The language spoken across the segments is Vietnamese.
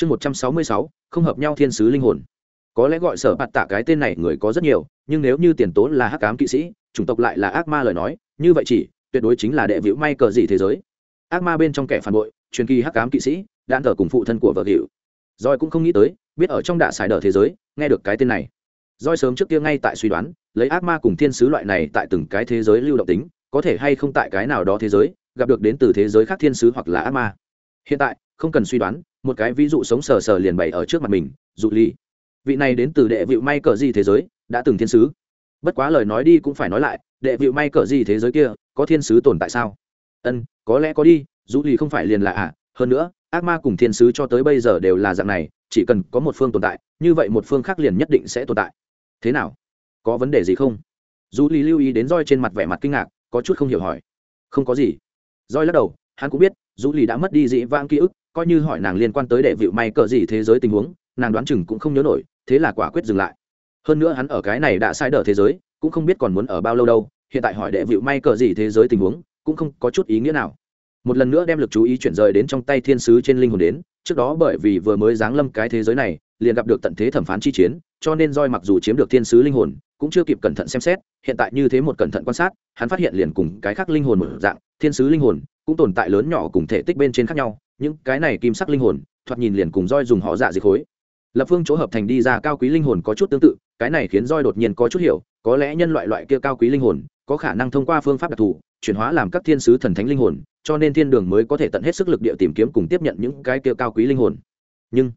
chương một trăm sáu mươi sáu, không hợp nhau thiên sứ linh hồn. Có lẽ gọi sở bạt tạ cái tên này người có rất nhiều, nhưng nếu như tiền tố là hắc cám kỵ sĩ, chủng tộc lại là ác ma lời nói, như vậy chỉ, tuyệt đối chính là đệ vĩu may cờ gì thế giới. Ác ma bên trong kẻ phản bội, truyền kỳ hắc cám kỵ sĩ đạn thờ cùng phụ thân của vợ hiệu roi cũng không nghĩ tới, biết ở trong đạ xài đờ thế giới, nghe được cái tên này. Roi sớm trước kia ngay tại suy đoán, lấy ác ma cùng thiên sứ loại này tại từng cái thế giới lưu động tính, có thể hay không tại cái nào đó thế giới, gặp được đến từ thế giới khác thiên sứ hoặc là ác ma. Hiện tại không cần suy đoán, một cái ví dụ sống sờ sờ liền bày ở trước mặt mình, dụ ly. Vị này đến từ đệ vịu may cờ gì thế giới, đã từng thiên sứ. Bất quá lời nói đi cũng phải nói lại, đệ vịu may cờ gì thế giới kia, có thiên sứ tồn tại sao? Ân, có lẽ có đi, dụ ly không phải liền là ạ à. hơn nữa, ác ma cùng thiên sứ cho tới bây giờ đều là dạng này, chỉ cần có một phương tồn tại, như vậy một phương khác liền nhất định sẽ tồn tại. Thế nào? Có vấn đề gì không? Dù lý lưu ý đến roi trên mặt vẻ mặt kinh ngạc, có chút không hiểu hỏi. Không có gì. Roi lắc đầu, hắn cũng biết dù lý đã mất đi dị vãng ký ức coi như hỏi nàng liên quan tới đệ vịu may cờ gì thế giới tình huống, nàng đoán chừng cũng không nhớ nổi, thế là quả quyết dừng lại. Hơn nữa hắn ở cái này đã sai đờ thế giới, cũng không biết còn muốn ở bao lâu đâu, hiện tại hỏi đệ vịu may cờ gì thế giới tình huống, cũng không có chút ý nghĩa nào. Một lần nữa đem lực chú ý chuyển rời đến trong tay thiên sứ trên linh hồn đến, trước đó bởi vì vừa mới giáng lâm cái thế giới này, liền gặp được tận thế thẩm phán chi chiến, cho nên roi mặc dù chiếm được thiên sứ linh hồn, cũng chưa kịp cẩn thận xem xét, hiện tại như thế một cẩn thận quan sát, hắn phát hiện liền cùng cái khác linh hồn một dạng, thiên sứ linh hồn cũng tồn tại lớn nhỏ cùng thể tích bên trên khác nhau những cái này kim sắc linh hồn, thoạt nhìn liền cùng roi dùng họ dạ dịch khối. Lập phương chỗ hợp thành đi ra cao quý linh hồn có chút tương tự, cái này khiến roi đột nhiên có chút hiểu, có lẽ nhân loại loại kia cao quý linh hồn, có khả năng thông qua phương pháp đặc thù, chuyển hóa làm các thiên sứ thần thánh linh hồn, cho nên thiên đường mới có thể tận hết sức lực địa tìm kiếm cùng tiếp nhận những cái kia cao quý linh hồn. Nhưng,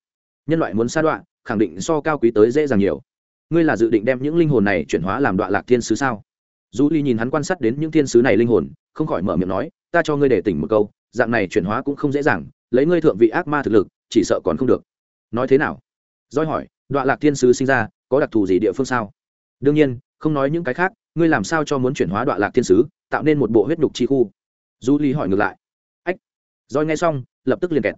nhân loại muốn sa đoạn khẳng định so cao quý tới dễ dàng nhiều. Ngươi là dự định đem những linh hồn này chuyển hóa làm đoạn lạc thiên sứ sao? Du ly nhìn hắn quan sát đến những thiên sứ này linh hồn, không khỏi mở miệng nói, ta cho ngươi để tỉnh một câu dạng này chuyển hóa cũng không dễ dàng, lấy ngươi thượng vị ác ma thực lực, chỉ sợ còn không được. Nói thế nào? Doi hỏi đoạn lạc thiên sứ sinh ra, có đặc thù gì địa phương sao? Đương nhiên, không nói những cái khác, ngươi làm sao cho muốn chuyển hóa đoạn lạc thiên sứ, tạo nên một bộ huyết nhục chi khu? Du ly hỏi ngược lại. Ách. Doi nghe xong, lập tức liền kẹt.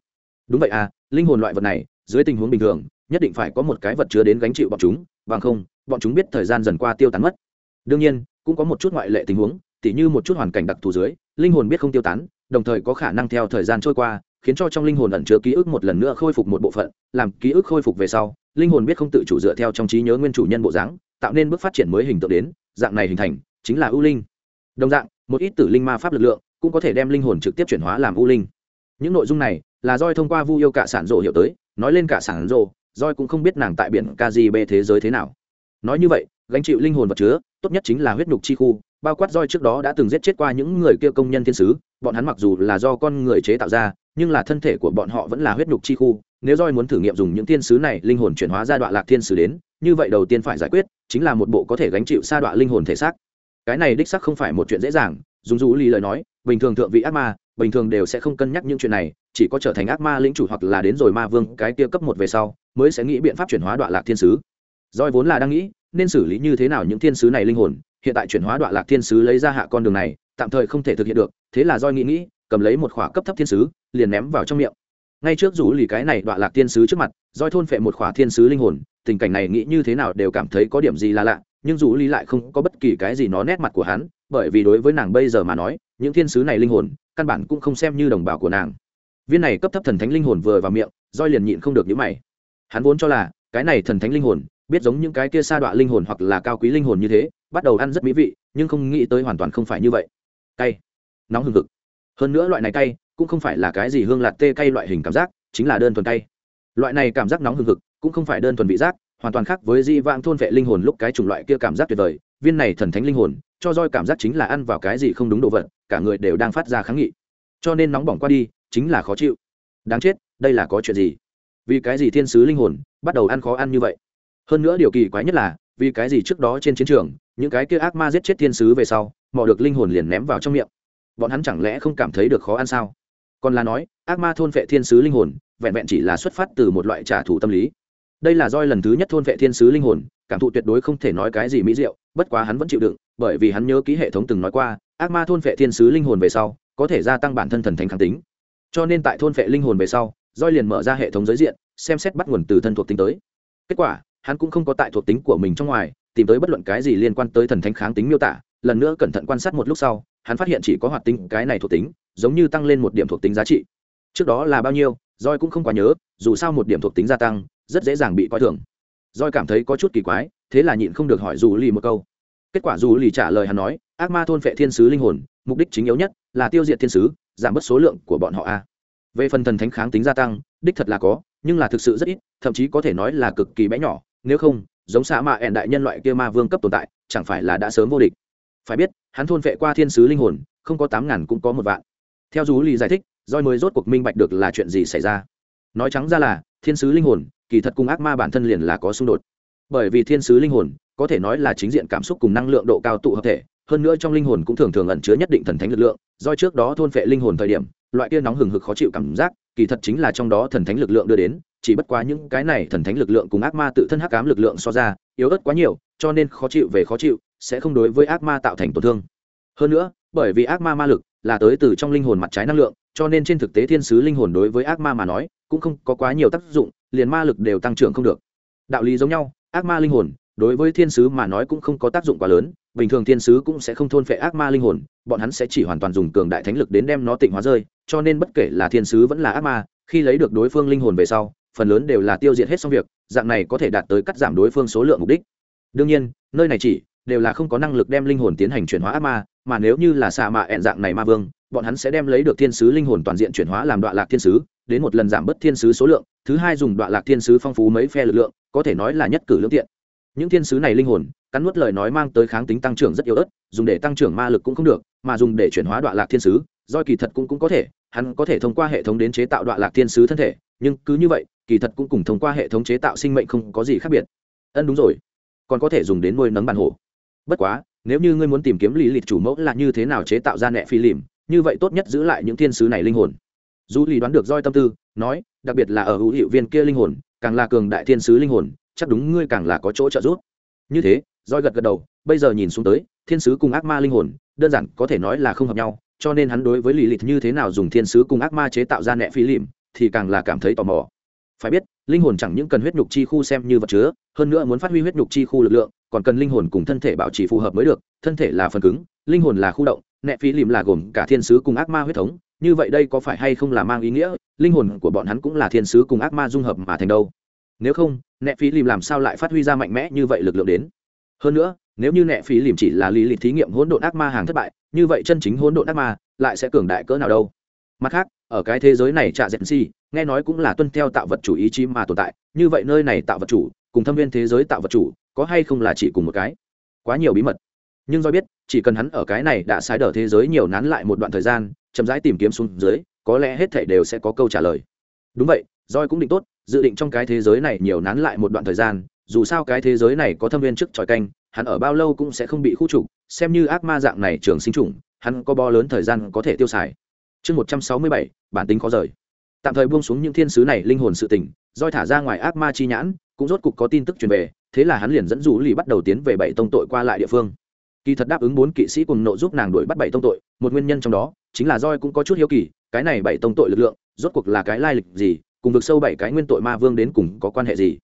Đúng vậy à linh hồn loại vật này, dưới tình huống bình thường, nhất định phải có một cái vật chứa đến gánh chịu bọn chúng, bằng không, bọn chúng biết thời gian dần qua tiêu tán mất. Đương nhiên, cũng có một chút ngoại lệ tình huống tỉ như một chút hoàn cảnh đặc thù dưới, linh hồn biết không tiêu tán, đồng thời có khả năng theo thời gian trôi qua, khiến cho trong linh hồn ẩn chứa ký ức một lần nữa khôi phục một bộ phận, làm ký ức khôi phục về sau, linh hồn biết không tự chủ dựa theo trong trí nhớ nguyên chủ nhân bộ dáng, tạo nên bước phát triển mới hình tượng đến, dạng này hình thành, chính là ưu linh. Đồng dạng, một ít tử linh ma pháp lực lượng cũng có thể đem linh hồn trực tiếp chuyển hóa làm ưu linh. Những nội dung này là doi thông qua vu yêu cả sản rộ hiểu tới, nói lên cả sản rộ roi cũng không biết nàng tại biển kgb thế giới thế nào. Nói như vậy, gánh chịu linh hồn vật chứa, tốt nhất chính là huyết nhục chi khu bao quát roi trước đó đã từng giết chết qua những người kia công nhân thiên sứ, bọn hắn mặc dù là do con người chế tạo ra, nhưng là thân thể của bọn họ vẫn là huyết nhục chi khu. Nếu roi muốn thử nghiệm dùng những thiên sứ này linh hồn chuyển hóa ra đoạn lạc thiên sứ đến, như vậy đầu tiên phải giải quyết, chính là một bộ có thể gánh chịu sa đoạn linh hồn thể xác. Cái này đích xác không phải một chuyện dễ dàng, dùng dũ lý lời nói, bình thường thượng vị ác ma, bình thường đều sẽ không cân nhắc những chuyện này, chỉ có trở thành ác ma lĩnh chủ hoặc là đến rồi ma vương cái kia cấp một về sau, mới sẽ nghĩ biện pháp chuyển hóa đoạn lạc thiên sứ. Doi vốn là đang nghĩ, nên xử lý như thế nào những thiên sứ này linh hồn hiện tại chuyển hóa đoạn lạc thiên sứ lấy ra hạ con đường này, tạm thời không thể thực hiện được, thế là doi nghĩ nghĩ, cầm lấy một khỏa cấp thấp thiên sứ, liền ném vào trong miệng. Ngay trước rủ lì cái này đoạn lạc thiên sứ trước mặt doi thôn phệ một khỏa thiên sứ linh hồn, tình cảnh này nghĩ như thế nào đều cảm thấy có điểm gì là lạ, nhưng rủ lì lại không có bất kỳ cái gì nó nét mặt của hắn, bởi vì đối với nàng bây giờ mà nói, những thiên sứ này linh hồn, căn bản cũng không xem như đồng bào của nàng. Viên này cấp thấp thần thánh linh hồn vừa vào miệng roi liền nhịn không được những mày. Hắn vốn cho là, cái này thần thánh linh hồn, biết giống những cái kia sa đọa linh hồn hoặc là cao quý linh hồn như thế bắt đầu ăn rất mỹ vị, nhưng không nghĩ tới hoàn toàn không phải như vậy. Cay. Nóng hừng hực. Hơn nữa loại này cay cũng không phải là cái gì hương lạt tê cay loại hình cảm giác, chính là đơn thuần cay. Loại này cảm giác nóng hừng hực cũng không phải đơn thuần vị giác, hoàn toàn khác với di vãng thôn vệ linh hồn lúc cái chủng loại kia cảm giác tuyệt vời, viên này thần thánh linh hồn, cho roi cảm giác chính là ăn vào cái gì không đúng đồ vật, cả người đều đang phát ra kháng nghị. Cho nên nóng bỏng qua đi, chính là khó chịu. Đáng chết, đây là có chuyện gì? Vì cái gì thiên sứ linh hồn bắt đầu ăn khó ăn như vậy? Hơn nữa điều kỳ quái nhất là, vì cái gì trước đó trên chiến trường những cái kia ác ma giết chết thiên sứ về sau, mò được linh hồn liền ném vào trong miệng. Bọn hắn chẳng lẽ không cảm thấy được khó ăn sao? Còn là nói, ác ma thôn vệ thiên sứ linh hồn, vẹn vẹn chỉ là xuất phát từ một loại trả thù tâm lý. Đây là roi lần thứ nhất thôn vệ thiên sứ linh hồn, cảm thụ tuyệt đối không thể nói cái gì mỹ diệu, bất quá hắn vẫn chịu đựng, bởi vì hắn nhớ ký hệ thống từng nói qua, ác ma thôn vệ thiên sứ linh hồn về sau, có thể gia tăng bản thân thần thánh kháng tính. Cho nên tại thôn vệ linh hồn về sau, roi liền mở ra hệ thống giới diện, xem xét bắt nguồn từ thân thuộc tính tới. Kết quả, hắn cũng không có tại thuộc tính của mình trong ngoài tìm tới bất luận cái gì liên quan tới thần thánh kháng tính miêu tả, lần nữa cẩn thận quan sát một lúc sau, hắn phát hiện chỉ có hoạt tính cái này thuộc tính, giống như tăng lên một điểm thuộc tính giá trị. Trước đó là bao nhiêu roi cũng không quá nhớ, dù sao một điểm thuộc tính gia tăng, rất dễ dàng bị coi thường. Roi cảm thấy có chút kỳ quái, thế là nhịn không được hỏi dù lì một câu. Kết quả dù lì trả lời hắn nói, ác ma thôn phệ thiên sứ linh hồn, mục đích chính yếu nhất là tiêu diệt thiên sứ, giảm bớt số lượng của bọn họ a. Về phần thần thánh kháng tính gia tăng, đích thật là có, nhưng là thực sự rất ít, thậm chí có thể nói là cực kỳ bé nhỏ, nếu không giống xã mạ ẹn đại nhân loại kia ma vương cấp tồn tại, chẳng phải là đã sớm vô địch. Phải biết, hắn thôn vệ qua thiên sứ linh hồn, không có tám ngàn cũng có một vạn. Theo dù lì giải thích, roi mới rốt cuộc minh bạch được là chuyện gì xảy ra. Nói trắng ra là, thiên sứ linh hồn, kỳ thật cùng ác ma bản thân liền là có xung đột. Bởi vì thiên sứ linh hồn, có thể nói là chính diện cảm xúc cùng năng lượng độ cao tụ hợp thể, hơn nữa trong linh hồn cũng thường thường ẩn chứa nhất định thần thánh lực lượng do trước đó thôn phệ linh hồn thời điểm, loại kia nóng hừng hực khó chịu cảm giác, kỳ thật chính là trong đó thần thánh lực lượng đưa đến chỉ bất quá những cái này thần thánh lực lượng cùng ác ma tự thân hắc ám lực lượng so ra, yếu ớt quá nhiều, cho nên khó chịu về khó chịu, sẽ không đối với ác ma tạo thành tổn thương. Hơn nữa, bởi vì ác ma ma lực là tới từ trong linh hồn mặt trái năng lượng, cho nên trên thực tế thiên sứ linh hồn đối với ác ma mà nói, cũng không có quá nhiều tác dụng, liền ma lực đều tăng trưởng không được. Đạo lý giống nhau, ác ma linh hồn đối với thiên sứ mà nói cũng không có tác dụng quá lớn, bình thường thiên sứ cũng sẽ không thôn phệ ác ma linh hồn, bọn hắn sẽ chỉ hoàn toàn dùng cường đại thánh lực đến đem nó tịnh hóa rơi, cho nên bất kể là thiên sứ vẫn là ác ma, khi lấy được đối phương linh hồn về sau phần lớn đều là tiêu diệt hết xong việc dạng này có thể đạt tới cắt giảm đối phương số lượng mục đích. Đương nhiên nơi này chỉ đều là không có năng lực đem linh hồn tiến hành chuyển hóa ác ma mà nếu như là xạ mạ ẹn dạng này ma vương bọn hắn sẽ đem lấy được thiên sứ linh hồn toàn diện chuyển hóa làm đoạn lạc thiên sứ đến một lần giảm bớt thiên sứ số lượng thứ hai dùng đoạn lạc thiên sứ phong phú mấy phe lực lượng có thể nói là nhất cử lương tiện. Những thiên sứ này linh hồn cắn nuốt lời nói mang tới kháng tính tăng trưởng rất yếu ớt dùng để tăng trưởng ma lực cũng không được mà dùng để chuyển hóa đoạn lạc thiên sứ do kỳ thật cũng, cũng có thể hắn có thể thông qua hệ thống đến chế tạo đoạn lạc thiên sứ thân thể nhưng cứ như vậy, kỳ thật cũng cùng thông qua hệ thống chế tạo sinh mệnh không có gì khác biệt. Ân đúng rồi. Còn có thể dùng đến nuôi nấng bàn hổ. Bất quá, nếu như ngươi muốn tìm kiếm lý lịch chủ mẫu là như thế nào chế tạo ra nẹ phi lìm, như vậy tốt nhất giữ lại những thiên sứ này linh hồn. Dù lý đoán được roi tâm tư, nói, đặc biệt là ở hữu hiệu viên kia linh hồn, càng là cường đại thiên sứ linh hồn, chắc đúng ngươi càng là có chỗ trợ giúp. Như thế, roi gật gật đầu, bây giờ nhìn xuống tới, thiên sứ cùng ác ma linh hồn, đơn giản có thể nói là không hợp nhau, cho nên hắn đối với lý lịch như thế nào dùng thiên sứ cùng ác ma chế tạo ra nẹ phi lìm thì càng là cảm thấy tò mò. Phải biết, linh hồn chẳng những cần huyết nhục chi khu xem như vật chứa, hơn nữa muốn phát huy huyết nhục chi khu lực lượng, còn cần linh hồn cùng thân thể bảo trì phù hợp mới được, thân thể là phần cứng, linh hồn là khu động, nẹ phí lìm là gồm cả thiên sứ cùng ác ma huyết thống, như vậy đây có phải hay không là mang ý nghĩa, linh hồn của bọn hắn cũng là thiên sứ cùng ác ma dung hợp mà thành đâu? Nếu không, nẹ phí lìm làm sao lại phát huy ra mạnh mẽ như vậy lực lượng đến? Hơn nữa, nếu như nẹ phí lìm chỉ là lý lịch thí nghiệm hỗn độn ác ma hàng thất bại, như vậy chân chính hỗn độn ác ma lại sẽ cường đại cỡ nào đâu? Mặt khác ở cái thế giới này trạ dẹn si, nghe nói cũng là tuân theo tạo vật chủ ý chí mà tồn tại, như vậy nơi này tạo vật chủ, cùng thâm viên thế giới tạo vật chủ, có hay không là chỉ cùng một cái? Quá nhiều bí mật. Nhưng do biết, chỉ cần hắn ở cái này đã sai đờ thế giới nhiều nán lại một đoạn thời gian, chậm rãi tìm kiếm xuống dưới, có lẽ hết thảy đều sẽ có câu trả lời. Đúng vậy, roi cũng định tốt, dự định trong cái thế giới này nhiều nán lại một đoạn thời gian, dù sao cái thế giới này có thâm viên trước tròi canh, hắn ở bao lâu cũng sẽ không bị khu trục, xem như ác ma dạng này trường sinh trùng hắn có bo lớn thời gian có thể tiêu xài chương một trăm sáu mươi bảy, bản tính khó rời. Tạm thời buông xuống những thiên sứ này linh hồn sự tỉnh roi thả ra ngoài ác ma chi nhãn, cũng rốt cục có tin tức truyền về, thế là hắn liền dẫn dụ lì bắt đầu tiến về bảy tông tội qua lại địa phương. Kỳ thật đáp ứng bốn kỵ sĩ cùng nộ giúp nàng đuổi bắt bảy tông tội, một nguyên nhân trong đó, chính là roi cũng có chút hiếu kỳ, cái này bảy tông tội lực lượng, rốt cuộc là cái lai lịch gì, cùng vực sâu bảy cái nguyên tội ma vương đến cùng có quan hệ gì.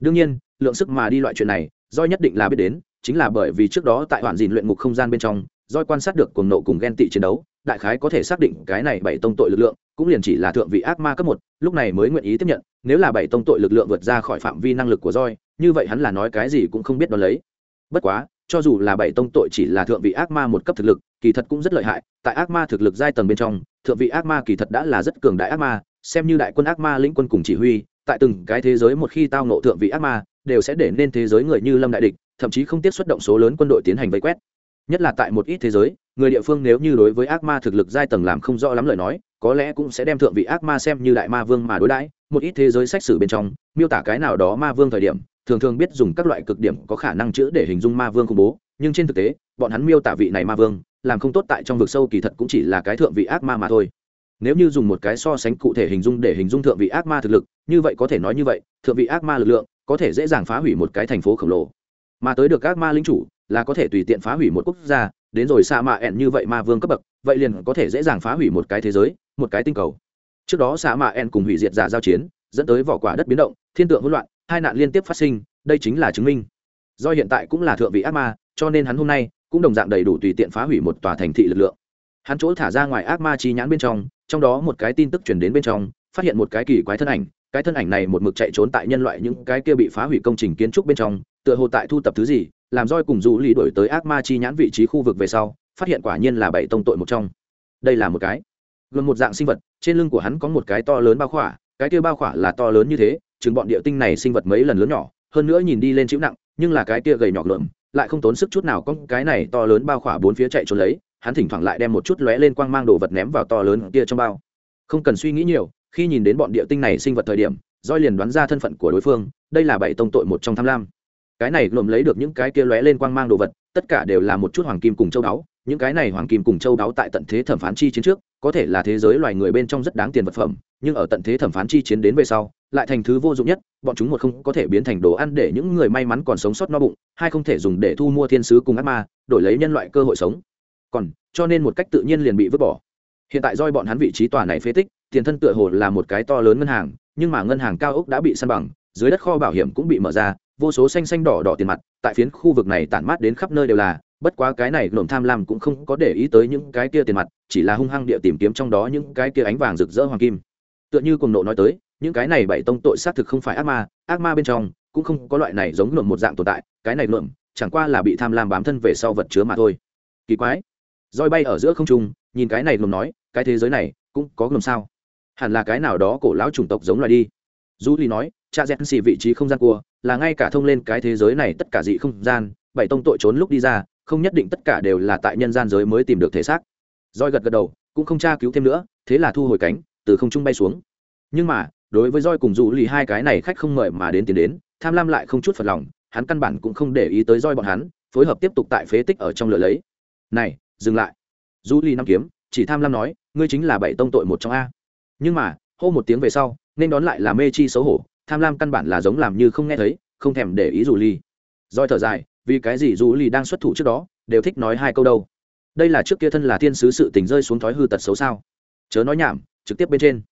Đương nhiên, lượng sức mà đi loại chuyện này, roi nhất định là biết đến, chính là bởi vì trước đó tại hoạn dìn luyện ngục không gian bên trong Doi quan sát được cuồng nộ cùng ghen tị chiến đấu, đại khái có thể xác định cái này bảy tông tội lực lượng cũng liền chỉ là thượng vị ác ma cấp một, lúc này mới nguyện ý tiếp nhận, nếu là bảy tông tội lực lượng vượt ra khỏi phạm vi năng lực của roi như vậy hắn là nói cái gì cũng không biết đo lấy. Bất quá, cho dù là bảy tông tội chỉ là thượng vị ác ma một cấp thực lực, kỳ thật cũng rất lợi hại, tại ác ma thực lực giai tầng bên trong, thượng vị ác ma kỳ thật đã là rất cường đại ác ma, xem như đại quân ác ma lĩnh quân cùng chỉ huy, tại từng cái thế giới một khi tao nộ thượng vị ác ma, đều sẽ để nên thế giới người như lâm đại địch, thậm chí không tiết xuất động số lớn quân đội tiến hành vây quét nhất là tại một ít thế giới, người địa phương nếu như đối với ác ma thực lực giai tầng làm không rõ lắm lời nói, có lẽ cũng sẽ đem thượng vị ác ma xem như đại ma vương mà đối đãi. Một ít thế giới sách sử bên trong, miêu tả cái nào đó ma vương thời điểm, thường thường biết dùng các loại cực điểm có khả năng chữ để hình dung ma vương khủng bố, nhưng trên thực tế, bọn hắn miêu tả vị này ma vương, làm không tốt tại trong vực sâu kỳ thật cũng chỉ là cái thượng vị ác ma mà thôi. Nếu như dùng một cái so sánh cụ thể hình dung để hình dung thượng vị ác ma thực lực, như vậy có thể nói như vậy, thượng vị ác ma lực lượng có thể dễ dàng phá hủy một cái thành phố khổng lồ. Mà tới được ác ma lính chủ là có thể tùy tiện phá hủy một quốc gia, đến rồi sa mạ ẹn như vậy ma vương cấp bậc, vậy liền có thể dễ dàng phá hủy một cái thế giới, một cái tinh cầu. Trước đó sa mạ ẹn cùng hủy diệt giả giao chiến, dẫn tới vỏ quả đất biến động, thiên tượng hỗn loạn, hai nạn liên tiếp phát sinh, đây chính là chứng minh. Do hiện tại cũng là thượng vị ác ma, cho nên hắn hôm nay cũng đồng dạng đầy đủ tùy tiện phá hủy một tòa thành thị lực lượng. Hắn chỗ thả ra ngoài ác ma chi nhãn bên trong trong đó một cái tin tức chuyển đến bên trong, phát hiện một cái kỳ quái thân ảnh, cái thân ảnh này một mực chạy trốn tại nhân loại những cái kia bị phá hủy công trình kiến trúc bên trong tựa hồ tại thu tập thứ gì, làm roi cùng du lì đổi tới ác ma chi nhãn vị trí khu vực về sau, phát hiện quả nhiên là bảy tông tội một trong. Đây là một cái, gần một dạng sinh vật, trên lưng của hắn có một cái to lớn bao khỏa, cái kia bao khỏa là to lớn như thế, chừng bọn địa tinh này sinh vật mấy lần lớn nhỏ, hơn nữa nhìn đi lên chịu nặng, nhưng là cái kia gầy nhỏ lượm, lại không tốn sức chút nào có cái này to lớn bao khỏa bốn phía chạy trốn lấy, hắn thỉnh thoảng lại đem một chút lóe lên quang mang đồ vật ném vào to lớn kia trong bao. Không cần suy nghĩ nhiều, khi nhìn đến bọn địa tinh này sinh vật thời điểm, roi liền đoán ra thân phận của đối phương, đây là bảy tông tội một trong tham lam cái này lượm lấy được những cái kia lóe lên quang mang đồ vật, tất cả đều là một chút hoàng kim cùng châu đáo. Những cái này hoàng kim cùng châu đáo tại tận thế thẩm phán chi chiến trước, có thể là thế giới loài người bên trong rất đáng tiền vật phẩm, nhưng ở tận thế thẩm phán chi chiến đến về sau, lại thành thứ vô dụng nhất, bọn chúng một không có thể biến thành đồ ăn để những người may mắn còn sống sót no bụng, hai không thể dùng để thu mua thiên sứ cùng ác ma, đổi lấy nhân loại cơ hội sống. Còn, cho nên một cách tự nhiên liền bị vứt bỏ. Hiện tại doi bọn hắn vị trí tòa này phế tích, tiền thân tựa hồ là một cái to lớn ngân hàng, nhưng mà ngân hàng cao ốc đã bị săn bằng, dưới đất kho bảo hiểm cũng bị mở ra vô số xanh xanh đỏ đỏ tiền mặt, tại phiến khu vực này tản mát đến khắp nơi đều là, bất quá cái này nổm tham lam cũng không có để ý tới những cái kia tiền mặt, chỉ là hung hăng địa tìm kiếm trong đó những cái kia ánh vàng rực rỡ hoàng kim. Tựa như cùng nộ nói tới, những cái này bảy tông tội xác thực không phải ác ma ác ma bên trong cũng không có loại này giống nộm một dạng tồn tại, cái này nộm chẳng qua là bị tham lam bám thân về sau vật chứa mà thôi. Kỳ quái. Roi bay ở giữa không trung, nhìn cái này nổm nói, cái thế giới này cũng có nộm sao? Hẳn là cái nào đó cổ lão chủng tộc giống loài đi. Du ly nói, cha dẹt xì vị trí không gian cua là ngay cả thông lên cái thế giới này tất cả dị không gian, bảy tông tội trốn lúc đi ra, không nhất định tất cả đều là tại nhân gian giới mới tìm được thể xác. Roi gật gật đầu, cũng không tra cứu thêm nữa, thế là thu hồi cánh, từ không trung bay xuống. Nhưng mà, đối với roi cùng dù lì hai cái này khách không mời mà đến tiền đến, tham lam lại không chút phật lòng, hắn căn bản cũng không để ý tới roi bọn hắn, phối hợp tiếp tục tại phế tích ở trong lửa lấy. Này, dừng lại. Dù lì năm kiếm, chỉ tham lam nói, ngươi chính là bảy tông tội một trong a. Nhưng mà, hô một tiếng về sau, nên đón lại là mê chi xấu hổ tham lam căn bản là giống làm như không nghe thấy, không thèm để ý dù ly. Roi thở dài, vì cái gì dù ly đang xuất thủ trước đó, đều thích nói hai câu đâu? Đây là trước kia thân là thiên sứ sự tình rơi xuống thói hư tật xấu sao? Chớ nói nhảm, trực tiếp bên trên.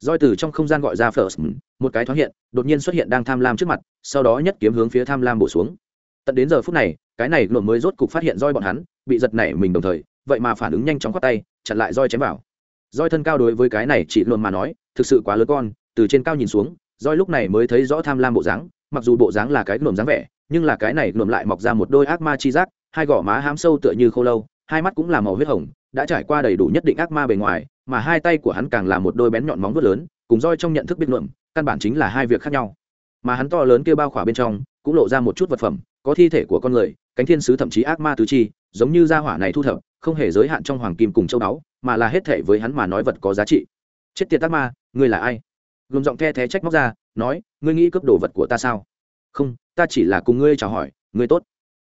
Roi từ trong không gian gọi ra first một cái thoáng hiện, đột nhiên xuất hiện đang tham lam trước mặt, sau đó nhất kiếm hướng phía tham lam bổ xuống. Tận đến giờ phút này, cái này nộm mới rốt cục phát hiện roi bọn hắn, bị giật nảy mình đồng thời, vậy mà phản ứng nhanh chóng khoát tay, chặn lại roi chém vào. Roi thân cao đối với cái này chỉ luôn mà nói, thực sự quá lớn con, từ trên cao nhìn xuống roi lúc này mới thấy rõ tham lam bộ dáng, mặc dù bộ dáng là cái nộm dáng vẻ, nhưng là cái này nộm lại mọc ra một đôi ác ma chi giác, hai gò má hám sâu tựa như khô lâu, hai mắt cũng là màu huyết hồng, đã trải qua đầy đủ nhất định ác ma bề ngoài, mà hai tay của hắn càng là một đôi bén nhọn móng vuốt lớn, cùng roi trong nhận thức biết luận căn bản chính là hai việc khác nhau. Mà hắn to lớn kia bao khỏa bên trong, cũng lộ ra một chút vật phẩm, có thi thể của con người, cánh thiên sứ thậm chí ác ma tứ chi, giống như gia hỏa này thu thập, không hề giới hạn trong hoàng kim cùng châu báu, mà là hết thể với hắn mà nói vật có giá trị. Chết tiệt ác ma, ngươi là ai? Gồm giọng the thé trách móc ra, nói, ngươi nghĩ cướp đồ vật của ta sao? Không, ta chỉ là cùng ngươi chào hỏi, ngươi tốt.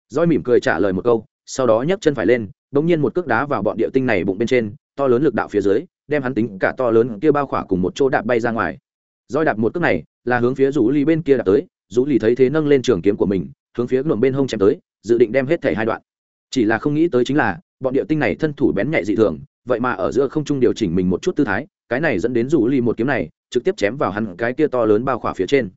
Roi mỉm cười trả lời một câu, sau đó nhấc chân phải lên, bỗng nhiên một cước đá vào bọn địa tinh này bụng bên trên, to lớn lực đạo phía dưới, đem hắn tính cả to lớn kia bao khỏa cùng một chỗ đạp bay ra ngoài. Roi đạp một cước này, là hướng phía rủ ly bên kia đạp tới rủ ly thấy thế nâng lên trường kiếm của mình, hướng phía luồng bên hông chém tới, dự định đem hết thể hai đoạn. Chỉ là không nghĩ tới chính là, bọn địa tinh này thân thủ bén nhạy dị thường, vậy mà ở giữa không trung điều chỉnh mình một chút tư thái cái này dẫn đến rủ ly một kiếm này, trực tiếp chém vào hắn cái kia to lớn bao khỏa phía trên.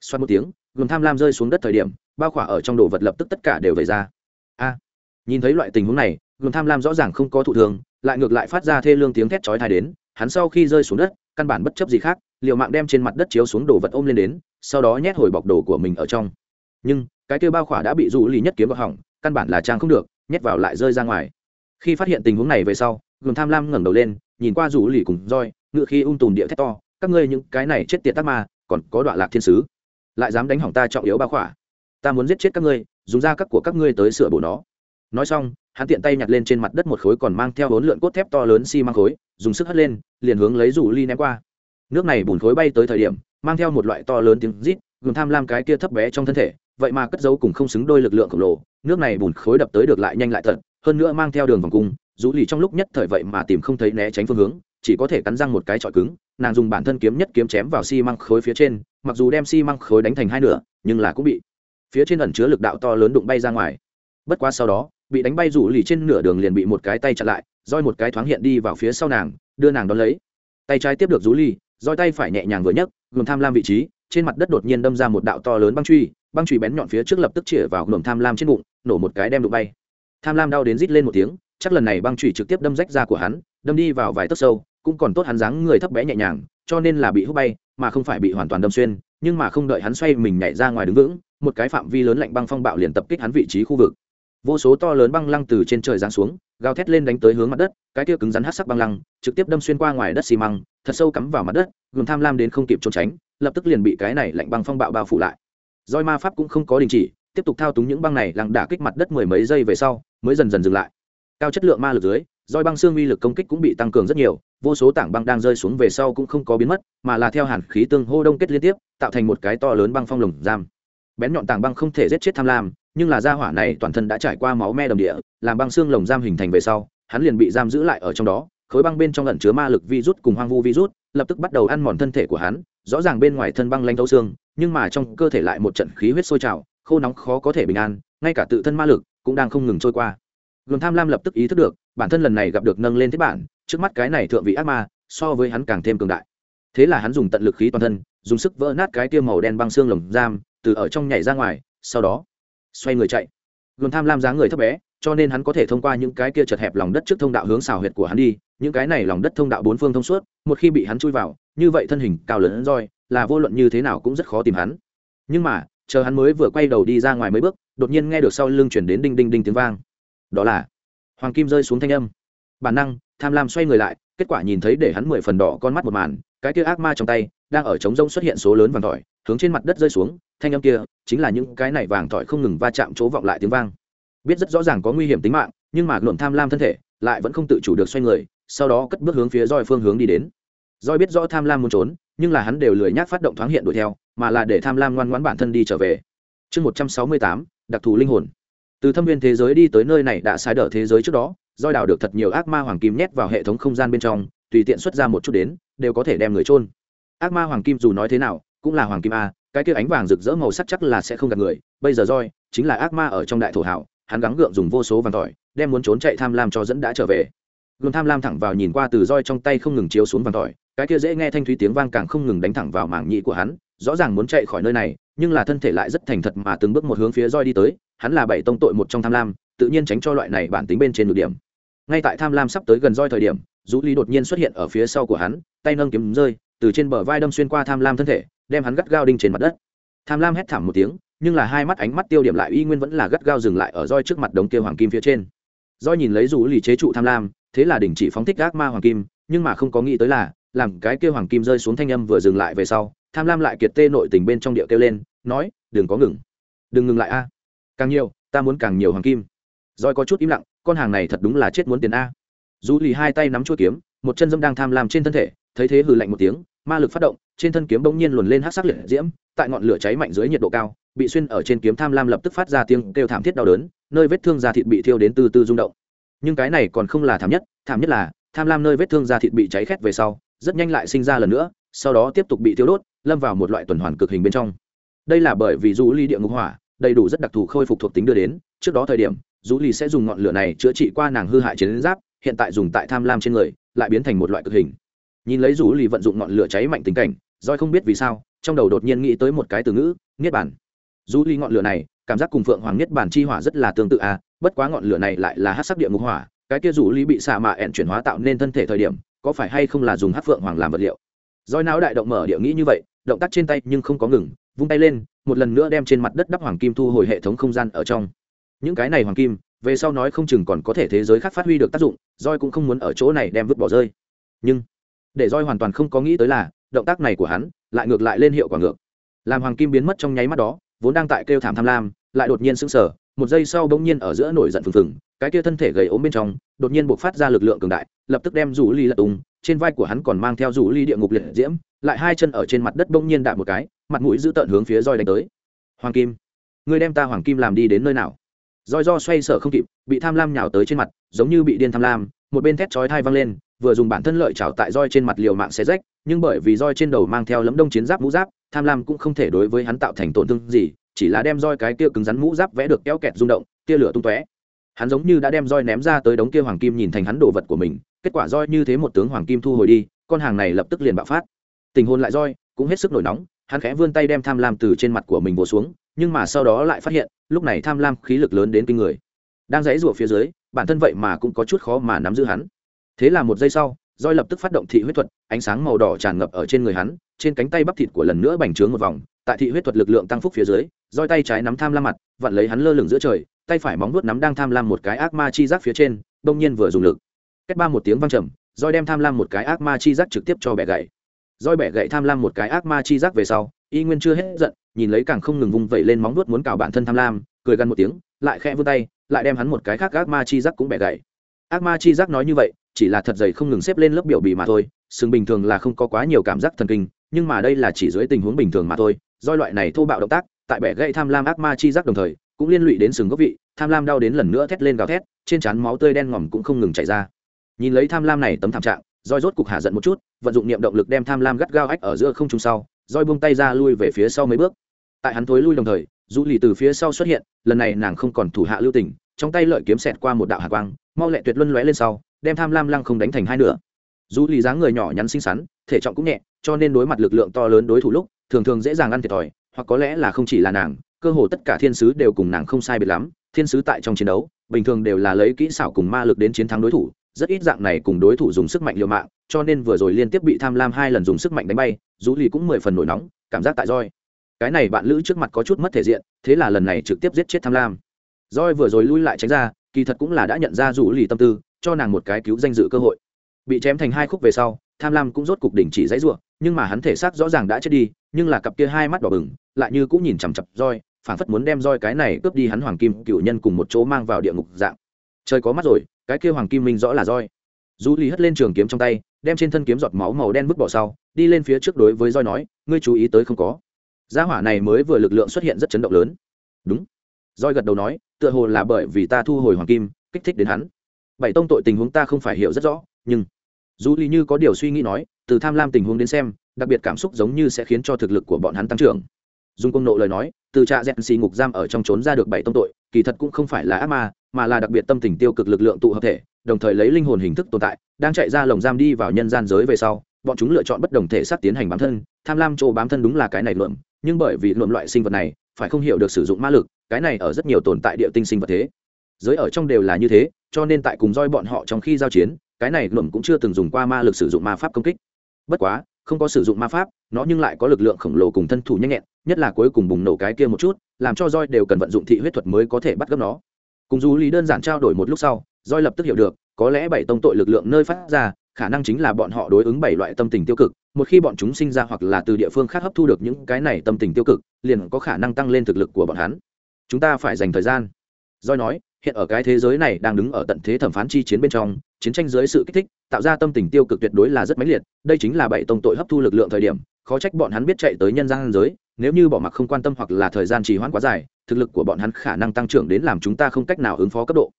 Xoát một tiếng gồm tham lam rơi xuống đất thời điểm, bao khỏa ở trong đồ vật lập tức tất cả đều vẩy ra. A! Nhìn thấy loại tình huống này gồm tham lam rõ ràng không có thụ thường, lại ngược lại phát ra thê lương tiếng thét chói tai đến, hắn sau khi rơi xuống đất, căn bản bất chấp gì khác, liều mạng đem trên mặt đất chiếu xuống đồ vật ôm lên đến, sau đó nhét hồi bọc đồ của mình ở trong. Nhưng, cái kia bao khỏa đã bị rủ lì nhất kiếm vào hỏng, căn bản là trang không được, nhét vào lại rơi ra ngoài. Khi phát hiện tình huống này về sau gồm tham lam ngẩng đầu lên nhìn qua rủ lì cùng roi, ngựa khi ung tùm địa thét to, các ngươi những cái này chết tiệt tắc ma, còn có đoạn lạc thiên sứ. Lại dám đánh hỏng ta trọng yếu bao khỏa. Ta muốn giết chết các ngươi, dùng ra các của các ngươi tới sửa bổ nó. Nói xong, hắn tiện tay nhặt lên trên mặt đất một khối còn mang theo bốn lượn cốt thép to lớn xi mang khối, dùng sức hất lên, liền hướng lấy rủ ly ném qua. Nước này bùn khối bay tới thời điểm, mang theo một loại to lớn tiếng rít gừng tham lam cái kia thấp bé trong thân thể, vậy mà cất dấu cùng không xứng đôi lực lượng khổng lồ. Nước này bùn khối đập tới được lại nhanh lại thật, hơn nữa mang theo đường vòng cung dù ly trong lúc nhất thời vậy mà tìm không thấy né tránh phương hướng, chỉ có thể cắn răng một cái trọi cứng, nàng dùng bản thân kiếm nhất kiếm chém vào xi、si、măng khối phía trên, mặc dù đem xi、si、măng khối đánh thành hai nửa, nhưng là cũng bị phía trên ẩn chứa lực đạo to lớn đụng bay ra ngoài. Bất quá sau đó, bị đánh bay rủ lì trên nửa đường liền bị một cái tay chặn lại, roi một cái thoáng hiện đi vào phía sau nàng, đưa nàng đón lấy. Tay trái tiếp được rú lì, roi tay phải nhẹ nhàng vừa nhấc gồm tham lam vị trí, trên mặt đất đột nhiên đâm ra một đạo to lớn băng truy băng truy bén nhọn phía trước lập tức chĩa vào gồm tham lam trên bụng, nổ một cái đem đụng bay. Tham lam đau đến rít lên một tiếng chắc lần này băng chủy trực tiếp đâm rách ra của hắn, đâm đi vào vài tấc sâu, cũng còn tốt hắn dáng người thấp bé nhẹ nhàng, cho nên là bị hút bay, mà không phải bị hoàn toàn đâm xuyên, nhưng mà không đợi hắn xoay mình nhảy ra ngoài đứng vững, một cái phạm vi lớn lạnh băng phong bạo liền tập kích hắn vị trí khu vực. Vô số to lớn băng lăng từ trên trời giáng xuống, gào thét lên đánh tới hướng mặt đất, cái kia cứng rắn hắc sắc băng lăng, trực tiếp đâm xuyên qua ngoài đất xi măng, thật sâu cắm vào mặt đất gồm tham lam đến không kịp trốn tránh, lập tức liền bị cái này lạnh băng phong bạo bao phủ lại. Roi ma pháp cũng không có đình chỉ, tiếp tục thao túng những băng này, lăng đả kích mặt đất mười mấy giây về sau, mới dần dần dừng lại cao chất lượng ma lực dưới, roi băng xương uy lực công kích cũng bị tăng cường rất nhiều, vô số tảng băng đang rơi xuống về sau cũng không có biến mất, mà là theo hàn khí tương hô đông kết liên tiếp, tạo thành một cái to lớn băng phong lồng giam. Bén nhọn tảng băng không thể giết chết tham lam, nhưng là gia hỏa này toàn thân đã trải qua máu me đồng địa, làm băng xương lồng giam hình thành về sau, hắn liền bị giam giữ lại ở trong đó, khối băng bên trong lẩn chứa ma lực virus cùng hoang vu virus lập tức bắt đầu ăn mòn thân thể của hắn, rõ ràng bên ngoài thân băng lanh thấu xương, nhưng mà trong cơ thể lại một trận khí huyết sôi trào, khô nóng khó có thể bình an, ngay cả tự thân ma lực cũng đang không ngừng trôi qua gồm tham lam lập tức ý thức được, bản thân lần này gặp được nâng lên thế bản, trước mắt cái này thượng vị ác ma, so với hắn càng thêm cường đại. Thế là hắn dùng tận lực khí toàn thân, dùng sức vỡ nát cái tiêu màu đen băng xương lồng giam, từ ở trong nhảy ra ngoài, sau đó, xoay người chạy. Gồm tham lam dáng người thấp bé, cho nên hắn có thể thông qua những cái kia chật hẹp lòng đất trước thông đạo hướng xào huyệt của hắn đi, những cái này lòng đất thông đạo bốn phương thông suốt, một khi bị hắn chui vào, như vậy thân hình cao lớn roi, là vô luận như thế nào cũng rất khó tìm hắn. Nhưng mà, chờ hắn mới vừa quay đầu đi ra ngoài mấy bước, đột nhiên nghe được sau lưng chuyển đến đinh đinh đinh tiếng vang đó là hoàng kim rơi xuống thanh âm. Bản năng, tham lam xoay người lại, kết quả nhìn thấy để hắn mười phần đỏ con mắt một màn, cái kia ác ma trong tay, đang ở trống rông xuất hiện số lớn vàng tỏi hướng trên mặt đất rơi xuống, thanh âm kia, chính là những cái này vàng tỏi không ngừng va chạm chỗ vọng lại tiếng vang. Biết rất rõ ràng có nguy hiểm tính mạng, nhưng mà luận tham lam thân thể, lại vẫn không tự chủ được xoay người, sau đó cất bước hướng phía roi phương hướng đi đến. Roi biết rõ tham lam muốn trốn, nhưng là hắn đều lười nhác phát động thoáng hiện đuổi theo, mà là để tham lam ngoan ngoãn bản thân đi trở về. Chương một trăm sáu mươi tám, đặc thù linh hồn từ thâm viên thế giới đi tới nơi này đã sai đỡ thế giới trước đó, roi đào được thật nhiều ác ma hoàng kim nhét vào hệ thống không gian bên trong, tùy tiện xuất ra một chút đến, đều có thể đem người trôn ác ma hoàng kim dù nói thế nào, cũng là hoàng kim a, cái kia ánh vàng rực rỡ màu sắc chắc là sẽ không gặp người, bây giờ roi chính là ác ma ở trong đại thổ hảo, hắn gắng gượng dùng vô số vàng tỏi, đem muốn trốn chạy tham lam cho dẫn đã trở về. Gương tham lam thẳng vào nhìn qua từ roi trong tay không ngừng chiếu xuống vàng tỏi, cái kia dễ nghe thanh thúy tiếng vang càng không ngừng đánh thẳng vào mảng nhĩ của hắn, rõ ràng muốn chạy khỏi nơi này, nhưng là thân thể lại rất thành thật mà từng bước một hướng phía roi đi tới hắn là bảy tông tội một trong tham lam, tự nhiên tránh cho loại này bản tính bên trên nhược điểm. Ngay tại tham lam sắp tới gần roi thời điểm, dũ ly đột nhiên xuất hiện ở phía sau của hắn, tay nâng kiếm rơi, từ trên bờ vai đâm xuyên qua tham lam thân thể, đem hắn gắt gao đinh trên mặt đất. Tham lam hét thảm một tiếng, nhưng là hai mắt ánh mắt tiêu điểm lại y nguyên vẫn là gắt gao dừng lại ở roi trước mặt đống kia hoàng kim phía trên. Roi nhìn lấy rủ ly chế trụ tham lam, thế là đình chỉ phóng thích ác ma hoàng kim, nhưng mà không có nghĩ tới là, làm cái kia hoàng kim rơi xuống thanh âm vừa dừng lại về sau, tham lam lại kiệt tê nội tình bên trong điệu kêu lên, nói, đừng có ngừng. Đừng ngừng lại a càng nhiều, ta muốn càng nhiều hoàng kim. Roi có chút im lặng, con hàng này thật đúng là chết muốn tiền a. Dù lì hai tay nắm chuôi kiếm, một chân dâm đang tham lam trên thân thể, thấy thế hừ lạnh một tiếng, ma lực phát động, trên thân kiếm bỗng nhiên luồn lên hát sắc liệt diễm, tại ngọn lửa cháy mạnh dưới nhiệt độ cao, bị xuyên ở trên kiếm tham lam lập tức phát ra tiếng kêu thảm thiết đau đớn, nơi vết thương da thịt bị thiêu đến từ từ rung động. Nhưng cái này còn không là thảm nhất thảm nhất là, tham lam nơi vết thương da thịt bị cháy khét về sau, rất nhanh lại sinh ra lần nữa, sau đó tiếp tục bị thiêu đốt, lâm vào một loại tuần hoàn cực hình bên trong. Đây là bởi vì dù ly địa ngục hỏa đầy đủ rất đặc thù khôi phục thuộc tính đưa đến. Trước đó thời điểm du ly sẽ dùng ngọn lửa này chữa trị qua nàng hư hại chiến giáp, hiện tại dùng tại tham lam trên người, lại biến thành một loại cực hình. Nhìn lấy du ly vận dụng ngọn lửa cháy mạnh tình cảnh doi không biết vì sao, trong đầu đột nhiên nghĩ tới một cái từ ngữ, niết bản du ly ngọn lửa này, cảm giác cùng phượng hoàng niết bản chi hỏa rất là tương tự à bất quá ngọn lửa này lại là hát sắc địa ngục hỏa, cái kia du ly bị xạ mạ ẹn chuyển hóa tạo nên thân thể thời điểm, có phải hay không là dùng hát phượng hoàng làm vật liệu? Roi não đại động mở địa nghĩ như vậy, động tác trên tay nhưng không có ngừng vung tay lên, một lần nữa đem trên mặt đất đắp hoàng kim thu hồi hệ thống không gian ở trong. Những cái này hoàng kim, về sau nói không chừng còn có thể thế giới khác phát huy được tác dụng roi cũng không muốn ở chỗ này đem vứt bỏ rơi. Nhưng, để roi hoàn toàn không có nghĩ tới là, động tác này của hắn lại ngược lại lên hiệu quả ngược. Làm hoàng kim biến mất trong nháy mắt đó, vốn đang tại kêu thảm tham lam, lại đột nhiên sững sờ, một giây sau bỗng nhiên ở giữa nổi giận phừng phừng, cái kia thân thể gầy ốm bên trong, đột nhiên buộc phát ra lực lượng cường đại, lập tức đem rủ ly lật tung, trên vai của hắn còn mang theo rủ ly địa ngục liệt diễm, lại hai chân ở trên mặt đất bỗng nhiên đạp một cái mặt mũi giữ tợn hướng phía roi đánh tới. Hoàng kim, ngươi đem ta hoàng kim làm đi đến nơi nào? Roi do xoay sở không kịp, bị tham lam nhào tới trên mặt, giống như bị điên tham lam, một bên thét chói thai văng lên, vừa dùng bản thân lợi chảo tại roi trên mặt liều mạng xé rách, nhưng bởi vì roi trên đầu mang theo lấm đông chiến giáp mũ giáp, tham lam cũng không thể đối với hắn tạo thành tổn thương gì, chỉ là đem roi cái kia cứng rắn mũ giáp vẽ được kéo kẹt rung động, tia lửa tung tóe. Hắn giống như đã đem roi ném ra tới đống kia hoàng kim nhìn thành hắn đồ vật của mình, kết quả roi như thế một tướng hoàng kim thu hồi đi, con hàng này lập tức liền bạo phát. Tình hôn lại roi, cũng hết sức nổi nóng hắn khẽ vươn tay đem tham lam từ trên mặt của mình vỗ xuống, nhưng mà sau đó lại phát hiện, lúc này tham lam khí lực lớn đến kinh người. Đang dãy rủa phía dưới, bản thân vậy mà cũng có chút khó mà nắm giữ hắn. Thế là một giây sau, roi lập tức phát động thị huyết thuật, ánh sáng màu đỏ tràn ngập ở trên người hắn, trên cánh tay bắp thịt của lần nữa bành trướng một vòng. Tại thị huyết thuật lực lượng tăng phúc phía dưới, roi tay trái nắm tham lam mặt, vặn lấy hắn lơ lửng giữa trời, tay phải móng vuốt nắm đang tham lam một cái ác ma chi giác phía trên, đông nhiên vừa dùng lực. Kết ba một tiếng vang trầm, roi đem tham lam một cái ác ma chi giác trực tiếp cho bẻ gãy roi bẻ gậy tham lam một cái ác ma chi giác về sau, y nguyên chưa hết giận, nhìn lấy càng không ngừng vung vẩy lên móng vuốt muốn cào bản thân tham lam, cười gần một tiếng, lại khẽ vươn tay, lại đem hắn một cái khác ác ma chi giác cũng bẻ gậy. ác ma chi giác nói như vậy, chỉ là thật dày không ngừng xếp lên lớp biểu bì mà thôi sừng bình thường là không có quá nhiều cảm giác thần kinh, nhưng mà đây là chỉ dưới tình huống bình thường mà thôi do loại này thô bạo động tác, tại bẻ gãy tham lam ác ma chi giác đồng thời, cũng liên lụy đến sừng gốc vị, tham lam đau đến lần nữa thét lên gào thét, trên trán máu tươi đen ngòm cũng không ngừng chảy ra nhìn lấy tham lam này tấm thảm trạng roi rốt cục hạ giận một chút, vận dụng niệm động lực đem tham lam gắt gao ách ở giữa không trung sau, roi buông tay ra lui về phía sau mấy bước. Tại hắn thối lui đồng thời du lì từ phía sau xuất hiện, lần này nàng không còn thủ hạ lưu tình, trong tay lợi kiếm xẹt qua một đạo hạ quang, mau lẹ tuyệt luân lóe lên sau, đem tham lam lăng không đánh thành hai nửa. Du lì dáng người nhỏ nhắn xinh xắn, thể trọng cũng nhẹ, cho nên đối mặt lực lượng to lớn đối thủ lúc, thường thường dễ dàng ăn thiệt thòi, hoặc có lẽ là không chỉ là nàng, cơ hồ tất cả thiên sứ đều cùng nàng không sai biệt lắm, thiên sứ tại trong chiến đấu, bình thường đều là lấy kỹ xảo cùng ma lực đến chiến thắng đối thủ rất ít dạng này cùng đối thủ dùng sức mạnh liều mạng, cho nên vừa rồi liên tiếp bị tham lam hai lần dùng sức mạnh đánh bay dù lì cũng mười phần nổi nóng, cảm giác tại roi. Cái này bạn lữ trước mặt có chút mất thể diện, thế là lần này trực tiếp giết chết tham lam. Roi vừa rồi lui lại tránh ra, kỳ thật cũng là đã nhận ra rủ lì tâm tư, cho nàng một cái cứu danh dự cơ hội. Bị chém thành hai khúc về sau, tham lam cũng rốt cục đỉnh chỉ dãy ruộng nhưng mà hắn thể xác rõ ràng đã chết đi, nhưng là cặp kia hai mắt đỏ bừng, lại như cũng nhìn chằm chặp roi phản phất muốn đem roi cái này cướp đi hắn hoàng kim cựu nhân cùng một chỗ mang vào địa ngục dạng. Trời có mắt rồi cái kia hoàng kim minh rõ là roi. Du lý hất lên trường kiếm trong tay, đem trên thân kiếm giọt máu màu đen vứt bỏ sau, đi lên phía trước đối với roi nói, ngươi chú ý tới không có? Gia hỏa này mới vừa lực lượng xuất hiện rất chấn động lớn. Đúng. Roi gật đầu nói, tựa hồ là bởi vì ta thu hồi hoàng kim, kích thích đến hắn. Bảy tông tội tình huống ta không phải hiểu rất rõ, nhưng du lý như có điều suy nghĩ nói, từ tham lam tình huống đến xem, đặc biệt cảm xúc giống như sẽ khiến cho thực lực của bọn hắn tăng trưởng dùng công nộ lời nói, từ trạ dẹn xì ngục giam ở trong trốn ra được bảy tông tội, kỳ thật cũng không phải là ác ma, mà là đặc biệt tâm tình tiêu cực lực lượng tụ hợp thể, đồng thời lấy linh hồn hình thức tồn tại, đang chạy ra lồng giam đi vào nhân gian giới về sau, bọn chúng lựa chọn bất đồng thể sắp tiến hành bám thân, tham lam chỗ bám thân đúng là cái này luận nhưng bởi vì luận loại sinh vật này, phải không hiểu được sử dụng ma lực, cái này ở rất nhiều tồn tại địa tinh sinh vật thế. Giới ở trong đều là như thế, cho nên tại cùng roi bọn họ trong khi giao chiến, cái này luận cũng chưa từng dùng qua ma lực sử dụng ma pháp công kích. Bất quá, không có sử dụng ma pháp, nó nhưng lại có lực lượng khổng lồ cùng thân thủ nhanh nhẹn nhất là cuối cùng bùng nổ cái kia một chút, làm cho roi đều cần vận dụng thị huyết thuật mới có thể bắt gấp nó. Cùng dù lý đơn giản trao đổi một lúc sau roi lập tức hiểu được, có lẽ bảy tông tội lực lượng nơi phát ra, khả năng chính là bọn họ đối ứng bảy loại tâm tình tiêu cực, một khi bọn chúng sinh ra hoặc là từ địa phương khác hấp thu được những cái này tâm tình tiêu cực, liền có khả năng tăng lên thực lực của bọn hắn. Chúng ta phải dành thời gian. Roi nói, hiện ở cái thế giới này đang đứng ở tận thế thẩm phán chi chiến bên trong, chiến tranh dưới sự kích thích, tạo ra tâm tình tiêu cực tuyệt đối là rất mãnh liệt, đây chính là bảy tông tội hấp thu lực lượng thời điểm, khó trách bọn hắn biết chạy tới nhân gian giới nếu như bỏ mặc không quan tâm hoặc là thời gian trì hoãn quá dài, thực lực của bọn hắn khả năng tăng trưởng đến làm chúng ta không cách nào ứng phó cấp độ.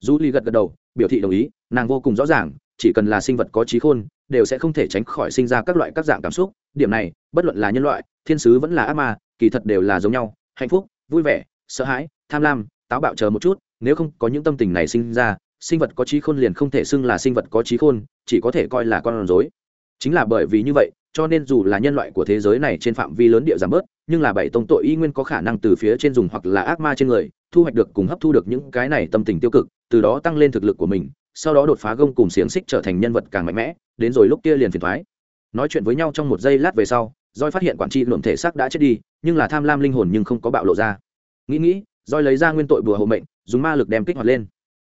Du ly gật gật đầu, biểu thị đồng ý, nàng vô cùng rõ ràng, chỉ cần là sinh vật có trí khôn, đều sẽ không thể tránh khỏi sinh ra các loại các dạng cảm xúc. Điểm này, bất luận là nhân loại, thiên sứ vẫn là ác ma, kỳ thật đều là giống nhau, hạnh phúc, vui vẻ, sợ hãi, tham lam, táo bạo chờ một chút, nếu không có những tâm tình này sinh ra, sinh vật có trí khôn liền không thể xưng là sinh vật có trí khôn, chỉ có thể coi là con rối. Chính là bởi vì như vậy cho nên dù là nhân loại của thế giới này trên phạm vi lớn địa giảm bớt, nhưng là bảy tông tội y nguyên có khả năng từ phía trên dùng hoặc là ác ma trên người, thu hoạch được cùng hấp thu được những cái này tâm tình tiêu cực, từ đó tăng lên thực lực của mình, sau đó đột phá gông cùng xiềng xích trở thành nhân vật càng mạnh mẽ, đến rồi lúc kia liền phiền thoái. Nói chuyện với nhau trong một giây lát về sau roi phát hiện quản trị luận thể xác đã chết đi, nhưng là tham lam linh hồn nhưng không có bạo lộ ra. Nghĩ nghĩ roi lấy ra nguyên tội bùa hộ mệnh, dùng ma lực đem kích hoạt lên.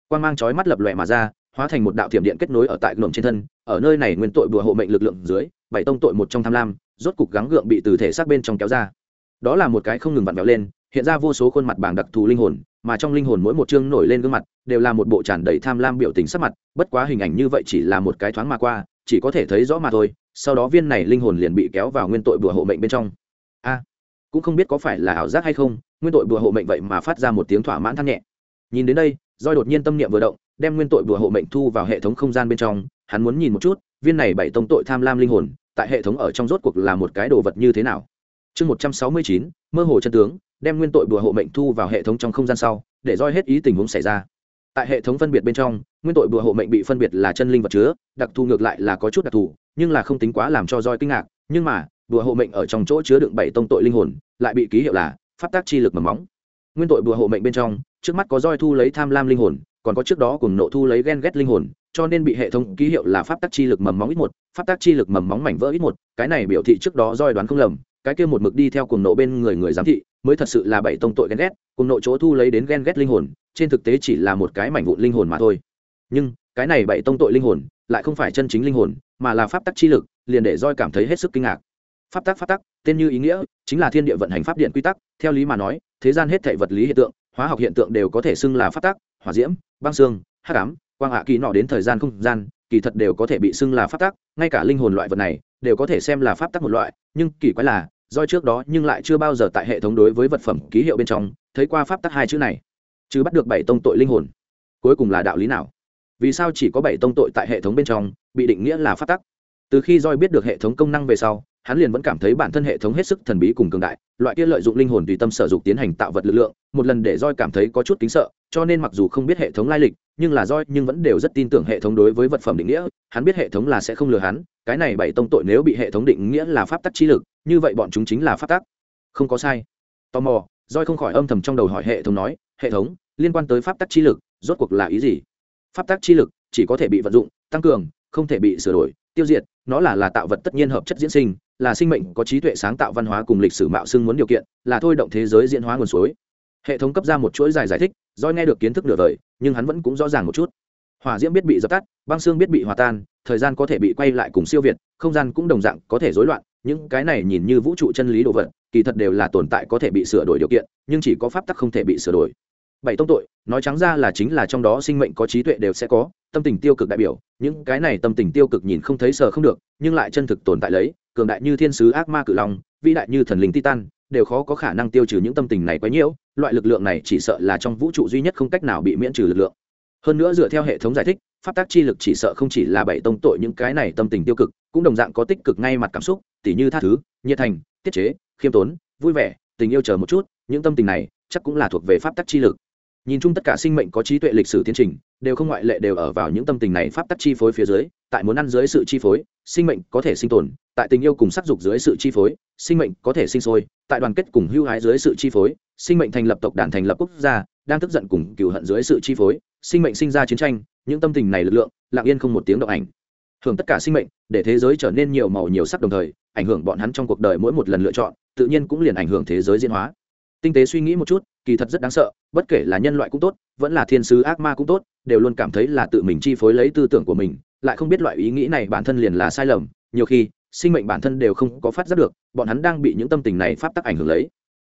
Quan mang chói mắt lập lòe mà ra hóa thành một đạo thiểm điện kết nối ở tại luận trên thân, ở nơi này nguyên tội bùa hộ mệnh lực lượng dưới, bảy tông tội một trong tham lam, rốt cục gắng gượng bị từ thể xác bên trong kéo ra. Đó là một cái không ngừng vặn vẹo lên, hiện ra vô số khuôn mặt bảng đặc thù linh hồn, mà trong linh hồn mỗi một chương nổi lên gương mặt, đều là một bộ tràn đầy tham lam biểu tình sắc mặt, bất quá hình ảnh như vậy chỉ là một cái thoáng mà qua, chỉ có thể thấy rõ mà thôi, sau đó viên này linh hồn liền bị kéo vào nguyên tội bùa hộ mệnh bên trong. A, cũng không biết có phải là ảo giác hay không, nguyên tội bùa hộ mệnh vậy mà phát ra một tiếng thỏa mãn than nhẹ. Nhìn đến đây doi đột nhiên tâm niệm vừa động đem nguyên tội bùa hộ mệnh thu vào hệ thống không gian bên trong, hắn muốn nhìn một chút, viên này bảy tông tội tham lam linh hồn, tại hệ thống ở trong rốt cuộc là một cái đồ vật như thế nào. Chương một trăm sáu mươi chín, mơ hồ chân tướng, đem nguyên tội bùa hộ mệnh thu vào hệ thống trong không gian sau, để roi hết ý tình huống xảy ra. Tại hệ thống phân biệt bên trong, nguyên tội bùa hộ mệnh bị phân biệt là chân linh vật chứa, đặc thù ngược lại là có chút đặc thù, nhưng là không tính quá làm cho roi kinh ngạc, nhưng mà, bùa hộ mệnh ở trong chỗ chứa đựng bảy tông tội linh hồn, lại bị ký hiệu là pháp tác chi lực mầm móng nguyên tội bùa hộ mệnh bên trong, trước mắt có roi thu lấy tham lam linh hồn còn có trước đó cùng nộ thu lấy ghen ghét linh hồn, cho nên bị hệ thống ký hiệu là pháp tắc chi lực mầm móng ít một, pháp tắc chi lực mầm móng mảnh vỡ ít một, cái này biểu thị trước đó roi đoán không lầm, cái kia một mực đi theo cùng nộ bên người người giám thị, mới thật sự là bảy tông tội ghen ghét cùng nộ chỗ thu lấy đến ghen ghét linh hồn, trên thực tế chỉ là một cái mảnh vụn linh hồn mà thôi. Nhưng, cái này bảy tông tội linh hồn, lại không phải chân chính linh hồn, mà là pháp tắc chi lực, liền để roi cảm thấy hết sức kinh ngạc. Pháp tắc pháp tắc, tên như ý nghĩa, chính là thiên địa vận hành pháp điện quy tắc, theo lý mà nói, thế gian hết thảy vật lý hiện tượng, hóa học hiện tượng đều có thể xưng là pháp tắc hỏa diễm, băng xương, hắc ám, quang hạ kỳ nọ đến thời gian không gian, kỳ thật đều có thể bị xưng là pháp tắc, ngay cả linh hồn loại vật này đều có thể xem là pháp tắc một loại, nhưng kỳ quái là, do trước đó nhưng lại chưa bao giờ tại hệ thống đối với vật phẩm ký hiệu bên trong thấy qua pháp tắc hai chữ này. Chứ bắt được bảy tông tội linh hồn. Cuối cùng là đạo lý nào? Vì sao chỉ có bảy tông tội tại hệ thống bên trong bị định nghĩa là pháp tắc? Từ khi roi biết được hệ thống công năng về sau hắn liền vẫn cảm thấy bản thân hệ thống hết sức thần bí cùng cường đại, loại kia lợi dụng linh hồn tùy tâm sở dục tiến hành tạo vật lực lượng, một lần để roi cảm thấy có chút kính sợ, cho nên mặc dù không biết hệ thống lai lịch, nhưng là roi nhưng vẫn đều rất tin tưởng hệ thống đối với vật phẩm định nghĩa, hắn biết hệ thống là sẽ không lừa hắn, cái này bảy tông tội nếu bị hệ thống định nghĩa là pháp tắc chi lực, như vậy bọn chúng chính là pháp tắc. Không có sai. Tò mò roi không khỏi âm thầm trong đầu hỏi hệ thống nói, hệ thống, liên quan tới pháp tắc chi lực, rốt cuộc là ý gì? Pháp tắc chi lực chỉ có thể bị vận dụng, tăng cường, không thể bị sửa đổi, tiêu diệt, nó là là tạo vật tất nhiên hợp chất diễn sinh là sinh mệnh có trí tuệ sáng tạo văn hóa cùng lịch sử mạo xưng muốn điều kiện, là thôi động thế giới diễn hóa nguồn suối. Hệ thống cấp ra một chuỗi dài giải thích do nghe được kiến thức nửa vời, nhưng hắn vẫn cũng rõ ràng một chút. Hỏa diễm biết bị dập tắt, băng xương biết bị hòa tan, thời gian có thể bị quay lại cùng siêu việt, không gian cũng đồng dạng có thể rối loạn, những cái này nhìn như vũ trụ chân lý đồ vật, kỳ thật đều là tồn tại có thể bị sửa đổi điều kiện, nhưng chỉ có pháp tắc không thể bị sửa đổi. Bảy tông tội, nói trắng ra là chính là trong đó sinh mệnh có trí tuệ đều sẽ có, tâm tình tiêu cực đại biểu, những cái này tâm tình tiêu cực nhìn không thấy sờ không được, nhưng lại chân thực tồn tại lấy cường đại như thiên sứ ác ma cự long, vĩ đại như thần linh titan, đều khó có khả năng tiêu trừ những tâm tình này quá nhiễu loại lực lượng này chỉ sợ là trong vũ trụ duy nhất không cách nào bị miễn trừ lực lượng. Hơn nữa dựa theo hệ thống giải thích, pháp tác chi lực chỉ sợ không chỉ là bảy tông tội những cái này tâm tình tiêu cực, cũng đồng dạng có tích cực ngay mặt cảm xúc, tỉ như tha thứ, nhiệt thành, tiết chế, khiêm tốn, vui vẻ, tình yêu chờ một chút, những tâm tình này chắc cũng là thuộc về pháp tắc chi lực. Nhìn chung tất cả sinh mệnh có trí tuệ lịch sử tiến trình, đều không ngoại lệ đều ở vào những tâm tình này pháp tắc chi phối phía dưới, tại muốn ăn dưới sự chi phối, sinh mệnh có thể sinh tồn tại tình yêu cùng sắc dục dưới sự chi phối, sinh mệnh có thể sinh sôi, tại đoàn kết cùng hưu hái dưới sự chi phối, sinh mệnh thành lập tộc đàn thành lập quốc gia, đang tức giận cùng cựu hận dưới sự chi phối, sinh mệnh sinh ra chiến tranh, những tâm tình này lực lượng, lặng yên không một tiếng động ảnh. Hưởng tất cả sinh mệnh, để thế giới trở nên nhiều màu nhiều sắc đồng thời, ảnh hưởng bọn hắn trong cuộc đời mỗi một lần lựa chọn, tự nhiên cũng liền ảnh hưởng thế giới diễn hóa. Tinh tế suy nghĩ một chút, kỳ thật rất đáng sợ, bất kể là nhân loại cũng tốt, vẫn là thiên sứ ác ma cũng tốt, đều luôn cảm thấy là tự mình chi phối lấy tư tưởng của mình, lại không biết loại ý nghĩ này bản thân liền là sai lầm, nhiều khi sinh mệnh bản thân đều không có phát giác được, bọn hắn đang bị những tâm tình này pháp tắc ảnh hưởng lấy.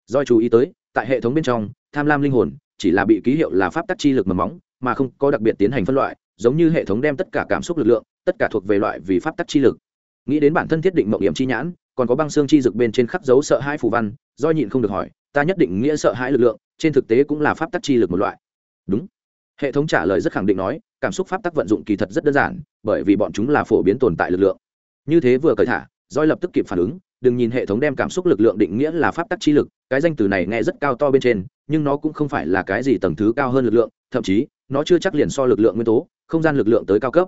Do chú ý tới, tại hệ thống bên trong, tham lam linh hồn chỉ là bị ký hiệu là pháp tắc chi lực mầm móng, mà không có đặc biệt tiến hành phân loại, giống như hệ thống đem tất cả cảm xúc lực lượng, tất cả thuộc về loại vì pháp tắc chi lực. Nghĩ đến bản thân thiết định mộng điểm chi nhãn, còn có băng xương chi dực bên trên khắc dấu sợ hai phù văn, do nhịn không được hỏi, ta nhất định nghĩa sợ hãi lực lượng, trên thực tế cũng là pháp tắc chi lực một loại. Đúng. Hệ thống trả lời rất khẳng định nói, cảm xúc pháp tắc vận dụng kỳ thật rất đơn giản, bởi vì bọn chúng là phổ biến tồn tại lực lượng như thế vừa cởi thả doi lập tức kịp phản ứng, đừng nhìn hệ thống đem cảm xúc lực lượng định nghĩa là pháp tắc chi lực, cái danh từ này nghe rất cao to bên trên, nhưng nó cũng không phải là cái gì tầng thứ cao hơn lực lượng, thậm chí, nó chưa chắc liền so lực lượng nguyên tố, không gian lực lượng tới cao cấp.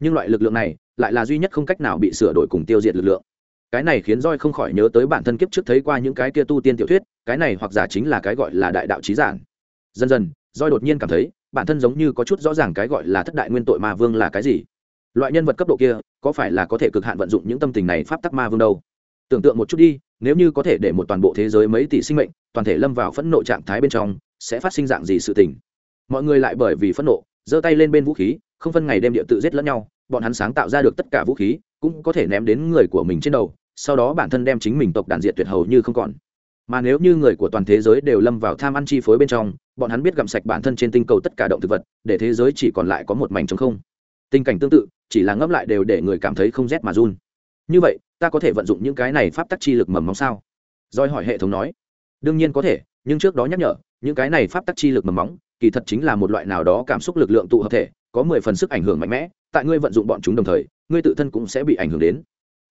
Nhưng loại lực lượng này, lại là duy nhất không cách nào bị sửa đổi cùng tiêu diệt lực lượng. Cái này khiến roi không khỏi nhớ tới bản thân kiếp trước thấy qua những cái kia tu tiên tiểu thuyết, cái này hoặc giả chính là cái gọi là đại đạo trí giản. Dần dần roi đột nhiên cảm thấy, bản thân giống như có chút rõ ràng cái gọi là thất đại nguyên tội ma vương là cái gì loại nhân vật cấp độ kia, có phải là có thể cực hạn vận dụng những tâm tình này pháp tắc ma vương đâu? Tưởng tượng một chút đi, nếu như có thể để một toàn bộ thế giới mấy tỷ sinh mệnh, toàn thể lâm vào phẫn nộ trạng thái bên trong, sẽ phát sinh dạng gì sự tình? Mọi người lại bởi vì phẫn nộ, giơ tay lên bên vũ khí, không phân ngày đêm địa tự giết lẫn nhau, bọn hắn sáng tạo ra được tất cả vũ khí, cũng có thể ném đến người của mình trên đầu, sau đó bản thân đem chính mình tộc đàn diệt tuyệt hầu như không còn. Mà nếu như người của toàn thế giới đều lâm vào tham ăn chi phối bên trong, bọn hắn biết gặm sạch bản thân trên tinh cầu tất cả động thực vật, để thế giới chỉ còn lại có một mảnh trống không tình cảnh tương tự, chỉ là ngấp lại đều để người cảm thấy không rét mà run. Như vậy, ta có thể vận dụng những cái này pháp tắc chi lực mầm móng sao? Doi hỏi hệ thống nói. Đương nhiên có thể, nhưng trước đó nhắc nhở, những cái này pháp tắc chi lực mầm móng, kỳ thật chính là một loại nào đó cảm xúc lực lượng tụ hợp thể, có mười phần sức ảnh hưởng mạnh mẽ, tại ngươi vận dụng bọn chúng đồng thời, ngươi tự thân cũng sẽ bị ảnh hưởng đến.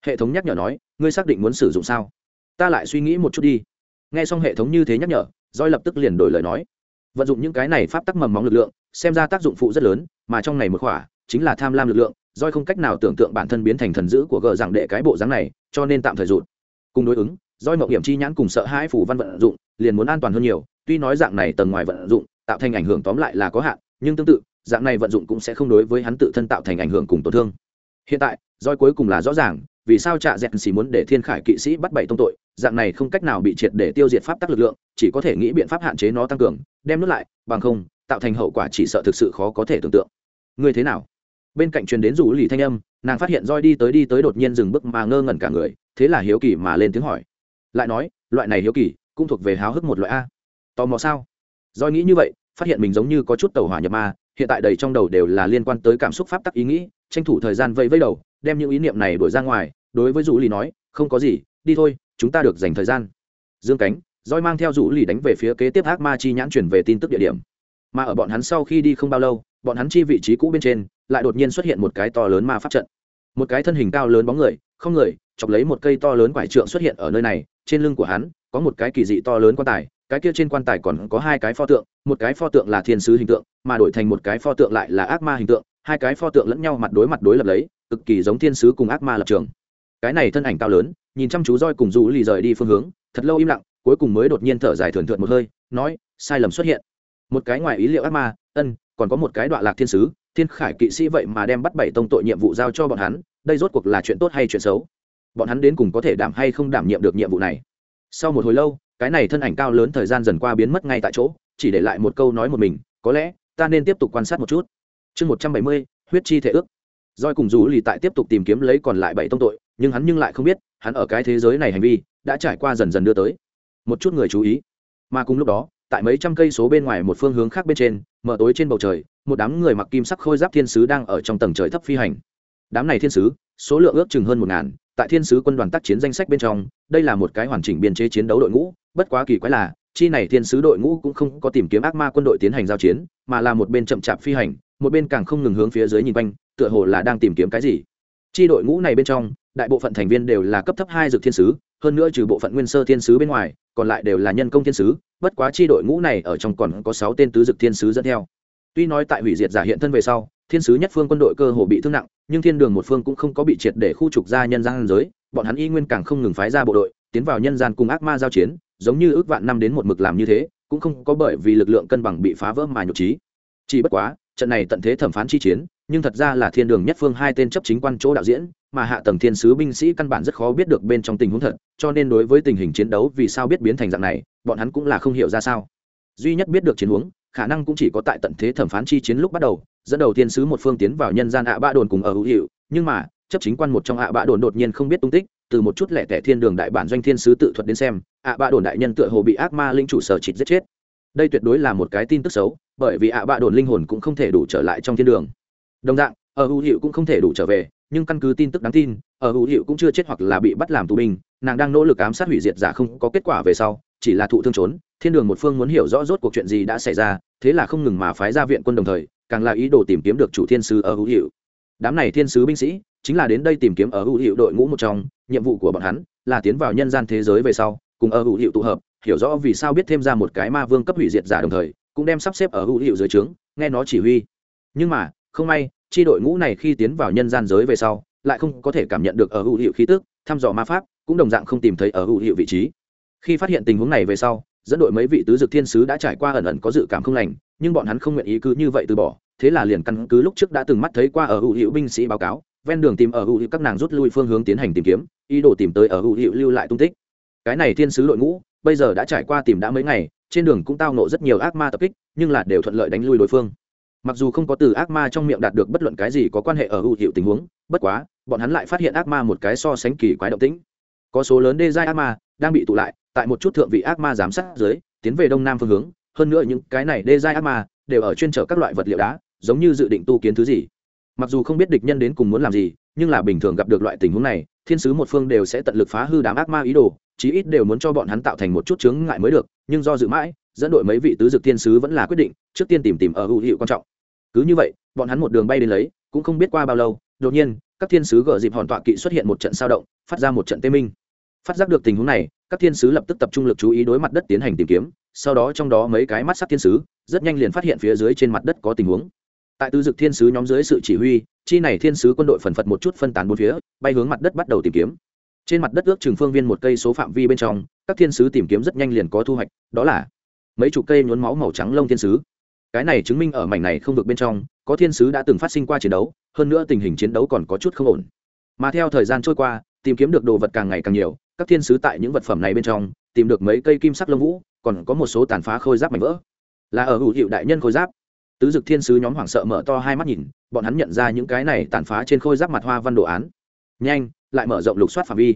Hệ thống nhắc nhở nói, ngươi xác định muốn sử dụng sao? Ta lại suy nghĩ một chút đi. Nghe xong hệ thống như thế nhắc nhở roi lập tức liền đổi lời nói. Vận dụng những cái này pháp tắc mầm móng lực lượng, xem ra tác dụng phụ rất lớn, mà trong này một khỏa chính là tham lam lực lượng, roi không cách nào tưởng tượng bản thân biến thành thần dữ của gờ rằng đệ cái bộ dáng này, cho nên tạm thời rụt. Cùng đối ứng, roi mộng hiểm chi nhãn cùng sợ hãi phủ văn vận dụng, liền muốn an toàn hơn nhiều, tuy nói dạng này tầng ngoài vận dụng, tạo thành ảnh hưởng tóm lại là có hạn, nhưng tương tự, dạng này vận dụng cũng sẽ không đối với hắn tự thân tạo thành ảnh hưởng cùng tổn thương. Hiện tại, roi cuối cùng là rõ ràng, vì sao trạ dẹt xì muốn để thiên khải kỵ sĩ bắt bảy tông tội, dạng này không cách nào bị triệt để tiêu diệt pháp tắc lực lượng, chỉ có thể nghĩ biện pháp hạn chế nó tăng cường, đem nước lại, bằng không, tạo thành hậu quả chỉ sợ thực sự khó có thể tưởng tượng. Ngươi thế nào? Bên cạnh truyền đến rủ lì thanh âm, nàng phát hiện roi đi tới đi tới đột nhiên dừng bước mà ngơ ngẩn cả người, thế là hiếu kỳ mà lên tiếng hỏi. Lại nói, loại này hiếu kỳ cũng thuộc về háo hức một loại a. Tò mò sao? Roi nghĩ như vậy, phát hiện mình giống như có chút tàu hỏa nhập ma, hiện tại đầy trong đầu đều là liên quan tới cảm xúc pháp tắc ý nghĩ, tranh thủ thời gian vây vây đầu, đem những ý niệm này đổi ra ngoài, đối với rủ lì nói, không có gì, đi thôi, chúng ta được dành thời gian. Dương cánh roi mang theo rủ lì đánh về phía kế tiếp ác ma chi nhãn chuyển về tin tức địa điểm. Mà ở bọn hắn sau khi đi không bao lâu, bọn hắn chi vị trí cũ bên trên lại đột nhiên xuất hiện một cái to lớn ma pháp trận. Một cái thân hình cao lớn bóng người, không người, chọc lấy một cây to lớn quải trượng xuất hiện ở nơi này, trên lưng của hắn, có một cái kỳ dị to lớn quan tài, cái kia trên quan tài còn có hai cái pho tượng, một cái pho tượng là thiên sứ hình tượng, mà đổi thành một cái pho tượng lại là ác ma hình tượng, hai cái pho tượng lẫn nhau mặt đối mặt đối lập lấy, cực kỳ giống thiên sứ cùng ác ma lập trường. Cái này thân ảnh cao lớn, nhìn chăm chú roi cùng rủ lì rời đi phương hướng, thật lâu im lặng, cuối cùng mới đột nhiên thở dài thườn thượt một hơi, nói, sai lầm xuất hiện. Một cái ngoài ý liệu ác ma, ân còn có một cái đoạn lạc thiên sứ, thiên khải kỵ sĩ vậy mà đem bắt bảy tông tội nhiệm vụ giao cho bọn hắn, đây rốt cuộc là chuyện tốt hay chuyện xấu? Bọn hắn đến cùng có thể đảm hay không đảm nhiệm được nhiệm vụ này? Sau một hồi lâu, cái này thân ảnh cao lớn thời gian dần qua biến mất ngay tại chỗ, chỉ để lại một câu nói một mình, có lẽ, ta nên tiếp tục quan sát một chút. Chương một trăm bảy mươi, huyết chi thể ước. Doi cùng dù lì tại tiếp tục tìm kiếm lấy còn lại bảy tông tội, nhưng hắn nhưng lại không biết, hắn ở cái thế giới này hành vi, đã trải qua dần dần đưa tới. Một chút người chú ý. Mà cùng lúc đó tại mấy trăm cây số bên ngoài một phương hướng khác bên trên, mở tối trên bầu trời, một đám người mặc kim sắc khôi giáp thiên sứ đang ở trong tầng trời thấp phi hành. Đám này thiên sứ, số lượng ước chừng hơn một ngàn, tại thiên sứ quân đoàn tác chiến danh sách bên trong, đây là một cái hoàn chỉnh biên chế chiến đấu đội ngũ, bất quá kỳ quái là, chi này thiên sứ đội ngũ cũng không có tìm kiếm ác ma quân đội tiến hành giao chiến, mà là một bên chậm chạp phi hành, một bên càng không ngừng hướng phía dưới nhìn quanh, tựa hồ là đang tìm kiếm cái gì chi đội ngũ này bên trong, đại bộ phận thành viên đều là cấp thấp hai dược thiên sứ, hơn nữa trừ bộ phận nguyên sơ thiên sứ bên ngoài, còn lại đều là nhân công thiên sứ, bất quá chi đội ngũ này ở trong còn có sáu tên tứ dực thiên sứ dẫn theo. Tuy nói tại hủy diệt giả hiện thân về sau, thiên sứ nhất phương quân đội cơ hồ bị thương nặng, nhưng thiên đường một phương cũng không có bị triệt để khu trục ra nhân gian giới, bọn hắn y nguyên càng không ngừng phái ra bộ đội, tiến vào nhân gian cùng ác ma giao chiến, giống như ước vạn năm đến một mực làm như thế, cũng không có bởi vì lực lượng cân bằng bị phá vỡ mà nhục trí. Chỉ bất quá, trận này tận thế thẩm phán chi chiến nhưng thật ra là thiên đường nhất phương hai tên chấp chính quan chỗ đạo diễn, mà hạ tầng thiên sứ binh sĩ căn bản rất khó biết được bên trong tình huống thật, cho nên đối với tình hình chiến đấu vì sao biết biến thành dạng này, bọn hắn cũng là không hiểu ra sao. Duy nhất biết được chiến huống, khả năng cũng chỉ có tại tận thế thẩm phán chi chiến lúc bắt đầu, dẫn đầu thiên sứ một phương tiến vào nhân gian ạ bạ đồn cùng ở hữu hiệu, nhưng mà, chấp chính quan một trong ạ bạ đồn đột nhiên không biết tung tích, từ một chút lẻ tẻ thiên đường đại bản doanh thiên sứ tự thuật đến xem, ạ bạ đồn đại nhân tựa hồ bị ác ma linh chủ sở chịt giết chết. Đây tuyệt đối là một cái tin tức xấu, bởi vì ạ bạ đồn linh hồn cũng không thể đủ trở lại trong thiên đường đồng dạng, ở hữu hiệu cũng không thể đủ trở về, nhưng căn cứ tin tức đáng tin, ở hữu hiệu cũng chưa chết hoặc là bị bắt làm tù binh, nàng đang nỗ lực ám sát hủy diệt giả không có kết quả về sau, chỉ là thụ thương trốn. Thiên đường một phương muốn hiểu rõ rốt cuộc chuyện gì đã xảy ra, thế là không ngừng mà phái ra viện quân đồng thời, càng là ý đồ tìm kiếm được chủ thiên sứ ở hữu hiệu. Đám này thiên sứ binh sĩ, chính là đến đây tìm kiếm ở hữu hiệu đội ngũ một trong, nhiệm vụ của bọn hắn là tiến vào nhân gian thế giới về sau, cùng ở hữu hiệu tụ hợp, hiểu rõ vì sao biết thêm ra một cái ma vương cấp hủy diệt giả đồng thời, cũng đem sắp xếp ở hữu hiệu dưới trướng, nghe nó chỉ huy. Nhưng mà không may, chi đội ngũ này khi tiến vào nhân gian giới về sau, lại không có thể cảm nhận được ở hữu hiệu khí tức, thăm dò ma pháp, cũng đồng dạng không tìm thấy ở hữu hiệu vị trí. Khi phát hiện tình huống này về sau, dẫn đội mấy vị tứ dực thiên sứ đã trải qua ẩn ẩn có dự cảm không lành, nhưng bọn hắn không nguyện ý cứ như vậy từ bỏ, thế là liền căn cứ lúc trước đã từng mắt thấy qua ở hữu hiệu binh sĩ báo cáo, ven đường tìm ở hữu hiệu các nàng rút lui phương hướng tiến hành tìm kiếm, ý đồ tìm tới ở hữu hiệu lưu lại tung tích. Cái này thiên sứ đội ngũ, bây giờ đã trải qua tìm đã mấy ngày, trên đường cũng tao nộ rất nhiều ác ma tập kích, nhưng là đều thuận lợi đánh lui đối phương mặc dù không có từ ác ma trong miệng đạt được bất luận cái gì có quan hệ ở hữu hiệu tình huống, bất quá, bọn hắn lại phát hiện ác ma một cái so sánh kỳ quái động tĩnh. Có số lớn đê giai ác ma đang bị tụ lại, tại một chút thượng vị ác ma giám sát dưới, tiến về đông nam phương hướng. Hơn nữa những cái này đê giai ác ma đều ở chuyên trở các loại vật liệu đá, giống như dự định tu kiến thứ gì. Mặc dù không biết địch nhân đến cùng muốn làm gì, nhưng là bình thường gặp được loại tình huống này, thiên sứ một phương đều sẽ tận lực phá hư đám ác ma ý đồ, chí ít đều muốn cho bọn hắn tạo thành một chút chướng ngại mới được, nhưng do dự mãi dẫn đội mấy vị tứ dực thiên sứ vẫn là quyết định, trước tiên tìm tìm ở hữu hiệu quan trọng. Cứ như vậy, bọn hắn một đường bay đến lấy, cũng không biết qua bao lâu, đột nhiên, các thiên sứ gờ dịp hòn tọa kỵ xuất hiện một trận sao động, phát ra một trận tê minh. Phát giác được tình huống này, các thiên sứ lập tức tập trung lực chú ý đối mặt đất tiến hành tìm kiếm, sau đó trong đó mấy cái mắt sắc thiên sứ, rất nhanh liền phát hiện phía dưới trên mặt đất có tình huống. Tại tứ dực thiên sứ nhóm dưới sự chỉ huy, chi này thiên sứ quân đội phần phật một chút phân tán bốn phía, bay hướng mặt đất bắt đầu tìm kiếm. Trên mặt đất ước chừng phương viên một cây số phạm vi bên trong, các thiên sứ tìm kiếm rất nhanh liền có thu hoạch, đó là mấy chục cây nhuốm máu màu trắng lông thiên sứ. Cái này chứng minh ở mảnh này không vực bên trong, có thiên sứ đã từng phát sinh qua chiến đấu, hơn nữa tình hình chiến đấu còn có chút không ổn. Mà theo thời gian trôi qua, tìm kiếm được đồ vật càng ngày càng nhiều, các thiên sứ tại những vật phẩm này bên trong, tìm được mấy cây kim sắc lông vũ, còn có một số tàn phá khôi giáp mảnh vỡ. Là ở hữu hiệu đại nhân khôi giáp. Tứ dực thiên sứ nhóm hoảng sợ mở to hai mắt nhìn, bọn hắn nhận ra những cái này tàn phá trên khôi giáp mặt hoa văn đồ án. Nhanh, lại mở rộng lục soát phạm vi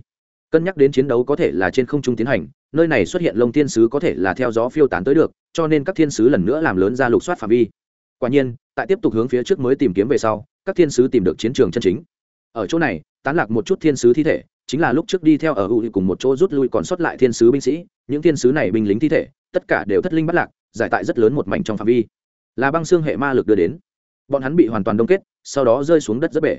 cân nhắc đến chiến đấu có thể là trên không trung tiến hành, nơi này xuất hiện lông thiên sứ có thể là theo gió phiêu tán tới được, cho nên các thiên sứ lần nữa làm lớn ra lục soát phạm vi. Quả nhiên, tại tiếp tục hướng phía trước mới tìm kiếm về sau, các thiên sứ tìm được chiến trường chân chính. Ở chỗ này, tán lạc một chút thiên sứ thi thể, chính là lúc trước đi theo ở u cùng một chỗ rút lui còn sót lại thiên sứ binh sĩ, những thiên sứ này binh lính thi thể, tất cả đều thất linh bắt lạc, giải tại rất lớn một mảnh trong phạm vi. Là băng xương hệ ma lực đưa đến. Bọn hắn bị hoàn toàn đông kết, sau đó rơi xuống đất rất bể.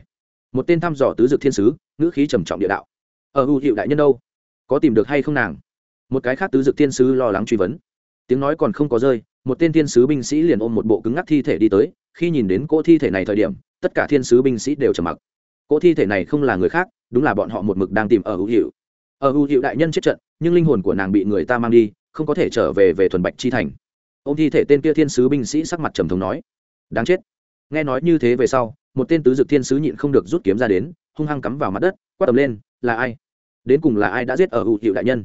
Một tên thăm dò tứ dực thiên sứ, ngữ khí trầm trọng địa đạo ở u hiệu đại nhân đâu? Có tìm được hay không nàng? Một cái khác tứ dực thiên sứ lo lắng truy vấn. Tiếng nói còn không có rơi, một tên thiên sứ binh sĩ liền ôm một bộ cứng ngắc thi thể đi tới, khi nhìn đến cỗ thi thể này thời điểm, tất cả thiên sứ binh sĩ đều trầm mặc. Cỗ thi thể này không là người khác, đúng là bọn họ một mực đang tìm ở hữu. Hiệu ở hữu hiệu đại nhân chết trận, nhưng linh hồn của nàng bị người ta mang đi, không có thể trở về về thuần bạch chi thành. Ông thi thể tên kia thiên sứ binh sĩ sắc mặt trầm thống nói, đáng chết. Nghe nói như thế về sau, một tên tứ dực thiên sứ nhịn không được rút kiếm ra đến, hung hăng cắm vào mặt đất, quát tầm lên, là ai? Đến cùng là ai đã giết ở hữu hiệu đại nhân?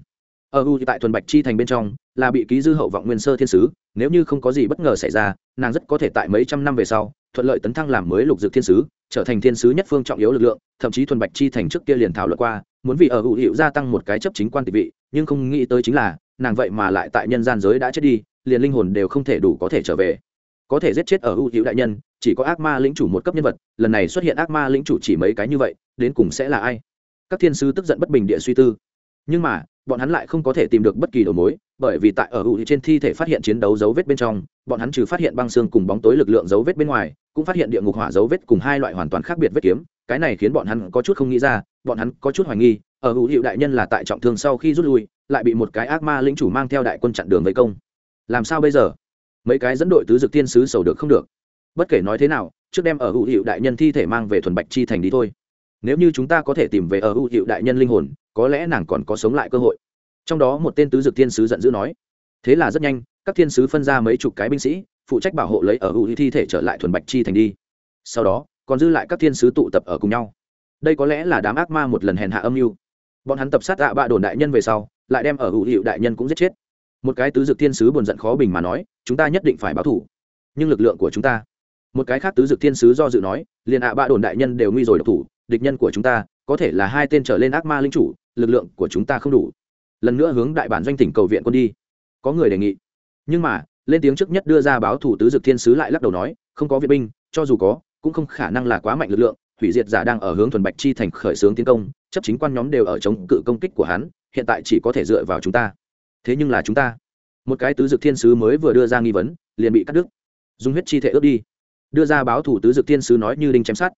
Ở hữu tại thuần bạch chi thành bên trong, là bị ký dư hậu vọng nguyên sơ thiên sứ, nếu như không có gì bất ngờ xảy ra, nàng rất có thể tại mấy trăm năm về sau, thuận lợi tấn thăng làm mới lục dược thiên sứ, trở thành thiên sứ nhất phương trọng yếu lực lượng, thậm chí thuần bạch chi thành trước kia liền thảo luận qua, muốn vì ở hữu hiệu gia tăng một cái chấp chính quan tịch vị, nhưng không nghĩ tới chính là, nàng vậy mà lại tại nhân gian giới đã chết đi, liền linh hồn đều không thể đủ có thể trở về. Có thể giết chết ở hữu hữu đại nhân, chỉ có ác ma lĩnh chủ một cấp nhân vật, lần này xuất hiện ác ma lĩnh chủ chỉ mấy cái như vậy, đến cùng sẽ là ai? Các thiên sứ tức giận bất bình địa suy tư. Nhưng mà, bọn hắn lại không có thể tìm được bất kỳ đầu mối, bởi vì tại ở hữu trên thi thể phát hiện chiến đấu dấu vết bên trong, bọn hắn trừ phát hiện băng xương cùng bóng tối lực lượng dấu vết bên ngoài, cũng phát hiện địa ngục hỏa dấu vết cùng hai loại hoàn toàn khác biệt vết kiếm. Cái này khiến bọn hắn có chút không nghĩ ra, bọn hắn có chút hoài nghi, ở hữu hiệu đại nhân là tại trọng thương sau khi rút lui, lại bị một cái ác ma lĩnh chủ mang theo đại quân chặn đường vây công. Làm sao bây giờ? Mấy cái dẫn đội tứ dực thiên sứ sầu được không được. Bất kể nói thế nào, trước đem ở hữu hiệu đại nhân thi thể mang về thuần bạch chi thành đi thôi nếu như chúng ta có thể tìm về ở ưu hiệu đại nhân linh hồn, có lẽ nàng còn có sống lại cơ hội. Trong đó một tên tứ dực thiên sứ giận dữ nói. Thế là rất nhanh, các thiên sứ phân ra mấy chục cái binh sĩ, phụ trách bảo hộ lấy ở ưu thi thể trở lại thuần bạch chi thành đi. Sau đó, còn dư lại các thiên sứ tụ tập ở cùng nhau. Đây có lẽ là đám ác ma một lần hèn hạ âm mưu. Bọn hắn tập sát ạ bạ đồn đại nhân về sau, lại đem ở hữu hiệu đại nhân cũng giết chết. Một cái tứ dực thiên sứ buồn giận khó bình mà nói, chúng ta nhất định phải báo thủ. Nhưng lực lượng của chúng ta. Một cái khác tứ dực thiên sứ do dự nói liền ạ bạ đồn đại nhân đều nguy rồi độc thủ địch nhân của chúng ta, có thể là hai tên trở lên ác ma linh chủ, lực lượng của chúng ta không đủ. Lần nữa hướng đại bản doanh tỉnh cầu viện quân đi. Có người đề nghị. Nhưng mà, lên tiếng trước nhất đưa ra báo thủ tứ dực thiên sứ lại lắc đầu nói, không có viện binh, cho dù có, cũng không khả năng là quá mạnh lực lượng, hủy diệt giả đang ở hướng thuần bạch chi thành khởi xướng tiến công, chấp chính quan nhóm đều ở chống cự công kích của hắn, hiện tại chỉ có thể dựa vào chúng ta. Thế nhưng là chúng ta. Một cái tứ dực thiên sứ mới vừa đưa ra nghi vấn, liền bị cắt đứt. Dùng huyết chi thể ướp đi. Đưa ra báo thủ tứ dực thiên sứ nói như đinh chém sát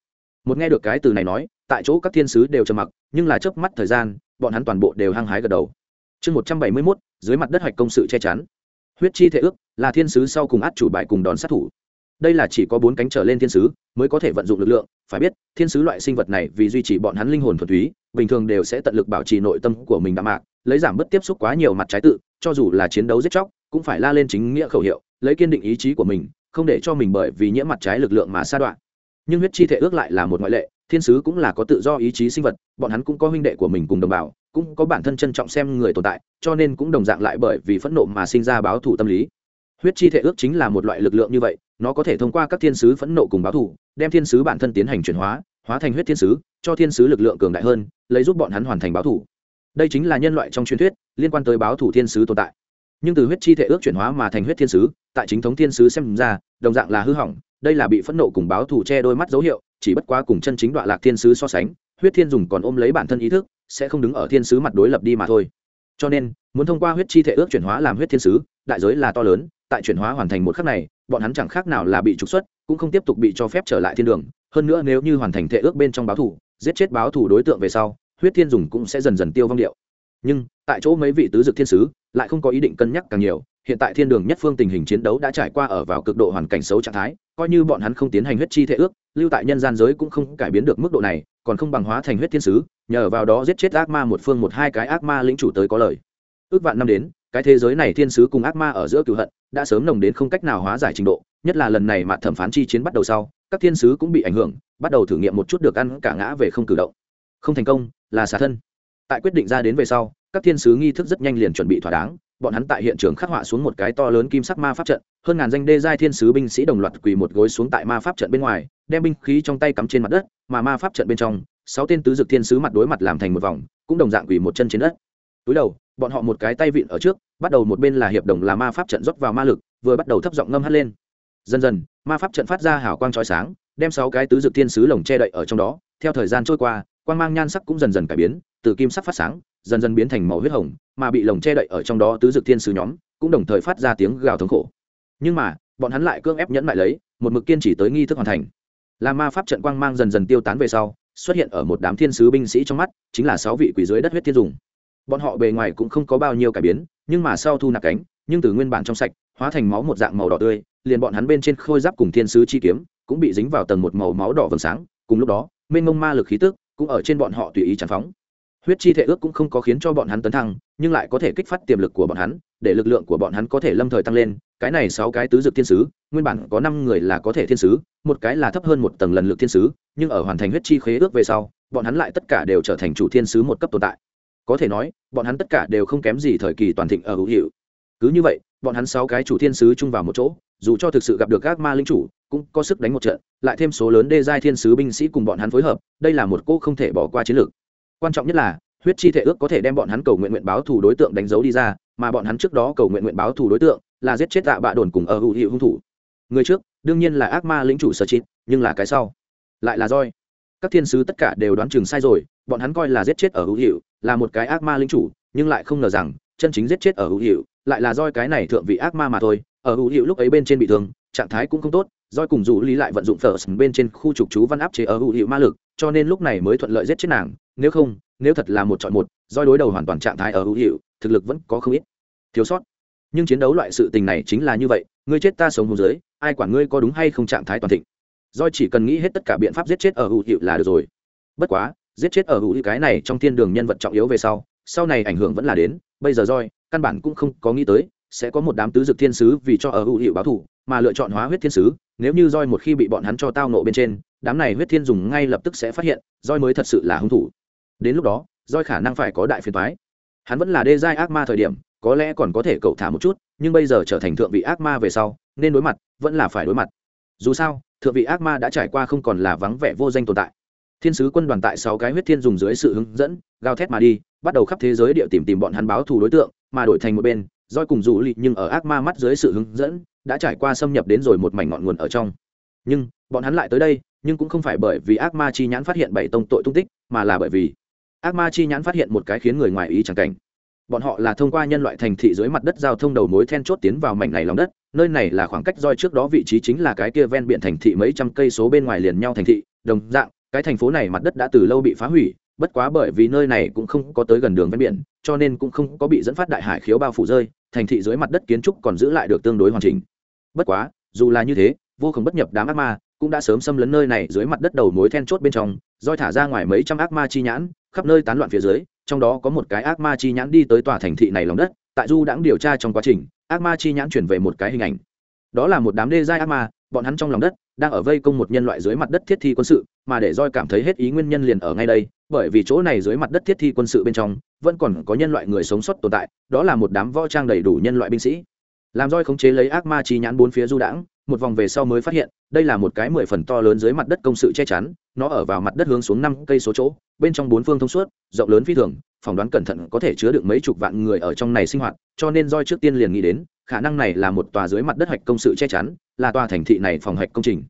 một nghe được cái từ này nói, tại chỗ các thiên sứ đều trầm mặc, nhưng là chớp mắt thời gian, bọn hắn toàn bộ đều hăng hái gật đầu. Chương một trăm bảy mươi mốt, dưới mặt đất hoạch công sự che chắn. Huyết chi thể ước, là thiên sứ sau cùng át chủ bài cùng đòn sát thủ. Đây là chỉ có bốn cánh trở lên thiên sứ mới có thể vận dụng lực lượng, phải biết, thiên sứ loại sinh vật này vì duy trì bọn hắn linh hồn thuần túy, bình thường đều sẽ tận lực bảo trì nội tâm của mình đạm mạc, lấy giảm bớt tiếp xúc quá nhiều mặt trái tự, cho dù là chiến đấu giết chóc, cũng phải la lên chính nghĩa khẩu hiệu, lấy kiên định ý chí của mình, không để cho mình bởi vì nhiễm mặt trái lực lượng mà sa đoạn nhưng huyết chi thể ước lại là một ngoại lệ, thiên sứ cũng là có tự do ý chí sinh vật, bọn hắn cũng có huynh đệ của mình cùng đồng bào, cũng có bản thân trân trọng xem người tồn tại, cho nên cũng đồng dạng lại bởi vì phẫn nộ mà sinh ra báo thủ tâm lý. Huyết chi thể ước chính là một loại lực lượng như vậy, nó có thể thông qua các thiên sứ phẫn nộ cùng báo thủ đem thiên sứ bản thân tiến hành chuyển hóa hóa thành huyết thiên sứ, cho thiên sứ lực lượng cường đại hơn, lấy giúp bọn hắn hoàn thành báo thủ đây chính là nhân loại trong truyền thuyết, liên quan tới báo thủ thiên sứ tồn tại. Nhưng từ huyết chi thể ước chuyển hóa mà thành huyết thiên sứ, tại chính thống thiên sứ xem ra, đồng dạng là hư hỏng đây là bị phẫn nộ cùng báo thủ che đôi mắt dấu hiệu, chỉ bất quá cùng chân chính đoạn lạc thiên sứ so sánh, huyết thiên dùng còn ôm lấy bản thân ý thức, sẽ không đứng ở thiên sứ mặt đối lập đi mà thôi. Cho nên, muốn thông qua huyết chi thể ước chuyển hóa làm huyết thiên sứ, đại giới là to lớn, tại chuyển hóa hoàn thành một khắc này, bọn hắn chẳng khác nào là bị trục xuất, cũng không tiếp tục bị cho phép trở lại thiên đường. Hơn nữa nếu như hoàn thành thể ước bên trong báo thủ giết chết báo thủ đối tượng về sau, huyết thiên dùng cũng sẽ dần dần tiêu vong điệu. Nhưng, tại chỗ mấy vị tứ dực thiên sứ, lại không có ý định cân nhắc càng nhiều hiện tại thiên đường nhất phương tình hình chiến đấu đã trải qua ở vào cực độ hoàn cảnh xấu trạng thái, coi như bọn hắn không tiến hành huyết chi thể ước, lưu tại nhân gian giới cũng không cải biến được mức độ này, còn không bằng hóa thành huyết thiên sứ, nhờ vào đó giết chết ác ma một phương một hai cái ác ma lĩnh chủ tới có lời. Ước vạn năm đến, cái thế giới này thiên sứ cùng ác ma ở giữa cựu hận, đã sớm nồng đến không cách nào hóa giải trình độ, nhất là lần này mà thẩm phán chi chiến bắt đầu sau, các thiên sứ cũng bị ảnh hưởng, bắt đầu thử nghiệm một chút được ăn cả ngã về không cử động. Không thành công, là xả thân. Tại quyết định ra đến về sau, các thiên sứ nghi thức rất nhanh liền chuẩn bị thỏa đáng bọn hắn tại hiện trường khắc họa xuống một cái to lớn kim sắc ma pháp trận, hơn ngàn danh đê giai thiên sứ binh sĩ đồng loạt quỳ một gối xuống tại ma pháp trận bên ngoài, đem binh khí trong tay cắm trên mặt đất, mà ma pháp trận bên trong, sáu tên tứ dực thiên sứ mặt đối mặt làm thành một vòng, cũng đồng dạng quỳ một chân trên đất. Túi đầu, bọn họ một cái tay vịn ở trước, bắt đầu một bên là hiệp đồng là ma pháp trận rót vào ma lực, vừa bắt đầu thấp giọng ngâm hắt lên. Dần dần, ma pháp trận phát ra hào quang trói sáng, đem sáu cái tứ dực thiên sứ lồng che đậy ở trong đó, theo thời gian trôi qua, quang mang nhan sắc cũng dần dần cải biến, từ kim sắc phát sáng dần dần biến thành màu huyết hồng, mà bị lồng che đậy ở trong đó tứ dực thiên sứ nhóm cũng đồng thời phát ra tiếng gào thống khổ. Nhưng mà, bọn hắn lại cưỡng ép nhẫn lại lấy, một mực kiên trì tới nghi thức hoàn thành. Là ma pháp trận quang mang dần dần tiêu tán về sau, xuất hiện ở một đám thiên sứ binh sĩ trong mắt, chính là sáu vị quỷ dưới đất huyết thiên dùng. Bọn họ bề ngoài cũng không có bao nhiêu cải biến, nhưng mà sau thu nạp cánh, nhưng từ nguyên bản trong sạch, hóa thành máu một dạng màu đỏ tươi, liền bọn hắn bên trên khôi giáp cùng thiên sứ chi kiếm cũng bị dính vào tầng một màu máu đỏ vầng sáng. Cùng lúc đó, mênh mông ma lực khí tức cũng ở trên bọn họ tùy ý tràn phóng huyết chi thể ước cũng không có khiến cho bọn hắn tấn thăng, nhưng lại có thể kích phát tiềm lực của bọn hắn, để lực lượng của bọn hắn có thể lâm thời tăng lên. Cái này sáu cái tứ dược thiên sứ, nguyên bản có năm người là có thể thiên sứ, một cái là thấp hơn một tầng lần lực thiên sứ, nhưng ở hoàn thành huyết chi khế ước về sau, bọn hắn lại tất cả đều trở thành chủ thiên sứ một cấp tồn tại. Có thể nói, bọn hắn tất cả đều không kém gì thời kỳ toàn thịnh ở hữu hiệu. Cứ như vậy, bọn hắn sáu cái chủ thiên sứ chung vào một chỗ, dù cho thực sự gặp được các ma linh chủ, cũng có sức đánh một trận, lại thêm số lớn đê giai thiên sứ binh sĩ cùng bọn hắn phối hợp, đây là một cô không thể bỏ qua chiến lược quan trọng nhất là, huyết chi thể ước có thể đem bọn hắn cầu nguyện nguyện báo thù đối tượng đánh dấu đi ra, mà bọn hắn trước đó cầu nguyện nguyện báo thù đối tượng là giết chết tạ bạ đồn cùng ở hữu hiệu hung thủ. Người trước, đương nhiên là ác ma lĩnh chủ sở chít, nhưng là cái sau? Lại là roi. Các thiên sứ tất cả đều đoán chừng sai rồi, bọn hắn coi là giết chết ở hữu hiệu, là một cái ác ma lĩnh chủ, nhưng lại không ngờ rằng, chân chính giết chết ở hữu hiệu, lại là roi cái này thượng vị ác ma mà thôi. Ở hữu hiệu lúc ấy bên trên bị thương, trạng thái cũng không tốt, roi cùng dù lý lại vận dụng first bên trên khu trục chú văn áp chế ở hữu hiệu ma lực cho nên lúc này mới thuận lợi giết chết nàng, nếu không, nếu thật là một chọn một do đối đầu hoàn toàn trạng thái ở hữu hiệu, thực lực vẫn có không ít. Thiếu sót. Nhưng chiến đấu loại sự tình này chính là như vậy, ngươi chết ta sống hồn dưới, ai quản ngươi có đúng hay không trạng thái toàn thịnh. Do chỉ cần nghĩ hết tất cả biện pháp giết chết ở hữu hiệu là được rồi. Bất quá, giết chết ở hữu hiệu cái này trong thiên đường nhân vật trọng yếu về sau sau này ảnh hưởng vẫn là đến, bây giờ roi, căn bản cũng không có nghĩ tới, sẽ có một đám tứ dực thiên sứ vì cho ở hữu hiệu báo thủ mà lựa chọn hóa huyết thiên sứ, nếu như roi một khi bị bọn hắn cho tao nộ bên trên đám này huyết thiên dùng ngay lập tức sẽ phát hiện roi mới thật sự là hung thủ. Đến lúc đó roi khả năng phải có đại phiền toái. Hắn vẫn là đê giai ác ma thời điểm, có lẽ còn có thể cậu thả một chút, nhưng bây giờ trở thành thượng vị ác ma về sau, nên đối mặt, vẫn là phải đối mặt. Dù sao, thượng vị ác ma đã trải qua không còn là vắng vẻ vô danh tồn tại. Thiên sứ quân đoàn tại sáu cái huyết thiên dùng dưới sự hướng dẫn, gào thét mà đi, bắt đầu khắp thế giới địa tìm tìm bọn hắn báo thù đối tượng, mà đổi thành một bên roi cùng dù lị nhưng ở ác ma mắt dưới sự hướng dẫn, đã trải qua xâm nhập đến rồi một mảnh ngọn nguồn ở trong nhưng, bọn hắn lại tới đây, nhưng cũng không phải bởi vì ác ma chi nhãn phát hiện bảy tông tội tung tích, mà là bởi vì ác ma chi nhãn phát hiện một cái khiến người ngoài ý chẳng cảnh. Bọn họ là thông qua nhân loại thành thị dưới mặt đất giao thông đầu mối then chốt tiến vào mảnh này lòng đất, nơi này là khoảng cách roi trước đó vị trí chính là cái kia ven biển thành thị mấy trăm cây số bên ngoài liền nhau thành thị, đồng dạng, cái thành phố này mặt đất đã từ lâu bị phá hủy, bất quá bởi vì nơi này cũng không có tới gần đường ven biển, cho nên cũng không có bị dẫn phát đại hải khiếu bao phủ rơi, thành thị dưới mặt đất kiến trúc còn giữ lại được tương đối hoàn chỉnh. Bất quá, dù là như thế vô cùng bất nhập đám ác ma, cũng đã sớm xâm lấn nơi này dưới mặt đất đầu mối then chốt bên trong, roi thả ra ngoài mấy trăm ác ma chi nhãn, khắp nơi tán loạn phía dưới, trong đó có một cái ác ma chi nhãn đi tới tòa thành thị này lòng đất, tại du đãng điều tra trong quá trình, ác ma chi nhãn chuyển về một cái hình ảnh. Đó là một đám đê giai ác ma, bọn hắn trong lòng đất, đang ở vây công một nhân loại dưới mặt đất thiết thi quân sự, mà để roi cảm thấy hết ý nguyên nhân liền ở ngay đây, bởi vì chỗ này dưới mặt đất thiết thi quân sự bên trong, vẫn còn có nhân loại người sống sót tồn tại, đó là một đám võ trang đầy đủ nhân loại binh sĩ. Làm roi khống chế lấy ác ma chi nhãn bốn phía du đãng một vòng về sau mới phát hiện, đây là một cái mười phần to lớn dưới mặt đất công sự che chắn, nó ở vào mặt đất hướng xuống năm cây số chỗ, bên trong bốn phương thông suốt, rộng lớn phi thường, phỏng đoán cẩn thận có thể chứa được mấy chục vạn người ở trong này sinh hoạt, cho nên Doi trước tiên liền nghĩ đến, khả năng này là một tòa dưới mặt đất hạch công sự che chắn, là tòa thành thị này phòng hạch công trình.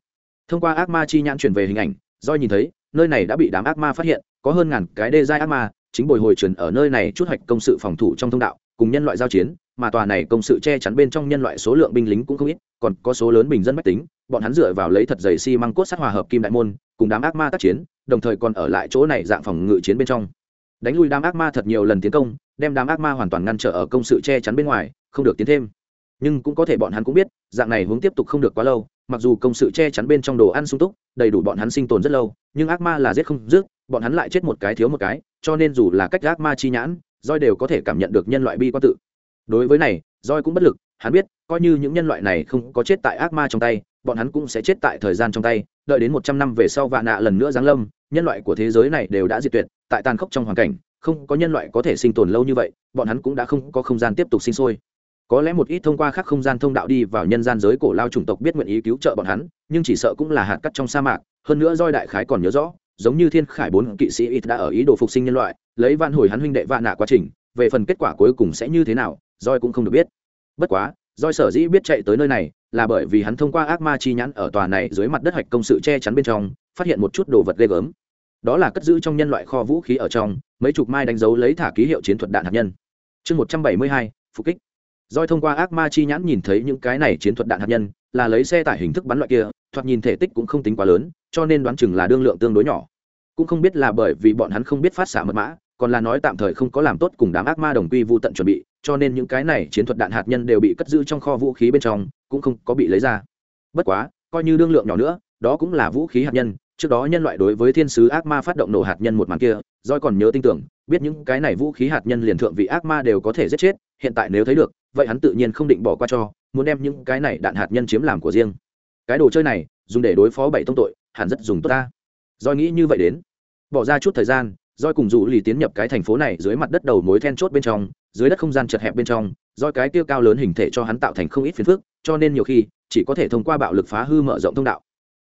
Thông qua ác ma chi nhãn truyền về hình ảnh Doi nhìn thấy, nơi này đã bị đám ác ma phát hiện, có hơn ngàn cái đê giai ác ma, chính bồi hồi truyền ở nơi này chút hạch công sự phòng thủ trong thông đạo cùng nhân loại giao chiến, mà tòa này công sự che chắn bên trong nhân loại số lượng binh lính cũng không ít, còn có số lớn bình dân bách tính, bọn hắn dựa vào lấy thật dày xi măng cốt sắt hòa hợp kim đại môn, cùng đám ác ma tác chiến, đồng thời còn ở lại chỗ này dạng phòng ngự chiến bên trong. Đánh lui đám ác ma thật nhiều lần tiến công, đem đám ác ma hoàn toàn ngăn trở ở công sự che chắn bên ngoài, không được tiến thêm. Nhưng cũng có thể bọn hắn cũng biết, dạng này hướng tiếp tục không được quá lâu, mặc dù công sự che chắn bên trong đồ ăn sung túc, đầy đủ bọn hắn sinh tồn rất lâu, nhưng ác ma là giết không dứt, bọn hắn lại chết một cái thiếu một cái, cho nên dù là cách ác ma chi nhãn roi đều có thể cảm nhận được nhân loại bi quan tự. Đối với này, roi cũng bất lực, hắn biết, coi như những nhân loại này không có chết tại ác ma trong tay, bọn hắn cũng sẽ chết tại thời gian trong tay, đợi đến một trăm năm về sau vạn nạ lần nữa giáng lâm, nhân loại của thế giới này đều đã diệt tuyệt, tại tàn khốc trong hoàn cảnh, không có nhân loại có thể sinh tồn lâu như vậy, bọn hắn cũng đã không có không gian tiếp tục sinh sôi. Có lẽ một ít thông qua khác không gian thông đạo đi vào nhân gian giới cổ lao chủng tộc biết nguyện ý cứu trợ bọn hắn, nhưng chỉ sợ cũng là hạt cắt trong sa mạc, hơn nữa roi đại khái còn nhớ rõ giống như thiên khải bốn kỵ sĩ ít đã ở ý đồ phục sinh nhân loại, lấy van hồi hắn huynh đệ vạn nạ quá trình, về phần kết quả cuối cùng sẽ như thế nào roi cũng không được biết. Bất quá roi sở dĩ biết chạy tới nơi này là bởi vì hắn thông qua ác ma chi nhãn ở tòa này dưới mặt đất hạch công sự che chắn bên trong, phát hiện một chút đồ vật ghê gớm. Đó là cất giữ trong nhân loại kho vũ khí ở trong, mấy chục mai đánh dấu lấy thả ký hiệu chiến thuật đạn hạt nhân. Chương một trăm bảy mươi hai, phục kích. Roi thông qua ác ma chi nhãn nhìn thấy những cái này chiến thuật đạn hạt nhân là lấy xe tải hình thức bắn loại kia, thoạt nhìn thể tích cũng không tính quá lớn, cho nên đoán chừng là đương lượng tương đối nhỏ. Cũng không biết là bởi vì bọn hắn không biết phát xạ mật mã, còn là nói tạm thời không có làm tốt cùng đám ác ma đồng quy vô tận chuẩn bị, cho nên những cái này chiến thuật đạn hạt nhân đều bị cất giữ trong kho vũ khí bên trong, cũng không có bị lấy ra. Bất quá, coi như đương lượng nhỏ nữa, đó cũng là vũ khí hạt nhân, trước đó nhân loại đối với thiên sứ ác ma phát động nổ hạt nhân một màn kia doi còn nhớ tin tưởng, biết những cái này vũ khí hạt nhân liền thượng vị ác ma đều có thể giết chết, hiện tại nếu thấy được, vậy hắn tự nhiên không định bỏ qua cho muốn đem những cái này đạn hạt nhân chiếm làm của riêng. Cái đồ chơi này, dùng để đối phó bảy tông tội, hẳn rất dùng tốt ta. Doi nghĩ như vậy đến, bỏ ra chút thời gian doi cùng rủ lì tiến nhập cái thành phố này dưới mặt đất đầu mối then chốt bên trong, dưới đất không gian chật hẹp bên trong doi cái kia cao lớn hình thể cho hắn tạo thành không ít phiền phức, cho nên nhiều khi, chỉ có thể thông qua bạo lực phá hư mở rộng thông đạo.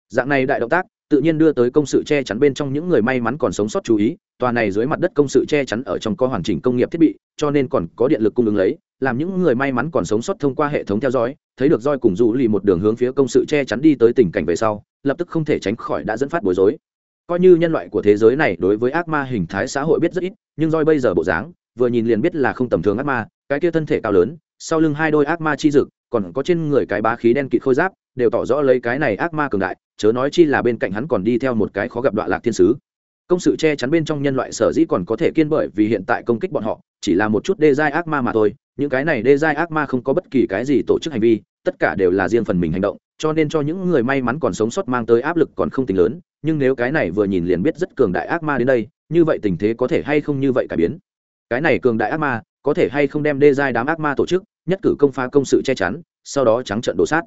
Dạng này đại động tác tự nhiên đưa tới công sự che chắn bên trong những người may mắn còn sống sót chú ý, tòa này dưới mặt đất công sự che chắn ở trong có hoàn chỉnh công nghiệp thiết bị, cho nên còn có điện lực cung ứng lấy, làm những người may mắn còn sống sót thông qua hệ thống theo dõi, thấy được roi cùng rủ lì một đường hướng phía công sự che chắn đi tới tình cảnh về sau, lập tức không thể tránh khỏi đã dẫn phát bối rối. Coi như nhân loại của thế giới này đối với ác ma hình thái xã hội biết rất ít, nhưng roi bây giờ bộ dáng, vừa nhìn liền biết là không tầm thường ác ma, cái kia thân thể cao lớn, sau lưng hai đôi ác ma chi dực, còn có trên người cái bá khí đen kịt khôi giáp đều tỏ rõ lấy cái này ác ma cường đại, chớ nói chi là bên cạnh hắn còn đi theo một cái khó gặp đoạn lạc thiên sứ. Công sự che chắn bên trong nhân loại sở dĩ còn có thể kiên bởi vì hiện tại công kích bọn họ, chỉ là một chút đê giai ác ma mà thôi, những cái này đê giai ác ma không có bất kỳ cái gì tổ chức hành vi, tất cả đều là riêng phần mình hành động, cho nên cho những người may mắn còn sống sót mang tới áp lực còn không tính lớn, nhưng nếu cái này vừa nhìn liền biết rất cường đại ác ma đến đây, như vậy tình thế có thể hay không như vậy cải biến? Cái này cường đại ác ma, có thể hay không đem đê giai đám ác ma tổ chức, nhất cử công phá công sự che chắn, sau đó trắng trận đổ sát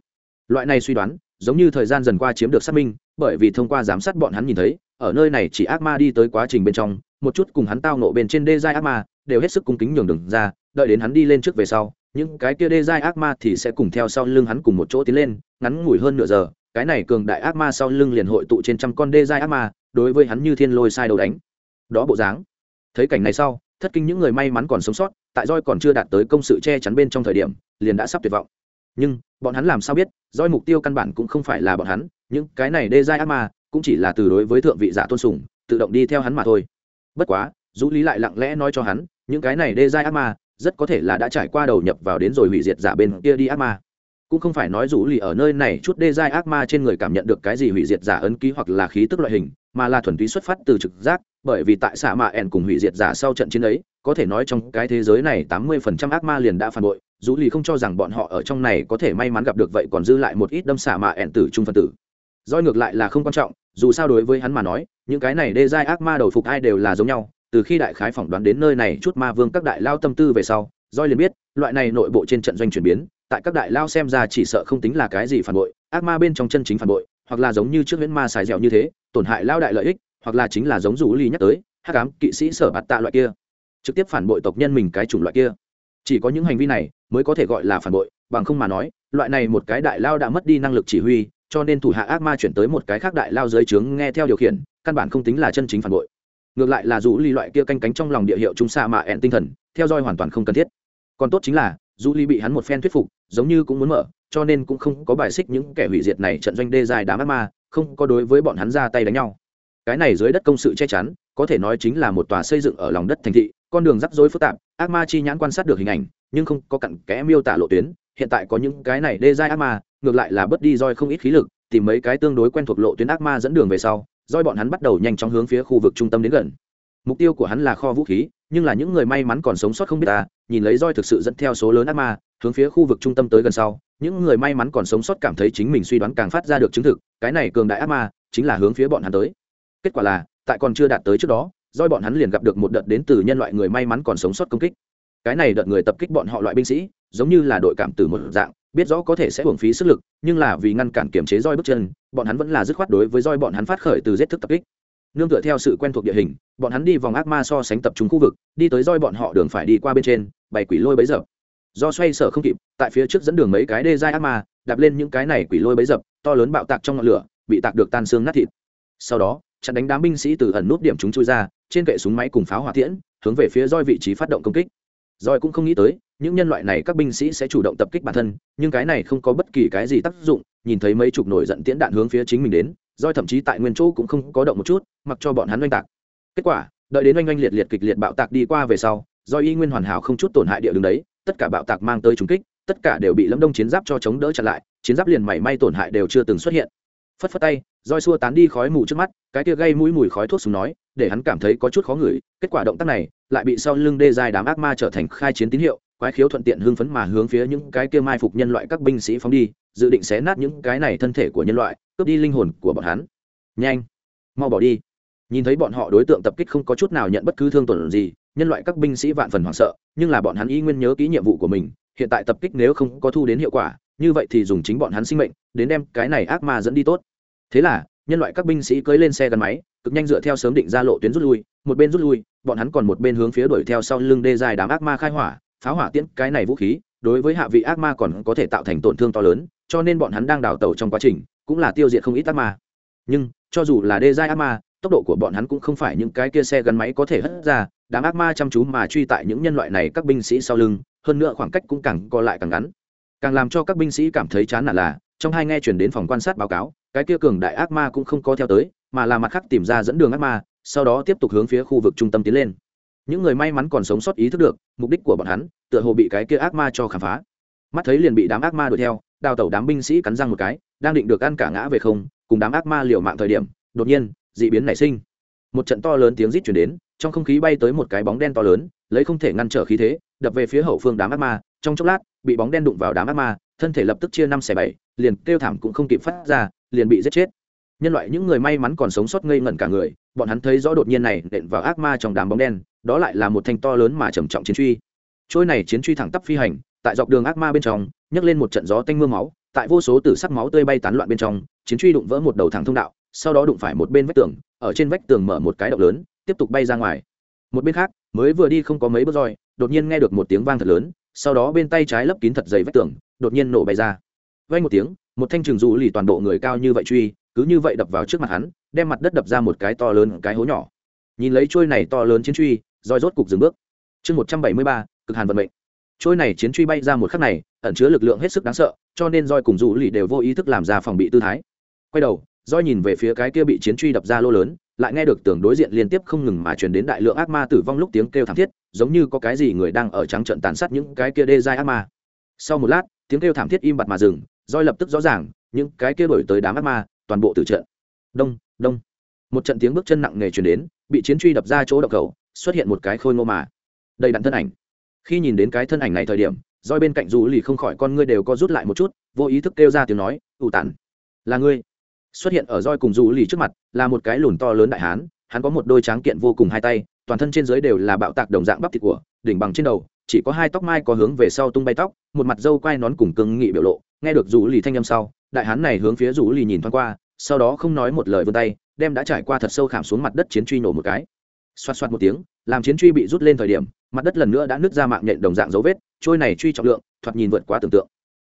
loại này suy đoán, giống như thời gian dần qua chiếm được xác minh, bởi vì thông qua giám sát bọn hắn nhìn thấy, ở nơi này chỉ ác ma đi tới quá trình bên trong, một chút cùng hắn tao nộ bên trên đê giai ác ma, đều hết sức cung kính nhường đường ra, đợi đến hắn đi lên trước về sau, những cái kia đê giai ác ma thì sẽ cùng theo sau lưng hắn cùng một chỗ tiến lên, ngắn ngủi hơn nửa giờ, cái này cường đại ác ma sau lưng liền hội tụ trên trăm con đê giai ác ma, đối với hắn như thiên lôi sai đầu đánh. Đó bộ dáng. Thấy cảnh này sau, thất kinh những người may mắn còn sống sót, tại roi còn chưa đạt tới công sự che chắn bên trong thời điểm, liền đã sắp tuyệt vọng nhưng, bọn hắn làm sao biết roi mục tiêu căn bản cũng không phải là bọn hắn, những cái này đê giai ác ma, cũng chỉ là từ đối với thượng vị giả tôn sùng, tự động đi theo hắn mà thôi. Bất quá, dũ lý lại lặng lẽ nói cho hắn, những cái này đê giai ác ma, rất có thể là đã trải qua đầu nhập vào đến rồi hủy diệt giả bên kia đi ác ma. Cũng không phải nói rủ lì ở nơi này chút đê giai ác ma trên người cảm nhận được cái gì hủy diệt giả ấn ký hoặc là khí tức loại hình, mà là thuần túy xuất phát từ trực giác, bởi vì tại xạ mạ ẻn cùng hủy diệt giả sau trận chiến ấy, có thể nói trong cái thế giới này tám mươi phần trăm ác ma liền đã phản bội dù lì không cho rằng bọn họ ở trong này có thể may mắn gặp được vậy còn dư lại một ít đâm xả mà ẻn tử trung phân tử. Doi ngược lại là không quan trọng, dù sao đối với hắn mà nói, những cái này đê giai ác ma đầu phục ai đều là giống nhau, từ khi đại khái phỏng đoán đến nơi này chút ma vương các đại lao tâm tư về sau doi liền biết, loại này nội bộ trên trận doanh chuyển biến, tại các đại lao xem ra chỉ sợ không tính là cái gì phản bội, ác ma bên trong chân chính phản bội, hoặc là giống như trước huyễn ma xài dẻo như thế, tổn hại lao đại lợi ích, hoặc là chính là giống rủ ly nhắc tới, hắc ám kỵ sĩ sở bạt tạ loại kia. Trực tiếp phản bội tộc nhân mình cái chủng loại kia chỉ có những hành vi này mới có thể gọi là phản bội, bằng không mà nói, loại này một cái đại lao đã mất đi năng lực chỉ huy, cho nên thủ hạ ác ma chuyển tới một cái khác đại lao dưới trướng nghe theo điều khiển, căn bản không tính là chân chính phản bội. Ngược lại là dù ly loại kia canh cánh trong lòng địa hiệu chúng xa mà ẹn tinh thần, theo dõi hoàn toàn không cần thiết. Còn tốt chính là, dù ly bị hắn một phen thuyết phục, giống như cũng muốn mở, cho nên cũng không có bài xích những kẻ hủy diệt này trận doanh đê dài đám ác ma, không có đối với bọn hắn ra tay đánh nhau. Cái này dưới đất công sự che chắn, có thể nói chính là một tòa xây dựng ở lòng đất thành thị con đường rắc rối phức tạp, ác ma chi nhãn quan sát được hình ảnh, nhưng không có cặn kẽ miêu tả lộ tuyến, hiện tại có những cái này đê giai ác ma, ngược lại là bớt đi roi không ít khí lực, tìm mấy cái tương đối quen thuộc lộ tuyến ác ma dẫn đường về sau, roi bọn hắn bắt đầu nhanh chóng hướng phía khu vực trung tâm đến gần. Mục tiêu của hắn là kho vũ khí, nhưng là những người may mắn còn sống sót không biết ta, nhìn lấy roi thực sự dẫn theo số lớn ác ma, hướng phía khu vực trung tâm tới gần sau, những người may mắn còn sống sót cảm thấy chính mình suy đoán càng phát ra được chứng thực, cái này cường đại ác ma, chính là hướng phía bọn hắn tới. Kết quả là, tại còn chưa đạt tới trước đó doi bọn hắn liền gặp được một đợt đến từ nhân loại người may mắn còn sống sót công kích. Cái này đợt người tập kích bọn họ loại binh sĩ, giống như là đội cảm từ một dạng, biết rõ có thể sẽ hưởng phí sức lực, nhưng là vì ngăn cản kiểm chế roi bước chân, bọn hắn vẫn là dứt khoát đối với roi bọn hắn phát khởi từ giết thức tập kích. Nương tựa theo sự quen thuộc địa hình, bọn hắn đi vòng ác ma so sánh tập trung khu vực, đi tới roi bọn họ đường phải đi qua bên trên, bày quỷ lôi bấy dập. Do xoay sở không kịp, tại phía trước dẫn đường mấy cái đê dai ác ma, đạp lên những cái này quỷ lôi bấy dập, to lớn bạo tạc trong ngọn lửa, bị tạc được tan xương nát thịt. Sau đó, chặn đánh đám binh sĩ từ ẩn nút điểm chúng chui ra trên kệ súng máy cùng pháo hỏa tiễn, hướng về phía roi vị trí phát động công kích. Roi cũng không nghĩ tới, những nhân loại này các binh sĩ sẽ chủ động tập kích bản thân, nhưng cái này không có bất kỳ cái gì tác dụng, nhìn thấy mấy chục nổi giận tiễn đạn hướng phía chính mình đến roi thậm chí tại nguyên chỗ cũng không có động một chút, mặc cho bọn hắn oanh tạc. Kết quả, đợi đến oanh oanh liệt liệt kịch liệt bạo tạc đi qua về sau do y nguyên hoàn hảo không chút tổn hại địa đường đấy, tất cả bạo tạc mang tới trúng kích, tất cả đều bị lâm đông chiến giáp cho chống đỡ chặn lại, chiến giáp liền mảy may tổn hại đều chưa từng xuất hiện. Phất phất tay roi xua tán đi khói mù trước mắt, cái kia gây mũi mùi khói thuốc súng nói, để hắn cảm thấy có chút khó ngửi. Kết quả động tác này lại bị sau lưng đê dài đám ác ma trở thành khai chiến tín hiệu, quái khiếu thuận tiện hưng phấn mà hướng phía những cái kia mai phục nhân loại các binh sĩ phóng đi, dự định xé nát những cái này thân thể của nhân loại, cướp đi linh hồn của bọn hắn. Nhanh, mau bỏ đi. Nhìn thấy bọn họ đối tượng tập kích không có chút nào nhận bất cứ thương tổn gì, nhân loại các binh sĩ vạn phần hoảng sợ, nhưng là bọn hắn y nguyên nhớ kỹ nhiệm vụ của mình, hiện tại tập kích nếu không có thu đến hiệu quả, như vậy thì dùng chính bọn hắn sinh mệnh, đến đem cái này ác ma dẫn đi tốt thế là, nhân loại các binh sĩ cưỡi lên xe gắn máy, cực nhanh dựa theo sớm định ra lộ tuyến rút lui, một bên rút lui, bọn hắn còn một bên hướng phía đuổi theo sau lưng đê dài đám ác ma khai hỏa pháo hỏa tiễn, cái này vũ khí, đối với hạ vị ác ma còn có thể tạo thành tổn thương to lớn, cho nên bọn hắn đang đào tàu trong quá trình, cũng là tiêu diệt không ít ác ma. Nhưng, cho dù là đê dài ác ma, tốc độ của bọn hắn cũng không phải những cái kia xe gắn máy có thể hất ra, đám ác ma chăm chú mà truy tại những nhân loại này các binh sĩ sau lưng, hơn nữa khoảng cách cũng càng co lại càng ngắn. Càng làm cho các binh sĩ cảm thấy chán nản là trong hai nghe chuyển đến phòng quan sát báo cáo, cái kia cường đại ác ma cũng không có theo tới, mà là mặt khác tìm ra dẫn đường ác ma, sau đó tiếp tục hướng phía khu vực trung tâm tiến lên. Những người may mắn còn sống sót ý thức được, mục đích của bọn hắn, tựa hồ bị cái kia ác ma cho khám phá. Mắt thấy liền bị đám ác ma đuổi theo, đào tẩu đám binh sĩ cắn răng một cái, đang định được ăn cả ngã về không, cùng đám ác ma liều mạng thời điểm, đột nhiên, dị biến nảy sinh. Một trận to lớn tiếng rít chuyển đến, trong không khí bay tới một cái bóng đen to lớn, lấy không thể ngăn trở khí thế, đập về phía hậu phương đám ác ma, trong chốc lát, bị bóng đen đụng vào đám ác ma thân thể lập tức chia năm xẻ bảy, liền kêu thảm cũng không kịp phát ra, liền bị giết chết. Nhân loại những người may mắn còn sống sót ngây ngẩn cả người, bọn hắn thấy rõ đột nhiên này nện vào ác ma trong đám bóng đen, đó lại là một thanh to lớn mà trầm trọng chiến truy. Trôi này chiến truy thẳng tắp phi hành, tại dọc đường ác ma bên trong, nhấc lên một trận gió tanh mưa máu, tại vô số tử sắc máu tươi bay tán loạn bên trong, chiến truy đụng vỡ một đầu thẳng thông đạo, sau đó đụng phải một bên vách tường, ở trên vách tường mở một cái động lớn, tiếp tục bay ra ngoài. Một bên khác, mới vừa đi không có mấy bước roi, đột nhiên nghe được một tiếng vang thật lớn, sau đó bên tay trái lấp kín thật dày vách tường đột nhiên nổ bay ra. Vay một tiếng, một thanh trường dù lì toàn bộ người cao như vậy truy, cứ như vậy đập vào trước mặt hắn, đem mặt đất đập ra một cái to lớn cái hố nhỏ. Nhìn lấy trôi này to lớn chiến truy, roi rốt cục dừng bước. Chương một trăm bảy mươi ba, cực hàn vận mệnh. Trôi này chiến truy bay ra một khắc này, ẩn chứa lực lượng hết sức đáng sợ, cho nên roi cùng dù lì đều vô ý thức làm ra phòng bị tư thái. Quay đầu, roi nhìn về phía cái kia bị chiến truy đập ra lô lớn, lại nghe được tưởng đối diện liên tiếp không ngừng mà truyền đến đại lượng ác ma tử vong lúc tiếng kêu thảm thiết, giống như có cái gì người đang ở trắng trận tàn sát những cái kia đê dai ác ma. Sau một lát tiếng kêu thảm thiết im bặt mà dừng, roi lập tức rõ ràng, những cái kia đổi tới đám ác ma, toàn bộ từ trận. Đông đông. Một trận tiếng bước chân nặng nề truyền đến, bị chiến truy đập ra chỗ đậu cầu xuất hiện một cái khôi ngô mà. Đầy đặn thân ảnh. Khi nhìn đến cái thân ảnh này thời điểm, roi bên cạnh dù lì không khỏi con ngươi đều có rút lại một chút, vô ý thức kêu ra tiếng nói, ủ tản. Là ngươi. Xuất hiện ở roi cùng dù lì trước mặt, là một cái lùn to lớn đại hán, hắn có một đôi tráng kiện vô cùng hai tay, toàn thân trên dưới đều là bạo tạc đồng dạng bắp thịt của, đỉnh bằng trên đầu chỉ có hai tóc mai có hướng về sau tung bay tóc, một mặt dâu quai nón cùng cương nghị biểu lộ, nghe được rủ lì thanh âm sau, đại hán này hướng phía rủ lì nhìn thoáng qua, sau đó không nói một lời vươn tay, đem đã trải qua thật sâu khảm xuống mặt đất chiến truy nổ một cái. Xoát xoát một tiếng, làm chiến truy bị rút lên thời điểm, mặt đất lần nữa đã nứt ra mạng nhện đồng dạng dấu vết, trôi này truy trọng lượng, thoạt nhìn vượt quá tưởng tượng.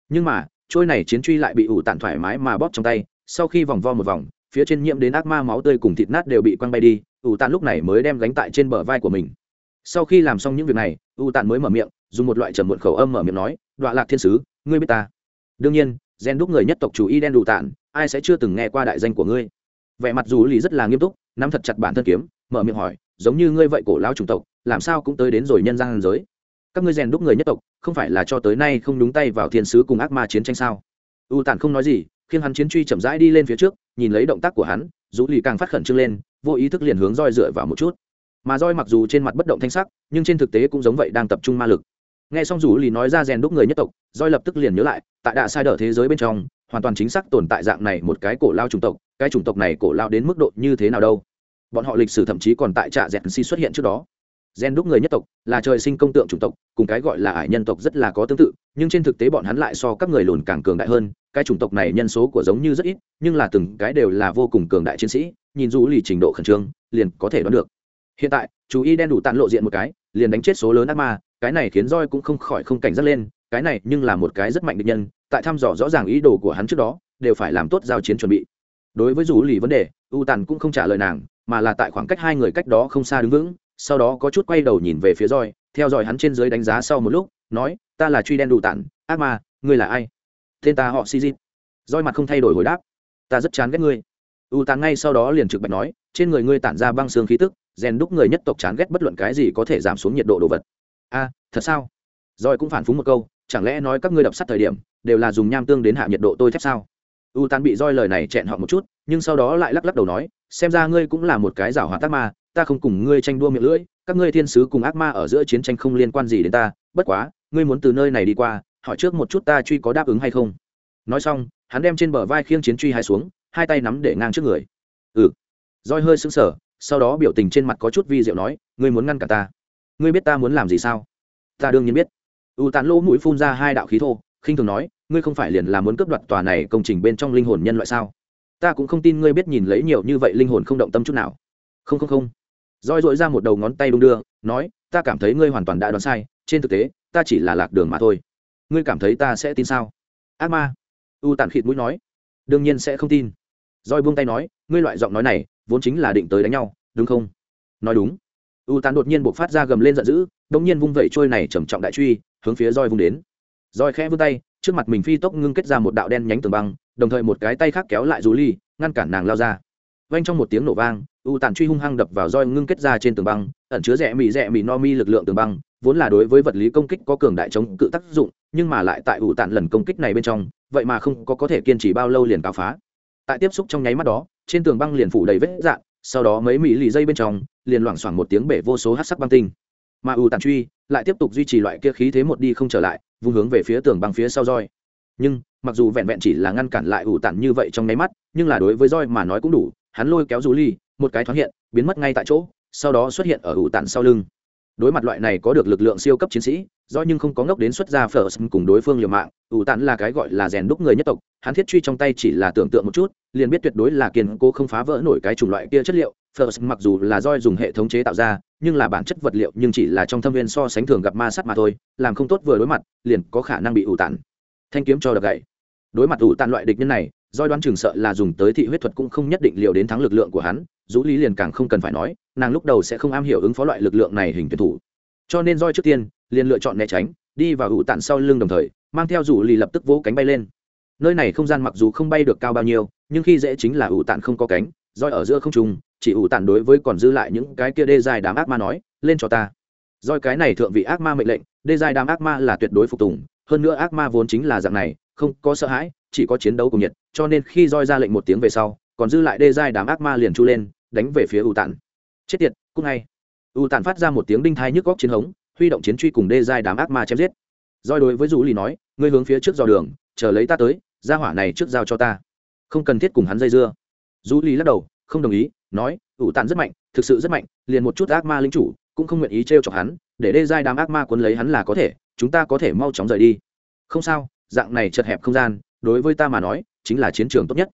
Nhưng mà, trôi này chiến truy lại bị ủ tản thoải mái mà bóp trong tay, sau khi vòng vo một vòng, phía trên nhiễm đến ác ma máu tươi cùng thịt nát đều bị quăng bay đi, ủ tản lúc này mới đem gánh tại trên bờ vai của mình. Sau khi làm xong những việc này U tản mới mở miệng, dùng một loại trầm muộn khẩu âm mở miệng nói đoạn lạc thiên sứ, ngươi biết ta? Đương nhiên, gen đúc người nhất tộc chủ y đen đủ tản ai sẽ chưa từng nghe qua đại danh của ngươi? Vẻ mặt dù lì rất là nghiêm túc, nắm thật chặt bản thân kiếm, mở miệng hỏi, giống như ngươi vậy cổ lao chủng tộc, làm sao cũng tới đến rồi nhân gian giới? Các ngươi rèn đúc người nhất tộc, không phải là cho tới nay không đúng tay vào thiên sứ cùng ác ma chiến tranh sao? U tản không nói gì khiến hắn chiến truy chậm rãi đi lên phía trước, nhìn lấy động tác của hắn, dù lì càng phát khẩn trương lên, vô ý thức liền hướng roi dựa vào một chút mà roi mặc dù trên mặt bất động thanh sắc, nhưng trên thực tế cũng giống vậy đang tập trung ma lực. Nghe xong rủ lì nói ra rèn đúc người nhất tộc, roi lập tức liền nhớ lại, tại đạ sai đỡ thế giới bên trong, hoàn toàn chính xác tồn tại dạng này một cái cổ lao chủng tộc, cái chủng tộc này cổ lao đến mức độ như thế nào đâu? Bọn họ lịch sử thậm chí còn tại trạ dẹt si xuất hiện trước đó. Gen đúc người nhất tộc là trời sinh công tượng chủng tộc, cùng cái gọi là ải nhân tộc rất là có tương tự, nhưng trên thực tế bọn hắn lại so các người lùn càng cường đại hơn, cái chủng tộc này nhân số của giống như rất ít, nhưng là từng cái đều là vô cùng cường đại chiến sĩ, nhìn dù lì trình độ khẩn trương, liền có thể đoán được hiện tại, chú y đen đủ tàn lộ diện một cái, liền đánh chết số lớn ác ma, cái này khiến roi cũng không khỏi không cảnh giác lên, cái này nhưng là một cái rất mạnh địch nhân, tại thăm dò rõ ràng ý đồ của hắn trước đó, đều phải làm tốt giao chiến chuẩn bị. Đối với dù lì vấn đề, u tàn cũng không trả lời nàng, mà là tại khoảng cách hai người cách đó không xa đứng vững, sau đó có chút quay đầu nhìn về phía roi theo dõi hắn trên dưới đánh giá sau một lúc, nói, ta là truy đen đủ tản, ác ma, ngươi là ai? Tên ta họ si dịp roi mặt không thay đổi hồi đáp, ta rất chán ghét ngươi. U tàn ngay sau đó liền trực bạch nói, trên người ngươi tản ra băng xương khí tức rèn đúc người nhất tộc chán ghét bất luận cái gì có thể giảm xuống nhiệt độ đồ vật. A, thật sao? Rồi cũng phản phúng một câu, chẳng lẽ nói các ngươi đập sắt thời điểm, đều là dùng nham tương đến hạ nhiệt độ tôi thép sao? U tan bị roi lời này chẹn họ một chút, nhưng sau đó lại lắc lắc đầu nói, xem ra ngươi cũng là một cái giảo hoạt tác ma, ta không cùng ngươi tranh đua miệng lưỡi, các ngươi thiên sứ cùng ác ma ở giữa chiến tranh không liên quan gì đến ta, bất quá, ngươi muốn từ nơi này đi qua, hỏi trước một chút ta truy có đáp ứng hay không. Nói xong, hắn đem trên bờ vai khiêng chiến truy hai xuống, hai tay nắm để ngang trước người. Ừ. Roi hơi sững sờ sau đó biểu tình trên mặt có chút vi diệu nói, ngươi muốn ngăn cả ta? Ngươi biết ta muốn làm gì sao? Ta đương nhiên biết. U tàn lỗ mũi phun ra hai đạo khí thô, khinh thường nói, ngươi không phải liền là muốn cướp đoạt tòa này công trình bên trong linh hồn nhân loại sao? Ta cũng không tin ngươi biết nhìn lấy nhiều như vậy linh hồn không động tâm chút nào. Không không không. Roi dội ra một đầu ngón tay đung đưa, nói, ta cảm thấy ngươi hoàn toàn đã đoán sai, trên thực tế, ta chỉ là lạc đường mà thôi. Ngươi cảm thấy ta sẽ tin sao? Ác ma. U tàn khịt mũi nói, đương nhiên sẽ không tin. Roi buông tay nói, ngươi loại giọng nói này vốn chính là định tới đánh nhau, đúng không? Nói đúng. U tán đột nhiên buộc phát ra gầm lên giận dữ đông nhiên vung vẩy trôi này trầm trọng đại truy, hướng phía roi vung đến. Roi khẽ vươn tay, trước mặt mình phi tốc ngưng kết ra một đạo đen nhánh tường băng, đồng thời một cái tay khác kéo lại rú ly ngăn cản nàng lao ra. Vang trong một tiếng nổ vang, u tàn truy hung hăng đập vào roi ngưng kết ra trên tường băng, ẩn chứa rẽ mị rẽ mị no mi lực lượng tường băng, vốn là đối với vật lý công kích có cường đại chống cự tác dụng, nhưng mà lại tại u tàn lần công kích này bên trong, vậy mà không có có thể kiên trì bao lâu liền cáo phá. Tại tiếp xúc trong nháy mắt đó trên tường băng liền phủ đầy vết dạn, sau đó mấy mỹ lì dây bên trong, liền loảng xoảng một tiếng bể vô số hát sắc băng tinh. Mà u tàn truy lại tiếp tục duy trì loại kia khí thế một đi không trở lại, vung hướng về phía tường băng phía sau roi. Nhưng, mặc dù vẹn vẹn chỉ là ngăn cản lại ủ tản như vậy trong nháy mắt, nhưng là đối với roi mà nói cũng đủ, hắn lôi kéo rú ly, một cái thoáng hiện, biến mất ngay tại chỗ, sau đó xuất hiện ở ủ tản sau lưng đối mặt loại này có được lực lượng siêu cấp chiến sĩ, do nhưng không có ngốc đến xuất ra phở cùng đối phương liều mạng, ủ tản là cái gọi là rèn đúc người nhất tộc, hắn thiết truy trong tay chỉ là tưởng tượng một chút, liền biết tuyệt đối là kiên cố không phá vỡ nổi cái chủng loại kia chất liệu, phở mặc dù là roi dùng hệ thống chế tạo ra, nhưng là bản chất vật liệu nhưng chỉ là trong thâm viên so sánh thường gặp ma sắt mà thôi, làm không tốt vừa đối mặt, liền có khả năng bị ủ tản. Thanh kiếm cho đập gậy. Đối mặt ủ tản loại địch nhân này doi đoán chừng sợ là dùng tới thị huyết thuật cũng không nhất định liệu đến thắng lực lượng của hắn, dũ lý liền càng không cần phải nói, nàng lúc đầu sẽ không am hiểu ứng phó loại lực lượng này hình tuyển thủ. Cho nên doi trước tiên, liền lựa chọn né tránh, đi vào ủ tản sau lưng đồng thời, mang theo rủ lì lập tức vỗ cánh bay lên. Nơi này không gian mặc dù không bay được cao bao nhiêu, nhưng khi dễ chính là ủ tản không có cánh roi ở giữa không trùng chỉ ủ tản đối với còn dư lại những cái kia đê dài đám ác ma nói, lên cho ta. Roi cái này thượng vị ác ma mệnh lệnh, đê dài đám ác ma là tuyệt đối phục tùng, hơn nữa ác ma vốn chính là dạng này không có sợ hãi, chỉ có chiến đấu cùng nhiệt, cho nên khi roi ra lệnh một tiếng về sau, còn dư lại đê giai đám ác ma liền chu lên, đánh về phía u tản. Chết tiệt cúc ngay. U tản phát ra một tiếng đinh thai nhức góc chiến hống, huy động chiến truy cùng đê giai đám ác ma chém giết. Roi đối với dù lì nói, ngươi hướng phía trước dò đường, chờ lấy ta tới ra hỏa này trước giao cho ta. Không cần thiết cùng hắn dây dưa. Dù lì lắc đầu, không đồng ý, nói, u tản rất mạnh, thực sự rất mạnh, liền một chút ác ma lính chủ cũng không nguyện ý trêu chọc hắn, để đê giai đám ác ma cuốn lấy hắn là có thể, chúng ta có thể mau chóng rời đi. Không sao dạng này chật hẹp không gian, đối với ta mà nói, chính là chiến trường tốt nhất.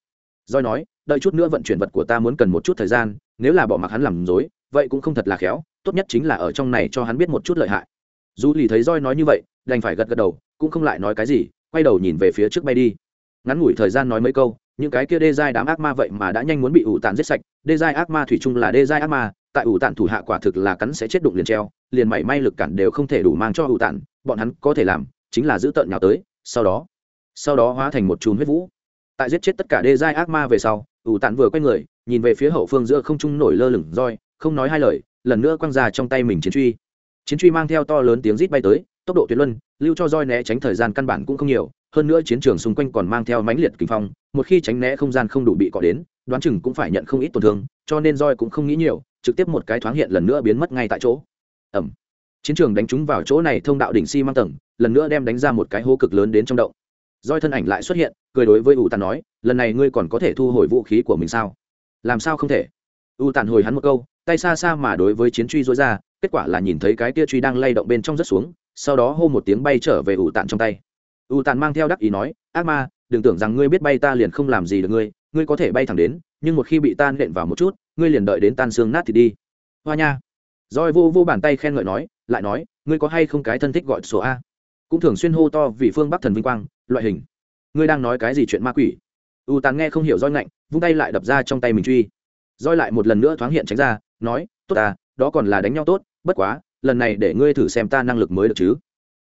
Doi nói, đợi chút nữa vận chuyển vật của ta muốn cần một chút thời gian, nếu là bỏ mặc hắn làm dối vậy cũng không thật là khéo, tốt nhất chính là ở trong này cho hắn biết một chút lợi hại. Dù lì thấy roi nói như vậy, đành phải gật gật đầu, cũng không lại nói cái gì, quay đầu nhìn về phía trước bay đi. Ngắn ngủi thời gian nói mấy câu, những cái kia đê giai đám ác ma vậy mà đã nhanh muốn bị ủ tàn giết sạch, đê giai ác ma thủy chung là đê giai ác ma, tại ủ tàn thủ hạ quả thực là cắn sẽ chết đụng liền treo, liền mảy may lực cản đều không thể đủ mang cho ủ tàn, bọn hắn có thể làm, chính là giữ tợn nhào tới sau đó sau đó hóa thành một chùm huyết vũ. Tại giết chết tất cả đê giai ác ma về sau, ủ tàn vừa quay người, nhìn về phía hậu phương giữa không trung nổi lơ lửng roi, không nói hai lời, lần nữa quăng ra trong tay mình chiến truy. Chiến truy mang theo to lớn tiếng rít bay tới, tốc độ tuyệt luân, lưu cho roi né tránh thời gian căn bản cũng không nhiều, hơn nữa chiến trường xung quanh còn mang theo mãnh liệt kinh phong, một khi tránh né không gian không đủ bị cọ đến, đoán chừng cũng phải nhận không ít tổn thương, cho nên roi cũng không nghĩ nhiều, trực tiếp một cái thoáng hiện lần nữa biến mất ngay tại chỗ. Ẩm chiến trường đánh trúng vào chỗ này thông đạo đỉnh xi、si、măng tầng, lần nữa đem đánh ra một cái hố cực lớn đến trong động. Roi thân ảnh lại xuất hiện, cười đối với ủ tàn nói, lần này ngươi còn có thể thu hồi vũ khí của mình sao? Làm sao không thể? Ủ tàn hồi hắn một câu, tay xa xa mà đối với chiến truy dối ra, kết quả là nhìn thấy cái tia truy đang lay động bên trong rất xuống, sau đó hô một tiếng bay trở về ủ tàn trong tay. Ủ tàn mang theo đắc ý nói, ác ma, đừng tưởng rằng ngươi biết bay ta liền không làm gì được ngươi ngươi có thể bay thẳng đến, nhưng một khi bị tan nện vào một chút, ngươi liền đợi đến tan xương nát thì đi. Hoa nha. Roi vô vô bàn tay khen ngợi nói lại nói, ngươi có hay không cái thân thích gọi số a? Cũng thường xuyên hô to vì phương bắc thần vinh quang, loại hình. Ngươi đang nói cái gì chuyện ma quỷ? U tàn nghe không hiểu roi ngạnh, vung tay lại đập ra trong tay mình truy. Roi lại một lần nữa thoáng hiện tránh ra, nói, tốt à đó còn là đánh nhau tốt, bất quá, lần này để ngươi thử xem ta năng lực mới được chứ.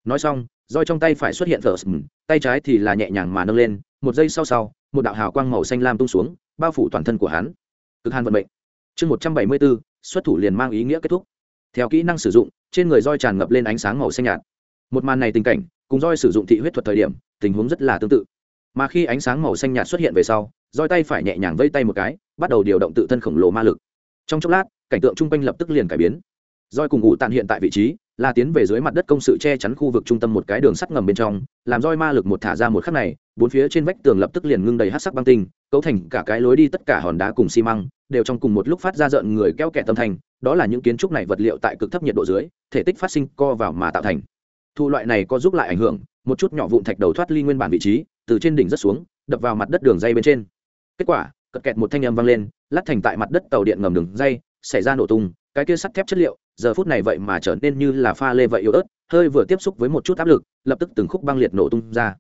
Nói xong, roi trong tay phải xuất hiện thở tay trái thì là nhẹ nhàng mà nâng lên, một giây sau sau, một đạo hào quang màu xanh lam tung xuống, bao phủ toàn thân của hắn. Cực hàn vận mệnh. Chương một trăm bảy mươi bốn, xuất thủ liền mang ý nghĩa kết thúc. Theo kỹ năng sử dụng trên người roi tràn ngập lên ánh sáng màu xanh nhạt. Một màn này tình cảnh, cùng roi sử dụng thị huyết thuật thời điểm, tình huống rất là tương tự. Mà khi ánh sáng màu xanh nhạt xuất hiện về sau, roi tay phải nhẹ nhàng vây tay một cái, bắt đầu điều động tự thân khổng lồ ma lực. Trong chốc lát, cảnh tượng chung quanh lập tức liền cải biến. Roi cùng ngụ tàn hiện tại vị trí, là tiến về dưới mặt đất công sự che chắn khu vực trung tâm một cái đường sắt ngầm bên trong, làm roi ma lực một thả ra một khắc này, bốn phía trên vách tường lập tức liền ngưng đầy hát sắc băng tinh cấu thành cả cái lối đi tất cả hòn đá cùng xi măng, đều trong cùng một lúc phát ra rợn người keo kẹt tâm thành, đó là những kiến trúc này vật liệu tại cực thấp nhiệt độ dưới, thể tích phát sinh co vào mà tạo thành. Thu loại này có giúp lại ảnh hưởng, một chút nhỏ vụn thạch đầu thoát ly nguyên bản vị trí, từ trên đỉnh rất xuống, đập vào mặt đất đường dây bên trên. Kết quả, cật kẹt một thanh âm vang lên, lát thành tại mặt đất tàu điện ngầm đường dây, xảy ra nổ tung, cái kia sắt thép chất liệu, giờ phút này vậy mà trở nên như là pha lê vậy yếu ớt, hơi vừa tiếp xúc với một chút áp lực, lập tức từng khúc băng liệt nổ tung ra.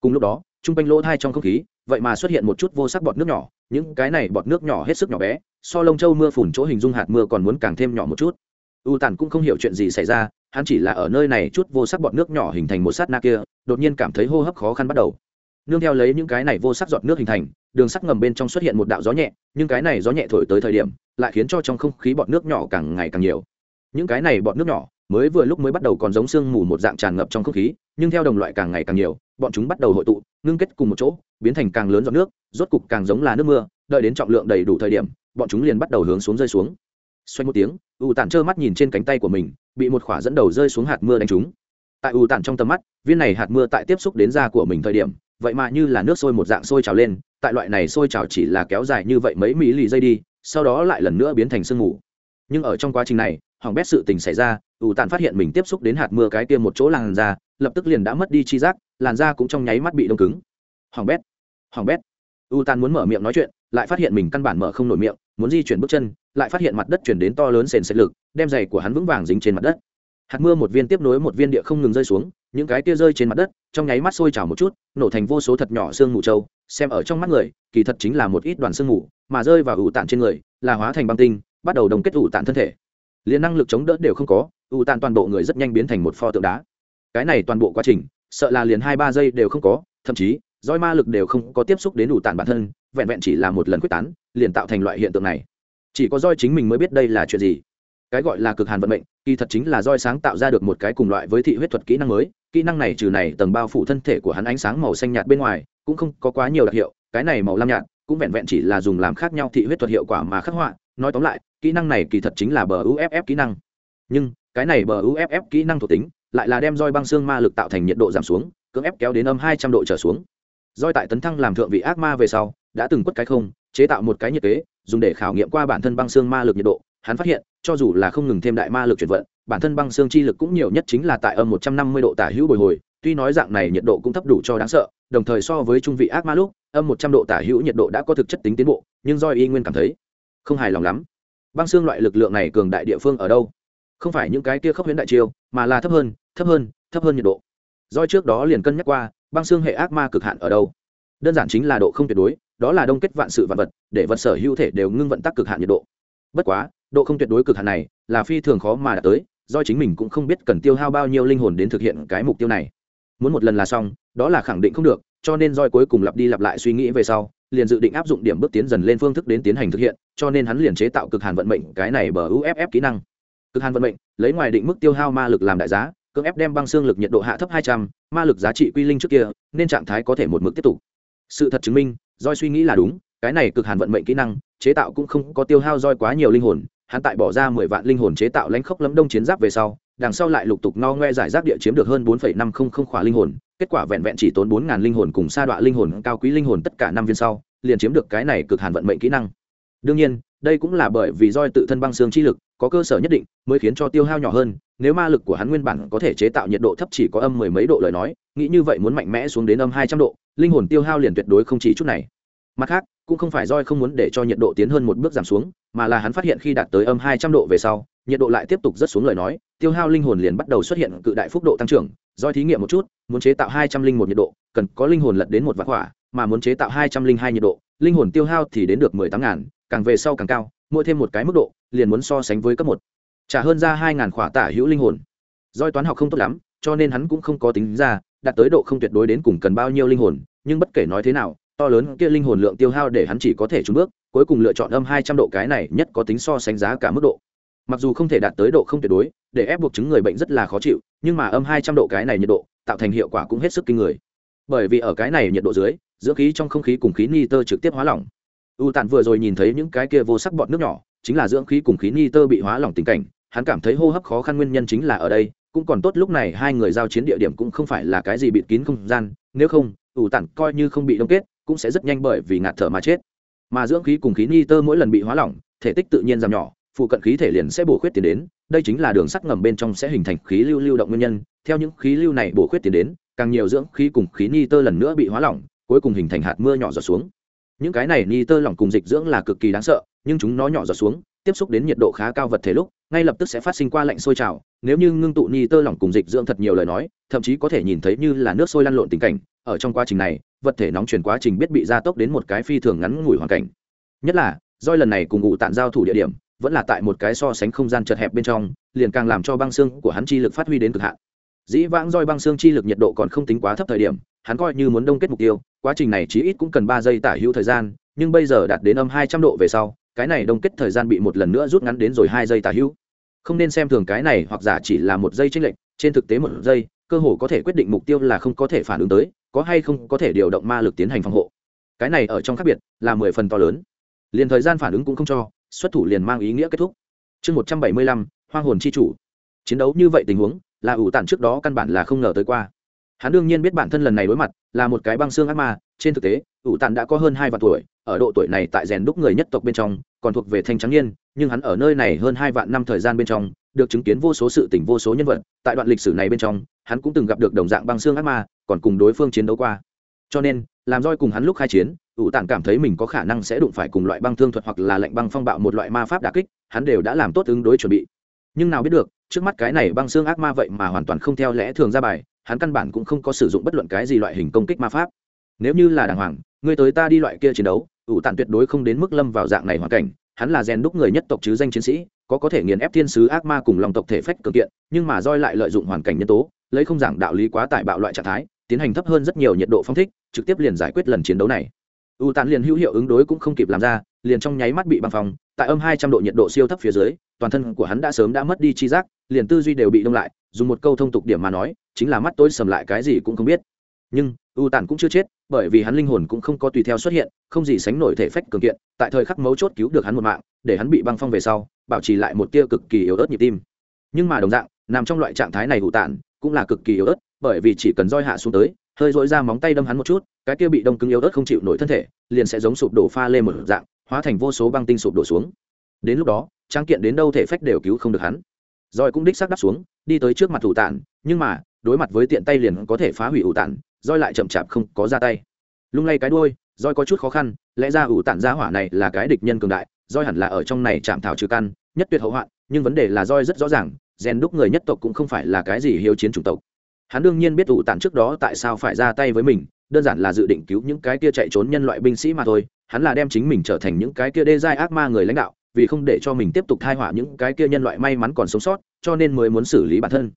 Cùng lúc đó, trung quanh lỗ thai trong không khí vậy mà xuất hiện một chút vô sắc bọt nước nhỏ, những cái này bọt nước nhỏ hết sức nhỏ bé, so lông châu mưa phùn chỗ hình dung hạt mưa còn muốn càng thêm nhỏ một chút. U tàn cũng không hiểu chuyện gì xảy ra, hắn chỉ là ở nơi này chút vô sắc bọt nước nhỏ hình thành một sát na kia, đột nhiên cảm thấy hô hấp khó khăn bắt đầu. Nương theo lấy những cái này vô sắc giọt nước hình thành, đường sắc ngầm bên trong xuất hiện một đạo gió nhẹ, nhưng cái này gió nhẹ thổi tới thời điểm, lại khiến cho trong không khí bọt nước nhỏ càng ngày càng nhiều. Những cái này bọt nước nhỏ, mới vừa lúc mới bắt đầu còn giống sương mù một dạng tràn ngập trong không khí, nhưng theo đồng loại càng ngày càng nhiều, bọn chúng bắt đầu hội tụ, ngưng kết cùng một chỗ biến thành càng lớn giọt nước, rốt cục càng giống là nước mưa, đợi đến trọng lượng đầy đủ thời điểm, bọn chúng liền bắt đầu hướng xuống rơi xuống. Xoay một tiếng, u tản trơ mắt nhìn trên cánh tay của mình, bị một khỏa dẫn đầu rơi xuống hạt mưa đánh trúng. Tại u tản trong tầm mắt, viên này hạt mưa tại tiếp xúc đến da của mình thời điểm, vậy mà như là nước sôi một dạng sôi trào lên, tại loại này sôi trào chỉ là kéo dài như vậy mấy mỹ lì dây đi, sau đó lại lần nữa biến thành sương mù. Nhưng ở trong quá trình này hỏng bét sự tình xảy ra ủ tàn phát hiện mình tiếp xúc đến hạt mưa cái kia một chỗ làn da, lập tức liền đã mất đi chi giác, làn da cũng trong nháy mắt bị đông cứng. Hỏng bét hỏng bét. U tan muốn mở miệng nói chuyện, lại phát hiện mình căn bản mở không nổi miệng, muốn di chuyển bước chân, lại phát hiện mặt đất chuyển đến to lớn sền sệt lực, đem giày của hắn vững vàng dính trên mặt đất. Hạt mưa một viên tiếp nối một viên địa không ngừng rơi xuống, những cái tia rơi trên mặt đất, trong nháy mắt sôi trào một chút, nổ thành vô số thật nhỏ sương mù trâu, xem ở trong mắt người, kỳ thật chính là một ít đoàn sương mù, mà rơi vào ủ tản trên người, là hóa thành băng tinh, bắt đầu đồng kết ủ tản thân thể. Liền năng lực chống đỡ đều không có ủ tản toàn bộ người rất nhanh biến thành một pho tượng đá. Cái này toàn bộ quá trình, sợ là liền hai ba giây đều không có, thậm chí roi ma lực đều không có tiếp xúc đến đủ tàn bản thân, vẹn vẹn chỉ là một lần quyết tán, liền tạo thành loại hiện tượng này. Chỉ có roi chính mình mới biết đây là chuyện gì. Cái gọi là cực hàn vận mệnh, kỳ thật chính là roi sáng tạo ra được một cái cùng loại với thị huyết thuật kỹ năng mới, kỹ năng này trừ này tầng bao phủ thân thể của hắn ánh sáng màu xanh nhạt bên ngoài, cũng không có quá nhiều đặc hiệu, cái này màu lam nhạt, cũng vẹn vẹn chỉ là dùng làm khác nhau thị huyết thuật hiệu quả mà khắc họa, nói tóm lại, kỹ năng này kỳ thật chính là bờ uff kỹ năng. Nhưng, cái này bờ uff kỹ năng thuộc tính, lại là đem roi băng xương ma lực tạo thành nhiệt độ giảm xuống, cưỡng ép kéo đến âm hai trăm độ trở xuống. Doi tại tấn thăng làm thượng vị ác ma về sau, đã từng quất cái không, chế tạo một cái nhiệt kế, dùng để khảo nghiệm qua bản thân băng xương ma lực nhiệt độ. Hắn phát hiện, cho dù là không ngừng thêm đại ma lực chuyển vận, bản thân băng xương chi lực cũng nhiều nhất chính là tại âm một trăm năm mươi độ tả hữu bồi hồi, tuy nói dạng này nhiệt độ cũng thấp đủ cho đáng sợ, đồng thời so với trung vị ác ma lúc, âm một trăm độ tả hữu nhiệt độ đã có thực chất tính tiến bộ, nhưng Doi y nguyên cảm thấy không hài lòng lắm. Băng xương loại lực lượng này cường đại địa phương ở đâu? Không phải những cái kia khốc huyễn đại chiêu, mà là thấp hơn thấp hơn thấp hơn nhiệt độ. Doi trước đó liền cân nhắc qua băng xương hệ ác ma cực hạn ở đâu? Đơn giản chính là độ không tuyệt đối, đó là đông kết vạn sự vạn vật, để vật sở hữu thể đều ngưng vận tắc cực hạn nhiệt độ. Bất quá, độ không tuyệt đối cực hạn này là phi thường khó mà đạt tới, do chính mình cũng không biết cần tiêu hao bao nhiêu linh hồn đến thực hiện cái mục tiêu này. Muốn một lần là xong, đó là khẳng định không được, cho nên roi cuối cùng lặp đi lặp lại suy nghĩ về sau, liền dự định áp dụng điểm bước tiến dần lên phương thức đến tiến hành thực hiện, cho nên hắn liền chế tạo cực hàn vận mệnh, cái này bờ uff kỹ năng. Cực hàn vận mệnh, lấy ngoài định mức tiêu hao ma lực làm đại giá cưỡng ép đem băng xương lực nhiệt độ hạ thấp hai trăm, ma lực giá trị quy linh trước kia, nên trạng thái có thể một mực tiếp tục. Sự thật chứng minh roi suy nghĩ là đúng, cái này cực hàn vận mệnh kỹ năng, chế tạo cũng không có tiêu hao roi quá nhiều linh hồn, hắn tại bỏ ra mười vạn linh hồn chế tạo lãnh khốc lấm đông chiến giáp về sau, đằng sau lại lục tục no ngoe giải rác địa chiếm được hơn bốn năm không không khỏa linh hồn, kết quả vẹn vẹn chỉ tốn bốn ngàn linh hồn cùng sa đọa linh hồn cao quý linh hồn tất cả năm viên sau, liền chiếm được cái này cực hàn vận mệnh kỹ năng. Đương nhiên, đây cũng là bởi vì roi tự thân băng xương chi lực có cơ sở nhất định mới khiến cho tiêu hao nhỏ hơn, nếu ma lực của hắn nguyên bản có thể chế tạo nhiệt độ thấp chỉ có âm mười mấy độ lời nói, nghĩ như vậy muốn mạnh mẽ xuống đến âm hai trăm độ, linh hồn tiêu hao liền tuyệt đối không chỉ chút này. Mặt khác, cũng không phải roi không muốn để cho nhiệt độ tiến hơn một bước giảm xuống, mà là hắn phát hiện khi đạt tới âm hai trăm độ về sau, nhiệt độ lại tiếp tục rất xuống lời nói, tiêu hao linh hồn liền bắt đầu xuất hiện cự đại phúc độ tăng trưởng roi thí nghiệm một chút, muốn chế tạo hai trăm linh một nhiệt độ, cần có linh hồn lật đến một vạn hỏa mà muốn chế tạo hai trăm linh hai nhiệt độ, linh hồn tiêu hao thì đến được mười tám ngàn, càng về sau càng cao mỗi thêm một cái mức độ, liền muốn so sánh với cấp một. Trả hơn ra hai ngàn khỏa tả hữu linh hồn. Doi toán học không tốt lắm, cho nên hắn cũng không có tính ra, đạt tới độ không tuyệt đối đến cùng cần bao nhiêu linh hồn, nhưng bất kể nói thế nào, to lớn kia linh hồn lượng tiêu hao để hắn chỉ có thể trúng bước, cuối cùng lựa chọn âm hai trăm độ cái này nhất có tính so sánh giá cả mức độ. Mặc dù không thể đạt tới độ không tuyệt đối, để ép buộc chứng người bệnh rất là khó chịu, nhưng mà âm hai trăm độ cái này nhiệt độ, tạo thành hiệu quả cũng hết sức kinh người. Bởi vì ở cái này nhiệt độ dưới, dưỡng khí trong không khí cùng khí nitơ trực tiếp hóa lỏng u tàn vừa rồi nhìn thấy những cái kia vô sắc bọt nước nhỏ, chính là dưỡng khí cùng khí nitơ bị hóa lỏng tình cảnh, hắn cảm thấy hô hấp khó khăn nguyên nhân chính là ở đây, cũng còn tốt lúc này hai người giao chiến địa điểm cũng không phải là cái gì bịt kín không gian, nếu không ủ tản coi như không bị đông kết, cũng sẽ rất nhanh bởi vì ngạt thở mà chết. Mà dưỡng khí cùng khí nitơ mỗi lần bị hóa lỏng, thể tích tự nhiên giảm nhỏ, phụ cận khí thể liền sẽ bổ khuyết tiến đến, đây chính là đường sắc ngầm bên trong sẽ hình thành khí lưu lưu động nguyên nhân, theo những khí lưu này bổ khuyết tiến đến, càng nhiều dưỡng khí cùng khí nitơ lần nữa bị hóa lỏng, cuối cùng hình thành hạt mưa nhỏ giọt xuống những cái này ni tơ lỏng cùng dịch dưỡng là cực kỳ đáng sợ, nhưng chúng nó nhỏ giọt xuống, tiếp xúc đến nhiệt độ khá cao vật thể lúc, ngay lập tức sẽ phát sinh qua lạnh sôi trào. Nếu như ngưng tụ ni tơ lỏng cùng dịch dưỡng thật nhiều lời nói, thậm chí có thể nhìn thấy như là nước sôi lăn lộn tình cảnh, ở trong quá trình này, vật thể nóng chuyển quá trình biết bị gia tốc đến một cái phi thường ngắn ngủi hoàn cảnh. Nhất là doi lần này cùng ngụ tạm giao thủ địa điểm, vẫn là tại một cái so sánh không gian chật hẹp bên trong, liền càng làm cho băng xương của hắn chi lực phát huy đến cực hạn dĩ vãng roi băng xương chi lực nhiệt độ còn không tính quá thấp thời điểm, hắn coi như muốn đông kết mục tiêu, quá trình này chí ít cũng cần ba giây tả hữu thời gian, nhưng bây giờ đạt đến âm hai trăm độ về sau, cái này đông kết thời gian bị một lần nữa rút ngắn đến rồi hai giây tả hữu. Không nên xem thường cái này hoặc giả chỉ là một giây tranh lệch, trên thực tế một giây, cơ hồ có thể quyết định mục tiêu là không có thể phản ứng tới, có hay không có thể điều động ma lực tiến hành phòng hộ. Cái này ở trong khác biệt là mười phần to lớn. Liền thời gian phản ứng cũng không cho, xuất thủ liền mang ý nghĩa kết thúc. Chương một trăm bảy mươi lăm, hoang hồn chi chủ. Chiến đấu như vậy tình huống là ủ tản trước đó căn bản là không ngờ tới qua. Hắn đương nhiên biết bản thân lần này đối mặt là một cái băng xương ác ma, trên thực tế, ủ tản đã có hơn hai vạn tuổi, ở độ tuổi này tại rèn đúc người nhất tộc bên trong, còn thuộc về thanh trắng niên, nhưng hắn ở nơi này hơn hai vạn năm thời gian bên trong, được chứng kiến vô số sự tình, vô số nhân vật, tại đoạn lịch sử này bên trong, hắn cũng từng gặp được đồng dạng băng xương ác ma, còn cùng đối phương chiến đấu qua. Cho nên, làm roi cùng hắn lúc khai chiến, ủ tản cảm thấy mình có khả năng sẽ đụng phải cùng loại băng thương thuật hoặc là lệnh băng phong bạo một loại ma pháp đà kích, hắn đều đã làm tốt ứng đối chuẩn bị. Nhưng nào biết được trước mắt cái này băng xương ác ma vậy mà hoàn toàn không theo lẽ thường ra bài, hắn căn bản cũng không có sử dụng bất luận cái gì loại hình công kích ma pháp. Nếu như là đàng hoàng người tới ta đi loại kia chiến đấu, ủ tản tuyệt đối không đến mức lâm vào dạng này hoàn cảnh, hắn là rèn đúc người nhất tộc chứ danh chiến sĩ, có có thể nghiền ép thiên sứ ác ma cùng lòng tộc thể phách cường kiện, nhưng mà roi lại lợi dụng hoàn cảnh nhân tố, lấy không giảng đạo lý quá tải bạo loại trạng thái, tiến hành thấp hơn rất nhiều nhiệt độ phong thích, trực tiếp liền giải quyết lần chiến đấu này. U tàn liền hữu hiệu ứng đối cũng không kịp làm ra, liền trong nháy mắt bị băng phòng tại âm hai trăm độ nhiệt độ siêu thấp phía dưới, toàn thân của hắn đã sớm đã mất đi chi giác liền tư duy đều bị đông lại, dùng một câu thông tục điểm mà nói, chính là mắt tôi sầm lại cái gì cũng không biết. Nhưng, u tàn cũng chưa chết, bởi vì hắn linh hồn cũng không có tùy theo xuất hiện, không gì sánh nổi thể phách cường kiện, tại thời khắc mấu chốt cứu được hắn một mạng, để hắn bị băng phong về sau, bảo trì lại một tia cực kỳ yếu ớt nhịp tim. Nhưng mà đồng dạng, nằm trong loại trạng thái này u tàn cũng là cực kỳ yếu ớt, bởi vì chỉ cần roi hạ xuống tới, hơi dội ra móng tay đâm hắn một chút, cái kia bị đông cứng yếu ớt không chịu nổi thân thể, liền sẽ giống sụp đổ pha lên một dạng, hóa thành vô số băng tinh sụp đổ xuống. Đến lúc đó, trang kiện đến đâu thể phách đều cứu không được hắn roi cũng đích xác đắp xuống, đi tới trước mặt ủ tản, nhưng mà, đối mặt với tiện tay liền có thể phá hủy ủ tản, roi lại chậm chạp không có ra tay. Lung lay cái đuôi, roi có chút khó khăn, lẽ ra ủ tản gia hỏa này là cái địch nhân cường đại, roi hẳn là ở trong này chạm thảo trừ căn, nhất tuyệt hậu hoạn, nhưng vấn đề là roi rất rõ ràng, rèn đúc người nhất tộc cũng không phải là cái gì hiếu chiến chủng tộc. Hắn đương nhiên biết ủ tản trước đó tại sao phải ra tay với mình, đơn giản là dự định cứu những cái kia chạy trốn nhân loại binh sĩ mà thôi, hắn là đem chính mình trở thành những cái kia đê giai ác ma người lãnh đạo vì không để cho mình tiếp tục thai họa những cái kia nhân loại may mắn còn sống sót, cho nên mới muốn xử lý bản thân.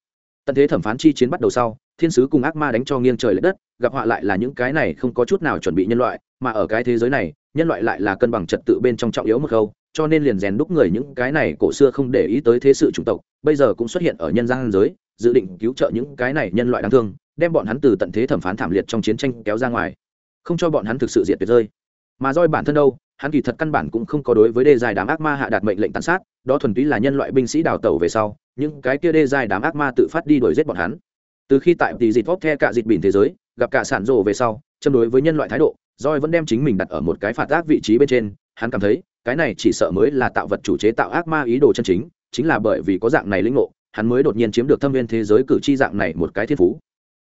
Tận thế thẩm phán chi chiến bắt đầu sau, thiên sứ cùng ác ma đánh cho nghiêng trời l ệ đất, gặp họa lại là những cái này không có chút nào chuẩn bị nhân loại, mà ở cái thế giới này, nhân loại lại là cân bằng trật tự bên trong trọng yếu một khâu cho nên liền rèn đúc người những cái này cổ xưa không để ý tới thế sự chủng tộc, bây giờ cũng xuất hiện ở nhân gian giới, dự định cứu trợ những cái này nhân loại đáng thương, đem bọn hắn từ tận thế thẩm phán thảm liệt trong chiến tranh kéo ra ngoài, không cho bọn hắn thực sự diệt tuyệt rơi. Mà roi bản thân đâu? Hắn kỳ thật căn bản cũng không có đối với đê dài đám ác ma hạ đạt mệnh lệnh tàn sát, đó thuần túy là nhân loại binh sĩ đào tẩu về sau, những cái kia đê dài đám ác ma tự phát đi đuổi giết bọn hắn. Từ khi tại tỷ dịt vóc the cả dịt bỉn thế giới, gặp cả sản rộ về sau, châm đối với nhân loại thái độ roi vẫn đem chính mình đặt ở một cái phạt ác vị trí bên trên, hắn cảm thấy, cái này chỉ sợ mới là tạo vật chủ chế tạo ác ma ý đồ chân chính chính là bởi vì có dạng này lĩnh ngộ, hắn mới đột nhiên chiếm được thâm viên thế giới cử tri dạng này một cái thiên phú.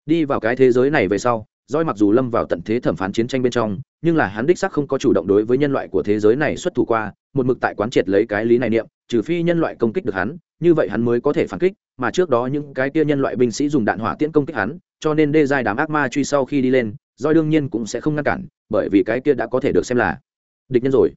Đi vào cái thế giới này về sau roi mặc dù lâm vào tận thế thẩm phán chiến tranh bên trong, nhưng là hắn đích sắc không có chủ động đối với nhân loại của thế giới này xuất thủ qua, một mực tại quán triệt lấy cái lý này niệm, trừ phi nhân loại công kích được hắn, như vậy hắn mới có thể phản kích, mà trước đó những cái kia nhân loại binh sĩ dùng đạn hỏa tiễn công kích hắn, cho nên đê giai đám ác ma truy sau khi đi lên roi đương nhiên cũng sẽ không ngăn cản, bởi vì cái kia đã có thể được xem là địch nhân rồi.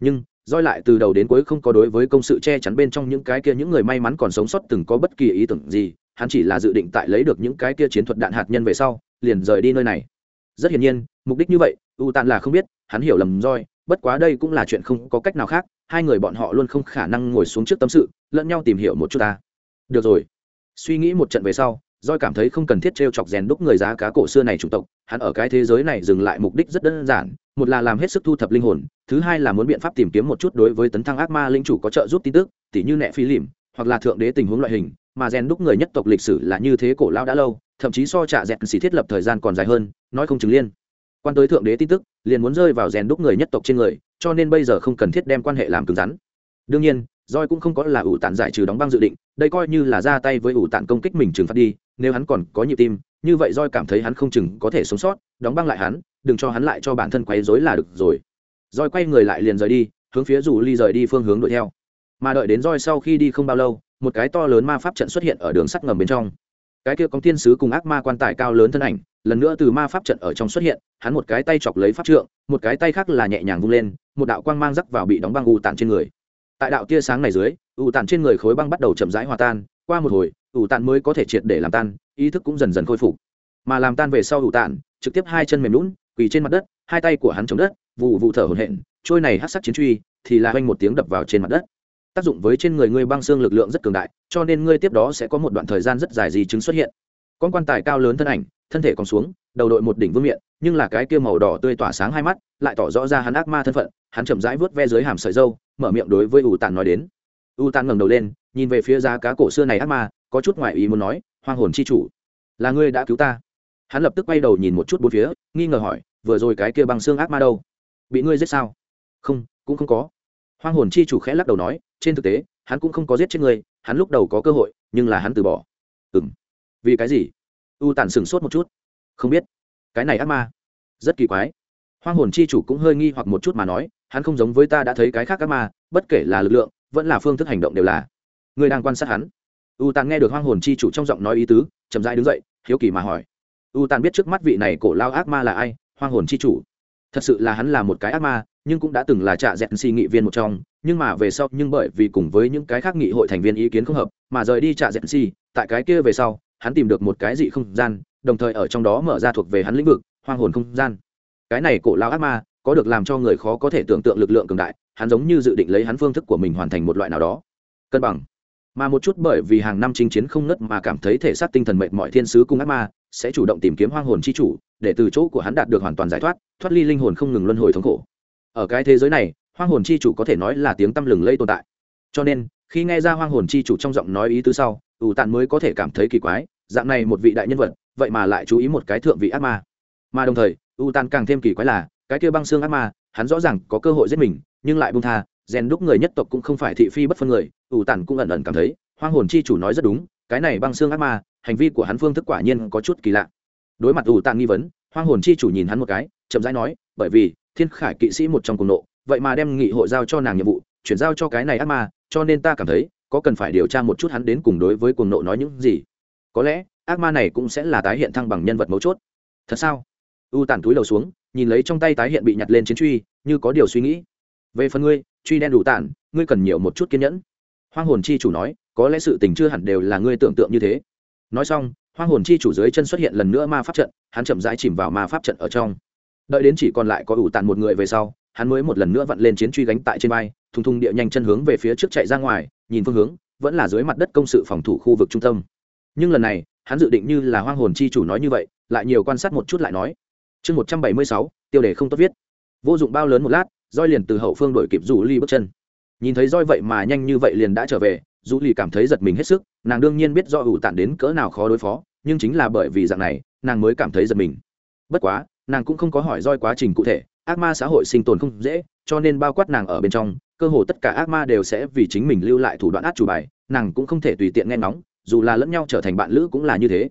Nhưng roi lại từ đầu đến cuối không có đối với công sự che chắn bên trong những cái kia những người may mắn còn sống sót từng có bất kỳ ý tưởng gì, hắn chỉ là dự định tại lấy được những cái kia chiến thuật đạn hạt nhân về sau liền rời đi nơi này. Rất hiển nhiên mục đích như vậy u tàn là không biết hắn hiểu lầm roi bất quá đây cũng là chuyện không có cách nào khác hai người bọn họ luôn không khả năng ngồi xuống trước tâm sự lẫn nhau tìm hiểu một chút ta. Được rồi. Suy nghĩ một trận về sau roi cảm thấy không cần thiết trêu chọc rèn đúc người giá cá cổ xưa này chủng tộc, hắn ở cái thế giới này dừng lại mục đích rất đơn giản, một là làm hết sức thu thập linh hồn, thứ hai là muốn biện pháp tìm kiếm một chút đối với tấn thăng ác ma linh chủ có trợ giúp tin tức, tỉ như nệ phi lìm, hoặc là thượng đế tình huống loại hình, mà rèn đúc người nhất tộc lịch sử là như thế cổ lao đã lâu, thậm chí so trả dẹt xỉ thiết lập thời gian còn dài hơn, nói không chứng liên. Quan tới thượng đế tin tức, liền muốn rơi vào rèn đúc người nhất tộc trên người, cho nên bây giờ không cần thiết đem quan hệ làm cứng rắn. Đương nhiên, roi cũng không có là ủ tản giải trừ đóng băng dự định, đây coi như là ra tay với ủ tản công kích mình trừng phạt đi, nếu hắn còn có nhịp tim như vậy roi cảm thấy hắn không chừng có thể sống sót đóng băng lại hắn đừng cho hắn lại cho bản thân quấy rối là được rồi roi quay người lại liền rời đi hướng phía rủ ly rời đi phương hướng đuổi theo mà đợi đến roi sau khi đi không bao lâu một cái to lớn ma pháp trận xuất hiện ở đường sắt ngầm bên trong cái kia có tiên sứ cùng ác ma quan tài cao lớn thân ảnh, lần nữa từ ma pháp trận ở trong xuất hiện, hắn một cái tay chọc lấy pháp trượng, một cái tay khác là nhẹ nhàng vung lên, một đạo quang mang rắc vào bị đóng băng u tàn trên người. Tại đạo tia sáng này dưới, u tàn trên người khối băng bắt đầu chậm rãi hòa tan, qua một hồi, u tàn mới có thể triệt để làm tan, ý thức cũng dần dần khôi phục. Mà làm tan về sau u tàn, trực tiếp hai chân mềm lún quỳ trên mặt đất, hai tay của hắn chống đất vụ vụ thở hổn hển, trôi này hát sắc chiến truy thì là hoanh một tiếng đập vào trên mặt đất tác dụng với trên người ngươi băng xương lực lượng rất cường đại, cho nên ngươi tiếp đó sẽ có một đoạn thời gian rất dài di chứng xuất hiện. Con quan tài cao lớn thân ảnh, thân thể còn xuống, đầu đội một đỉnh vương miện, nhưng là cái kia màu đỏ tươi tỏa sáng hai mắt, lại tỏ rõ ra hắn ác ma thân phận, hắn chậm rãi vớt ve dưới hàm sợi dâu mở miệng đối với ủ tàn nói đến. U tàn ngẩng đầu lên, nhìn về phía giá cá cổ xưa này ác ma, có chút ngoại ý muốn nói, hoang hồn chi chủ, là ngươi đã cứu ta. Hắn lập tức quay đầu nhìn một chút bốn phía, nghi ngờ hỏi, vừa rồi cái kia bằng xương ác ma đâu? Bị ngươi giết sao? Không, cũng không có. Hoang hồn chi chủ khẽ lắc đầu nói trên thực tế, hắn cũng không có giết chết ngươi hắn lúc đầu có cơ hội, nhưng là hắn từ bỏ. Ừ m vì cái gì? U tản sửng sốt một chút. Không biết. Cái này ác ma. Rất kỳ quái. Hoang hồn chi chủ cũng hơi nghi hoặc một chút mà nói, hắn không giống với ta đã thấy cái khác ác ma, bất kể là lực lượng, vẫn là phương thức hành động đều là. Ngươi đang quan sát hắn. U tàn nghe được hoang hồn chi chủ trong giọng nói ý tứ, chậm rãi đứng dậy, hiếu kỳ mà hỏi. U tàn biết trước mắt vị này cổ lao ác ma là ai, hoang hồn chi chủ? Thật sự là hắn là một cái ác ma nhưng cũng đã từng là trạ dẹn xì nghị viên một trong, nhưng mà về sau, nhưng bởi vì cùng với những cái khác nghị hội thành viên ý kiến không hợp, mà rời đi trạ dẹn xì, tại cái kia về sau, hắn tìm được một cái dị không gian, đồng thời ở trong đó mở ra thuộc về hắn lĩnh vực, hoang hồn không gian. Cái này cổ lao ác ma, có được làm cho người khó có thể tưởng tượng lực lượng cường đại, hắn giống như dự định lấy hắn phương thức của mình hoàn thành một loại nào đó. Cân bằng. Mà một chút bởi vì hàng năm chinh chiến không nứt mà cảm thấy thể xác tinh thần mệt mỏi thiên sứ cung ác ma, sẽ chủ động tìm kiếm hoang hồn chi chủ, để từ chỗ của hắn đạt được hoàn toàn giải thoát thoát ly linh hồn không ngừng luân hồi thống khổ ở cái thế giới này, hoang hồn chi chủ có thể nói là tiếng tăm lừng lây tồn tại. Cho nên, khi nghe ra hoang hồn chi chủ trong giọng nói ý tứ sau, ủ tàn mới có thể cảm thấy kỳ quái, dạng này một vị đại nhân vật, vậy mà lại chú ý một cái thượng vị ác ma. Mà đồng thời, ủ tàn càng thêm kỳ quái là, cái kia băng xương ác ma, hắn rõ ràng có cơ hội giết mình, nhưng lại bung tha, rèn đúc người nhất tộc cũng không phải thị phi bất phân người, ủ Tàn cũng ẩn ẩn cảm thấy, hoang hồn chi chủ nói rất đúng, cái này băng xương ác ma, hành vi của hắn phương thức quả nhiên có chút kỳ lạ. Đối mặt ủ Tàn nghi vấn, hoang hồn chi chủ nhìn hắn một cái, chậm rãi nói, bởi vì thiên khải kỵ sĩ một trong cùng nộ, vậy mà đem nghị hội giao cho nàng nhiệm vụ, chuyển giao cho cái này ác ma, cho nên ta cảm thấy, có cần phải điều tra một chút hắn đến cùng đối với cuồng nộ nói những gì. Có lẽ, ác ma này cũng sẽ là tái hiện thăng bằng nhân vật mấu chốt. Thật sao? U tản túi đầu xuống, nhìn lấy trong tay tái hiện bị nhặt lên chiến truy, như có điều suy nghĩ. Về phần ngươi, truy đen đủ tản, ngươi cần nhiều một chút kiên nhẫn. Hoang hồn chi chủ nói, có lẽ sự tình chưa hẳn đều là ngươi tưởng tượng như thế. Nói xong, hoang hồn chi chủ dưới chân xuất hiện lần nữa ma pháp trận, hắn chậm rãi chìm vào ma pháp trận ở trong đợi đến chỉ còn lại có ủ tàn một người về sau, hắn mới một lần nữa vặn lên chiến truy gánh tại trên vai, thùng thùng địa nhanh chân hướng về phía trước chạy ra ngoài, nhìn phương hướng, vẫn là dưới mặt đất công sự phòng thủ khu vực trung tâm. Nhưng lần này, hắn dự định như là hoang hồn chi chủ nói như vậy, lại nhiều quan sát một chút lại nói. Chương một trăm bảy mươi sáu, tiêu đề không tốt viết. Vô dụng bao lớn một lát roi liền từ hậu phương đổi kịp rủ ly bước chân. Nhìn thấy roi vậy mà nhanh như vậy liền đã trở về rủ ly cảm thấy giật mình hết sức, nàng đương nhiên biết do ủ tản đến cỡ nào khó đối phó, nhưng chính là bởi vì dạng này, nàng mới cảm thấy giật mình. Bất quá nàng cũng không có hỏi roi quá trình cụ thể, ác ma xã hội sinh tồn không dễ, cho nên bao quát nàng ở bên trong, cơ hồ tất cả ác ma đều sẽ vì chính mình lưu lại thủ đoạn át chủ bài, nàng cũng không thể tùy tiện nghe ngóng, dù là lẫn nhau trở thành bạn lữ cũng là như thế.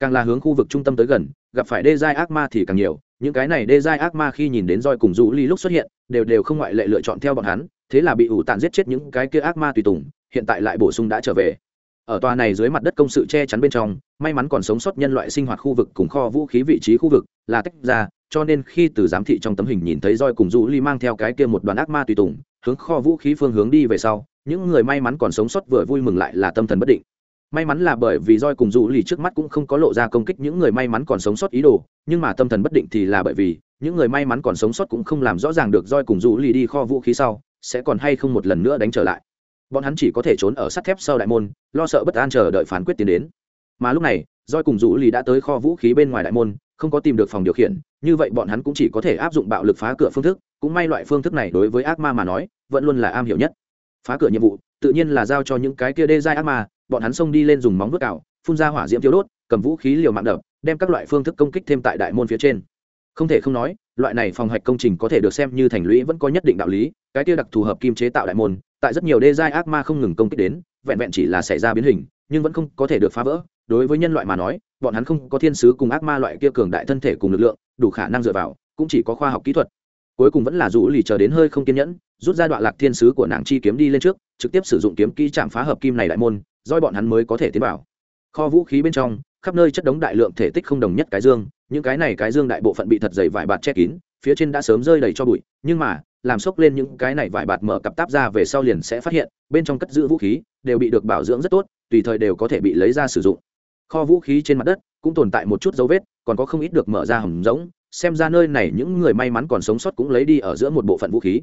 Càng là hướng khu vực trung tâm tới gần, gặp phải đê giai ác ma thì càng nhiều, những cái này đê giai ác ma khi nhìn đến roi cùng rũ ly lúc xuất hiện, đều đều không ngoại lệ lựa chọn theo bọn hắn, thế là bị ủ tàn giết chết những cái kia ác ma tùy tùng, hiện tại lại bổ sung đã trở về. Ở tòa này dưới mặt đất công sự che chắn bên trong, may mắn còn sống sót nhân loại sinh hoạt khu vực cùng kho vũ khí vị trí khu vực là tách ra, cho nên khi từ giám thị trong tấm hình nhìn thấy roi cùng du ly mang theo cái kia một đoàn ác ma tùy tùng, hướng kho vũ khí phương hướng đi về sau, những người may mắn còn sống sót vừa vui mừng lại là tâm thần bất định. May mắn là bởi vì roi cùng du ly trước mắt cũng không có lộ ra công kích những người may mắn còn sống sót ý đồ, nhưng mà tâm thần bất định thì là bởi vì, những người may mắn còn sống sót cũng không làm rõ ràng được roi cùng du ly đi kho vũ khí sau, sẽ còn hay không một lần nữa đánh trở lại. Bọn hắn chỉ có thể trốn ở sắt thép sau đại môn, lo sợ bất an chờ đợi phán quyết tiến đến. Mà lúc này, roi cùng du ly đã tới kho vũ khí bên ngoài đại môn không có tìm được phòng điều khiển, như vậy bọn hắn cũng chỉ có thể áp dụng bạo lực phá cửa phương thức, cũng may loại phương thức này đối với ác ma mà nói, vẫn luôn là am hiểu nhất. Phá cửa nhiệm vụ, tự nhiên là giao cho những cái kia đê giai ác ma, bọn hắn xông đi lên dùng móng vớt cào, phun ra hỏa diễm thiếu đốt, cầm vũ khí liều mạng đập, đem các loại phương thức công kích thêm tại đại môn phía trên. Không thể không nói, loại này phòng hạch công trình có thể được xem như thành lũy vẫn có nhất định đạo lý, cái kia đặc thù hợp kim chế tạo đại môn, tại rất nhiều đê giai ác ma không ngừng công kích đến, vẹn vẹn chỉ là xảy ra biến hình, nhưng vẫn không có thể được phá vỡ đối với nhân loại mà nói, bọn hắn không có thiên sứ cùng ác ma loại kia cường đại thân thể cùng lực lượng, đủ khả năng dựa vào, cũng chỉ có khoa học kỹ thuật. Cuối cùng vẫn là rủ lì chờ đến hơi không kiên nhẫn, rút ra đoạn lạc thiên sứ của nàng chi kiếm đi lên trước, trực tiếp sử dụng kiếm kỹ chạm phá hợp kim này đại môn doi bọn hắn mới có thể tiến vào. Kho vũ khí bên trong, khắp nơi chất đống đại lượng thể tích không đồng nhất cái dương, những cái này cái dương đại bộ phận bị thật dày vải bạt che kín, phía trên đã sớm rơi đầy cho bụi, nhưng mà, làm sốc lên những cái này vải bạt mở cặp táp ra về sau liền sẽ phát hiện, bên trong cất giữ vũ khí, đều bị được bảo dưỡng rất tốt, tùy thời đều có thể bị lấy ra sử dụng kho vũ khí trên mặt đất cũng tồn tại một chút dấu vết, còn có không ít được mở ra hầm rỗng, xem ra nơi này những người may mắn còn sống sót cũng lấy đi ở giữa một bộ phận vũ khí.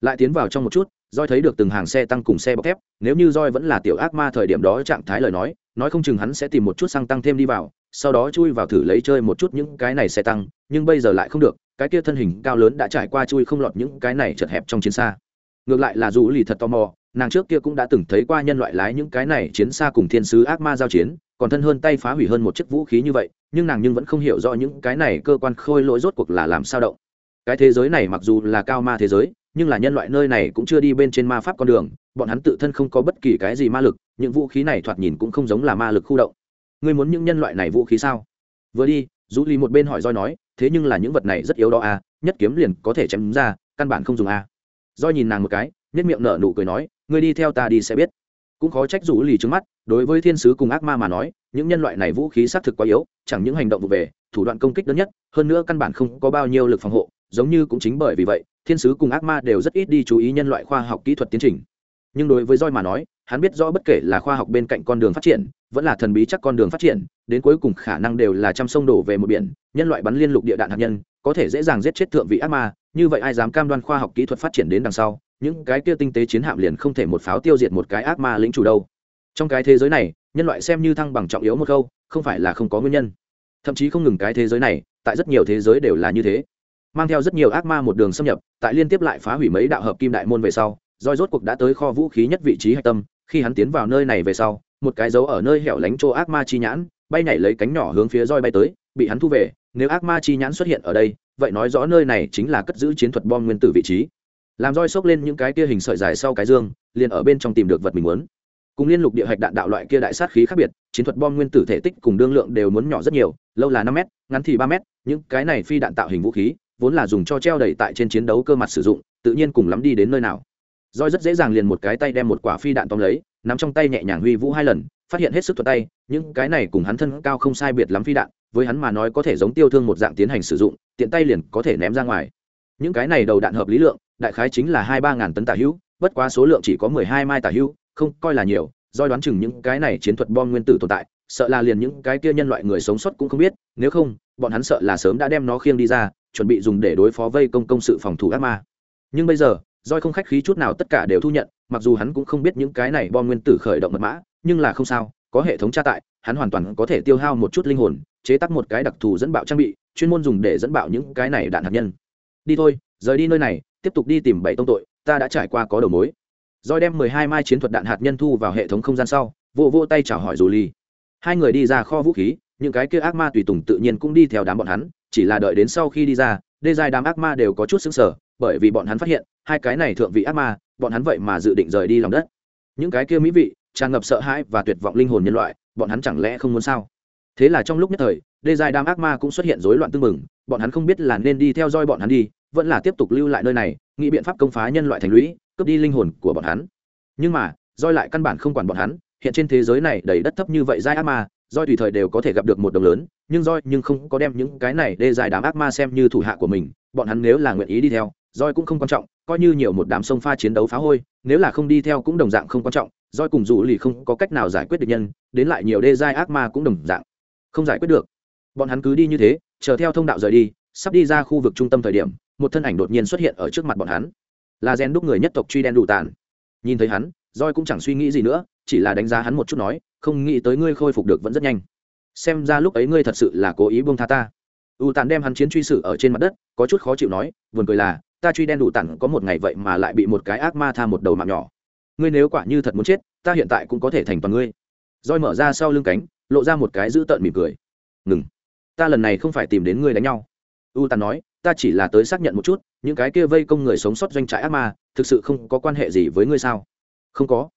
Lại tiến vào trong một chút roi thấy được từng hàng xe tăng cùng xe bọc thép, nếu như roi vẫn là tiểu ác ma thời điểm đó trạng thái lời nói nói không chừng hắn sẽ tìm một chút xăng tăng thêm đi vào, sau đó chui vào thử lấy chơi một chút những cái này xe tăng, nhưng bây giờ lại không được, cái kia thân hình cao lớn đã trải qua chui không lọt những cái này chật hẹp trong chiến xa. Ngược lại là dù lì thật tò mò, nàng trước kia cũng đã từng thấy qua nhân loại lái những cái này chiến xa cùng thiên sứ ác ma giao chiến còn thân hơn tay phá hủy hơn một chiếc vũ khí như vậy, nhưng nàng nhưng vẫn không hiểu rõ những cái này cơ quan khôi lỗi rốt cuộc là làm sao động. Cái thế giới này mặc dù là cao ma thế giới, nhưng là nhân loại nơi này cũng chưa đi bên trên ma pháp con đường, bọn hắn tự thân không có bất kỳ cái gì ma lực, những vũ khí này thoạt nhìn cũng không giống là ma lực khu động. Ngươi muốn những nhân loại này vũ khí sao? Vừa đi rũ ly một bên hỏi roi nói, thế nhưng là những vật này rất yếu đó à nhất kiếm liền có thể chém ra, căn bản không dùng à. Roi nhìn nàng một cái nhất miệng nở nụ cười nói, ngươi đi theo ta đi sẽ biết cũng khó trách rủ lì trước mắt, đối với thiên sứ cùng ác ma mà nói, những nhân loại này vũ khí xác thực quá yếu, chẳng những hành động vụ về, thủ đoạn công kích đơn nhất, hơn nữa căn bản không có bao nhiêu lực phòng hộ, giống như cũng chính bởi vì vậy, thiên sứ cùng ác ma đều rất ít đi chú ý nhân loại khoa học kỹ thuật tiến trình. Nhưng đối với roi mà nói, hắn biết rõ bất kể là khoa học bên cạnh con đường phát triển vẫn là thần bí chắc con đường phát triển, đến cuối cùng khả năng đều là trăm sông đổ về một biển, nhân loại bắn liên lục địa đạn hạt nhân, có thể dễ dàng giết chết thượng vị ác ma, như vậy ai dám cam đoan khoa học kỹ thuật phát triển đến đằng sau, những cái kia tinh tế chiến hạm liền không thể một pháo tiêu diệt một cái ác ma lĩnh chủ đâu. Trong cái thế giới này, nhân loại xem như thăng bằng trọng yếu một câu, không phải là không có nguyên nhân. Thậm chí không ngừng cái thế giới này, tại rất nhiều thế giới đều là như thế. Mang theo rất nhiều ác ma một đường xâm nhập, tại liên tiếp lại phá hủy mấy đạo hợp kim đại môn về sau, roi rốt cuộc đã tới kho vũ khí nhất vị trí hạch tâm, khi hắn tiến vào nơi này về sau một cái dấu ở nơi hẻo lánh chỗ ác ma chi nhãn, bay nhảy lấy cánh nhỏ hướng phía roi bay tới, bị hắn thu về, nếu ác ma chi nhãn xuất hiện ở đây, vậy nói rõ nơi này chính là cất giữ chiến thuật bom nguyên tử vị trí. Làm roi xốc lên những cái kia hình sợi dài sau cái dương, liền ở bên trong tìm được vật mình muốn. Cùng liên lục địa hạch đạn đạo loại kia đại sát khí khác biệt, chiến thuật bom nguyên tử thể tích cùng đương lượng đều muốn nhỏ rất nhiều, lâu là năm m ngắn thì ba m những cái này phi đạn tạo hình vũ khí, vốn là dùng cho treo đầy tại trên chiến đấu cơ mặt sử dụng, tự nhiên cùng lắm đi đến nơi nào roi rất dễ dàng liền một cái tay đem một quả phi đạn tóm lấy, nắm trong tay nhẹ nhàng huy vũ hai lần, phát hiện hết sức thuật tay, những cái này cùng hắn thân cao không sai biệt lắm phi đạn, với hắn mà nói có thể giống tiêu thương một dạng tiến hành sử dụng, tiện tay liền có thể ném ra ngoài. Những cái này đầu đạn hợp lý lượng, đại khái chính là hai ba ngàn tấn tả hữu, bất quá số lượng chỉ có mười hai mai tả hữu, không coi là nhiều doi đoán chừng những cái này chiến thuật bom nguyên tử tồn tại, sợ là liền những cái kia nhân loại người sống sót cũng không biết, nếu không, bọn hắn sợ là sớm đã đem nó khiêng đi ra, chuẩn bị dùng để đối phó vây công công sự phòng thủ ác ma. Nhưng bây giờ doi không khách khí chút nào tất cả đều thu nhận, mặc dù hắn cũng không biết những cái này bom nguyên tử khởi động mật mã, nhưng là không sao, có hệ thống tra tại, hắn hoàn toàn có thể tiêu hao một chút linh hồn, chế tác một cái đặc thù dẫn bạo trang bị, chuyên môn dùng để dẫn bạo những cái này đạn hạt nhân. Đi thôi, rời đi nơi này, tiếp tục đi tìm bảy tông tội, ta đã trải qua có đầu mối. Roi đem mười hai mai chiến thuật đạn hạt nhân thu vào hệ thống không gian sau, vô vô tay chào hỏi dù ly. Hai người đi ra kho vũ khí, những cái kia ác ma tùy tùng tự nhiên cũng đi theo đám bọn hắn, chỉ là đợi đến sau khi đi ra, đê giai đám ác ma đều có chút xứng sở bởi vì bọn hắn phát hiện, hai cái này thượng vị ác ma, bọn hắn vậy mà dự định rời đi lòng đất. Những cái kia mỹ vị, tràn ngập sợ hãi và tuyệt vọng linh hồn nhân loại, bọn hắn chẳng lẽ không muốn sao? Thế là trong lúc nhất thời, đê dài đám ác ma cũng xuất hiện rối loạn tương mừng bọn hắn không biết là nên đi theo dõi bọn hắn đi, vẫn là tiếp tục lưu lại nơi này, nghĩ biện pháp công phá nhân loại thành lũy, cướp đi linh hồn của bọn hắn. Nhưng mà, doi lại căn bản không quản bọn hắn, hiện trên thế giới này đầy đất thấp như vậy giai ác ma, doi tùy thời đều có thể gặp được một đồng lớn, nhưng doi nhưng không có đem những cái này đê dài đám ác ma xem như thủ hạ của mình, bọn hắn nếu là nguyện ý đi theo Roi cũng không quan trọng, coi như nhiều một đám sông pha chiến đấu phá hôi, nếu là không đi theo cũng đồng dạng không quan trọng, Roi cùng dù lì không có cách nào giải quyết được nhân, đến lại nhiều đê giai ác ma cũng đồng dạng không giải quyết được. Bọn hắn cứ đi như thế, chờ theo thông đạo rời đi, sắp đi ra khu vực trung tâm thời điểm, một thân ảnh đột nhiên xuất hiện ở trước mặt bọn hắn. Là gen đúc người nhất tộc truy đen đủ tàn. Nhìn thấy hắn, roi cũng chẳng suy nghĩ gì nữa, chỉ là đánh giá hắn một chút nói, không nghĩ tới ngươi khôi phục được vẫn rất nhanh. Xem ra lúc ấy ngươi thật sự là cố ý buông tha ta u tàn đem hắn chiến truy sử ở trên mặt đất, có chút khó chịu nói, buồn cười là, ta truy đen đủ tàn có một ngày vậy mà lại bị một cái ác ma tha một đầu mạng nhỏ. Ngươi nếu quả như thật muốn chết, ta hiện tại cũng có thể thành toàn ngươi. Roi mở ra sau lưng cánh, lộ ra một cái dữ tợn mỉm cười. Ngừng. Ta lần này không phải tìm đến ngươi đánh nhau. U tàn nói, ta chỉ là tới xác nhận một chút, những cái kia vây công người sống sót doanh trại ác ma, thực sự không có quan hệ gì với ngươi sao? Không có.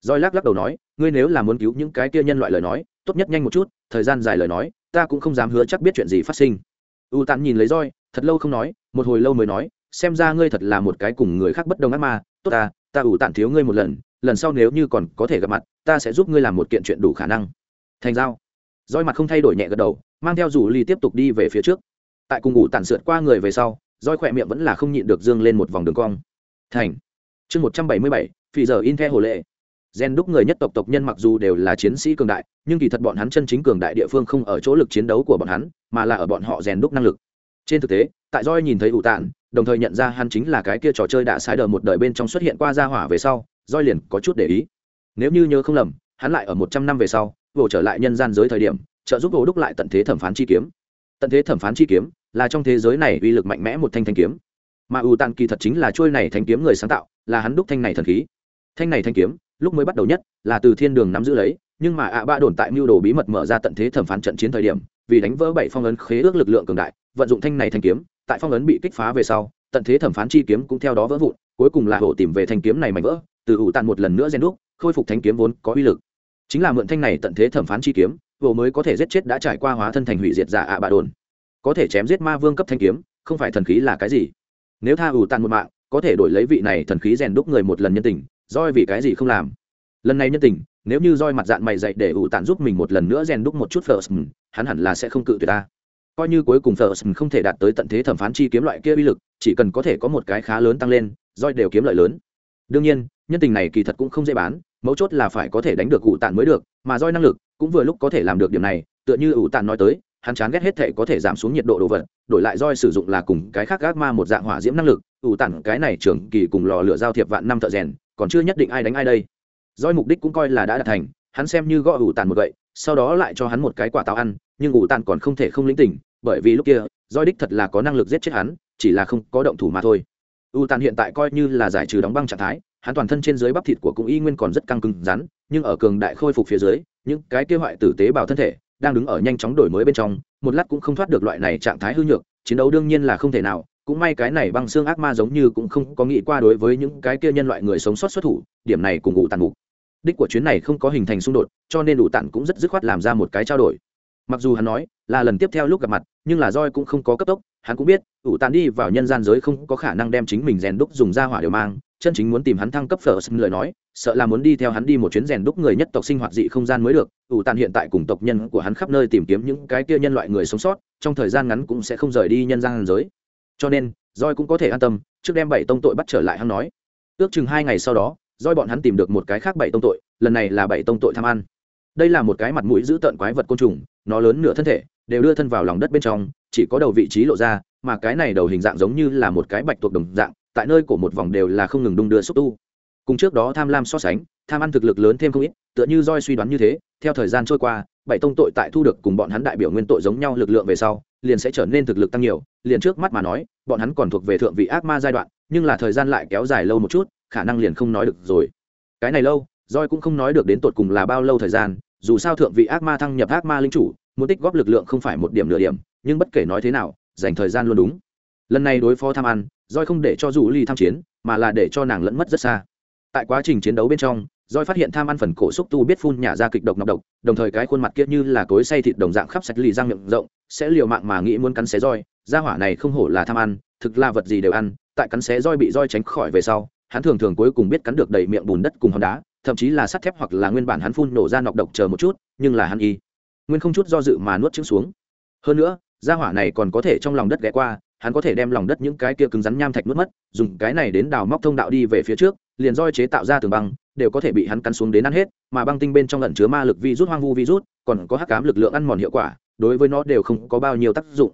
Roi lắc lắc đầu nói, ngươi nếu là muốn cứu những cái kia nhân loại lời nói, tốt nhất nhanh một chút, thời gian dài lời nói, ta cũng không dám hứa chắc biết chuyện gì phát sinh u tàn nhìn lấy roi, thật lâu không nói, một hồi lâu mới nói, xem ra ngươi thật là một cái cùng người khác bất đồng ác ma. Tốt ta ta ủ tàn thiếu ngươi một lần lần sau nếu như còn có thể gặp mặt, ta sẽ giúp ngươi làm một kiện chuyện đủ khả năng. Thành giao. Roi mặt không thay đổi nhẹ gật đầu, mang theo rủ ly tiếp tục đi về phía trước. Tại cùng ủ tàn sượt qua người về sau, roi khỏe miệng vẫn là không nhịn được dương lên một vòng đường cong. Thành. Chương một trăm bảy mươi bảy phi giờ in the hồ lệ gen đúc người nhất tộc tộc nhân mặc dù đều là chiến sĩ cường đại, nhưng kỳ thật bọn hắn chân chính cường đại địa phương không ở chỗ lực chiến đấu của bọn hắn, mà là ở bọn họ rèn đúc năng lực. Trên thực tế, tại roi nhìn thấy ủ tản đồng thời nhận ra hắn chính là cái kia trò chơi đã sai đờ một đời bên trong xuất hiện qua gia hỏa về sau roi liền có chút để ý. Nếu như nhớ không lầm, hắn lại ở một trăm năm về sau, vồ trở lại nhân gian giới thời điểm, trợ giúp vồ đúc lại tận thế thẩm phán chi kiếm. Tận thế thẩm phán chi kiếm là trong thế giới này uy lực mạnh mẽ một thanh thanh kiếm. Mà ủ tản kỳ thật chính là trôi này thanh kiếm người sáng tạo, là hắn đúc thanh này thần khí. Thanh này thanh kiếm lúc mới bắt đầu nhất là từ thiên đường nắm giữ lấy, nhưng mà ạ ba đồn tại mưu đồ bí mật mở ra tận thế thẩm phán trận chiến thời điểm, vì đánh vỡ bảy phong ấn khế ước lực lượng cường đại, vận dụng thanh này thanh kiếm, tại phong ấn bị kích phá về sau, tận thế thẩm phán chi kiếm cũng theo đó vỡ vụn, cuối cùng là hổ tìm về thanh kiếm này mạnh vỡ, từ ủ tàn một lần nữa gen đúc, khôi phục thanh kiếm vốn có uy lực. Chính là mượn thanh này tận thế thẩm phán chi kiếm, vừa mới có thể giết chết đã trải qua hóa thân thành hủy diệt giả ạ bạ đồn. Có thể chém giết ma vương cấp thanh kiếm, không phải thần khí là cái gì. Nếu tha ủ tàn một mạng, có thể đổi lấy vị này thần khí rèn đúc người một lần nhân tình roi vì cái gì không làm? Lần này nhân tình, nếu như roi mặt dạng mày dậy để ủ tàn giúp mình một lần nữa rèn đúc một chút first hắn hẳn là sẽ không cự tuyệt ta. Coi như cuối cùng first không thể đạt tới tận thế thẩm phán chi kiếm loại kia uy lực, chỉ cần có thể có một cái khá lớn tăng lên, roi đều kiếm lợi lớn. Đương nhiên, nhân tình này kỳ thật cũng không dễ bán, mấu chốt là phải có thể đánh được ủ tàn mới được, mà roi năng lực cũng vừa lúc có thể làm được điểm này, tựa như ủ tàn nói tới, hắn chán ghét hết thể có thể giảm xuống nhiệt độ đồ vật, đổi lại roi sử dụng là cùng cái khác gác ma một dạng hỏa diễm năng lực, ủ tàn cái này trưởng kỳ cùng lò lửa giao thiệp vạn năm thợ rèn còn chưa nhất định ai đánh ai đây. Doi mục đích cũng coi là đã đạt thành, hắn xem như gõ ủ tàn một vậy sau đó lại cho hắn một cái quả táo ăn, nhưng ủ tàn còn không thể không lĩnh tỉnh bởi vì lúc kia, Doi đích thật là có năng lực giết chết hắn, chỉ là không có động thủ mà thôi. Ủ tàn hiện tại coi như là giải trừ đóng băng trạng thái, hắn toàn thân trên dưới bắp thịt của cũng y nguyên còn rất căng cứng rắn, nhưng ở cường đại khôi phục phía dưới, những cái kia hoại tử tế bào thân thể, đang đứng ở nhanh chóng đổi mới bên trong, một lát cũng không thoát được loại này trạng thái hư nhược, chiến đấu đương nhiên là không thể nào cũng may cái này băng xương ác ma giống như cũng không có nghĩ qua đối với những cái kia nhân loại người sống sót xuất thủ, điểm này cùng ủ tàn mục. Đích của chuyến này không có hình thành xung đột, cho nên ủ tàn cũng rất dứt khoát làm ra một cái trao đổi. Mặc dù hắn nói là lần tiếp theo lúc gặp mặt, nhưng là roi cũng không có cấp tốc. Hắn cũng biết ủ tàn đi vào nhân gian giới không có khả năng đem chính mình rèn đúc dùng ra hỏa đều mang. Chân chính muốn tìm hắn thăng cấp phở xâm lời nói, sợ là muốn đi theo hắn đi một chuyến rèn đúc người nhất tộc sinh hoạt dị không gian mới được. Ủ tàn hiện tại cùng tộc nhân của hắn khắp nơi tìm kiếm những cái kia nhân loại người sống sót, trong thời gian ngắn cũng sẽ không rời đi nhân gian giới cho nên roi cũng có thể an tâm, trước đem bảy tông tội bắt trở lại hắn nói. Ước chừng hai ngày sau đó roi bọn hắn tìm được một cái khác bảy tông tội, lần này là bảy tông tội tham ăn. Đây là một cái mặt mũi giữ tợn quái vật côn trùng, nó lớn nửa thân thể, đều đưa thân vào lòng đất bên trong, chỉ có đầu vị trí lộ ra, mà cái này đầu hình dạng giống như là một cái bạch tuộc đồng dạng, tại nơi của một vòng đều là không ngừng đung đưa xúc tu cùng trước đó tham lam so sánh, tham ăn thực lực lớn thêm không ít, tựa như roi suy đoán như thế, theo thời gian trôi qua, bảy tông tội tại thu được cùng bọn hắn đại biểu nguyên tội giống nhau lực lượng về sau, liền sẽ trở nên thực lực tăng nhiều, liền trước mắt mà nói, bọn hắn còn thuộc về thượng vị ác ma giai đoạn, nhưng là thời gian lại kéo dài lâu một chút, khả năng liền không nói được rồi. Cái này lâu, roi cũng không nói được đến tột cùng là bao lâu thời gian, dù sao thượng vị ác ma thăng nhập ác ma linh chủ, muốn tích góp lực lượng không phải một điểm nửa điểm, nhưng bất kể nói thế nào, dành thời gian luôn đúng. Lần này đối phó tham ăn, roi không để cho dù ly tham chiến, mà là để cho nàng lẫn mất rất xa tại quá trình chiến đấu bên trong roi phát hiện tham ăn phần cổ xúc tu biết phun nhả ra kịch độc nọc độc, đồng thời cái khuôn mặt kia như là cối say thịt đồng dạng khắp sạch lì răng miệng rộng, sẽ liều mạng mà nghĩ muốn cắn xé roi Ra hỏa này không hổ là tham ăn, thực là vật gì đều ăn, tại cắn xé roi bị roi tránh khỏi về sau, hắn thường thường cuối cùng biết cắn được đầy miệng bùn đất cùng hòn đá, thậm chí là sắt thép hoặc là nguyên bản hắn phun nổ ra nọc độc chờ một chút, nhưng là hắn y. Nguyên không chút do dự mà nuốt trứng xuống. Hơn nữa ra hỏa này còn có thể trong lòng đất ghé qua, hắn có thể đem lòng đất những cái kia cứng rắn nham thạch nuốt mất, dùng cái này đến đào móc thông đạo đi về phía trước liền roi chế tạo ra tường băng, đều có thể bị hắn cắn xuống đến ăn hết, mà băng tinh bên trong lẩn chứa ma lực vi rút hoang vu virus, còn có hắc cám lực lượng ăn mòn hiệu quả, đối với nó đều không có bao nhiêu tác dụng.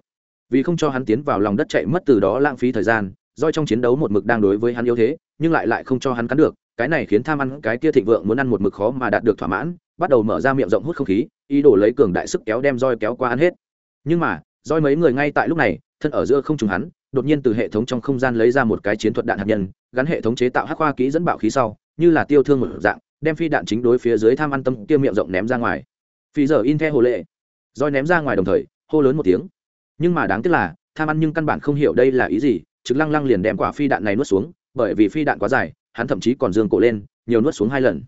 Vì không cho hắn tiến vào lòng đất chạy mất từ đó lãng phí thời gian, roi trong chiến đấu một mực đang đối với hắn yếu thế, nhưng lại lại không cho hắn cắn được, cái này khiến tham ăn cái kia thịnh vượng muốn ăn một mực khó mà đạt được thỏa mãn, bắt đầu mở ra miệng rộng hút không khí, ý đồ lấy cường đại sức kéo đem roi kéo qua ăn hết. Nhưng mà, roi mấy người ngay tại lúc này, thân ở giữa không trùng hắn đột nhiên từ hệ thống trong không gian lấy ra một cái chiến thuật đạn hạt nhân, gắn hệ thống chế tạo hắc khoa kỹ dẫn bạo khí sau, như là tiêu thương một dạng, đem phi đạn chính đối phía dưới tham ăn tâm kia miệng rộng ném ra ngoài. Phi giờ in theo hồ lệ. Roi ném ra ngoài đồng thời, hô lớn một tiếng. Nhưng mà đáng tiếc là, tham ăn nhưng căn bản không hiểu đây là ý gì, trực lăng lăng liền đem quả phi đạn này nuốt xuống, bởi vì phi đạn quá dài, hắn thậm chí còn dương cổ lên, nhiều nuốt xuống hai lần.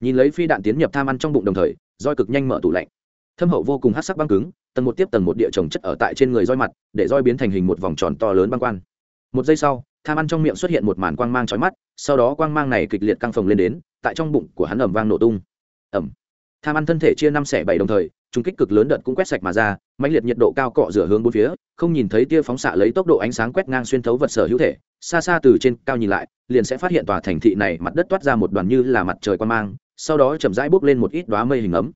Nhìn lấy phi đạn tiến nhập tham ăn trong bụng đồng thời roi cực nhanh mở tủ lạnh thâm hậu vô cùng hát sắc băng cứng, tầng một tiếp tầng một địa trồng chất ở tại trên người roi mặt, để roi biến thành hình một vòng tròn to lớn băng quan. Một giây sau, tham ăn trong miệng xuất hiện một màn quang mang chói mắt, sau đó quang mang này kịch liệt căng phồng lên đến, tại trong bụng của hắn ẩm vang nổ tung. Ẩm tham ăn thân thể chia năm xẻ bảy đồng thời trung kích cực lớn đợt cũng quét sạch mà ra, mãnh liệt nhiệt độ cao cọ rửa hướng bốn phía, không nhìn thấy tia phóng xạ lấy tốc độ ánh sáng quét ngang xuyên thấu vật sở hữu thể, xa xa từ trên cao nhìn lại, liền sẽ phát hiện tòa thành thị này mặt đất toát ra một đoàn như là mặt trời quan mang, sau đó chậm rãi bốc lên một ít đoá mây hình ấm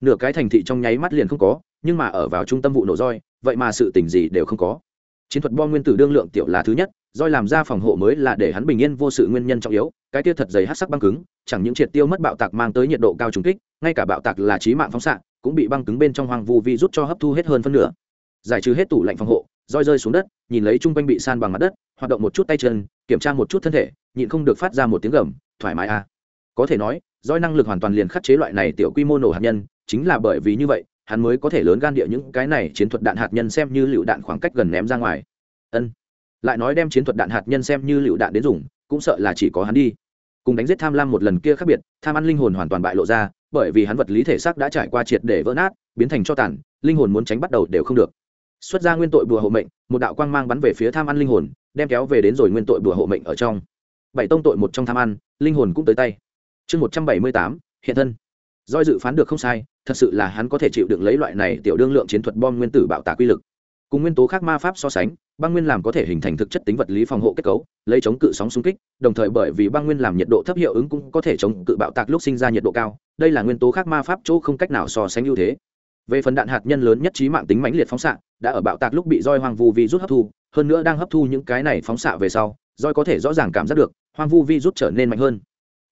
nửa cái thành thị trong nháy mắt liền không có, nhưng mà ở vào trung tâm vụ nổ roi, vậy mà sự tình gì đều không có chiến thuật bom nguyên tử đương lượng tiểu là thứ nhất, roi làm ra phòng hộ mới là để hắn bình yên vô sự nguyên nhân trọng yếu, cái tia thật dày hát sắc băng cứng, chẳng những triệt tiêu mất bạo tạc mang tới nhiệt độ cao trùng kích, ngay cả bạo tạc là trí mạng phóng xạ, cũng bị băng cứng bên trong hoang vu vi rút cho hấp thu hết hơn phân nửa giải trừ hết tủ lạnh phòng hộ, roi rơi xuống đất, nhìn lấy chung quanh bị san bằng mặt đất, hoạt động một chút tay chân, kiểm tra một chút thân thể, nhịn không được phát ra một tiếng gầm, thoải mái à. có thể nói, roi năng lực hoàn toàn liền khắc chế loại này tiểu quy mô nổ hạt nhân chính là bởi vì như vậy, hắn mới có thể lớn gan địa những cái này chiến thuật đạn hạt nhân xem như lựu đạn khoảng cách gần ném ra ngoài. Ân. Lại nói đem chiến thuật đạn hạt nhân xem như lựu đạn đến dùng, cũng sợ là chỉ có hắn đi. Cùng đánh giết tham lam một lần kia khác biệt, tham ăn linh hồn hoàn toàn bại lộ ra, bởi vì hắn vật lý thể xác đã trải qua triệt để vỡ nát, biến thành cho tàn, linh hồn muốn tránh bắt đầu đều không được. Xuất ra nguyên tội bùa hộ mệnh, một đạo quang mang bắn về phía tham ăn linh hồn, đem kéo về đến rồi nguyên tội bùa hộ mệnh ở trong. Bảy tông tội một trong tham ăn, linh hồn cũng tới tay. Chương một trăm bảy mươi tám, hiện thân. Doi dự phán được không sai thật sự là hắn có thể chịu đựng lấy loại này tiểu đương lượng chiến thuật bom nguyên tử bạo tạc quy lực. Cùng nguyên tố khác ma pháp so sánh, băng nguyên làm có thể hình thành thực chất tính vật lý phòng hộ kết cấu, lấy chống cự sóng xung kích, đồng thời bởi vì băng nguyên làm nhiệt độ thấp hiệu ứng cũng có thể chống cự bạo tạc lúc sinh ra nhiệt độ cao, đây là nguyên tố khác ma pháp chỗ không cách nào so sánh ưu thế. Về phần đạn hạt nhân lớn nhất trí mạng tính mãnh liệt phóng xạ, đã ở bạo tạc lúc bị roi hoang vu vi rút hấp thu, hơn nữa đang hấp thu những cái này phóng xạ về sau, roi có thể rõ ràng cảm giác được, hoang vu vi rút trở nên mạnh hơn.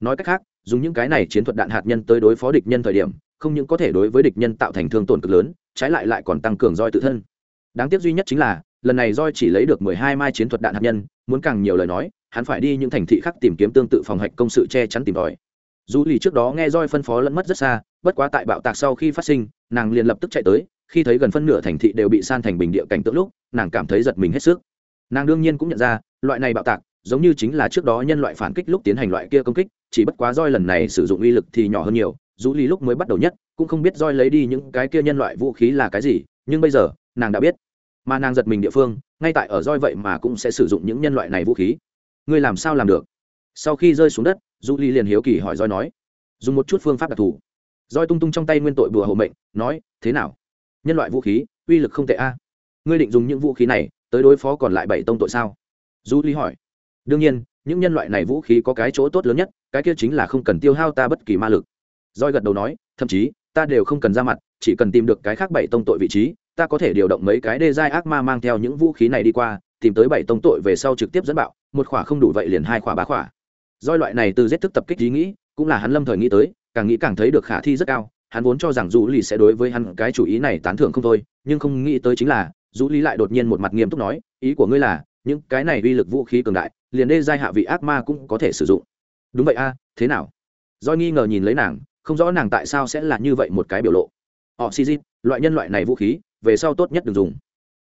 Nói cách khác, dùng những cái này chiến thuật đạn hạt nhân tới đối phó địch nhân thời điểm không những có thể đối với địch nhân tạo thành thương tổn cực lớn, trái lại lại còn tăng cường roi tự thân. Đáng tiếc duy nhất chính là, lần này roi chỉ lấy được mười hai mai chiến thuật đạn hạt nhân, muốn càng nhiều lời nói, hắn phải đi những thành thị khác tìm kiếm tương tự phòng hạch công sự che chắn tìm tòi. Dù lì trước đó nghe roi phân phó lẫn mất rất xa, bất quá tại bạo tạc sau khi phát sinh, nàng liền lập tức chạy tới, khi thấy gần phân nửa thành thị đều bị san thành bình địa cảnh tượng lúc, nàng cảm thấy giật mình hết sức. Nàng đương nhiên cũng nhận ra, loại này bạo tạc, giống như chính là trước đó nhân loại phản kích lúc tiến hành loại kia công kích, chỉ bất quá roi lần này sử dụng uy lực thì nhỏ hơn nhiều dù lì lúc mới bắt đầu nhất, cũng không biết roi lấy đi những cái kia nhân loại vũ khí là cái gì, nhưng bây giờ, nàng đã biết. Mà nàng giật mình địa phương, ngay tại ở roi vậy mà cũng sẽ sử dụng những nhân loại này vũ khí. Ngươi làm sao làm được? Sau khi rơi xuống đất dù ly liền hiếu kỳ hỏi roi nói. Dùng một chút phương pháp đặc thù. Roi tung tung trong tay nguyên tội bùa hộ mệnh, nói, thế nào? Nhân loại vũ khí, uy lực không tệ a. Ngươi định dùng những vũ khí này tới đối phó còn lại bảy tông tội sao? Du ly hỏi. Đương nhiên, những nhân loại này vũ khí có cái chỗ tốt lớn nhất, cái kia chính là không cần tiêu hao ta bất kỳ ma lực roi gật đầu nói, thậm chí, ta đều không cần ra mặt, chỉ cần tìm được cái khác bảy tông tội vị trí, ta có thể điều động mấy cái đê giai ác ma mang theo những vũ khí này đi qua, tìm tới bảy tông tội về sau trực tiếp dẫn bạo, một khỏa không đủ vậy liền hai khỏa bá khỏa. Doi loại này từ giết thức tập kích ý nghĩ, cũng là hắn lâm thời nghĩ tới, càng nghĩ càng thấy được khả thi rất cao, hắn vốn cho rằng dù lì sẽ đối với hắn cái chủ ý này tán thưởng không thôi, nhưng không nghĩ tới chính là dù lý lại đột nhiên một mặt nghiêm túc nói, ý của ngươi là, những cái này uy lực vũ khí cường đại, liền đê giai hạ vị ác ma cũng có thể sử dụng. Đúng vậy a, thế nào? Doi nghi ngờ nhìn lấy nàng không rõ nàng tại sao sẽ là như vậy một cái biểu lộ. Họ xì loại nhân loại này vũ khí, về sau tốt nhất đừng dùng.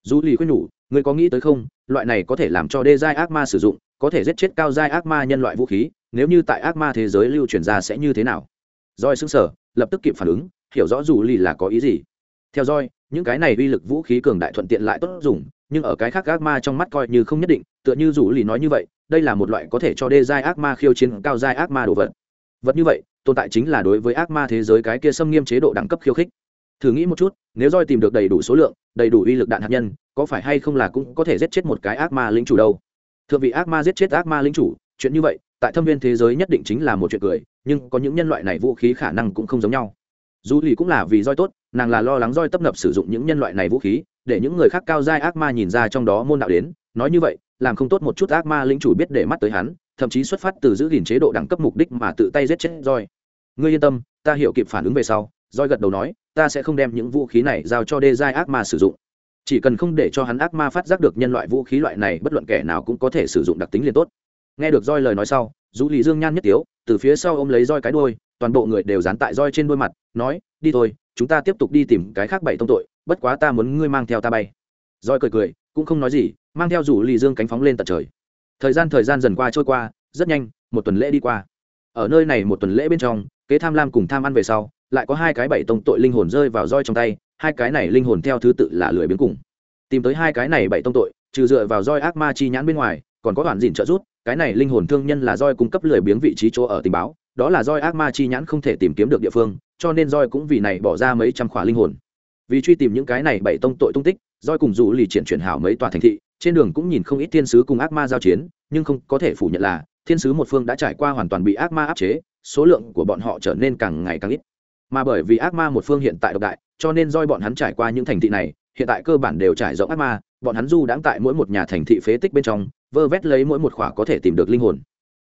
Dù lì khuyên nhủ, ngươi có nghĩ tới không, loại này có thể làm cho đê giai ác ma sử dụng, có thể giết chết cao giai ác ma nhân loại vũ khí, nếu như tại ác ma thế giới lưu truyền ra sẽ như thế nào? Roi xứng sở lập tức kịp phản ứng, hiểu rõ dù lì là có ý gì. Theo roi những cái này uy lực vũ khí cường đại thuận tiện lại tốt dùng, nhưng ở cái khác ác ma trong mắt coi như không nhất định, tựa như dù lì nói như vậy, đây là một loại có thể cho đê giai ác ma khiêu chiến cao giai ác ma đồ vật. Vật như vậy tồn tại chính là đối với ác ma thế giới cái kia xâm nghiêm chế độ đẳng cấp khiêu khích. Thử nghĩ một chút, nếu roi tìm được đầy đủ số lượng, đầy đủ uy lực đạn hạt nhân, có phải hay không là cũng có thể giết chết một cái ác ma lính chủ đâu? Thượng vị ác ma giết chết ác ma lính chủ, chuyện như vậy, tại thâm viên thế giới nhất định chính là một chuyện cười, nhưng có những nhân loại này vũ khí khả năng cũng không giống nhau. Dù lì cũng là vì roi tốt, nàng là lo lắng roi tấp nập sử dụng những nhân loại này vũ khí, để những người khác cao giai ác ma nhìn ra trong đó môn đạo đến. Nói như vậy, làm không tốt một chút ác ma lính chủ biết để mắt tới hắn thậm chí xuất phát từ giữ gìn chế độ đẳng cấp mục đích mà tự tay giết chết roi ngươi yên tâm, ta hiểu kịp phản ứng về sau roi gật đầu nói, ta sẽ không đem những vũ khí này giao cho đê giai ác ma sử dụng. Chỉ cần không để cho hắn ác ma phát giác được nhân loại vũ khí loại này, bất luận kẻ nào cũng có thể sử dụng đặc tính liền tốt. Nghe được roi lời nói sau dù lý dương nhan nhất tiếu, từ phía sau ôm lấy roi cái đuôi, toàn bộ người đều dán tại roi trên đôi mặt, nói, đi thôi, chúng ta tiếp tục đi tìm cái khác bảy tông tội, bất quá ta muốn ngươi mang theo ta bay. Roi cười cười, cũng không nói gì, mang theo rủ lì dương cánh phóng lên tận trời thời gian thời gian dần qua trôi qua, rất nhanh, một tuần lễ đi qua. Ở nơi này một tuần lễ bên trong, kế tham lam cùng tham ăn về sau, lại có hai cái bảy tông tội linh hồn rơi vào roi trong tay, hai cái này linh hồn theo thứ tự là lười biếng cùng. Tìm tới hai cái này bảy tông tội, trừ dựa vào roi ác ma chi nhãn bên ngoài, còn có hoàn dìn trợ rút cái này linh hồn thương nhân là roi cung cấp lười biếng vị trí chỗ ở tình báo, đó là roi ác ma chi nhãn không thể tìm kiếm được địa phương, cho nên roi cũng vì này bỏ ra mấy trăm khỏa linh hồn. Vì truy tìm những cái này bảy tông tội tung tích, roi cùng dù lì triển chuyển hảo mấy tòa thành thị trên đường cũng nhìn không ít thiên sứ cùng ác ma giao chiến, nhưng không có thể phủ nhận là, thiên sứ một phương đã trải qua hoàn toàn bị ác ma áp chế, số lượng của bọn họ trở nên càng ngày càng ít. Mà bởi vì ác ma một phương hiện tại độc đại, cho nên doi bọn hắn trải qua những thành thị này, hiện tại cơ bản đều trải rộng ác ma, bọn hắn du đãng tại mỗi một nhà thành thị phế tích bên trong, vơ vét lấy mỗi một khỏa có thể tìm được linh hồn.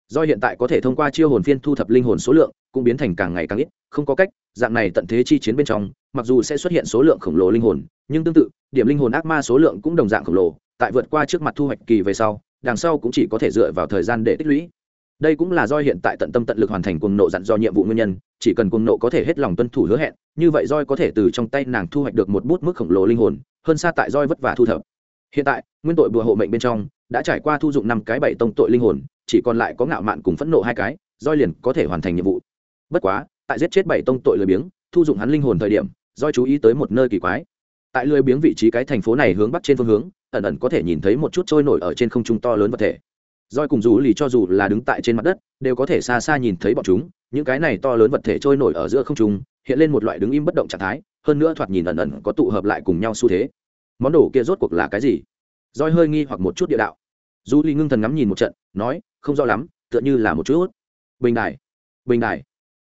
Do hiện tại có thể thông qua chiêu hồn phiên thu thập linh hồn số lượng, cũng biến thành càng ngày càng ít, không có cách, dạng này tận thế chi chiến bên trong, mặc dù sẽ xuất hiện số lượng khổng lồ linh hồn, nhưng tương tự, điểm linh hồn ác ma số lượng cũng đồng dạng khổng lồ tại vượt qua trước mặt thu hoạch kỳ về sau, đằng sau cũng chỉ có thể dựa vào thời gian để tích lũy. Đây cũng là do hiện tại tận tâm tận lực hoàn thành cuồng nộ dặn do nhiệm vụ nguyên nhân, chỉ cần cuồng nộ có thể hết lòng tuân thủ hứa hẹn, như vậy roi có thể từ trong tay nàng thu hoạch được một bút mức khổng lồ linh hồn, hơn xa tại roi vất vả thu thập. Hiện tại, nguyên tội bùa hộ mệnh bên trong, đã trải qua thu dụng năm cái bảy tông tội linh hồn, chỉ còn lại có ngạo mạn cùng phẫn nộ hai cái, roi liền có thể hoàn thành nhiệm vụ. Bất quá, tại giết chết bảy tông tội lười biếng, thu dụng hắn linh hồn thời điểm, roi chú ý tới một nơi kỳ quái tại lưới biếng vị trí cái thành phố này hướng bắc trên phương hướng, ẩn ẩn có thể nhìn thấy một chút trôi nổi ở trên không trung to lớn vật thể. Roi cùng dù lì cho dù là đứng tại trên mặt đất, đều có thể xa xa nhìn thấy bọn chúng, những cái này to lớn vật thể trôi nổi ở giữa không trung, hiện lên một loại đứng im bất động trạng thái, hơn nữa thoạt nhìn ẩn ẩn có tụ hợp lại cùng nhau xu thế. Món đồ kia rốt cuộc là cái gì? Roi hơi nghi hoặc một chút địa đạo. Dù lì ngưng thần ngắm nhìn một trận, nói, không rõ lắm, tựa như là một chút. Bình đài bình đài.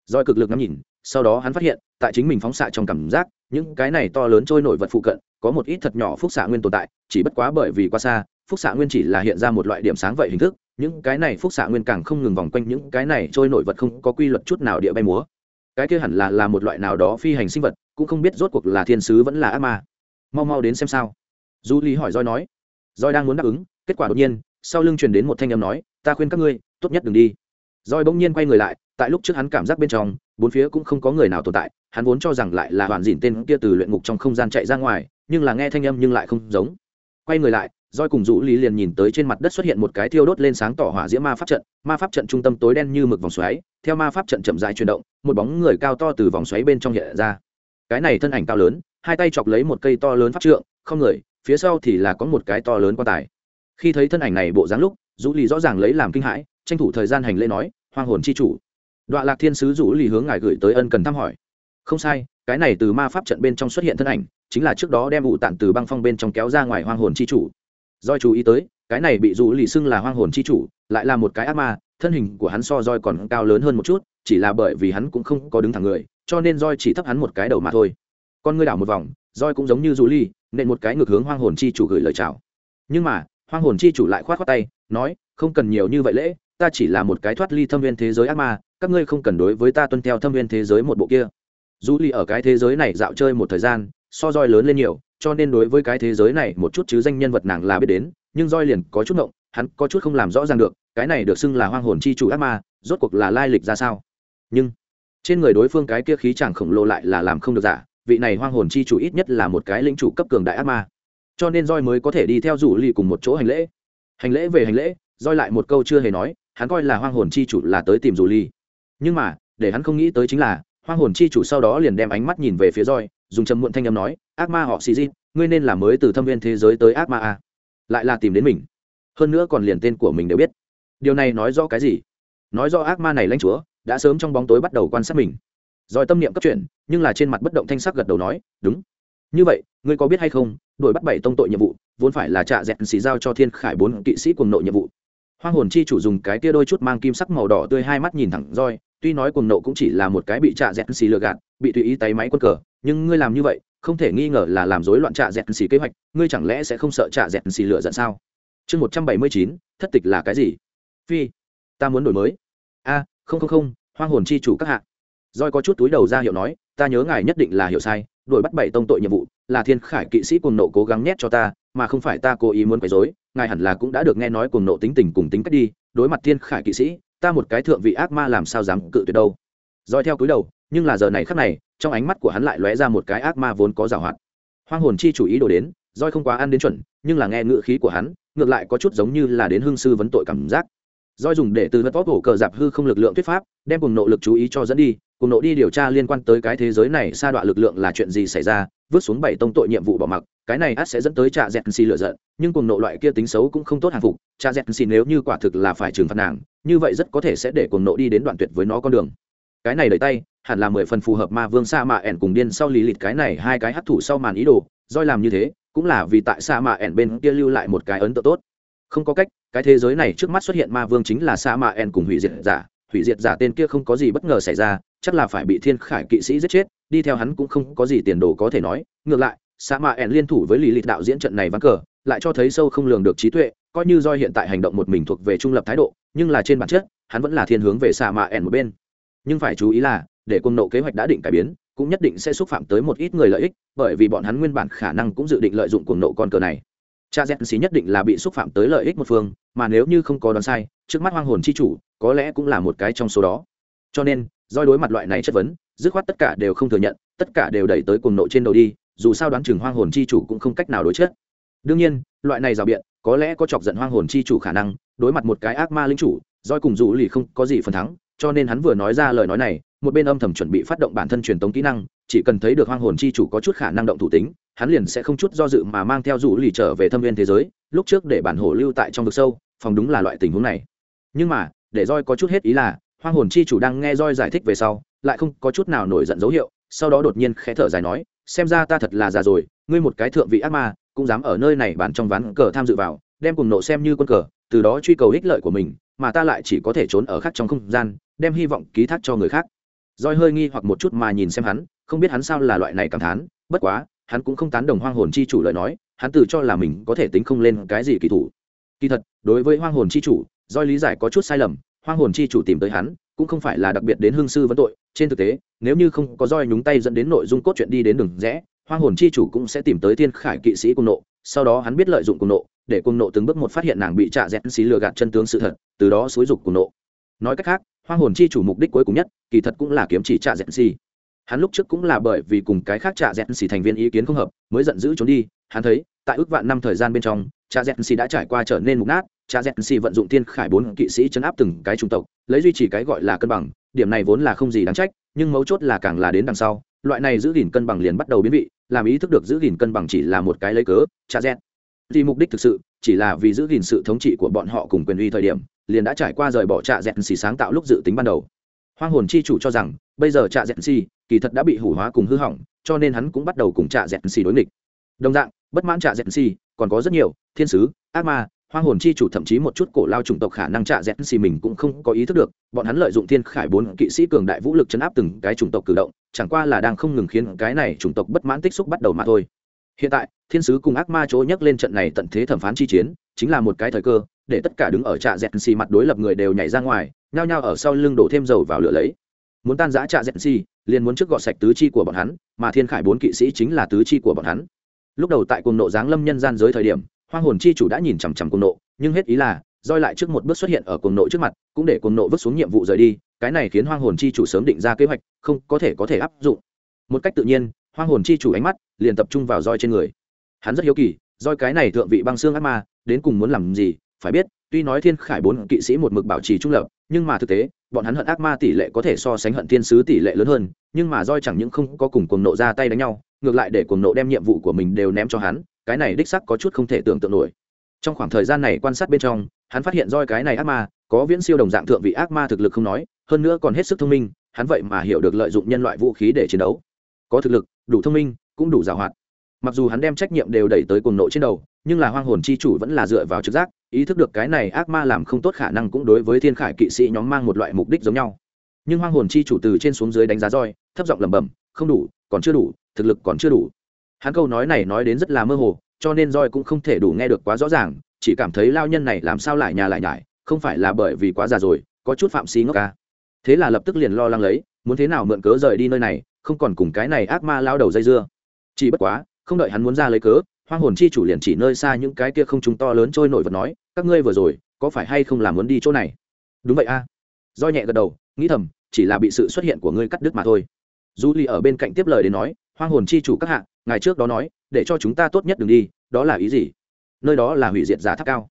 Roi cực lực ngắm nhìn sau đó hắn phát hiện, tại chính mình phóng xạ trong cảm giác, những cái này to lớn trôi nổi vật phụ cận, có một ít thật nhỏ phúc xạ nguyên tồn tại, chỉ bất quá bởi vì quá xa, phúc xạ nguyên chỉ là hiện ra một loại điểm sáng vậy hình thức, những cái này phúc xạ nguyên càng không ngừng vòng quanh những cái này trôi nổi vật không có quy luật chút nào địa bay múa. Cái kia hẳn là là một loại nào đó phi hành sinh vật, cũng không biết rốt cuộc là thiên sứ vẫn là ác ma. Mau mau đến xem sao. Du lý hỏi roi nói. Roi đang muốn đáp ứng, kết quả đột nhiên, sau lưng truyền đến một thanh âm nói, ta khuyên các ngươi, tốt nhất đừng đi roi bỗng nhiên quay người lại, tại lúc trước hắn cảm giác bên trong, bốn phía cũng không có người nào tồn tại, hắn vốn cho rằng lại là hoàn dịn tên kia từ luyện ngục trong không gian chạy ra ngoài, nhưng là nghe thanh âm nhưng lại không giống. Quay người lại roi cùng dũ lý liền nhìn tới trên mặt đất xuất hiện một cái thiêu đốt lên sáng tỏ hỏa diễm ma pháp trận, ma pháp trận trung tâm tối đen như mực vòng xoáy, theo ma pháp trận chậm dài chuyển động, một bóng người cao to từ vòng xoáy bên trong hiện ra. Cái này thân ảnh cao lớn, hai tay chọc lấy một cây to lớn pháp trượng, không người, phía sau thì là có một cái to lớn quan tài. Khi thấy thân ảnh này bộ dáng lúc, dũ lý rõ ràng lấy làm kinh hãi tranh thủ thời gian hành lễ nói, hoang hồn chi chủ. Đoạn lạc thiên sứ rủ lý hướng ngài gửi tới ân cần thăm hỏi. Không sai, cái này từ ma pháp trận bên trong xuất hiện thân ảnh, chính là trước đó đem ủ tản từ băng phong bên trong kéo ra ngoài hoang hồn chi chủ. Doi chú ý tới, cái này bị rủ lì xưng là hoang hồn chi chủ, lại là một cái ác ma, thân hình của hắn so roi còn cao lớn hơn một chút, chỉ là bởi vì hắn cũng không có đứng thẳng người, cho nên roi chỉ thấp hắn một cái đầu mà thôi. Con ngươi đảo một vòng roi cũng giống như rủ lì, nện một cái ngược hướng hoang hồn chi chủ gửi lời chào. Nhưng mà, hoang hồn chi chủ lại khoát khoát tay, nói, không cần nhiều như vậy lễ ta chỉ là một cái thoát ly thâm viên thế giới ác ma, các ngươi không cần đối với ta tuân theo thâm viên thế giới một bộ kia. Dù ly ở cái thế giới này dạo chơi một thời gian, so roi lớn lên nhiều, cho nên đối với cái thế giới này một chút chứ danh nhân vật nàng là biết đến, nhưng roi liền có chút ngộng, hắn có chút không làm rõ ràng được, cái này được xưng là hoang hồn chi chủ ác ma, rốt cuộc là lai lịch ra sao? Nhưng, trên người đối phương cái kia khí chàng khổng lồ lại là làm không được giả, vị này hoang hồn chi chủ ít nhất là một cái lĩnh chủ cấp cường đại ác ma. Cho nên roi mới có thể đi theo rủ lì cùng một chỗ hành lễ. Hành lễ về hành lễ, roi lại một câu chưa hề nói hắn coi là hoang hồn chi chủ là tới tìm dù ly. Nhưng mà, để hắn không nghĩ tới chính là, hoang hồn chi chủ sau đó liền đem ánh mắt nhìn về phía roi dùng trầm muộn thanh âm nói, ác ma họ xì di ngươi nên là mới từ thâm viên thế giới tới ác ma a lại là tìm đến mình. Hơn nữa còn liền tên của mình đều biết. Điều này nói rõ cái gì? Nói rõ ác ma này lãnh chúa, đã sớm trong bóng tối bắt đầu quan sát mình. Roi tâm niệm cấp chuyển, nhưng là trên mặt bất động thanh sắc gật đầu nói, đúng. Như vậy, ngươi có biết hay không, đuổi bắt bảy tông tội nhiệm vụ, vốn phải là trạ dẹn xì giao cho thiên khải bốn kỵ sĩ cùng nội nhiệm vụ hoang hồn chi chủ dùng cái tia đôi chút mang kim sắc màu đỏ tươi hai mắt nhìn thẳng roi, tuy nói cuồng nộ cũng chỉ là một cái bị trạ dẹt xì lừa gạt, bị tùy ý tay máy quân cờ, nhưng ngươi làm như vậy, không thể nghi ngờ là làm rối loạn trạ dẹt xì kế hoạch, ngươi chẳng lẽ sẽ không sợ trạ dẹt xì lừa giận sao? Chương một trăm bảy mươi chín, thất tịch là cái gì? Phi, ta muốn đổi mới. A, không không không, hoang hồn chi chủ các hạ. Roi có chút túi đầu ra hiệu nói, ta nhớ ngài nhất định là hiểu sai đổi bắt bảy tông tội nhiệm vụ, là thiên khải kỵ sĩ cuồng nộ cố gắng nhét cho ta, mà không phải ta cố ý muốn quấy rối ngài hẳn là cũng đã được nghe nói cuồng nộ tính tình cùng tính cách đi, đối mặt thiên khải kỵ sĩ, ta một cái thượng vị ác ma làm sao dám cự tuyệt đâu. Roi theo cúi đầu, nhưng là giờ này khắc này, trong ánh mắt của hắn lại lóe ra một cái ác ma vốn có giảo hoạt. Hoang hồn chi chủ ý đồ đến roi không quá ăn đến chuẩn, nhưng là nghe ngữ khí của hắn, ngược lại có chút giống như là đến hương sư vấn tội cảm giác. Doi dùng để từ vật vóc hổ cờ dạp hư không lực lượng thuyết pháp, đem cùng nộ lực chú ý cho dẫn đi cùng nộ đi điều tra liên quan tới cái thế giới này, sa đọa lực lượng là chuyện gì xảy ra, vứt xuống bảy tông tội nhiệm vụ bỏ mặc, cái này ắt sẽ dẫn tới trà dẹt xì lựa giận, nhưng cùng nộ loại kia tính xấu cũng không tốt hàng phục trà dẹt xì nếu như quả thực là phải trừng phạt nàng, như vậy rất có thể sẽ để cùng nộ đi đến đoạn tuyệt với nó con đường. Cái này đẩy tay, hẳn là mười phần phù hợp ma vương sa mạ ẻn cùng điên sau lý lịt cái này hai cái hấp thụ sau màn ý đồ doi làm như thế, cũng là vì tại sa mạ ẻn bên kia lưu lại một cái ấn tượng tốt. Không có cách, cái thế giới này trước mắt xuất hiện ma vương chính là sa mạ ẻn cùng hủy diệt giả, hủy diệt giả tên kia không có gì bất ngờ xảy ra chắc là phải bị thiên khải kỵ sĩ giết chết, đi theo hắn cũng không có gì tiền đồ có thể nói. Ngược lại xã mạ ẹn liên thủ với lý lịch đạo diễn trận này ván cờ, lại cho thấy sâu không lường được trí tuệ, coi như do hiện tại hành động một mình thuộc về trung lập thái độ, nhưng là trên bản chất, hắn vẫn là thiên hướng về xã mạ ẹn một bên. Nhưng phải chú ý là, để quân nộ kế hoạch đã định cải biến, cũng nhất định sẽ xúc phạm tới một ít người lợi ích, bởi vì bọn hắn nguyên bản khả năng cũng dự định lợi dụng cuồng nộ con cờ này. Cha z xí nhất định là bị xúc phạm tới lợi ích một phương, mà nếu như không có đoán sai, trước mắt hoang hồn chi chủ, có lẽ cũng là một cái trong số đó. Cho nên doi đối mặt loại này chất vấn, dứt khoát tất cả đều không thừa nhận, tất cả đều đẩy tới cuồng nộ trên đầu đi, dù sao đoán chừng hoang hồn chi chủ cũng không cách nào đối chất. Đương nhiên, loại này rào biện, có lẽ có chọc giận hoang hồn chi chủ khả năng, đối mặt một cái ác ma linh chủ doi cùng dù lì không có gì phần thắng, cho nên hắn vừa nói ra lời nói này, một bên âm thầm chuẩn bị phát động bản thân truyền tống kỹ năng, chỉ cần thấy được hoang hồn chi chủ có chút khả năng động thủ tính, hắn liền sẽ không chút do dự mà mang theo dù lì trở về thâm viên thế giới, lúc trước để bản hổ lưu tại trong vực sâu, phòng đúng là loại tình huống này. Nhưng mà, để roi có chút hết ý là hoang hồn chi chủ đang nghe roi giải thích về sau, lại không có chút nào nổi giận dấu hiệu, sau đó đột nhiên khẽ thở dài nói, xem ra ta thật là già rồi, ngươi một cái thượng vị ác ma, cũng dám ở nơi này bàn trong ván cờ tham dự vào, đem cùng nộ xem như quân cờ, từ đó truy cầu ích lợi của mình, mà ta lại chỉ có thể trốn ở khác trong không gian, đem hy vọng ký thác cho người khác. Roi hơi nghi hoặc một chút mà nhìn xem hắn, không biết hắn sao là loại này cảm thán, bất quá, hắn cũng không tán đồng hoang hồn chi chủ lời nói, hắn tự cho là mình có thể tính không lên cái gì kỳ thủ. Kỳ thật, đối với hoang hồn chi chủ roi lý giải có chút sai lầm hoang hồn chi chủ tìm tới hắn, cũng không phải là đặc biệt đến hương sư vấn tội, trên thực tế, nếu như không có roi nhúng tay dẫn đến nội dung cốt truyện đi đến đường rẽ, hoang hồn chi chủ cũng sẽ tìm tới thiên khải kỵ sĩ cung nộ, sau đó hắn biết lợi dụng cung nộ, để cung nộ từng bước một phát hiện nàng bị trạ dẹn xí lừa gạt chân tướng sự thật, từ đó xúi dục cung nộ. Nói cách khác, hoang hồn chi chủ mục đích cuối cùng nhất, kỳ thật cũng là kiếm chỉ trạ dẹn xí. Hắn lúc trước cũng là bởi vì cùng cái khác trạ dẹn xì thành viên ý kiến không hợp, mới giận dữ trốn đi, hắn thấy, tại ước vạn năm thời gian bên trong, trạ dẹn xì đã trải qua trở nên mục nát trạ Dẹn xì vận dụng tiên khải bốn kỵ sĩ chấn áp từng cái trung tộc, lấy duy trì cái gọi là cân bằng, điểm này vốn là không gì đáng trách, nhưng mấu chốt là càng là đến đằng sau, loại này giữ gìn cân bằng liền bắt đầu biến vị, làm ý thức được giữ gìn cân bằng chỉ là một cái lấy cớ, cha dẹn thì mục đích thực sự, chỉ là vì giữ gìn sự thống trị của bọn họ cùng quyền uy thời điểm, liền đã trải qua rời bỏ trạ Dẹn xì sáng tạo lúc dự tính ban đầu. Hoang hồn chi chủ cho rằng, bây giờ trạ Dẹn xì kỳ thật đã bị hủ hóa cùng hư hỏng, cho nên hắn cũng bắt đầu cùng trạ dẹn xì đối nghịch. Đồng dạng, bất mãn trạ dẹn xì còn có rất nhiều, thiên sứ, ác ma hoang hồn chi chủ thậm chí một chút cổ lao chủng tộc khả năng trả dẹn xì mình cũng không có ý thức được, bọn hắn lợi dụng thiên khải bốn kỵ sĩ cường đại vũ lực chấn áp từng cái chủng tộc cử động, chẳng qua là đang không ngừng khiến cái này chủng tộc bất mãn tích xúc bắt đầu mà thôi. Hiện tại, thiên sứ cùng ác ma chỗ nhắc lên trận này tận thế thẩm phán chi chiến, chính là một cái thời cơ, để tất cả đứng ở trạ dẹn xì mặt đối lập người đều nhảy ra ngoài, nhao nhao ở sau lưng đổ thêm dầu vào lửa lấy. Muốn tan giã trạ dẹn xì, liền muốn trước gọt sạch tứ chi của bọn hắn, mà thiên khải bốn kỵ sĩ chính là tứ chi của bọn hắn. Lúc đầu tại cuồng nộ giáng lâm nhân gian giới thời điểm hoang hồn chi chủ đã nhìn chằm chằm cuồng nộ, nhưng hết ý là, roi lại trước một bước xuất hiện ở cuồng nộ trước mặt, cũng để cuồng nộ vứt xuống nhiệm vụ rời đi, cái này khiến hoang hồn chi chủ sớm định ra kế hoạch, không có thể có thể áp dụng. Một cách tự nhiên, hoang hồn chi chủ ánh mắt liền tập trung vào roi trên người. Hắn rất hiếu kỳ, roi cái này thượng vị băng xương ác ma, đến cùng muốn làm gì, phải biết, tuy nói thiên khải bốn kỵ sĩ một mực bảo trì trung lập, nhưng mà thực tế, bọn hắn hận ác ma tỷ lệ có thể so sánh hận thiên sứ tỷ lệ lớn hơn, nhưng mà roi chẳng những không có cùng cuồng nộ ra tay đánh nhau, ngược lại để cuồng nộ đem nhiệm vụ của mình đều ném cho hắn cái này đích sắc có chút không thể tưởng tượng nổi. Trong khoảng thời gian này quan sát bên trong, hắn phát hiện roi cái này ác ma, có viễn siêu đồng dạng thượng vị ác ma thực lực không nói, hơn nữa còn hết sức thông minh, hắn vậy mà hiểu được lợi dụng nhân loại vũ khí để chiến đấu. Có thực lực, đủ thông minh, cũng đủ giàu hoạt. Mặc dù hắn đem trách nhiệm đều đẩy tới cuồng nộ trên đầu, nhưng là hoang hồn chi chủ vẫn là dựa vào trực giác, ý thức được cái này ác ma làm không tốt khả năng cũng đối với thiên khải kỵ sĩ nhóm mang một loại mục đích giống nhau. Nhưng hoang hồn chi chủ từ trên xuống dưới đánh giá roi, thấp giọng lẩm bẩm, không đủ, còn chưa đủ, thực lực còn chưa đủ hắn câu nói này nói đến rất là mơ hồ, cho nên roi cũng không thể đủ nghe được quá rõ ràng, chỉ cảm thấy lao nhân này làm sao lại nhà lại nhải, không phải là bởi vì quá già rồi, có chút phạm xí ngốc ca thế là lập tức liền lo lắng lấy, muốn thế nào mượn cớ rời đi nơi này, không còn cùng cái này ác ma lao đầu dây dưa. Chỉ bất quá, không đợi hắn muốn ra lấy cớ, hoang hồn chi chủ liền chỉ nơi xa những cái kia không chúng to lớn trôi nổi vật nói, các ngươi vừa rồi, có phải hay không làm muốn đi chỗ này? Đúng vậy a. À. do nhẹ gật đầu, nghĩ thầm, chỉ là bị sự xuất hiện của ngươi cắt đứt mà thôi. Du ly ở bên cạnh tiếp lời đến nói, hoang hồn chi chủ các hạ ngài trước đó nói, để cho chúng ta tốt nhất đừng đi, đó là ý gì nơi đó là hủy diệt giả tháp cao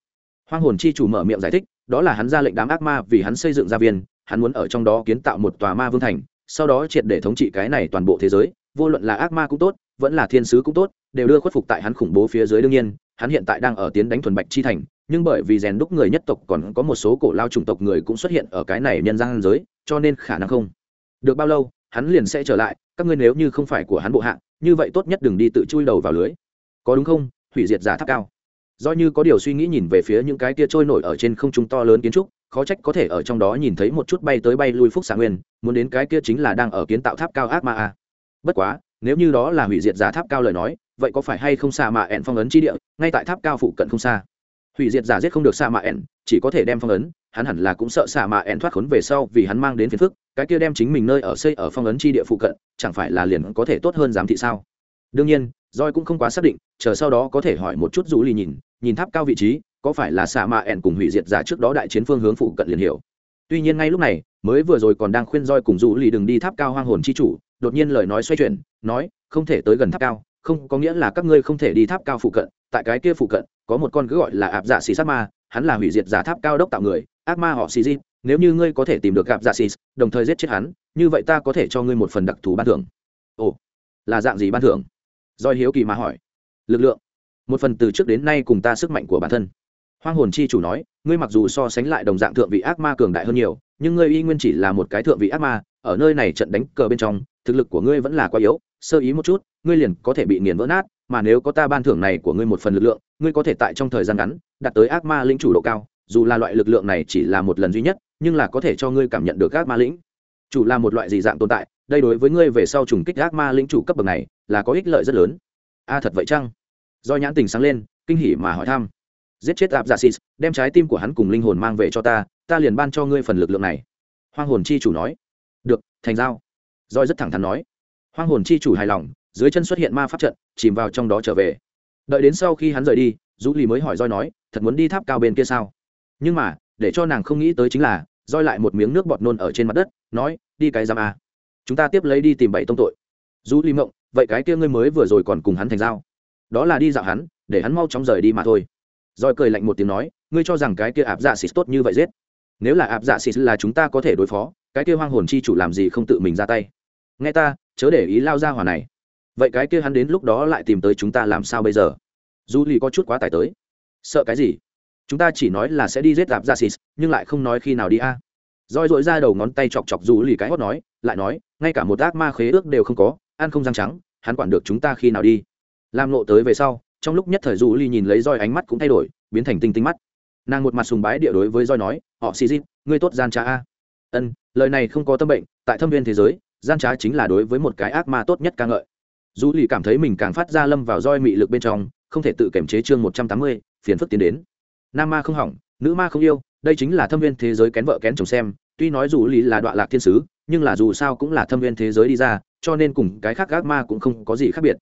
hoang hồn chi chủ mở miệng giải thích, đó là hắn ra lệnh đám ác ma vì hắn xây dựng gia viên, hắn muốn ở trong đó kiến tạo một tòa ma vương thành, sau đó triệt để thống trị cái này toàn bộ thế giới, vô luận là ác ma cũng tốt, vẫn là thiên sứ cũng tốt, đều đưa khuất phục tại hắn khủng bố phía dưới đương nhiên, hắn hiện tại đang ở tiến đánh thuần bạch chi thành, nhưng bởi vì rèn đúc người nhất tộc còn có một số cổ lao chủng tộc người cũng xuất hiện ở cái này nhân gian giới, cho nên khả năng không được bao lâu, hắn liền sẽ trở lại, các ngươi nếu như không phải của hắn bộ hạng như vậy tốt nhất đừng đi tự chui đầu vào lưới. Có đúng không? Hủy diệt giả tháp cao. Do như có điều suy nghĩ nhìn về phía những cái tia trôi nổi ở trên không trung to lớn kiến trúc, khó trách có thể ở trong đó nhìn thấy một chút bay tới bay lui phúc xạ nguyên, muốn đến cái kia chính là đang ở kiến tạo tháp cao ác ma a. Bất quá, nếu như đó là hủy diệt giả tháp cao lời nói, vậy có phải hay không xa mà ẹn phong ấn chi địa, ngay tại tháp cao phụ cận không xa? Hủy diệt giả giết không được xa mà ẹn chỉ có thể đem phong ấn, hắn hẳn là cũng sợ xa mà ẹn thoát khốn về sau vì hắn mang đến phiền phức cái kia đem chính mình nơi ở xây ở phong ấn chi địa phụ cận, chẳng phải là liền có thể tốt hơn giám thị sao? Đương nhiên roi cũng không quá xác định, chờ sau đó có thể hỏi một chút rủ lì nhìn nhìn tháp cao vị trí, có phải là xạ mạ ẻn cùng hủy diệt giả trước đó đại chiến phương hướng phụ cận liền hiểu. Tuy nhiên ngay lúc này, mới vừa rồi còn đang khuyên roi cùng rủ lì đừng đi tháp cao hoang hồn chi chủ, đột nhiên lời nói xoay chuyển, nói, không thể tới gần tháp cao, không, có nghĩa là các ngươi không thể đi tháp cao phụ cận, tại cái kia phụ cận, có một con cứ gọi là ạp dạ xì sát ma, hắn là hủy diệt giả tháp cao đốc tạo người, ác ma họ xì di nếu như ngươi có thể tìm được gặp dạ xì, đồng thời giết chết hắn, như vậy ta có thể cho ngươi một phần đặc thù ban thưởng. Ồ, là dạng gì ban thưởng? Doi hiếu kỳ mà hỏi. Lực lượng. Một phần từ trước đến nay cùng ta sức mạnh của bản thân. Hoang hồn chi chủ nói, ngươi mặc dù so sánh lại đồng dạng thượng vị ác ma cường đại hơn nhiều, nhưng ngươi y nguyên chỉ là một cái thượng vị ác ma, ở nơi này trận đánh cờ bên trong, thực lực của ngươi vẫn là quá yếu, sơ ý một chút, ngươi liền có thể bị nghiền vỡ nát, mà nếu có ta ban thưởng này của ngươi một phần lực lượng, ngươi có thể tại trong thời gian ngắn, đạt tới ác ma lĩnh chủ độ cao dù là loại lực lượng này chỉ là một lần duy nhất, nhưng là có thể cho ngươi cảm nhận được ác ma lĩnh. Chủ là một loại gì dạng tồn tại, đây đối với ngươi về sau trùng kích ác ma lĩnh chủ cấp bậc này, là có ích lợi rất lớn. A, thật vậy chăng? Do nhãn tình sáng lên, kinh hỉ mà hỏi thăm. Giết chết áp giả xịt, đem trái tim của hắn cùng linh hồn mang về cho ta ta liền ban cho ngươi phần lực lượng này. Hoang hồn chi chủ nói. Được, thành giao. Roi rất thẳng thắn nói. Hoang hồn chi chủ hài lòng, dưới chân xuất hiện ma pháp trận, chìm vào trong đó trở về. Đợi đến sau khi hắn rời đi du lì mới hỏi roi nói, thật muốn đi tháp cao bên kia sao? Nhưng mà, để cho nàng không nghĩ tới chính là, roi lại một miếng nước bọt nôn ở trên mặt đất, nói, đi cái giam a chúng ta tiếp lấy đi tìm bảy tông tội. Du ly mộng, vậy cái kia ngươi mới vừa rồi còn cùng hắn thành giao. Đó là đi dạo hắn, để hắn mau chóng rời đi mà thôi. Roi cười lạnh một tiếng nói, ngươi cho rằng cái kia áp dạ xịt tốt như vậy giết. Nếu là áp dạ xịt là chúng ta có thể đối phó, cái kia hoang hồn chi chủ làm gì không tự mình ra tay? Nghe ta, chớ để ý lao ra hỏa này. Vậy cái kia hắn đến lúc đó lại tìm tới chúng ta làm sao bây giờ? Du ly có chút quá tải tới. Sợ cái gì? Chúng ta chỉ nói là sẽ đi giết gặp dạ xịt, nhưng lại không nói khi nào đi a. Roi dội ra đầu ngón tay chọc chọc dù lì cái hót nói, lại nói, ngay cả một ác ma khế ước đều không có, ăn không răng trắng, hắn quản được chúng ta khi nào đi. Làm nộ tới về sau, trong lúc nhất thời dù lì nhìn lấy roi ánh mắt cũng thay đổi, biến thành tinh tinh mắt. Nàng một mặt sùng bái địa đối với roi nói, họ xì dịp ngươi tốt gian trá a. Ân, lời này không có tâm bệnh, tại thâm viên thế giới, gian trá chính là đối với một cái ác ma tốt nhất ca ngợi. Dù lì cảm thấy mình càng phát ra lâm vào roi mị lực bên trong, không thể tự kiểm chế chương một trăm tám mươi, phiền phức tiến đến nam ma không hỏng, nữ ma không yêu, đây chính là thâm viên thế giới kén vợ kén chồng xem, tuy nói dù lý là đoạn lạc thiên sứ, nhưng là dù sao cũng là thâm viên thế giới đi ra, cho nên cùng cái khác ác ma cũng không có gì khác biệt.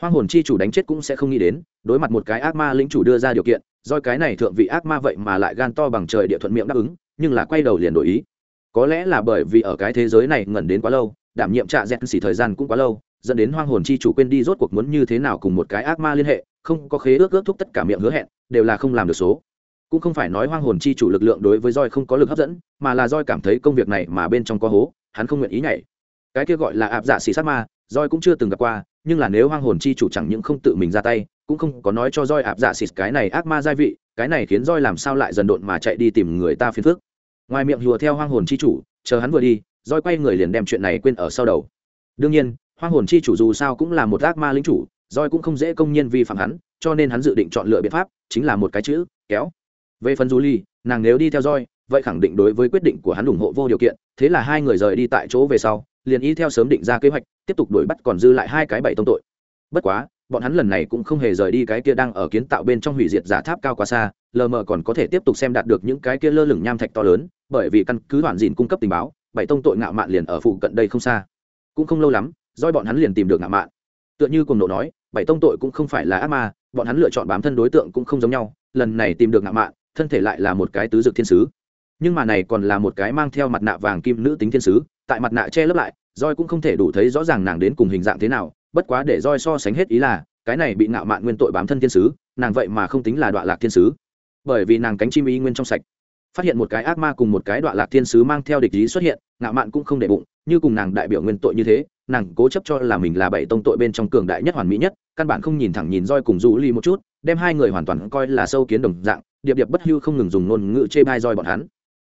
Hoang hồn chi chủ đánh chết cũng sẽ không nghĩ đến, đối mặt một cái ác ma lính chủ đưa ra điều kiện, do cái này thượng vị ác ma vậy mà lại gan to bằng trời địa thuận miệng đáp ứng, nhưng là quay đầu liền đổi ý. Có lẽ là bởi vì ở cái thế giới này ngẩn đến quá lâu, đảm nhiệm trạ dẹt xỉ thời gian cũng quá lâu, dẫn đến hoang hồn chi chủ quên đi rốt cuộc muốn như thế nào cùng một cái ác ma liên hệ, không có khế ước ước thúc tất cả miệng hứa hẹn, đều là không làm được số cũng không phải nói hoang hồn chi chủ lực lượng đối với roi không có lực hấp dẫn, mà là roi cảm thấy công việc này mà bên trong có hố, hắn không nguyện ý nhảy. Cái kia gọi là áp giả dạ xì sát ma, roi cũng chưa từng gặp qua, nhưng là nếu hoang hồn chi chủ chẳng những không tự mình ra tay, cũng không có nói cho roi áp giả dạ xì cái này ác ma gia vị, cái này khiến roi làm sao lại dần độn mà chạy đi tìm người ta phiền phức. Ngoài miệng hùa theo hoang hồn chi chủ, chờ hắn vừa đi, roi quay người liền đem chuyện này quên ở sau đầu. Đương nhiên, hoang hồn chi chủ dù sao cũng là một ác ma lính chủ, roi cũng không dễ công nhiên vi phạm hắn, cho nên hắn dự định chọn lựa biện pháp, chính là một cái chữ, kéo về phần du ly nàng nếu đi theo roi vậy khẳng định đối với quyết định của hắn ủng hộ vô điều kiện, thế là hai người rời đi tại chỗ về sau, liền y theo sớm định ra kế hoạch, tiếp tục đuổi bắt còn dư lại hai cái bảy tông tội. Bất quá, bọn hắn lần này cũng không hề rời đi cái kia đang ở kiến tạo bên trong hủy diệt giả tháp cao quá xa, lờ mờ còn có thể tiếp tục xem đạt được những cái kia lơ lửng nham thạch to lớn, bởi vì căn cứ hoàn dìn cung cấp tình báo, bảy tông tội ngạo mạn liền ở phụ cận đây không xa. Cũng không lâu lắm doi bọn hắn liền tìm được ngạo mạn. Tựa như cùng nộ nói, bảy tông tội cũng không phải là ác ma, bọn hắn lựa chọn bám thân đối tượng cũng không giống nhau, lần này tìm được ngạo mạn thân thể lại là một cái tứ dược thiên sứ. Nhưng mà này còn là một cái mang theo mặt nạ vàng kim nữ tính thiên sứ, tại mặt nạ che lấp lại roi cũng không thể đủ thấy rõ ràng nàng đến cùng hình dạng thế nào, bất quá để roi so sánh hết ý là, cái này bị ngạo mạn nguyên tội bám thân thiên sứ, nàng vậy mà không tính là đoạn lạc thiên sứ. Bởi vì nàng cánh chim y nguyên trong sạch. Phát hiện một cái ác ma cùng một cái đoạn lạc thiên sứ mang theo địch ý xuất hiện, ngạo mạn cũng không để bụng, như cùng nàng đại biểu nguyên tội như thế, nàng cố chấp cho là mình là bảy tông tội bên trong cường đại nhất hoàn mỹ nhất, căn bản không nhìn thẳng nhìn roi cùng du ly một chút đem hai người hoàn toàn coi là sâu kiến đồng dạng, điệp điệp bất hưu không ngừng dùng ngôn ngữ chê bai roi bọn hắn.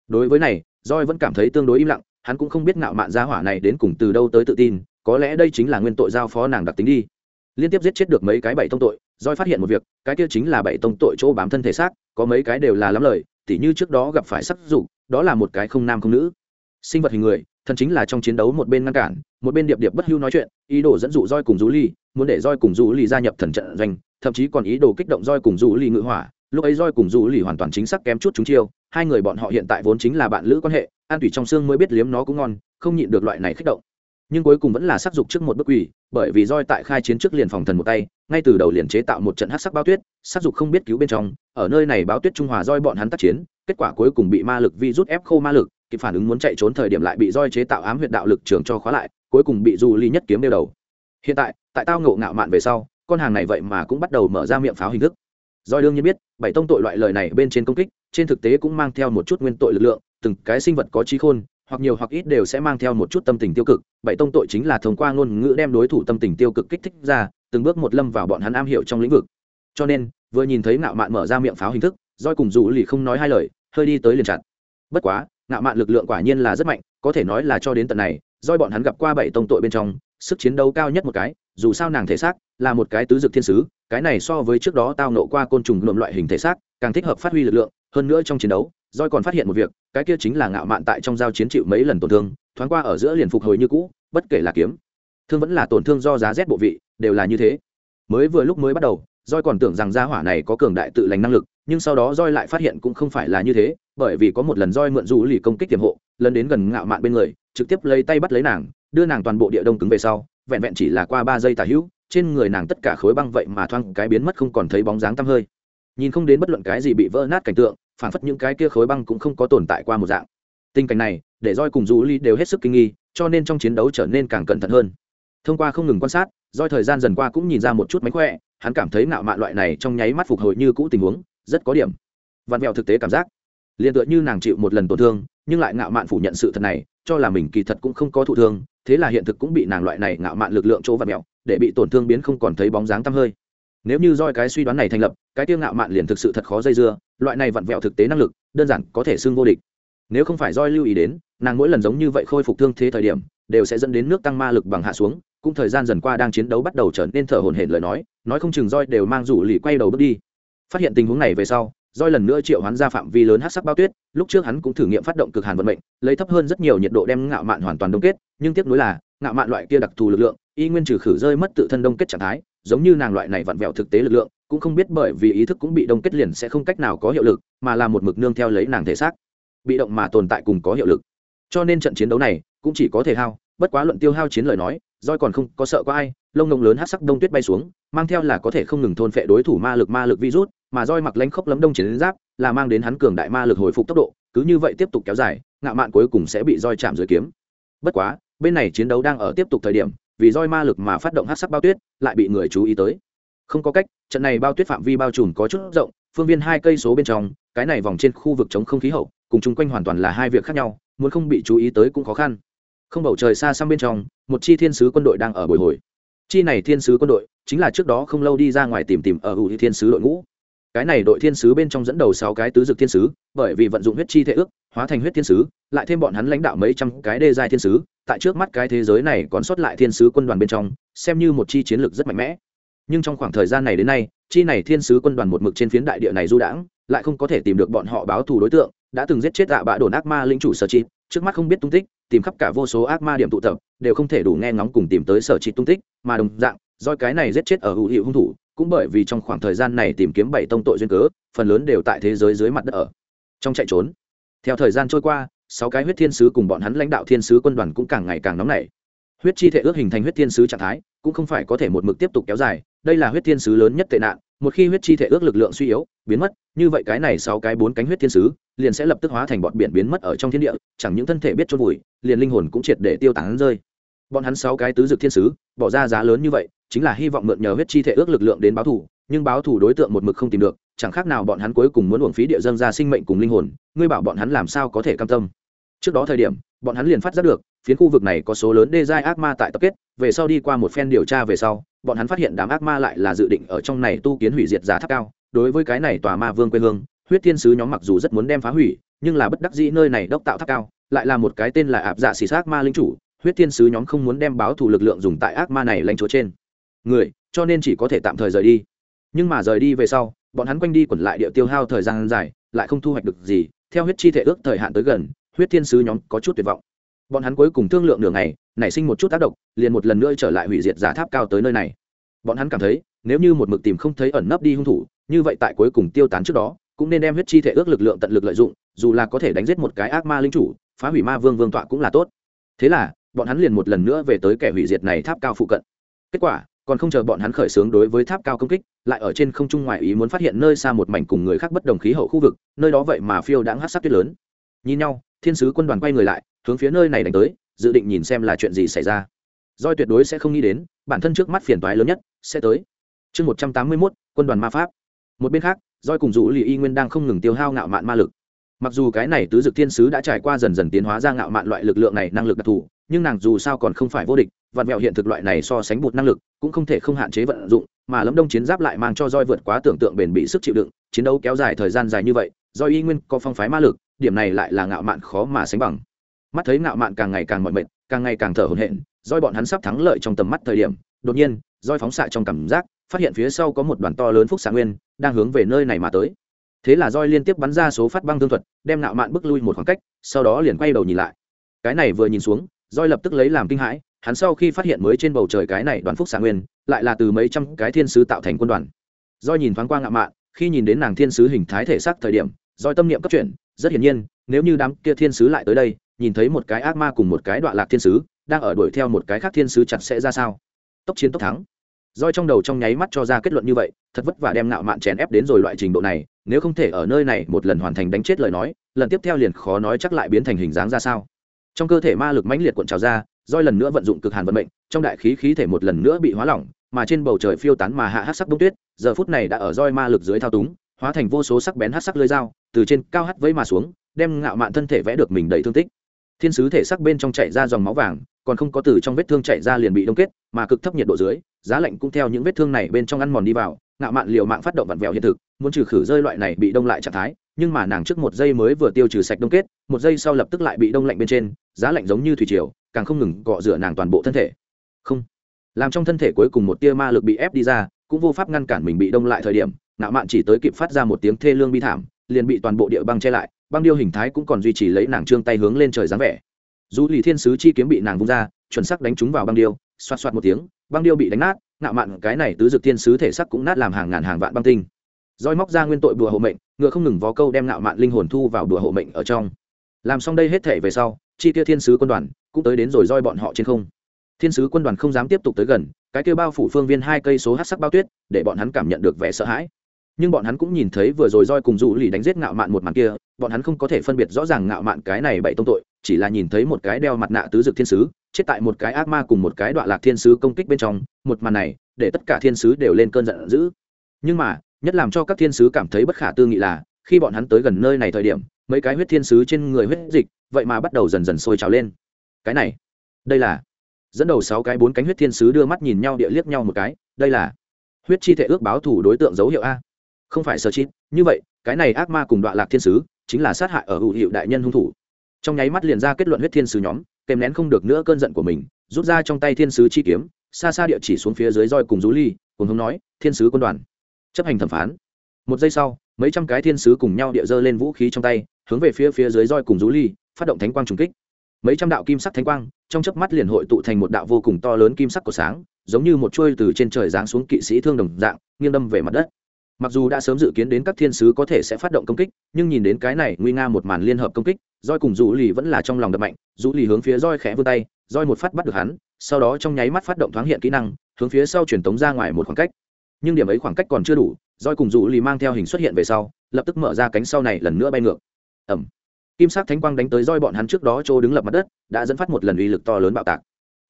Đối với này, roi vẫn cảm thấy tương đối im lặng, hắn cũng không biết ngạo mạn gia hỏa này đến cùng từ đâu tới tự tin, có lẽ đây chính là nguyên tội giao phó nàng đặc tính đi. Liên tiếp giết chết được mấy cái bảy tông tội, roi phát hiện một việc, cái kia chính là bảy tông tội chỗ bám thân thể xác, có mấy cái đều là lắm lời, tỉ như trước đó gặp phải sắc dục, đó là một cái không nam không nữ. Sinh vật hình người, thần chính là trong chiến đấu một bên ngăn cản, một bên điệp điệp bất hưu nói chuyện, ý đồ dẫn dụ roi cùng rú ly muốn để roi cùng rú ly gia nhập thần trận doanh, thậm chí còn ý đồ kích động roi cùng rú ly ngự hỏa. Lúc ấy roi cùng rú ly hoàn toàn chính xác kém chút chúng chiêu, hai người bọn họ hiện tại vốn chính là bạn lữ quan hệ, an tủy trong xương mới biết liếm nó cũng ngon, không nhịn được loại này kích động. Nhưng cuối cùng vẫn là sắc dục trước một bước quỷ bởi vì roi tại khai chiến trước liền phòng thần một tay, ngay từ đầu liền chế tạo một trận hát sắc bao tuyết, sắc dục không biết cứu bên trong, ở nơi này báo tuyết trung hòa roi bọn hắn tác chiến, kết quả cuối cùng bị ma lực vi rút ép khô ma lực, kịp phản ứng muốn chạy trốn thời điểm lại bị roi chế tạo ám huyện đạo lực trường cho khóa lại, cuối cùng bị du ly nhất kiếm đeo đầu hiện tại tại tao ngộ ngạo mạn về sau, con hàng này vậy mà cũng bắt đầu mở ra miệng pháo hình thức. Doi đương nhiên biết, bảy tông tội loại lời này bên trên công kích, trên thực tế cũng mang theo một chút nguyên tội lực lượng, từng cái sinh vật có trí khôn, hoặc nhiều hoặc ít đều sẽ mang theo một chút tâm tình tiêu cực. Bảy tông tội chính là thông qua ngôn ngữ đem đối thủ tâm tình tiêu cực kích thích ra, từng bước một lâm vào bọn hắn am hiểu trong lĩnh vực. Cho nên, vừa nhìn thấy ngạo mạn mở ra miệng pháo hình thức Doi cùng dù lì không nói hai lời, hơi đi tới liền chặn. Bất quá, ngạo mạn lực lượng quả nhiên là rất mạnh, có thể nói là cho đến tận này Doi bọn hắn gặp qua bảy tông tội bên trong sức chiến đấu cao nhất một cái, dù sao nàng thể xác là một cái tứ dực thiên sứ, cái này so với trước đó tao nộ qua côn trùng nộm loại hình thể xác, càng thích hợp phát huy lực lượng, hơn nữa trong chiến đấu roi còn phát hiện một việc, cái kia chính là ngạo mạn tại trong giao chiến chịu mấy lần tổn thương, thoáng qua ở giữa liền phục hồi như cũ, bất kể là kiếm, thương vẫn là tổn thương do giá rét bộ vị, đều là như thế. Mới vừa lúc mới bắt đầu roi còn tưởng rằng gia hỏa này có cường đại tự lành năng lực, nhưng sau đó roi lại phát hiện cũng không phải là như thế, bởi vì có một lần roi mượn dù lì công kích tiềm hộ, lần đến gần ngạo mạn bên người, trực tiếp lấy tay bắt lấy nàng đưa nàng toàn bộ địa đông cứng về sau, vẹn vẹn chỉ là qua ba giây tả hữu, trên người nàng tất cả khối băng vậy mà thoang cái biến mất không còn thấy bóng dáng tăm hơi. Nhìn không đến bất luận cái gì bị vỡ nát cảnh tượng phản phất những cái kia khối băng cũng không có tồn tại qua một dạng. Tình cảnh này, để roi cùng du ly đều hết sức kinh nghi, cho nên trong chiến đấu trở nên càng cẩn thận hơn. Thông qua không ngừng quan sát roi thời gian dần qua cũng nhìn ra một chút mánh khỏe, hắn cảm thấy nạo mạn loại này trong nháy mắt phục hồi như cũ tình huống, rất có điểm. Vặn vẹo thực tế cảm giác. Liền tựa như nàng chịu một lần tổn thương, nhưng lại ngạo mạn phủ nhận sự thật này, cho là mình kỳ thật cũng không có thụ thương thế là hiện thực cũng bị nàng loại này ngạo mạn lực lượng chỗ vặt mẹo, để bị tổn thương biến không còn thấy bóng dáng tăm hơi. Nếu như doi cái suy đoán này thành lập, cái tiêu ngạo mạn liền thực sự thật khó dây dưa, loại này vặn vẹo thực tế năng lực, đơn giản có thể xưng vô địch. Nếu không phải doi lưu ý đến, nàng mỗi lần giống như vậy khôi phục thương thế thời điểm, đều sẽ dẫn đến nước tăng ma lực bằng hạ xuống, cũng thời gian dần qua đang chiến đấu bắt đầu trở nên thở hổn hển lời nói nói không chừng roi đều mang rủ lì quay đầu bước đi. Phát hiện tình huống này về sau roi lần nữa triệu hoán ra phạm vi lớn hát sắc bao tuyết, lúc trước hắn cũng thử nghiệm phát động cực hàn vận mệnh, lấy thấp hơn rất nhiều nhiệt độ đem ngạo mạn hoàn toàn đông kết, nhưng tiếc nuối là, ngạo mạn loại kia đặc thù lực lượng, y nguyên trừ khử rơi mất tự thân đông kết trạng thái, giống như nàng loại này vặn vẹo thực tế lực lượng, cũng không biết bởi vì ý thức cũng bị đông kết liền sẽ không cách nào có hiệu lực, mà là một mực nương theo lấy nàng thể xác, bị động mà tồn tại cùng có hiệu lực. Cho nên trận chiến đấu này cũng chỉ có thể hao, bất quá luận tiêu hao chiến lời nói roi còn không có sợ có ai, lông ngông lớn hát sắc đông tuyết bay xuống, mang theo là có thể không ngừng thôn phệ đối thủ ma lực ma lực virus mà roi mặc lánh khốc lấm đông chiến giáp là mang đến hắn cường đại ma lực hồi phục tốc độ, cứ như vậy tiếp tục kéo dài, ngạo mạn cuối cùng sẽ bị roi chạm dưới kiếm. Bất quá, bên này chiến đấu đang ở tiếp tục thời điểm, vì roi ma lực mà phát động hát sắc bao tuyết, lại bị người chú ý tới. Không có cách, trận này bao tuyết phạm vi bao trùm có chút rộng, phương viên hai cây số bên trong, cái này vòng trên khu vực chống không khí hậu, cùng chung quanh hoàn toàn là hai việc khác nhau, muốn không bị chú ý tới cũng khó khăn. Không bầu trời xa xăm bên trong, một chi thiên sứ quân đội đang ở bồi hồi. Chi này thiên sứ quân đội, chính là trước đó không lâu đi ra ngoài tìm tìm ở hữu thiên sứ đội ngũ cái này đội thiên sứ bên trong dẫn đầu sáu cái tứ dực thiên sứ, bởi vì vận dụng huyết chi thể ước, hóa thành huyết thiên sứ, lại thêm bọn hắn lãnh đạo mấy trăm cái đê giai thiên sứ, tại trước mắt cái thế giới này còn sót lại thiên sứ quân đoàn bên trong, xem như một chi chiến lược rất mạnh mẽ. Nhưng trong khoảng thời gian này đến nay, chi này thiên sứ quân đoàn một mực trên phiến đại địa này du đãng, lại không có thể tìm được bọn họ báo thù đối tượng, đã từng giết chết tạ bạ đồn ác ma linh chủ sở chi, trước mắt không biết tung tích, tìm khắp cả vô số ác ma điểm tụ tập, đều không thể đủ nghe ngóng cùng tìm tới sở chi tung tích, mà đồng dạng, do cái này giết chết ở hữu hiệu hung thủ cũng bởi vì trong khoảng thời gian này tìm kiếm bảy tông tội duyên cớ, phần lớn đều tại thế giới dưới mặt đất ở, trong chạy trốn. Theo thời gian trôi qua, sáu cái huyết thiên sứ cùng bọn hắn lãnh đạo thiên sứ quân đoàn cũng càng ngày càng nóng nảy. Huyết chi thể ước hình thành huyết thiên sứ trạng thái, cũng không phải có thể một mực tiếp tục kéo dài, đây là huyết thiên sứ lớn nhất tệ nạn, một khi huyết chi thể ước lực lượng suy yếu, biến mất, như vậy cái này sáu cái bốn cánh huyết thiên sứ, liền sẽ lập tức hóa thành bọn biển biến mất ở trong thiên địa, chẳng những thân thể biết trôn vùi, liền linh hồn cũng triệt để tiêu tán rơi. Bọn hắn sáu cái tứ dực thiên sứ, bỏ ra giá lớn như vậy chính là hy vọng mượn nhờ huyết chi thể ước lực lượng đến báo thù, nhưng báo thù đối tượng một mực không tìm được, chẳng khác nào bọn hắn cuối cùng muốn uổng phí địa dân ra sinh mệnh cùng linh hồn, ngươi bảo bọn hắn làm sao có thể cam tâm. Trước đó thời điểm, bọn hắn liền phát giác được, phiến khu vực này có số lớn đê giai ác ma tại tập kết, về sau đi qua một phen điều tra về sau, bọn hắn phát hiện đám ác ma lại là dự định ở trong này tu kiến hủy diệt giả tháp cao. Đối với cái này tòa ma vương quê hương, huyết thiên sứ nhóm mặc dù rất muốn đem phá hủy, nhưng là bất đắc dĩ nơi này đốc tạo tháp cao, lại là một cái tên là áp dạ xì xác ma linh chủ, huyết thiên sứ nhóm không muốn đem báo thù lực lượng dùng tại ác ma này lãnh chúa trên người, cho nên chỉ có thể tạm thời rời đi. Nhưng mà rời đi về sau, bọn hắn quanh đi quẩn lại địa tiêu hao thời gian dài, lại không thu hoạch được gì. Theo huyết chi thể ước thời hạn tới gần, huyết thiên sứ nhóm có chút tuyệt vọng. Bọn hắn cuối cùng thương lượng đường này nảy sinh một chút tác động, liền một lần nữa trở lại hủy diệt giả tháp cao tới nơi này. Bọn hắn cảm thấy, nếu như một mực tìm không thấy ẩn nấp đi hung thủ, như vậy tại cuối cùng tiêu tán trước đó, cũng nên đem huyết chi thể ước lực lượng tận lực lợi dụng, dù là có thể đánh giết một cái ác ma linh chủ, phá hủy ma vương vương tọa cũng là tốt. Thế là, bọn hắn liền một lần nữa về tới kẻ hủy diệt này tháp cao phụ cận. Kết quả còn không chờ bọn hắn khởi xướng đối với tháp cao công kích, lại ở trên không trung ngoại ý muốn phát hiện nơi xa một mảnh cùng người khác bất đồng khí hậu khu vực, nơi đó vậy mà phiêu đã hát sắc tuyết lớn. Nhìn nhau, thiên sứ quân đoàn quay người lại, hướng phía nơi này đánh tới, dự định nhìn xem là chuyện gì xảy ra. Doi tuyệt đối sẽ không nghĩ đến, bản thân trước mắt phiền toái lớn nhất sẽ tới. Chương một trăm tám mươi mốt, quân đoàn ma pháp. Một bên khác doi cùng dụ lì y nguyên đang không ngừng tiêu hao ngạo mạn ma lực. Mặc dù cái này tứ dực thiên sứ đã trải qua dần dần tiến hóa ra ngạo mạn loại lực lượng này năng lực đặc thù nhưng nàng dù sao còn không phải vô địch, vạn mẹo hiện thực loại này so sánh bụt năng lực cũng không thể không hạn chế vận dụng, mà lấm đông chiến giáp lại mang cho roi vượt quá tưởng tượng bền bị sức chịu đựng, chiến đấu kéo dài thời gian dài như vậy do y nguyên có phong phái ma lực, điểm này lại là ngạo mạn khó mà sánh bằng. Mắt thấy ngạo mạn càng ngày càng mỏi mệt, càng ngày càng thở hổn hển roi bọn hắn sắp thắng lợi trong tầm mắt thời điểm, đột nhiên roi phóng xạ trong cảm giác, phát hiện phía sau có một đoàn to lớn phúc xạ nguyên, đang hướng về nơi này mà tới. Thế là roi liên tiếp bắn ra số phát băng thương thuật, đem ngạo mạn bước lui một khoảng cách, sau đó liền quay đầu nhìn lại. Cái này vừa nhìn xuống roi lập tức lấy làm kinh hãi, hắn sau khi phát hiện mới trên bầu trời cái này đoàn phúc xà nguyên, lại là từ mấy trăm cái thiên sứ tạo thành quân đoàn. Roi nhìn thoáng qua ngạo mạn, khi nhìn đến nàng thiên sứ hình thái thể xác thời điểm roi tâm niệm cấp chuyển, rất hiển nhiên, nếu như đám kia thiên sứ lại tới đây, nhìn thấy một cái ác ma cùng một cái đoạn lạc thiên sứ, đang ở đuổi theo một cái khác thiên sứ chặt sẽ ra sao? Tốc chiến tốc thắng. Roi trong đầu trong nháy mắt cho ra kết luận như vậy, thật vất vả đem ngạo mạn chèn ép đến rồi loại trình độ này, nếu không thể ở nơi này một lần hoàn thành đánh chết lời nói, lần tiếp theo liền khó nói chắc lại biến thành hình dáng ra sao trong cơ thể ma lực mãnh liệt cuộn trào ra, roi lần nữa vận dụng cực hàn vận mệnh, trong đại khí khí thể một lần nữa bị hóa lỏng, mà trên bầu trời phiêu tán mà hạ hát sắc bông tuyết, giờ phút này đã ở roi ma lực dưới thao túng, hóa thành vô số sắc bén hát sắc lưới dao, từ trên cao hắt vây mà xuống, đem ngạo mạn thân thể vẽ được mình đầy thương tích. Thiên sứ thể sắc bên trong chảy ra dòng máu vàng, còn không có từ trong vết thương chảy ra liền bị đông kết, mà cực thấp nhiệt độ dưới, giá lạnh cũng theo những vết thương này bên trong ăn mòn đi vào, ngạo mạn liều mạng phát động vặn vẹo hiện thực, muốn trừ khử rơi loại này bị đông lại trạng thái nhưng mà nàng trước một giây mới vừa tiêu trừ sạch đông kết, một giây sau lập tức lại bị đông lạnh bên trên, giá lạnh giống như thủy triều, càng không ngừng cọ rửa nàng toàn bộ thân thể. Không. Làm trong thân thể cuối cùng một tia ma lực bị ép đi ra, cũng vô pháp ngăn cản mình bị đông lại thời điểm nạo mạn chỉ tới kịp phát ra một tiếng thê lương bi thảm, liền bị toàn bộ địa băng che lại, băng điêu hình thái cũng còn duy trì lấy nàng trương tay hướng lên trời dáng vẻ. Dù lì thiên sứ chi kiếm bị nàng vung ra, chuẩn sắc đánh trúng vào băng điêu, xoạt xoạt một tiếng, băng điêu bị đánh nát nạo mạn cái này tứ dực thiên sứ thể sắc cũng nát làm hàng ngàn hàng vạn băng tinh roi móc ra nguyên tội bùa hộ mệnh, ngựa không ngừng vó câu đem ngạo mạn linh hồn thu vào bùa hộ mệnh ở trong. Làm xong đây hết thể về sau, chi tiêu thiên sứ quân đoàn cũng tới đến rồi roi bọn họ trên không. Thiên sứ quân đoàn không dám tiếp tục tới gần, cái kêu bao phủ phương viên hai cây số hát sắc bao tuyết, để bọn hắn cảm nhận được vẻ sợ hãi. Nhưng bọn hắn cũng nhìn thấy vừa rồi roi cùng dụ lì đánh giết ngạo mạn một màn kia, bọn hắn không có thể phân biệt rõ ràng ngạo mạn cái này bậy tông tội, chỉ là nhìn thấy một cái đeo mặt nạ tứ dực thiên sứ, chết tại một cái ác ma cùng một cái đoạn lạc thiên sứ công kích bên trong, một màn này, để tất cả thiên sứ đều lên cơn giận dữ. Nhưng mà nhất làm cho các thiên sứ cảm thấy bất khả tư nghị là, khi bọn hắn tới gần nơi này thời điểm, mấy cái huyết thiên sứ trên người huyết dịch, vậy mà bắt đầu dần dần sôi trào lên. Cái này, đây là, dẫn đầu sáu cái bốn cánh huyết thiên sứ đưa mắt nhìn nhau địa liếc nhau một cái, đây là, huyết chi thể ước báo thủ đối tượng dấu hiệu a. Không phải sơ chít như vậy, cái này ác ma cùng đoạn lạc thiên sứ, chính là sát hại ở hữu hiệu đại nhân hung thủ. Trong nháy mắt liền ra kết luận huyết thiên sứ nhóm, kèm nén không được nữa cơn giận của mình, rút ra trong tay thiên sứ chi kiếm, xa xa địa chỉ xuống phía dưới roi cùng rú ly, cùng hống nói, thiên sứ quân đoàn chấp hành thẩm phán. Một giây sau, mấy trăm cái thiên sứ cùng nhau địa dơ lên vũ khí trong tay, hướng về phía phía dưới roi cùng rú ly, phát động thánh quang trùng kích. Mấy trăm đạo kim sắc thánh quang, trong chớp mắt liền hội tụ thành một đạo vô cùng to lớn kim sắc của sáng, giống như một chuôi từ trên trời giáng xuống kỵ sĩ thương đồng dạng, nghiêng đâm về mặt đất. Mặc dù đã sớm dự kiến đến các thiên sứ có thể sẽ phát động công kích, nhưng nhìn đến cái này nguy nga một màn liên hợp công kích, roi cùng rũ ly vẫn là trong lòng đập mạnh. Rũ ly hướng phía roi khẽ vươn tay, roi một phát bắt được hắn, sau đó trong nháy mắt phát động thoáng hiện kỹ năng, hướng phía sau truyền tống ra ngoài một khoảng cách nhưng điểm ấy khoảng cách còn chưa đủ, roi cùng rũ lì mang theo hình xuất hiện về sau, lập tức mở ra cánh sau này lần nữa bay ngược. Ẩm. Kim sắc thánh quang đánh tới roi bọn hắn trước đó chỗ đứng lập mặt đất, đã dẫn phát một lần uy lực to lớn bạo tạc.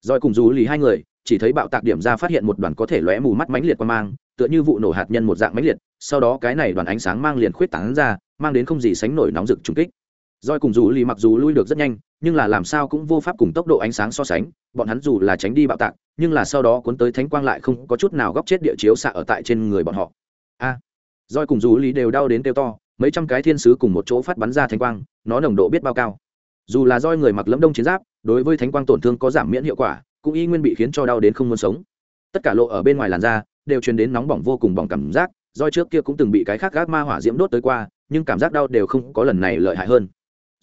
Roi cùng rũ lì hai người, chỉ thấy bạo tạc điểm ra phát hiện một đoàn có thể lóe mù mắt mãnh liệt qua mang, tựa như vụ nổ hạt nhân một dạng mãnh liệt, sau đó cái này đoàn ánh sáng mang liền khuyết tán ra, mang đến không gì sánh nổi nóng rực trung kích roi cùng dù lì mặc dù lui được rất nhanh nhưng là làm sao cũng vô pháp cùng tốc độ ánh sáng so sánh bọn hắn dù là tránh đi bạo tạc nhưng là sau đó cuốn tới thánh quang lại không có chút nào góc chết địa chiếu xạ ở tại trên người bọn họ. A! À, roi cùng dù lì đều đau đến tiêu to mấy trăm cái thiên sứ cùng một chỗ phát bắn ra thánh quang nó nồng độ biết bao cao. Dù là roi người mặc lấm đông chiến giáp đối với thánh quang tổn thương có giảm miễn hiệu quả cũng y nguyên bị khiến cho đau đến không muốn sống. Tất cả lộ ở bên ngoài làn da đều truyền đến nóng bỏng vô cùng bỏng cảm giác roi trước kia cũng từng bị cái khác gác ma hỏa diễm đốt tới qua nhưng cảm giác đau đều không có lần này lợi hại hơn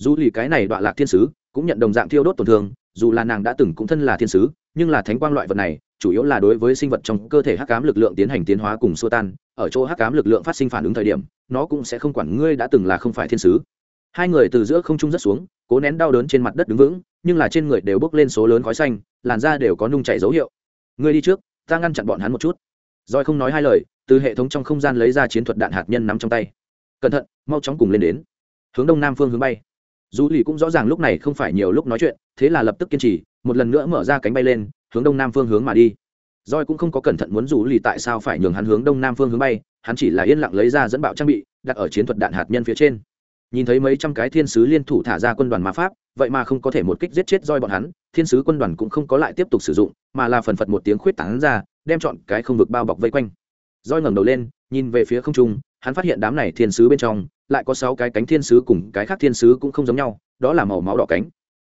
dù lì cái này đoạn lạc thiên sứ cũng nhận đồng dạng thiêu đốt tổn thương, dù là nàng đã từng cũng thân là thiên sứ, nhưng là thánh quang loại vật này, chủ yếu là đối với sinh vật trong cơ thể hắc ám lực lượng tiến hành tiến hóa cùng xua tan, ở chỗ hắc ám lực lượng phát sinh phản ứng thời điểm, nó cũng sẽ không quản ngươi đã từng là không phải thiên sứ. Hai người từ giữa không trung rất xuống, cố nén đau đớn trên mặt đất đứng vững, nhưng là trên người đều bốc lên số lớn khói xanh, làn da đều có nung chảy dấu hiệu. Ngươi đi trước, ta ngăn chặn bọn hắn một chút. Roi không nói hai lời, từ hệ thống trong không gian lấy ra chiến thuật đạn hạt nhân nắm trong tay. Cẩn thận, mau chóng cùng lên đến. Hướng đông nam phương hướng bay dù lì cũng rõ ràng lúc này không phải nhiều lúc nói chuyện, thế là lập tức kiên trì, một lần nữa mở ra cánh bay lên, hướng đông nam phương hướng mà đi. Roi cũng không có cẩn thận muốn dù lì tại sao phải nhường hắn hướng đông nam phương hướng bay, hắn chỉ là yên lặng lấy ra dẫn bạo trang bị, đặt ở chiến thuật đạn hạt nhân phía trên. Nhìn thấy mấy trăm cái thiên sứ liên thủ thả ra quân đoàn ma pháp, vậy mà không có thể một kích giết chết roi bọn hắn, thiên sứ quân đoàn cũng không có lại tiếp tục sử dụng, mà là phần phật một tiếng khuyết tán ra, đem chọn cái không vực bao bọc vây quanh. Roi ngẩng đầu lên, nhìn về phía không trung hắn phát hiện đám này thiên sứ bên trong, lại có sáu cái cánh thiên sứ cùng cái khác thiên sứ cũng không giống nhau, đó là màu máu đỏ cánh.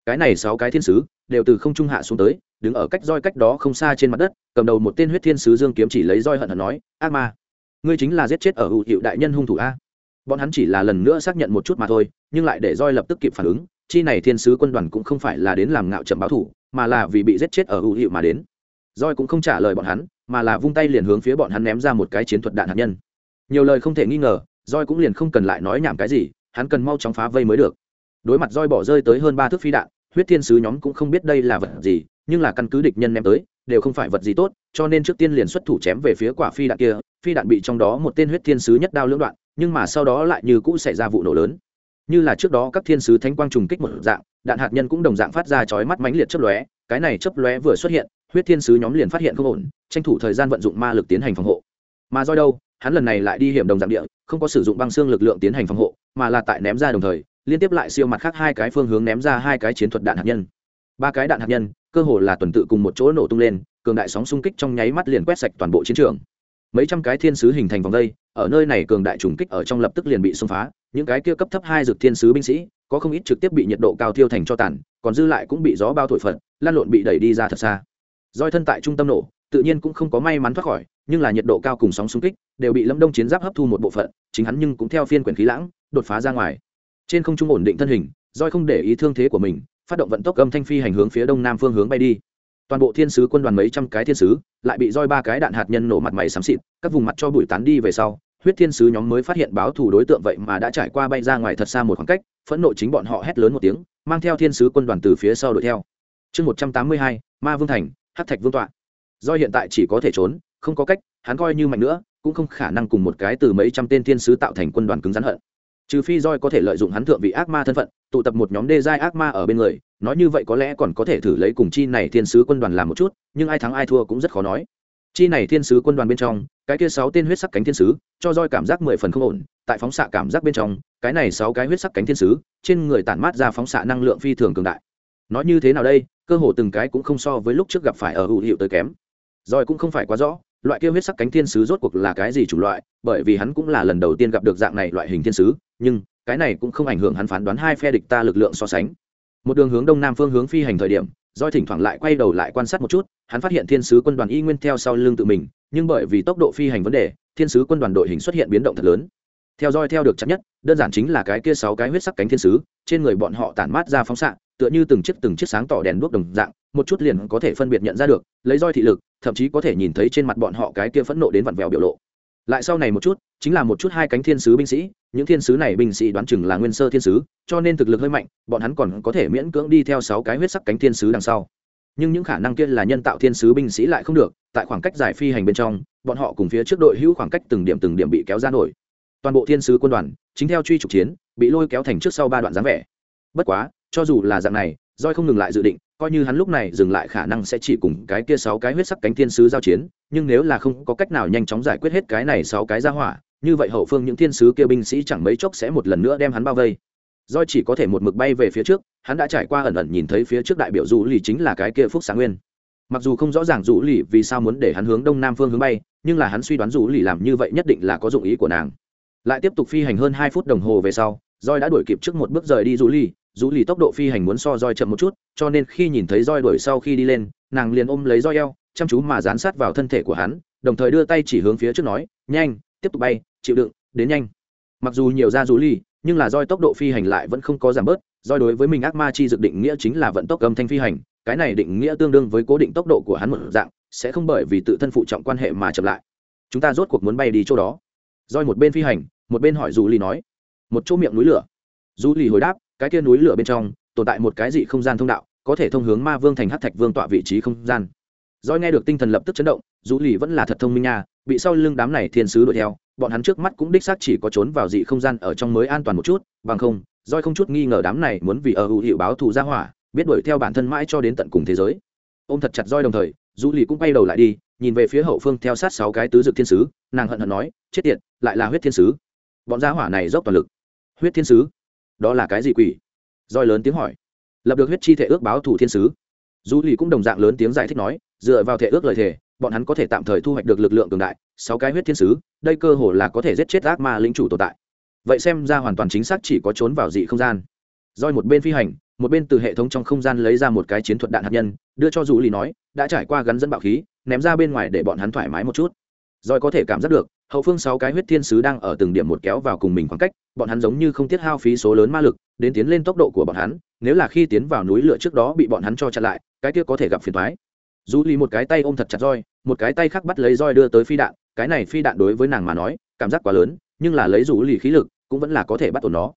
Cái này sáu cái thiên sứ đều từ không trung hạ xuống tới, đứng ở cách roi cách đó không xa trên mặt đất, cầm đầu một tên huyết thiên sứ dương kiếm chỉ lấy roi hận hận nói, ác ma, ngươi chính là giết chết ở hữu hiệu đại nhân hung thủ a. Bọn hắn chỉ là lần nữa xác nhận một chút mà thôi, nhưng lại để roi lập tức kịp phản ứng, chi này thiên sứ quân đoàn cũng không phải là đến làm ngạo trầm báo thủ, mà là vì bị giết chết ở hữu hiệu mà đến. Roi cũng không trả lời bọn hắn, mà là vung tay liền hướng phía bọn hắn ném ra một cái chiến thuật đạn hạt nhân nhiều lời không thể nghi ngờ roi cũng liền không cần lại nói nhảm cái gì, hắn cần mau chóng phá vây mới được. Đối mặt roi bỏ rơi tới hơn ba thước phi đạn, huyết thiên sứ nhóm cũng không biết đây là vật gì, nhưng là căn cứ địch nhân ném tới, đều không phải vật gì tốt, cho nên trước tiên liền xuất thủ chém về phía quả phi đạn kia, phi đạn bị trong đó một tên huyết thiên sứ nhất đao lưỡng đoạn, nhưng mà sau đó lại như cũ xảy ra vụ nổ lớn. Như là trước đó các thiên sứ thánh quang trùng kích một dạng, đạn hạt nhân cũng đồng dạng phát ra chói mắt mãnh liệt chớp lóe, cái này chớp lóe vừa xuất hiện, huyết thiên sứ nhóm liền phát hiện không ổn, tranh thủ thời gian vận dụng ma lực tiến hành phòng hộ. Mà do đâu? Hắn lần này lại đi hiểm đồng dạng địa, không có sử dụng băng xương lực lượng tiến hành phòng hộ, mà là tại ném ra đồng thời, liên tiếp lại siêu mặt khác hai cái phương hướng ném ra hai cái chiến thuật đạn hạt nhân. Ba cái đạn hạt nhân, cơ hồ là tuần tự cùng một chỗ nổ tung lên, cường đại sóng xung kích trong nháy mắt liền quét sạch toàn bộ chiến trường. Mấy trăm cái thiên sứ hình thành vòng vây ở nơi này cường đại trùng kích ở trong lập tức liền bị xông phá, những cái kia cấp thấp hai dược thiên sứ binh sĩ, có không ít trực tiếp bị nhiệt độ cao thiêu thành cho tàn, còn dư lại cũng bị gió bao thổi phật lan lộn bị đẩy đi ra thật xa. Roi thân tại trung tâm nổ, tự nhiên cũng không có may mắn thoát khỏi nhưng là nhiệt độ cao cùng sóng xung kích đều bị lâm đông chiến giáp hấp thu một bộ phận, chính hắn nhưng cũng theo phiên quyển khí lãng, đột phá ra ngoài. Trên không trung ổn định thân hình roi không để ý thương thế của mình, phát động vận tốc âm thanh phi hành hướng phía đông nam phương hướng bay đi. Toàn bộ thiên sứ quân đoàn mấy trăm cái thiên sứ lại bị roi ba cái đạn hạt nhân nổ mặt mày xám xịt, các vùng mặt cho bụi tán đi về sau, huyết thiên sứ nhóm mới phát hiện báo thủ đối tượng vậy mà đã trải qua bay ra ngoài thật xa một khoảng cách, phẫn nộ chính bọn họ hét lớn một tiếng, mang theo thiên sứ quân đoàn từ phía sau đuổi theo. Chương một trăm tám mươi hai, ma vương thành hát thạch vương tọa. Do hiện tại chỉ có thể trốn không có cách, hắn coi như mạnh nữa, cũng không khả năng cùng một cái từ mấy trăm tên thiên sứ tạo thành quân đoàn cứng rắn hận. Trừ phi roi có thể lợi dụng hắn thượng vị ác ma thân phận, tụ tập một nhóm đê giai ác ma ở bên người, nói như vậy có lẽ còn có thể thử lấy cùng chi này thiên sứ quân đoàn làm một chút, nhưng ai thắng ai thua cũng rất khó nói. Chi này thiên sứ quân đoàn bên trong, cái kia sáu tên huyết sắc cánh thiên sứ, cho roi cảm giác mười phần không ổn, tại phóng xạ cảm giác bên trong, cái này sáu cái huyết sắc cánh thiên sứ, trên người tản mát ra phóng xạ năng lượng phi thường cường đại. Nói như thế nào đây, cơ hồ từng cái cũng không so với lúc trước gặp phải ở hữu hiệu tới kém. Roi cũng không phải quá rõ loại kia huyết sắc cánh thiên sứ rốt cuộc là cái gì chủng loại, bởi vì hắn cũng là lần đầu tiên gặp được dạng này loại hình thiên sứ, nhưng cái này cũng không ảnh hưởng hắn phán đoán hai phe địch ta lực lượng so sánh. Một đường hướng đông nam phương hướng phi hành thời điểm doi thỉnh thoảng lại quay đầu lại quan sát một chút, hắn phát hiện thiên sứ quân đoàn y nguyên theo sau lưng tự mình, nhưng bởi vì tốc độ phi hành vấn đề, thiên sứ quân đoàn đội hình xuất hiện biến động thật lớn theo dõi theo được chắc nhất, đơn giản chính là cái kia sáu cái huyết sắc cánh thiên sứ, trên người bọn họ tản mát ra phóng xạ, tựa như từng chiếc từng chiếc sáng tỏ đèn đuốc đồng dạng, một chút liền có thể phân biệt nhận ra được, lấy roi thị lực, thậm chí có thể nhìn thấy trên mặt bọn họ cái kia phẫn nộ đến vặn vẹo biểu lộ. Lại sau này một chút, chính là một chút hai cánh thiên sứ binh sĩ, những thiên sứ này binh sĩ đoán chừng là nguyên sơ thiên sứ, cho nên thực lực hơi mạnh, bọn hắn còn có thể miễn cưỡng đi theo sáu cái huyết sắc cánh thiên sứ đằng sau. Nhưng những khả năng kia là nhân tạo thiên sứ binh sĩ lại không được, tại khoảng cách giải phi hành bên trong, bọn họ cùng phía trước đội hữu khoảng cách từng điểm từng điểm bị kéo ra nổi toàn bộ thiên sứ quân đoàn chính theo truy trục chiến, bị lôi kéo thành trước sau ba đoạn dáng vẻ. Bất quá, cho dù là dạng này roi không ngừng lại dự định, coi như hắn lúc này dừng lại khả năng sẽ chỉ cùng cái kia sáu cái huyết sắc cánh thiên sứ giao chiến, nhưng nếu là không có cách nào nhanh chóng giải quyết hết cái này sáu cái ra hỏa, như vậy hậu phương những thiên sứ kia binh sĩ chẳng mấy chốc sẽ một lần nữa đem hắn bao vây. Roi chỉ có thể một mực bay về phía trước, hắn đã trải qua ẩn ẩn nhìn thấy phía trước đại biểu rũ lì chính là cái kia phúc sáng nguyên. Mặc dù không rõ ràng rũ lì vì sao muốn để hắn hướng đông nam phương hướng bay, nhưng là hắn suy đoán rũ lì làm như vậy nhất định là có dụng ý của nàng lại tiếp tục phi hành hơn hai phút đồng hồ về sau roi đã đuổi kịp trước một bước rời đi du ly du ly tốc độ phi hành muốn so roi chậm một chút, cho nên khi nhìn thấy roi đuổi sau khi đi lên, nàng liền ôm lấy roi eo, chăm chú mà dán sát vào thân thể của hắn, đồng thời đưa tay chỉ hướng phía trước nói, nhanh, tiếp tục bay, chịu đựng, đến nhanh. Mặc dù nhiều ra du ly nhưng là roi tốc độ phi hành lại vẫn không có giảm bớt. Roi đối với mình ác ma chi dự định nghĩa chính là vận tốc âm thanh phi hành, cái này định nghĩa tương đương với cố định tốc độ của hắn một dạng, sẽ không bởi vì tự thân phụ trọng quan hệ mà chậm lại. Chúng ta rốt cuộc muốn bay đi chỗ đó. Roi một bên phi hành một bên hỏi dù lì nói, một chỗ miệng núi lửa. Dù lì hồi đáp, cái kia núi lửa bên trong, tồn tại một cái dị không gian thông đạo, có thể thông hướng ma vương thành hát thạch vương tọa vị trí không gian. Roi nghe được tinh thần lập tức chấn động, dù lì vẫn là thật thông minh nha, bị sau lưng đám này thiên sứ đuổi theo, bọn hắn trước mắt cũng đích xác chỉ có trốn vào dị không gian ở trong mới an toàn một chút, bằng không roi không chút nghi ngờ đám này muốn vì ở hữu hiệu báo thù ra hỏa, biết đuổi theo bản thân mãi cho đến tận cùng thế giới. Ôm thật chặt roi đồng thời, dù lì cũng quay đầu lại đi, nhìn về phía hậu phương theo sát sáu cái tứ dực thiên sứ, nàng hận hận nói, chết tiệt, lại là huyết thiên sứ bọn gia hỏa này dốc toàn lực. Huyết thiên sứ, đó là cái gì quỷ? Roi lớn tiếng hỏi. Lập được huyết chi thể ước báo thủ thiên sứ. Du lì cũng đồng dạng lớn tiếng giải thích nói, dựa vào thể ước lời thề, bọn hắn có thể tạm thời thu hoạch được lực lượng cường đại, sáu cái huyết thiên sứ, đây cơ hồ là có thể giết chết ác ma lĩnh chủ tồn tại. Vậy xem ra hoàn toàn chính xác chỉ có trốn vào dị không gian. Roi một bên phi hành, một bên từ hệ thống trong không gian lấy ra một cái chiến thuật đạn hạt nhân, đưa cho dù lì nói, đã trải qua gắn dẫn bạo khí, ném ra bên ngoài để bọn hắn thoải mái một chút. Roi có thể cảm giác được hậu phương sáu cái huyết thiên sứ đang ở từng điểm một kéo vào cùng mình khoảng cách, bọn hắn giống như không tiết hao phí số lớn ma lực, đến tiến lên tốc độ của bọn hắn, nếu là khi tiến vào núi lửa trước đó bị bọn hắn cho chặn lại, cái kia có thể gặp phiền thoái dù lì một cái tay ôm thật chặt roi, một cái tay khác bắt lấy roi đưa tới phi đạn, cái này phi đạn đối với nàng mà nói, cảm giác quá lớn, nhưng là lấy dù lì khí lực, cũng vẫn là có thể bắt ổn nó.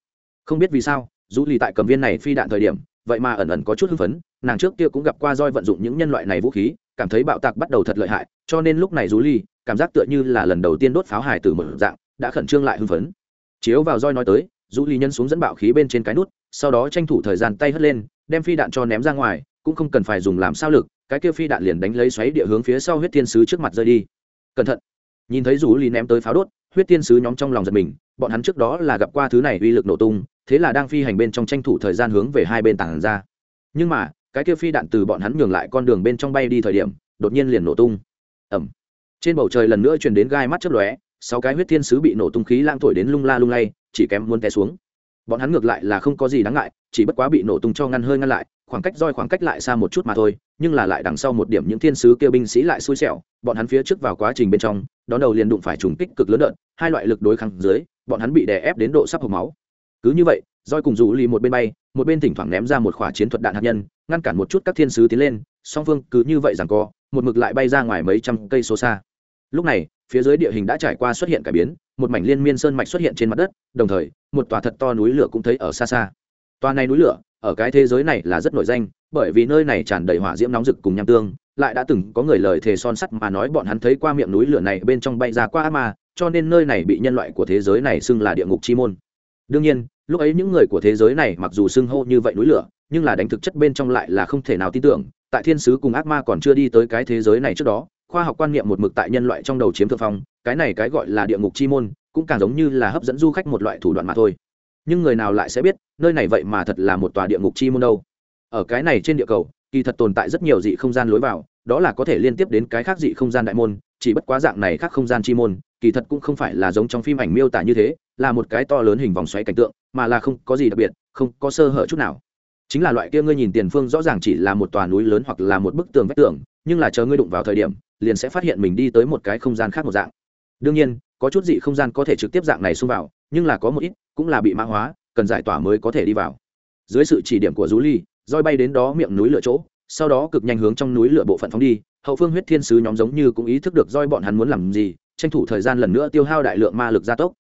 Không biết vì sao, dù lì tại cầm viên này phi đạn thời điểm, vậy mà ẩn ẩn có chút hưng phấn, nàng trước kia cũng gặp qua roi vận dụng những nhân loại này vũ khí, cảm thấy bạo tạc bắt đầu thật lợi hại, cho nên lúc này dù lì cảm giác tựa như là lần đầu tiên đốt pháo hài từ một dạng, đã khẩn trương lại hưng phấn. Chiếu vào roi nói tới rủ ly nhân xuống dẫn bạo khí bên trên cái nút, sau đó tranh thủ thời gian tay hất lên, đem phi đạn cho ném ra ngoài, cũng không cần phải dùng làm sao lực, cái kia phi đạn liền đánh lấy xoáy địa hướng phía sau huyết thiên sứ trước mặt rơi đi. Cẩn thận. Nhìn thấy rủ lì ném tới pháo đốt, huyết thiên sứ nhóm trong lòng giật mình, bọn hắn trước đó là gặp qua thứ này uy lực nổ tung, thế là đang phi hành bên trong tranh thủ thời gian hướng về hai bên tảng ra. Nhưng mà, cái kia phi đạn từ bọn hắn nhường lại con đường bên trong bay đi thời điểm, đột nhiên liền nổ tung. Ẩm trên bầu trời lần nữa truyền đến gai mắt chớp lóe, sáu cái huyết thiên sứ bị nổ tung khí lang thổi đến lung la lung lay, chỉ kém muốn té xuống. Bọn hắn ngược lại là không có gì đáng ngại, chỉ bất quá bị nổ tung cho ngăn hơi ngăn lại, khoảng cách roi khoảng cách lại xa một chút mà thôi, nhưng là lại đằng sau một điểm những thiên sứ kia binh sĩ lại xui xẻo, bọn hắn phía trước vào quá trình bên trong đón đầu liền đụng phải trùng kích cực lớn đợt, hai loại lực đối kháng dưới, bọn hắn bị đè ép đến độ sắp hộc máu. Cứ như vậy, roi cùng rủ lì một bên bay, một bên thỉnh thoảng ném ra một khỏa chiến thuật đạn hạt nhân, ngăn cản một chút các thiên sứ tiến lên song phương cứ như vậy rằng co, một mực lại bay ra ngoài mấy trăm cây số xa. Lúc này, phía dưới địa hình đã trải qua xuất hiện cải biến, một mảnh liên miên sơn mạch xuất hiện trên mặt đất, đồng thời, một tòa thật to núi lửa cũng thấy ở xa xa. Tòa này núi lửa, ở cái thế giới này là rất nổi danh, bởi vì nơi này tràn đầy hỏa diễm nóng rực cùng nham tương, lại đã từng có người lời thề son sắt mà nói bọn hắn thấy qua miệng núi lửa này bên trong bay ra qua ác ma, cho nên nơi này bị nhân loại của thế giới này xưng là địa ngục chi môn. Đương nhiên, lúc ấy những người của thế giới này mặc dù xưng hô như vậy núi lửa, nhưng là đánh thực chất bên trong lại là không thể nào tin tưởng tại thiên sứ cùng ác ma còn chưa đi tới cái thế giới này trước đó, khoa học quan niệm một mực tại nhân loại trong đầu chiếm thượng phong, cái này cái gọi là địa ngục chi môn, cũng càng giống như là hấp dẫn du khách một loại thủ đoạn mà thôi. Nhưng người nào lại sẽ biết, nơi này vậy mà thật là một tòa địa ngục chi môn đâu? Ở cái này trên địa cầu, kỳ thật tồn tại rất nhiều dị không gian lối vào, đó là có thể liên tiếp đến cái khác dị không gian đại môn, chỉ bất quá dạng này khác không gian chi môn, kỳ thật cũng không phải là giống trong phim ảnh miêu tả như thế, là một cái to lớn hình vòng xoáy cảnh tượng, mà là không có gì đặc biệt, không có sơ hở chút nào chính là loại kia ngươi nhìn tiền phương rõ ràng chỉ là một tòa núi lớn hoặc là một bức tường vách tường, nhưng là chờ ngươi đụng vào thời điểm, liền sẽ phát hiện mình đi tới một cái không gian khác một dạng. Đương nhiên, có chút dị không gian có thể trực tiếp dạng này xung vào, nhưng là có một ít cũng là bị mã hóa, cần giải tỏa mới có thể đi vào. Dưới sự chỉ điểm của rú ly roi bay đến đó miệng núi lửa chỗ, sau đó cực nhanh hướng trong núi lửa bộ phận phóng đi, hậu phương huyết thiên sứ nhóm giống như cũng ý thức được roi bọn hắn muốn làm gì, tranh thủ thời gian lần nữa tiêu hao đại lượng ma lực gia tốc.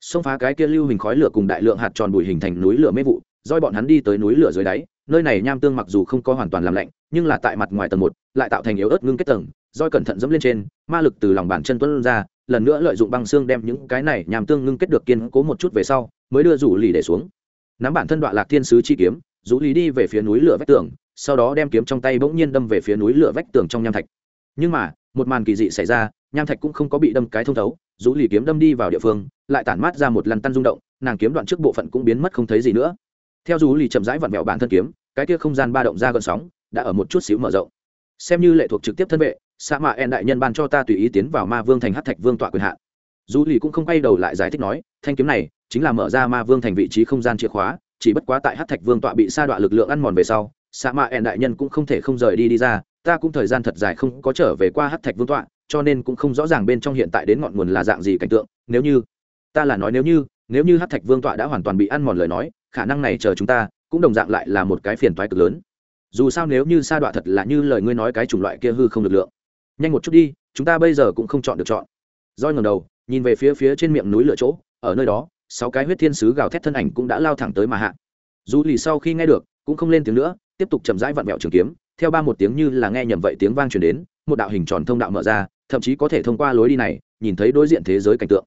Xông phá cái kia lưu hình khói lửa cùng đại lượng hạt tròn bụi hình thành núi lửa mê vụ doi bọn hắn đi tới núi lửa dưới đáy, nơi này nham tương mặc dù không có hoàn toàn làm lạnh, nhưng là tại mặt ngoài tầng một, lại tạo thành yếu ớt ngưng kết tầng. Doi cẩn thận dẫm lên trên, ma lực từ lòng bàn chân tuân ra, lần nữa lợi dụng băng xương đem những cái này nham tương ngưng kết được kiên cố một chút về sau, mới đưa rủ lì để xuống. Nắm bản thân đoạn lạc thiên sứ chi kiếm, rủ lì đi về phía núi lửa vách tường, sau đó đem kiếm trong tay bỗng nhiên đâm về phía núi lửa vách tường trong nham thạch. Nhưng mà, một màn kỳ dị xảy ra, nham thạch cũng không có bị đâm cái thông thấu, rủ lì kiếm đâm đi vào địa phương, lại tản mát ra một lần tăn rung động, nàng kiếm đoạn trước bộ phận cũng biến mất không thấy gì nữa theo dù lì chậm rãi vặn vẹo bản thân kiếm, cái kia không gian ba động ra gần sóng, đã ở một chút xíu mở rộng. Xem như lệ thuộc trực tiếp thân vệ, sa mạ en đại nhân ban cho ta tùy ý tiến vào ma vương thành hát thạch vương tọa quyền hạn. Dù lì cũng không quay đầu lại giải thích nói, thanh kiếm này chính là mở ra ma vương thành vị trí không gian chìa khóa, chỉ bất quá tại hát thạch vương tọa bị sa đoạn lực lượng ăn mòn về sau, sa mạ en đại nhân cũng không thể không rời đi đi ra, ta cũng thời gian thật dài không có trở về qua hát thạch vương tọa, cho nên cũng không rõ ràng bên trong hiện tại đến ngọn nguồn là dạng gì cảnh tượng. Nếu như, ta là nói nếu như nếu như hát thạch vương tọa đã hoàn toàn bị ăn mòn lời nói khả năng này chờ chúng ta, cũng đồng dạng lại là một cái phiền toái cực lớn. Dù sao nếu như sa đoạn thật là như lời ngươi nói cái chủng loại kia hư không lực lượng. Nhanh một chút đi, chúng ta bây giờ cũng không chọn được chọn. Roi ngầm đầu, nhìn về phía phía trên miệng núi lửa chỗ, ở nơi đó, sáu cái huyết thiên sứ gào thét thân ảnh cũng đã lao thẳng tới mà hạ. Dù lì sau khi nghe được, cũng không lên tiếng nữa, tiếp tục chậm rãi vặn vẹo trường kiếm, theo ba một tiếng như là nghe nhầm vậy tiếng vang truyền đến, một đạo hình tròn thông đạo mở ra, thậm chí có thể thông qua lối đi này, nhìn thấy đối diện thế giới cảnh tượng.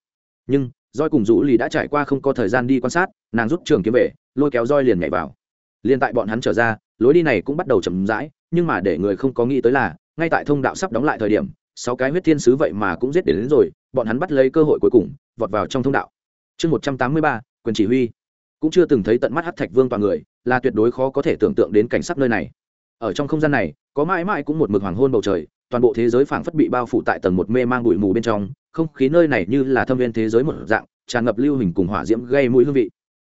Nhưng roi cùng rũ lì đã trải qua không có thời gian đi quan sát nàng rút trường kiếm về lôi kéo roi liền nhảy vào. Liền tại bọn hắn trở ra lối đi này cũng bắt đầu chậm rãi nhưng mà để người không có nghĩ tới là ngay tại thông đạo sắp đóng lại thời điểm sáu cái huyết thiên sứ vậy mà cũng giết đến, đến rồi bọn hắn bắt lấy cơ hội cuối cùng vọt vào trong thông đạo. Chương một trăm tám mươi ba quyền chỉ huy. Cũng chưa từng thấy tận mắt hát thạch vương toàn người là tuyệt đối khó có thể tưởng tượng đến cảnh sắc nơi này. Ở trong không gian này có mãi mãi cũng một mực hoàng hôn bầu trời toàn bộ thế giới phảng phất bị bao phủ tại tầng một mê mang bụi mù bên trong, không khí nơi này như là thâm viên thế giới một dạng, tràn ngập lưu hình cùng hỏa diễm gây mũi hương vị.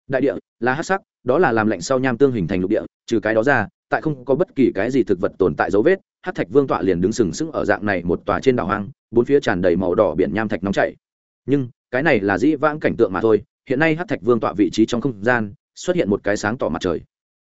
Đại địa là hát sắc, đó là làm lạnh sau nham tương hình thành lục địa, trừ cái đó ra, tại không có bất kỳ cái gì thực vật tồn tại dấu vết hát thạch vương tọa liền đứng sừng sững ở dạng này một tòa trên đảo hoang, bốn phía tràn đầy màu đỏ biển nham thạch nóng chảy. Nhưng, cái này là dĩ vãng cảnh tượng mà thôi, hiện nay hát thạch vương tọa vị trí trong không gian, xuất hiện một cái sáng tỏ mặt trời.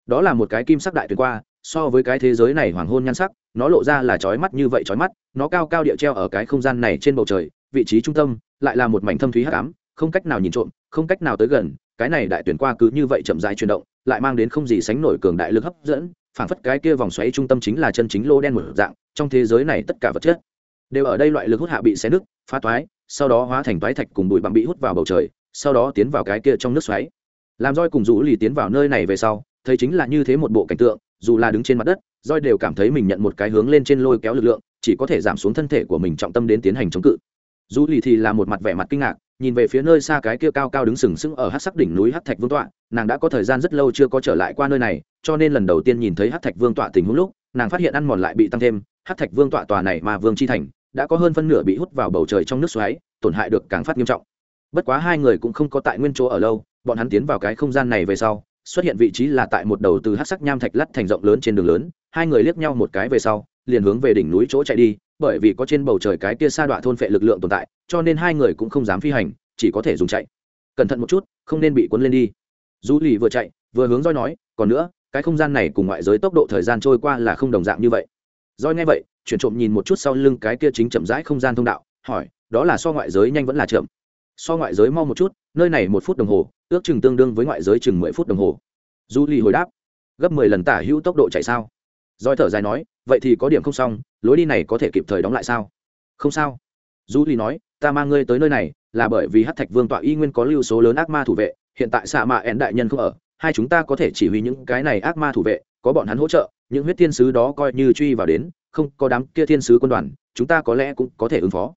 Đó là một cái kim sắc đại tuyến qua so với cái thế giới này hoàng hôn nhan sắc, nó lộ ra là trói mắt như vậy trói mắt, nó cao cao địa treo ở cái không gian này trên bầu trời, vị trí trung tâm lại là một mảnh thâm thúy hắc ám, không cách nào nhìn trộm, không cách nào tới gần, cái này đại tuyển qua cứ như vậy chậm rãi chuyển động, lại mang đến không gì sánh nổi cường đại lực hấp dẫn, phảng phất cái kia vòng xoáy trung tâm chính là chân chính lô đen một dạng, trong thế giới này tất cả vật chất đều ở đây loại lực hút hạ bị xé nứt, phá toái, sau đó hóa thành toái thạch cùng bụi bặm bị hút vào bầu trời, sau đó tiến vào cái kia trong nước xoáy. Làm roi cùng rũ lì tiến vào nơi này về sau, thấy chính là như thế một bộ cảnh tượng dù là đứng trên mặt đất roi đều cảm thấy mình nhận một cái hướng lên trên lôi kéo lực lượng, chỉ có thể giảm xuống thân thể của mình trọng tâm đến tiến hành chống cự. Dù lì thì là một mặt vẻ mặt kinh ngạc, nhìn về phía nơi xa cái kia cao cao đứng sừng sững ở hát sắc đỉnh núi hát thạch vương tọa, nàng đã có thời gian rất lâu chưa có trở lại qua nơi này, cho nên lần đầu tiên nhìn thấy hát thạch vương tọa tình huống lúc, nàng phát hiện ăn mòn lại bị tăng thêm hát thạch vương tọa tòa này mà vương chi thành, đã có hơn phân nửa bị hút vào bầu trời trong nước xoáy, tổn hại được càng phát nghiêm trọng. Bất quá hai người cũng không có tại nguyên chỗ ở lâu, bọn hắn tiến vào cái không gian này về sau xuất hiện vị trí là tại một đầu từ hát sắc nham thạch lắt thành rộng lớn trên đường lớn, hai người liếc nhau một cái về sau, liền hướng về đỉnh núi chỗ chạy đi, bởi vì có trên bầu trời cái kia sa đọa thôn phệ lực lượng tồn tại, cho nên hai người cũng không dám phi hành, chỉ có thể dùng chạy. Cẩn thận một chút, không nên bị cuốn lên đi. Du lì vừa chạy, vừa hướng roi nói, còn nữa, cái không gian này cùng ngoại giới tốc độ thời gian trôi qua là không đồng dạng như vậy. Roi nghe vậy, chuyển trộm nhìn một chút sau lưng cái kia chính chậm rãi không gian thông đạo, hỏi, đó là so ngoại giới nhanh vẫn là chậm? So ngoại giới mau một chút, nơi này một phút đồng hồ, ước chừng tương đương với ngoại giới chừng mười phút đồng hồ. Du lì hồi đáp, gấp mười lần tả hữu tốc độ chạy sao? Roi thở dài nói, vậy thì có điểm không xong, lối đi này có thể kịp thời đóng lại sao? Không sao. Du lì nói, ta mang ngươi tới nơi này, là bởi vì hát thạch vương tọa y nguyên có lưu số lớn ác ma thủ vệ, hiện tại xạ mạ ẹn đại nhân không ở, hai chúng ta có thể chỉ huy những cái này ác ma thủ vệ, có bọn hắn hỗ trợ, những huyết thiên sứ đó coi như truy vào đến, không có đám kia thiên sứ quân đoàn, chúng ta có lẽ cũng có thể ứng phó.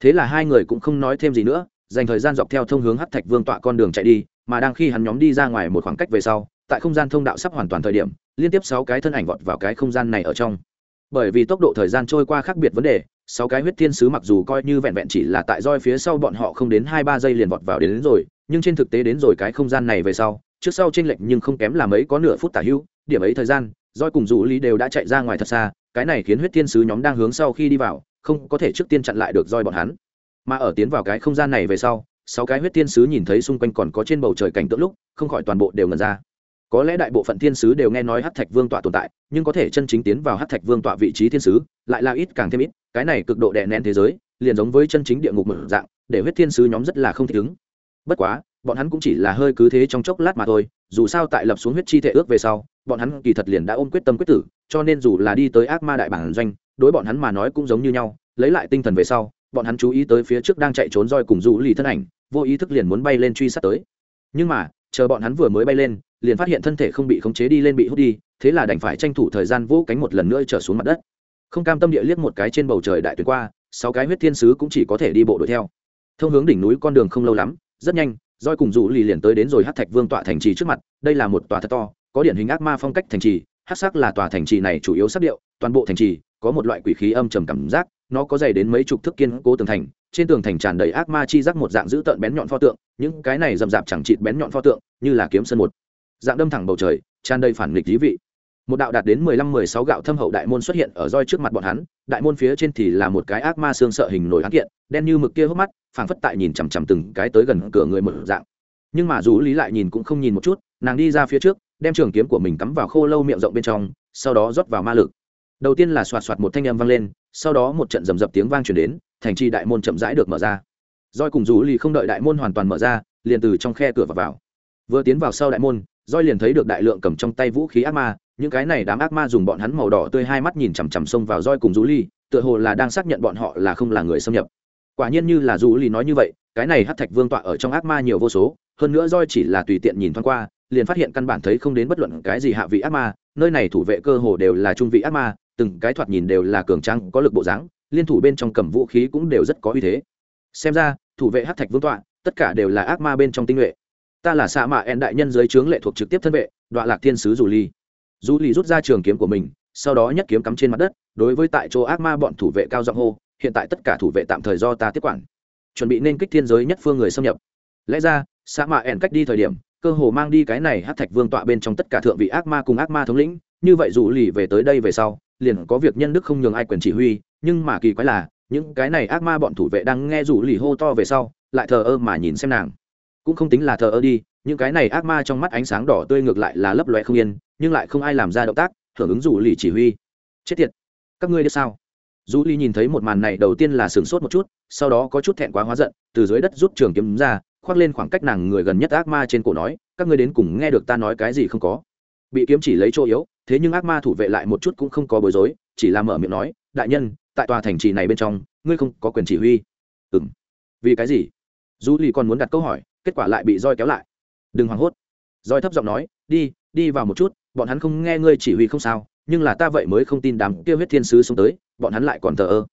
Thế là hai người cũng không nói thêm gì nữa dành thời gian dọc theo thông hướng hắc thạch vương tọa con đường chạy đi mà đang khi hắn nhóm đi ra ngoài một khoảng cách về sau tại không gian thông đạo sắp hoàn toàn thời điểm liên tiếp sáu cái thân ảnh vọt vào cái không gian này ở trong. Bởi vì tốc độ thời gian trôi qua khác biệt vấn đề sáu cái huyết thiên sứ mặc dù coi như vẹn vẹn chỉ là tại roi phía sau bọn họ không đến hai ba giây liền vọt vào đến, đến rồi nhưng trên thực tế đến rồi cái không gian này về sau trước sau t lệch nhưng không kém là mấy có nửa phút tả hữu điểm ấy thời gian roi cùng rủ lý đều đã chạy ra ngoài thật xa cái này khiến huyết thiên sứ nhóm đang hướng sau khi đi vào không có thể trước tiên chặn lại được roi bọn hắn mà ở tiến vào cái không gian này về sau, sáu cái huyết thiên sứ nhìn thấy xung quanh còn có trên bầu trời cảnh tượng lúc, không khỏi toàn bộ đều ngần ra. Có lẽ đại bộ phận thiên sứ đều nghe nói hát thạch vương tọa tồn tại, nhưng có thể chân chính tiến vào hát thạch vương tọa vị trí thiên sứ, lại là ít càng thêm ít, cái này cực độ đè nén thế giới, liền giống với chân chính địa ngục mở dạng, để huyết thiên sứ nhóm rất là không thích ứng. Bất quá, bọn hắn cũng chỉ là hơi cứ thế trong chốc lát mà thôi, dù sao tại lập xuống huyết chi thể ước về sau, bọn hắn kỳ thật liền đã ôm quyết tâm quyết tử, cho nên dù là đi tới ác ma đại bản doanh, đối bọn hắn mà nói cũng giống như nhau, lấy lại tinh thần về sau bọn hắn chú ý tới phía trước đang chạy trốn roi cùng rủ lì thân ảnh, vô ý thức liền muốn bay lên truy sát tới. Nhưng mà, chờ bọn hắn vừa mới bay lên, liền phát hiện thân thể không bị khống chế đi lên bị hút đi, thế là đành phải tranh thủ thời gian vỗ cánh một lần nữa trở xuống mặt đất. Không cam tâm địa liếc một cái trên bầu trời đại tuyến qua, sáu cái huyết thiên sứ cũng chỉ có thể đi bộ đuổi theo. Thông hướng đỉnh núi con đường không lâu lắm, rất nhanh, roi cùng rủ lì liền tới đến rồi hát thạch vương tọa thành trì trước mặt, đây là một tòa thật to, có điển hình ác ma phong cách thành trì, hát sắc là tòa thành trì này chủ yếu sắc điệu, toàn bộ thành trì có một loại quỷ khí âm trầm cảm giác nó có dày đến mấy chục thước kiên cố tường thành, trên tường thành tràn đầy ác ma chi rắc một dạng dữ tợn bén nhọn pho tượng, những cái này rậm rạp chẳng chịt bén nhọn pho tượng, như là kiếm sơn một. Dạng đâm thẳng bầu trời, tràn đầy phản nghịch lý vị. Một đạo đạt đến mười lăm, mười sáu gạo thâm hậu đại môn xuất hiện ở roi trước mặt bọn hắn, đại môn phía trên thì là một cái ác ma xương sợ hình nổi hắn kiện, đen như mực kia hốc mắt, phảng phất tại nhìn chằm chằm từng cái tới gần cửa người một dạng. Nhưng mà dù lý lại nhìn cũng không nhìn một chút, nàng đi ra phía trước, đem trường kiếm của mình cắm vào khô lâu miệng rộng bên trong, sau đó rót vào ma lực. Đầu tiên là xoạt xoạt một thanh âm vang lên sau đó một trận rầm rập tiếng vang truyền đến thành trì đại môn chậm rãi được mở ra roi cùng dù lì không đợi đại môn hoàn toàn mở ra liền từ trong khe cửa vào, vào. vừa tiến vào sau đại môn roi liền thấy được đại lượng cầm trong tay vũ khí ác ma những cái này đám ác ma dùng bọn hắn màu đỏ tươi hai mắt nhìn chằm chằm xông vào roi cùng rú ly tựa hồ là đang xác nhận bọn họ là không là người xâm nhập quả nhiên như là rú ly nói như vậy cái này hát thạch vương tọa ở trong ác ma nhiều vô số hơn nữa roi chỉ là tùy tiện nhìn thoáng qua liền phát hiện căn bản thấy không đến bất luận cái gì hạ vị ác ma nơi này thủ vệ cơ hồ đều là trung vị ác ma từng cái thoạt nhìn đều là cường trang có lực bộ dáng, liên thủ bên trong cầm vũ khí cũng đều rất có uy thế. Xem ra, thủ vệ hát thạch vương tọa, tất cả đều là ác ma bên trong tinh nhuệ. Ta là xạ mạ en đại nhân dưới trướng lệ thuộc trực tiếp thân vệ đọa lạc thiên sứ dù ly. Dù ly rút ra trường kiếm của mình, sau đó nhất kiếm cắm trên mặt đất, đối với tại chỗ ác ma bọn thủ vệ cao giọng hô, hiện tại tất cả thủ vệ tạm thời do ta tiếp quản. Chuẩn bị nên kích thiên giới nhất phương người xâm nhập. Lẽ ra xạ mạ ẻn cách đi thời điểm, cơ hồ mang đi cái này hát thạch vương tọa bên trong tất cả thượng vị ác ma cùng ác ma thống lĩnh, như vậy dù lì về tới đây về sau liền có việc nhân đức không nhường ai quyền chỉ huy, nhưng mà kỳ quái là, những cái này ác ma bọn thủ vệ đang nghe rủ lì hô to về sau, lại thờ ơ mà nhìn xem nàng. Cũng không tính là thờ ơ đi, những cái này ác ma trong mắt ánh sáng đỏ tươi ngược lại là lấp loe không yên, nhưng lại không ai làm ra động tác, hưởng ứng rủ lì chỉ huy. Chết tiệt, các ngươi đi sao? Rủ lì nhìn thấy một màn này đầu tiên là sửng sốt một chút, sau đó có chút thẹn quá hóa giận, từ dưới đất rút trường kiếm ra, khoác lên khoảng cách nàng người gần nhất ác ma trên cổ nói, các ngươi đến cùng nghe được ta nói cái gì không có? Bị kiếm chỉ lấy chỗ yếu thế nhưng ác ma thủ vệ lại một chút cũng không có bối rối, chỉ là mở miệng nói, đại nhân, tại tòa thành trì này bên trong, ngươi không có quyền chỉ huy. Ừ m vì cái gì? Du lì còn muốn đặt câu hỏi, kết quả lại bị roi kéo lại. Đừng hoảng hốt. Roi thấp giọng nói, đi đi vào một chút, bọn hắn không nghe ngươi chỉ huy không sao, nhưng là ta vậy mới không tin đám kia huyết thiên sứ xuống tới, bọn hắn lại còn thờ ơ.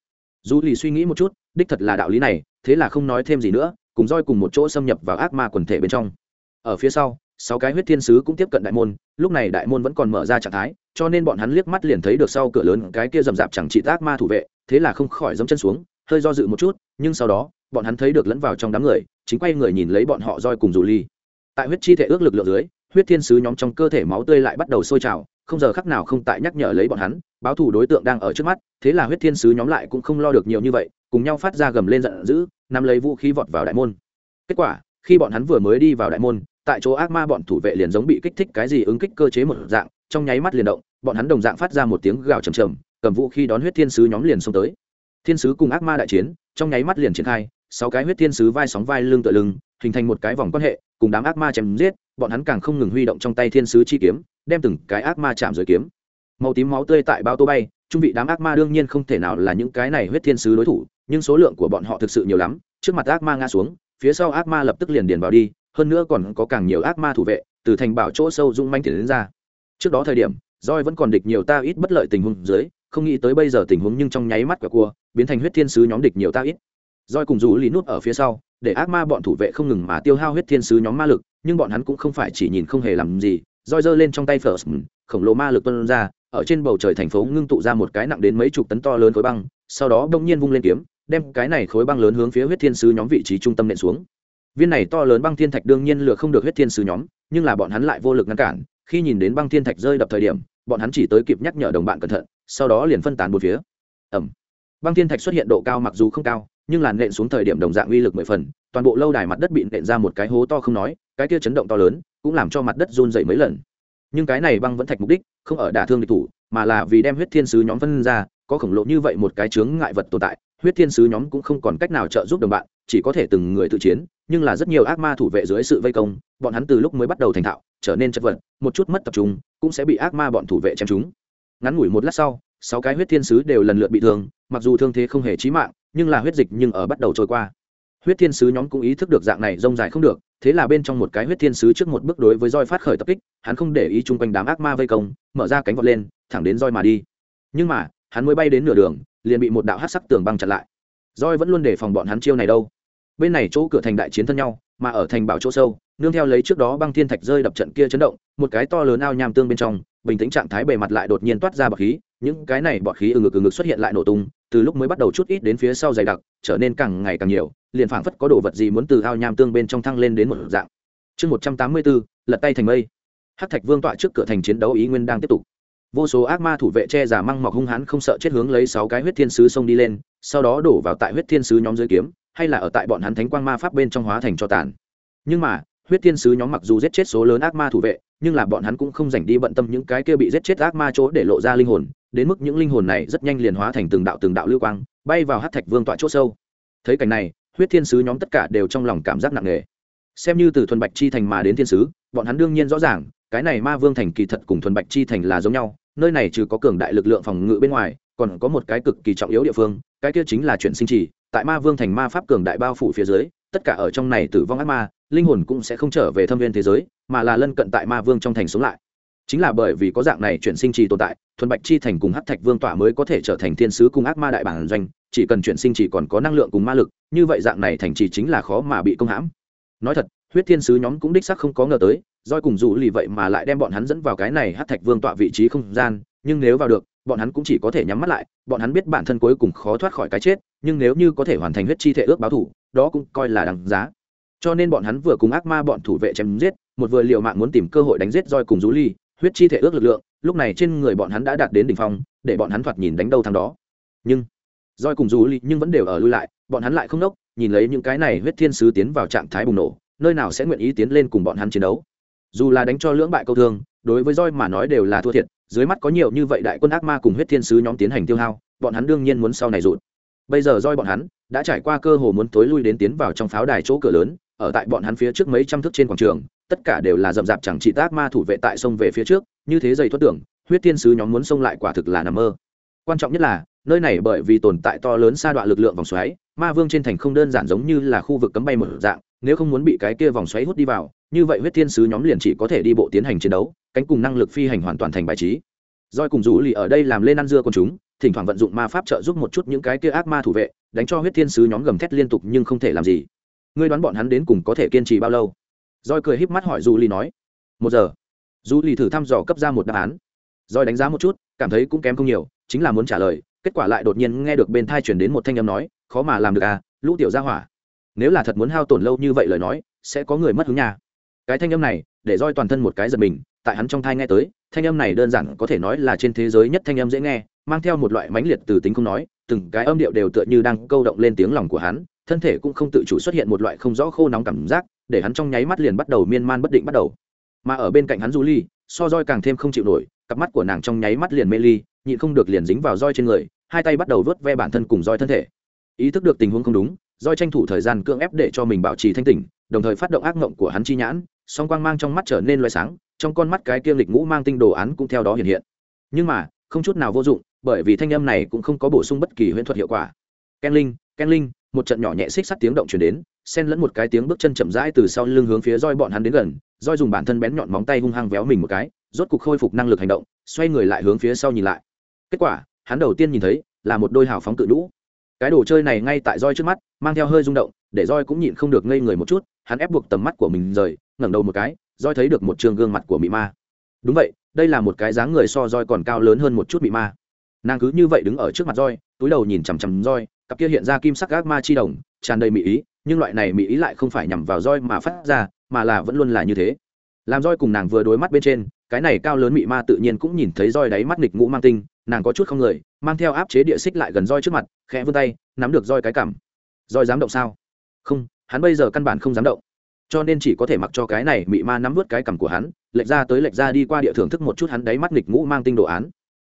Du lì suy nghĩ một chút, đích thật là đạo lý này, thế là không nói thêm gì nữa, cùng roi cùng một chỗ xâm nhập vào ác ma quần thể bên trong. Ở phía sau sáu cái huyết thiên sứ cũng tiếp cận đại môn, lúc này đại môn vẫn còn mở ra trạng thái, cho nên bọn hắn liếc mắt liền thấy được sau cửa lớn cái kia rầm rạp chẳng trị tác ma thủ vệ, thế là không khỏi dẫm chân xuống, hơi do dự một chút, nhưng sau đó, bọn hắn thấy được lẫn vào trong đám người, chính quay người nhìn lấy bọn họ roi cùng dù ly. Tại huyết chi thể ước lực lượng dưới, huyết thiên sứ nhóm trong cơ thể máu tươi lại bắt đầu sôi trào, không giờ khắc nào không tại nhắc nhở lấy bọn hắn, báo thù đối tượng đang ở trước mắt, thế là huyết thiên sứ nhóm lại cũng không lo được nhiều như vậy, cùng nhau phát ra gầm lên giận dữ, nắm lấy vũ khí vọt vào đại môn. Kết quả, khi bọn hắn vừa mới đi vào đại môn tại chỗ ác ma bọn thủ vệ liền giống bị kích thích cái gì ứng kích cơ chế một dạng, trong nháy mắt liền động, bọn hắn đồng dạng phát ra một tiếng gào trầm trầm, cầm vũ khi đón huyết thiên sứ nhóm liền xông tới. Thiên sứ cùng ác ma đại chiến, trong nháy mắt liền triển khai, sáu cái huyết thiên sứ vai sóng vai lưng tựa lưng, hình thành một cái vòng quan hệ, cùng đám ác ma chém giết, bọn hắn càng không ngừng huy động trong tay thiên sứ chi kiếm, đem từng cái ác ma chạm dưới kiếm. Màu tím máu tươi tại bao tô bay, trung vị đám ác ma đương nhiên không thể nào là những cái này huyết thiên sứ đối thủ, nhưng số lượng của bọn họ thực sự nhiều lắm, trước mặt ác ma ngã xuống, phía sau ác ma lập tức liền điền vào đi hơn nữa còn có càng nhiều ác ma thủ vệ, từ thành bảo chỗ sâu dung manh tiền đến ra. Trước đó thời điểm roi vẫn còn địch nhiều ta ít bất lợi tình huống dưới, không nghĩ tới bây giờ tình huống nhưng trong nháy mắt của cua, biến thành huyết thiên sứ nhóm địch nhiều ta ít. Roi cùng rủ lý nút ở phía sau, để ác ma bọn thủ vệ không ngừng mà tiêu hao huyết thiên sứ nhóm ma lực, nhưng bọn hắn cũng không phải chỉ nhìn không hề làm gì. Roi giơ lên trong tay phở khổng lồ ma lực tuôn ra, ở trên bầu trời thành phố ngưng tụ ra một cái nặng đến mấy chục tấn to lớn khối băng, sau đó đông nhiên vung lên kiếm, đem cái này khối băng lớn hướng phía huyết thiên sứ nhóm vị trí trung tâm nện xuống viên này to lớn băng thiên thạch đương nhiên lừa không được huyết thiên sứ nhóm, nhưng là bọn hắn lại vô lực ngăn cản, khi nhìn đến băng thiên thạch rơi đập thời điểm, bọn hắn chỉ tới kịp nhắc nhở đồng bạn cẩn thận, sau đó liền phân tán một phía. Ẩm băng thiên thạch xuất hiện độ cao mặc dù không cao, nhưng làn nện xuống thời điểm đồng dạng uy lực mười phần, toàn bộ lâu đài mặt đất bị nện ra một cái hố to không nói, cái kia chấn động to lớn, cũng làm cho mặt đất run dậy mấy lần. Nhưng cái này băng vẫn thạch mục đích, không ở đả thương địch thủ, mà là vì đem huyết thiên sứ nhóm phân ra, có khổng lồ như vậy một cái chướng ngại vật tồn tại huyết thiên sứ nhóm cũng không còn cách nào trợ giúp đồng bạn, chỉ có thể từng người tự chiến, nhưng là rất nhiều ác ma thủ vệ dưới sự vây công, bọn hắn từ lúc mới bắt đầu thành thạo, trở nên chất vật, một chút mất tập trung, cũng sẽ bị ác ma bọn thủ vệ chém chúng ngắn ngủi một lát sau, sáu cái huyết thiên sứ đều lần lượt bị thương, mặc dù thương thế không hề chí mạng, nhưng là huyết dịch nhưng ở bắt đầu trôi qua. Huyết thiên sứ nhóm cũng ý thức được dạng này rông dài không được, thế là bên trong một cái huyết thiên sứ trước một bước đối với roi phát khởi tập kích, hắn không để ý chung quanh đám ác ma vây công, mở ra cánh vọt lên, thẳng đến roi mà đi. Nhưng mà, hắn mới bay đến nửa đường liền bị một đạo hát sắc tường băng chặn lại. Roi vẫn luôn đề phòng bọn hắn chiêu này đâu. Bên này chỗ cửa thành đại chiến thân nhau, mà ở thành bảo chỗ sâu, nương theo lấy trước đó băng thiên thạch rơi đập trận kia chấn động, một cái to lớn ao nham tương bên trong, bình tĩnh trạng thái bề mặt lại đột nhiên toát ra bọt khí, những cái này bọt khí ừ ngực ừ ngực xuất hiện lại nổ tung, từ lúc mới bắt đầu chút ít đến phía sau dày đặc, trở nên càng ngày càng nhiều, liền phảng phất có đồ vật gì muốn từ ao nham tương bên trong thăng lên đến một dạng. Chương một trăm tám mươi bốn, lật tay thành mây. Hắc thạch vương tọa trước cửa thành chiến đấu ý nguyên đang tiếp tục vô số ác ma thủ vệ che giả măng mọc hung hãn không sợ chết hướng lấy sáu cái huyết thiên sứ xông đi lên, sau đó đổ vào tại huyết thiên sứ nhóm dưới kiếm, hay là ở tại bọn hắn thánh quang ma pháp bên trong hóa thành cho tàn. Nhưng mà, huyết thiên sứ nhóm mặc dù giết chết số lớn ác ma thủ vệ, nhưng là bọn hắn cũng không dành đi bận tâm những cái kia bị giết chết ác ma chỗ để lộ ra linh hồn, đến mức những linh hồn này rất nhanh liền hóa thành từng đạo từng đạo lưu quang, bay vào hát thạch vương tọa c h ỗ sâu. Thấy cảnh này, huyết thiên sứ nhóm tất cả đều trong lòng cảm giác nặng nề. Xem như từ thuần bạch chi thành mà đến thiên sứ, bọn hắn đương nhiên rõ ràng, cái này ma vương thành kỳ thật cùng thuần bạch chi thành là giống nhau nơi này trừ có cường đại lực lượng phòng ngự bên ngoài, còn có một cái cực kỳ trọng yếu địa phương, cái kia chính là chuyển sinh trì. Tại ma vương thành ma pháp cường đại bao phủ phía dưới, tất cả ở trong này tử vong ác ma, linh hồn cũng sẽ không trở về thâm viên thế giới, mà là lân cận tại ma vương trong thành sống lại. Chính là bởi vì có dạng này chuyển sinh trì tồn tại, thuần bạch chi thành cùng hát thạch vương tỏa mới có thể trở thành thiên sứ cùng ác ma đại bản doanh, chỉ cần chuyển sinh trì còn có năng lượng cùng ma lực, như vậy dạng này thành trì chính là khó mà bị công hãm. Nói thật, huyết thiên sứ nhóm cũng đích sắc không có ngờ tới doi cùng dù lì vậy mà lại đem bọn hắn dẫn vào cái này hát thạch vương tọa vị trí không gian, nhưng nếu vào được, bọn hắn cũng chỉ có thể nhắm mắt lại, bọn hắn biết bản thân cuối cùng khó thoát khỏi cái chết, nhưng nếu như có thể hoàn thành huyết chi thể ước báo thủ, đó cũng coi là đằng giá. Cho nên bọn hắn vừa cùng ác ma bọn thủ vệ chém giết, một vừa liều mạng muốn tìm cơ hội đánh giết roi cùng rú ly huyết chi thể ước lực lượng, lúc này trên người bọn hắn đã đạt đến đỉnh phong, để bọn hắn thoạt nhìn đánh đâu thằng đó. Nhưng, roi cùng rú ly nhưng vẫn đều ở lui lại, bọn hắn lại không nốc nhìn lấy những cái này huyết thiên sứ tiến vào trạng thái bùng nổ, nơi nào sẽ nguyện ý tiến lên cùng bọn hắn chiến đấu dù là đánh cho lưỡng bại câu thương, đối với roi mà nói đều là thua thiệt, dưới mắt có nhiều như vậy đại quân ác ma cùng huyết thiên sứ nhóm tiến hành tiêu hao, bọn hắn đương nhiên muốn sau này rụt. Bây giờ roi bọn hắn đã trải qua cơ hồ muốn tối lui đến tiến vào trong pháo đài chỗ cửa lớn, ở tại bọn hắn phía trước mấy trăm thước trên quảng trường, tất cả đều là rậm rạp chẳng trị tác ma thủ vệ tại sông về phía trước, như thế dày thoát tưởng, huyết thiên sứ nhóm muốn xông lại quả thực là nằm mơ. Quan trọng nhất là, nơi này bởi vì tồn tại to lớn xa đoạn lực lượng vòng xoáy, ma vương trên thành không đơn giản giống như là khu vực cấm bay một dạng, nếu không muốn bị cái kia vòng xoáy hút đi vào như vậy huyết thiên sứ nhóm liền chỉ có thể đi bộ tiến hành chiến đấu, cánh cùng năng lực phi hành hoàn toàn thành bài trí. Doi cùng rủ lì ở đây làm lên ăn dưa con chúng, thỉnh thoảng vận dụng ma pháp trợ giúp một chút những cái kia ác ma thủ vệ, đánh cho huyết thiên sứ nhóm gầm thét liên tục nhưng không thể làm gì. Ngươi đoán bọn hắn đến cùng có thể kiên trì bao lâu? Roi cười híp mắt hỏi du lì nói. Một giờ. Du lì thử thăm dò cấp ra một đáp án. Roi đánh giá một chút, cảm thấy cũng kém không nhiều, chính là muốn trả lời, kết quả lại đột nhiên nghe được bên thai chuyển đến một thanh âm nói, khó mà làm được à lũ tiểu gia hỏa. Nếu là thật muốn hao tổn lâu như vậy lời nói, sẽ có người mất hứng nhà cái thanh âm này, để roi toàn thân một cái giật mình, tại hắn trong thai nghe tới, thanh âm này đơn giản có thể nói là trên thế giới nhất thanh âm dễ nghe, mang theo một loại mãnh liệt từ tính không nói, từng cái âm điệu đều tựa như đang câu động lên tiếng lòng của hắn, thân thể cũng không tự chủ xuất hiện một loại không rõ khô nóng cảm giác, để hắn trong nháy mắt liền bắt đầu miên man bất định bắt đầu. Mà ở bên cạnh hắn du ly so roi càng thêm không chịu nổi, cặp mắt của nàng trong nháy mắt liền mê ly, nhịn không được liền dính vào roi trên người, hai tay bắt đầu vớt ve bản thân cùng roi thân thể. Ý thức được tình huống không đúng, roi tranh thủ thời gian cưỡng ép để cho mình bảo trì thanh tỉnh đồng thời phát động ác mộng của hắn chi nhãn, song quang mang trong mắt trở nên loay sáng, trong con mắt cái kiêm lịch ngũ mang tinh đồ án cũng theo đó hiện hiện. Nhưng mà, không chút nào vô dụng, bởi vì thanh âm này cũng không có bổ sung bất kỳ huyễn thuật hiệu quả. Ken linh ken linh, một trận nhỏ nhẹ xích sắt tiếng động chuyển đến, xen lẫn một cái tiếng bước chân chậm rãi từ sau lưng hướng phía roi bọn hắn đến gần, roi dùng bản thân bén nhọn móng tay hung hăng véo mình một cái, rốt cục khôi phục năng lực hành động, xoay người lại hướng phía sau nhìn lại. Kết quả, hắn đầu tiên nhìn thấy là một đôi hào phóng cự nhũ. Cái đồ chơi này ngay tại roi trước mắt, mang theo hơi rung động, để roi cũng nhịn không được ngây người một chút hắn ép buộc tầm mắt của mình rời, ngẩng đầu một cái, roi thấy được một trường gương mặt của mị ma. Đúng vậy, đây là một cái dáng người so roi còn cao lớn hơn một chút mị ma. Nàng cứ như vậy đứng ở trước mặt roi, túi đầu nhìn chằm chằm roi, cặp kia hiện ra kim sắc gác ma chi đồng, tràn đầy mị ý, nhưng loại này mị ý lại không phải nhằm vào roi mà phát ra, mà là vẫn luôn là như thế. Làm roi cùng nàng vừa đối mắt bên trên, cái này cao lớn mị ma tự nhiên cũng nhìn thấy roi đáy mắt nghịch ngũ mang tinh, nàng có chút không người, mang theo áp chế địa xích lại gần roi trước mặt, khẽ vươn tay, nắm được roi cái cảm roi dám động sao? Không hắn bây giờ căn bản không dám động. Cho nên chỉ có thể mặc cho cái này mị ma nắm vớt cái cằm của hắn, lệch ra tới lệch ra đi qua địa thưởng thức một chút hắn đáy mắt nghịch ngũ mang tinh đồ án.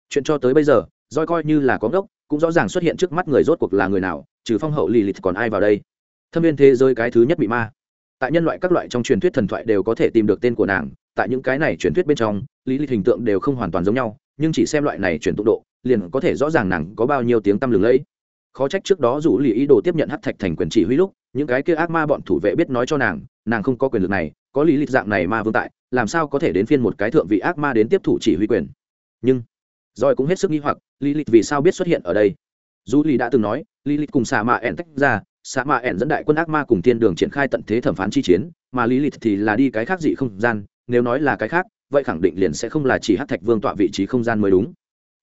Chuyện cho tới bây giờ, roi coi như là có ngốc, cũng rõ ràng xuất hiện trước mắt người rốt cuộc là người nào, trừ phong hậu lì lìt còn ai vào đây. Thâm viên thế giới cái thứ nhất bị ma. Tại nhân loại các loại trong truyền thuyết thần thoại đều có thể tìm được tên của nàng, tại những cái này truyền thuyết bên trong lý lịch hình tượng đều không hoàn toàn giống nhau, nhưng chỉ xem loại này truyền tốc độ, liền có thể rõ ràng nàng có bao nhiêu tiếng tăm lừng lẫy khó trách trước đó rủ lì ý đồ tiếp nhận hát thạch thành quyền chỉ huy lúc, những cái kia ác ma bọn thủ vệ biết nói cho nàng nàng không có quyền lực này, có lý lịch dạng này ma vương tại, làm sao có thể đến phiên một cái thượng vị ác ma đến tiếp thủ chỉ huy quyền? Nhưng rồi cũng hết sức nghi hoặc, lý lịch vì sao biết xuất hiện ở đây? Dù lì đã từng nói, lý lịch cùng xà mạ ẻn tách ra xà mạ ẻn dẫn đại quân ác ma cùng tiên đường triển khai tận thế thẩm phán chi chiến, mà lý lịch thì là đi cái khác dị không gian, nếu nói là cái khác, vậy khẳng định liền sẽ không là chỉ hát thạch vương tọa vị trí không gian mới đúng.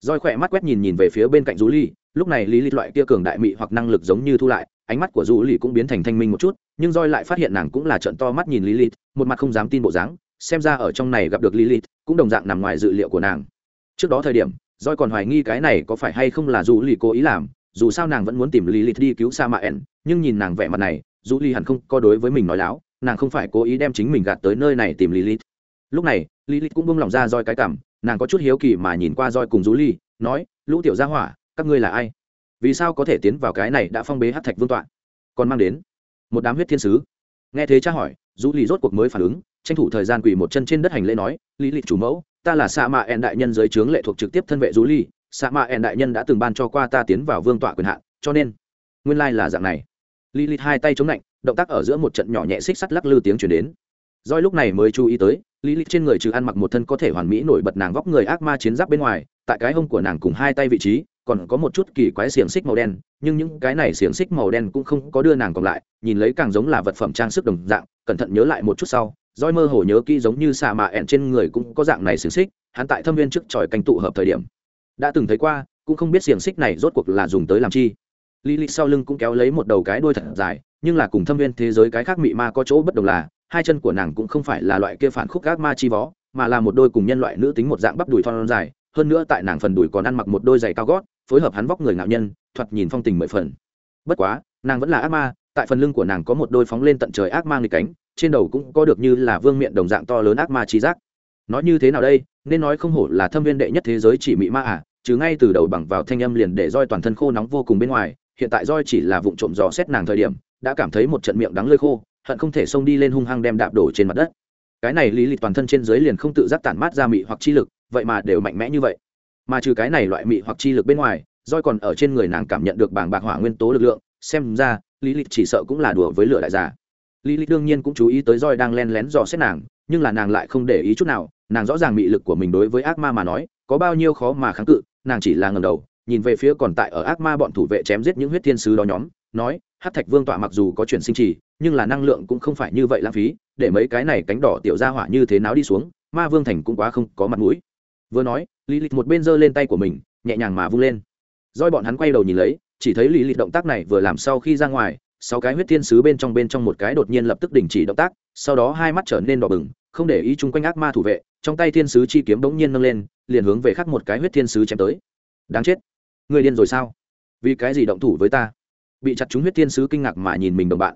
Roi khỏe mắt quét nhìn nhìn về phía bên cạnh rú ly lúc này lý lịch loại kia cường đại mị hoặc năng lực giống như thu lại, ánh mắt của du lì cũng biến thành thanh minh một chút, nhưng roi lại phát hiện nàng cũng là trận to mắt nhìn lý lịch, một mặt không dám tin bộ dáng, xem ra ở trong này gặp được lý lịch, cũng đồng dạng nằm ngoài dự liệu của nàng. Trước đó thời điểm roi còn hoài nghi cái này có phải hay không là du lì cố ý làm, dù sao nàng vẫn muốn tìm lý lịch đi cứu sa mạ ẻn nhưng nhìn nàng vẻ mặt này du lì hẳn không có đối với mình nói láo, nàng không phải cố ý đem chính mình gạt tới nơi này tìm lý lịch. Lúc này, lý lịch cũng buông lòng ra roi cái cảm, nàng có chút hiếu kỳ mà nhìn qua roi cùng du lì nói, lũ tiểu gia hỏa các ngươi là ai? Vì sao có thể tiến vào cái này đã phong bế hát thạch vương tọa? Còn mang đến một đám huyết thiên sứ. Nghe thế cha hỏi dù lì rốt cuộc mới phản ứng tranh thủ thời gian quỳ một chân trên đất hành lễ nói lý lịch chủ mẫu ta là sa mạ ẹn đại nhân dưới trướng lệ thuộc trực tiếp thân vệ dù lì. Sa mạ ẹn đại nhân đã từng ban cho qua ta tiến vào vương tọa quyền hạn cho nên nguyên lai là dạng này. Lý lịch hai tay chống lạnh động tác ở giữa một trận nhỏ nhẹ xích sắt lắc lư tiếng chuyển đến. Doi lúc này mới chú ý tới, Lý Lịch trên người trừ ăn mặc một thân có thể hoàn mỹ nổi bật nàng vóc người ác ma chiến giáp bên ngoài, tại cái hông của nàng cùng hai tay vị trí, còn có một chút kỳ quái xiềng xích màu đen, nhưng những cái này xiềng xích màu đen cũng không có đưa nàng còn lại, nhìn lấy càng giống là vật phẩm trang sức đồng dạng, cẩn thận nhớ lại một chút sau, roi mơ hồ nhớ kỹ giống như xà mạ ẻn trên người cũng có dạng này xiềng xích, hắn tại thâm viên trước tròi canh tụ hợp thời điểm, đã từng thấy qua, cũng không biết xiềng xích này rốt cuộc là dùng tới làm chi. Lý Lịch sau lưng cũng kéo lấy một đầu cái đuôi thật dài, nhưng là cùng thâm viên thế giới cái khác mị ma có chỗ bất đồng là hai chân của nàng cũng không phải là loại kia phản khúc gác ma chi vó mà là một đôi cùng nhân loại nữ tính một dạng bắp đùi thon dài hơn nữa tại nàng phần đùi còn ăn mặc một đôi giày cao gót phối hợp hắn vóc người ngạo nhân, thoạt nhìn phong tình mười phần. Bất quá, nàng vẫn là ác ma, tại phần lưng của nàng có một đôi phóng lên tận trời ác ma nghịch cánh, trên đầu cũng có được như là vương miện đồng dạng to lớn ác ma chi giác. Nói như thế nào đây, nên nói không hổ là thâm viên đệ nhất thế giới chỉ mị ma à chứ ngay từ đầu bằng vào thanh âm liền để roi toàn thân khô nóng vô cùng bên ngoài, hiện tại roi chỉ là vụ trộm dò xét nàng thời điểm, đã cảm thấy một trận miệng đắng lơi khô, hận không thể xông đi lên hung hăng đem đạp đổ trên mặt đất. Cái này lý lịch toàn thân trên dưới liền không tự giác tản mát ra mị hoặc chi lực, vậy mà đều mạnh mẽ như vậy mà trừ cái này loại mị hoặc chi lực bên ngoài, roi còn ở trên người nàng cảm nhận được bảng bạc hỏa nguyên tố lực lượng, xem ra lý lịch chỉ sợ cũng là đùa với lửa đại giả lý lịch đương nhiên cũng chú ý tới roi đang len lén dò xét nàng, nhưng là nàng lại không để ý chút nào, nàng rõ ràng mị lực của mình đối với ác ma mà nói, có bao nhiêu khó mà kháng cự, nàng chỉ là ngầm đầu, nhìn về phía còn tại ở ác ma bọn thủ vệ chém giết những huyết thiên sứ đó nhóm, nói hát thạch vương tọa mặc dù có chuyển sinh trì, nhưng là năng lượng cũng không phải như vậy lãng phí, để mấy cái này cánh đỏ tiểu ra hỏa như thế nào đi xuống, ma vương thành cũng quá không có mặt mũi. Vừa nói lý lịch một bên giơ lên tay của mình, nhẹ nhàng mà vung lên. Roi bọn hắn quay đầu nhìn lấy, chỉ thấy lý lịch động tác này vừa làm sau khi ra ngoài, sáu cái huyết thiên sứ bên trong bên trong một cái đột nhiên lập tức đình chỉ động tác, sau đó hai mắt trở nên đỏ bừng, không để ý chung quanh ác ma thủ vệ, trong tay thiên sứ chi kiếm bỗng nhiên nâng lên, liền hướng về khắc một cái huyết thiên sứ chém tới. Đáng chết. Người điên rồi sao? Vì cái gì động thủ với ta? Bị chặt chúng huyết thiên sứ kinh ngạc mà nhìn mình đồng bạn.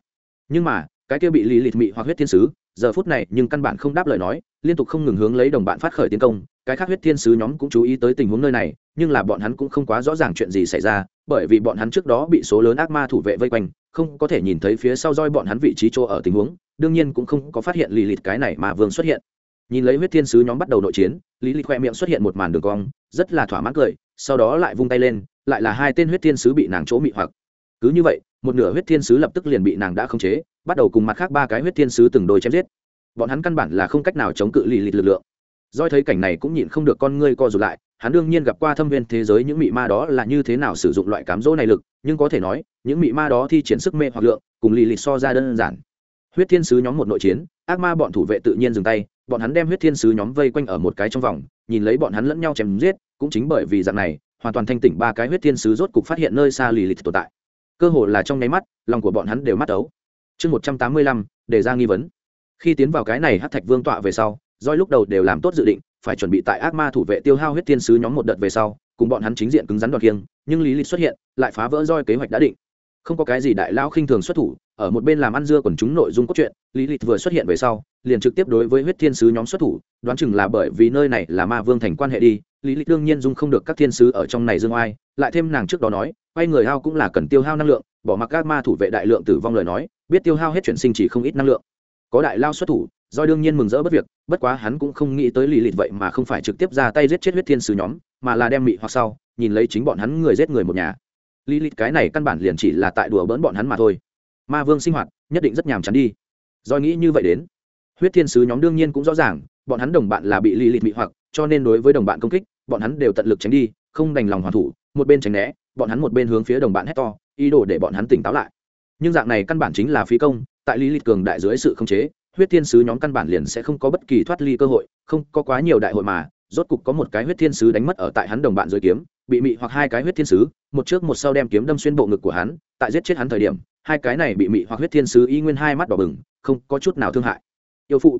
Nhưng mà, cái kia bị lý lịt mị hoặc huyết thiên sứ, giờ phút này nhưng căn bản không đáp lời nói liên tục không ngừng hướng lấy đồng bạn phát khởi tiến công, cái khác huyết thiên sứ nhóm cũng chú ý tới tình huống nơi này, nhưng là bọn hắn cũng không quá rõ ràng chuyện gì xảy ra, bởi vì bọn hắn trước đó bị số lớn ác ma thủ vệ vây quanh, không có thể nhìn thấy phía sau roi bọn hắn vị trí chỗ ở tình huống, đương nhiên cũng không có phát hiện lì lịt cái này mà vương xuất hiện. Nhìn lấy huyết thiên sứ nhóm bắt đầu nội chiến lý lịch khoe miệng xuất hiện một màn đường cong, rất là thỏa mãn cười, sau đó lại vung tay lên, lại là hai tên huyết thiên sứ bị nàng chỗ mị hoặc. Cứ như vậy, một nửa huyết thiên sứ lập tức liền bị nàng đã khống chế, bắt đầu cùng mặt khác ba cái huyết thiên sứ từng đôi chém giết bọn hắn căn bản là không cách nào chống cự lì lịt lực lượng. Doi thấy cảnh này cũng nhịn không được con ngươi co rụt lại, hắn đương nhiên gặp qua thâm viên thế giới những mị ma đó là như thế nào sử dụng loại cám dỗ này lực, nhưng có thể nói, những mị ma đó thi triển sức mê hoặc lượng, cùng lì lịt so ra đơn giản. Huyết thiên sứ nhóm một nội chiến, ác ma bọn thủ vệ tự nhiên dừng tay, bọn hắn đem huyết thiên sứ nhóm vây quanh ở một cái trong vòng, nhìn lấy bọn hắn lẫn nhau chém giết, cũng chính bởi vì dạng này, hoàn toàn thanh tỉnh ba cái huyết thiên sứ rốt cục phát hiện nơi xa lì lịt tồn tại. Cơ hồ là trong nháy mắt, lòng của bọn hắn đều mắt ấu. Chương một trăm tám mươi lăm, đề ra nghi vấn khi tiến vào cái này hát thạch vương tọa về sau doi lúc đầu đều làm tốt dự định, phải chuẩn bị tại ác ma thủ vệ tiêu hao huyết thiên sứ nhóm một đợt về sau, cùng bọn hắn chính diện cứng rắn đoạt kiêng, nhưng lý lịch xuất hiện, lại phá vỡ roi kế hoạch đã định. Không có cái gì đại lao khinh thường xuất thủ, ở một bên làm ăn dưa còn chúng nội dung cốt truyện, lý lịch vừa xuất hiện về sau, liền trực tiếp đối với huyết thiên sứ nhóm xuất thủ, đoán chừng là bởi vì nơi này là ma vương thành quan hệ đi, lý lịch đương nhiên dung không được các thiên sứ ở trong này dương oai, lại thêm nàng trước đó nói, quay người hao cũng là cần tiêu hao năng lượng, bỏ mặc các ma thủ vệ đại lượng tử vong lời nói, biết tiêu hao hết chuyển sinh chỉ không ít năng lượng có đại lao xuất thủ do đương nhiên mừng rỡ bất việc, bất quá hắn cũng không nghĩ tới lì lịt vậy mà không phải trực tiếp ra tay giết chết huyết thiên sứ nhóm, mà là đem mị hoặc sau, nhìn lấy chính bọn hắn người giết người một nhà. Lì lịt cái này căn bản liền chỉ là tại đùa bỡn bọn hắn mà thôi. Ma vương sinh hoạt, nhất định rất nhàm chán đi. Do nghĩ như vậy đến. Huyết thiên sứ nhóm đương nhiên cũng rõ ràng, bọn hắn đồng bạn là bị lì lịt mị hoặc, cho nên đối với đồng bạn công kích, bọn hắn đều tận lực tránh đi, không đành lòng hoàn thủ, một bên tránh né, bọn hắn một bên hướng phía đồng bạn hét to, ý đồ để bọn hắn tỉnh táo lại. Nhưng dạng này căn bản chính là phí công tại lý lịch cường đại dưới sự khống chế, huyết thiên sứ nhóm căn bản liền sẽ không có bất kỳ thoát ly cơ hội, không có quá nhiều đại hội mà, rốt cục có một cái huyết thiên sứ đánh mất ở tại hắn đồng bạn dưới kiếm, bị mị hoặc hai cái huyết thiên sứ, một trước một sau đem kiếm đâm xuyên bộ ngực của hắn, tại giết chết hắn thời điểm, hai cái này bị mị hoặc huyết thiên sứ y nguyên hai mắt đỏ bừng, không có chút nào thương hại. Yêu phụ.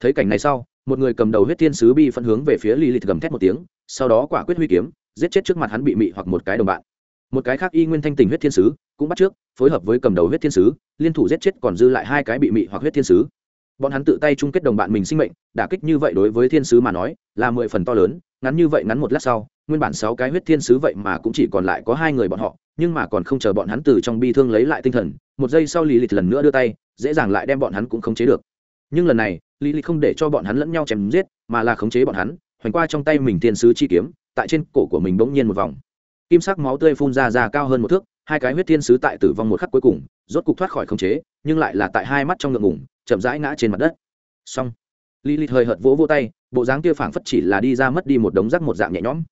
Thấy cảnh này sau, một người cầm đầu huyết thiên sứ bi phân hướng về phía lì lịt gầm thét một tiếng, sau đó quả quyết huy kiếm, giết chết trước mặt hắn bị mị hoặc một cái đồng bạn một cái khác y nguyên thanh tình huyết thiên sứ, cũng bắt trước, phối hợp với cầm đầu huyết thiên sứ, liên thủ giết chết còn dư lại hai cái bị mị hoặc huyết thiên sứ. Bọn hắn tự tay chung kết đồng bạn mình sinh mệnh, đả kích như vậy đối với thiên sứ mà nói, là mười phần to lớn, ngắn như vậy ngắn một lát sau, nguyên bản sáu cái huyết thiên sứ vậy mà cũng chỉ còn lại có hai người bọn họ, nhưng mà còn không chờ bọn hắn từ trong bi thương lấy lại tinh thần, một giây sau lì lịch lần nữa đưa tay, dễ dàng lại đem bọn hắn cũng khống chế được. Nhưng lần này lì lịch không để cho bọn hắn lẫn nhau chém giết, mà là khống chế bọn hắn, hoành qua trong tay mình thiên sứ chi kiếm, tại trên cổ của mình bỗng nhiên một vòng kim sắc máu tươi phun ra ra cao hơn một thước, hai cái huyết thiên sứ tại tử vong một khắc cuối cùng, rốt cục thoát khỏi khống chế, nhưng lại là tại hai mắt trong ngượng ngủng chậm rãi ngã trên mặt đất. Xong. Li li hơi hợt vỗ vỗ tay, bộ dáng kia phảng phất chỉ là đi ra mất đi một đống rác một dạng nhẹ nhõm.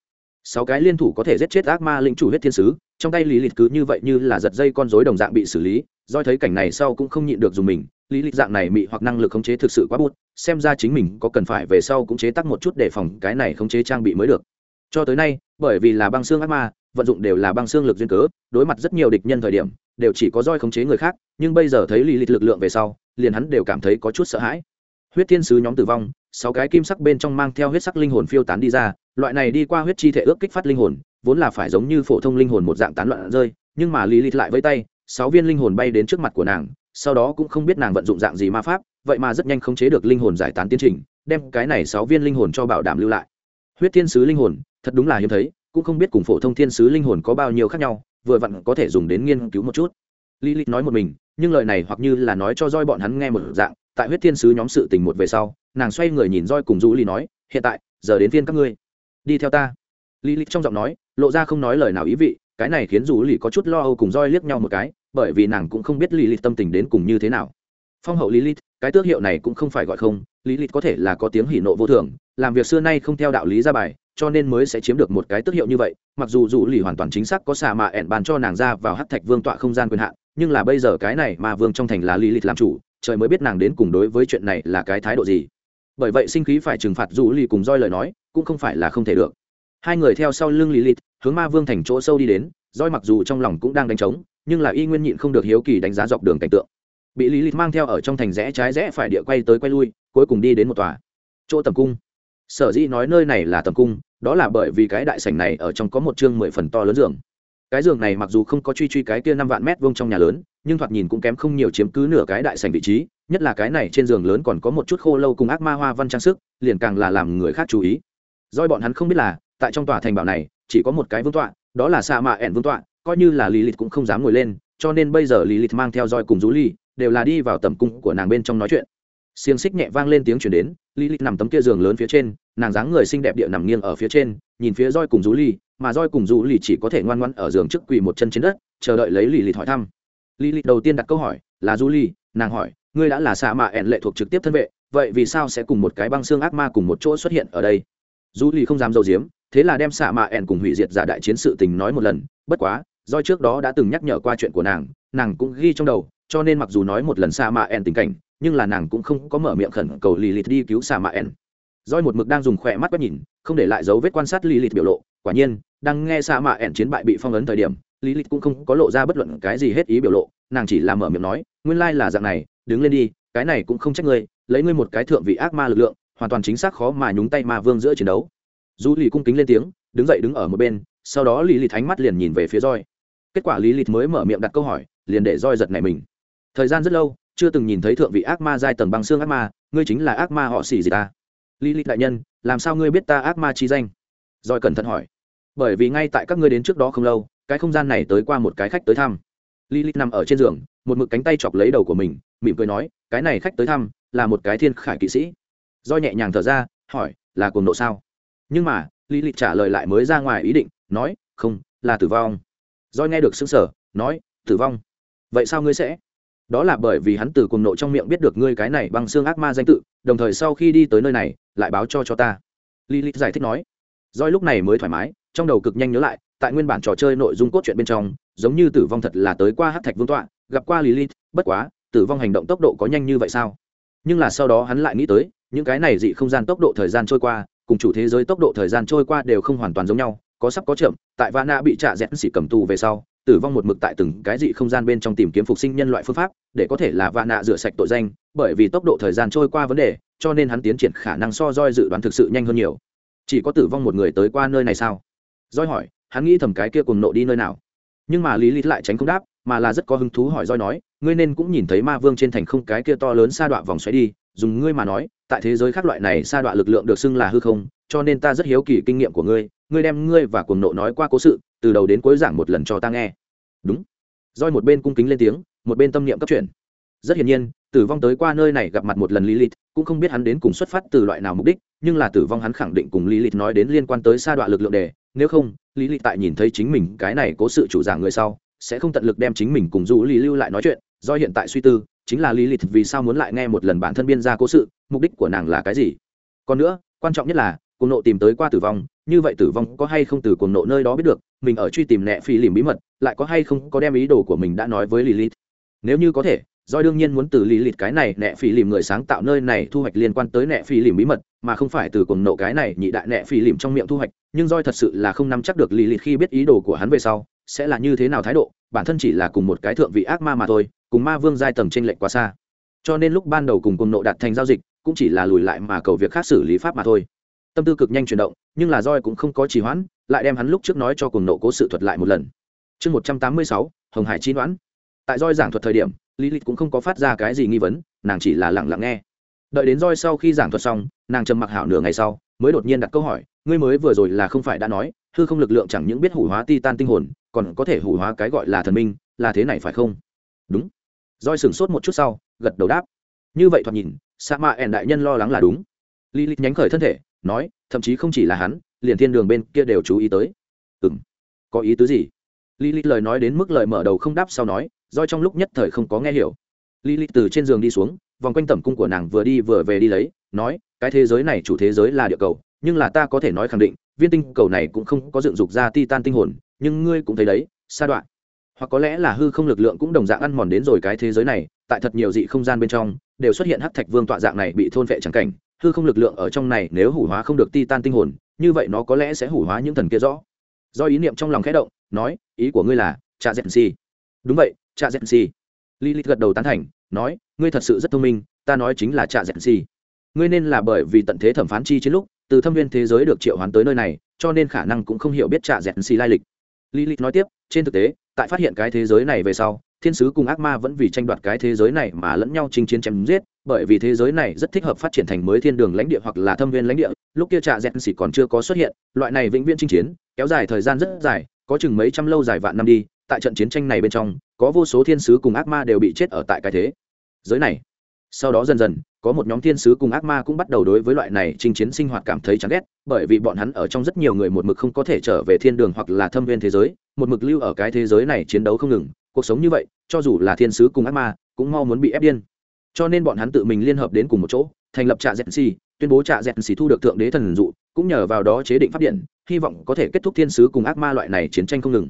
Sáu cái liên thủ có thể giết chết ác ma lĩnh chủ huyết thiên sứ, trong tay lý lịch cứ như vậy như là giật dây con rối đồng dạng bị xử lý doi thấy cảnh này sau cũng không nhịn được dùng mình lý lịch dạng này mị hoặc năng lực khống chế thực sự quá bút xem ra chính mình có cần phải về sau cũng chế tắc một chút để phòng cái này khống chế trang bị mới được. Cho tới nay, bởi vì là băng xương ác ma vận dụng đều là băng xương lực duyên cớ, đối mặt rất nhiều địch nhân thời điểm, đều chỉ có roi khống chế người khác, nhưng bây giờ thấy lý lịch lực lượng về sau, liền hắn đều cảm thấy có chút sợ hãi. Huyết thiên sứ nhóm tử vong, sáu cái kim sắc bên trong mang theo huyết sắc linh hồn phiêu tán đi ra, loại này đi qua huyết chi thể ước kích phát linh hồn, vốn là phải giống như phổ thông linh hồn một dạng tán loạn rơi, nhưng mà lý lịch lại với tay, sáu viên linh hồn bay đến trước mặt của nàng, sau đó cũng không biết nàng vận dụng dạng gì ma pháp, vậy mà rất nhanh khống chế được linh hồn giải tán tiến trình, đem cái này sáu viên linh hồn cho bảo đảm lưu lại. Huyết thiên sứ linh hồn, thật đúng là hiếm thấy cũng không biết cùng phổ thông thiên sứ linh hồn có bao nhiêu khác nhau, vừa vặn có thể dùng đến nghiên cứu một chút. Lý lịch nói một mình, nhưng lời này hoặc như là nói cho roi bọn hắn nghe một dạng, tại huyết thiên sứ nhóm sự tình một về sau, nàng xoay người nhìn roi cùng du ly nói, hiện tại, giờ đến viên các ngươi. Đi theo ta. Lý lịch trong giọng nói, lộ ra không nói lời nào ý vị, cái này khiến du ly có chút lo âu cùng roi liếc nhau một cái, bởi vì nàng cũng không biết lý lịch tâm tình đến cùng như thế nào. Phong hậu lý lịch cái tước hiệu này cũng không phải gọi không lý lịch có thể là có tiếng hỉ nộ vô thường, làm việc xưa nay không theo đạo lý ra bài cho nên mới sẽ chiếm được một cái tước hiệu như vậy, mặc dù dù lì hoàn toàn chính xác có xà mạ ẻn bàn cho nàng ra vào hát thạch vương tọa không gian quyền hạn, nhưng là bây giờ cái này mà vương trong thành là lý lịch làm chủ, trời mới biết nàng đến cùng đối với chuyện này là cái thái độ gì. Bởi vậy sinh khí phải trừng phạt dù lì cùng roi lời nói, cũng không phải là không thể được. Hai người theo sau lưng lý lịch hướng ma vương thành chỗ sâu đi đến roi mặc dù trong lòng cũng đang đánh trống, nhưng là y nguyên nhịn không được hiếu kỳ đánh giá dọc đường cảnh tượng. Bị lý lịch mang theo ở trong thành rẽ trái rẽ phải địa quay tới quay lui, cuối cùng đi đến một tòa. Chỗ tầm cung sở dĩ nói nơi này là tầm cung, đó là bởi vì cái đại sảnh này ở trong có một chương mười phần to lớn giường. Cái giường này mặc dù không có truy truy cái kia năm vạn mét vuông trong nhà lớn, nhưng thoạt nhìn cũng kém không nhiều chiếm cứ nửa cái đại sảnh vị trí, nhất là cái này trên giường lớn còn có một chút khô lâu cùng ác ma hoa văn trang sức, liền càng là làm người khác chú ý. Doi bọn hắn không biết là, tại trong tòa thành bảo này, chỉ có một cái vương tọa, đó là sa mạ ẻn vương tọa, coi như là lý lịch cũng không dám ngồi lên, cho nên bây giờ lý lịch mang theo roi cùng rú ly, đều là đi vào tầm cung của nàng bên trong nói chuyện. Xiềng xích nhẹ vang lên tiếng chuyển đến lý lịch nằm tấm kia giường lớn phía trên nàng dáng người xinh đẹp địa nằm nghiêng ở phía trên, nhìn phía roi cùng rú ly, mà roi cùng rú ly chỉ có thể ngoan ngoan ở giường trước quỳ một chân trên đất, chờ đợi lấy lì lì hỏi thăm. Lì lì đầu tiên đặt câu hỏi, là rú ly? Nàng hỏi, ngươi đã là xạ mạ ẻn lệ thuộc trực tiếp thân vệ, vậy vì sao sẽ cùng một cái băng xương ác ma cùng một chỗ xuất hiện ở đây? Rú ly không dám dầu diếm thế là đem xạ mạ ẻn cùng hủy diệt giả đại chiến sự tình nói một lần. Bất quá do trước đó đã từng nhắc nhở qua chuyện của nàng nàng cũng ghi trong đầu, cho nên mặc dù nói một lần xạ mạ ẻn tình cảnh, nhưng là nàng cũng không có mở miệng khẩn cầu lì lì đi cứu xạ mạ ẻn roi một mực đang dùng khỏe mắt quét nhìn, không để lại dấu vết quan sát lì lịt biểu lộ. Quả nhiên, đang nghe xạ mạ ẻn chiến bại bị phong ấn thời điểm lý lịch cũng không có lộ ra bất luận cái gì hết ý biểu lộ, nàng chỉ làm mở miệng nói, nguyên lai là dạng này, đứng lên đi, cái này cũng không trách ngươi, lấy ngươi một cái thượng vị ác ma lực lượng, hoàn toàn chính xác khó mà nhúng tay ma vương giữa chiến đấu. Du lì cung kính lên tiếng, đứng dậy đứng ở một bên, sau đó lý lịch ánh mắt liền nhìn về phía roi. Kết quả lý lịch mới mở miệng đặt câu hỏi, liền để roi giật này mình. Thời gian rất lâu, chưa từng nhìn thấy thượng vị ác ma giai tầng băng xương ác ma, ngươi chính là ác ma họ xỉ gì ta? Lý lịch đại nhân, làm sao ngươi biết ta ác ma chi danh? Roi cẩn thận hỏi. Bởi vì ngay tại các ngươi đến trước đó không lâu, cái không gian này tới qua một cái khách tới thăm. Lý lịch nằm ở trên giường, một mực cánh tay chọc lấy đầu của mình, mỉm cười nói, cái này khách tới thăm, là một cái thiên khải kỵ sĩ. Do nhẹ nhàng thở ra, hỏi, là cuồng nộ sao? Nhưng mà, lý lịch trả lời lại mới ra ngoài ý định, nói, không, là tử vong. Do nghe được xứng sở nói, tử vong? Vậy sao ngươi sẽ đó là bởi vì hắn từ cùng nộ trong miệng biết được ngươi cái này bằng xương ác ma danh tự, đồng thời sau khi đi tới nơi này, lại báo cho cho ta. Lilith giải thích nói. Doi lúc này mới thoải mái, trong đầu cực nhanh nhớ lại, tại nguyên bản trò chơi nội dung cốt truyện bên trong, giống như tử vong thật là tới qua hát thạch vương tọa, gặp qua lilith, bất quá, tử vong hành động tốc độ có nhanh như vậy sao? Nhưng là sau đó hắn lại nghĩ tới, những cái này dị không gian tốc độ thời gian trôi qua, cùng chủ thế giới tốc độ thời gian trôi qua đều không hoàn toàn giống nhau, có sắp có chậm, tại vana bị trạ rẽn xỉ cầm tù về sau tử vong một mực tại từng cái dị không gian bên trong tìm kiếm phục sinh nhân loại phương pháp, để có thể là vana rửa sạch tội danh, bởi vì tốc độ thời gian trôi qua vấn đề, cho nên hắn tiến triển khả năng so roi dự đoán thực sự nhanh hơn nhiều. Chỉ có tử vong một người tới qua nơi này sao? Roi hỏi, hắn nghĩ thầm cái kia cùng nộ đi nơi nào? Nhưng mà lý lý lại tránh không đáp, mà là rất có hứng thú hỏi roi nói, ngươi nên cũng nhìn thấy ma vương trên thành không cái kia to lớn xa đoạn vòng xoáy đi, dùng ngươi mà nói tại thế giới khác loại này sa đọa lực lượng được xưng là hư không, cho nên ta rất hiếu kỳ kinh nghiệm của ngươi ngươi đem ngươi và cuồng nộ nói qua cố sự, từ đầu đến cuối giảng một lần cho ta nghe. Đúng. Roi một bên cung kính lên tiếng, một bên tâm niệm cấp chuyển. Rất hiển nhiên, tử vong tới qua nơi này gặp mặt một lần lilith, cũng không biết hắn đến cùng xuất phát từ loại nào mục đích, nhưng là tử vong hắn khẳng định cùng lilith nói đến liên quan tới sa đọa lực lượng đề, nếu không lý tại nhìn thấy chính mình cái này cố sự chủ giảng người sau, sẽ không tận lực đem chính mình cùng du lý lưu lại nói chuyện, do hiện tại suy tư chính là lý lịch vì sao muốn lại nghe một lần bản thân biên ra cố sự, mục đích của nàng là cái gì? Còn nữa, quan trọng nhất là, cuồng nộ tìm tới qua tử vong, như vậy tử vong có hay không từ cuồng nộ nơi đó biết được, mình ở truy tìm nẹ phi lìm bí mật, lại có hay không có đem ý đồ của mình đã nói với lilith? Nếu như có thể do đương nhiên muốn từ lý lịch cái này nẹ phi lìm người sáng tạo nơi này thu hoạch liên quan tới nẹ phi lìm bí mật, mà không phải từ cuồng nộ cái này nhị đại nẹ phi lìm trong miệng thu hoạch. Nhưng Doi thật sự là không nắm chắc được lý lịch khi biết ý đồ của hắn về sau, sẽ là như thế nào thái độ, bản thân chỉ là cùng một cái thượng vị ác ma mà thôi cùng ma vương giai tầng trên lệch quá xa. Cho nên lúc ban đầu cùng cuồng nộ đạt thành giao dịch, cũng chỉ là lùi lại mà cầu việc khác xử lý pháp mà thôi. Tâm tư cực nhanh chuyển động, nhưng là roi cũng không có trì hoãn, lại đem hắn lúc trước nói cho cuồng nộ cố sự thuật lại một lần. Chương một trăm tám mươi sáu, hồng hải chi đoán tại roi giảng thuật thời điểm, lý lịch cũng không có phát ra cái gì nghi vấn, nàng chỉ là lặng lặng nghe. Đợi đến roi sau khi giảng thuật xong, nàng trầm mặc hảo nửa ngày sau, mới đột nhiên đặt câu hỏi, ngươi mới vừa rồi là không phải đã nói, hư không lực lượng chẳng những biết hủ hóa ti tan tinh hồn, còn có thể hủ hóa cái gọi là thần minh, là thế này phải không? Đúng roi sửng sốt một chút sau, gật đầu đáp. Như vậy thoạt nhìn sa mạ ẻn đại nhân lo lắng là đúng. Lý li nhánh khởi thân thể, nói, thậm chí không chỉ là hắn, liền thiên đường bên kia đều chú ý tới. Ừng có ý tứ gì? Lý li lời nói đến mức lời mở đầu không đáp sau nói roi trong lúc nhất thời không có nghe hiểu. Lý li từ trên giường đi xuống, vòng quanh tẩm cung của nàng vừa đi vừa về đi lấy, nói, cái thế giới này chủ thế giới là địa cầu, nhưng là ta có thể nói khẳng định, viên tinh cầu này cũng không có dựng dục ra titan tinh hồn, nhưng ngươi cũng thấy đấy, sa đoạn hoặc có lẽ là hư không lực lượng cũng đồng dạng ăn mòn đến rồi cái thế giới này, tại thật nhiều dị không gian bên trong, đều xuất hiện hắc thạch vương tọa dạng này bị thôn vệ chẳng cảnh, hư không lực lượng ở trong này nếu hủ hóa không được ti tan tinh hồn, như vậy nó có lẽ sẽ hủ hóa những thần kia rõ. Do ý niệm trong lòng khẽ động, nói, ý của ngươi là, cha dẹp si. Đúng vậy, cha dẹp si. Lilith gật đầu tán thành, nói, ngươi thật sự rất thông minh, ta nói chính là cha dẹp si. Ngươi nên là bởi vì tận thế thẩm phán chi chiến lúc, từ thâm viên thế giới được triệu hoán tới nơi này, cho nên khả năng cũng không hiểu biết cha dẹp si lai lịch. Lilith nói tiếp, trên thực tế tại phát hiện cái thế giới này về sau, thiên sứ cùng ác ma vẫn vì tranh đoạt cái thế giới này mà lẫn nhau chinh chiến chém giết, bởi vì thế giới này rất thích hợp phát triển thành mới thiên đường lãnh địa hoặc là thâm viên lãnh địa. Lúc kia trạ dẹn xỉ còn chưa có xuất hiện, loại này vĩnh viễn chinh chiến, kéo dài thời gian rất dài, có chừng mấy trăm lâu dài vạn năm đi, tại trận chiến tranh này bên trong, có vô số thiên sứ cùng ác ma đều bị chết ở tại cái thế giới này. Sau đó dần dần có một nhóm thiên sứ cùng ác ma cũng bắt đầu đối với loại này chinh chiến sinh hoạt cảm thấy chán ghét, bởi vì bọn hắn ở trong rất nhiều người một mực không có thể trở về thiên đường hoặc là thâm viên thế giới, một mực lưu ở cái thế giới này chiến đấu không ngừng. Cuộc sống như vậy, cho dù là thiên sứ cùng ác ma, cũng mau muốn bị ép điên. Cho nên bọn hắn tự mình liên hợp đến cùng một chỗ, thành lập trạ dẹn xì, tuyên bố trạ dẹn xì thu được thượng đế thần dụ, cũng nhờ vào đó chế định pháp điện, hy vọng có thể kết thúc thiên sứ cùng ác ma loại này chiến tranh không ngừng.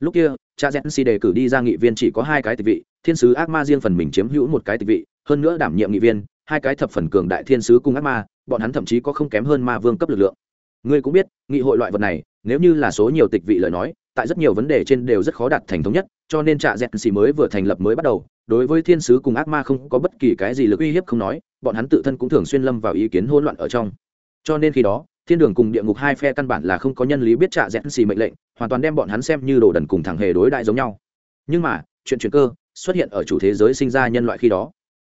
Lúc kia cha zensi đề cử đi ra nghị viên chỉ có hai cái tịch vị, thiên sứ ác ma riêng phần mình chiếm hữu một cái tịch vị, hơn nữa đảm nhiệm nghị viên hai cái thập phần cường đại thiên sứ cùng ác ma, bọn hắn thậm chí có không kém hơn ma vương cấp lực lượng. Ngươi cũng biết, nghị hội loại vật này, nếu như là số nhiều tịch vị lời nói, tại rất nhiều vấn đề trên đều rất khó đạt thành thống nhất, cho nên trạ dẹt xì mới vừa thành lập mới bắt đầu, đối với thiên sứ cùng ác ma không có bất kỳ cái gì lực uy hiếp không nói, bọn hắn tự thân cũng thường xuyên lâm vào ý kiến hỗn loạn ở trong. Cho nên khi đó, thiên đường cùng địa ngục hai phe căn bản là không có nhân lý biết trạ dẹt xì mệnh lệnh, hoàn toàn đem bọn hắn xem như đồ đần cùng thẳng hề đối đại giống nhau. Nhưng mà, chuyện chuyển cơ, xuất hiện ở chủ thế giới sinh ra nhân loại khi đó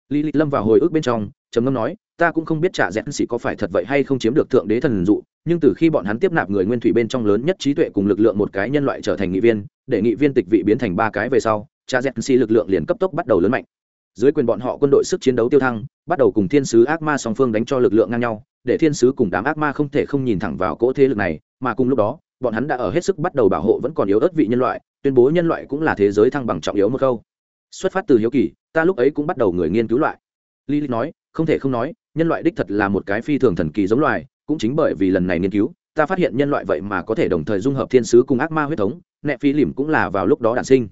lý lịch lâm vào hồi ức bên trong, trầm ngâm nói, ta cũng không biết trả dẹn xỉ có phải thật vậy hay không chiếm được thượng đế thần dụ, nhưng từ khi bọn hắn tiếp nạp người nguyên thủy bên trong lớn nhất trí tuệ cùng lực lượng một cái nhân loại trở thành nghị viên, để nghị viên tịch vị biến thành ba cái về sau trả dẹn xỉ lực lượng liền cấp tốc bắt đầu lớn mạnh. Dưới quyền bọn họ quân đội sức chiến đấu tiêu thăng, bắt đầu cùng thiên sứ ác ma song phương đánh cho lực lượng ngang nhau, để thiên sứ cùng đám ác ma không thể không nhìn thẳng vào cỗ thế lực này, mà cùng lúc đó, bọn hắn đã ở hết sức bắt đầu bảo hộ vẫn còn yếu ớt vị nhân loại, tuyên bố nhân loại cũng là thế giới thăng bằng trọng yếu một câu xuất phát từ hiếu kỳ ta lúc ấy cũng bắt đầu người nghiên cứu loại Lilith nói, không thể không nói, nhân loại đích thật là một cái phi thường thần kỳ giống loài, cũng chính bởi vì lần này nghiên cứu, ta phát hiện nhân loại vậy mà có thể đồng thời dung hợp thiên sứ cùng ác ma huyết thống, nệ phi lìm cũng là vào lúc đó đản sinh.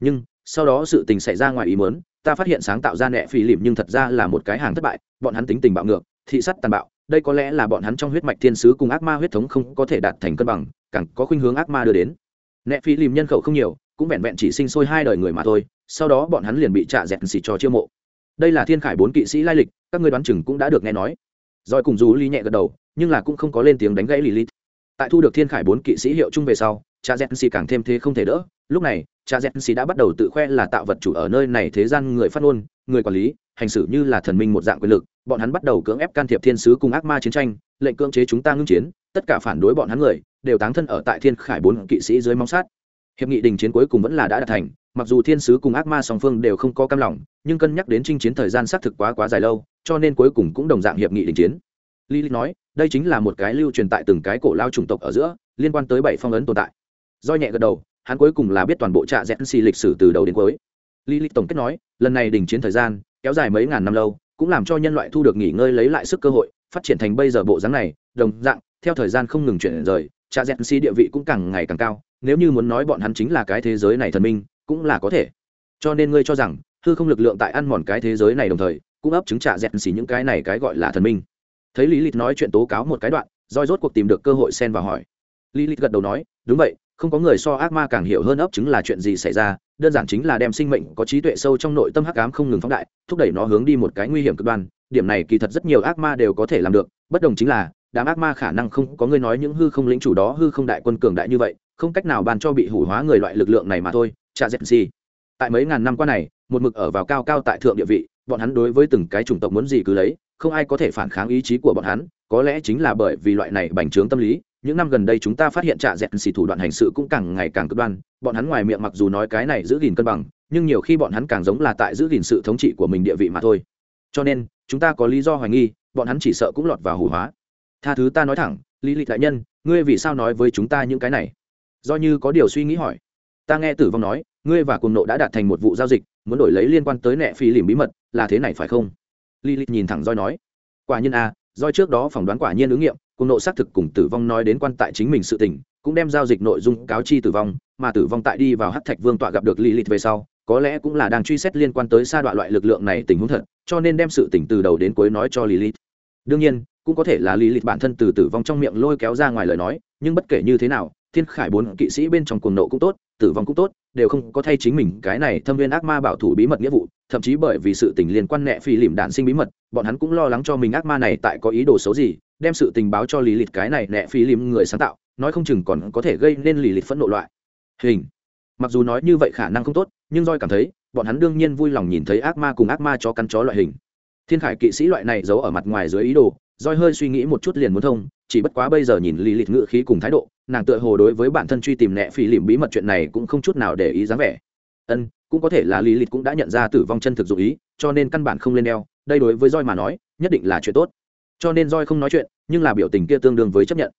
Nhưng, sau đó sự tình xảy ra ngoài ý muốn, ta phát hiện sáng tạo ra nệ phi lìm nhưng thật ra là một cái hàng thất bại, bọn hắn tính tình bạo ngược, thị sát tàn bạo, đây có lẽ là bọn hắn trong huyết mạch thiên sứ cùng ác ma huyết thống không có thể đạt thành cân bằng, càng có khuynh hướng ác ma đưa đến. Nệ phi lìm nhân khẩu không nhiều, cũng vẹn vẹn chỉ sinh sôi hai đời người mà thôi, sau đó bọn hắn liền bị trả dẹt xỉ cho chiêu mộ. Đây là thiên khải bốn kỵ sĩ lai lịch, các người đoán chừng cũng đã được nghe nói. Rồi cùng dù ly nhẹ gật đầu, nhưng là cũng không có lên tiếng đánh gãy lilith. Tại thu được thiên khải bốn kỵ sĩ hiệu chung về sau cha z càng thêm thế không thể đỡ. Lúc này cha z đã bắt đầu tự khoe là tạo vật chủ ở nơi này thế gian người phát ngôn, người quản lý, hành xử như là thần minh một dạng quyền lực. Bọn hắn bắt đầu cưỡng ép can thiệp thiên sứ cùng ác ma chiến tranh, lệnh cưỡng chế chúng ta ngưng chiến. Tất cả phản đối bọn hắn người, đều táng thân ở tại thiên khải bốn kỵ sĩ dưới mong sát. Hiệp nghị đình chiến cuối cùng vẫn là đã đạt thành mặc dù thiên sứ cùng ác ma song phương đều không có cam lòng, nhưng cân nhắc đến chinh chiến thời gian xác thực quá quá dài lâu, cho nên cuối cùng cũng đồng dạng hiệp nghị đình chiến. Lý lịch nói, đây chính là một cái lưu truyền tại từng cái cổ lao chủng tộc ở giữa, liên quan tới bảy phong ấn tồn tại. Do nhẹ gật đầu, hắn cuối cùng là biết toàn bộ trạ rẽn xì lịch sử từ đầu đến cuối. Lý lịch tổng kết nói, lần này đình chiến thời gian, kéo dài mấy ngàn năm lâu, cũng làm cho nhân loại thu được nghỉ ngơi lấy lại sức cơ hội, phát triển thành bây giờ bộ dáng này, đồng dạng, theo thời gian không ngừng chuyển rời, trạ rẽn xì địa vị cũng càng ngày càng cao, nếu như muốn nói bọn hắn chính là cái thế giới này thần minh cũng là có thể. Cho nên ngươi cho rằng, hư không lực lượng tại ăn mòn cái thế giới này đồng thời, cũng ấp chứng trả dẹt xỉ những cái này cái gọi là thần minh. Thấy lý lịch nói chuyện tố cáo một cái đoạn, roi rốt cuộc tìm được cơ hội xen vào hỏi. Lý lịch gật đầu nói, đúng vậy, không có người so ác ma càng hiểu hơn ấp chứng là chuyện gì xảy ra, đơn giản chính là đem sinh mệnh có trí tuệ sâu trong nội tâm hắc ám không ngừng phóng đại, thúc đẩy nó hướng đi một cái nguy hiểm cực đoan, điểm này kỳ thật rất nhiều ác ma đều có thể làm được, bất đồng chính là, đám ác ma khả năng không có người nói những hư không lĩnh chủ đó, hư không đại quân cường đại như vậy không cách nào bàn cho bị hủ hóa người loại lực lượng này mà thôi, cha dẹp gì tại mấy ngàn năm qua này, một mực ở vào cao cao tại thượng địa vị, bọn hắn đối với từng cái chủng tộc muốn gì cứ lấy, không ai có thể phản kháng ý chí của bọn hắn, có lẽ chính là bởi vì loại này bành trướng tâm lý, những năm gần đây chúng ta phát hiện trạ dẹt xì thủ đoạn hành sự cũng càng ngày càng cực đoan, bọn hắn ngoài miệng mặc dù nói cái này giữ gìn cân bằng, nhưng nhiều khi bọn hắn càng giống là tại giữ gìn sự thống trị của mình địa vị mà thôi. Cho nên, chúng ta có lý do hoài nghi, bọn hắn chỉ sợ cũng lọt vào hủ hóa. Tha thứ ta nói thẳng, lý lịch đại nhân, ngươi vì sao nói với chúng ta những cái này? Do như có điều suy nghĩ hỏi. Ta nghe tử vong nói ngươi và cùng nộ đã đạt thành một vụ giao dịch muốn đổi lấy liên quan tới nẹ phi lìm bí mật là thế này phải không? Lilith nhìn thẳng roi nói. Quả nhiên a à, roi trước đó phỏng đoán quả nhiên ứng nghiệm cùng nộ xác thực cùng tử vong nói đến quan tại chính mình sự tình cũng đem giao dịch nội dung cáo chi tử vong mà tử vong tại đi vào hát thạch vương tọa gặp được lilith về sau có lẽ cũng là đang truy xét liên quan tới sa đoạn loại lực lượng này tình huống thật cho nên đem sự tình từ đầu đến cuối nói cho lilith. Đương nhiên cũng có thể là lilith bản thân từ tử vong trong miệng lôi kéo ra ngoài lời nói nhưng bất kể như thế nào thiên khải bốn kỵ sĩ bên trong cuồng nộ cũng tốt, tử vong cũng tốt, đều không có thay chính mình cái này thâm viên ác ma bảo thủ bí mật nghĩa vụ, thậm chí bởi vì sự tình liên quan nẹ phi lìm đạn sinh bí mật, bọn hắn cũng lo lắng cho mình ác ma này tại có ý đồ xấu gì, đem sự tình báo cho lý lịch cái này nẹ phi lìm người sáng tạo, nói không chừng còn có thể gây nên lý lịch phẫn nộ loại. Hình. Mặc dù nói như vậy khả năng không tốt, nhưng roi cảm thấy, bọn hắn đương nhiên vui lòng nhìn thấy ác ma cùng ác ma chó cắn chó loại hình. Thiên khải kỵ sĩ loại này giấu ở mặt ngoài dưới ý đồ roi hơi suy nghĩ một chút liền muốn thông, chỉ bất quá bây giờ nhìn lý lịch ngự khí cùng thái độ nàng tựa hồ đối với bản thân truy tìm nẹ phi lìm bí mật chuyện này cũng không chút nào để ý dáng vẻ. Ân, cũng có thể là lý lịch cũng đã nhận ra tử vong chân thực dụ ý, cho nên căn bản không lên đeo, đây đối với roi mà nói, nhất định là chuyện tốt. Cho nên roi không nói chuyện, nhưng là biểu tình kia tương đương với chấp nhận.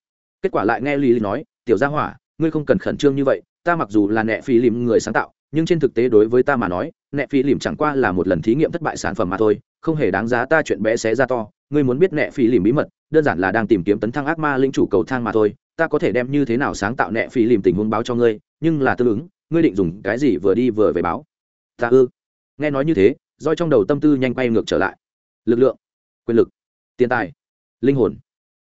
Kết quả lại nghe lý lịch nói, tiểu gia hỏa, ngươi không cần khẩn trương như vậy, ta mặc dù là nẹ phi lìm người sáng tạo, nhưng trên thực tế đối với ta mà nói, nẹ phi lìm chẳng qua là một lần thí nghiệm thất bại sản phẩm mà thôi, không hề đáng giá ta chuyện bé xé ra to, ngươi muốn biết nẹ phi lìm bí mật, đơn giản là đang tìm kiếm tấn thăng ác ma linh chủ cầu thang mà thôi ta có thể đem như thế nào sáng tạo nẹ phi lìm tình huống báo cho ngươi, nhưng là tương ứng, ngươi định dùng cái gì vừa đi vừa về báo? Ta ư? Nghe nói như thế, roi trong đầu tâm tư nhanh quay ngược trở lại. Lực lượng, quyền lực, tiền tài, linh hồn.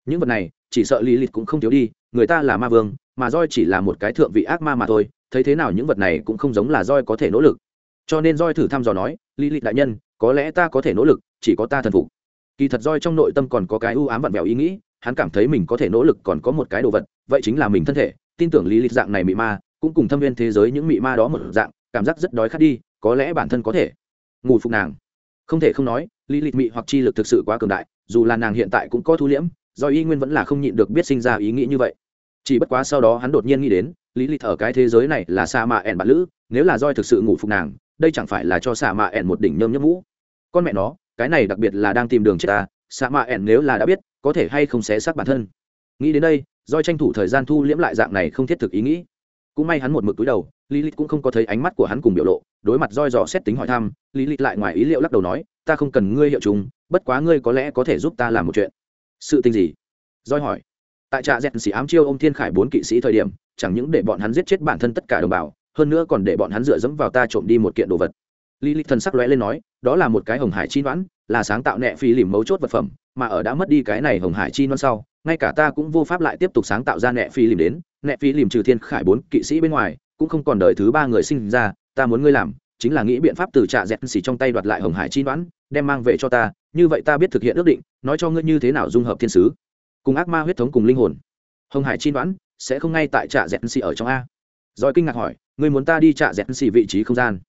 Những vật này, chỉ sợ lý lịch cũng không thiếu đi, người ta là ma vương, mà roi chỉ là một cái thượng vị ác ma mà thôi, thấy thế nào những vật này cũng không giống là roi có thể nỗ lực. Cho nên roi thử thăm dò nói, lý lịch đại nhân, có lẽ ta có thể nỗ lực, chỉ có ta thần phục. Kỳ thật roi trong nội tâm còn có cái ưu ám vặn vẹo ý nghĩ hắn cảm thấy mình có thể nỗ lực còn có một cái đồ vật, vậy chính là mình thân thể. Tin tưởng lý lịch dạng này mị ma, cũng cùng thâm viên thế giới những mị ma đó một dạng, cảm giác rất đói khát đi, có lẽ bản thân có thể ngủ phục nàng. Không thể không nói, lý lịch mị hoặc chi lực thực sự quá cường đại, dù là nàng hiện tại cũng có thu liễm, do y nguyên vẫn là không nhịn được biết sinh ra ý nghĩ như vậy. Chỉ bất quá sau đó hắn đột nhiên nghĩ đến, lý lịch ở cái thế giới này là sa mạ ẻn bạn lữ, nếu là roi thực sự ngủ phục nàng, đây chẳng phải là cho sa mạ ẻn một đỉnh nhơm nhấp mũ con mẹ nó, cái này đặc biệt là đang tìm đường chết ta xạ mạ ẻn nếu là đã biết, có thể hay không xé xác bản thân. Nghĩ đến đây, do tranh thủ thời gian thu liễm lại dạng này không thiết thực ý nghĩ. Cũng may hắn một mực túi đầu lý lịch cũng không có thấy ánh mắt của hắn cùng biểu lộ, đối mặt roi dò xét tính hỏi thăm lý lịch lại ngoài ý liệu lắc đầu nói, ta không cần ngươi hiệu chúng, bất quá ngươi có lẽ có thể giúp ta làm một chuyện. Sự tình gì? Roi hỏi. Tại trạ dẹn xỉ ám chiêu ông thiên khải bốn kỵ sĩ thời điểm, chẳng những để bọn hắn giết chết bản thân tất cả đồng bào, hơn nữa còn để bọn hắn dựa dẫm vào ta trộm đi một kiện đồ vật. Lý lịch thần sắc lóe lên nói, đó là một cái hồng hải chi đoãn là sáng tạo nẹ phi lìm mấu chốt vật phẩm, mà ở đã mất đi cái này hồng hải chi non sau, ngay cả ta cũng vô pháp lại tiếp tục sáng tạo ra nẹ phi lìm đến. Nẹ phi lìm trừ thiên khải bốn kỵ sĩ bên ngoài, cũng không còn đời thứ ba người sinh ra, ta muốn ngươi làm chính là nghĩ biện pháp từ trạ dẹn xỉ trong tay đoạt lại hồng hải chi đoán đem mang về cho ta, như vậy ta biết thực hiện ước định, nói cho ngươi như thế nào dung hợp thiên sứ, cùng ác ma huyết thống cùng linh hồn. Hồng hải chi đoán sẽ không ngay tại trạ dẹn xỉ ở trong a. Rồi kinh ngạc hỏi, ngươi muốn ta đi trạ dẹn xỉ vị trí không gian?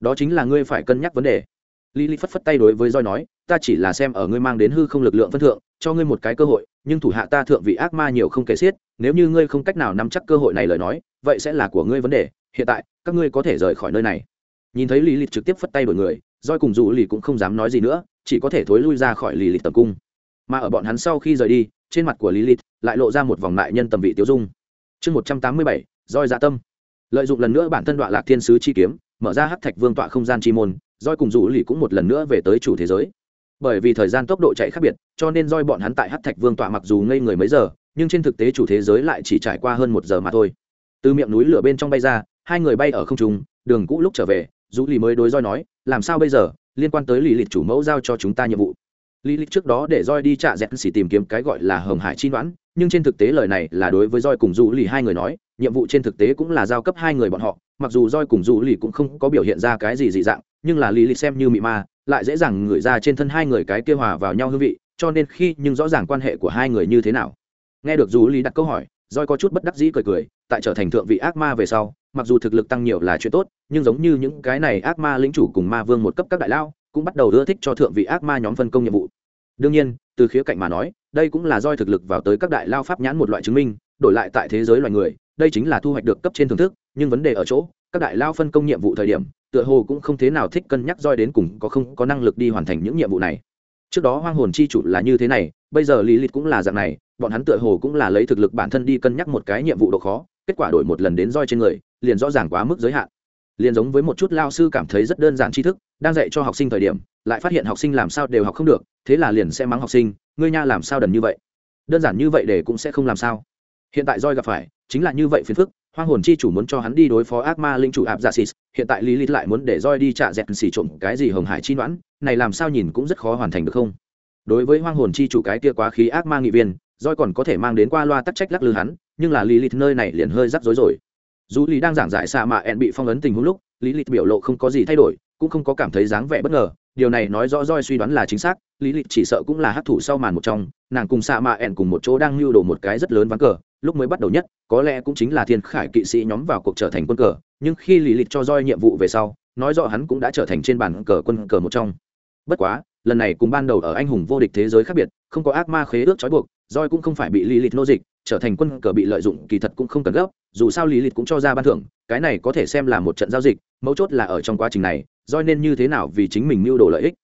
Đó chính là ngươi phải cân nhắc vấn đề lý lý phất phất tay đối với roi nói, ta chỉ là xem ở ngươi mang đến hư không lực lượng phân thượng, cho ngươi một cái cơ hội, nhưng thủ hạ ta thượng vị ác ma nhiều không kể xiết, nếu như ngươi không cách nào nắm chắc cơ hội này lời nói, vậy sẽ là của ngươi vấn đề. Hiện tại, các ngươi có thể rời khỏi nơi này. Nhìn thấy lý lịch trực tiếp phất tay đổi người roi cùng dù lì cũng không dám nói gì nữa, chỉ có thể thối lui ra khỏi lý lịch tầm cung. Mà ở bọn hắn sau khi rời đi, trên mặt của lý lịch lại lộ ra một vòng lại nhân tầm vị tiêu dung. Chương một trăm tám mươi bảy roi dạ tâm. Lợi dụng lần nữa bản thân đoạn lạc thiên sứ chi kiếm, mở ra hắc thạch vương tọa không gian chi môn roi cùng rủ lì cũng một lần nữa về tới chủ thế giới. Bởi vì thời gian tốc độ chạy khác biệt, cho nên roi bọn hắn tại hắc thạch vương tọa mặc dù ngây người mấy giờ, nhưng trên thực tế chủ thế giới lại chỉ trải qua hơn một giờ mà thôi. Từ miệng núi lửa bên trong bay ra, hai người bay ở không trung, đường cũ lúc trở về dù lì mới đối roi nói, làm sao bây giờ? Liên quan tới lì lịch chủ mẫu giao cho chúng ta nhiệm vụ. Lý lịch trước đó để roi đi trả dẹn xỉ tìm kiếm cái gọi là hồng hải chi đoán nhưng trên thực tế lời này là đối với roi cùng dù lì hai người nói nhiệm vụ trên thực tế cũng là giao cấp hai người bọn họ, mặc dù roi cùng dù lì cũng không có biểu hiện ra cái gì dị dạng, nhưng là lì lì xem như mị ma, lại dễ dàng ngửi ra trên thân hai người cái kia hòa vào nhau hương vị, cho nên khi nhưng rõ ràng quan hệ của hai người như thế nào. Nghe được dù lì đặt câu hỏi roi có chút bất đắc dĩ cười cười, tại trở thành thượng vị ác ma về sau, mặc dù thực lực tăng nhiều là chuyện tốt, nhưng giống như những cái này ác ma lĩnh chủ cùng ma vương một cấp các đại lao, cũng bắt đầu ưa thích cho thượng vị ác ma nhóm phân công nhiệm vụ. Đương nhiên, từ khía cạnh mà nói, đây cũng là roi thực lực vào tới các đại lao pháp nhãn một loại chứng minh, đổi lại tại thế giới loài người đây chính là thu hoạch được cấp trên thưởng thức, nhưng vấn đề ở chỗ, các đại lao phân công nhiệm vụ thời điểm, tựa hồ cũng không thế nào thích cân nhắc roi đến cùng có không có năng lực đi hoàn thành những nhiệm vụ này. Trước đó hoang hồn chi chủ là như thế này, bây giờ lý lịch cũng là dạng này, bọn hắn tựa hồ cũng là lấy thực lực bản thân đi cân nhắc một cái nhiệm vụ độ khó, kết quả đổi một lần đến roi trên người, liền rõ ràng quá mức giới hạn. Liền giống với một chút lao sư cảm thấy rất đơn giản tri thức, đang dạy cho học sinh thời điểm, lại phát hiện học sinh làm sao đều học không được, thế là liền sẽ mắng học sinh, ngươi nha làm sao đần như vậy? Đơn giản như vậy để cũng sẽ không làm sao. Hiện tại roi gặp phải chính là như vậy phiền phức, hoang hồn chi chủ muốn cho hắn đi đối phó ác ma linh chủ áp giả xịt hiện tại lý lịch lại muốn để roi đi trả dẹt xỉ trộm cái gì hồng hải chi đoán này làm sao nhìn cũng rất khó hoàn thành được không? Đối với hoang hồn chi chủ cái kia quá khí ác ma nghị viên, roi còn có thể mang đến qua loa tắc trách lắc lư hắn, nhưng là lý lịch nơi này liền hơi rắc rối rồi. Dù lý đang giảng giải xa mà ẹn bị phong ấn tình huống lúc lý lịch biểu lộ không có gì thay đổi, cũng không có cảm thấy dáng vẻ bất ngờ điều này nói rõ roi suy đoán là chính xác, lý lịch chỉ sợ cũng là hát thủ sau màn một trong, nàng cùng xạ mạ ẻn cùng một chỗ đang lưu đồ một cái rất lớn ván cờ, lúc mới bắt đầu nhất, có lẽ cũng chính là thiên khải kỵ sĩ nhóm vào cuộc trở thành quân cờ, nhưng khi lý lịch cho roi nhiệm vụ về sau, nói rõ hắn cũng đã trở thành trên bàn cờ quân cờ một trong. Bất quá lần này cùng ban đầu ở anh hùng vô địch thế giới khác biệt, không có ác ma khế ước trói buộc roi cũng không phải bị lý lịch nô dịch, trở thành quân cờ bị lợi dụng, kỳ thật cũng không cần gấp, dù sao lý lịch cũng cho ra ban thưởng, cái này có thể xem là một trận giao dịch, mấu chốt là ở trong quá trình này roi nên như thế nào vì chính mình mưu đồ lợi ích.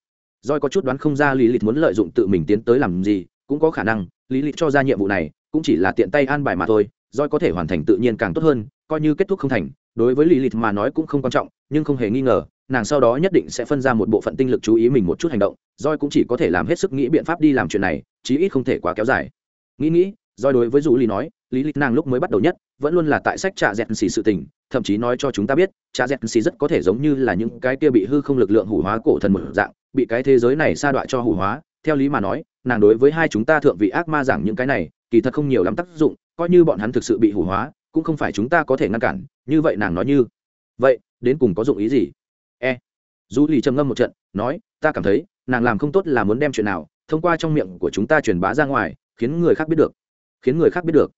Roi có chút đoán không ra lý lịch muốn lợi dụng tự mình tiến tới làm gì, cũng có khả năng lý lịch cho ra nhiệm vụ này, cũng chỉ là tiện tay an bài mà thôi roi có thể hoàn thành tự nhiên càng tốt hơn, coi như kết thúc không thành, đối với lý lịch mà nói cũng không quan trọng nhưng không hề nghi ngờ, nàng sau đó nhất định sẽ phân ra một bộ phận tinh lực chú ý mình một chút hành động roi cũng chỉ có thể làm hết sức nghĩ biện pháp đi làm chuyện này, chí ít không thể quá kéo dài. Nghĩ nghĩ roi đối với dù lý nói, lý lịch, nàng lúc mới bắt đầu nhất, vẫn luôn là tại sách trạ dẹt xì sự tình, thậm chí nói cho chúng ta biết trạ dẹt xì rất có thể giống như là những cái kia bị hư không lực lượng hủ hóa cổ thần một dạng, bị cái thế giới này sa đọa cho hủ hóa. Theo lý mà nói, nàng đối với hai chúng ta thượng vị ác ma giảng những cái này, kỳ thật không nhiều lắm tác dụng, coi như bọn hắn thực sự bị hủ hóa, cũng không phải chúng ta có thể ngăn cản, như vậy nàng nói như. Vậy đến cùng có dụng ý gì? E. Du lì trầm ngâm một trận, nói, ta cảm thấy, nàng làm không tốt là muốn đem chuyện nào thông qua trong miệng của chúng ta truyền bá ra ngoài, khiến người khác biết được. Khiến người khác biết được.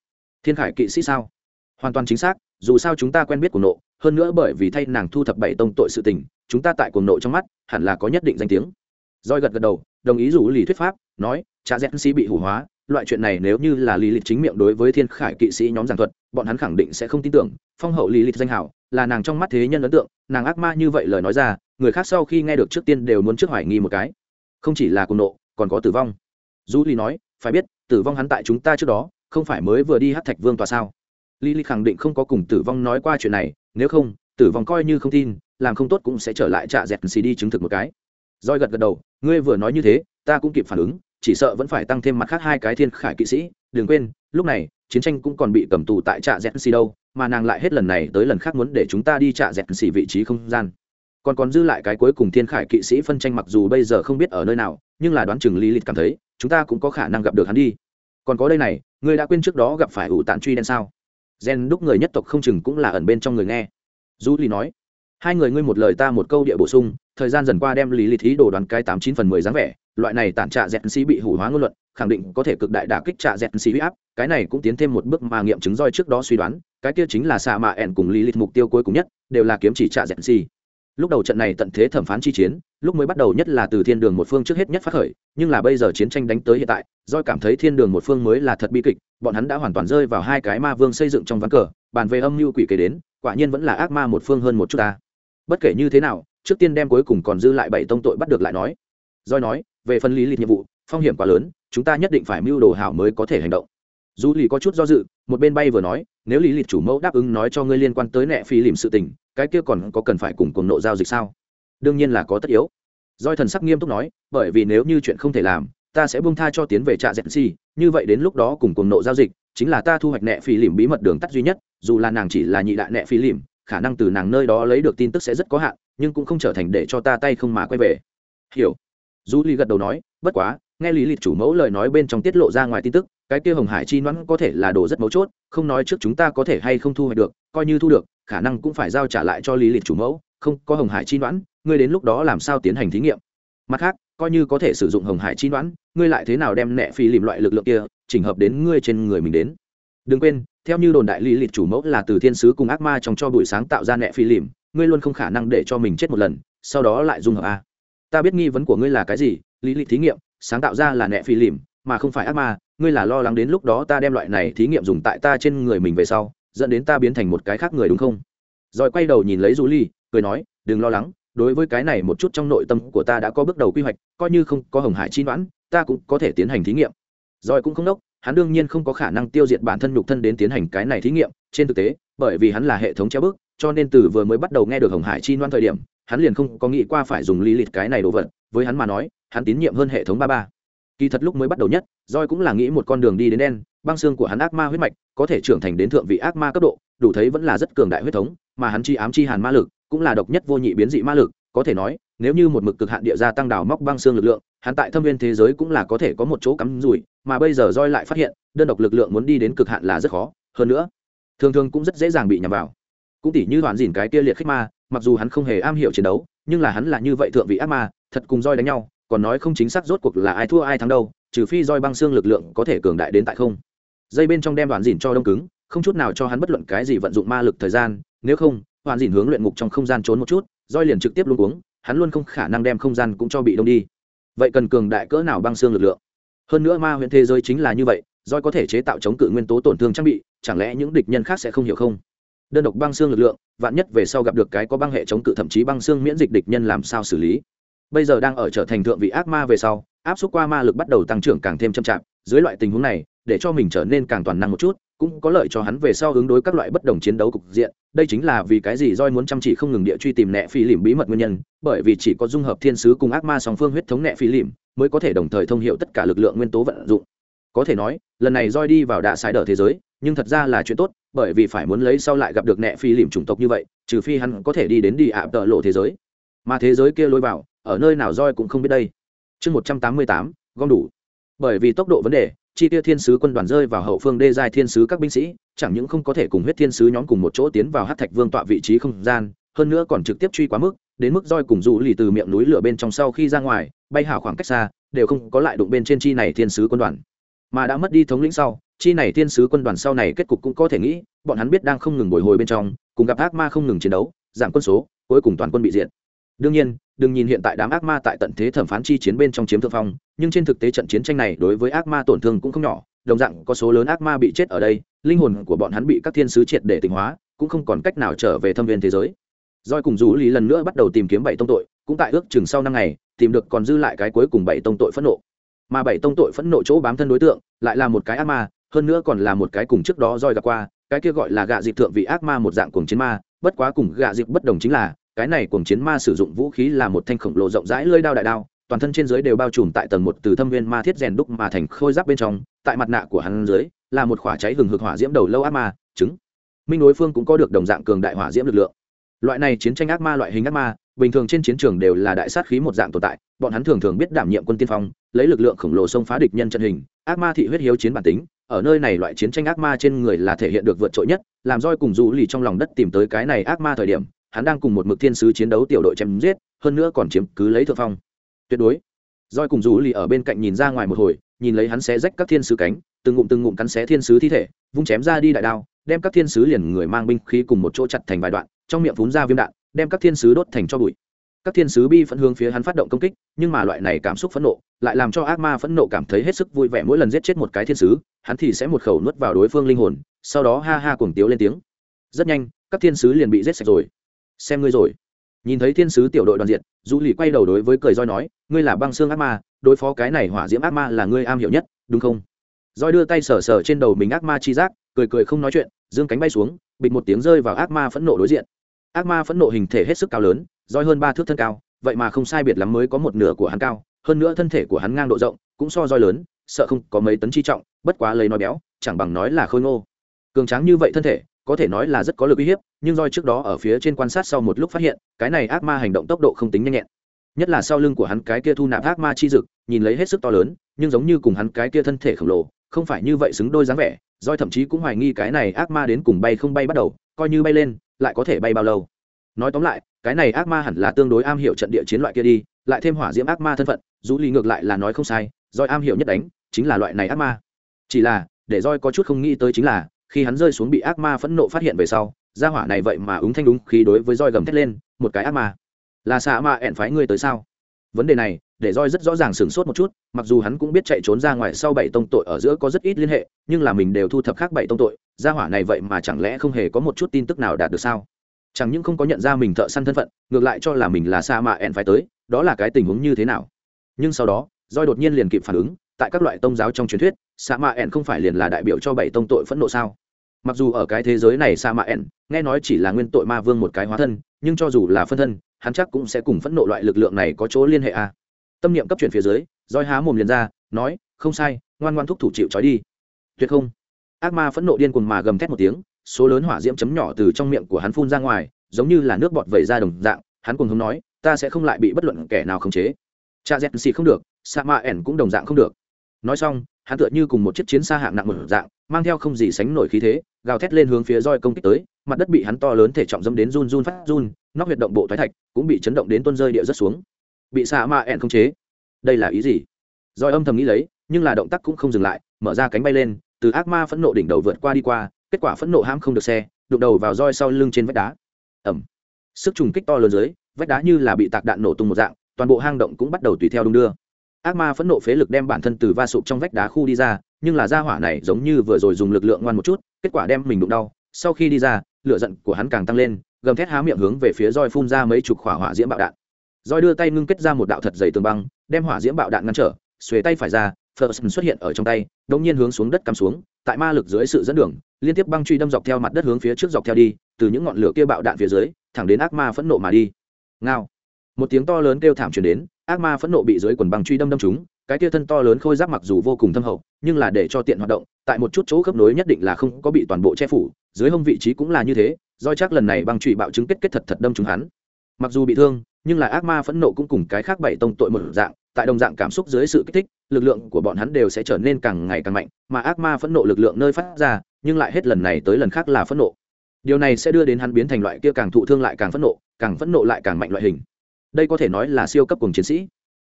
Thiên khải kỵ sĩ sao? Hoàn toàn chính xác, dù sao chúng ta quen biết cuồng nộ, hơn nữa bởi vì thay nàng thu thập bảy tông tội sự tình, chúng ta tại cuồng nộ trong mắt, hẳn là có nhất định danh tiếng. Roi gật gật đầu, đồng ý rủ lì thuyết pháp, nói cha z sĩ bị hủ hóa loại chuyện này nếu như là lý lịch chính miệng đối với thiên khải kỵ sĩ nhóm giảng thuật, bọn hắn khẳng định sẽ không tin tưởng. Phong hậu lý lịch danh hảo, là nàng trong mắt thế nhân ấn tượng, nàng ác ma như vậy lời nói ra, người khác sau khi nghe được trước tiên đều muốn trước hoài nghi một cái. Không chỉ là cùng nộ, còn có tử vong. Du lý nói, phải biết, tử vong hắn tại chúng ta trước đó, không phải mới vừa đi hát thạch vương tòa sao? Lý lịch khẳng định không có cùng tử vong nói qua chuyện này, nếu không, tử vong coi như không tin, làm không tốt cũng sẽ trở lại trạ dẹt xì đi chứng thực một cái. Roi gật gật đầu, ngươi vừa nói như thế, ta cũng kịp phản ứng chỉ sợ vẫn phải tăng thêm mặt khác hai cái thiên khải kỵ sĩ. Đừng quên, lúc này, chiến tranh cũng còn bị cầm tù tại trạ dẹt xì đâu, mà nàng lại hết lần này tới lần khác muốn để chúng ta đi trạ dẹt xì vị trí không gian. Còn còn dư lại cái cuối cùng thiên khải kỵ sĩ phân tranh mặc dù bây giờ không biết ở nơi nào, nhưng là đoán chừng lý lịch cảm thấy, chúng ta cũng có khả năng gặp được hắn đi. Còn có đây này, ngươi đã quên trước đó gặp phải ủ tạn truy đen sao? Gen đúc người nhất tộc không chừng cũng là ẩn bên trong người nghe. Du lì nói hai người ngươi một lời ta một câu địa bổ sung, thời gian dần qua đem lý lý thí đồ đoán cái tám chín phần mười dáng vẻ, loại này tản trạ dẹn sĩ bị hủ hóa ngôn luận, khẳng định có thể cực đại đả kích trạ dẹn sĩ huy áp, cái này cũng tiến thêm một bước mà nghiệm chứng roi trước đó suy đoán, cái kia chính là xạ mạ ẻn cùng lý lịch mục tiêu cuối cùng nhất, đều là kiếm chỉ trạ dẹn sĩ lúc đầu trận này tận thế thẩm phán chi chiến, lúc mới bắt đầu nhất là từ thiên đường một phương trước hết nhất phát khởi, nhưng là bây giờ chiến tranh đánh tới hiện tại doi cảm thấy thiên đường một phương mới là thật bi kịch, bọn hắn đã hoàn toàn rơi vào hai cái ma vương xây dựng trong ván cờ, bàn về âm mưu quỷ kế đến, quả nhiên vẫn là ác ma một phương hơn một chút ta bất kể như thế nào, trước tiên đem cuối cùng còn dư lại bảy tông tội bắt được lại nói. Doi nói, về phân lý lịch nhiệm vụ, phong hiểm quá lớn, chúng ta nhất định phải mưu đồ hảo mới có thể hành động. Dù lì có chút do dự, một bên bay vừa nói, nếu lý lịch chủ mẫu đáp ứng nói cho ngươi liên quan tới nẹ phi lìm sự tình, cái kia còn có cần phải cùng cùng nộ giao dịch sao? Đương nhiên là có tất yếu. Doi thần sắc nghiêm túc nói, bởi vì nếu như chuyện không thể làm, ta sẽ buông tha cho tiến về trạ dẹn si như vậy đến lúc đó cùng cùng nộ giao dịch, chính là ta thu hoạch nẹ phi lìm bí mật đường tắt duy nhất, dù là nàng chỉ là nhị đại nẹ phi lìm khả năng từ nàng nơi đó lấy được tin tức sẽ rất có hạn, nhưng cũng không trở thành để cho ta tay không mà quay về. Hiểu. Du ly gật đầu nói, bất quá, nghe lý lịch chủ mẫu lời nói bên trong tiết lộ ra ngoài tin tức, cái kia hồng hải chi đoán có thể là đồ rất mấu chốt, không nói trước chúng ta có thể hay không thu hoạch được, coi như thu được, khả năng cũng phải giao trả lại cho lý lịch chủ mẫu, không, có hồng hải chi đoán ngươi đến lúc đó làm sao tiến hành thí nghiệm? Mặt khác, coi như có thể sử dụng hồng hải chi đoán ngươi lại thế nào đem nẹ phi lìm loại lực lượng kia chỉnh hợp đến ngươi trên người mình đến? Đừng quên theo như đồn đại lý lịch chủ mẫu là từ thiên sứ cùng ác ma trong cho buổi sáng tạo ra nẹ phi lìm ngươi luôn không khả năng để cho mình chết một lần, sau đó lại dung hợp a. Ta biết nghi vấn của ngươi là cái gì, lý lịch thí nghiệm, sáng tạo ra là nẹ phi lìm mà không phải ác ma, ngươi là lo lắng đến lúc đó ta đem loại này thí nghiệm dùng tại ta trên người mình về sau, dẫn đến ta biến thành một cái khác người đúng không? Rồi quay đầu nhìn lấy du ly, cười nói, đừng lo lắng, đối với cái này một chút trong nội tâm của ta đã có bước đầu quy hoạch, coi như không có hồng hải chi đoán ta cũng có thể tiến hành thí nghiệm. Rồi cũng không đốc hắn đương nhiên không có khả năng tiêu diệt bản thân nhục thân đến tiến hành cái này thí nghiệm, trên thực tế, bởi vì hắn là hệ thống treo bước cho nên từ vừa mới bắt đầu nghe được hồng hải chi đoán thời điểm, hắn liền không có nghĩ qua phải dùng lý lịch cái này đồ vật, với hắn mà nói, hắn tín nhiệm hơn hệ thống ba ba. Kỳ thật lúc mới bắt đầu nhất roi cũng là nghĩ một con đường đi đến đen, băng xương của hắn ác ma huyết mạch, có thể trưởng thành đến thượng vị ác ma cấp độ, đủ thấy vẫn là rất cường đại huyết thống, mà hắn chi ám chi hàn ma lực, cũng là độc nhất vô nhị biến dị ma lực, có thể nói, nếu như một mực cực hạn địa gia tăng đào móc băng xương lực lượng hắn tại thâm viên thế giới cũng là có thể có một chỗ cắm rủi, mà bây giờ roi lại phát hiện, đơn độc lực lượng muốn đi đến cực hạn là rất khó, hơn nữa, thường thường cũng rất dễ dàng bị nhầm vào. Cũng tỉ như hoàn dìn cái kia liệt khích ma, mặc dù hắn không hề am hiểu chiến đấu, nhưng là hắn là như vậy thượng vị ác ma, thật cùng roi đánh nhau, còn nói không chính xác rốt cuộc là ai thua ai thắng đâu, trừ phi roi băng xương lực lượng có thể cường đại đến tại không. Dây bên trong đem đoàn dìn cho đông cứng, không chút nào cho hắn bất luận cái gì vận dụng ma lực thời gian, nếu không hoàn dìn hướng luyện ngục trong không gian trốn một chút, roi liền trực tiếp luôn uống hắn luôn không khả năng đem không gian cũng cho bị đông đi vậy cần cường đại cỡ nào băng xương lực lượng? Hơn nữa ma huyện thế giới chính là như vậy, roi có thể chế tạo chống cự nguyên tố tổn thương trang bị, chẳng lẽ những địch nhân khác sẽ không hiểu không? Đơn độc băng xương lực lượng, vạn nhất về sau gặp được cái có băng hệ chống cự thậm chí băng xương miễn dịch địch nhân làm sao xử lý? Bây giờ đang ở trở thành thượng vị ác ma về sau, áp suất qua ma lực bắt đầu tăng trưởng càng thêm chậm chạp, dưới loại tình huống này, để cho mình trở nên càng toàn năng một chút, cũng có lợi cho hắn về sau hướng đối các loại bất đồng chiến đấu cục diện đây chính là vì cái gì roi muốn chăm chỉ không ngừng địa truy tìm nẹ phi lìm bí mật nguyên nhân, bởi vì chỉ có dung hợp thiên sứ cùng ác ma song phương huyết thống nẹ phi lìm mới có thể đồng thời thông hiệu tất cả lực lượng nguyên tố vận dụng. Có thể nói, lần này roi đi vào đạ sai đờ thế giới, nhưng thật ra là chuyện tốt, bởi vì phải muốn lấy sau lại gặp được nẹ phi lìm chủng tộc như vậy, trừ phi hắn có thể đi đến đi ạ tợ lộ thế giới. Mà thế giới kia lôi vào, ở nơi nào roi cũng không biết đây. Chương một trăm tám mươi tám, gom đủ. Bởi vì tốc độ vấn đề chi tiêu thiên sứ quân đoàn rơi vào hậu phương đê giai thiên sứ các binh sĩ, chẳng những không có thể cùng huyết thiên sứ nhóm cùng một chỗ tiến vào hát thạch vương tọa vị trí không gian, hơn nữa còn trực tiếp truy quá mức, đến mức roi cùng rủ lì từ miệng núi lửa bên trong sau khi ra ngoài, bay hảo khoảng cách xa, đều không có lại đụng bên trên chi này thiên sứ quân đoàn. Mà đã mất đi thống lĩnh sau, chi này thiên sứ quân đoàn sau này kết cục cũng có thể nghĩ, bọn hắn biết đang không ngừng bồi hồi bên trong, cùng gặp ác ma không ngừng chiến đấu, giảm quân số, cuối cùng toàn quân bị diệt đương nhiên, đừng nhìn hiện tại đám ác ma tại tận thế thẩm phán chi chiến bên trong chiếm thượng phong, nhưng trên thực tế trận chiến tranh này đối với ác ma tổn thương cũng không nhỏ, đồng dạng có số lớn ác ma bị chết ở đây, linh hồn của bọn hắn bị các thiên sứ triệt để tỉnh hóa, cũng không còn cách nào trở về thâm viên thế giới. Doi cùng rủ lý lần nữa bắt đầu tìm kiếm bảy tông tội, cũng tại ước chừng sau năm ngày, tìm được còn dư lại cái cuối cùng bảy tông tội phẫn nộ. Mà bảy tông tội phẫn nộ chỗ bám thân đối tượng, lại là một cái ác ma, hơn nữa còn là một cái cùng trước đó roi gặp qua, cái kia gọi là gạ dịp thượng vị ác ma một dạng cuồng chiến ma, bất quá cùng gạ dịp bất đồng chính là cái này cùng chiến ma sử dụng vũ khí là một thanh khổng lồ rộng rãi lơi đao đại đao, toàn thân trên dưới đều bao trùm tại tầng một từ thâm viên ma thiết rèn đúc mà thành khôi giáp bên trong, tại mặt nạ của hắn dưới là một khỏa cháy hừng hực hỏa diễm đầu lâu ác ma chứng minh đối phương cũng có được đồng dạng cường đại hỏa diễm lực lượng. Loại này chiến tranh ác ma loại hình ác ma, bình thường trên chiến trường đều là đại sát khí một dạng tồn tại, bọn hắn thường thường biết đảm nhiệm quân tiên phong, lấy lực lượng khổng lồ xông phá địch nhân trận hình, ác ma thị huyết hiếu chiến bản tính, ở nơi này loại chiến tranh ác ma trên người là thể hiện được vượt trội nhất, làm roi cùng du lì trong lòng đất tìm tới cái này ác ma thời điểm hắn đang cùng một mực thiên sứ chiến đấu tiểu đội chém giết, hơn nữa còn chiếm cứ lấy thượng phong. Tuyệt đối. Roi cùng du lì ở bên cạnh nhìn ra ngoài một hồi, nhìn lấy hắn xé rách các thiên sứ cánh, từng ngụm từng ngụm cắn xé thiên sứ thi thể, vung chém ra đi đại đao, đem các thiên sứ liền người mang binh khí cùng một chỗ chặt thành vài đoạn, trong miệng phún ra viêm đạn, đem các thiên sứ đốt thành cho bụi. Các thiên sứ bi phẫn hướng phía hắn phát động công kích, nhưng mà loại này cảm xúc phẫn nộ, lại làm cho ác ma phẫn nộ cảm thấy hết sức vui vẻ mỗi lần giết chết một cái thiên sứ, hắn thì sẽ một khẩu nuốt vào đối phương linh hồn, sau đó ha ha cuồng tiếu lên tiếng. Rất nhanh, các thiên sứ liền bị giết sạch rồi xem ngươi rồi. Nhìn thấy thiên sứ tiểu đội đoàn diện du lì quay đầu đối với cười roi nói, ngươi là băng xương ác ma, đối phó cái này hỏa diễm ác ma là ngươi am hiểu nhất, đúng không? Roi đưa tay sờ sờ trên đầu mình ác ma chi giác, cười cười không nói chuyện, dương cánh bay xuống, bịch một tiếng rơi vào ác ma phẫn nộ đối diện. Ác ma phẫn nộ hình thể hết sức cao lớn, roi hơn ba thước thân cao, vậy mà không sai biệt lắm mới có một nửa của hắn cao, hơn nữa thân thể của hắn ngang độ rộng, cũng so roi lớn, sợ không có mấy tấn chi trọng, bất quá lấy nói béo, chẳng bằng nói là khôi ngô. Cường tráng như vậy thân thể có thể nói là rất có lực uy hiếp, nhưng roi trước đó ở phía trên quan sát sau một lúc phát hiện, cái này ác ma hành động tốc độ không tính nhanh nhẹn. Nhất là sau lưng của hắn cái kia thu nạp ác ma chi dực, nhìn lấy hết sức to lớn, nhưng giống như cùng hắn cái kia thân thể khổng lồ, không phải như vậy xứng đôi dáng vẻ, roi thậm chí cũng hoài nghi cái này ác ma đến cùng bay không bay bắt đầu, coi như bay lên, lại có thể bay bao lâu. Nói tóm lại, cái này ác ma hẳn là tương đối am hiểu trận địa chiến loại kia đi, lại thêm hỏa diễm ác ma thân phận, dù lì ngược lại là nói không sai, roi am hiểu nhất đánh, chính là loại này ác ma. Chỉ là, để roi có chút không nghĩ tới chính là khi hắn rơi xuống bị ác ma phẫn nộ phát hiện về sau, gia hỏa này vậy mà ứng thanh đúng khi đối với roi gầm thét lên, một cái ác ma? Là xạ ma ẹn phái ngươi tới sao? Vấn đề này, để roi rất rõ ràng sửng sốt một chút, mặc dù hắn cũng biết chạy trốn ra ngoài sau bảy tông tội ở giữa có rất ít liên hệ, nhưng là mình đều thu thập khác bảy tông tội, gia hỏa này vậy mà chẳng lẽ không hề có một chút tin tức nào đạt được sao? Chẳng những không có nhận ra mình thợ săn thân phận, ngược lại cho là mình là sa mạ ẹn phải tới, đó là cái tình huống như thế nào? Nhưng sau đó, roi đột nhiên liền kịp phản ứng tại các loại tông giáo trong truyền thuyết, sa mạ ẻn không phải liền là đại biểu cho bảy tông tội phẫn nộ sao? Mặc dù ở cái thế giới này sa mạ ẻn nghe nói chỉ là nguyên tội ma vương một cái hóa thân, nhưng cho dù là phân thân, hắn chắc cũng sẽ cùng phẫn nộ loại lực lượng này có chỗ liên hệ à. tâm niệm cấp chuyển phía dưới, roi há mồm liền ra, nói, không sai, ngoan ngoan thúc thủ chịu trói đi. Tuyệt không. Ác ma phẫn nộ điên cuồng mà gầm thét một tiếng, số lớn hỏa diễm chấm nhỏ từ trong miệng của hắn phun ra ngoài, giống như là nước bọt vẩy ra đồng dạng, hắn cùng hống nói, ta sẽ không lại bị bất luận kẻ nào khống chế. Cha z xì không được, sa ma ẻn cũng đồng dạng không được nói xong, hắn tựa như cùng một chiếc chiến xa hạng nặng một dạng, mang theo không gì sánh nổi khí thế, gào thét lên hướng phía roi công kích tới, mặt đất bị hắn to lớn thể trọng dâm đến run run phát run, nóc huyệt động bộ thoái thạch cũng bị chấn động đến tuôn rơi địa rất xuống. Bị xạ ma ẹn không chế. Đây là ý gì? Roi âm thầm nghĩ lấy, nhưng là động tác cũng không dừng lại, mở ra cánh bay lên, từ ác ma phẫn nộ đỉnh đầu vượt qua đi qua, kết quả phẫn nộ hãm không được xe, đụng đầu vào roi sau lưng trên vách đá. Ẩm sức trùng kích to lớn dưới, vách đá như là bị tạc đạn nổ tung một dạng, toàn bộ hang động cũng bắt đầu tùy theo đung đưa ác ma phẫn nộ phế lực đem bản thân từ va sụp trong vách đá khu đi ra nhưng là ra hỏa này giống như vừa rồi dùng lực lượng ngoan một chút kết quả đem mình đụng đau. Sau khi đi ra lửa giận của hắn càng tăng lên gầm thét há miệng hướng về phía roi phun ra mấy chục hỏa hỏa diễm bạo đạn. Roi đưa tay ngưng kết ra một đạo thật dày tường băng đem hỏa diễm bạo đạn ngăn trở xuề tay phải ra Ferguson xuất hiện ở trong tay, đột nhiên hướng xuống đất cắm xuống, tại ma lực dưới sự dẫn đường, liên tiếp băng truy đâm dọc theo mặt đất hướng phía trước dọc theo đi, từ những ngọn lửa kia bạo đạn phía dưới thẳng đến ác ma phẫn nộ mà đi. Ngao. Một tiếng to lớn kêu thảm truyền đến ác ma phẫn nộ bị dưới quần băng truy đâm đâm chúng cái tia thân to lớn khôi giáp mặc dù vô cùng thâm hậu, nhưng là để cho tiện hoạt động, tại một chút chỗ khớp nối nhất định là không có bị toàn bộ che phủ, dưới hông vị trí cũng là như thế do chắc lần này băng truy bạo chứng kết kết thật thật đâm chúng hắn. Mặc dù bị thương, nhưng là ác ma phẫn nộ cũng cùng cái khác bảy tông tội một dạng, tại đồng dạng cảm xúc dưới sự kích thích, lực lượng của bọn hắn đều sẽ trở nên càng ngày càng mạnh, mà ác ma phẫn nộ lực lượng nơi phát ra, nhưng lại hết lần này tới lần khác là phẫn nộ. Điều này sẽ đưa đến hắn biến thành loại kia càng thụ thương lại càng phẫn nộ, càng phẫn nộ lại càng mạnh loại hình đây có thể nói là siêu cấp cùng chiến sĩ.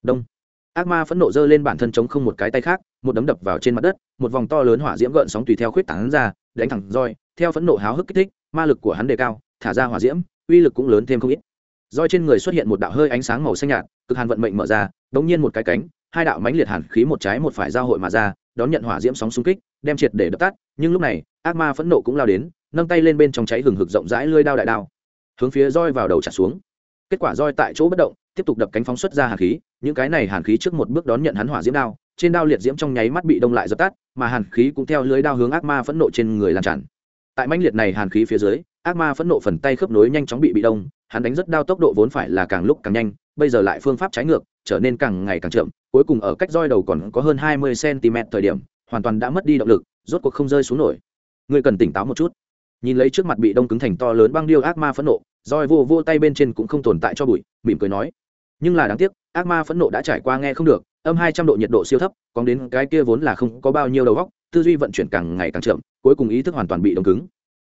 Đông. Ác ma phẫn nộ giơ lên bản thân chống không một cái tay khác, một đấm đập vào trên mặt đất, một vòng to lớn hỏa diễm gợn sóng tùy theo khuyết tảng ra, đánh thẳng roi, theo phẫn nộ háo hức kích thích, ma lực của hắn đề cao, thả ra hỏa diễm, uy lực cũng lớn thêm không ít. Roi trên người xuất hiện một đạo hơi ánh sáng màu xanh nhạt, cực hàn vận mệnh mở ra, đống nhiên một cái cánh, hai đạo mãnh liệt hàn khí một trái một phải giao hội mà ra, đón nhận hỏa diễm sóng xung kích, đem triệt để đập tắt, nhưng lúc này, ác ma phẫn nộ cũng lao đến, nâng tay lên bên trong cháy hừng hực rộng rãi lưỡi đao đại đao, hướng phía roi vào đầu trả xuống kết quả roi tại chỗ bất động, tiếp tục đập cánh phóng xuất ra hàn khí, những cái này hàn khí trước một bước đón nhận hắn hỏa diễm đao, trên đao liệt diễm trong nháy mắt bị đông lại dập tắt, mà hàn khí cũng theo lưới đao hướng ác ma phẫn nộ trên người lan tràn. Tại mãnh liệt này hàn khí phía dưới, ác ma phẫn nộ phần tay khớp nối nhanh chóng bị bị đông, hắn đánh rất đao tốc độ vốn phải là càng lúc càng nhanh, bây giờ lại phương pháp trái ngược, trở nên càng ngày càng chậm, cuối cùng ở cách roi đầu còn có hơn hai mươi cm thời điểm, hoàn toàn đã mất đi động lực, rốt cuộc không rơi xuống nổi. Ngươi cần tỉnh táo một chút. Nhìn lấy trước mặt bị đông cứng thành to lớn băng điêu ác ma phẫn nộ roi vô vô tay bên trên cũng không tồn tại cho bụi, mỉm cười nói. Nhưng là đáng tiếc, ác ma phẫn nộ đã trải qua nghe không được, âm hai trăm độ nhiệt độ siêu thấp, còn đến cái kia vốn là không có bao nhiêu đầu góc tư duy vận chuyển càng ngày càng chậm, cuối cùng ý thức hoàn toàn bị đông cứng.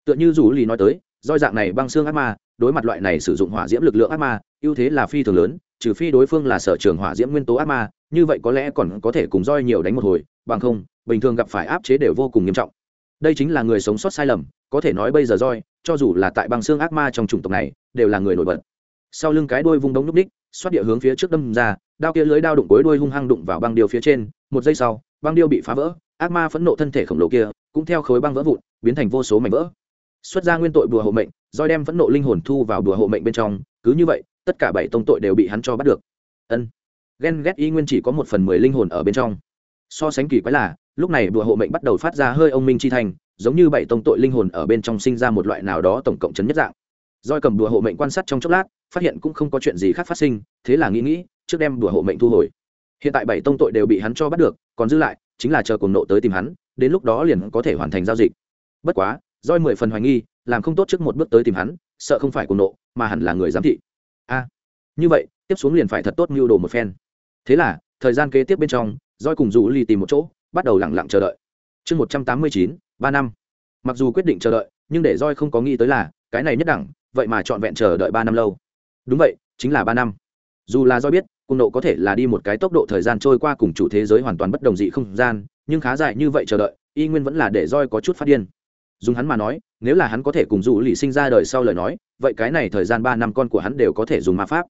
Tựa như dù lì nói tới, roi dạng này băng xương ác ma, đối mặt loại này sử dụng hỏa diễm lực lượng ác ma, ưu thế là phi thường lớn, trừ phi đối phương là sở trường hỏa diễm nguyên tố ác ma, như vậy có lẽ còn có thể cùng roi nhiều đánh một hồi, bằng không, bình thường gặp phải áp chế đều vô cùng nghiêm trọng đây chính là người sống sót sai lầm, có thể nói bây giờ roi, cho dù là tại băng xương ác ma trong chủng tộc này, đều là người nổi bật. Sau lưng cái đuôi vung đống núp đích, xoát địa hướng phía trước đâm ra, đao kia lưới đao đụng cối đuôi hung hăng đụng vào băng điêu phía trên, một giây sau, băng điêu bị phá vỡ, ác ma phẫn nộ thân thể khổng lồ kia cũng theo khối băng vỡ vụn, biến thành vô số mảnh vỡ. Xuất ra nguyên tội bùa hộ mệnh, roi đem phẫn nộ linh hồn thu vào bùa hộ mệnh bên trong, cứ như vậy, tất cả bảy tông tội đều bị hắn cho bắt được. Ân. Ghen ghét y nguyên chỉ có một phần mười linh hồn ở bên trong. So sánh kỳ quái là lúc này bùa hộ mệnh bắt đầu phát ra hơi ông minh chi thành giống như bảy tông tội linh hồn ở bên trong sinh ra một loại nào đó tổng cộng chấn nhất dạng. Roi cầm đùa hộ mệnh quan sát trong chốc lát, phát hiện cũng không có chuyện gì khác phát sinh, thế là nghĩ nghĩ, trước đem đùa hộ mệnh thu hồi. Hiện tại bảy tông tội đều bị hắn cho bắt được, còn dư lại, chính là chờ cùng nộ tới tìm hắn, đến lúc đó liền có thể hoàn thành giao dịch. Bất quá roi mười phần hoài nghi, làm không tốt trước một bước tới tìm hắn, sợ không phải cùng nộ, mà hẳn là người giám thị. A, như vậy, tiếp xuống liền phải thật tốt mưu đồ một phen. Thế là, thời gian kế tiếp bên trong roi cùng rủ ly tìm một chỗ bắt đầu lẳng lặng chờ đợi. Chương một trăm tám mươi chín, ba năm. Mặc dù quyết định chờ đợi, nhưng để roi không có nghĩ tới là, cái này nhất đẳng, vậy mà trọn vẹn chờ đợi ba năm lâu. Đúng vậy, chính là ba năm. Dù là roi biết cung nộ có thể là đi một cái tốc độ thời gian trôi qua cùng chủ thế giới hoàn toàn bất đồng dị không gian, nhưng khá dài như vậy chờ đợi, y nguyên vẫn là để roi có chút phát điên. Dùng hắn mà nói, nếu là hắn có thể cùng dù lì sinh ra đời sau lời nói, vậy cái này thời gian ba năm con của hắn đều có thể dùng ma pháp.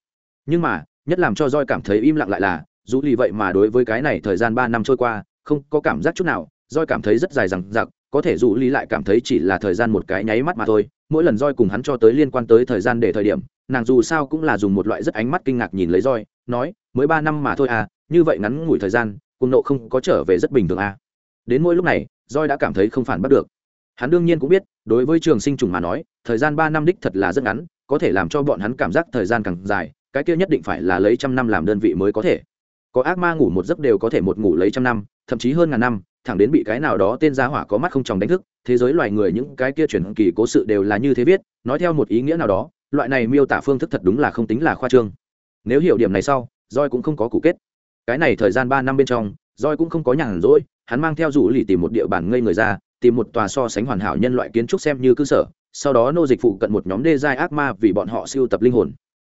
Nhưng mà, nhất làm cho roi cảm thấy im lặng lại là dù lì vậy mà đối với cái này thời gian ba năm trôi qua không có cảm giác chút nào roi cảm thấy rất dài rằng giặc có thể dù lý lại cảm thấy chỉ là thời gian một cái nháy mắt mà thôi, mỗi lần roi cùng hắn cho tới liên quan tới thời gian để thời điểm, nàng dù sao cũng là dùng một loại rất ánh mắt kinh ngạc nhìn lấy roi nói, mới ba năm mà thôi à như vậy ngắn ngủi thời gian cùng nộ không có trở về rất bình thường à. Đến mỗi lúc này roi đã cảm thấy không phản bắt được. Hắn đương nhiên cũng biết, đối với trường sinh trùng mà nói, thời gian ba năm đích thật là rất ngắn, có thể làm cho bọn hắn cảm giác thời gian càng dài, cái kia nhất định phải là lấy trăm năm làm đơn vị mới có thể có ác ma ngủ một giấc đều có thể một ngủ lấy trăm năm, thậm chí hơn ngàn năm, thẳng đến bị cái nào đó tên gia hỏa có mắt không tròng đánh thức, thế giới loài người những cái kia chuyển kỳ cố sự đều là như thế viết, nói theo một ý nghĩa nào đó, loại này miêu tả phương thức thật đúng là không tính là khoa trương. Nếu hiểu điểm này sau roi cũng không có cụ kết. Cái này thời gian ba năm bên trong roi cũng không có nhàn rỗi, hắn mang theo rủ lì tìm một địa bàn ngây người ra, tìm một tòa so sánh hoàn hảo nhân loại kiến trúc xem như cơ sở, sau đó nô dịch phụ cận một nhóm đê giai ác ma vì bọn họ siêu tập linh hồn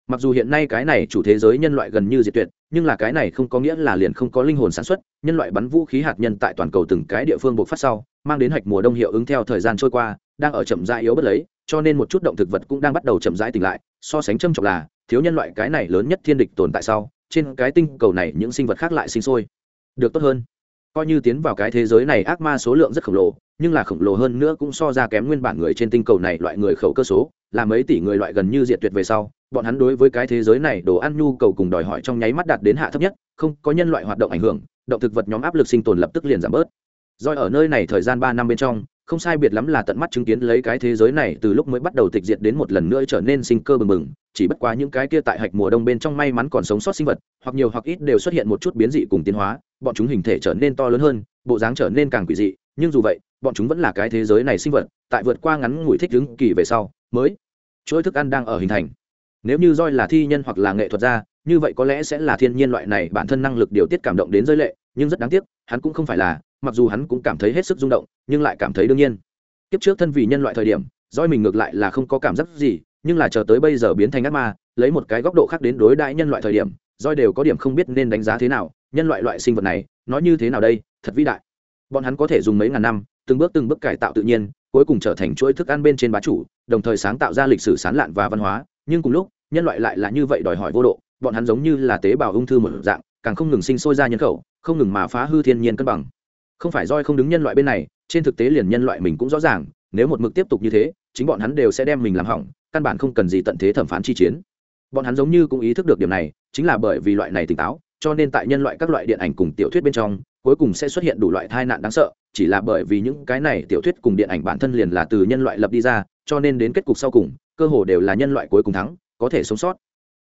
mặc dù hiện nay cái này chủ thế giới nhân loại gần như diệt tuyệt, nhưng là cái này không có nghĩa là liền không có linh hồn sản xuất, nhân loại bắn vũ khí hạt nhân tại toàn cầu từng cái địa phương buộc phát sau, mang đến hạch mùa đông hiệu ứng theo thời gian trôi qua, đang ở chậm rãi yếu bất lấy, cho nên một chút động thực vật cũng đang bắt đầu chậm rãi tỉnh lại, so sánh châm trọng là, thiếu nhân loại cái này lớn nhất thiên địch tồn tại sau, trên cái tinh cầu này những sinh vật khác lại sinh sôi. Được tốt hơn. Coi như tiến vào cái thế giới này ác ma số lượng rất khổng lồ, nhưng là khổng lồ hơn nữa cũng so ra kém nguyên bản người trên tinh cầu này loại người khẩu cơ số, là mấy tỷ người loại gần như diệt tuyệt về sau bọn hắn đối với cái thế giới này đồ ăn nhu cầu cùng đòi hỏi trong nháy mắt đạt đến hạ thấp nhất, không có nhân loại hoạt động ảnh hưởng, động thực vật nhóm áp lực sinh tồn lập tức liền giảm bớt. Doi ở nơi này thời gian ba năm bên trong, không sai biệt lắm là tận mắt chứng kiến lấy cái thế giới này từ lúc mới bắt đầu tịch diệt đến một lần nữa trở nên sinh cơ bừng bừng, chỉ bất quá những cái kia tại hạch mùa đông bên trong may mắn còn sống sót sinh vật, hoặc nhiều hoặc ít đều xuất hiện một chút biến dị cùng tiến hóa, bọn chúng hình thể trở nên to lớn hơn, bộ dáng trở nên càng quỷ dị, nhưng dù vậy, bọn chúng vẫn là cái thế giới này sinh vật, tại vượt qua ngắn ngủi thích ứng kỳ về sau, mới chuỗi thức ăn đang ở hình thành nếu như roi là thi nhân hoặc là nghệ thuật gia, như vậy có lẽ sẽ là thiên nhiên loại này bản thân năng lực điều tiết cảm động đến giới lệ, nhưng rất đáng tiếc, hắn cũng không phải là, mặc dù hắn cũng cảm thấy hết sức rung động, nhưng lại cảm thấy đương nhiên. Kiếp trước thân vì nhân loại thời điểm roi mình ngược lại là không có cảm giác gì, nhưng là chờ tới bây giờ biến thành ác ma, lấy một cái góc độ khác đến đối đại nhân loại thời điểm roi đều có điểm không biết nên đánh giá thế nào, nhân loại loại sinh vật này, nói như thế nào đây, thật vĩ đại. Bọn hắn có thể dùng mấy ngàn năm, từng bước từng bước cải tạo tự nhiên, cuối cùng trở thành chuỗi thức ăn bên trên bá chủ, đồng thời sáng tạo ra lịch sử sán lạn và văn hóa, nhưng cùng lúc nhân loại lại là như vậy đòi hỏi vô độ, bọn hắn giống như là tế bào ung thư một dạng, càng không ngừng sinh sôi ra nhân khẩu, không ngừng mà phá hư thiên nhiên cân bằng. Không phải roi không đứng nhân loại bên này, trên thực tế liền nhân loại mình cũng rõ ràng, nếu một mực tiếp tục như thế, chính bọn hắn đều sẽ đem mình làm hỏng, căn bản không cần gì tận thế thẩm phán chi chiến. Bọn hắn giống như cũng ý thức được điểm này, chính là bởi vì loại này tỉnh táo, cho nên tại nhân loại các loại điện ảnh cùng tiểu thuyết bên trong, cuối cùng sẽ xuất hiện đủ loại tai nạn đáng sợ, chỉ là bởi vì những cái này tiểu thuyết cùng điện ảnh bản thân liền là từ nhân loại lập đi ra, cho nên đến kết cục sau cùng, cơ hồ đều là nhân loại cuối cùng thắng có thể sống sót.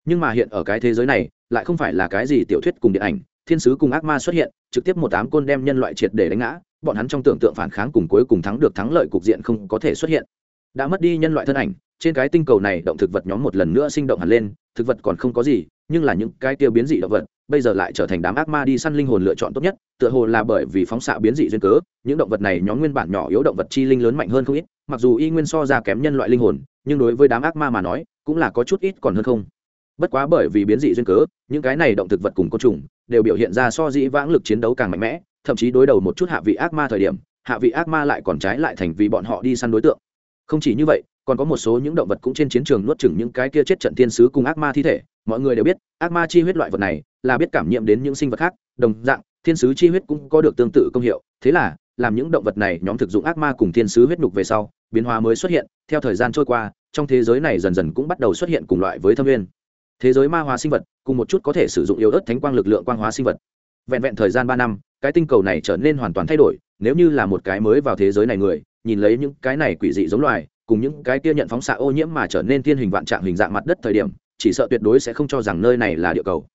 Nhưng mà hiện ở cái thế giới này, lại không phải là cái gì tiểu thuyết cùng điện ảnh. Thiên sứ cùng ác ma xuất hiện, trực tiếp một đám côn đem nhân loại triệt để đánh ngã. Bọn hắn trong tưởng tượng phản kháng cùng cuối cùng thắng được thắng lợi cục diện không có thể xuất hiện. Đã mất đi nhân loại thân ảnh trên cái tinh cầu này động thực vật nhóm một lần nữa sinh động hẳn lên, thực vật còn không có gì, nhưng là những cái tiêu biến dị động vật, bây giờ lại trở thành đám ác ma đi săn linh hồn lựa chọn tốt nhất, tựa hồ là bởi vì phóng xạ biến dị duyên cớ, những động vật này nhóm nguyên bản nhỏ yếu động vật chi linh lớn mạnh hơn không ít, mặc dù y nguyên so ra kém nhân loại linh hồn, nhưng đối với đám ác ma mà nói, cũng là có chút ít còn hơn không. Bất quá bởi vì biến dị duyên cớ, những cái này động thực vật cùng côn trùng, đều biểu hiện ra so dĩ vãng lực chiến đấu càng mạnh mẽ, thậm chí đối đầu một chút hạ vị ác ma thời điểm, hạ vị ác ma lại còn trái lại thành vì bọn họ đi săn đối tượng. Không chỉ như vậy còn có một số những động vật cũng trên chiến trường nuốt chửng những cái kia chết trận tiên sứ cùng ác ma thi thể, mọi người đều biết, ác ma chi huyết loại vật này là biết cảm nhiễm đến những sinh vật khác, đồng dạng, thiên sứ chi huyết cũng có được tương tự công hiệu, thế là, làm những động vật này nhóm thực dụng ác ma cùng thiên sứ huyết nhục về sau, biến hóa mới xuất hiện, theo thời gian trôi qua, trong thế giới này dần dần cũng bắt đầu xuất hiện cùng loại với thâm viên thế giới ma hóa sinh vật, cùng một chút có thể sử dụng yếu ớt thánh quang lực lượng quang hóa sinh vật. Vẹn vẹn thời gian ba năm, cái tinh cầu này trở nên hoàn toàn thay đổi, nếu như là một cái mới vào thế giới này người, nhìn lấy những cái này quỷ dị giống loài cùng những cái kia nhận phóng xạ ô nhiễm mà trở nên thiên hình vạn trạng hình dạng mặt đất thời điểm, chỉ sợ tuyệt đối sẽ không cho rằng nơi này là địa cầu.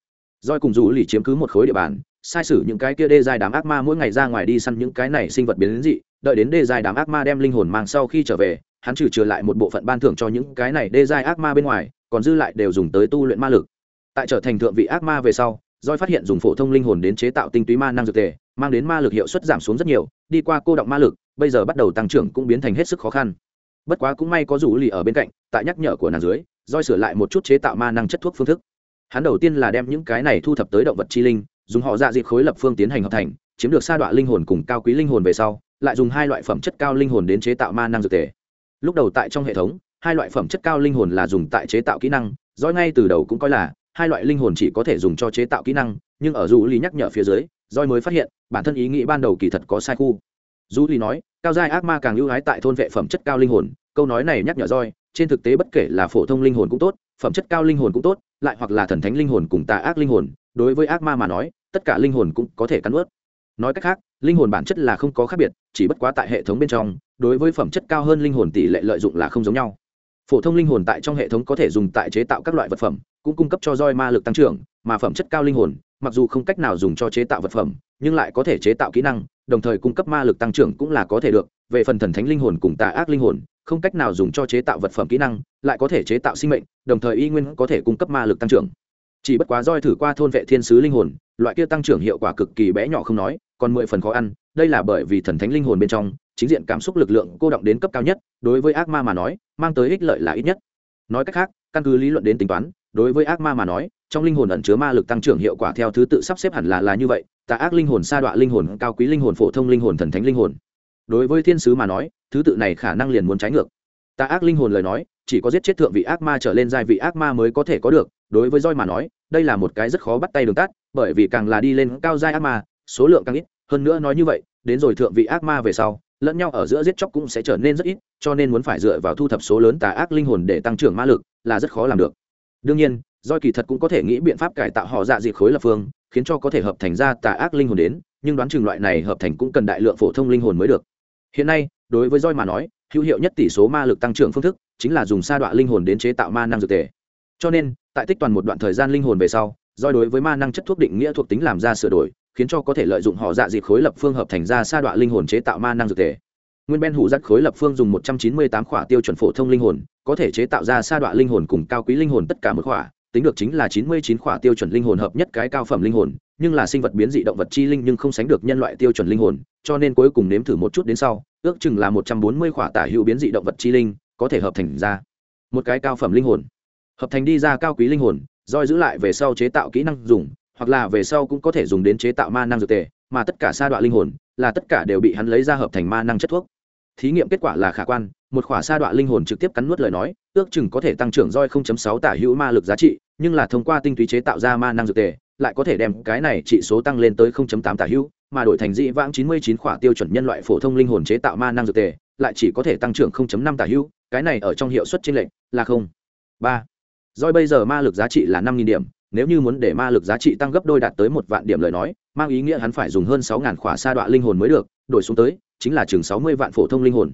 Doi cùng dù lì chiếm cứ một khối địa bàn, sai sử những cái kia đê dài đám ác ma mỗi ngày ra ngoài đi săn những cái này sinh vật biến dị, đợi đến đê dài đám ác ma đem linh hồn mang sau khi trở về, hắn trừ trừ lại một bộ phận ban thưởng cho những cái này đê dài ác ma bên ngoài, còn dư lại đều dùng tới tu luyện ma lực. Tại trở thành thượng vị ác ma về sau doi phát hiện dùng phổ thông linh hồn đến chế tạo tinh túy ma năng dược tề mang đến ma lực hiệu suất giảm xuống rất nhiều, đi qua cô động ma lực, bây giờ bắt đầu tăng trưởng cũng biến thành hết sức khó khăn bất quá cũng may có rủ lì ở bên cạnh, tại nhắc nhở của nàng dưới doi sửa lại một chút chế tạo ma năng chất thuốc phương thức. Hắn đầu tiên là đem những cái này thu thập tới động vật chi linh, dùng họ dạ dịp khối lập phương tiến hành hợp thành, chiếm được sa đọa linh hồn cùng cao quý linh hồn về sau, lại dùng hai loại phẩm chất cao linh hồn đến chế tạo ma năng dược tề lúc đầu tại trong hệ thống, hai loại phẩm chất cao linh hồn là dùng tại chế tạo kỹ năng doi ngay từ đầu cũng coi là, hai loại linh hồn chỉ có thể dùng cho chế tạo kỹ năng, nhưng ở dù lý nhắc nhở phía dưới doi mới phát hiện, bản thân ý nghĩ ban đầu kỳ thật có sai khu. Dù lý nói, cao giai ác ma càng ưu ái tại thôn vệ phẩm chất cao linh hồn câu nói này nhắc nhở roi, trên thực tế bất kể là phổ thông linh hồn cũng tốt, phẩm chất cao linh hồn cũng tốt, lại hoặc là thần thánh linh hồn cùng tà ác linh hồn, đối với ác ma mà nói, tất cả linh hồn cũng có thể cắn ướt nói cách khác, linh hồn bản chất là không có khác biệt, chỉ bất quá tại hệ thống bên trong, đối với phẩm chất cao hơn linh hồn tỷ lệ lợi dụng là không giống nhau. Phổ thông linh hồn tại trong hệ thống có thể dùng tại chế tạo các loại vật phẩm, cũng cung cấp cho roi ma lực tăng trưởng, mà phẩm chất cao linh hồn, mặc dù không cách nào dùng cho chế tạo vật phẩm, nhưng lại có thể chế tạo kỹ năng, đồng thời cung cấp ma lực tăng trưởng cũng là có thể được. Về phần thần thánh linh hồn cùng tà ác linh hồn không cách nào dùng cho chế tạo vật phẩm kỹ năng, lại có thể chế tạo sinh mệnh, đồng thời y nguyên có thể cung cấp ma lực tăng trưởng. Chỉ bất quá roi thử qua thôn vệ thiên sứ linh hồn, loại kia tăng trưởng hiệu quả cực kỳ bé nhỏ không nói, còn mười phần khó ăn, đây là bởi vì thần thánh linh hồn bên trong, chính diện cảm xúc lực lượng cô động đến cấp cao nhất, đối với ác ma mà nói, mang tới ích lợi là ít nhất. Nói cách khác, căn cứ lý luận đến tính toán, đối với ác ma mà nói, trong linh hồn ẩn chứa ma lực tăng trưởng hiệu quả theo thứ tự sắp xếp hẳn là là như vậy, tà ác linh hồn, sa đọa linh hồn, cao quý linh hồn, phổ thông linh hồn, thần thánh linh hồn. Đối với thiên sứ mà nói thứ tự này khả năng liền muốn trái ngược. Tà ác linh hồn lời nói, chỉ có giết chết thượng vị ác ma trở lên giai vị ác ma mới có thể có được, đối với roi mà nói, đây là một cái rất khó bắt tay đường tắt, bởi vì càng là đi lên cao giai ác ma, số lượng càng ít, hơn nữa nói như vậy, đến rồi thượng vị ác ma về sau, lẫn nhau ở giữa giết chóc cũng sẽ trở nên rất ít, cho nên muốn phải dựa vào thu thập số lớn tà ác linh hồn để tăng trưởng ma lực, là rất khó làm được. Đương nhiên doi kỳ thật cũng có thể nghĩ biện pháp cải tạo họ dạ dị khối lập phương, khiến cho có thể hợp thành ra tà ác linh hồn đến, nhưng đoán chừng loại này hợp thành cũng cần đại lượng phổ thông linh hồn mới được. Hiện nay đối với roi mà nói, hữu hiệu nhất tỷ số ma lực tăng trưởng phương thức chính là dùng sa đoạn linh hồn đến chế tạo ma năng dược tề. Cho nên, tại tích toàn một đoạn thời gian linh hồn về sau, roi đối với ma năng chất thuốc định nghĩa thuộc tính làm ra sửa đổi, khiến cho có thể lợi dụng họ dạ dịp khối lập phương hợp thành ra sa đoạn linh hồn chế tạo ma năng dược tề. Nguyên ben hủ dắt khối lập phương dùng một trăm chín mươi tám khỏa tiêu chuẩn phổ thông linh hồn, có thể chế tạo ra sa đoạn linh hồn cùng cao quý linh hồn tất cả một khỏa, tính được chính là chín mươi chín khỏa tiêu chuẩn linh hồn hợp nhất cái cao phẩm linh hồn nhưng là sinh vật biến dị động vật chi linh nhưng không sánh được nhân loại tiêu chuẩn linh hồn, cho nên cuối cùng nếm thử một chút đến sau, ước chừng là một trăm bốn mươi khỏa tả hữu biến dị động vật chi linh có thể hợp thành ra một cái cao phẩm linh hồn. Hợp thành đi ra cao quý linh hồn rồi giữ lại về sau chế tạo kỹ năng dùng, hoặc là về sau cũng có thể dùng đến chế tạo ma năng dược tề, mà tất cả sa đoạn linh hồn là tất cả đều bị hắn lấy ra hợp thành ma năng chất thuốc. Thí nghiệm kết quả là khả quan, một khỏa sa đoạn linh hồn trực tiếp cắn nuốt lời nói, ước chừng có thể tăng trưởng roi 0.6 tả hữu ma lực giá trị, nhưng là thông qua tinh túy chế tạo ra ma năng dược tề lại có thể đem cái này trị số tăng lên tới 0.8 tả hữu, mà đổi thành dị vãng 99 khỏa tiêu chuẩn nhân loại phổ thông linh hồn chế tạo ma năng dược tề, lại chỉ có thể tăng trưởng 0.5 tả hữu, cái này ở trong hiệu suất trên lệnh là không. Ba. Rồi bây giờ ma lực giá trị là 5.000 điểm, nếu như muốn để ma lực giá trị tăng gấp đôi đạt tới một vạn điểm lời nói, mang ý nghĩa hắn phải dùng hơn 6.000 khỏa sa đoạn linh hồn mới được, đổi xuống tới, chính là chừng 60 vạn phổ thông linh hồn.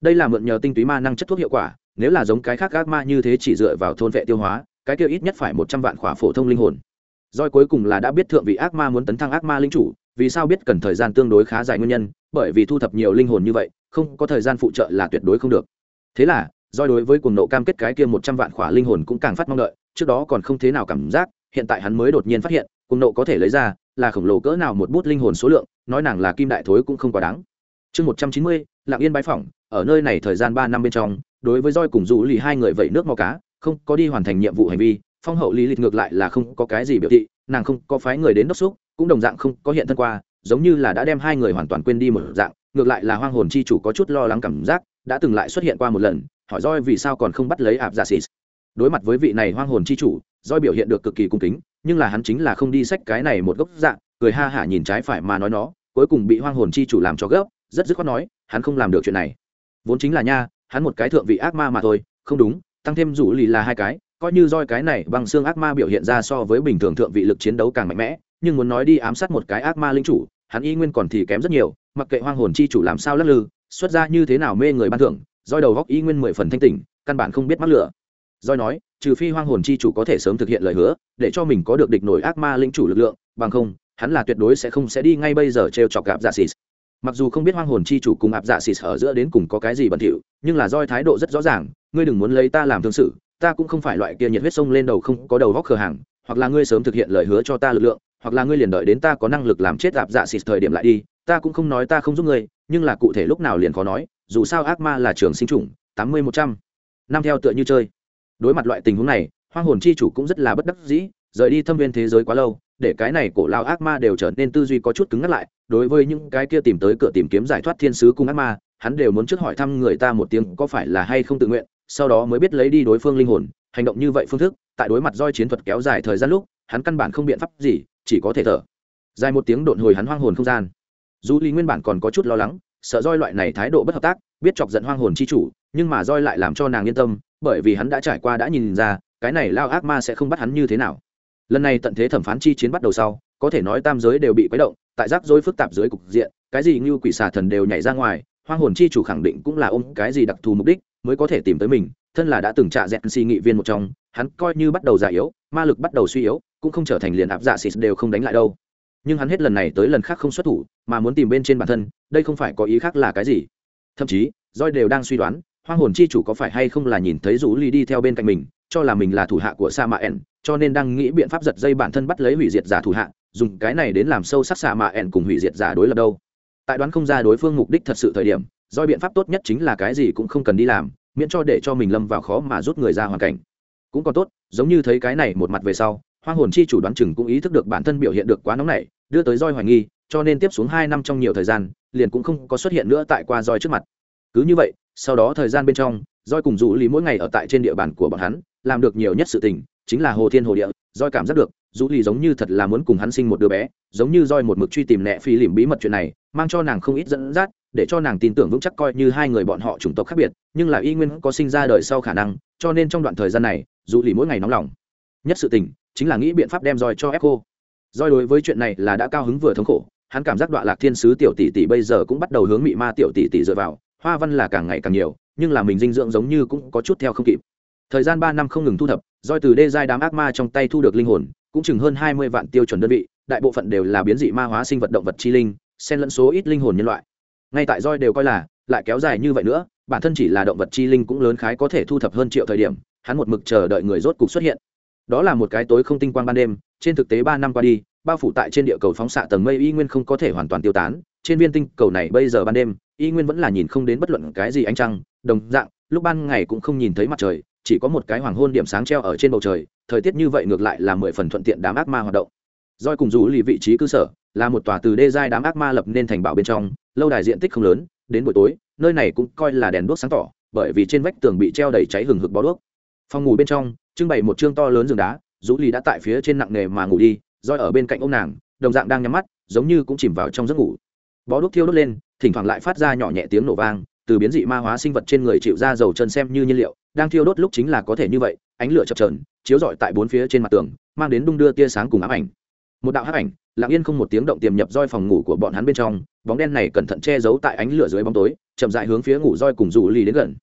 Đây là mượn nhờ tinh túy ma năng chất thuốc hiệu quả, nếu là giống cái khác ác ma như thế chỉ dựa vào thôn vệ tiêu hóa, cái kia ít nhất phải một trăm vạn khỏa phổ thông linh hồn. Doi cuối cùng là đã biết thượng vị ác ma muốn tấn thăng ác ma linh chủ, vì sao biết cần thời gian tương đối khá dài nguyên nhân, bởi vì thu thập nhiều linh hồn như vậy, không có thời gian phụ trợ là tuyệt đối không được. Thế là Doi đối với cuồng nộ cam kết cái kia một trăm vạn khỏa linh hồn cũng càng phát mong đợi, trước đó còn không thế nào cảm giác, hiện tại hắn mới đột nhiên phát hiện, cuồng nộ có thể lấy ra, là khổng lồ cỡ nào một bút linh hồn số lượng, nói nàng là kim đại thối cũng không quá đáng. Chương một trăm chín mươi, lặng yên bái phỏng, ở nơi này thời gian ba năm bên trong, đối với roi cùng dụ lì hai người vậy nước mò cá, không có đi hoàn thành nhiệm vụ hành vi phong hậu lý lịch ngược lại là không có cái gì biểu thị, nàng không có phái người đến đốc xúc, cũng đồng dạng không có hiện thân qua, giống như là đã đem hai người hoàn toàn quên đi một dạng, ngược lại là hoang hồn chi chủ có chút lo lắng cảm giác, đã từng lại xuất hiện qua một lần, hỏi roi vì sao còn không bắt lấy ạp giả xịt. Đối mặt với vị này hoang hồn chi chủ roi biểu hiện được cực kỳ cung kính, nhưng là hắn chính là không đi sách cái này một gốc dạng, cười ha hả nhìn trái phải mà nói nó, cuối cùng bị hoang hồn chi chủ làm cho gấp, rất dứt khoát nói, hắn không làm được chuyện này. Vốn chính là nha, hắn một cái thượng vị ác ma mà thôi, không đúng, tăng thêm rủ lì là hai cái coi như roi cái này bằng xương ác ma biểu hiện ra so với bình thường thượng vị lực chiến đấu càng mạnh mẽ, nhưng muốn nói đi ám sát một cái ác ma linh chủ, hắn y nguyên còn thì kém rất nhiều, mặc kệ hoang hồn chi chủ làm sao lắc lư, xuất ra như thế nào mê người ban thưởng, roi đầu góc y nguyên mười phần thanh tỉnh, căn bản không biết mắc lửa. Roi nói, trừ phi hoang hồn chi chủ có thể sớm thực hiện lời hứa, để cho mình có được địch nổi ác ma linh chủ lực lượng, bằng không, hắn là tuyệt đối sẽ không sẽ đi ngay bây giờ trêu chọc gặp dạ xịt. Mặc dù không biết hoang hồn chi chủ cùng ạp dạ xịt ở giữa đến cùng có cái gì bẩn thỉu, nhưng là roi thái độ rất rõ ràng, ngươi đừng muốn lấy ta làm thương sự ta cũng không phải loại kia nhiệt huyết sông lên đầu không có đầu vóc khờ hàng, hoặc là ngươi sớm thực hiện lời hứa cho ta lực lượng, hoặc là ngươi liền đợi đến ta có năng lực làm chết đạp dạ xịt thời điểm lại đi, ta cũng không nói ta không giúp ngươi, nhưng là cụ thể lúc nào liền khó nói, dù sao ác ma là trường sinh chủng, tám mươi một trăm năm theo tựa như chơi. Đối mặt loại tình huống này, hoang hồn chi chủ cũng rất là bất đắc dĩ, rời đi thâm viên thế giới quá lâu, để cái này cổ lao ác ma đều trở nên tư duy có chút cứng ngắt lại, đối với những cái kia tìm tới cửa tìm kiếm giải thoát thiên sứ cung ác ma, hắn đều muốn trước hỏi thăm người ta một tiếng có phải là hay không tự nguyện sau đó mới biết lấy đi đối phương linh hồn, hành động như vậy phương thức, tại đối mặt roi chiến thuật kéo dài thời gian lúc, hắn căn bản không biện pháp gì, chỉ có thể thở. Dài một tiếng độn hồi hắn hoang hồn không gian. Dù ly nguyên bản còn có chút lo lắng, sợ roi loại này thái độ bất hợp tác, biết chọc giận hoang hồn chi chủ, nhưng mà roi lại làm cho nàng yên tâm, bởi vì hắn đã trải qua đã nhìn ra, cái này lao ác ma sẽ không bắt hắn như thế nào. Lần này tận thế thẩm phán chi chiến bắt đầu sau, có thể nói tam giới đều bị quấy động, tại rắc rối phức tạp dưới cục diện, cái gì như quỷ xà thần đều nhảy ra ngoài, hoang hồn chi chủ khẳng định cũng là ôm cái gì đặc thù mục đích mới có thể tìm tới mình, thân là đã từng trả dẹn si nghị viên một trong, hắn coi như bắt đầu già yếu, ma lực bắt đầu suy yếu, cũng không trở thành liền áp dạ xịt đều không đánh lại đâu. Nhưng hắn hết lần này tới lần khác không xuất thủ, mà muốn tìm bên trên bản thân, đây không phải có ý khác là cái gì? Thậm chí roi đều đang suy đoán, hoang hồn chi chủ có phải hay không là nhìn thấy rủ ly đi theo bên cạnh mình, cho là mình là thủ hạ của sa mạ ẻn cho nên đang nghĩ biện pháp giật dây bản thân bắt lấy hủy diệt giả thủ hạ, dùng cái này đến làm sâu sắc sa mạ ẻn cùng hủy diệt giả đối lập đâu. Tại đoán không ra đối phương mục đích thật sự thời điểm do biện pháp tốt nhất chính là cái gì cũng không cần đi làm, miễn cho để cho mình lâm vào khó mà rút người ra hoàn cảnh. Cũng còn tốt, giống như thấy cái này một mặt về sau, hoang hồn chi chủ đoán chừng cũng ý thức được bản thân biểu hiện được quá nóng nảy, đưa tới roi hoài nghi, cho nên tiếp xuống hai năm trong nhiều thời gian, liền cũng không có xuất hiện nữa tại qua roi trước mặt. Cứ như vậy, sau đó thời gian bên trong, roi cùng dụ lý mỗi ngày ở tại trên địa bàn của bọn hắn, làm được nhiều nhất sự tình, chính là hồ thiên hồ địa, roi cảm giác được dụ lý giống như thật là muốn cùng hắn sinh một đứa bé, giống như roi một mực truy tìm nẹ phi lìm bí mật chuyện này, mang cho nàng không ít dẫn dắt để cho nàng tin tưởng vững chắc coi như hai người bọn họ chủng tộc khác biệt, nhưng là y nguyên có sinh ra đời sau khả năng, cho nên trong đoạn thời gian này, dù lì mỗi ngày nóng lòng. Nhất sự tình, chính là nghĩ biện pháp đem roi cho echo roi đối với chuyện này là đã cao hứng vừa thống khổ, hắn cảm giác đoạn lạc thiên sứ tiểu tỷ tỷ bây giờ cũng bắt đầu hướng mị ma tiểu tỷ tỷ dựa vào, hoa văn là càng ngày càng nhiều, nhưng là mình dinh dưỡng giống như cũng có chút theo không kịp. Thời gian ba năm không ngừng thu thập, roi từ đê giai đám ác ma trong tay thu được linh hồn, cũng chừng hơn hai mươi vạn tiêu chuẩn đơn vị, đại bộ phận đều là biến dị ma hóa sinh vật động vật chi linh, xen lẫn số ít linh hồn nhân loại ngay tại roi đều coi là, lại kéo dài như vậy nữa, bản thân chỉ là động vật chi linh cũng lớn khái có thể thu thập hơn triệu thời điểm, hắn một mực chờ đợi người rốt cục xuất hiện. Đó là một cái tối không tinh quang ban đêm, trên thực tế ba năm qua đi, bao phủ tại trên địa cầu phóng xạ tầng mây y nguyên không có thể hoàn toàn tiêu tán, trên viên tinh cầu này bây giờ ban đêm, y nguyên vẫn là nhìn không đến bất luận cái gì ánh trăng, đồng dạng, lúc ban ngày cũng không nhìn thấy mặt trời, chỉ có một cái hoàng hôn điểm sáng treo ở trên bầu trời, thời tiết như vậy ngược lại là mười phần thuận tiện đám ác ma hoạt động. Doi cùng rủ lì vị trí cơ sở là một tòa từ đê giai đám ác ma lập nên thành bảo bên trong, lâu đài diện tích không lớn, đến buổi tối, nơi này cũng coi là đèn đuốc sáng tỏ, bởi vì trên vách tường bị treo đầy cháy hừng hực bó đuốc. Phòng ngủ bên trong, trưng bày một chương to lớn giường đá rũ lì đã tại phía trên nặng nề mà ngủ đi, roi ở bên cạnh ô nàng, đồng dạng đang nhắm mắt, giống như cũng chìm vào trong giấc ngủ. Bó đuốc thiêu đốt lên, thỉnh thoảng lại phát ra nhỏ nhẹ tiếng nổ vang, từ biến dị ma hóa sinh vật trên người chịu ra dầu chân xem như nhiên liệu, đang thiêu đốt lúc chính là có thể như vậy, ánh lửa chập trờn chiếu rọi tại bốn phía trên mặt tường, mang đến đung đưa tia sáng cùng ám ảnh một đạo hắc ảnh, lặng yên không một tiếng động tiềm nhập roi phòng ngủ của bọn hắn bên trong, bóng đen này cẩn thận che giấu tại ánh lửa dưới bóng tối, chậm dại hướng phía ngủ roi cùng rủ lì đến gần.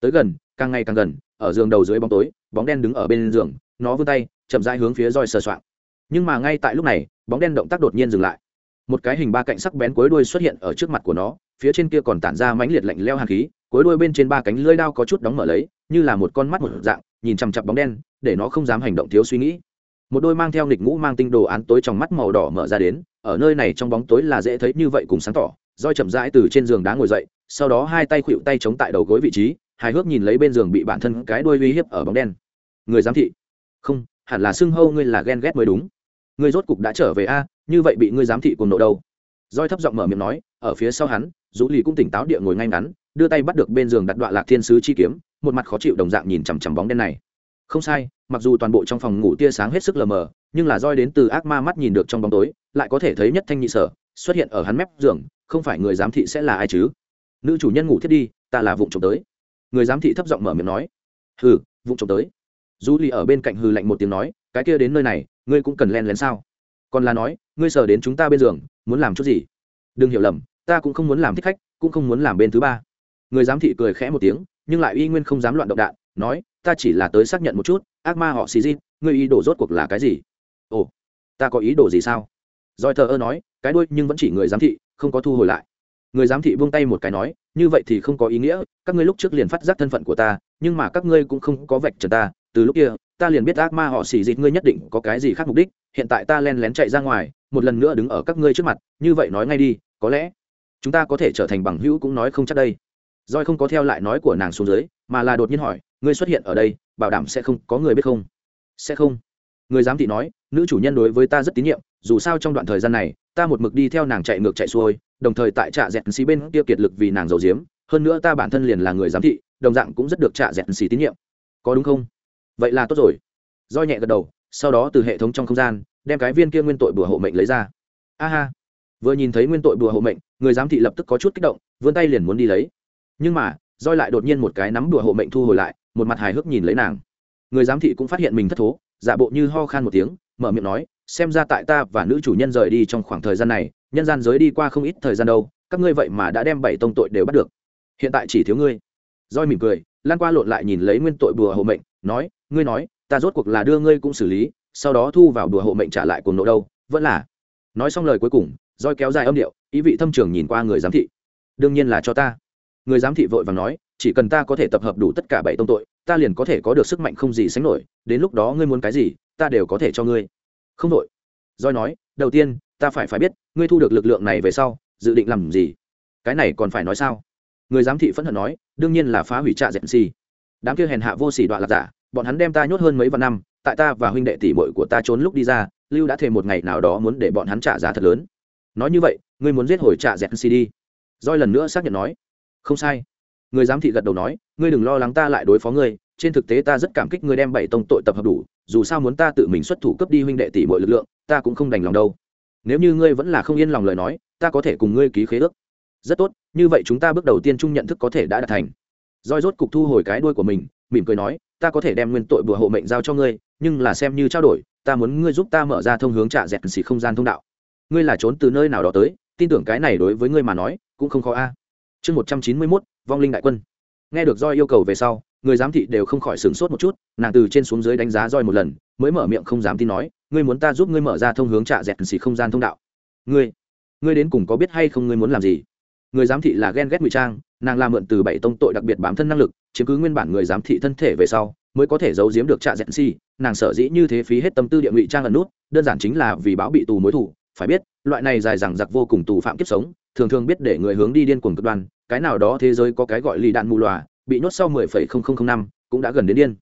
Tới gần, càng ngày càng gần, ở giường đầu dưới bóng tối, bóng đen đứng ở bên giường, nó vươn tay, chậm dại hướng phía roi sờ soạng. Nhưng mà ngay tại lúc này, bóng đen động tác đột nhiên dừng lại. Một cái hình ba cạnh sắc bén cuối đuôi xuất hiện ở trước mặt của nó, phía trên kia còn tản ra mãnh liệt lạnh leo hàn khí, cuối đuôi bên trên ba cánh lưỡi đao có chút đóng mở lấy, như là một con mắt một dạng, nhìn chằm chặp bóng đen, để nó không dám hành động thiếu suy nghĩ một đôi mang theo nghịch ngũ mang tinh đồ án tối trong mắt màu đỏ mở ra đến, ở nơi này trong bóng tối là dễ thấy như vậy cùng sáng tỏ, roi chậm rãi từ trên giường đá ngồi dậy, sau đó hai tay khuỵu tay chống tại đầu gối vị trí, hài hước nhìn lấy bên giường bị bản thân cái đuôi uy hiếp ở bóng đen. Người giám thị. Không, hẳn là xưng hâu ngươi là ghen ghét mới đúng. Ngươi rốt cục đã trở về a, như vậy bị ngươi giám thị cùng nộ đâu? Roi thấp giọng mở miệng nói, ở phía sau hắn, dũ lì cũng tỉnh táo địa ngồi ngay ngắn, đưa tay bắt được bên giường đặt đoạn lạc thiên sứ chi kiếm, một mặt khó chịu đồng dạng nhìn chằm chằm bóng đen này không sai, mặc dù toàn bộ trong phòng ngủ tia sáng hết sức lờ mờ, nhưng là roi đến từ ác ma mắt nhìn được trong bóng tối, lại có thể thấy nhất thanh nhị sở, xuất hiện ở hắn mép giường, không phải người giám thị sẽ là ai chứ? Nữ chủ nhân ngủ thiết đi, ta là vụng trộm tới. Người giám thị thấp giọng mở miệng nói. Hừ, vụng trộm tới. Du lì ở bên cạnh hừ lạnh một tiếng nói, cái kia đến nơi này, ngươi cũng cần len lén sao? Còn là nói, ngươi sờ đến chúng ta bên giường, muốn làm chút gì? Đừng hiểu lầm, ta cũng không muốn làm thích khách, cũng không muốn làm bên thứ ba. Người giám thị cười khẽ một tiếng, nhưng lại uy nguyên không dám loạn động đạn, nói ta chỉ là tới xác nhận một chút, ác ma họ xì di ngươi ý đồ rốt cuộc là cái gì? Ồ, ta có ý đồ gì sao? Roi thờ ơ nói, cái đuôi nhưng vẫn chỉ người giám thị, không có thu hồi lại. Người giám thị buông tay một cái nói, như vậy thì không có ý nghĩa, các ngươi lúc trước liền phát giác thân phận của ta, nhưng mà các ngươi cũng không có vạch trần ta, từ lúc kia, ta liền biết ác ma họ xì dịt ngươi nhất định có cái gì khác mục đích, hiện tại ta len lén chạy ra ngoài, một lần nữa đứng ở các ngươi trước mặt, như vậy nói ngay đi, có lẽ, chúng ta có thể trở thành bằng hữu cũng nói không chắc đây. Roi không có theo lại nói của nàng xuống dưới, mà là đột nhiên hỏi ngươi xuất hiện ở đây, bảo đảm sẽ không có người biết không? Sẽ không. Người giám thị nói, nữ chủ nhân đối với ta rất tín nhiệm, dù sao trong đoạn thời gian này, ta một mực đi theo nàng chạy ngược chạy xuôi, đồng thời tại trạ dẹn xì bên kia kiệt lực vì nàng giàu diếm hơn nữa ta bản thân liền là người giám thị, đồng dạng cũng rất được trạ dẹn xì tín nhiệm. Có đúng không? Vậy là tốt rồi. Do nhẹ gật đầu, sau đó từ hệ thống trong không gian, đem cái viên kia nguyên tội bùa hộ mệnh lấy ra. A ha. Vừa nhìn thấy nguyên tội bùa hộ mệnh, người giám thị lập tức có chút kích động, vươn tay liền muốn đi lấy. Nhưng mà roi lại đột nhiên một cái nắm đùa hộ mệnh thu hồi lại một mặt hài hước nhìn lấy nàng. Người giám thị cũng phát hiện mình thất thố, giả bộ như ho khan một tiếng, mở miệng nói, xem ra tại ta và nữ chủ nhân rời đi trong khoảng thời gian này, nhân gian giới đi qua không ít thời gian đâu, các ngươi vậy mà đã đem bảy tông tội đều bắt được. Hiện tại chỉ thiếu ngươi. Roi mỉm cười, lan qua lộn lại nhìn lấy nguyên tội bùa hộ mệnh, nói, ngươi nói, ta rốt cuộc là đưa ngươi cũng xử lý, sau đó thu vào bùa hộ mệnh trả lại cùng nộ đâu, vẫn là. Nói xong lời cuối cùng roi kéo dài âm điệu, ý vị thâm trường nhìn qua người giám thị. Đương nhiên là cho ta. Người giám thị vội và nói chỉ cần ta có thể tập hợp đủ tất cả bảy tông tội, ta liền có thể có được sức mạnh không gì sánh nổi, đến lúc đó ngươi muốn cái gì, ta đều có thể cho ngươi. Không đội. Doi nói, đầu tiên, ta phải phải biết, ngươi thu được lực lượng này về sau, dự định làm gì? Cái này còn phải nói sao? Người giám thị phẫn hận nói, đương nhiên là phá hủy trạ dẹn xì đám kia hèn hạ vô sỉ đoạn lạc giả, bọn hắn đem ta nhốt hơn mấy vạn năm, tại ta và huynh đệ tỷ muội của ta trốn lúc đi ra, lưu đã thề một ngày nào đó muốn để bọn hắn trả giá thật lớn. Nói như vậy, ngươi muốn giết hồi trạ dẹn xì đi. Doi lần nữa xác nhận nói, không sai người giám thị gật đầu nói, ngươi đừng lo lắng ta lại đối phó ngươi, trên thực tế ta rất cảm kích ngươi đem bảy tông tội tập hợp đủ, dù sao muốn ta tự mình xuất thủ cấp đi huynh đệ tỷ mọi lực lượng, ta cũng không đành lòng đâu. Nếu như ngươi vẫn là không yên lòng lời nói, ta có thể cùng ngươi ký khế ước. Rất tốt, như vậy chúng ta bước đầu tiên chung nhận thức có thể đã đạt thành. Roi rốt cục thu hồi cái đuôi của mình, mỉm cười nói, ta có thể đem nguyên tội bùa hộ mệnh giao cho ngươi, nhưng là xem như trao đổi, ta muốn ngươi giúp ta mở ra thông hướng trả dẹt xỉ không gian thông đạo. Ngươi là trốn từ nơi nào đó tới, tin tưởng cái này đối với ngươi mà nói, cũng không khó a. Chương một trăm chín mươi mốt vong linh đại quân. Nghe được roi yêu cầu về sau, người giám thị đều không khỏi sửng sốt một chút, nàng từ trên xuống dưới đánh giá roi một lần, mới mở miệng không dám tin nói, ngươi muốn ta giúp ngươi mở ra thông hướng trạ dẹt xì không gian thông đạo? Ngươi ngươi đến cùng có biết hay không ngươi muốn làm gì? Người giám thị là ghen ghét ngụy trang, nàng làm mượn từ bảy tông tội đặc biệt bám thân năng lực, chiếm cứ nguyên bản người giám thị thân thể về sau, mới có thể giấu giếm được trạ dẹn xì nàng sở dĩ như thế phí hết tâm tư địa ngụy trang ẩn nút, đơn giản chính là vì báo bị tù mối thủ. Phải biết, loại này dài dằng giặc vô cùng tù phạm kiếp sống, thường thường biết để người hướng đi điên cuồng cực đoan cái nào đó thế giới có cái gọi lì đạn mù lòa bị nhốt sau 10,0005 năm cũng đã gần đến điên.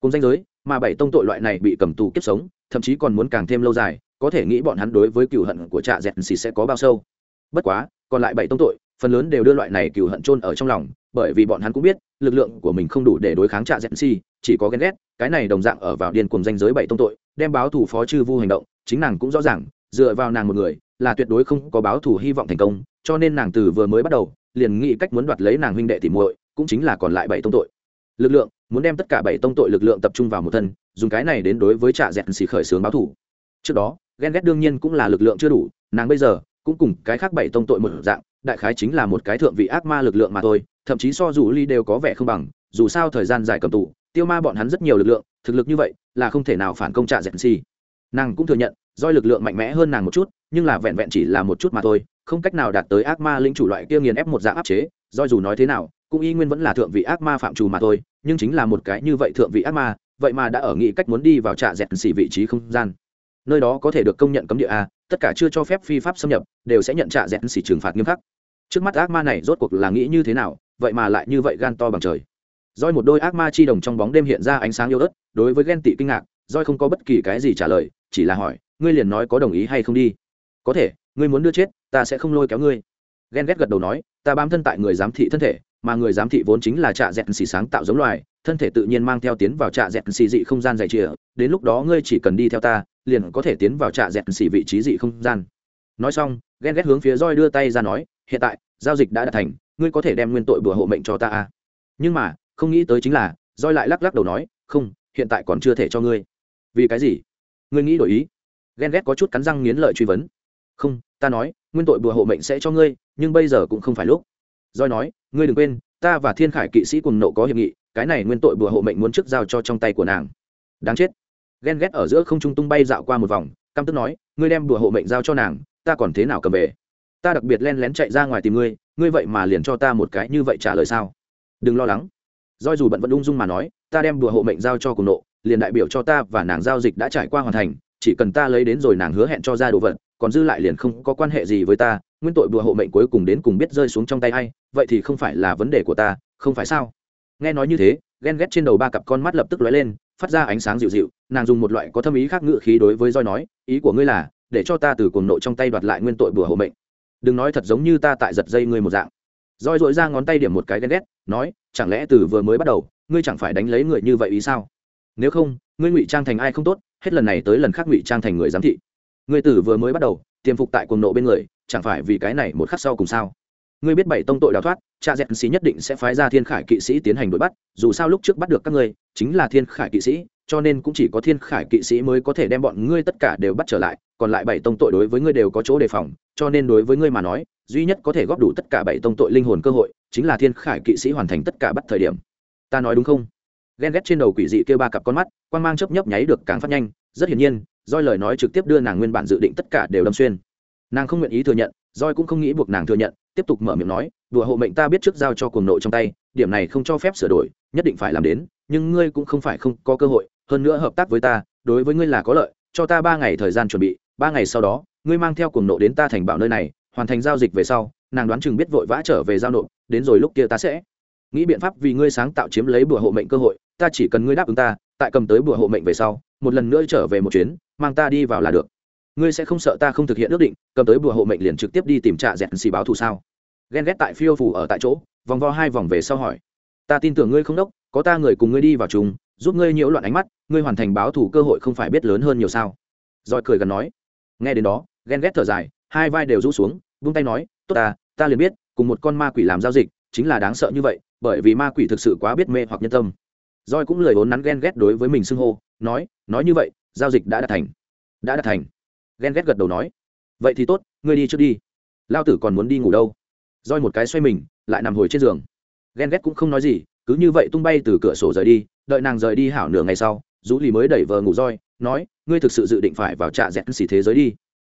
Cùng danh giới mà bảy tông tội loại này bị cầm tù kiếp sống thậm chí còn muốn càng thêm lâu dài có thể nghĩ bọn hắn đối với cựu hận của trạ dẹt xì sẽ có bao sâu. Bất quá còn lại bảy tông tội phần lớn đều đưa loại này cựu hận chôn ở trong lòng bởi vì bọn hắn cũng biết lực lượng của mình không đủ để đối kháng trạ dẹt xì chỉ có ghen ghét cái này đồng dạng ở vào điên cùng danh giới bảy tông tội đem báo thủ phó chư vu hành động chính nàng cũng rõ ràng dựa vào nàng một người là tuyệt đối không có báo thủ hy vọng thành công cho nên nàng từ vừa mới bắt đầu liền nghĩ cách muốn đoạt lấy nàng huynh đệ tỉ muội, cũng chính là còn lại bảy tông tội. Lực lượng, muốn đem tất cả bảy tông tội lực lượng tập trung vào một thân, dùng cái này đến đối với trạ dẹn xì khởi sướng báo thủ. Trước đó, ghen ghét đương nhiên cũng là lực lượng chưa đủ, nàng bây giờ cũng cùng cái khác bảy tông tội một dạng, đại khái chính là một cái thượng vị ác ma lực lượng mà thôi, thậm chí so dù ly đều có vẻ không bằng, dù sao thời gian dài cầm tù, tiêu ma bọn hắn rất nhiều lực lượng, thực lực như vậy là không thể nào phản công trạ dẹn xì nàng cũng thừa nhận doi lực lượng mạnh mẽ hơn nàng một chút, nhưng là vẹn vẹn chỉ là một chút mà thôi không cách nào đạt tới ác ma linh chủ loại kia nghiền ép một dạng áp chế, do dù nói thế nào, cũng y nguyên vẫn là thượng vị ác ma phạm trù mà thôi, nhưng chính là một cái như vậy thượng vị ác ma, vậy mà đã ở nghị cách muốn đi vào trạ dẹn xỉ vị trí không gian. Nơi đó có thể được công nhận cấm địa a, tất cả chưa cho phép phi pháp xâm nhập, đều sẽ nhận trạ dẹn xỉ trừng phạt nghiêm khắc. Trước mắt ác ma này rốt cuộc là nghĩ như thế nào, vậy mà lại như vậy gan to bằng trời. Roi một đôi ác ma chi đồng trong bóng đêm hiện ra ánh sáng yêu ớt, đối với ghen tị kinh ngạc, roi không có bất kỳ cái gì trả lời, chỉ là hỏi, ngươi liền nói có đồng ý hay không đi? Có thể, ngươi muốn đưa chết ta sẽ không lôi kéo ngươi. Ghen ghét gật đầu nói, ta bám thân tại người giám thị thân thể, mà người giám thị vốn chính là trạ dẹn xì sáng tạo giống loài, thân thể tự nhiên mang theo tiến vào trạ dẹn xì dị không gian dày chìa, đến lúc đó ngươi chỉ cần đi theo ta, liền có thể tiến vào trạ dẹn xì vị trí dị không gian. Nói xong ghen ghét hướng phía roi đưa tay ra nói, hiện tại, giao dịch đã đạt thành, ngươi có thể đem nguyên tội bừa hộ mệnh cho ta à. nhưng mà, không nghĩ tới chính là, roi lại lắc lắc đầu nói, không, hiện tại còn chưa thể cho ngươi. Vì cái gì? Ngươi nghĩ đổi ý. Ghen ghét có chút cắn răng nghiến lợi truy vấn. Không ta nói, nguyên tội bùa hộ mệnh sẽ cho ngươi, nhưng bây giờ cũng không phải lúc. Doi nói, ngươi đừng quên, ta và thiên khải kỵ sĩ cùng nộ có hiệp nghị, cái này nguyên tội bùa hộ mệnh muốn trước giao cho trong tay của nàng. Đáng chết. Ghen ghét ở giữa không trung tung bay dạo qua một vòng, căm tức nói, ngươi đem bùa hộ mệnh giao cho nàng, ta còn thế nào cầm về? Ta đặc biệt len lén chạy ra ngoài tìm ngươi ngươi vậy mà liền cho ta một cái như vậy trả lời sao? Đừng lo lắng. Doi dù bận vẫn ung dung mà nói, ta đem bùa hộ mệnh giao cho cùng nộ, liền đại biểu cho ta và nàng giao dịch đã trải qua hoàn thành, chỉ cần ta lấy đến rồi nàng hứa hẹn cho ra đồ vật còn dư lại liền không có quan hệ gì với ta, nguyên tội bùa hộ mệnh cuối cùng đến cùng biết rơi xuống trong tay hay vậy thì không phải là vấn đề của ta, không phải sao? Nghe nói như thế, ghen ghét trên đầu ba cặp con mắt lập tức lóe lên, phát ra ánh sáng dịu dịu, nàng dùng một loại có thâm ý khác ngự khí đối với roi nói, ý của ngươi là, để cho ta từ cuồng nộ trong tay đoạt lại nguyên tội bùa hộ mệnh. Đừng nói thật giống như ta tại giật dây ngươi một dạng. Roi dội ra ngón tay điểm một cái ghen ghét, nói, chẳng lẽ từ vừa mới bắt đầu, ngươi chẳng phải đánh lấy người như vậy ý sao? Nếu không, ngươi ngụy trang thành ai không tốt, hết lần này tới lần khác ngụy trang thành người giám thị ngươi tử vừa mới bắt đầu tiềm phục tại cuồng nộ bên người, chẳng phải vì cái này một khắc sau cùng sao? Ngươi biết bảy tông tội đào thoát, cha dẹn xí nhất định sẽ phái ra thiên khải kỵ sĩ tiến hành đuổi bắt, dù sao lúc trước bắt được các ngươi, chính là thiên khải kỵ sĩ, cho nên cũng chỉ có thiên khải kỵ sĩ mới có thể đem bọn ngươi tất cả đều bắt trở lại, còn lại bảy tông tội đối với ngươi đều có chỗ đề phòng, cho nên đối với ngươi mà nói, duy nhất có thể góp đủ tất cả bảy tông tội linh hồn cơ hội, chính là thiên khải kỵ sĩ hoàn thành tất cả bắt thời điểm. Ta nói đúng không? Ghen ghét trên đầu quỷ dị kêu ba cặp con mắt quan g mang chớp nhấp nháy được càng phát nhanh, rất hiển nhiên doi lời nói trực tiếp đưa nàng nguyên bản dự định tất cả đều đâm xuyên. Nàng không nguyện ý thừa nhận doi cũng không nghĩ buộc nàng thừa nhận, tiếp tục mở miệng nói, đùa hộ mệnh ta biết trước giao cho cuồng nộ trong tay, điểm này không cho phép sửa đổi, nhất định phải làm đến, nhưng ngươi cũng không phải không có cơ hội, hơn nữa hợp tác với ta, đối với ngươi là có lợi, cho ta ba ngày thời gian chuẩn bị, ba ngày sau đó, ngươi mang theo cuồng nộ đến ta thành bảo nơi này, hoàn thành giao dịch về sau, nàng đoán chừng biết vội vã trở về giao nộp, đến rồi lúc kia ta sẽ nghĩ biện pháp vì ngươi sáng tạo chiếm lấy bùa hộ mệnh cơ hội, ta chỉ cần ngươi đáp ứng ta, tại cầm tới bùa hộ mệnh về sau một lần nữa trở về một chuyến, mang ta đi vào là được. Ngươi sẽ không sợ ta không thực hiện ước định, cầm tới bùa hộ mệnh liền trực tiếp đi tìm trạ dẹn xì báo thù sao? Ghen ghét tại phiêu phủ ở tại chỗ, vòng vo hai vòng về sau hỏi. Ta tin tưởng ngươi không đốc, có ta người cùng ngươi đi vào chung, giúp ngươi nhiễu loạn ánh mắt, ngươi hoàn thành báo thù cơ hội không phải biết lớn hơn nhiều sao? Rồi cười gần nói. Nghe đến đó, ghen ghét thở dài, hai vai đều rũ xuống, vung tay nói, tốt ta ta liền biết, cùng một con ma quỷ làm giao dịch, chính là đáng sợ như vậy, bởi vì ma quỷ thực sự quá biết mê hoặc nhân tâm roi cũng lời vốn nắn ghen ghét đối với mình xưng hô, nói nói như vậy, giao dịch đã đạt thành. Đã đạt thành. Ghen ghét gật đầu nói. Vậy thì tốt, ngươi đi trước đi. Lao tử còn muốn đi ngủ đâu? Roi một cái xoay mình, lại nằm hồi trên giường. Ghen ghét cũng không nói gì, cứ như vậy tung bay từ cửa sổ rời đi, đợi nàng rời đi hảo nửa ngày sau, Dũ lì mới đẩy vờ ngủ roi nói, ngươi thực sự dự định phải vào trạ dẹn xỉ thế giới đi.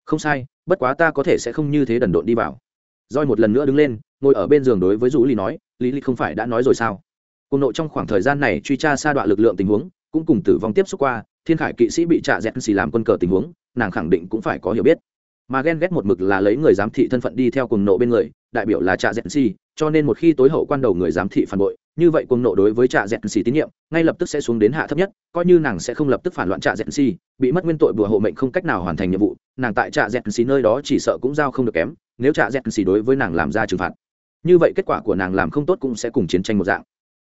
Không sai, bất quá ta có thể sẽ không như thế đần độn đi vào. Roi một lần nữa đứng lên, ngồi ở bên giường đối với Dũ lì nói, lý lịch không phải đã nói rồi sao? Cùng nội trong khoảng thời gian này truy tra sa đoạn lực lượng tình huống, cũng cùng tử vong tiếp xúc qua, thiên khải kỵ sĩ bị trả dẹn xì làm quân cờ tình huống, nàng khẳng định cũng phải có hiểu biết. Mà ghen ghét một mực là lấy người giám thị thân phận đi theo cùng nộ bên người, đại biểu là trạ dẹn xì, cho nên một khi tối hậu quan đầu người giám thị phản bội, như vậy cùng nộ đối với trạ dẹn xì tín nhiệm, ngay lập tức sẽ xuống đến hạ thấp nhất, coi như nàng sẽ không lập tức phản loạn trạ dẹn xì, bị mất nguyên tội bùa hộ mệnh không cách nào hoàn thành nhiệm vụ, nàng tại trạ dẹn xì nơi đó chỉ sợ cũng giao không được kém, nếu trạ dẹn xì đối với nàng làm ra trừng phạt. Như vậy kết quả của nàng làm không tốt cũng sẽ cùng chiến tranh một dạng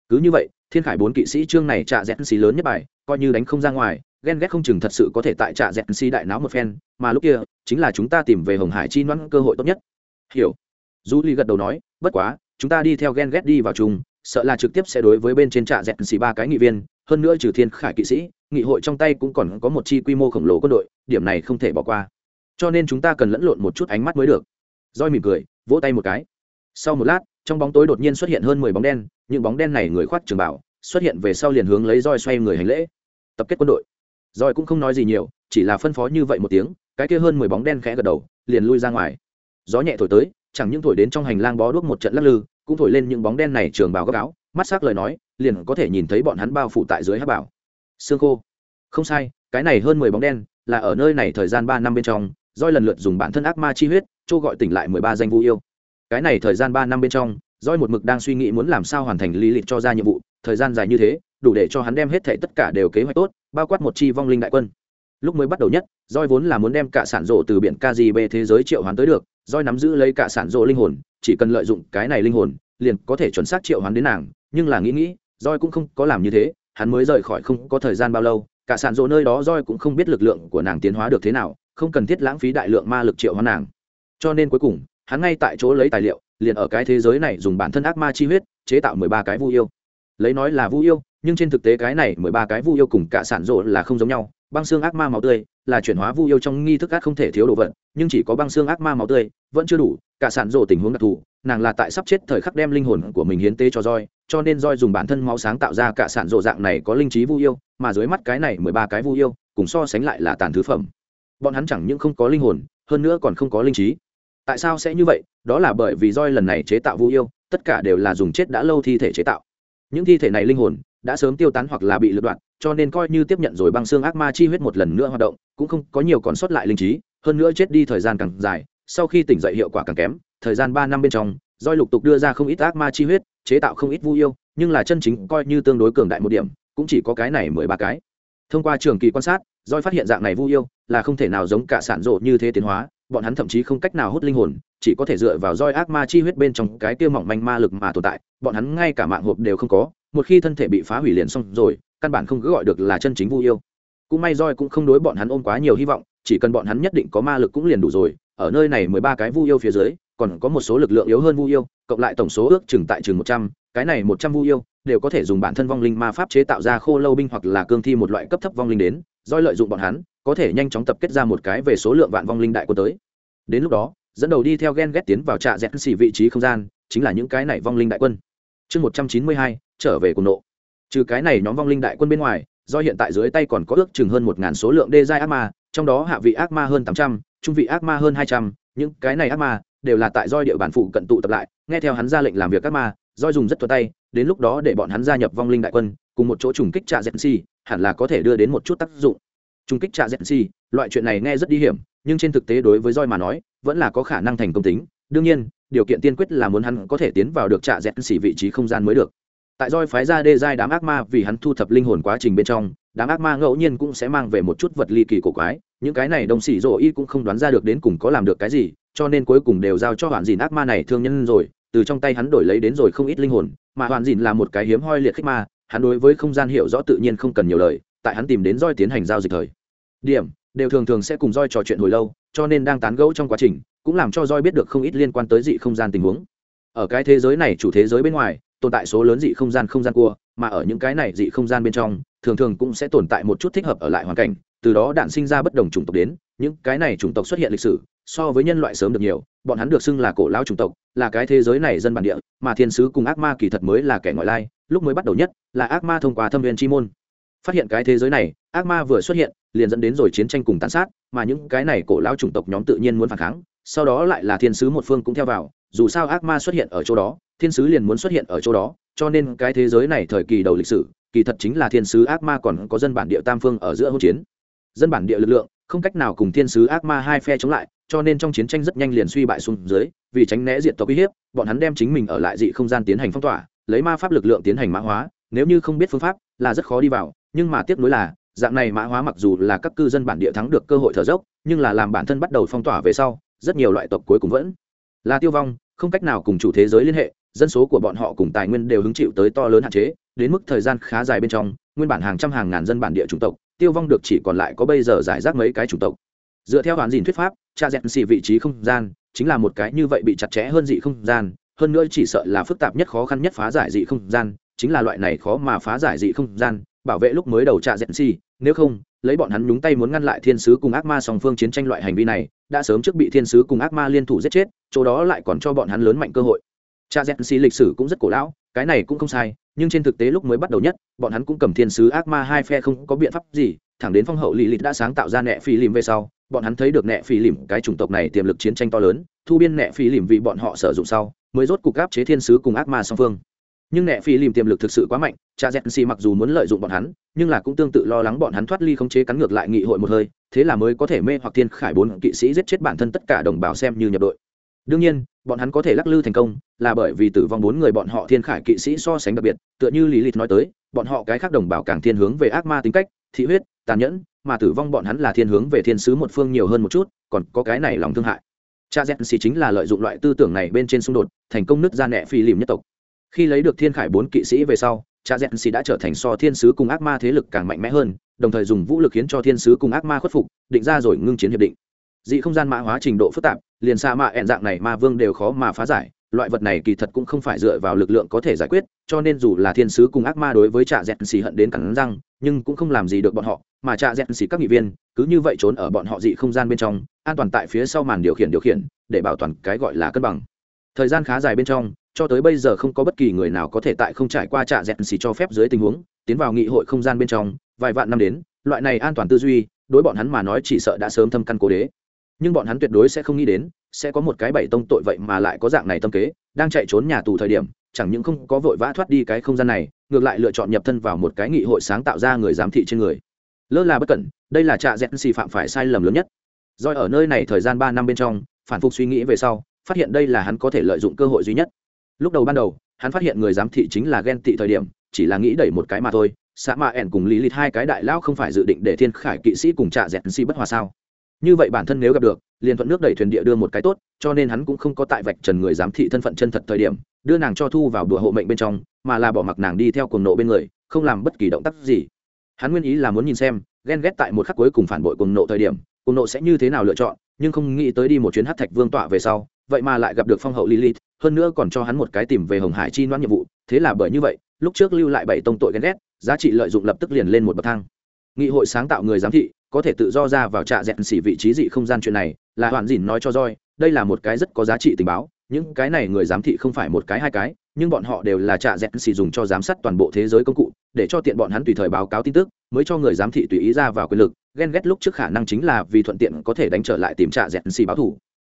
cứ như vậy, thiên khải bốn kỵ sĩ trương này trả dẹn xì lớn nhất bài, coi như đánh không ra ngoài, ghen ghét không chừng thật sự có thể tại trả dẹn xì đại náo một phen, mà lúc kia, chính là chúng ta tìm về hồng hải chi noãn cơ hội tốt nhất. Hiểu. Du ly gật đầu nói, bất quá, chúng ta đi theo ghen ghét đi vào chung, sợ là trực tiếp sẽ đối với bên trên trạ dẹt xì ba cái nghị viên, hơn nữa trừ thiên khải kỵ sĩ, nghị hội trong tay cũng còn có một chi quy mô khổng lồ quân đội, điểm này không thể bỏ qua. Cho nên chúng ta cần lẫn lộn một chút ánh mắt mới được. Roi mỉm cười, vỗ tay một cái. Sau một lát trong bóng tối đột nhiên xuất hiện hơn mười bóng đen, những bóng đen này người khoác trường bảo, xuất hiện về sau liền hướng lấy roi xoay người hành lễ. Tập kết quân đội. Roi cũng không nói gì nhiều, chỉ là phân phó như vậy một tiếng, cái kia hơn mười bóng đen khẽ gật đầu, liền lui ra ngoài. Gió nhẹ thổi tới, chẳng những thổi đến trong hành lang bó đuốc một trận lắc lư, cũng thổi lên những bóng đen này trường bào gấp áo, mắt sắc lời nói, liền có thể nhìn thấy bọn hắn bao phủ tại dưới hát bảo. Xương khô. Không sai, cái này hơn mười bóng đen, là ở nơi này thời gian ba năm bên trong, roi lần lượt dùng bản thân ác ma chi huyết châu gọi tỉnh lại mười ba danh vu yêu cái này thời gian ba năm bên trong roi một mực đang suy nghĩ muốn làm sao hoàn thành lý lịch cho ra nhiệm vụ, thời gian dài như thế, đủ để cho hắn đem hết thảy tất cả đều kế hoạch tốt, bao quát một chi vong linh đại quân. Lúc mới bắt đầu nhất roi vốn là muốn đem cả sản rộ từ biển kgb thế giới triệu hoán tới được roi nắm giữ lấy cả sản rộ linh hồn, chỉ cần lợi dụng cái này linh hồn, liền có thể chuẩn xác triệu hoán đến nàng, nhưng là nghĩ nghĩ roi cũng không có làm như thế, hắn mới rời khỏi không có thời gian bao lâu, cả sản rộ nơi đó roi cũng không biết lực lượng của nàng tiến hóa được thế nào, không cần thiết lãng phí đại lượng ma lực triệu hoán nàng. Cho nên cuối cùng hắn ngay tại chỗ lấy tài liệu, liền ở cái thế giới này dùng bản thân ác ma chi huyết, chế tạo mười ba cái vu yêu. Lấy nói là vu yêu, nhưng trên thực tế cái này mười ba cái vu yêu cùng cả sản rộ là không giống nhau. Băng xương ác ma máu tươi là chuyển hóa vu yêu trong nghi thức ác không thể thiếu đồ vật, nhưng chỉ có băng xương ác ma máu tươi vẫn chưa đủ, cả sản rộ tình huống đặc thù, nàng là tại sắp chết thời khắc đem linh hồn của mình hiến tế cho roi, cho nên roi dùng bản thân máu sáng tạo ra cả sản rộ dạng này có linh trí vu yêu, mà dưới mắt cái này mười ba cái vu yêu cùng so sánh lại là tàn thứ phẩm. Bọn hắn chẳng những không có linh hồn, hơn nữa còn không có linh trí tại sao sẽ như vậy? Đó là bởi vì roi lần này chế tạo vu yêu, tất cả đều là dùng chết đã lâu thi thể chế tạo. Những thi thể này linh hồn đã sớm tiêu tán hoặc là bị lựa đoạn, cho nên coi như tiếp nhận rồi băng xương ác ma chi huyết một lần nữa hoạt động, cũng không có nhiều còn sót lại linh trí, hơn nữa chết đi thời gian càng dài, sau khi tỉnh dậy hiệu quả càng kém, thời gian ba năm bên trong doi lục tục đưa ra không ít ác ma chi huyết, chế tạo không ít vu yêu, nhưng là chân chính coi như tương đối cường đại một điểm, cũng chỉ có cái này mười ba cái. Thông qua trường kỳ quan sát doi phát hiện dạng này vu yêu là không thể nào giống cả sản rộ như thế tiến hóa bọn hắn thậm chí không cách nào hút linh hồn, chỉ có thể dựa vào roi ác ma chi huyết bên trong cái tiêu mỏng manh ma lực mà tồn tại, bọn hắn ngay cả mạng hộp đều không có, một khi thân thể bị phá hủy liền xong rồi, căn bản không cứ gọi được là chân chính vu yêu. Cũng may roi cũng không đối bọn hắn ôm quá nhiều hy vọng, chỉ cần bọn hắn nhất định có ma lực cũng liền đủ rồi, ở nơi này mười ba cái vu yêu phía dưới, còn có một số lực lượng yếu hơn vu yêu, cộng lại tổng số ước chừng tại chừng một trăm, cái này một trăm vu yêu đều có thể dùng bản thân vong linh ma pháp chế tạo ra khô lâu binh hoặc là cương thi một loại cấp thấp vong linh đến doi lợi dụng bọn hắn có thể nhanh chóng tập kết ra một cái về số lượng vạn vong linh đại quân tới. Đến lúc đó, dẫn đầu đi theo ghen ghét tiến vào trạ dẹt xỉ vị trí không gian, chính là những cái này vong linh đại quân. Chương một trăm chín mươi hai, trở về cùng nộ. Trừ cái này nhóm vong linh đại quân bên ngoài, do hiện tại dưới tay còn có ước chừng hơn một ngàn số lượng đê giai ác ma, trong đó hạ vị ác ma hơn tám trăm, trung vị ác ma hơn hai trăm, những cái này ác ma đều là tại doi địa bản phụ cận tụ tập lại, nghe theo hắn ra lệnh làm việc ác ma doi dùng rất thuận tay, đến lúc đó để bọn hắn gia nhập vong linh đại quân, cùng một chỗ trùng kích trạ dẹn xì hẳn là có thể đưa đến một chút tác dụng. Trung kích trạ dẹn xì loại chuyện này nghe rất đi hiểm, nhưng trên thực tế đối với roi mà nói, vẫn là có khả năng thành công tính. Đương nhiên, điều kiện tiên quyết là muốn hắn có thể tiến vào được trạ dẹn xì vị trí không gian mới được. Tại roi phái ra đê giai đám ác ma vì hắn thu thập linh hồn quá trình bên trong, đám ác ma ngẫu nhiên cũng sẽ mang về một chút vật ly kỳ cổ quái, những cái này đồng xỉ rộ y cũng không đoán ra được đến cùng có làm được cái gì, cho nên cuối cùng đều giao cho hoàn dìn ác ma này thương nhân rồi, từ trong tay hắn đổi lấy đến rồi không ít linh hồn, mà hoàn dìn là một cái hiếm hoi liệt khách ma, hắn đối với không gian hiểu rõ tự nhiên không cần nhiều lời tại hắn tìm đến roi tiến hành giao dịch thời. Điểm, đều thường thường sẽ cùng roi trò chuyện hồi lâu, cho nên đang tán gẫu trong quá trình, cũng làm cho roi biết được không ít liên quan tới dị không gian tình huống. Ở cái thế giới này chủ thế giới bên ngoài, tồn tại số lớn dị không gian không gian cua, mà ở những cái này dị không gian bên trong, thường thường cũng sẽ tồn tại một chút thích hợp ở lại hoàn cảnh, từ đó đạn sinh ra bất đồng chủng tộc đến, những cái này chủng tộc xuất hiện lịch sử, so với nhân loại sớm được nhiều, bọn hắn được xưng là cổ lão chủng tộc, là cái thế giới này dân bản địa, mà thiên sứ cùng ác ma kỳ thật mới là kẻ ngoại lai, lúc mới bắt đầu nhất, là ác ma thông qua thâm viên chi môn phát hiện cái thế giới này, ác ma vừa xuất hiện, liền dẫn đến rồi chiến tranh cùng tàn sát, mà những cái này cổ lao chủng tộc nhóm tự nhiên muốn phản kháng, sau đó lại là thiên sứ một phương cũng theo vào, dù sao ác ma xuất hiện ở chỗ đó, thiên sứ liền muốn xuất hiện ở chỗ đó, cho nên cái thế giới này thời kỳ đầu lịch sử, kỳ thật chính là thiên sứ ác ma còn có dân bản địa tam phương ở giữa hỗn chiến. Dân bản địa lực lượng, không cách nào cùng thiên sứ ác ma hai phe chống lại, cho nên trong chiến tranh rất nhanh liền suy bại xuống dưới, vì tránh né diện tộc uy hiếp, bọn hắn đem chính mình ở lại dị không gian tiến hành phong tỏa, lấy ma pháp lực lượng tiến hành mã hóa, nếu như không biết phương pháp, là rất khó đi vào nhưng mà tiếc nuối là, dạng này mã hóa mặc dù là các cư dân bản địa thắng được cơ hội thở dốc, nhưng là làm bản thân bắt đầu phong tỏa về sau, rất nhiều loại tộc cuối cùng vẫn là tiêu vong, không cách nào cùng chủ thế giới liên hệ, dân số của bọn họ cùng tài nguyên đều hứng chịu tới to lớn hạn chế, đến mức thời gian khá dài bên trong, nguyên bản hàng trăm hàng ngàn dân bản địa chủng tộc, tiêu vong được chỉ còn lại có bây giờ giải rác mấy cái chủng tộc. Dựa theo hoàn dìn thuyết pháp, cha dẹn xì vị trí không gian, chính là một cái như vậy bị chặt chẽ hơn dị không gian, hơn nữa chỉ sợ là phức tạp nhất khó khăn nhất phá giải dị không gian, chính là loại này khó mà phá giải dị không gian bảo vệ lúc mới đầu trạ dẹn xì nếu không, lấy bọn hắn nhúng tay muốn ngăn lại thiên sứ cùng ác ma song phương chiến tranh loại hành vi này, đã sớm trước bị thiên sứ cùng ác ma liên thủ giết chết, chỗ đó lại còn cho bọn hắn lớn mạnh cơ hội. Cha dẹn xì lịch sử cũng rất cổ lão, cái này cũng không sai, nhưng trên thực tế lúc mới bắt đầu nhất, bọn hắn cũng cầm thiên sứ ác ma hai phe không có biện pháp gì, thẳng đến phong hậu lì lịch đã sáng tạo ra nẹ phi lìm về sau, bọn hắn thấy được nẹ phi lìm, cái chủng tộc này tiềm lực chiến tranh to lớn, thu biên nẹ phi lìm vì bọn họ sử dụng sau, mới rốt cục áp chế thiên sứ cùng ác ma song phương nhưng nẹ phi lìm tiềm lực thực sự quá mạnh, cha dẹn xì mặc dù muốn lợi dụng bọn hắn, nhưng là cũng tương tự lo lắng bọn hắn thoát ly khống chế cắn ngược lại nghị hội một hơi, thế là mới có thể mê hoặc thiên khải bốn kỵ sĩ giết chết bản thân tất cả đồng bào xem như nhập đội. Đương nhiên, bọn hắn có thể lắc lư thành công, là bởi vì tử vong bốn người bọn họ thiên khải kỵ sĩ so sánh đặc biệt, tựa như lý lịch nói tới, bọn họ cái khác đồng bào càng thiên hướng về ác ma tính cách, thị huyết, tàn nhẫn, mà tử vong bọn hắn là thiên hướng về thiên sứ một phương nhiều hơn một chút, còn có cái này lòng thương hại. Cha z xì chính là lợi dụng loại tư tưởng này bên trên xung đột, thành công nứt ra nẹ phi lìm nhất tộc khi lấy được thiên khải bốn kỵ sĩ về sau, cha z xì đã trở thành so thiên sứ cùng ác ma thế lực càng mạnh mẽ hơn, đồng thời dùng vũ lực khiến cho thiên sứ cùng ác ma khuất phục, định ra rồi ngưng chiến hiệp định. Dị không gian mã hóa trình độ phức tạp, liền xa mạ ẹn dạng này ma vương đều khó mà phá giải, loại vật này kỳ thật cũng không phải dựa vào lực lượng có thể giải quyết, cho nên dù là thiên sứ cùng ác ma đối với trạ dẹn xì hận đến cắn răng, nhưng cũng không làm gì được bọn họ, mà trạ dẹn xì các nghị viên, cứ như vậy trốn ở bọn họ dị không gian bên trong, an toàn tại phía sau màn điều khiển điều khiển, để bảo toàn cái gọi là cân bằng. Thời gian khá dài bên trong cho tới bây giờ không có bất kỳ người nào có thể tại không trải qua trạ dẹn xì cho phép dưới tình huống, tiến vào nghị hội không gian bên trong, vài vạn năm đến, loại này an toàn tư duy, đối bọn hắn mà nói chỉ sợ đã sớm thâm căn cố đế. Nhưng bọn hắn tuyệt đối sẽ không nghĩ đến, sẽ có một cái bảy tông tội vậy mà lại có dạng này tâm kế, đang chạy trốn nhà tù thời điểm, chẳng những không có vội vã thoát đi cái không gian này, ngược lại lựa chọn nhập thân vào một cái nghị hội sáng tạo ra người giám thị trên người. Lơ là bất cẩn, đây là trạ dẹn xì phạm phải sai lầm lớn nhất. Doi ở nơi này thời gian ba năm bên trong, phản phục suy nghĩ về sau, phát hiện đây là hắn có thể lợi dụng cơ hội duy nhất lúc đầu ban đầu, hắn phát hiện người giám thị chính là ghen tị thời điểm, chỉ là nghĩ đẩy một cái mà thôi. Xã mạ ẻn cùng lý lịch hai cái đại lão không phải dự định để thiên khải kỵ sĩ cùng trạ dẹn si bất hòa sao? Như vậy bản thân nếu gặp được, liền thuận nước đẩy thuyền địa đưa một cái tốt, cho nên hắn cũng không có tại vạch trần người giám thị thân phận chân thật thời điểm, đưa nàng cho thu vào đùa hộ mệnh bên trong, mà là bỏ mặc nàng đi theo cuồng nộ bên người, không làm bất kỳ động tác gì. Hắn nguyên ý là muốn nhìn xem, ghen ghét tại một khắc cuối cùng phản bội cuồng nộ thời điểm, cuồng nộ sẽ như thế nào lựa chọn, nhưng không nghĩ tới đi một chuyến hát thạch vương tọa về sau, vậy mà lại gặp được phong hậu lilith hơn nữa còn cho hắn một cái tìm về hồng hải chi đoán nhiệm vụ, thế là bởi như vậy, lúc trước lưu lại bảy tông tội ghen ghét, giá trị lợi dụng lập tức liền lên một bậc thang. Nghị hội sáng tạo người giám thị, có thể tự do ra vào trạ dẹn xỉ vị trí dị không gian chuyện này, là hoàn dìn nói cho roi đây là một cái rất có giá trị tình báo, những cái này người giám thị không phải một cái hai cái, nhưng bọn họ đều là trạ dẹn xỉ dùng cho giám sát toàn bộ thế giới công cụ, để cho tiện bọn hắn tùy thời báo cáo tin tức, mới cho người giám thị tùy ý ra vào quyền lực, ghen ghét lúc trước khả năng chính là vì thuận tiện có thể đánh trở lại tìm trạ dẹn xì báo thủ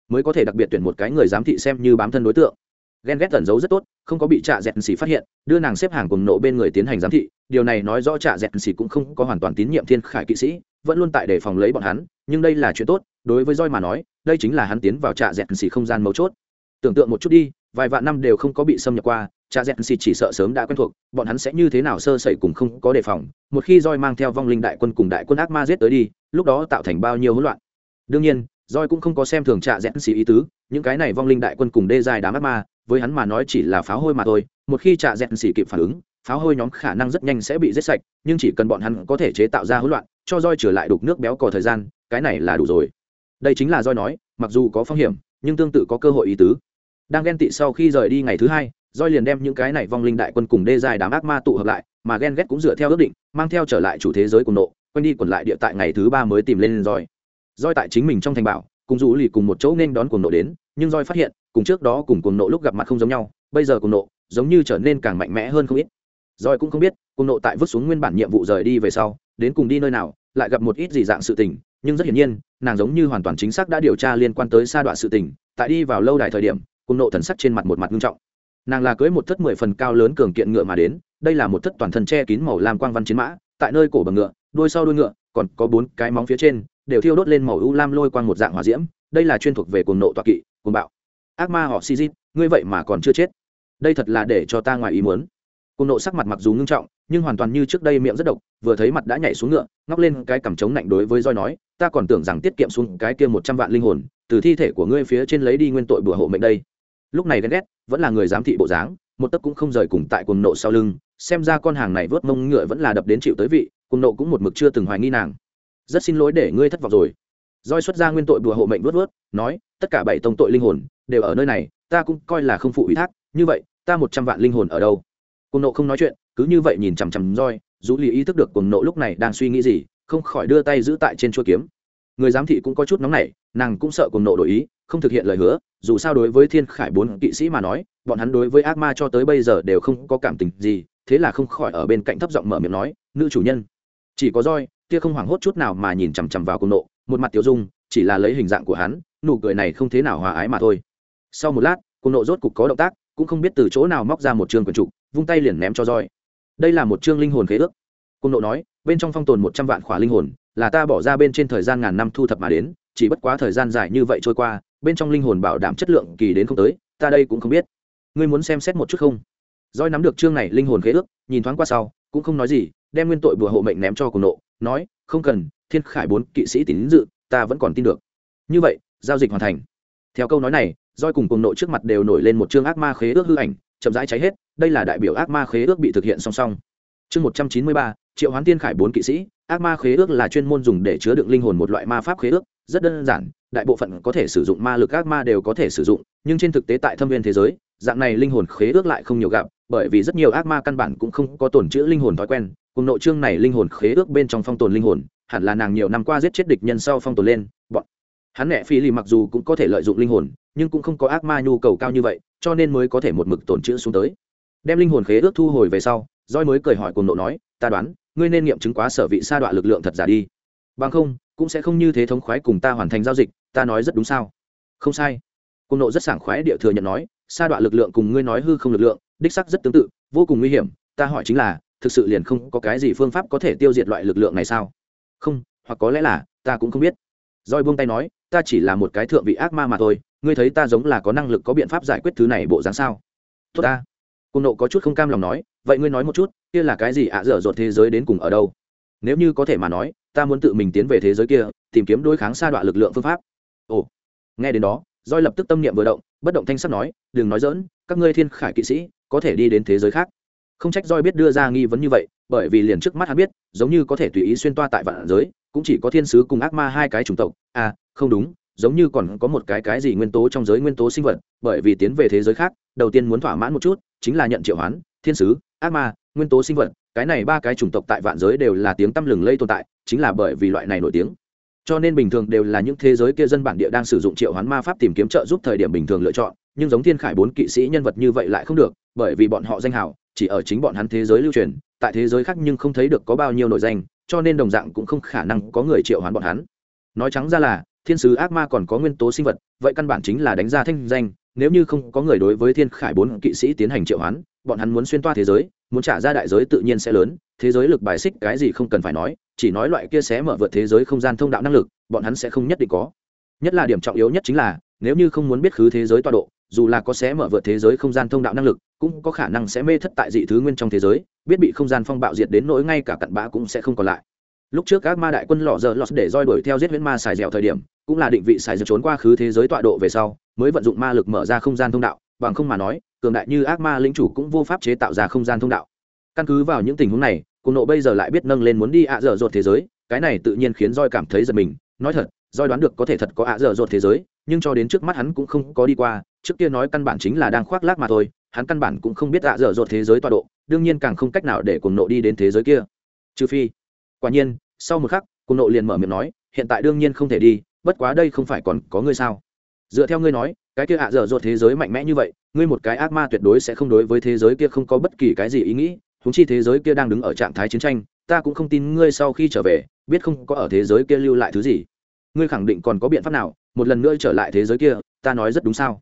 mới có thể đặc biệt tuyển một cái người giám thị xem như bám thân đối tượng. Ghen ghét tẩn giấu rất tốt, không có bị trạ dẹn xỉ phát hiện, đưa nàng xếp hàng cùng nộ bên người tiến hành giám thị. Điều này nói rõ trạ dẹn xỉ cũng không có hoàn toàn tín nhiệm thiên khải kỵ sĩ, vẫn luôn tại đề phòng lấy bọn hắn, nhưng đây là chuyện tốt, đối với roi mà nói, đây chính là hắn tiến vào trạ dẹn xỉ không gian mấu chốt. Tưởng tượng một chút đi, vài vạn năm đều không có bị xâm nhập qua, trạ dẹn xỉ chỉ sợ sớm đã quen thuộc, bọn hắn sẽ như thế nào sơ sẩy cùng không có đề phòng. Một khi roi mang theo vong linh đại quân cùng đại quân ác ma giết tới đi, lúc đó tạo thành bao nhiêu hỗn loạn. Đương nhiên roi cũng không có xem thường trạ rẽ xì ý tứ, những cái này vong linh đại quân cùng đê dài đám ác ma, với hắn mà nói chỉ là pháo hôi mà thôi, một khi trạ rẽ xì kịp phản ứng, pháo hôi nhóm khả năng rất nhanh sẽ bị giết sạch, nhưng chỉ cần bọn hắn có thể chế tạo ra hỗn loạn, cho roi trở lại đục nước béo cò thời gian, cái này là đủ rồi. Đây chính là roi nói, mặc dù có phong hiểm, nhưng tương tự có cơ hội ý tứ. Đang ghen tị sau khi rời đi ngày thứ hai roi liền đem những cái này vong linh đại quân cùng đê dài đám ác ma tụ hợp lại, mà ghen ghét cũng dựa theo ước định, mang theo trở lại chủ thế giới cùng nộ quen đi quẩn lại địa tại ngày thứ ba mới tìm lên roi roi tại chính mình trong thành bảo, cùng dù lì cùng một chỗ nên đón cuồng nộ đến, nhưng roi phát hiện, cùng trước đó cùng cuồng nộ lúc gặp mặt không giống nhau, bây giờ cuồng nộ giống như trở nên càng mạnh mẽ hơn không ít. Roi cũng không biết, cuồng nộ tại vứt xuống nguyên bản nhiệm vụ rời đi về sau, đến cùng đi nơi nào, lại gặp một ít gì dạng sự tình, nhưng rất hiển nhiên, nàng giống như hoàn toàn chính xác đã điều tra liên quan tới sa đoạn sự tình, tại đi vào lâu đài thời điểm, cuồng nộ thần sắc trên mặt một mặt nghiêm trọng. Nàng là cưới một thất mười phần cao lớn cường kiện ngựa mà đến, đây là một thất toàn thân che kín màu lam quang văn chiến mã, tại nơi cổ bằng ngựa, đuôi sau đuôi ngựa, còn có bốn cái móng phía trên đều thiêu đốt lên màu u lam lôi quang một dạng hỏa diễm, đây là chuyên thuộc về cuồng nộ toạ kỵ, cuồng bạo. Ác ma họ si ngươi vậy mà còn chưa chết. Đây thật là để cho ta ngoài ý muốn. Cuồng nộ sắc mặt mặc dù ngưng trọng, nhưng hoàn toàn như trước đây miệng rất độc, vừa thấy mặt đã nhảy xuống ngựa, ngóc lên cái cằm trống lạnh đối với roi nói, ta còn tưởng rằng tiết kiệm xuống cái kia một trăm vạn linh hồn, từ thi thể của ngươi phía trên lấy đi nguyên tội bừa hộ mệnh đây. Lúc này ghen ghét, vẫn là người giám thị bộ dáng, một tấc cũng không rời cùng tại cuồng nộ sau lưng, xem ra con hàng này vớt mông ngựa vẫn là đập đến chịu tới vị, cuồng nộ cũng một mực chưa từng hoài nghi nàng rất xin lỗi để ngươi thất vọng rồi. Roi xuất ra nguyên tội bùa hộ mệnh vớt vớt nói, tất cả bảy tông tội linh hồn đều ở nơi này, ta cũng coi là không phụ ủy thác, như vậy, ta một trăm vạn linh hồn ở đâu? Cùng nộ không nói chuyện, cứ như vậy nhìn chằm chằm roi dù lì ý thức được cùng nộ lúc này đang suy nghĩ gì, không khỏi đưa tay giữ tại trên chuôi kiếm. Người giám thị cũng có chút nóng nảy, nàng cũng sợ cùng nộ đổi ý, không thực hiện lời hứa, dù sao đối với thiên khải bốn kỵ sĩ mà nói, bọn hắn đối với ác ma cho tới bây giờ đều không có cảm tình gì, thế là không khỏi ở bên cạnh thấp giọng mở miệng nói, nữ chủ nhân. Chỉ có roi kia không hoảng hốt chút nào mà nhìn chằm chằm vào cung nộ, một mặt tiểu dung, chỉ là lấy hình dạng của hắn, nụ cười này không thế nào hòa ái mà thôi. Sau một lát cung nộ rốt cục có động tác, cũng không biết từ chỗ nào móc ra một chương quyển trục, vung tay liền ném cho roi đây là một chương linh hồn khế ước. Cung nộ nói, bên trong phong tồn một trăm vạn khỏa linh hồn, là ta bỏ ra bên trên thời gian ngàn năm thu thập mà đến, chỉ bất quá thời gian dài như vậy trôi qua, bên trong linh hồn bảo đảm chất lượng kỳ đến không tới, ta đây cũng không biết. Ngươi muốn xem xét một chút không? Roi nắm được chương này linh hồn khế ước, nhìn thoáng qua sau, cũng không nói gì, đem nguyên tội bùa hộ mệnh ném cho cùng nộ nói, không cần, thiên khải bốn kỵ sĩ tín dự, ta vẫn còn tin được. Như vậy, giao dịch hoàn thành. Theo câu nói này, roi cùng cùng nội trước mặt đều nổi lên một chương ác ma khế ước hư ảnh, chậm rãi cháy hết, đây là đại biểu ác ma khế ước bị thực hiện song song. Chương một trăm chín mươi ba, triệu hoán tiên khải bốn kỵ sĩ, ác ma khế ước là chuyên môn dùng để chứa đựng linh hồn một loại ma pháp khế ước, rất đơn giản, đại bộ phận có thể sử dụng ma lực ác ma đều có thể sử dụng, nhưng trên thực tế tại thâm viên thế giới, dạng này linh hồn khế ước lại không nhiều gặp, bởi vì rất nhiều ác ma căn bản cũng không có tồn chữ linh hồn thói quen cùng nội trương này linh hồn khế ước bên trong phong tồn linh hồn, hẳn là nàng nhiều năm qua giết chết địch nhân sau phong tồn lên, bọn hắn nẹ phi lì mặc dù cũng có thể lợi dụng linh hồn, nhưng cũng không có ác ma nhu cầu cao như vậy, cho nên mới có thể một mực tồn chữ xuống tới. Đem linh hồn khế ước thu hồi về sau roi mới cười hỏi cùng nộ nói, ta đoán, ngươi nên nghiệm chứng quá sở vị sa đoạn lực lượng thật giả đi. Bằng không, cũng sẽ không như thế thống khoái cùng ta hoàn thành giao dịch, ta nói rất đúng sao? Không sai. Cùng nộ rất sảng khoái địa thừa nhận nói, sa đoạn lực lượng cùng ngươi nói hư không lực lượng, đích sắc rất tương tự, vô cùng nguy hiểm, ta hỏi chính là thực sự liền không có cái gì phương pháp có thể tiêu diệt loại lực lượng này sao? Không, hoặc có lẽ là, ta cũng không biết. Roi buông tay nói, ta chỉ là một cái thượng vị ác ma mà thôi, ngươi thấy ta giống là có năng lực có biện pháp giải quyết thứ này bộ dáng sao? Tốt ta. Cùng nộ có chút không cam lòng nói, vậy ngươi nói một chút, kia là cái gì ạ, dở dột thế giới đến cùng ở đâu? Nếu như có thể mà nói, ta muốn tự mình tiến về thế giới kia, tìm kiếm đối kháng sa đoạn lực lượng phương pháp. Ồ. Nghe đến đó roi lập tức tâm niệm vừa động, bất động thanh sắc nói, đừng nói dỡn các ngươi thiên khải kỵ sĩ, có thể đi đến thế giới khác không trách roi biết đưa ra nghi vấn như vậy, bởi vì liền trước mắt hắn biết, giống như có thể tùy ý xuyên toa tại vạn giới, cũng chỉ có thiên sứ cùng ác ma hai cái chủng tộc. À không đúng, giống như còn có một cái cái gì nguyên tố trong giới nguyên tố sinh vật, bởi vì tiến về thế giới khác, đầu tiên muốn thỏa mãn một chút, chính là nhận triệu hoán, thiên sứ, ác ma, nguyên tố sinh vật. Cái này ba cái chủng tộc tại vạn giới đều là tiếng tăm lừng lây tồn tại, chính là bởi vì loại này nổi tiếng. Cho nên bình thường đều là những thế giới kia dân bản địa đang sử dụng triệu hoán ma pháp tìm kiếm trợ giúp thời điểm bình thường lựa chọn, nhưng giống thiên khải bốn kỵ sĩ nhân vật như vậy lại không được, bởi vì bọn họ danh hào chỉ ở chính bọn hắn thế giới lưu truyền, tại thế giới khác nhưng không thấy được có bao nhiêu nội danh, cho nên đồng dạng cũng không khả năng có người triệu hoán bọn hắn. Nói trắng ra là, thiên sứ ác ma còn có nguyên tố sinh vật, vậy căn bản chính là đánh ra thanh danh, nếu như không có người đối với thiên khải bốn kỵ sĩ tiến hành triệu hoán, bọn hắn muốn xuyên toa thế giới, muốn trả ra đại giới tự nhiên sẽ lớn, thế giới lực bài xích cái gì không cần phải nói, chỉ nói loại kia sẽ mở vượt thế giới không gian thông đạo năng lực, bọn hắn sẽ không nhất định có. Nhất là điểm trọng yếu nhất chính là, nếu như không muốn biết khứ thế giới tọa độ dù là có sẽ mở vượt thế giới không gian thông đạo năng lực, cũng có khả năng sẽ mê thất tại dị thứ nguyên trong thế giới, biết bị không gian phong bạo diệt đến nỗi ngay cả cặn bã cũng sẽ không còn lại. Lúc trước các ma đại quân lọ giờ lọt để roi đuổi theo giết huyễn ma xài dẻo thời điểm, cũng là định vị xài dẻo trốn qua khứ thế giới tọa độ về sau, mới vận dụng ma lực mở ra không gian thông đạo, bằng không mà nói, cường đại như ác ma lĩnh chủ cũng vô pháp chế tạo ra không gian thông đạo. Căn cứ vào những tình huống này cùng nộ bây giờ lại biết nâng lên muốn đi ạ dở dột thế giới, cái này tự nhiên khiến roi cảm thấy giật mình, nói thật, roi đoán được có thể thật có ạ dở dột thế giới nhưng cho đến trước mắt hắn cũng không có đi qua, trước kia nói căn bản chính là đang khoác lác mà thôi, hắn căn bản cũng không biết ạ dở dột thế giới tọa độ, đương nhiên càng không cách nào để cùng nộ đi đến thế giới kia. Trừ phi, quả nhiên, sau một khắc cùng nộ liền mở miệng nói, hiện tại đương nhiên không thể đi, bất quá đây không phải còn có ngươi sao? Dựa theo ngươi nói, cái kia ạ dở dột thế giới mạnh mẽ như vậy, ngươi một cái ác ma tuyệt đối sẽ không đối với thế giới kia không có bất kỳ cái gì ý nghĩ húng chi thế giới kia đang đứng ở trạng thái chiến tranh, ta cũng không tin ngươi sau khi trở về, biết không có ở thế giới kia lưu lại thứ gì. Ngươi khẳng định còn có biện pháp nào một lần nữa trở lại thế giới kia, ta nói rất đúng sao?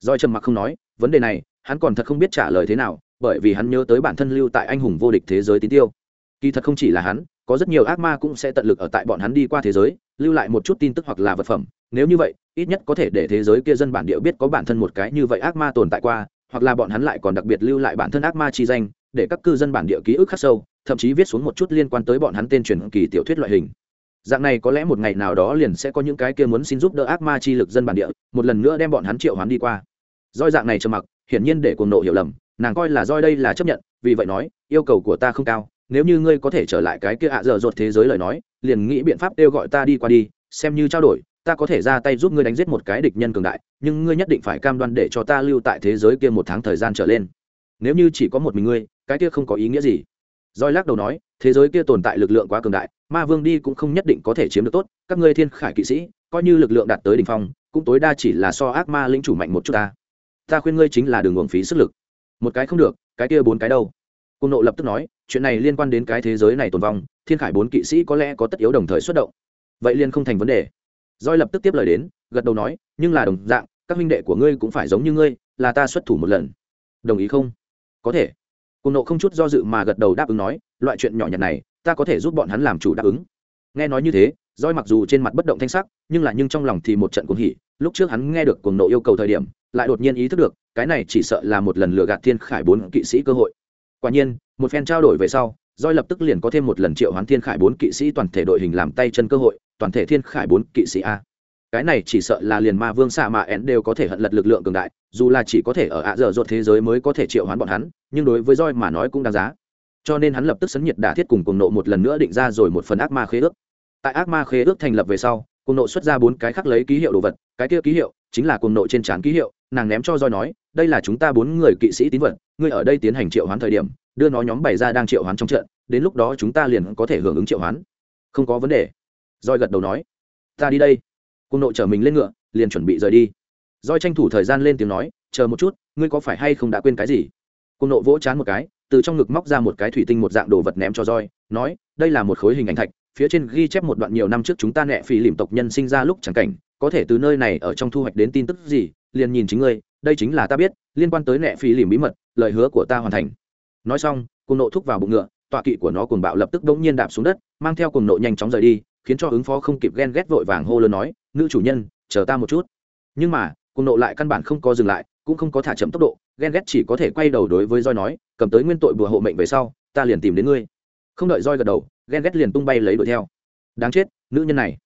Doi trầm mặc không nói, vấn đề này, hắn còn thật không biết trả lời thế nào, bởi vì hắn nhớ tới bản thân lưu tại anh hùng vô địch thế giới tín tiêu. Kỳ thật không chỉ là hắn, có rất nhiều ác ma cũng sẽ tận lực ở tại bọn hắn đi qua thế giới, lưu lại một chút tin tức hoặc là vật phẩm. Nếu như vậy, ít nhất có thể để thế giới kia dân bản địa biết có bản thân một cái như vậy ác ma tồn tại qua, hoặc là bọn hắn lại còn đặc biệt lưu lại bản thân ác ma chi danh, để các cư dân bản địa ký ức khắc sâu, thậm chí viết xuống một chút liên quan tới bọn hắn tên truyền kỳ tiểu thuyết loại hình dạng này có lẽ một ngày nào đó liền sẽ có những cái kia muốn xin giúp đỡ ác ma chi lực dân bản địa, một lần nữa đem bọn hắn triệu hoán đi qua. Doi dạng này trầm mặc, hiển nhiên để cuồng nộ hiểu lầm, nàng coi là doi đây là chấp nhận, vì vậy nói, yêu cầu của ta không cao, nếu như ngươi có thể trở lại cái kia ạ dở dột thế giới lời nói, liền nghĩ biện pháp kêu gọi ta đi qua đi, xem như trao đổi, ta có thể ra tay giúp ngươi đánh giết một cái địch nhân cường đại, nhưng ngươi nhất định phải cam đoan để cho ta lưu tại thế giới kia một tháng thời gian trở lên. Nếu như chỉ có một mình ngươi, cái kia không có ý nghĩa gì. Roi lắc đầu nói thế giới kia tồn tại lực lượng quá cường đại, ma vương đi cũng không nhất định có thể chiếm được tốt, các ngươi thiên khải kỵ sĩ, coi như lực lượng đạt tới đỉnh phong, cũng tối đa chỉ là so ác ma lính chủ mạnh một chút ta. Ta khuyên ngươi chính là đường uổng phí sức lực. Một cái không được, cái kia bốn cái đâu? Cung nộ lập tức nói, chuyện này liên quan đến cái thế giới này tồn vong, thiên khải bốn kỵ sĩ có lẽ có tất yếu đồng thời xuất động. Vậy liên không thành vấn đề. Roi lập tức tiếp lời đến, gật đầu nói, nhưng là đồng dạng, các huynh đệ của ngươi cũng phải giống như ngươi, là ta xuất thủ một lần. Đồng ý không? Có thể. Cùng nộ không chút do dự mà gật đầu đáp ứng nói loại chuyện nhỏ nhặt này, ta có thể giúp bọn hắn làm chủ đáp ứng. Nghe nói như thế roi mặc dù trên mặt bất động thanh sắc, nhưng là nhưng trong lòng thì một trận cuồng hỉ. Lúc trước hắn nghe được cuồng nộ yêu cầu thời điểm, lại đột nhiên ý thức được, cái này chỉ sợ là một lần lừa gạt thiên khải bốn kỵ sĩ cơ hội. Quả nhiên, một phen trao đổi về sau roi lập tức liền có thêm một lần triệu hoán thiên khải bốn kỵ sĩ toàn thể đội hình làm tay chân cơ hội, toàn thể thiên khải bốn kỵ sĩ a. Cái này chỉ sợ là liền ma vương xạ mà én đều có thể hận lật lực lượng cường đại, dù là chỉ có thể ở ạ dở dột thế giới mới có thể triệu hoán bọn hắn, nhưng đối với roi mà nói cũng đáng giá cho nên hắn lập tức sấn nhiệt đả thiết cùng cùng nộ một lần nữa định ra rồi một phần ác ma khế ước. Tại ác ma khế ước thành lập về sau cùng nộ xuất ra bốn cái khắc lấy ký hiệu đồ vật, cái kia ký hiệu chính là cùng nộ trên trán ký hiệu, nàng ném cho roi nói, đây là chúng ta bốn người kỵ sĩ tín vật, ngươi ở đây tiến hành triệu hoán thời điểm, đưa nó nhóm bày ra đang triệu hoán trong trận, đến lúc đó chúng ta liền có thể hưởng ứng triệu hoán. Không có vấn đề. Roi gật đầu nói. Ta đi đây. Cùng nộ chở mình lên ngựa, liền chuẩn bị rời đi. Roi tranh thủ thời gian lên tiếng nói, chờ một chút, ngươi có phải hay không đã quên cái gì? Cùng nộ vỗ chán một cái từ trong ngực móc ra một cái thủy tinh một dạng đồ vật ném cho roi nói, đây là một khối hình ảnh thạch, phía trên ghi chép một đoạn nhiều năm trước chúng ta nẹ phì lìm tộc nhân sinh ra lúc chẳng cảnh, có thể từ nơi này ở trong thu hoạch đến tin tức gì, liền nhìn chính ngươi, đây chính là ta biết, liên quan tới nẹ phì lìm bí mật, lời hứa của ta hoàn thành. Nói xong cùng nộ thúc vào bụng ngựa, tọa kỵ của nó cùng bạo lập tức đống nhiên đạp xuống đất, mang theo cùng nộ nhanh chóng rời đi, khiến cho ứng phó không kịp ghen ghét vội vàng hô lớn nói, nữ chủ nhân, chờ ta một chút. Nhưng mà cùng nộ lại căn bản không có dừng lại, cũng không có thả chậm tốc độ ghen ghét chỉ có thể quay đầu đối với roi nói, cầm tới nguyên tội bùa hộ mệnh về sau, ta liền tìm đến ngươi. Không đợi roi gật đầu ghen ghét liền tung bay lấy đuổi theo. Đáng chết, nữ nhân này.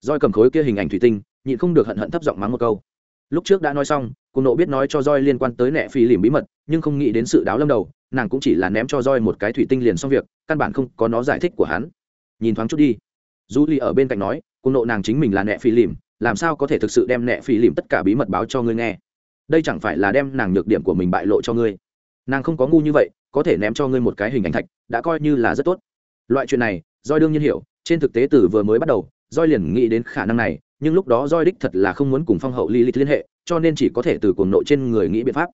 Roi cầm khối kia hình ảnh thủy tinh, nhịn không được hận hận thấp giọng mắng một câu. Lúc trước đã nói xong, cùng nộ biết nói cho roi liên quan tới nẹ phi lìm bí mật, nhưng không nghĩ đến sự đáo lâm đầu, nàng cũng chỉ là ném cho roi một cái thủy tinh liền xong việc, căn bản không có nó giải thích của hắn. Nhìn thoáng chút đi. Du ly ở bên cạnh nói, cùng nộ nàng chính mình là nẹ phi lìm làm sao có thể thực sự đem nẹ phi lìm tất cả bí mật báo cho ngươi nghe? Đây chẳng phải là đem nàng nhược điểm của mình bại lộ cho ngươi. Nàng không có ngu như vậy, có thể ném cho ngươi một cái hình ảnh thạch, đã coi như là rất tốt. Loại chuyện này doi đương nhiên hiểu, trên thực tế từ vừa mới bắt đầu doi liền nghĩ đến khả năng này, nhưng lúc đó doi đích thật là không muốn cùng phong hậu li lịch liên hệ, cho nên chỉ có thể từ cuồng nộ trên người nghĩ biện pháp.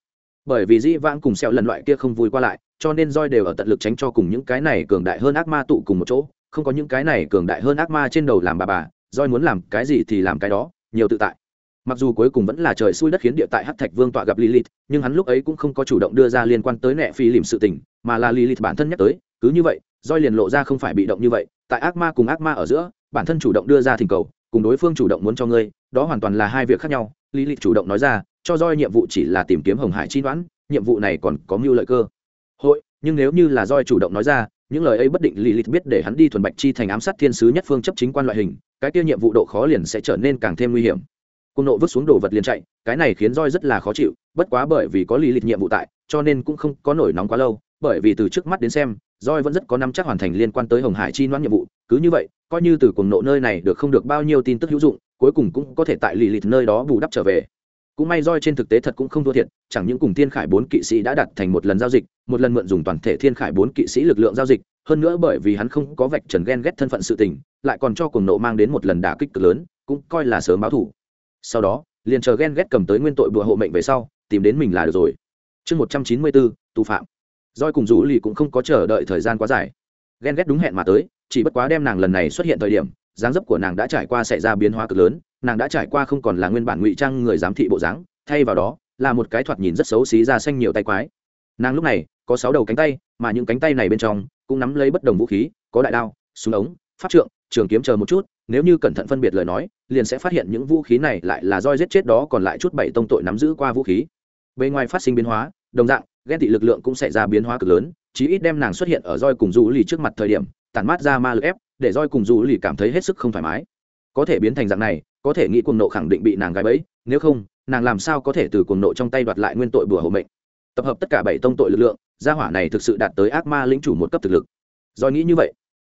Bởi vì dĩ vãng cùng sẹo lần loại kia không vui qua lại, cho nên roi đều ở tận lực tránh cho cùng những cái này cường đại hơn ác ma tụ cùng một chỗ, không có những cái này cường đại hơn ác ma trên đầu làm bà bà roi muốn làm cái gì thì làm cái đó, nhiều tự tại mặc dù cuối cùng vẫn là trời xui đất khiến địa tại hắc thạch vương tọa gặp lilith, nhưng hắn lúc ấy cũng không có chủ động đưa ra liên quan tới nẹ phi lìm sự tình, mà là lilith bản thân nhắc tới, cứ như vậy roi liền lộ ra không phải bị động như vậy, tại ác ma cùng ác ma ở giữa, bản thân chủ động đưa ra thỉnh cầu, cùng đối phương chủ động muốn cho ngươi, đó hoàn toàn là hai việc khác nhau, lilith chủ động nói ra, cho roi nhiệm vụ chỉ là tìm kiếm hồng hải chi đoán nhiệm vụ này còn có mưu lợi cơ. Hội, nhưng nếu như là roi chủ động nói ra, những lời ấy bất định lilith biết để hắn đi thuần bạch chi thành ám sát thiên sứ nhất phương chấp chính quan loại hình, cái kia nhiệm vụ độ khó liền sẽ trở nên càng thêm nguy hiểm cùng nộ vứt xuống đồ vật liền chạy, cái này khiến roi rất là khó chịu, bất quá bởi vì có lì lịch nhiệm vụ tại, cho nên cũng không có nổi nóng quá lâu, bởi vì từ trước mắt đến xem roi vẫn rất có nắm chắc hoàn thành liên quan tới hồng hải chi noãn nhiệm vụ, cứ như vậy, coi như từ cuồng nộ nơi này được không được bao nhiêu tin tức hữu dụng, cuối cùng cũng có thể tại lì lịch nơi đó bù đắp trở về. Cũng may roi trên thực tế thật cũng không thua thiệt, chẳng những cùng thiên khải bốn kỵ sĩ đã đặt thành một lần giao dịch, một lần mượn dùng toàn thể thiên khải bốn kỵ sĩ lực lượng giao dịch, hơn nữa bởi vì hắn không có vạch trần ghen ghét thân phận sự tình, lại còn cho cuồng nộ mang đến một lần đả kích cực lớn, cũng coi là sớm báo thủ sau đó, liền chờ ghen ghét cầm tới nguyên tội bùa hộ mệnh về sau, tìm đến mình là được rồi. Chương một trăm chín mươi bốn tù phạm. Roi cùng rủ lì cũng không có chờ đợi thời gian quá dài. Ghen ghét đúng hẹn mà tới, chỉ bất quá đem nàng lần này xuất hiện thời điểm, dáng dấp của nàng đã trải qua xảy ra biến hóa cực lớn, nàng đã trải qua không còn là nguyên bản ngụy trang người giám thị bộ dáng, thay vào đó, là một cái thoạt nhìn rất xấu xí ra xanh nhiều tay quái. Nàng lúc này, có sáu đầu cánh tay, mà những cánh tay này bên trong, cũng nắm lấy bất đồng vũ khí, có đại đao, súng ống, pháp trượng, trường kiếm chờ một chút, nếu như cẩn thận phân biệt lời nói liền sẽ phát hiện những vũ khí này lại là roi giết chết đó, còn lại chút bảy tông tội nắm giữ qua vũ khí. Bề ngoài phát sinh biến hóa, đồng dạng, ghen tị lực lượng cũng sẽ ra biến hóa cực lớn, chí ít đem nàng xuất hiện ở roi cùng du lì trước mặt thời điểm, tản mát ra ma lực ép, để roi cùng du lì cảm thấy hết sức không thoải mái. Có thể biến thành dạng này, có thể nghĩ cuồng nộ khẳng định bị nàng gái bẫy, nếu không, nàng làm sao có thể từ cuồng nộ trong tay đoạt lại nguyên tội bùa hộ mệnh. Tập hợp tất cả bảy tông tội lực lượng, gia hỏa này thực sự đạt tới ác ma lĩnh chủ một cấp thực lực. Roi nghĩ như vậy.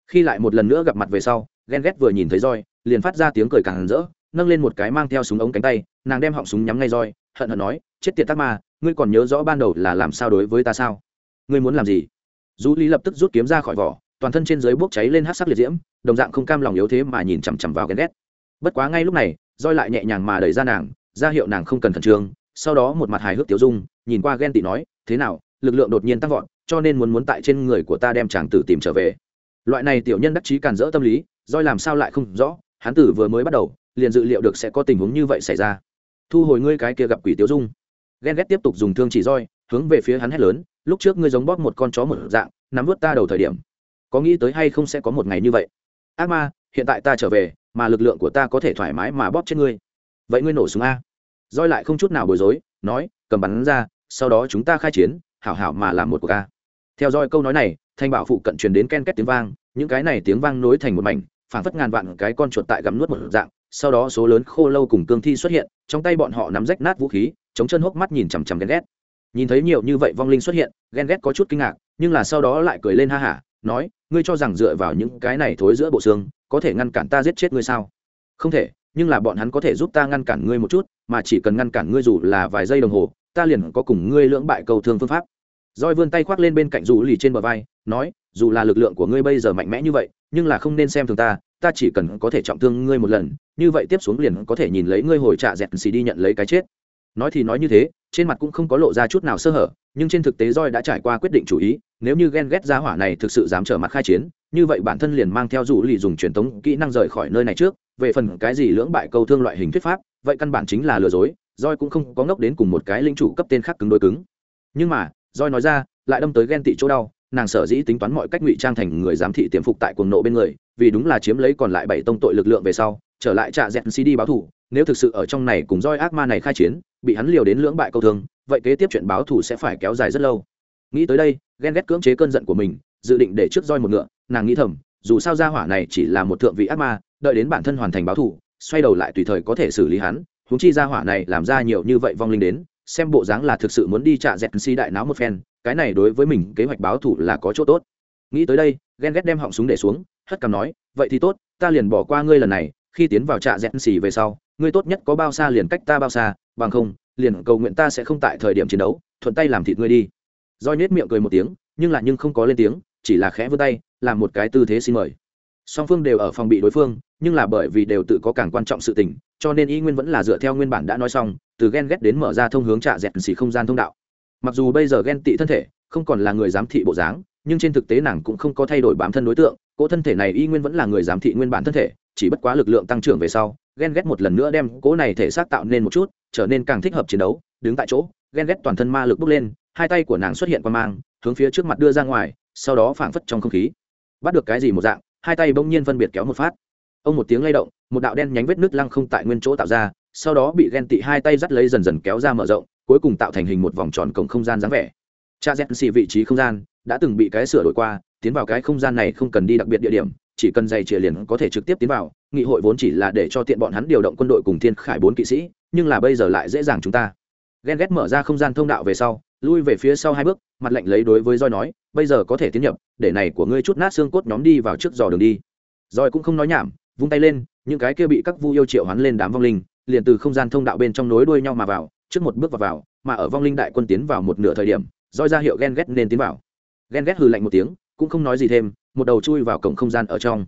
Khi lại một lần nữa gặp mặt về sau ghen ghét vừa nhìn thấy roi, liền phát ra tiếng cười càng rỡ, nâng lên một cái mang theo súng ống cánh tay, nàng đem họng súng nhắm ngay roi, hận hận nói, chết tiệt tắc ma, ngươi còn nhớ rõ ban đầu là làm sao đối với ta sao? Ngươi muốn làm gì? Du lý lập tức rút kiếm ra khỏi vỏ, toàn thân trên dưới bốc cháy lên hát sắc liệt diễm, đồng dạng không cam lòng yếu thế mà nhìn chằm chằm vào ghen ghét. Bất quá ngay lúc này, roi lại nhẹ nhàng mà đẩy ra nàng, ra hiệu nàng không cần khẩn trương, sau đó một mặt hài hước tiểu dung, nhìn qua ghen tị nói, thế nào, lực lượng đột nhiên tăng vọt, cho nên muốn muốn tại trên người của ta đem chàng tử tìm trở về. Loại này tiểu nhân đắc chí càn rỡ tâm lý roi làm sao lại không rõ hắn tử vừa mới bắt đầu, liền dự liệu được sẽ có tình huống như vậy xảy ra. Thu hồi ngươi cái kia gặp quỷ tiêu dung. Ghen ghét tiếp tục dùng thương chỉ roi, hướng về phía hắn hét lớn, lúc trước ngươi giống bóp một con chó một dạng, nắm vớt ta đầu thời điểm. Có nghĩ tới hay không sẽ có một ngày như vậy? Ác ma, hiện tại ta trở về, mà lực lượng của ta có thể thoải mái mà bóp chết ngươi. Vậy ngươi nổ súng a. Roi lại không chút nào bối rối, nói, cầm bắn ra, sau đó chúng ta khai chiến, hảo hảo mà làm một cuộc ca theo dõi câu nói này, thanh bảo phụ cận truyền đến ken két tiếng vang, những cái này tiếng vang nối thành một mảnh phảng phất ngàn vạn cái con chuột tại gặm nuốt một dạng, sau đó số lớn khô lâu cùng cương thi xuất hiện, trong tay bọn họ nắm rách nát vũ khí, chống chân hốc mắt nhìn chằm chằm ghen ghét. Nhìn thấy nhiều như vậy vong linh xuất hiện, ghen ghét có chút kinh ngạc, nhưng là sau đó lại cười lên ha hả, nói, ngươi cho rằng dựa vào những cái này thối giữa bộ xương, có thể ngăn cản ta giết chết ngươi sao? Không thể, nhưng là bọn hắn có thể giúp ta ngăn cản ngươi một chút, mà chỉ cần ngăn cản ngươi dù là vài giây đồng hồ, ta liền có cùng ngươi lưỡng bại cầu thương phương pháp. Roi vươn tay khoác lên bên cạnh dù lì trên bờ vai, nói, dù là lực lượng của ngươi bây giờ mạnh mẽ như vậy nhưng là không nên xem thường ta ta chỉ cần có thể trọng thương ngươi một lần, như vậy tiếp xuống liền có thể nhìn lấy ngươi hồi trạ dẹt xì đi nhận lấy cái chết. Nói thì nói như thế, trên mặt cũng không có lộ ra chút nào sơ hở, nhưng trên thực tế roi đã trải qua quyết định chủ ý, nếu như ghen ghét ra hỏa này thực sự dám trở mặt khai chiến, như vậy bản thân liền mang theo dù lì dùng truyền thống kỹ năng rời khỏi nơi này trước, về phần cái gì lưỡng bại câu thương loại hình thuyết pháp, vậy căn bản chính là lừa dối roi cũng không có ngốc đến cùng một cái linh chủ cấp tên khác cứng đối cứng. Nhưng mà roi nói ra, lại đâm tới ghen tị chỗ đau nàng sở dĩ tính toán mọi cách ngụy trang thành người giám thị tiềm phục tại cuồng nộ bên người, vì đúng là chiếm lấy còn lại bảy tông tội lực lượng về sau, trở lại trạ dẹn cd báo thủ nếu thực sự ở trong này cùng roi ác ma này khai chiến, bị hắn liều đến lưỡng bại câu thương, vậy kế tiếp chuyện báo thủ sẽ phải kéo dài rất lâu. Nghĩ tới đây, ghen ghét cưỡng chế cơn giận của mình, dự định để trước roi một ngựa, nàng nghĩ thầm, dù sao gia hỏa này chỉ là một thượng vị ác ma, đợi đến bản thân hoàn thành báo thủ xoay đầu lại tùy thời có thể xử lý hắn húng chi gia hỏa này làm ra nhiều như vậy vong linh đến, xem bộ dáng là thực sự muốn đi trả dẹn si đại náo một phen cái này đối với mình kế hoạch báo thủ là có chỗ tốt. Nghĩ tới đây ghen ghét đem họng súng để xuống, hất cằm nói, vậy thì tốt, ta liền bỏ qua ngươi lần này, khi tiến vào trạ dẹn xì về sau, ngươi tốt nhất có bao xa liền cách ta bao xa, bằng không, liền cầu nguyện ta sẽ không tại thời điểm chiến đấu, thuận tay làm thịt ngươi đi. Roi nết miệng cười một tiếng, nhưng là nhưng không có lên tiếng, chỉ là khẽ vươn tay, làm một cái tư thế xin mời. Song phương đều ở phòng bị đối phương, nhưng là bởi vì đều tự có càng quan trọng sự tình, cho nên y nguyên vẫn là dựa theo nguyên bản đã nói xong, từ ghen ghét đến mở ra thông hướng trạ dẹn xì không gian thông đạo mặc dù bây giờ ghen tị thân thể, không còn là người giám thị bộ dáng, nhưng trên thực tế nàng cũng không có thay đổi bám thân đối tượng, cỗ thân thể này y nguyên vẫn là người giám thị nguyên bản thân thể, chỉ bất quá lực lượng tăng trưởng về sau, ghen ghét một lần nữa đem cỗ này thể xác tạo nên một chút, trở nên càng thích hợp chiến đấu, đứng tại chỗ, ghen ghét toàn thân ma lực bốc lên, hai tay của nàng xuất hiện qua mang, hướng phía trước mặt đưa ra ngoài, sau đó phảng phất trong không khí. Bắt được cái gì một dạng, hai tay bỗng nhiên phân biệt kéo một phát. Ông một tiếng lay động, một đạo đen nhánh vết nước lăng không tại nguyên chỗ tạo ra, sau đó bị ghen tị hai tay dắt lấy dần dần kéo ra mở rộng cuối cùng tạo thành hình một vòng tròn cổng không gian dáng vẻ. Cha z xì vị trí không gian đã từng bị cái sửa đổi qua, tiến vào cái không gian này không cần đi đặc biệt địa điểm, chỉ cần dày chìa liền có thể trực tiếp tiến vào, nghị hội vốn chỉ là để cho tiện bọn hắn điều động quân đội cùng thiên khải bốn kỵ sĩ, nhưng là bây giờ lại dễ dàng chúng ta. Ghen ghét mở ra không gian thông đạo về sau, lui về phía sau hai bước, mặt lạnh lấy đối với roi nói, bây giờ có thể tiến nhập, để này của ngươi chút nát xương cốt nhóm đi vào trước dò đường đi. Roi cũng không nói nhảm, vung tay lên, những cái kia bị các vu yêu triệu hắn lên đám vong linh, liền từ không gian thông đạo bên trong nối đuôi nhau mà vào trước một bước vào, vào mà ở vong linh đại quân tiến vào một nửa thời điểm roi ra hiệu ghen ghét nên tiến vào. Ghen ghét hừ lạnh một tiếng cũng không nói gì thêm một đầu chui vào cổng không gian ở trong.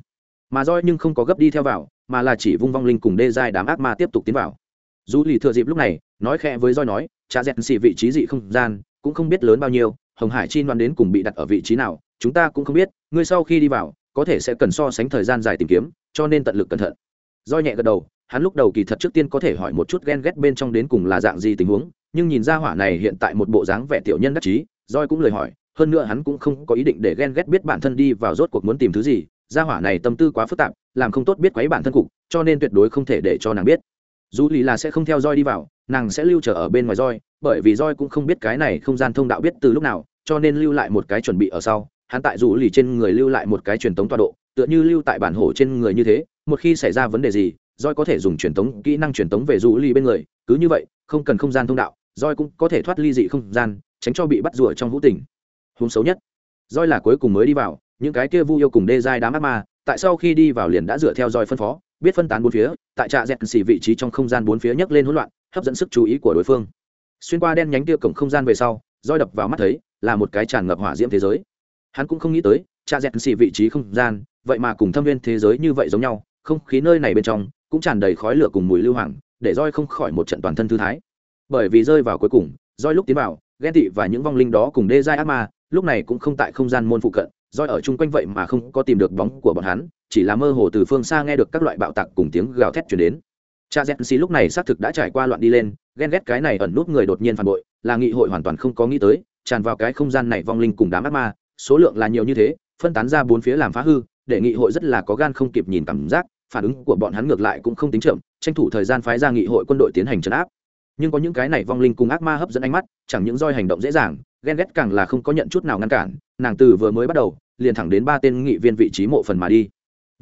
Mà roi nhưng không có gấp đi theo vào mà là chỉ vung vong linh cùng đê giai đám ác ma tiếp tục tiến vào. Dù lì thừa dịp lúc này nói khẽ với roi nói cha dẹn xì vị trí dị không gian cũng không biết lớn bao nhiêu hồng hải chi đoán đến cùng bị đặt ở vị trí nào chúng ta cũng không biết ngươi sau khi đi vào có thể sẽ cần so sánh thời gian dài tìm kiếm cho nên tận lực cẩn thận. Roi nhẹ gật đầu hắn lúc đầu kỳ thật trước tiên có thể hỏi một chút ghen ghét bên trong đến cùng là dạng gì tình huống, nhưng nhìn ra hỏa này hiện tại một bộ dáng vẻ tiểu nhân đắc chí roi cũng lời hỏi, hơn nữa hắn cũng không có ý định để ghen ghét biết bản thân đi vào rốt cuộc muốn tìm thứ gì gia hỏa này tâm tư quá phức tạp, làm không tốt biết quấy bản thân cục, cho nên tuyệt đối không thể để cho nàng biết. Dù lì là sẽ không theo roi đi vào, nàng sẽ lưu trở ở bên ngoài roi bởi vì roi cũng không biết cái này không gian thông đạo biết từ lúc nào, cho nên lưu lại một cái chuẩn bị ở sau, hắn tại dù lì trên người lưu lại một cái truyền tống tọa độ, tựa như lưu tại bản hổ trên người như thế, một khi xảy ra vấn đề gì roi có thể dùng truyền tống kỹ năng truyền tống về rủ ly bên người, cứ như vậy, không cần không gian thông đạo, roi cũng có thể thoát ly dị không gian, tránh cho bị bắt rủa trong vũ tình. Hôm xấu nhất. Roi là cuối cùng mới đi vào, những cái kia vu yêu cùng đê giai đám ác ma, tại sau khi đi vào liền đã dựa theo roi phân phó, biết phân tán bốn phía, tại trạ dẹt xỉ vị trí trong không gian bốn phía nhấc lên hỗn loạn, hấp dẫn sức chú ý của đối phương. Xuyên qua đen nhánh kia cổng không gian về sau, roi đập vào mắt thấy, là một cái tràn ngập hỏa diễm thế giới. Hắn cũng không nghĩ tới, trạ dẹt xỉ vị trí không gian, vậy mà cùng thâm viên thế giới như vậy giống nhau, không khí nơi này bên trong cũng tràn đầy khói lửa cùng mùi lưu hoàng, để roi không khỏi một trận toàn thân thư thái. Bởi vì rơi vào cuối cùng, roi lúc tiến vào, ghen tị và những vong linh đó cùng đê giai ác ma, lúc này cũng không tại không gian môn phụ cận, roi ở chung quanh vậy mà không có tìm được bóng của bọn hắn, chỉ là mơ hồ từ phương xa nghe được các loại bạo tạc cùng tiếng gào thét chuyển đến. Cha z lúc này xác thực đã trải qua loạn đi lên, ghen ghét cái này ẩn nút người đột nhiên phản bội, là nghị hội hoàn toàn không có nghĩ tới, tràn vào cái không gian này vong linh cùng đám ác ma, số lượng là nhiều như thế, phân tán ra bốn phía làm phá hư, để nghị hội rất là có gan không kịp nhìn cảm giác phản ứng của bọn hắn ngược lại cũng không tính chậm, tranh thủ thời gian phái ra nghị hội quân đội tiến hành trấn áp. Nhưng có những cái này vong linh cùng ác ma hấp dẫn ánh mắt, chẳng những roi hành động dễ dàng, ghen ghét càng là không có nhận chút nào ngăn cản, nàng từ vừa mới bắt đầu, liền thẳng đến ba tên nghị viên vị trí mộ phần mà đi.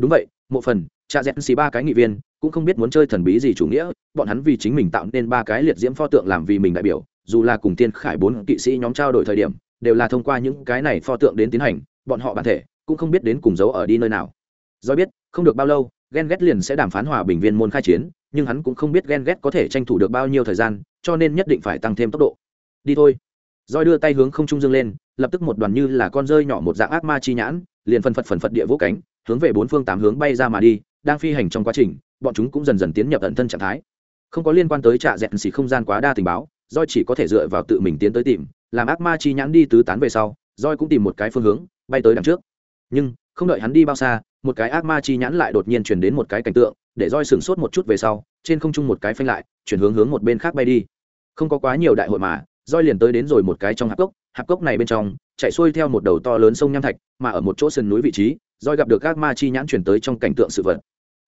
Đúng vậy, mộ phần, cha dẹt xì ba cái nghị viên, cũng không biết muốn chơi thần bí gì chủ nghĩa, bọn hắn vì chính mình tạo nên ba cái liệt diễm pho tượng làm vì mình đại biểu, dù là cùng tiên khải bốn kỵ sĩ nhóm trao đổi thời điểm, đều là thông qua những cái này pho tượng đến tiến hành, bọn họ bản thể cũng không biết đến cùng giấu ở đi nơi nào. Do biết, không được bao lâu ghen ghét liền sẽ đàm phán hòa bình viên môn khai chiến, nhưng hắn cũng không biết ghen ghét có thể tranh thủ được bao nhiêu thời gian, cho nên nhất định phải tăng thêm tốc độ. Đi thôi. Roi đưa tay hướng không trung dương lên, lập tức một đoàn như là con rơi nhỏ một dạng ác ma chi nhãn, liền phần phật phần phật địa vỗ cánh, hướng về bốn phương tám hướng bay ra mà đi, đang phi hành trong quá trình, bọn chúng cũng dần dần tiến nhập ẩn thân trạng thái. Không có liên quan tới trạ dẹn xỉ không gian quá đa tình báo roi chỉ có thể dựa vào tự mình tiến tới tìm, làm ác ma chi nhãn đi tứ tán về sau roi cũng tìm một cái phương hướng, bay tới đằng trước. Nhưng, không đợi hắn đi bao xa một cái ác ma chi nhãn lại đột nhiên chuyển đến một cái cảnh tượng, để roi sửng sốt một chút về sau, trên không trung một cái phanh lại, chuyển hướng hướng một bên khác bay đi. Không có quá nhiều đại hội mà roi liền tới đến rồi một cái trong hạp cốc hạp cốc này bên trong, chạy xuôi theo một đầu to lớn sông nham thạch, mà ở một chỗ sườn núi vị trí roi gặp được ác ma chi nhãn chuyển tới trong cảnh tượng sự vật.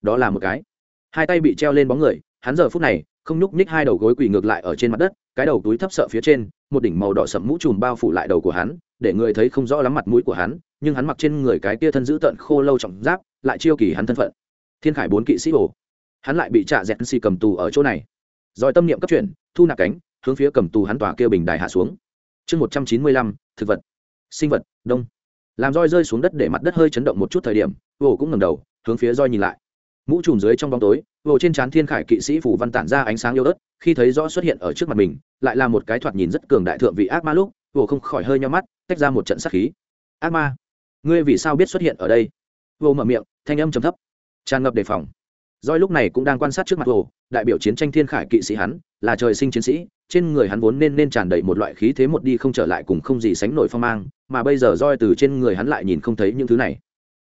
Đó là một cái. Hai tay bị treo lên bóng người, hắn giờ phút này không nhúc nhích hai đầu gối quỳ ngược lại ở trên mặt đất cái đầu túi thấp sợ phía trên một đỉnh màu đỏ sậm mũ trùm bao phủ lại đầu của hắn để người thấy không rõ lắm mặt mũi của hắn nhưng hắn mặc trên người cái kia thân giữ tận khô lâu trọng giáp lại chiêu kỳ hắn thân phận. Thiên khải bốn kỵ sĩ bổ, hắn lại bị trả dẹt xì cầm tù ở chỗ này. Rồi tâm niệm cấp chuyển thu nạp cánh hướng phía cầm tù hắn tòa kia bình đài hạ xuống. Chương một trăm chín mươi lăm thực vật. Sinh vật đông. Làm roi rơi xuống đất để mặt đất hơi chấn động một chút thời điểm ồ cũng ngầm đầu hướng phía roi nhìn lại. Mũ trùm dưới trong bóng tối vồ trên trán thiên khải kỵ sĩ phủ văn tản ra ánh sáng yêu ớt khi thấy rõ xuất hiện ở trước mặt mình lại là một cái thoạt nhìn rất cường đại thượng vị ác ma lúc vồ không khỏi hơi nhau mắt tách ra một trận sát khí. Ác ma ngươi vì sao biết xuất hiện ở đây? Vô mở miệng thanh âm trầm thấp. Tràn ngập đề phòng. Doi lúc này cũng đang quan sát trước mặt Hồ, đại biểu chiến tranh thiên khải kỵ sĩ hắn, là trời sinh chiến sĩ, trên người hắn vốn nên nên tràn đầy một loại khí thế một đi không trở lại cùng không gì sánh nổi phong mang, mà bây giờ Doi từ trên người hắn lại nhìn không thấy những thứ này.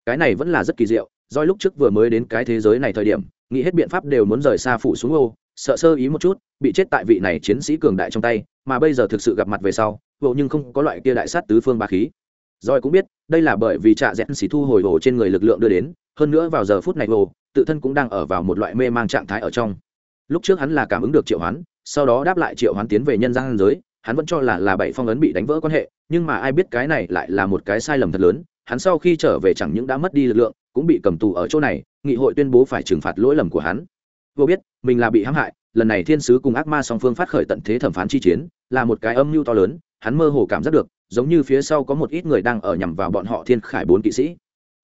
Cái này vẫn là rất kỳ diệu, Doi lúc trước vừa mới đến cái thế giới này thời điểm, nghĩ hết biện pháp đều muốn rời xa phủ xuống ô sợ sơ ý một chút, bị chết tại vị này chiến sĩ cường đại trong tay, mà bây giờ thực sự gặp mặt về sau, Hồ nhưng không có loại kia đại sát tứ phương ba khí. rồi cũng biết, đây là bởi vì trạ dẹn xỉ thu hồi Hồ trên người lực lượng đưa đến, hơn nữa vào giờ phút này Hồ tự thân cũng đang ở vào một loại mê mang trạng thái ở trong lúc trước hắn là cảm ứng được triệu hoán sau đó đáp lại triệu hoán tiến về nhân gian giới hắn vẫn cho là là bảy phong ấn bị đánh vỡ quan hệ nhưng mà ai biết cái này lại là một cái sai lầm thật lớn hắn sau khi trở về chẳng những đã mất đi lực lượng cũng bị cầm tù ở chỗ này nghị hội tuyên bố phải trừng phạt lỗi lầm của hắn. Vô biết mình là bị hãm hại lần này thiên sứ cùng ác ma song phương phát khởi tận thế thẩm phán chi chiến là một cái âm mưu to lớn hắn mơ hồ cảm giác được giống như phía sau có một ít người đang ở nhằm vào bọn họ thiên khải bốn kỵ sĩ.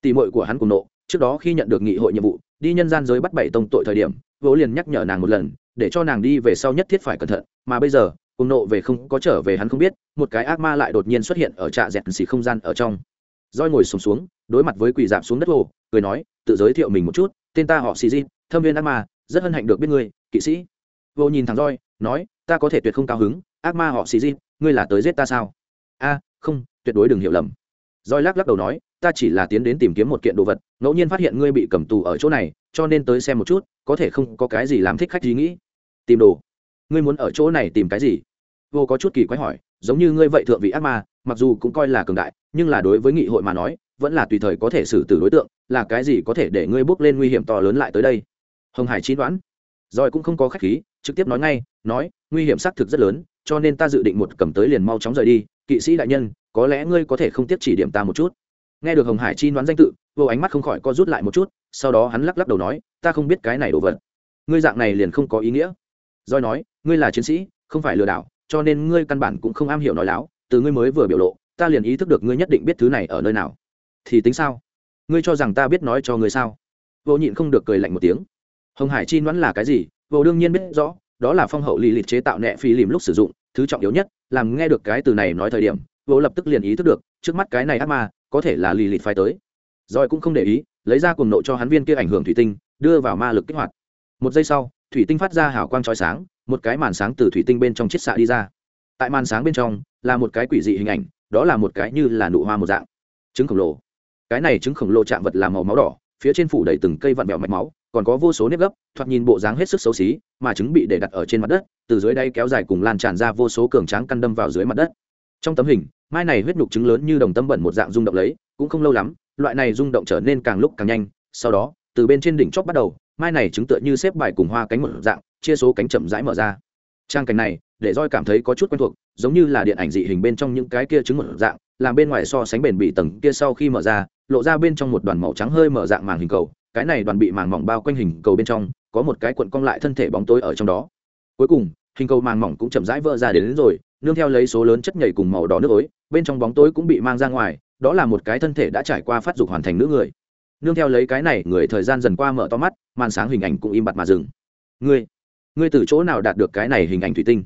Tỷ muội của hắn cùng nộ trước đó khi nhận được nghị hội nhiệm vụ đi nhân gian giới bắt bảy tông tội thời điểm vỗ liền nhắc nhở nàng một lần để cho nàng đi về sau nhất thiết phải cẩn thận mà bây giờ cùng nộ về không có trở về hắn không biết một cái ác ma lại đột nhiên xuất hiện ở trạ dẹt xì không gian ở trong. Roi ngồi sùng xuống, xuống đối mặt với quỳ dạp xuống đất hồ, cười nói, tự giới thiệu mình một chút, tên ta họ xì di thâm viên ác ma, rất hân hạnh được biết ngươi, kỵ sĩ. Vô nhìn thằng roi, nói, ta có thể tuyệt không cao hứng, ác ma họ xì di ngươi là tới giết ta sao? A, không, tuyệt đối đừng hiểu lầm. Roi lắc lắc đầu nói, ta chỉ là tiến đến tìm kiếm một kiện đồ vật, ngẫu nhiên phát hiện ngươi bị cầm tù ở chỗ này, cho nên tới xem một chút, có thể không có cái gì làm thích khách ý nghĩ. Tìm đồ. Ngươi muốn ở chỗ này tìm cái gì? Vô có chút kỳ quái hỏi, giống như ngươi vậy thượng vị ác ma, mặc dù cũng coi là cường đại, nhưng là đối với nghị hội mà nói vẫn là tùy thời có thể xử tử đối tượng, là cái gì có thể để ngươi bước lên nguy hiểm to lớn lại tới đây? Hồng hải chín đoán. Rồi cũng không có khách khí, trực tiếp nói ngay, nói, nguy hiểm xác thực rất lớn, cho nên ta dự định một cầm tới liền mau chóng rời đi, kỵ sĩ đại nhân, có lẽ ngươi có thể không tiếp chỉ điểm ta một chút. Nghe được hồng hải chi đoán danh tự, vô ánh mắt không khỏi co rút lại một chút, sau đó hắn lắc lắc đầu nói, ta không biết cái này đồ vật. Ngươi dạng này liền không có ý nghĩa. Doi nói, ngươi là chiến sĩ, không phải lừa đảo, cho nên ngươi căn bản cũng không am hiểu nói láo, từ ngươi mới vừa biểu lộ, ta liền ý thức được ngươi nhất định biết thứ này ở nơi nào thì tính sao? Ngươi cho rằng ta biết nói cho ngươi sao? Vô nhịn không được cười lạnh một tiếng. Hồng hải chi nhoãn là cái gì? Vô đương nhiên biết rõ, đó là phong hậu lì lịch chế tạo nẹ phi lìm lúc sử dụng, thứ trọng yếu nhất, làm nghe được cái từ này nói thời điểm, vô lập tức liền ý thức được, trước mắt cái này ác ma, có thể là lì lịch phái tới. Rồi cũng không để ý, lấy ra cuồng nộ cho hắn viên kia ảnh hưởng thủy tinh, đưa vào ma lực kích hoạt. Một giây sau, thủy tinh phát ra hào quang chói sáng, một cái màn sáng từ thủy tinh bên trong chiết xạ đi ra. Tại màn sáng bên trong, là một cái quỷ dị hình ảnh, đó là một cái như là nụ hoa một dạng. Trứng khổng lồ cái này trứng khổng lồ chạm vật là màu máu đỏ, phía trên phủ đầy từng cây vặn vẹo mạch máu, còn có vô số nếp gấp, thoạt nhìn bộ dáng hết sức xấu xí, mà trứng bị để đặt ở trên mặt đất, từ dưới đây kéo dài cùng lan tràn ra vô số cường tráng căn đâm vào dưới mặt đất. Trong tấm hình, mai này huyết nhục trứng lớn như đồng tâm bẩn một dạng rung động lấy, cũng không lâu lắm, loại này rung động trở nên càng lúc càng nhanh, sau đó, từ bên trên đỉnh chóp bắt đầu, mai này trứng tựa như xếp bài cùng hoa cánh một dạng, chia số cánh chậm rãi mở ra. Trang cảnh này, để roi cảm thấy có chút quen thuộc, giống như là điện ảnh dị hình bên trong những cái kia trứng một dạng làm bên ngoài so sánh bền bị tầng kia sau khi mở ra lộ ra bên trong một đoàn màu trắng hơi mở dạng màng hình cầu. Cái này đoàn bị màng mỏng bao quanh hình cầu bên trong có một cái cuộn cong lại thân thể bóng tối ở trong đó. Cuối cùng hình cầu màng mỏng cũng chậm rãi vỡ ra đến, đến rồi nương theo lấy số lớn chất nhảy cùng màu đỏ nước ối bên trong bóng tối cũng bị mang ra ngoài đó là một cái thân thể đã trải qua phát dục hoàn thành nữ người. Nương theo lấy cái này người thời gian dần qua mở to mắt màn sáng hình ảnh cũng im bặt mà dừng. Ngươi ngươi từ chỗ nào đạt được cái này hình ảnh thủy tinh?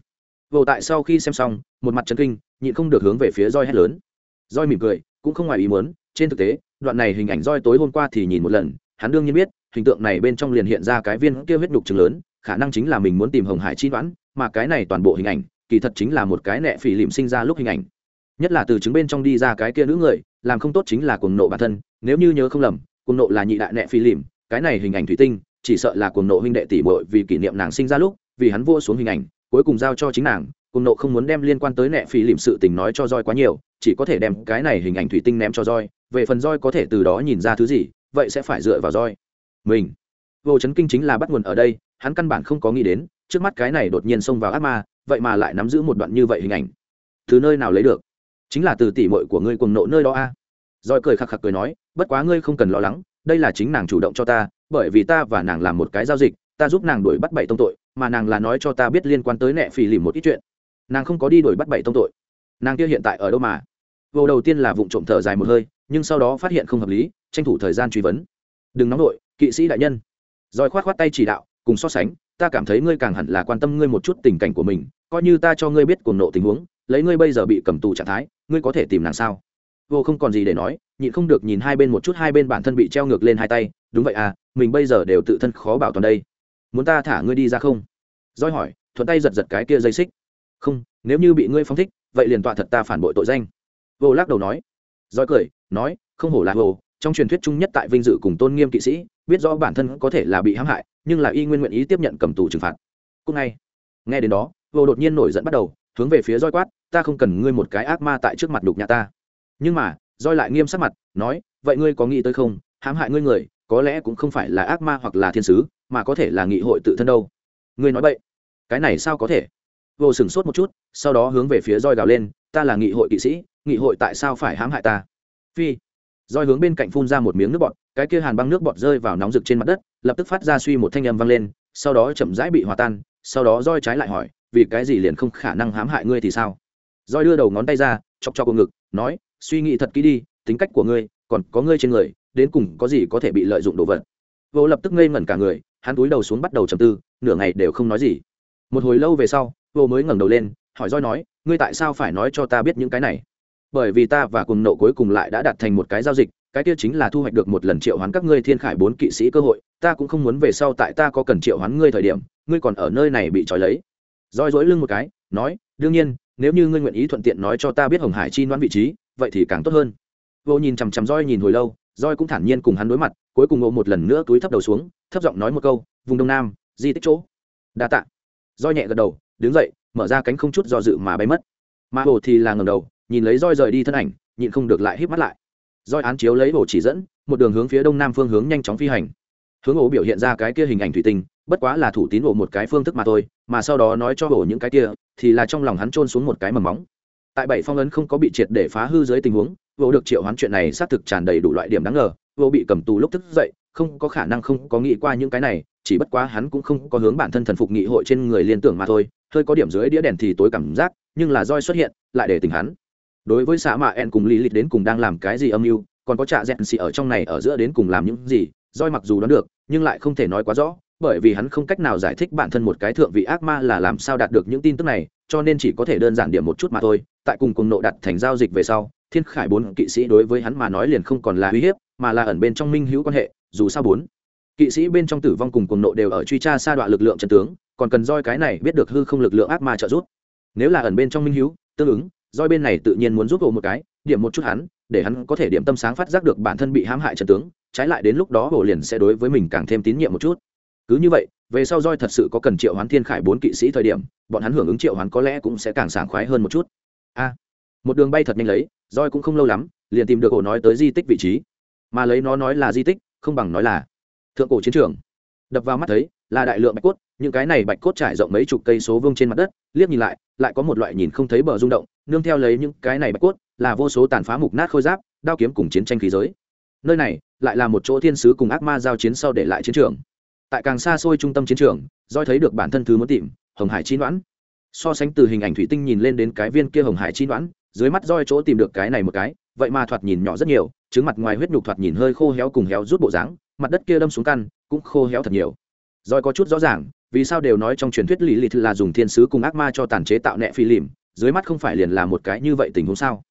Vô tại sau khi xem xong một mặt chân kinh nhịn không được hướng về phía roi hét lớn roi mỉm cười, cũng không ngoài ý muốn, trên thực tế, đoạn này hình ảnh roi tối hôm qua thì nhìn một lần, hắn đương nhiên biết, hình tượng này bên trong liền hiện ra cái viên kia huyết đục trứng lớn, khả năng chính là mình muốn tìm hồng hải chi đoán mà cái này toàn bộ hình ảnh, kỳ thật chính là một cái nẹ phỉ lìm sinh ra lúc hình ảnh. Nhất là từ trứng bên trong đi ra cái kia nữ người, làm không tốt chính là cuồng nộ bản thân, nếu như nhớ không lầm, cuồng nộ là nhị đại nẹ phỉ lìm cái này hình ảnh thủy tinh, chỉ sợ là cuồng nộ huynh đệ tỷ bội vì kỷ niệm nàng sinh ra lúc, vì hắn vua xuống hình ảnh, cuối cùng giao cho chính nàng cuồng nộ không muốn đem liên quan tới nẹ phí lìm sự tình nói cho roi quá nhiều, chỉ có thể đem cái này hình ảnh thủy tinh ném cho roi về phần roi có thể từ đó nhìn ra thứ gì, vậy sẽ phải dựa vào roi mình. Vô chấn kinh chính là bắt nguồn ở đây, hắn căn bản không có nghĩ đến, trước mắt cái này đột nhiên xông vào ác ma, vậy mà lại nắm giữ một đoạn như vậy hình ảnh. Từ nơi nào lấy được? Chính là từ tỉ mội của ngươi cùng nộ nơi đó a. À. roi cười khạc khạc cười nói, bất quá ngươi không cần lo lắng, đây là chính nàng chủ động cho ta, bởi vì ta và nàng làm một cái giao dịch, ta giúp nàng đuổi bắt bảy tông tội, mà nàng là nói cho ta biết liên quan tới nẹ phì lìm một ít chuyện nàng không có đi đuổi bắt bảy tông tội. Nàng kia hiện tại ở đâu mà? Vô đầu tiên là vụ trộm thở dài một hơi, nhưng sau đó phát hiện không hợp lý, tranh thủ thời gian truy vấn. Đừng nóng nổi kỵ sĩ đại nhân. Rồi khoát khoát tay chỉ đạo, cùng so sánh, ta cảm thấy ngươi càng hẳn là quan tâm ngươi một chút tình cảnh của mình, coi như ta cho ngươi biết cuồng nộ tình huống, lấy ngươi bây giờ bị cầm tù trạng thái, ngươi có thể tìm nàng sao? Vô không còn gì để nói, nhịn không được nhìn hai bên một chút, hai bên bản thân bị treo ngược lên hai tay, đúng vậy à mình bây giờ đều tự thân khó bảo toàn đây. Muốn ta thả ngươi đi ra không? Roi hỏi, thuận tay giật giật cái kia dây xích không, nếu như bị ngươi phóng thích, vậy liền tọa thật ta phản bội tội danh. Vô lắc đầu nói. Roi cười, nói, không hổ là vô, trong truyền thuyết chung nhất tại vinh dự cùng tôn nghiêm kỵ sĩ, biết rõ bản thân có thể là bị hãm hại, nhưng là y nguyên nguyện ý tiếp nhận cầm tù trừng phạt. Cũng ngay. Nghe đến đó, vô đột nhiên nổi giận bắt đầu, hướng về phía roi quát, ta không cần ngươi một cái ác ma tại trước mặt đục nhà ta. Nhưng mà, roi lại nghiêm sắc mặt, nói, vậy ngươi có nghĩ tới không, hãm hại ngươi người, có lẽ cũng không phải là ác ma hoặc là thiên sứ, mà có thể là nghị hội tự thân đâu. Ngươi nói vậy cái này sao có thể? Vô sửng sốt một chút, sau đó hướng về phía roi gào lên, ta là nghị hội kỵ sĩ, nghị hội tại sao phải hãm hại ta? Phi. Roi hướng bên cạnh phun ra một miếng nước bọt, cái kia hàn băng nước bọt rơi vào nóng rực trên mặt đất, lập tức phát ra suy một thanh âm vang lên, sau đó chậm rãi bị hòa tan, sau đó roi trái lại hỏi, vì cái gì liền không khả năng hãm hại ngươi thì sao? Roi đưa đầu ngón tay ra, chọc cho cô ngực, nói, suy nghĩ thật kỹ đi, tính cách của ngươi, còn có ngươi trên người, đến cùng có gì có thể bị lợi dụng đồ vật? Vô lập tức ngây ngẩn cả người, hắn túi đầu xuống bắt đầu trầm tư, nửa ngày đều không nói gì. Một hồi lâu về sau vô mới ngẩng đầu lên, hỏi roi nói, ngươi tại sao phải nói cho ta biết những cái này? Bởi vì ta và cùng nộ cuối cùng lại đã đạt thành một cái giao dịch, cái kia chính là thu hoạch được một lần triệu hoán các ngươi thiên khải bốn kỵ sĩ cơ hội, ta cũng không muốn về sau tại ta có cần triệu hoán ngươi thời điểm, ngươi còn ở nơi này bị trói lấy. Roi dỗi lưng một cái, nói, đương nhiên, nếu như ngươi nguyện ý thuận tiện nói cho ta biết hồng hải chi đoán vị trí, vậy thì càng tốt hơn. Vô nhìn chằm chằm roi nhìn hồi lâu roi cũng thản nhiên cùng hắn đối mặt, cuối cùng ngộ một lần nữa túi thấp đầu xuống, thấp giọng nói một câu, vùng đông nam, di tích chỗ. Đa tạ. Roi nhẹ gật đầu đứng dậy, mở ra cánh không chút do dự mà bay mất. Mà hồ thì là ngầm đầu, nhìn lấy roi rời đi thân ảnh, nhịn không được lại hít mắt lại. Roi án chiếu lấy hồ chỉ dẫn, một đường hướng phía đông nam phương hướng nhanh chóng phi hành. Hướng ổ biểu hiện ra cái kia hình ảnh thủy tinh, bất quá là thủ tín ổ một cái phương thức mà thôi, mà sau đó nói cho ổ những cái kia, thì là trong lòng hắn trôn xuống một cái mầm móng. Tại bảy phong ấn không có bị triệt để phá hư dưới tình huống ổ được triệu hoán chuyện này xác thực tràn đầy đủ loại điểm đáng ngờ ổ bị cầm tù lúc thức dậy, không có khả năng không có nghĩ qua những cái này, chỉ bất quá hắn cũng không có hướng bản thân thần phục nghị hội trên người liên tưởng mà thôi hơi có điểm dưới đĩa đèn thì tối cảm giác, nhưng là roi xuất hiện, lại để tình hắn. Đối với xã mạ en cùng lì lịch đến cùng đang làm cái gì âm mưu, còn có trạ dẹn xì ở trong này ở giữa đến cùng làm những gì, roi mặc dù đoán được, nhưng lại không thể nói quá rõ, bởi vì hắn không cách nào giải thích bản thân một cái thượng vị ác ma là làm sao đạt được những tin tức này, cho nên chỉ có thể đơn giản điểm một chút mà thôi. Tại cùng cùng nộ đặt thành giao dịch về sau, thiên khải bốn kỵ sĩ đối với hắn mà nói liền không còn là uy hiếp, mà là ẩn bên trong minh hữu quan hệ, dù sao bốn kỵ sĩ bên trong tử vong cùng cùng nộ đều ở truy tra sa đoạn lực lượng trận tướng, còn cần roi cái này biết được hư không lực lượng ác ma trợ giúp. Nếu là ẩn bên trong minh hữu tương ứng, roi bên này tự nhiên muốn giúp hộ một cái, điểm một chút hắn, để hắn có thể điểm tâm sáng phát giác được bản thân bị hãm hại trận tướng, trái lại đến lúc đó hồ liền sẽ đối với mình càng thêm tín nhiệm một chút. Cứ như vậy, về sau roi thật sự có cần triệu hoán thiên khải bốn kỵ sĩ thời điểm, bọn hắn hưởng ứng triệu hoán có lẽ cũng sẽ càng sảng khoái hơn một chút. A, một đường bay thật nhanh lấy, roi cũng không lâu lắm, liền tìm được hồ nói tới di tích vị trí. Mà lấy nó nói là di tích, không bằng nói là thượng cổ chiến trường. Đập vào mắt thấy, là đại lượng bạch cốt, những cái này bạch cốt trải rộng mấy chục cây số vương trên mặt đất, liếc nhìn lại lại có một loại nhìn không thấy bờ rung động, nương theo lấy những cái này bạch cốt, là vô số tàn phá mục nát khôi giáp, đao kiếm cùng chiến tranh khí giới. Nơi này, lại là một chỗ thiên sứ cùng ác ma giao chiến sau để lại chiến trường. Tại càng xa xôi trung tâm chiến trường doi thấy được bản thân thứ muốn tìm, hồng hải chi đoán so sánh từ hình ảnh thủy tinh nhìn lên đến cái viên kia hồng hải chi đoán dưới mắt roi chỗ tìm được cái này một cái, vậy mà thoạt nhìn nhỏ rất nhiều, trứng mặt ngoài huyết nhục thoạt nhìn hơi khô héo cùng héo rút bộ dáng mặt đất kia đâm xuống căn, cũng khô héo thật nhiều. Roi có chút rõ ràng, vì sao đều nói trong truyền thuyết lý lịch là dùng thiên sứ cùng ác ma cho tàn chế tạo nẹ phi lìm, dưới mắt không phải liền là một cái như vậy tình huống sao?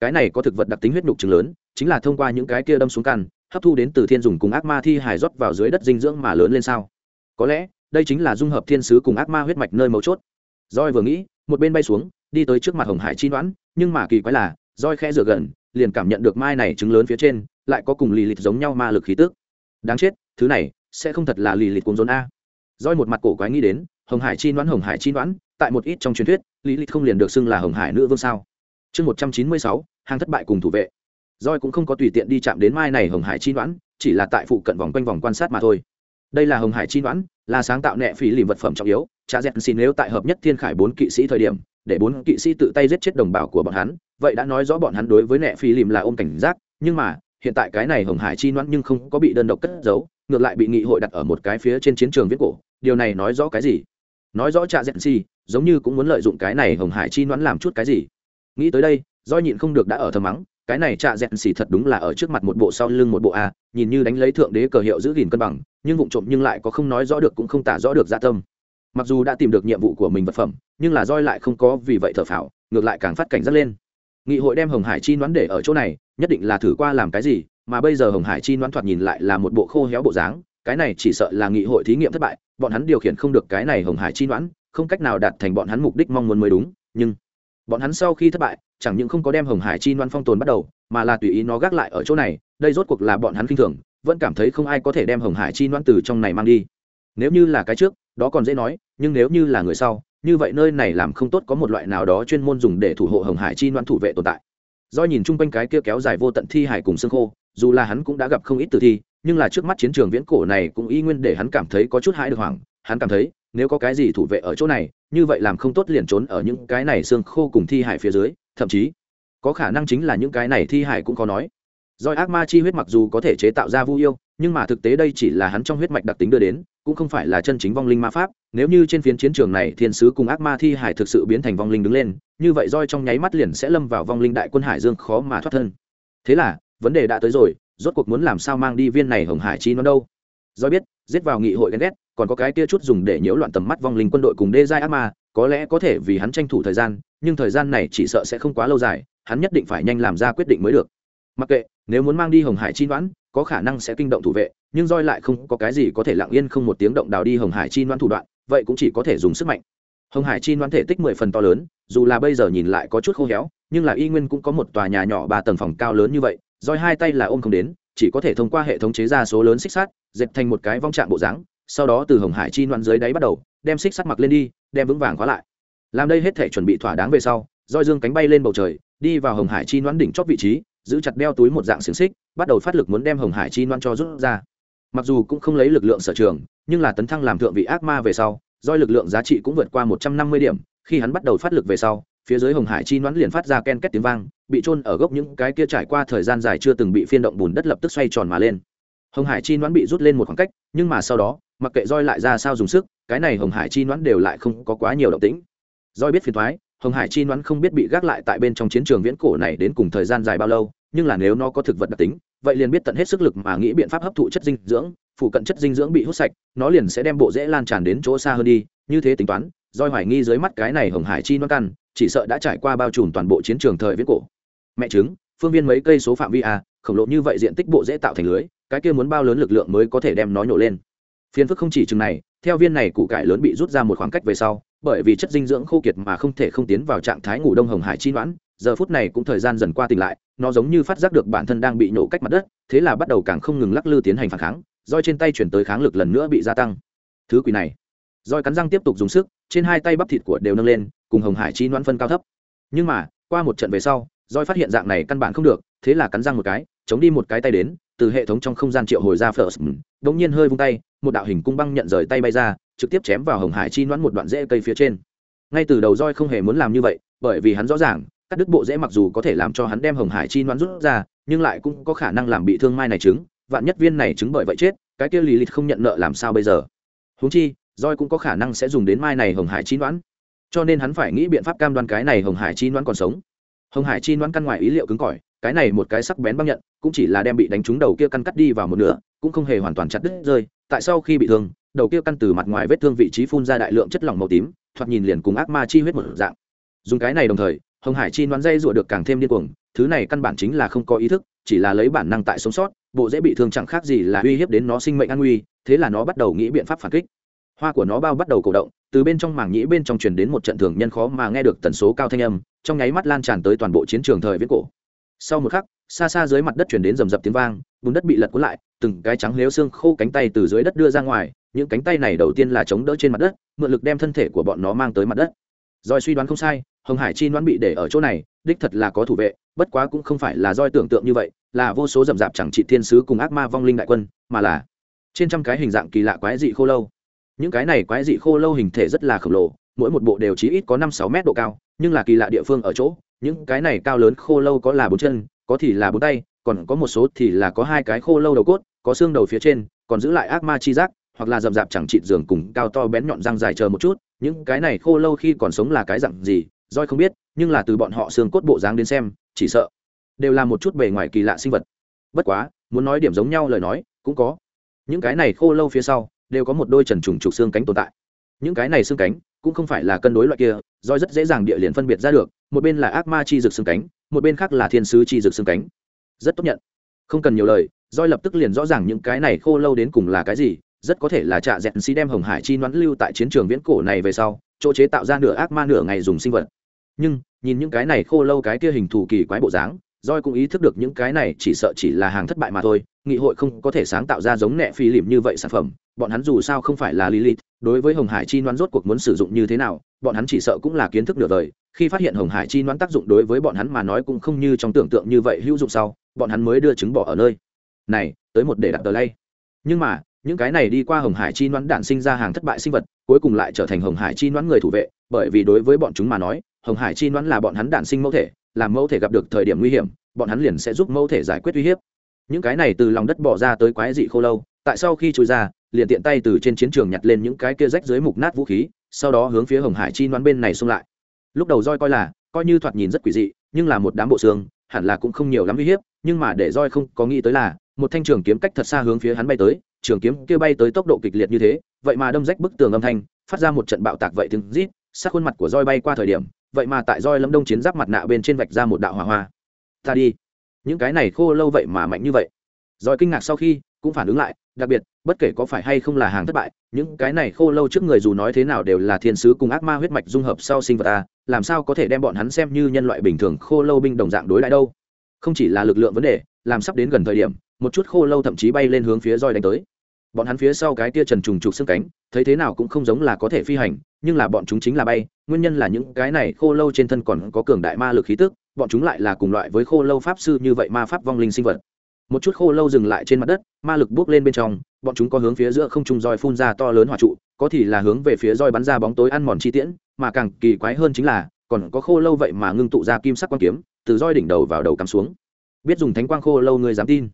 Cái này có thực vật đặc tính huyết nhục trứng lớn, chính là thông qua những cái kia đâm xuống căn, hấp thu đến từ thiên dùng cùng ác ma thi hài rót vào dưới đất dinh dưỡng mà lớn lên sao? Có lẽ, đây chính là dung hợp thiên sứ cùng ác ma huyết mạch nơi mấu chốt. Roi vừa nghĩ, một bên bay xuống, đi tới trước mặt hồng hải chi đoán nhưng mà kỳ quái là roi khẽ rửa gần, liền cảm nhận được mai này trứng lớn phía trên, lại có cùng lì lịt giống nhau ma lực khí tức đáng chết, thứ này sẽ không thật là lì lịt cuốn rốn a. Roi một mặt cổ quái nghĩ đến, hồng hải chi đoán hồng hải chi đoán tại một ít trong truyền thuyết lý lịt không liền được xưng là hồng hải nữ vương sao? Chương một trăm chín mươi sáu, hàng thất bại cùng thủ vệ. Roi cũng không có tùy tiện đi chạm đến mai này hồng hải chi đoán chỉ là tại phụ cận vòng quanh vòng quan sát mà thôi. Đây là hồng hải chi đoán là sáng tạo nệ phỉ lìm vật phẩm trọng yếu, cha dẹt xin nếu tại hợp nhất thiên khải bốn kỵ sĩ thời điểm, để bốn kỵ sĩ tự tay giết chết đồng bào của bọn hắn, vậy đã nói rõ bọn hắn đối với nệ phỉ lìm là ôm cảnh giác, nhưng mà hiện tại cái này hồng hải chi noãn nhưng không có bị đơn độc cất giấu, ngược lại bị nghị hội đặt ở một cái phía trên chiến trường viết cổ. Điều này nói rõ cái gì? Nói rõ trạ dẹn si giống như cũng muốn lợi dụng cái này hồng hải chi noãn làm chút cái gì. Nghĩ tới đây, do nhịn không được đã ở thầm mắng, cái này trạ dẹn xỉ thật đúng là ở trước mặt một bộ sau lưng một bộ a, nhìn như đánh lấy thượng đế cờ hiệu giữ gìn cân bằng, nhưng vụng trộm nhưng lại có không nói rõ được cũng không tả rõ được dạ tâm. Mặc dù đã tìm được nhiệm vụ của mình vật phẩm, nhưng là roi lại không có vì vậy thở phào, ngược lại càng phát cảnh rất lên nghị hội đem hồng hải chi đoán để ở chỗ này, nhất định là thử qua làm cái gì, mà bây giờ hồng hải chi đoán thoạt nhìn lại là một bộ khô héo bộ dáng, cái này chỉ sợ là nghị hội thí nghiệm thất bại, bọn hắn điều khiển không được cái này hồng hải chi đoán không cách nào đạt thành bọn hắn mục đích mong muốn mới đúng, nhưng bọn hắn sau khi thất bại, chẳng những không có đem hồng hải chi đoán phong tồn bắt đầu, mà là tùy ý nó gác lại ở chỗ này, đây rốt cuộc là bọn hắn k i n h thường, vẫn cảm thấy không ai có thể đem hồng hải chi đoán từ trong này mang đi. Nếu như là cái trước, đó còn dễ nói, nhưng nếu như là người sau như vậy nơi này làm không tốt có một loại nào đó chuyên môn dùng để thủ hộ hồng hải chi đoan thủ vệ tồn tại. Do nhìn chung quanh cái kia kéo dài vô tận thi hải cùng xương khô, dù là hắn cũng đã gặp không ít tử thi, nhưng là trước mắt chiến trường viễn cổ này cũng y nguyên để hắn cảm thấy có chút hãi được hoảng. Hắn cảm thấy, nếu có cái gì thủ vệ ở chỗ này, như vậy làm không tốt liền trốn ở những cái này xương khô cùng thi hải phía dưới, thậm chí, có khả năng chính là những cái này thi hải cũng có nói. Doi ác ma chi huyết mặc dù có thể chế tạo ra vu yêu, nhưng mà thực tế đây chỉ là hắn trong huyết mạch đặc tính đưa đến cũng không phải là chân chính vong linh ma pháp, nếu như trên phiến chiến trường này thiên sứ cùng ác ma thi hải thực sự biến thành vong linh đứng lên, như vậy roi trong nháy mắt liền sẽ lâm vào vong linh đại quân hải dương khó mà thoát thân. Thế là, vấn đề đã tới rồi, rốt cuộc muốn làm sao mang đi viên này hồng hải chi nó đâu? Do biết, giết vào nghị hội ghen ghét, còn có cái kia chút dùng để nhiễu loạn tầm mắt vong linh quân đội cùng đê giai ác ma, có lẽ có thể vì hắn tranh thủ thời gian, nhưng thời gian này chỉ sợ sẽ không quá lâu dài, hắn nhất định phải nhanh làm ra quyết định mới được. Mặc kệ, nếu muốn mang đi hồng hải chi đoán có khả năng sẽ kinh động thủ vệ nhưng roi lại không có cái gì có thể lặng yên không một tiếng động đào đi hồng hải chi đoán thủ đoạn, vậy cũng chỉ có thể dùng sức mạnh. Hồng hải chi đoán thể tích mười phần to lớn, dù là bây giờ nhìn lại có chút khô héo, nhưng là y nguyên cũng có một tòa nhà nhỏ ba tầng phòng cao lớn như vậy, roi hai tay là ôm không đến, chỉ có thể thông qua hệ thống chế ra số lớn xích sắt, dệt thành một cái vong trạng bộ dáng, sau đó từ hồng hải chi đoán dưới đáy bắt đầu, đem xích sắt mặc lên đi, đem vững vàng khóa lại. Làm đây hết thể chuẩn bị thỏa đáng về sau, roi dương cánh bay lên bầu trời, đi vào hồng hải chi đoán đỉnh chót vị trí, giữ chặt đeo túi một dạng xiềng xích, bắt đầu phát lực muốn đem hồng hải chi đoán cho rút ra mặc dù cũng không lấy lực lượng sở trường, nhưng là tấn thăng làm thượng vị ác ma về sau doi lực lượng giá trị cũng vượt qua một trăm năm mươi điểm, khi hắn bắt đầu phát lực về sau, phía dưới hồng hải chi nón liền phát ra ken két tiếng vang, bị trôn ở gốc những cái kia trải qua thời gian dài chưa từng bị phiên động bùn đất lập tức xoay tròn mà lên. Hồng hải chi nón bị rút lên một khoảng cách, nhưng mà sau đó, mặc kệ roi lại ra sao dùng sức, cái này hồng hải chi nón đều lại không có quá nhiều động tĩnh. Roi biết phiền thoái hồng hải chi nón không biết bị gác lại tại bên trong chiến trường viễn cổ này đến cùng thời gian dài bao lâu, nhưng là nếu nó có thực vật đặc tính vậy liền biết tận hết sức lực mà nghĩ biện pháp hấp thụ chất dinh dưỡng phụ cận chất dinh dưỡng bị hút sạch, nó liền sẽ đem bộ rễ lan tràn đến chỗ xa hơn đi, như thế tính toán doi hoài nghi dưới mắt cái này hồng hải chi non căn, chỉ sợ đã trải qua bao trùm toàn bộ chiến trường thời viễn cổ. Mẹ chứng phương viên mấy cây số phạm vi a, khổng lồ như vậy diện tích bộ dễ tạo thành lưới, cái kia muốn bao lớn lực lượng mới có thể đem nó nhổ lên. Phiền phức không chỉ chừng này, theo viên này củ cải lớn bị rút ra một khoảng cách về sau, bởi vì chất dinh dưỡng khô kiệt mà không thể không tiến vào trạng thái ngủ đông hồng hải chi noãn giờ phút này cũng thời gian dần qua tỉnh lại, nó giống như phát giác được bản thân đang bị nổ cách mặt đất, thế là bắt đầu càng không ngừng lắc lư tiến hành phản kháng, roi trên tay chuyển tới kháng lực lần nữa bị gia tăng. Thứ quỷ này, roi cắn răng tiếp tục dùng sức, trên hai tay bắp thịt của đều nâng lên, cùng hồng hải chi noãn phân cao thấp. Nhưng mà, qua một trận về sau, roi phát hiện dạng này căn bản không được, thế là cắn răng một cái, chống đi một cái tay đến, từ hệ thống trong không gian triệu hồi ra first đột nhiên hơi vung tay, một đạo hình cung băng nhận rời tay bay ra, trực tiếp chém vào hồng hải chi noãn một đoạn rễ cây phía trên. Ngay từ đầu roi không hề muốn làm như vậy, bởi vì hắn rõ ràng cắt đứt bộ rễ mặc dù có thể làm cho hắn đem hồng hải chi noan rút ra, nhưng lại cũng có khả năng làm bị thương mai này trứng. Vạn nhất viên này trứng bởi vậy chết, cái kia lì lịch không nhận nợ làm sao bây giờ? Húng chi roi cũng có khả năng sẽ dùng đến mai này hồng hải chi đoán cho nên hắn phải nghĩ biện pháp cam đoan cái này hồng hải chi đoán còn sống. Hồng hải chi đoán căn ngoài ý liệu cứng cỏi, cái này một cái sắc bén băng nhận, cũng chỉ là đem bị đánh trúng đầu kia căn cắt đi vào một nửa, cũng không hề hoàn toàn chặt đứt rơi. Tại sau khi bị thương, đầu kia căn từ mặt ngoài vết thương vị trí phun ra đại lượng chất lỏng màu tím, thoạt nhìn liền cùng ác ma chi huyết một dạng. Dùng cái này đồng thời hồng hải chi đoán dây rụa được càng thêm điên cuồng, thứ này căn bản chính là không có ý thức, chỉ là lấy bản năng tại sống sót, bộ dễ bị thương chẳng khác gì là uy hiếp đến nó sinh mệnh an nguy, thế là nó bắt đầu nghĩ biện pháp phản kích. Hoa của nó bao bắt đầu cổ động, từ bên trong mảng nhĩ bên trong truyền đến một trận thường nhân khó mà nghe được tần số cao thanh âm, trong nháy mắt lan tràn tới toàn bộ chiến trường thời viễn cổ. Sau một khắc, xa xa dưới mặt đất truyền đến rầm rập tiếng vang, bùn đất bị lật cuốn lại, từng cái trắng lếu xương khô cánh tay từ dưới đất đưa ra ngoài, những cánh tay này đầu tiên là chống đỡ trên mặt đất, mượn lực đem thân thể của bọn nó mang tới mặt đất. Rồi suy đoán không sai hồng hải chi đoán bị để ở chỗ này, đích thật là có thủ vệ, bất quá cũng không phải là doi tưởng tượng như vậy, là vô số rậm rạp chẳng trị thiên sứ cùng ác ma vong linh đại quân, mà là trên trăm cái hình dạng kỳ lạ quái dị khô lâu. Những cái này quái dị khô lâu hình thể rất là khổng lồ, mỗi một bộ đều chỉ ít có năm sáu mét độ cao, nhưng là kỳ lạ địa phương ở chỗ, những cái này cao lớn khô lâu có là bốn chân, có thì là bốn tay, còn có một số thì là có hai cái khô lâu đầu cốt, có xương đầu phía trên, còn giữ lại ác ma chi giác, hoặc là rậm rạp chẳng chịt giường cùng cao to bén nhọn răng dài chờ một chút, những cái này khô lâu khi còn sống là cái dặn gì roi không biết, nhưng là từ bọn họ xương cốt bộ dáng đến xem, chỉ sợ đều là một chút bề ngoài kỳ lạ sinh vật. Bất quá, muốn nói điểm giống nhau lời nói, cũng có. Những cái này khô lâu phía sau, đều có một đôi trần trùng trục xương cánh tồn tại. Những cái này xương cánh, cũng không phải là cân đối loại kia, roi rất dễ dàng địa liền phân biệt ra được, một bên là ác ma chi rực xương cánh, một bên khác là thiên sứ chi rực xương cánh. Rất tốt nhận. Không cần nhiều lời, roi lập tức liền rõ ràng những cái này khô lâu đến cùng là cái gì, rất có thể là trạ dẹn xí đem hồng hải chi nón lưu tại chiến trường viễn cổ này về sau, chỗ chế tạo ra nửa ác ma nửa ngày dùng sinh vật nhưng nhìn những cái này khô lâu cái kia hình thù kỳ quái bộ dáng roi cũng ý thức được những cái này chỉ sợ chỉ là hàng thất bại mà thôi, nghị hội không có thể sáng tạo ra giống nẹ phi lìm như vậy sản phẩm, bọn hắn dù sao không phải là Lilith, đối với Hồng Hải chi noan rốt cuộc muốn sử dụng như thế nào, bọn hắn chỉ sợ cũng là kiến thức nửa đời, khi phát hiện Hồng Hải chi noan tác dụng đối với bọn hắn mà nói cũng không như trong tưởng tượng như vậy hữu dụng sau, bọn hắn mới đưa trứng bỏ ở nơi này, tới một để đặt tờ lay. Nhưng mà, những cái này đi qua Hồng Hải chi đoán đản sinh ra hàng thất bại sinh vật, cuối cùng lại trở thành Hồng Hải chi đoán người thủ vệ, bởi vì đối với bọn chúng mà nói, Hồng Hải chi đoán là bọn hắn đản sinh mẫu thể, làm mẫu thể gặp được thời điểm nguy hiểm bọn hắn liền sẽ giúp mẫu thể giải quyết uy hiếp. Những cái này từ lòng đất bỏ ra tới quái dị khô lâu tại sau khi trôi ra liền tiện tay từ trên chiến trường nhặt lên những cái kia rách dưới mục nát vũ khí sau đó hướng phía hồng hải chi đoán bên này xông lại. Lúc đầu roi coi là coi như thoạt nhìn rất quỷ dị nhưng là một đám bộ xương hẳn là cũng không nhiều lắm uy hiếp nhưng mà để roi không có nghĩ tới là một thanh trường kiếm cách thật xa hướng phía hắn bay tới trường kiếm kia bay tới tốc độ kịch liệt như thế vậy mà đâm rách bức tường âm thanh phát ra một trận bạo tạc vậy tiếng rít sát khuôn mặt của roi bay qua thời điểm vậy mà tại roi lâm đông chiến giáp mặt nạ bên trên vạch ra một đạo hỏa hoa. Ta đi. Những cái này khô lâu vậy mà mạnh như vậy. Roi kinh ngạc sau khi, cũng phản ứng lại, đặc biệt, bất kể có phải hay không là hàng thất bại, những cái này khô lâu trước người dù nói thế nào đều là thiên sứ cùng ác ma huyết mạch dung hợp sau sinh vật ta làm sao có thể đem bọn hắn xem như nhân loại bình thường khô lâu binh đồng dạng đối lại đâu? Không chỉ là lực lượng vấn đề, làm sắp đến gần thời điểm, một chút khô lâu thậm chí bay lên hướng phía roi đánh tới. Bọn hắn phía sau cái tia trần trùng trục xương cánh, thấy thế nào cũng không giống là có thể phi hành nhưng là bọn chúng chính là bay, nguyên nhân là những cái này khô lâu trên thân còn có cường đại ma lực khí tức, bọn chúng lại là cùng loại với khô lâu pháp sư như vậy ma pháp vong linh sinh vật. Một chút khô lâu dừng lại trên mặt đất, ma lực bước lên bên trong, bọn chúng có hướng phía giữa không trung roi phun ra to lớn hỏa trụ, có thì là hướng về phía roi bắn ra bóng tối ăn mòn chi tiễn, mà càng kỳ quái hơn chính là, còn có khô lâu vậy mà ngưng tụ ra kim sắc quang kiếm, từ roi đỉnh đầu vào đầu cắm xuống. Biết dùng thánh quang khô lâu người dám tin?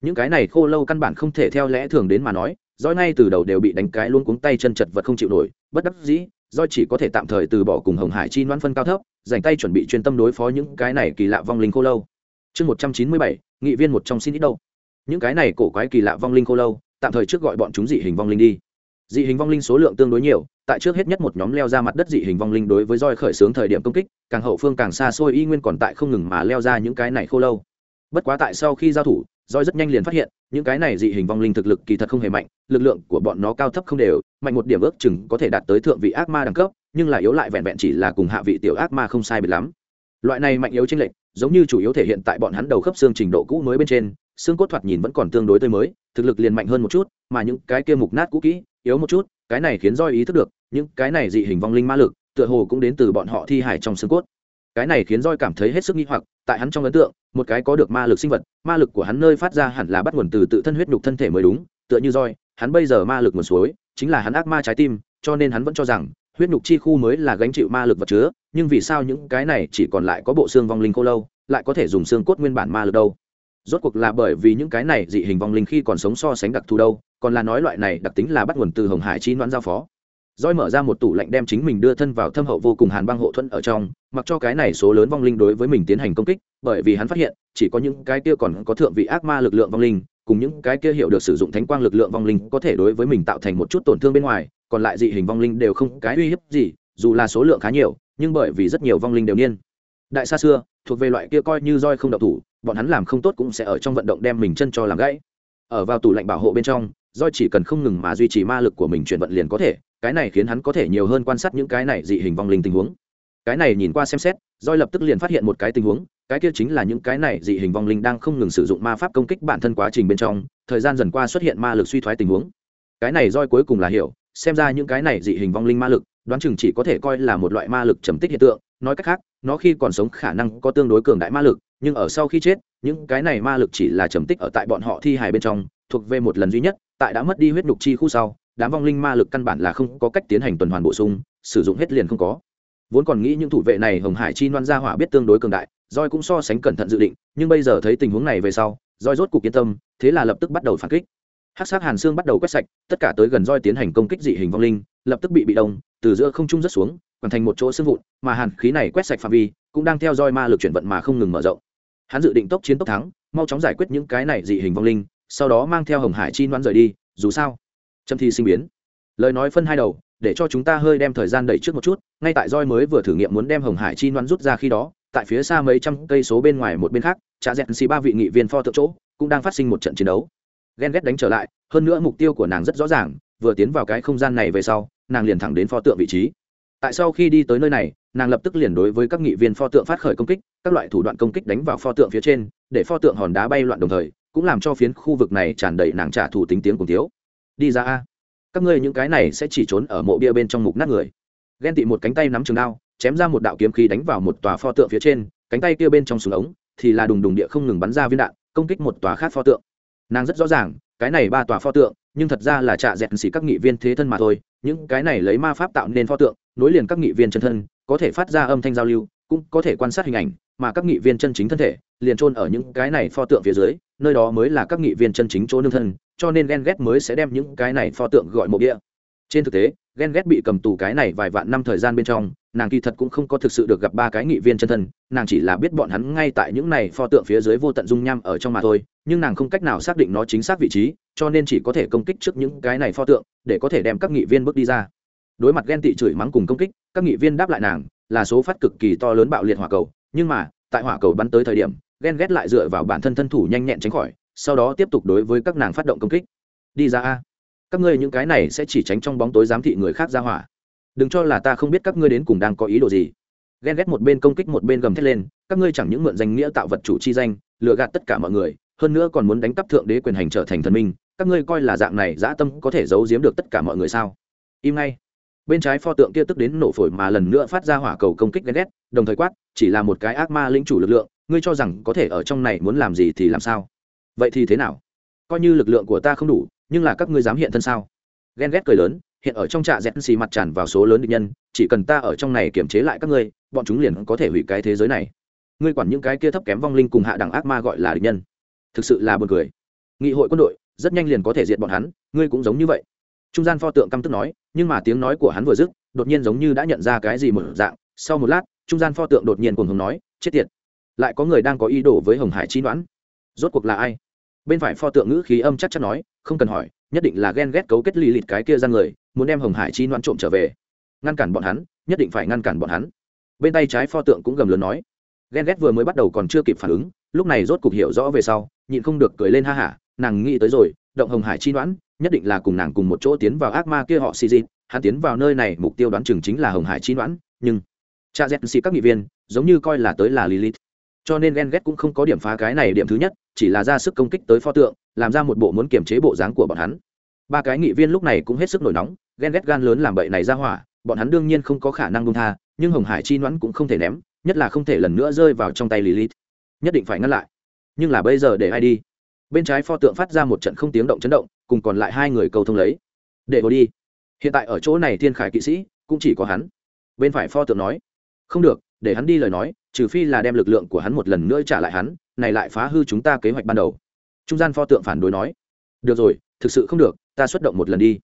Những cái này khô lâu căn bản không thể theo lẽ thường đến mà nói roi ngay từ đầu đều bị đánh cái luôn cuống tay chân chật vật không chịu nổi, bất đắc dĩ roi chỉ có thể tạm thời từ bỏ cùng hồng hải chi noan phân cao thấp, dành tay chuẩn bị chuyên tâm đối phó những cái này kỳ lạ vong linh khô lâu. Chương một trăm chín mươi bảy, nghị viên một trong xin ít đâu. Những cái này cổ quái kỳ lạ vong linh khô lâu, tạm thời trước gọi bọn chúng dị hình vong linh đi. Dị hình vong linh số lượng tương đối nhiều, tại trước hết nhất một nhóm leo ra mặt đất dị hình vong linh đối với roi khởi xướng thời điểm công kích, càng hậu phương càng xa xôi y nguyên còn tại không ngừng mà leo ra những cái này khô lâu. Bất quá tại sau khi giao thủ roi rất nhanh liền phát hiện, những cái này dị hình vong linh thực lực kỳ thật không hề mạnh, lực lượng của bọn nó cao thấp không đều, mạnh một điểm ước chừng có thể đạt tới thượng vị ác ma đẳng cấp, nhưng lại yếu lại vẹn vẹn chỉ là cùng hạ vị tiểu ác ma không sai biệt lắm. Loại này mạnh yếu chênh lệch, giống như chủ yếu thể hiện tại bọn hắn đầu khớp xương trình độ cũ mới bên trên, xương cốt thoạt nhìn vẫn còn tương đối tươi mới, thực lực liền mạnh hơn một chút, mà những cái kia mục nát cũ kỹ, yếu một chút, cái này khiến roi ý thức được, những cái này dị hình vong linh ma lực, tựa hồ cũng đến từ bọn họ thi hải trong xương cốt cái này khiến roi cảm thấy hết sức nghi hoặc, tại hắn trong ấn tượng, một cái có được ma lực sinh vật, ma lực của hắn nơi phát ra hẳn là bắt nguồn từ tự thân huyết nhục thân thể mới đúng, tựa như roi hắn bây giờ ma lực nguồn suối, chính là hắn ác ma trái tim, cho nên hắn vẫn cho rằng, huyết nhục chi khu mới là gánh chịu ma lực vật chứa, nhưng vì sao những cái này chỉ còn lại có bộ xương vong linh cô lâu, lại có thể dùng xương cốt nguyên bản ma lực đâu? Rốt cuộc là bởi vì những cái này dị hình vong linh khi còn sống so sánh đặc thù đâu, còn là nói loại này đặc tính là bắt nguồn từ hồng hải chi đoán giao phó roi mở ra một tủ lạnh đem chính mình đưa thân vào thâm hậu vô cùng hàn băng hộ thuẫn ở trong, mặc cho cái này số lớn vong linh đối với mình tiến hành công kích, bởi vì hắn phát hiện, chỉ có những cái kia còn có thượng vị ác ma lực lượng vong linh, cùng những cái kia hiểu được sử dụng thánh quang lực lượng vong linh có thể đối với mình tạo thành một chút tổn thương bên ngoài, còn lại dị hình vong linh đều không cái uy hiếp gì, dù là số lượng khá nhiều, nhưng bởi vì rất nhiều vong linh đều niên đại xa xưa, thuộc về loại kia coi như roi không độc thủ, bọn hắn làm không tốt cũng sẽ ở trong vận động đem mình chân cho làm gãy. Ở vào tủ lạnh bảo hộ bên trong, roi chỉ cần không ngừng mà duy trì ma lực của mình chuyển vận liền có thể cái này khiến hắn có thể nhiều hơn quan sát những cái này dị hình vong linh tình huống. Cái này nhìn qua xem xét roi lập tức liền phát hiện một cái tình huống, cái kia chính là những cái này dị hình vong linh đang không ngừng sử dụng ma pháp công kích bản thân quá trình bên trong, thời gian dần qua xuất hiện ma lực suy thoái tình huống. Cái này roi cuối cùng là hiểu, xem ra những cái này dị hình vong linh ma lực, đoán chừng chỉ có thể coi là một loại ma lực trầm tích hiện tượng, nói cách khác, nó khi còn sống khả năng có tương đối cường đại ma lực, nhưng ở sau khi chết, những cái này ma lực chỉ là trầm tích ở tại bọn họ thi hài bên trong, thuộc về một lần duy nhất, tại đã mất đi huyết nhục chi khu sau đám vong linh ma lực căn bản là không có cách tiến hành tuần hoàn bổ sung, sử dụng hết liền không có. Vốn còn nghĩ những thủ vệ này hồng hải chi loan gia hỏa biết tương đối cường đại roi cũng so sánh cẩn thận dự định, nhưng bây giờ thấy tình huống này về sau roi rốt cục yên tâm, thế là lập tức bắt đầu phản kích. Hắc sát hàn xương bắt đầu quét sạch, tất cả tới gần roi tiến hành công kích dị hình vong linh, lập tức bị bị động, từ giữa không trung rất xuống, hoàn thành một chỗ xương vụn, mà hàn khí này quét sạch phạm vi, cũng đang theo roi ma lực chuyển vận mà không ngừng mở rộng. Hắn dự định tốc chiến tốc thắng, mau chóng giải quyết những cái này dị hình vong linh, sau đó mang theo hồng hải chi loan rời đi, dù sao châm thi sinh biến. Lời nói phân hai đầu, để cho chúng ta hơi đem thời gian đẩy trước một chút, ngay tại roi mới vừa thử nghiệm muốn đem hồng hải chi noan rút ra khi đó, tại phía xa mấy trăm cây số bên ngoài một bên khác trà dẹt xì ba vị nghị viên pho tượng chỗ, cũng đang phát sinh một trận chiến đấu. Ghen ghét đánh trở lại, hơn nữa mục tiêu của nàng rất rõ ràng, vừa tiến vào cái không gian này về sau, nàng liền thẳng đến pho tượng vị trí. Tại sau khi đi tới nơi này, nàng lập tức liền đối với các nghị viên pho tượng phát khởi công kích, các loại thủ đoạn công kích đánh vào pho tượng phía trên, để pho tượng hòn đá bay loạn đồng thời, cũng làm cho phiến khu vực này tràn đầy nàng trả thù tính tiếng cùng thiếu đi ra a. Các ngươi những cái này sẽ chỉ trốn ở mộ bia bên trong mục nát người. Ghen tị một cánh tay nắm trường đao, chém ra một đạo kiếm khí đánh vào một tòa pho tượng phía trên, cánh tay kia bên trong súng ống thì là đùng đùng địa không ngừng bắn ra viên đạn, công kích một tòa khác pho tượng. Nàng rất rõ ràng, cái này ba tòa pho tượng, nhưng thật ra là trạ dẹn xỉ các nghị viên thế thân mà thôi, những cái này lấy ma pháp tạo nên pho tượng, nối liền các nghị viên chân thân, có thể phát ra âm thanh giao lưu, cũng có thể quan sát hình ảnh, mà các nghị viên chân chính thân thể, liền trôn ở những cái này pho tượng phía dưới, nơi đó mới là các nghị viên chân chính chỗ nương thân cho nên ghen ghét mới sẽ đem những cái này pho tượng gọi mộ địa. Trên thực tế ghen ghét bị cầm tù cái này vài vạn năm thời gian bên trong, nàng kỳ thật cũng không có thực sự được gặp ba cái nghị viên chân thân, nàng chỉ là biết bọn hắn ngay tại những này pho tượng phía dưới vô tận dung nham ở trong mà thôi, nhưng nàng không cách nào xác định nó chính xác vị trí, cho nên chỉ có thể công kích trước những cái này pho tượng, để có thể đem các nghị viên bước đi ra. Đối mặt ghen tị chửi mắng cùng công kích, các nghị viên đáp lại nàng, là số phát cực kỳ to lớn bạo liệt hỏa cầu, nhưng mà, tại hỏa cầu bắn tới thời điểm ghen ghét lại dựa vào bản thân thân thủ nhanh nhẹn tránh khỏi sau đó tiếp tục đối với các nàng phát động công kích. Đi ra a. Các ngươi những cái này sẽ chỉ tránh trong bóng tối giám thị người khác ra hỏa. Đừng cho là ta không biết các ngươi đến cùng đang có ý đồ gì. Ghen ghét một bên công kích một bên gầm thét lên, các ngươi chẳng những mượn danh nghĩa tạo vật chủ chi danh, lừa gạt tất cả mọi người, hơn nữa còn muốn đánh cắp thượng đế quyền hành trở thành thần minh, các ngươi coi là dạng này dã tâm có thể giấu giếm được tất cả mọi người sao? Im ngay. Bên trái pho tượng kia tức đến nổ phổi mà lần nữa phát ra hỏa cầu công kích ghen ghét, đồng thời quát, chỉ là một cái ác ma lĩnh chủ lực lượng, ngươi cho rằng có thể ở trong này muốn làm gì thì làm sao? Vậy thì thế nào? Coi như lực lượng của ta không đủ, nhưng là các ngươi dám hiện thân sao? Ghen ghét cười lớn, hiện ở trong trạ dẹt xì mặt tràn vào số lớn địch nhân, chỉ cần ta ở trong này kiểm chế lại các ngươi, bọn chúng liền có thể hủy cái thế giới này. Ngươi quản những cái kia thấp kém vong linh cùng hạ đẳng ác ma gọi là địch nhân. Thực sự là buồn cười. Nghị hội quân đội, rất nhanh liền có thể diệt bọn hắn, ngươi cũng giống như vậy. Trung gian pho tượng căm tức nói, nhưng mà tiếng nói của hắn vừa dứt, đột nhiên giống như đã nhận ra cái gì một dạng. Sau một lát, trung gian pho tượng đột nhiên cùng hùng nói, chết tiệt! Lại có người đang có ý đồ với hồng hải chi đoán rốt cuộc là ai? Bên phải pho tượng ngữ khí âm chắc chắn nói, không cần hỏi, nhất định là ghen ghét cấu kết lì lịt cái kia ra người, muốn đem hồng hải chi noan trộm trở về. Ngăn cản bọn hắn, nhất định phải ngăn cản bọn hắn. Bên tay trái pho tượng cũng gầm lớn nói. Ghen ghét vừa mới bắt đầu còn chưa kịp phản ứng, lúc này rốt cục hiểu rõ về sau, nhịn không được cười lên ha hả, nàng nghĩ tới rồi, động hồng hải chi đoán nhất định là cùng nàng cùng một chỗ tiến vào ác ma kia họ xì xì hắn tiến vào nơi này mục tiêu đoán chừng chính là hồng hải chi đoán nhưng cha z xì các nghị viên, giống như coi là tới là lilith cho nên ghen ghét cũng không có điểm phá cái này điểm thứ nhất, chỉ là ra sức công kích tới pho tượng, làm ra một bộ muốn kiềm chế bộ dáng của bọn hắn. Ba cái nghị viên lúc này cũng hết sức nổi nóng ghen ghét gan lớn làm bậy này ra hỏa, bọn hắn đương nhiên không có khả năng bông tha, nhưng hồng hải chi đoán cũng không thể ném, nhất là không thể lần nữa rơi vào trong tay lilith. Nhất định phải ngăn lại. Nhưng là bây giờ để ai đi? Bên trái pho tượng phát ra một trận không tiếng động chấn động, cùng còn lại hai người cầu thông lấy. Để vô đi. Hiện tại ở chỗ này thiên khải kỵ sĩ, cũng chỉ có hắn. Bên phải pho tượng nói, không được, để hắn đi lời nói trừ phi là đem lực lượng của hắn một lần nữa trả lại hắn, này lại phá hư chúng ta kế hoạch ban đầu. Trung gian pho tượng phản đối nói. Được rồi, thực sự không được, ta xuất động một lần đi.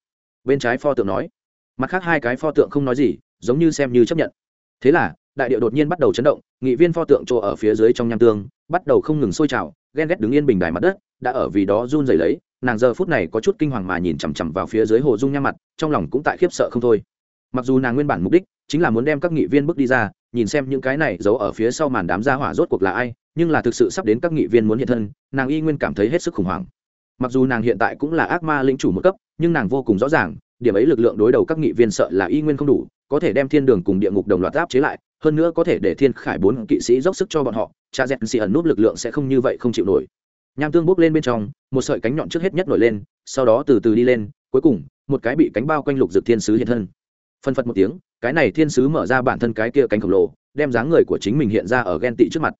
Bên trái pho tượng nói. Mặt khác hai cái pho tượng không nói gì, giống như xem như chấp nhận. Thế là, đại điệu đột nhiên bắt đầu chấn động, nghị viên pho tượng chỗ ở phía dưới trong nham tương, bắt đầu không ngừng sôi trào, ghen ghét đứng yên bình đài mặt đất, đã ở vì đó run rẩy lấy, nàng giờ phút này có chút kinh hoàng mà nhìn chằm chằm vào phía dưới hồ dung nham mặt, trong lòng cũng tại khiếp sợ không thôi mặc dù nàng nguyên bản mục đích chính là muốn đem các nghị viên bước đi ra, nhìn xem những cái này giấu ở phía sau màn đám gia hỏa rốt cuộc là ai, nhưng là thực sự sắp đến các nghị viên muốn hiện thân, nàng y nguyên cảm thấy hết sức khủng hoảng. Mặc dù nàng hiện tại cũng là ác ma lĩnh chủ một cấp, nhưng nàng vô cùng rõ ràng, điểm ấy lực lượng đối đầu các nghị viên sợ là y nguyên không đủ, có thể đem thiên đường cùng địa ngục đồng loạt áp chế lại, hơn nữa có thể để thiên khải bốn kỵ sĩ dốc sức cho bọn họ, cha dẹt xì ẩn nút lực lượng sẽ không như vậy không chịu nổi. Nham tương bốc lên bên trong, một sợi cánh nhọn trước hết nhất nổi lên, sau đó từ từ đi lên, cuối cùng, một cái bị cánh bao quanh lục dược thiên sứ hiện thân phân phật một tiếng, cái này thiên sứ mở ra bản thân cái kia cánh khổng lồ, đem dáng người của chính mình hiện ra ở ghen tị trước mặt.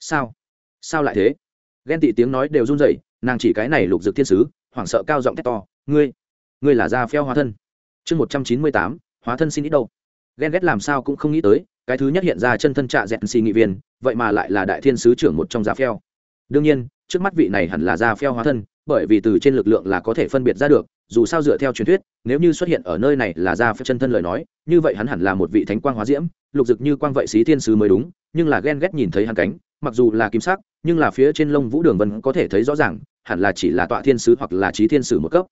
Sao? Sao lại thế? Ghen tị tiếng nói đều run rẩy, nàng chỉ cái này lục dược thiên sứ, hoảng sợ cao giọng thét to, ngươi ngươi là da pheo hóa thân. Chương một trăm chín mươi tám, hóa thân xin ít đâu. Ghen ghét làm sao cũng không nghĩ tới, cái thứ nhất hiện ra chân thân trạ dẹn xì nghị viên, vậy mà lại là đại thiên sứ trưởng một trong da pheo. Đương nhiên, trước mắt vị này hẳn là da pheo hóa thân, bởi vì từ trên lực lượng là có thể phân biệt ra được dù sao dựa theo truyền thuyết, nếu như xuất hiện ở nơi này là ra phép chân thân lời nói, như vậy hắn hẳn là một vị thánh quang hóa diễm, lục dực như quang vậy xí thiên sứ mới đúng, nhưng là ghen ghét nhìn thấy hắn cánh, mặc dù là kim sắc, nhưng là phía trên lông vũ đường vân có thể thấy rõ ràng, hẳn là chỉ là tọa thiên sứ hoặc là trí thiên sử một cấp.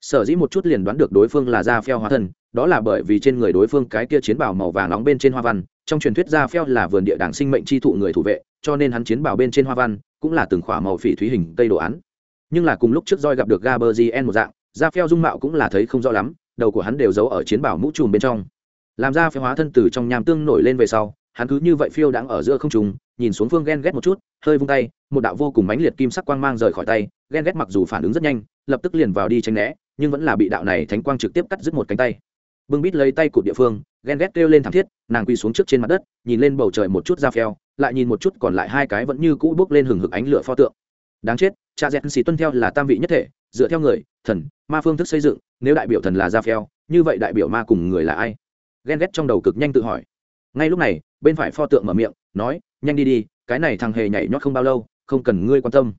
Sở dĩ một chút liền đoán được đối phương là da pheo hóa thân, đó là bởi vì trên người đối phương cái kia chiến bào màu vàng nóng bên trên hoa văn, trong truyền thuyết da pheo là vườn địa đảng sinh mệnh chi thụ người thủ vệ, cho nên hắn chiến bào bên trên hoa văn cũng là từng khỏa màu phỉ thúy hình cây đồ án. Nhưng là cùng lúc trước roi gặp được gaberzien một dạng da pheo dung mạo cũng là thấy không rõ lắm đầu của hắn đều giấu ở chiến bảo mũ trùm bên trong. Làm ra pheo hóa thân từ trong nham tương nổi lên về sau hắn cứ như vậy phiêu đang ở giữa không trùng nhìn xuống phương ghen ghét một chút hơi vung tay một đạo vô cùng mãnh liệt kim sắc quang mang rời khỏi tay ghen ghét mặc dù phản ứng rất nhanh lập tức liền vào đi tránh né nhưng vẫn là bị đạo này thánh quang trực tiếp cắt đứt một cánh tay. Bưng bít lấy tay cụt địa phương ghen ghét kêu lên thảm thiết nàng quỳ xuống trước trên mặt đất nhìn lên bầu trời một chút da Phiêu, lại nhìn một chút còn lại hai cái vẫn như cũ bước lên hừng hực ánh lửa pho tượng. Đáng chết cha dẹt xì tuân theo là tam vị nhất thể dựa theo người, thần, ma phương thức xây dựng, nếu đại biểu thần là da phèo, như vậy đại biểu ma cùng người là ai? Ghen ghét trong đầu cực nhanh tự hỏi. Ngay lúc này, bên phải pho tượng mở miệng, nói, nhanh đi đi, cái này thằng hề nhảy nhót không bao lâu, không cần ngươi quan tâm.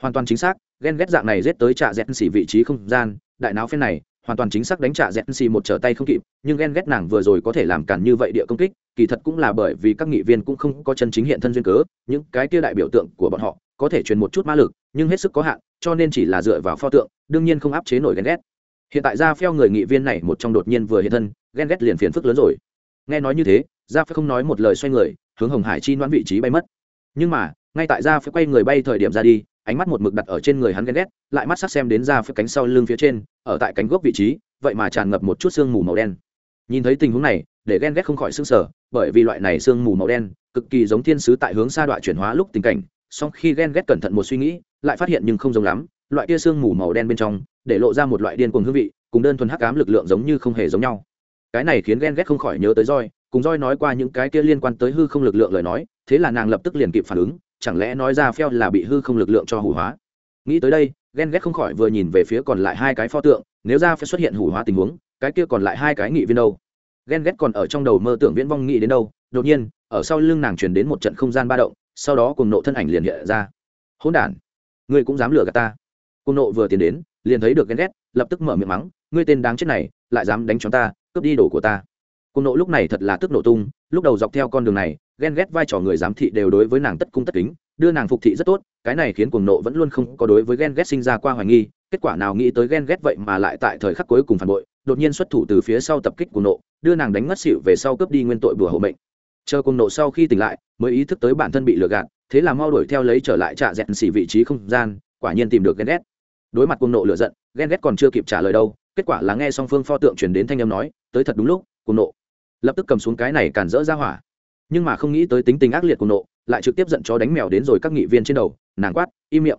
Hoàn toàn chính xác, ghen ghét dạng này rết tới trạ dẹt xỉ vị trí không gian, đại não phen này hoàn toàn chính xác đánh trả dẹt xì một trở tay không kịp, nhưng ghen ghét nàng vừa rồi có thể làm cản như vậy địa công kích, kỳ thật cũng là bởi vì các nghị viên cũng không có chân chính hiện thân duyên cớ, những cái kia đại biểu tượng của bọn họ có thể truyền một chút ma lực, nhưng hết sức có hạn, cho nên chỉ là dựa vào pho tượng, đương nhiên không áp chế nổi ghen ghét. Hiện tại ra pheo người nghị viên này một trong đột nhiên vừa hiện thân, ghen ghét liền phiền phức lớn rồi. Nghe nói như thế ra phép không nói một lời xoay người, hướng hồng hải chi đoán vị trí bay mất. Nhưng mà, ngay tại ra phép quay người bay thời điểm ra đi ánh mắt một mực đặt ở trên người hắn ghen ghét, lại mắt sắc xem đến ra phía cánh sau lưng phía trên, ở tại cánh gốc vị trí, vậy mà tràn ngập một chút sương mù màu đen. Nhìn thấy tình huống này, để ghen ghét không khỏi s ư n g sở bởi vì loại này sương mù màu đen, cực kỳ giống thiên sứ tại hướng xa đoạn chuyển hóa lúc tình cảnh, song khi ghen ghét cẩn thận một suy nghĩ, lại phát hiện nhưng không giống lắm, loại kia sương mù màu đen bên trong, để lộ ra một loại điên cuồng hương vị, cùng đơn thuần hắc cám lực lượng giống như không hề giống nhau. Cái này khiến ghen ghét không khỏi nhớ tới roi cùng roi nói qua những cái kia liên quan tới hư không lực lượng lời nói, thế là nàng lập tức liền kịp phản ứng chẳng lẽ nói ra phèo là bị hư không lực lượng cho hủ hóa? Nghĩ tới đây, ghen ghét không khỏi vừa nhìn về phía còn lại hai cái pho tượng, nếu ra phải xuất hiện hủ hóa tình huống, cái kia còn lại hai cái nghị viên đâu? Ghen ghét còn ở trong đầu mơ tưởng viễn vong nghĩ đến đâu, đột nhiên, ở sau lưng nàng truyền đến một trận không gian ba động, sau đó cùng nộ thân ảnh liền hiện ra. Hỗn đản, ngươi cũng dám lừa gạt ta. Cùng nộ vừa tiến đến, liền thấy được ghen ghét, lập tức mở miệng mắng, ngươi tên đáng chết này, lại dám đánh cho ta, cướp đi đồ của ta. Cùng nộ lúc này thật là tức nổ tung lúc đầu dọc theo con đường này, ghen ghét vai trò người giám thị đều đối với nàng tất cung tất kính, đưa nàng phục thị rất tốt, cái này khiến cuồng nộ vẫn luôn không có đối với ghen ghét sinh ra qua hoài nghi, kết quả nào nghĩ tới ghen ghét vậy mà lại tại thời khắc cuối cùng phản bội, đột nhiên xuất thủ từ phía sau tập kích cuồng nộ, đưa nàng đánh ngất xỉu về sau cướp đi nguyên tội bùa hộ mệnh. Chờ cuồng nộ sau khi tỉnh lại, mới ý thức tới bản thân bị lừa gạt, thế là mau đuổi theo lấy trở lại trạ dẹn xỉ vị trí không gian, quả nhiên tìm được ghen ghét. Đối mặt cuồng nộ lựa giận, ghen ghét còn chưa kịp trả lời đâu, kết quả là nghe song phương pho tượng chuyển đến thanh âm nói, tới thật đúng lúc, cuồng nộ lập tức cầm xuống cái này càn rỡ ra hỏa. Nhưng mà không nghĩ tới tính tình ác liệt của nộ, lại trực tiếp giận chó đánh mèo đến rồi các nghị viên trên đầu, nàng quát, im miệng.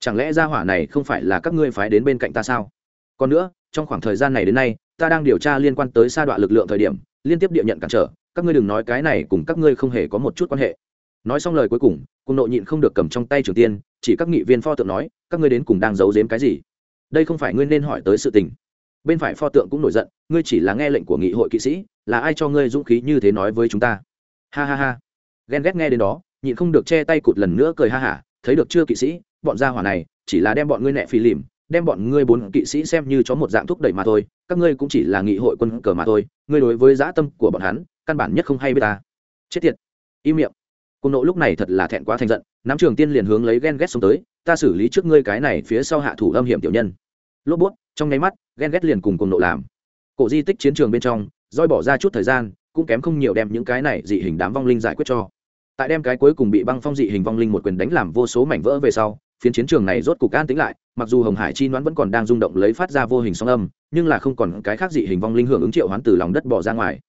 Chẳng lẽ ra hỏa này không phải là các ngươi phái đến bên cạnh ta sao? Còn nữa, trong khoảng thời gian này đến nay, ta đang điều tra liên quan tới sa đoạn lực lượng thời điểm, liên tiếp địa nhận cản trở, các ngươi đừng nói cái này cùng các ngươi không hề có một chút quan hệ. Nói xong lời cuối cùng cùng nộ nhịn không được cầm trong tay trường tiên, chỉ các nghị viên pho tượng nói, các ngươi đến cùng đang giấu giếm cái gì? Đây không phải ngươi nên hỏi tới sự tình bên phải pho tượng cũng nổi giận, ngươi chỉ là nghe lệnh của nghị hội kỵ sĩ, là ai cho ngươi dũng khí như thế nói với chúng ta? Ha ha ha. Ghen ghét nghe đến đó, nhịn không được che tay cụt lần nữa cười ha hả, thấy được chưa kỵ sĩ, bọn gia hỏa này, chỉ là đem bọn ngươi nẹ phi lìm, đem bọn ngươi bốn kỵ sĩ xem như cho một dạng thúc đẩy mà thôi, các ngươi cũng chỉ là nghị hội quân cờ mà thôi, ngươi đối với dã tâm của bọn hắn, căn bản nhất không hay biết ta. Chết tiệt. Im miệng. Cùng nộ lúc này thật là thẹn quá thành giận, nắm trường tiên liền hướng lấy ghen ghét xuống tới, ta xử lý trước ngươi cái này phía sau hạ thủ âm hiểm tiểu nhân. Lốp bút, trong nháy mắt ghen ghét liền cùng cùng nộ làm. Cổ di tích chiến trường bên trong, roi bỏ ra chút thời gian, cũng kém không nhiều đem những cái này dị hình đám vong linh giải quyết cho. Tại đem cái cuối cùng bị băng phong dị hình vong linh một quyền đánh làm vô số mảnh vỡ về sau, phiến chiến trường này rốt cục an tĩnh lại, mặc dù hồng hải chi đoán vẫn còn đang rung động lấy phát ra vô hình sóng âm, nhưng là không còn cái khác dị hình vong linh hưởng ứng triệu hoán từ lòng đất bỏ ra ngoài.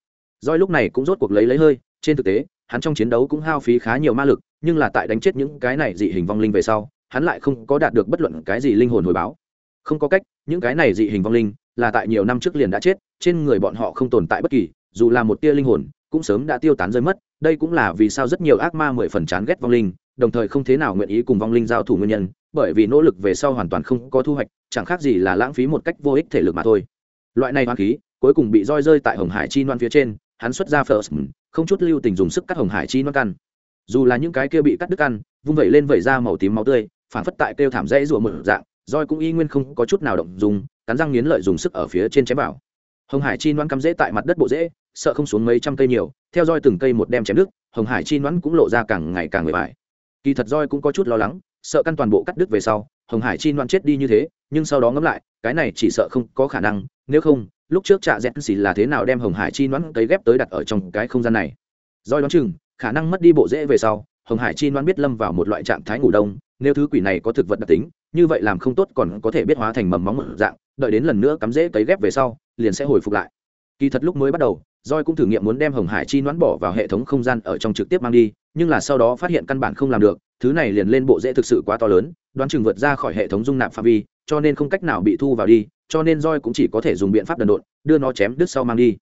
Roi lúc này cũng rốt cuộc lấy lấy hơi, trên thực tế, hắn trong chiến đấu cũng hao phí khá nhiều ma lực, nhưng là tại đánh chết những cái này dị hình vong linh về sau, hắn lại không có đạt được bất luận cái gì linh hồn hồi báo. Không có cách những cái này dị hình vong linh là tại nhiều năm trước liền đã chết, trên người bọn họ không tồn tại bất kỳ, dù là một tia linh hồn, cũng sớm đã tiêu tán rơi mất. Đây cũng là vì sao rất nhiều ác ma mười phần chán ghét vong linh, đồng thời không thế nào nguyện ý cùng vong linh giao thủ nguyên nhân, bởi vì nỗ lực về sau hoàn toàn không có thu hoạch, chẳng khác gì là lãng phí một cách vô ích thể lực mà thôi. Loại này hoang khí, cuối cùng bị roi rơi tại hồng hải chi noan phía trên, hắn xuất ra first không chút lưu tình dùng sức cắt hồng hải chi noan căn. Dù là những cái kia bị cắt đứt căn, vung vẩy lên vẩy ra màu tím máu tươi, phản phất tại kêu thảm rẽ rụa một dạng roi cũng y nguyên không có chút nào động dùng cắn răng nghiến lợi dùng sức ở phía trên chém vào. Hồng hải chi noan cắm rễ tại mặt đất bộ rễ, sợ không xuống mấy trăm cây nhiều, theo roi từng cây một đem chém đứt, hồng hải chi noan cũng lộ ra càng ngày càng người bài kỳ thật roi cũng có chút lo lắng, sợ căn toàn bộ cắt đứt về sau, hồng hải chi noan chết đi như thế, nhưng sau đó ngẫm lại, cái này chỉ sợ không có khả năng, nếu không, lúc trước trạ dẹt xì là thế nào đem hồng hải chi noan cấy ghép tới đặt ở trong cái không gian này. Roi đoán chừng, khả năng mất đi bộ rễ về sau, hồng hải chi noan biết lâm vào một loại trạng thái ngủ đông nếu thứ quỷ này có thực vật đặc tính, như vậy làm không tốt còn có thể biết hóa thành mầm móng một dạng, đợi đến lần nữa cắm rễ cấy ghép về sau, liền sẽ hồi phục lại. Kỳ thật lúc mới bắt đầu roi cũng thử nghiệm muốn đem hồng hải chi nón bỏ vào hệ thống không gian ở trong trực tiếp mang đi, nhưng là sau đó phát hiện căn bản không làm được, thứ này liền lên bộ dễ thực sự quá to lớn, đoán chừng vượt ra khỏi hệ thống dung nạp phạm vi, cho nên không cách nào bị thu vào đi, cho nên roi cũng chỉ có thể dùng biện pháp đần độn, đưa nó chém đứt sau mang đi.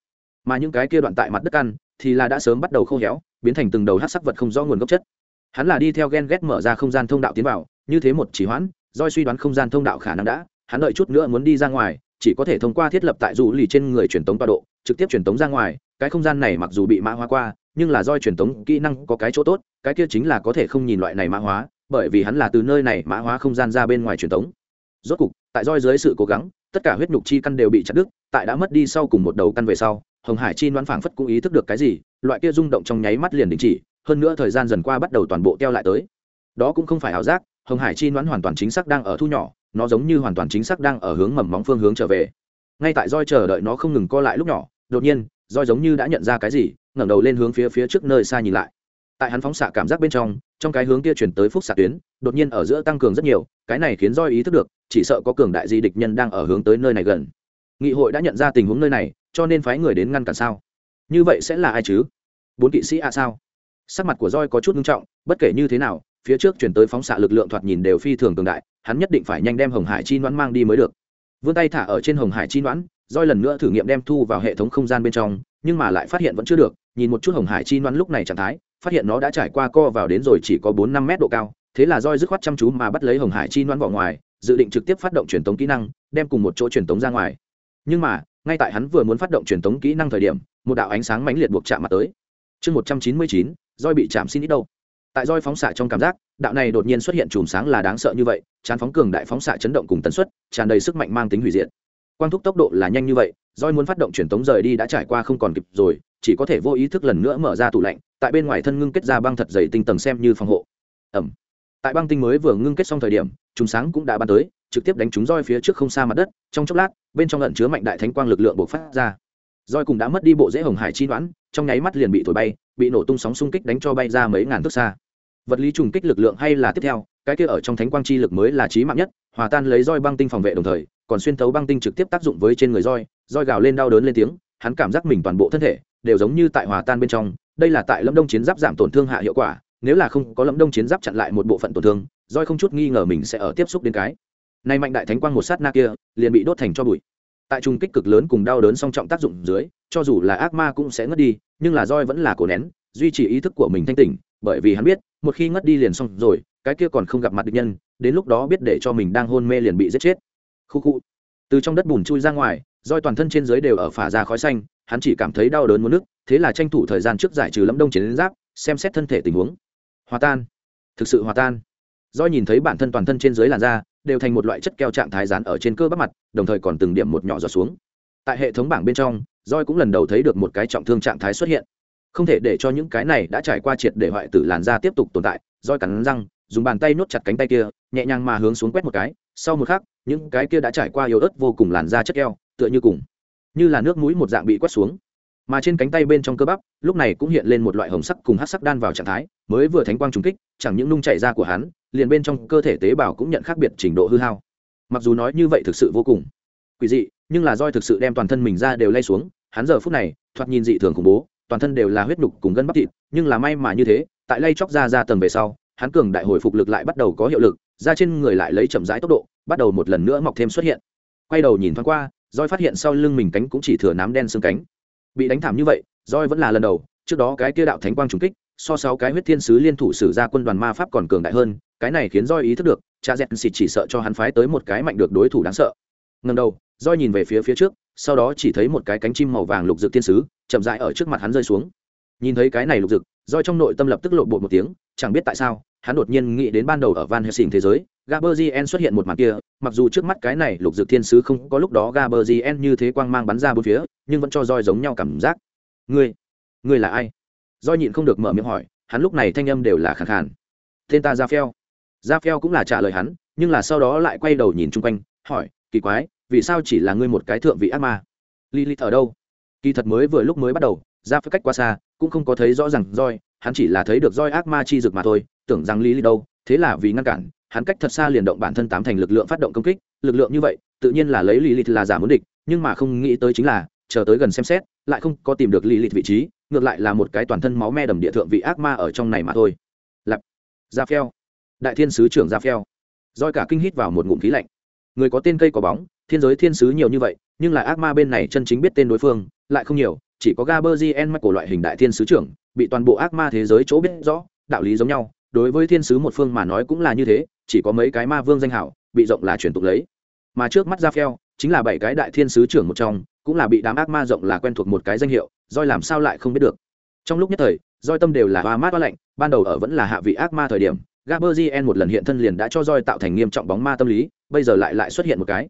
Mà những cái kia đoạn tại mặt đất ăn, thì là đã sớm bắt đầu khô héo, biến thành từng đầu hát sắc vật không rõ nguồn gốc chất hắn là đi theo ghen ghét mở ra không gian thông đạo tiến vào, như thế một chỉ hoãn Doi suy đoán không gian thông đạo khả năng đã, hắn đợi chút nữa muốn đi ra ngoài, chỉ có thể thông qua thiết lập tại dù lì trên người truyền tống tọa độ, trực tiếp truyền tống ra ngoài, cái không gian này mặc dù bị mã hóa qua, nhưng là Doi truyền tống kỹ năng có cái chỗ tốt, cái kia chính là có thể không nhìn loại này mã hóa, bởi vì hắn là từ nơi này mã hóa không gian ra bên ngoài truyền tống. Rốt cục, tại roi dưới sự cố gắng, tất cả huyết nhục chi căn đều bị chặt đứt, tại đã mất đi sau cùng một đầu căn về sau, hồng hải chi đoán phảng phất cũng ý thức được cái gì, loại kia rung động trong nháy mắt liền đình chỉ hơn nữa thời gian dần qua bắt đầu toàn bộ teo lại tới. Đó cũng không phải ảo giác, hồng hải chi đoán hoàn toàn chính xác đang ở thu nhỏ, nó giống như hoàn toàn chính xác đang ở hướng mầm móng phương hướng trở về. Ngay tại roi chờ đợi nó không ngừng co lại lúc nhỏ, đột nhiên, roi giống như đã nhận ra cái gì, ngẩng đầu lên hướng phía phía trước nơi xa nhìn lại. Tại hắn phóng xạ cảm giác bên trong trong cái hướng kia chuyển tới phúc xạ tuyến, đột nhiên ở giữa tăng cường rất nhiều, cái này khiến roi ý thức được, chỉ sợ có cường đại di địch nhân đang ở hướng tới nơi này gần. Nghị hội đã nhận ra tình huống nơi này, cho nên phái người đến ngăn cản sao? Như vậy sẽ là ai chứ? Bốn kỵ sĩ à sao? Sắc mặt của roi có chút nghiêm trọng, bất kể như thế nào, phía trước chuyển tới phóng xạ lực lượng thoạt nhìn đều phi thường cường đại, hắn nhất định phải nhanh đem hồng hải chi đoán mang đi mới được. Vươn tay thả ở trên hồng hải chi đoán roi lần nữa thử nghiệm đem thu vào hệ thống không gian bên trong, nhưng mà lại phát hiện vẫn chưa được, nhìn một chút hồng hải chi đoán lúc này trạng thái, phát hiện nó đã trải qua co vào đến rồi chỉ có bốn năm mét độ cao, thế là roi dứt khoát chăm chú mà bắt lấy hồng hải chi đoán vào ngoài, dự định trực tiếp phát động truyền tống kỹ năng, đem cùng một chỗ truyền tống ra ngoài. Nhưng mà, ngay tại hắn vừa muốn phát động truyền tống kỹ năng thời điểm, một đạo ánh sáng mãnh liệt buộc chạm mặt tới chương một trăm chín mươi chín roi bị chạm xin ít đâu. Tại roi phóng xạ trong cảm giác, đạo này đột nhiên xuất hiện chùm sáng là đáng sợ như vậy, chán phóng cường đại phóng xạ chấn động cùng tần suất, tràn đầy sức mạnh mang tính hủy diệt. Quang thúc tốc độ là nhanh như vậy roi muốn phát động truyền tống rời đi đã trải qua không còn kịp rồi, chỉ có thể vô ý thức lần nữa mở ra tủ lạnh, tại bên ngoài thân ngưng kết ra băng thật dày tinh tầng xem như phòng hộ. Ẩm. Tại băng tinh mới vừa ngưng kết xong thời điểm chúng sáng cũng đã bắn tới, trực tiếp đánh trúng roi phía trước không xa mặt đất, trong chốc lát, bên trong lận chứa mạnh đại thánh quang lực lượng bộc phát ra roi cùng đã mất đi bộ dễ hồng hải chi đoán, trong nháy mắt liền bị thổi bay, bị nổ tung sóng xung kích đánh cho bay ra mấy ngàn thước xa. Vật lý trùng kích lực lượng hay là tiếp theo, cái kia ở trong thánh quang chi lực mới là trí mạng nhất, hòa tan lấy roi băng tinh phòng vệ đồng thời, còn xuyên thấu băng tinh trực tiếp tác dụng với trên người roi roi gào lên đau đớn lên tiếng, hắn cảm giác mình toàn bộ thân thể đều giống như tại hòa tan bên trong, đây là tại lâm đông chiến giáp giảm tổn thương hạ hiệu quả, nếu là không có lâm đông chiến giáp chặn lại một bộ phận tổn thương, roi không chút nghi ngờ mình sẽ ở tiếp xúc đến cái. Nay mạnh đại thánh quang một sát na kia, liền bị đốt thành cho bụi tại trùng kích cực lớn cùng đau đớn song trọng tác dụng dưới, cho dù là ác ma cũng sẽ ngất đi, nhưng là roi vẫn là cổ nén, duy trì ý thức của mình thanh tỉnh, bởi vì hắn biết, một khi ngất đi liền xong rồi, cái kia còn không gặp mặt địch nhân, đến lúc đó biết để cho mình đang hôn mê liền bị giết chết. Khu khu. Từ trong đất bùn chui ra ngoài, roi toàn thân trên dưới đều ở phả ra khói xanh, hắn chỉ cảm thấy đau đớn muốn nước thế là tranh thủ thời gian trước giải trừ lâm đông chiến giáp, xem xét thân thể tình huống. Hòa tan. Thực sự hòa tan do nhìn thấy bản thân toàn thân trên dưới làn da, đều thành một loại chất keo trạng thái rán ở trên cơ bắp mặt, đồng thời còn từng điểm một nhỏ giọt xuống. Tại hệ thống bảng bên trong roi cũng lần đầu thấy được một cái trọng thương trạng thái xuất hiện. Không thể để cho những cái này đã trải qua triệt để hoại tử làn da tiếp tục tồn tại roi cắn răng, dùng bàn tay nuốt chặt cánh tay kia, nhẹ nhàng mà hướng xuống quét một cái. Sau một khắc, những cái kia đã trải qua yếu ớt vô cùng làn da chất keo, tựa như cùng, như là nước mũi một dạng bị quét xuống. Mà trên cánh tay bên trong cơ bắp, lúc này cũng hiện lên một loại hồng sắc cùng hát sắc đan vào trạng thái, mới vừa thánh quang trùng kích, chẳng những nung chảy ra của hắn liền bên trong cơ thể tế bào cũng nhận khác biệt trình độ hư hao. Mặc dù nói như vậy thực sự vô cùng quỷ dị, nhưng là roi thực sự đem toàn thân mình ra đều lay xuống, hắn giờ phút này, thoạt nhìn dị thường khủng bố, toàn thân đều là huyết nhục cùng gân bắp thịt, nhưng là may mà như thế, tại lay chóc ra ra tầng về sau, hắn cường đại hồi phục lực lại bắt đầu có hiệu lực ra trên người lại lấy chậm rãi tốc độ, bắt đầu một lần nữa mọc thêm xuất hiện. Quay đầu nhìn thoáng qua roi phát hiện sau lưng mình cánh cũng chỉ thừa nám đen xương cánh. Bị đánh thảm như vậy roi vẫn là lần đầu, trước đó cái kia đạo thánh quang trùng kích so sáu cái huyết thiên sứ liên thủ sử ra quân đoàn ma pháp còn cường đại hơn, cái này khiến roi ý thức được, cha dẹt xịt chỉ sợ cho hắn phái tới một cái mạnh được đối thủ đáng sợ. Ngần đầu roi nhìn về phía phía trước, sau đó chỉ thấy một cái cánh chim màu vàng lục dược thiên sứ, chậm rãi ở trước mặt hắn rơi xuống. Nhìn thấy cái này lục dược roi trong nội tâm lập tức lộ bộ một tiếng, chẳng biết tại sao, hắn đột nhiên nghĩ đến ban đầu ở van helsing thế giới gaberzien xuất hiện một màn kia, mặc dù trước mắt cái này lục dược thiên sứ không có lúc đó gaberzien như thế quang mang bắn ra bốn phía, nhưng vẫn cho roi giống nhau cảm giác. Ngươi ngươi là ai? Do nhịn không được mở miệng hỏi, hắn lúc này thanh âm đều là khàn khàn. Tên ta ra phèo ra phèo cũng là trả lời hắn, nhưng là sau đó lại quay đầu nhìn chung quanh, hỏi, kỳ quái, vì sao chỉ là ngươi một cái thượng vị ác ma? Lilith ở đâu? Kỳ thật mới vừa lúc mới bắt đầu ra phải cách quá xa, cũng không có thấy rõ ràng roi, hắn chỉ là thấy được roi ác ma chi rực mà thôi, tưởng rằng lilith đâu, thế là vì ngăn cản, hắn cách thật xa liền động bản thân tám thành lực lượng phát động công kích, lực lượng như vậy, tự nhiên là lấy lilith là giả muốn địch, nhưng mà không nghĩ tới chính là, chờ tới gần xem xét, lại không có tìm được lilith vị trí ngược lại là một cái toàn thân máu me đầm địa thượng vị ác ma ở trong này mà thôi. Lặp da phèo. Đại thiên sứ trưởng da phèo. Roi cả kinh hít vào một ngụm khí lạnh. Người có tên cây có bóng, thiên giới thiên sứ nhiều như vậy, nhưng là ác ma bên này chân chính biết tên đối phương, lại không nhiều, chỉ có Gaberzien của loại hình đại thiên sứ trưởng, bị toàn bộ ác ma thế giới chỗ biết rõ, đạo lý giống nhau, đối với thiên sứ một phương mà nói cũng là như thế, chỉ có mấy cái ma vương danh hảo, bị rộng là truyền tục lấy. Mà trước mắt Raphael chính là bảy cái đại thiên sứ trưởng một trong, cũng là bị đám ác ma rộng là quen thuộc một cái danh hiệu roi làm sao lại không biết được. Trong lúc nhất thời, roi tâm đều là hoa mát hoa lạnh, ban đầu ở vẫn là hạ vị ác ma thời điểm Gaberzien một lần hiện thân liền đã cho roi tạo thành nghiêm trọng bóng ma tâm lý, bây giờ lại lại xuất hiện một cái.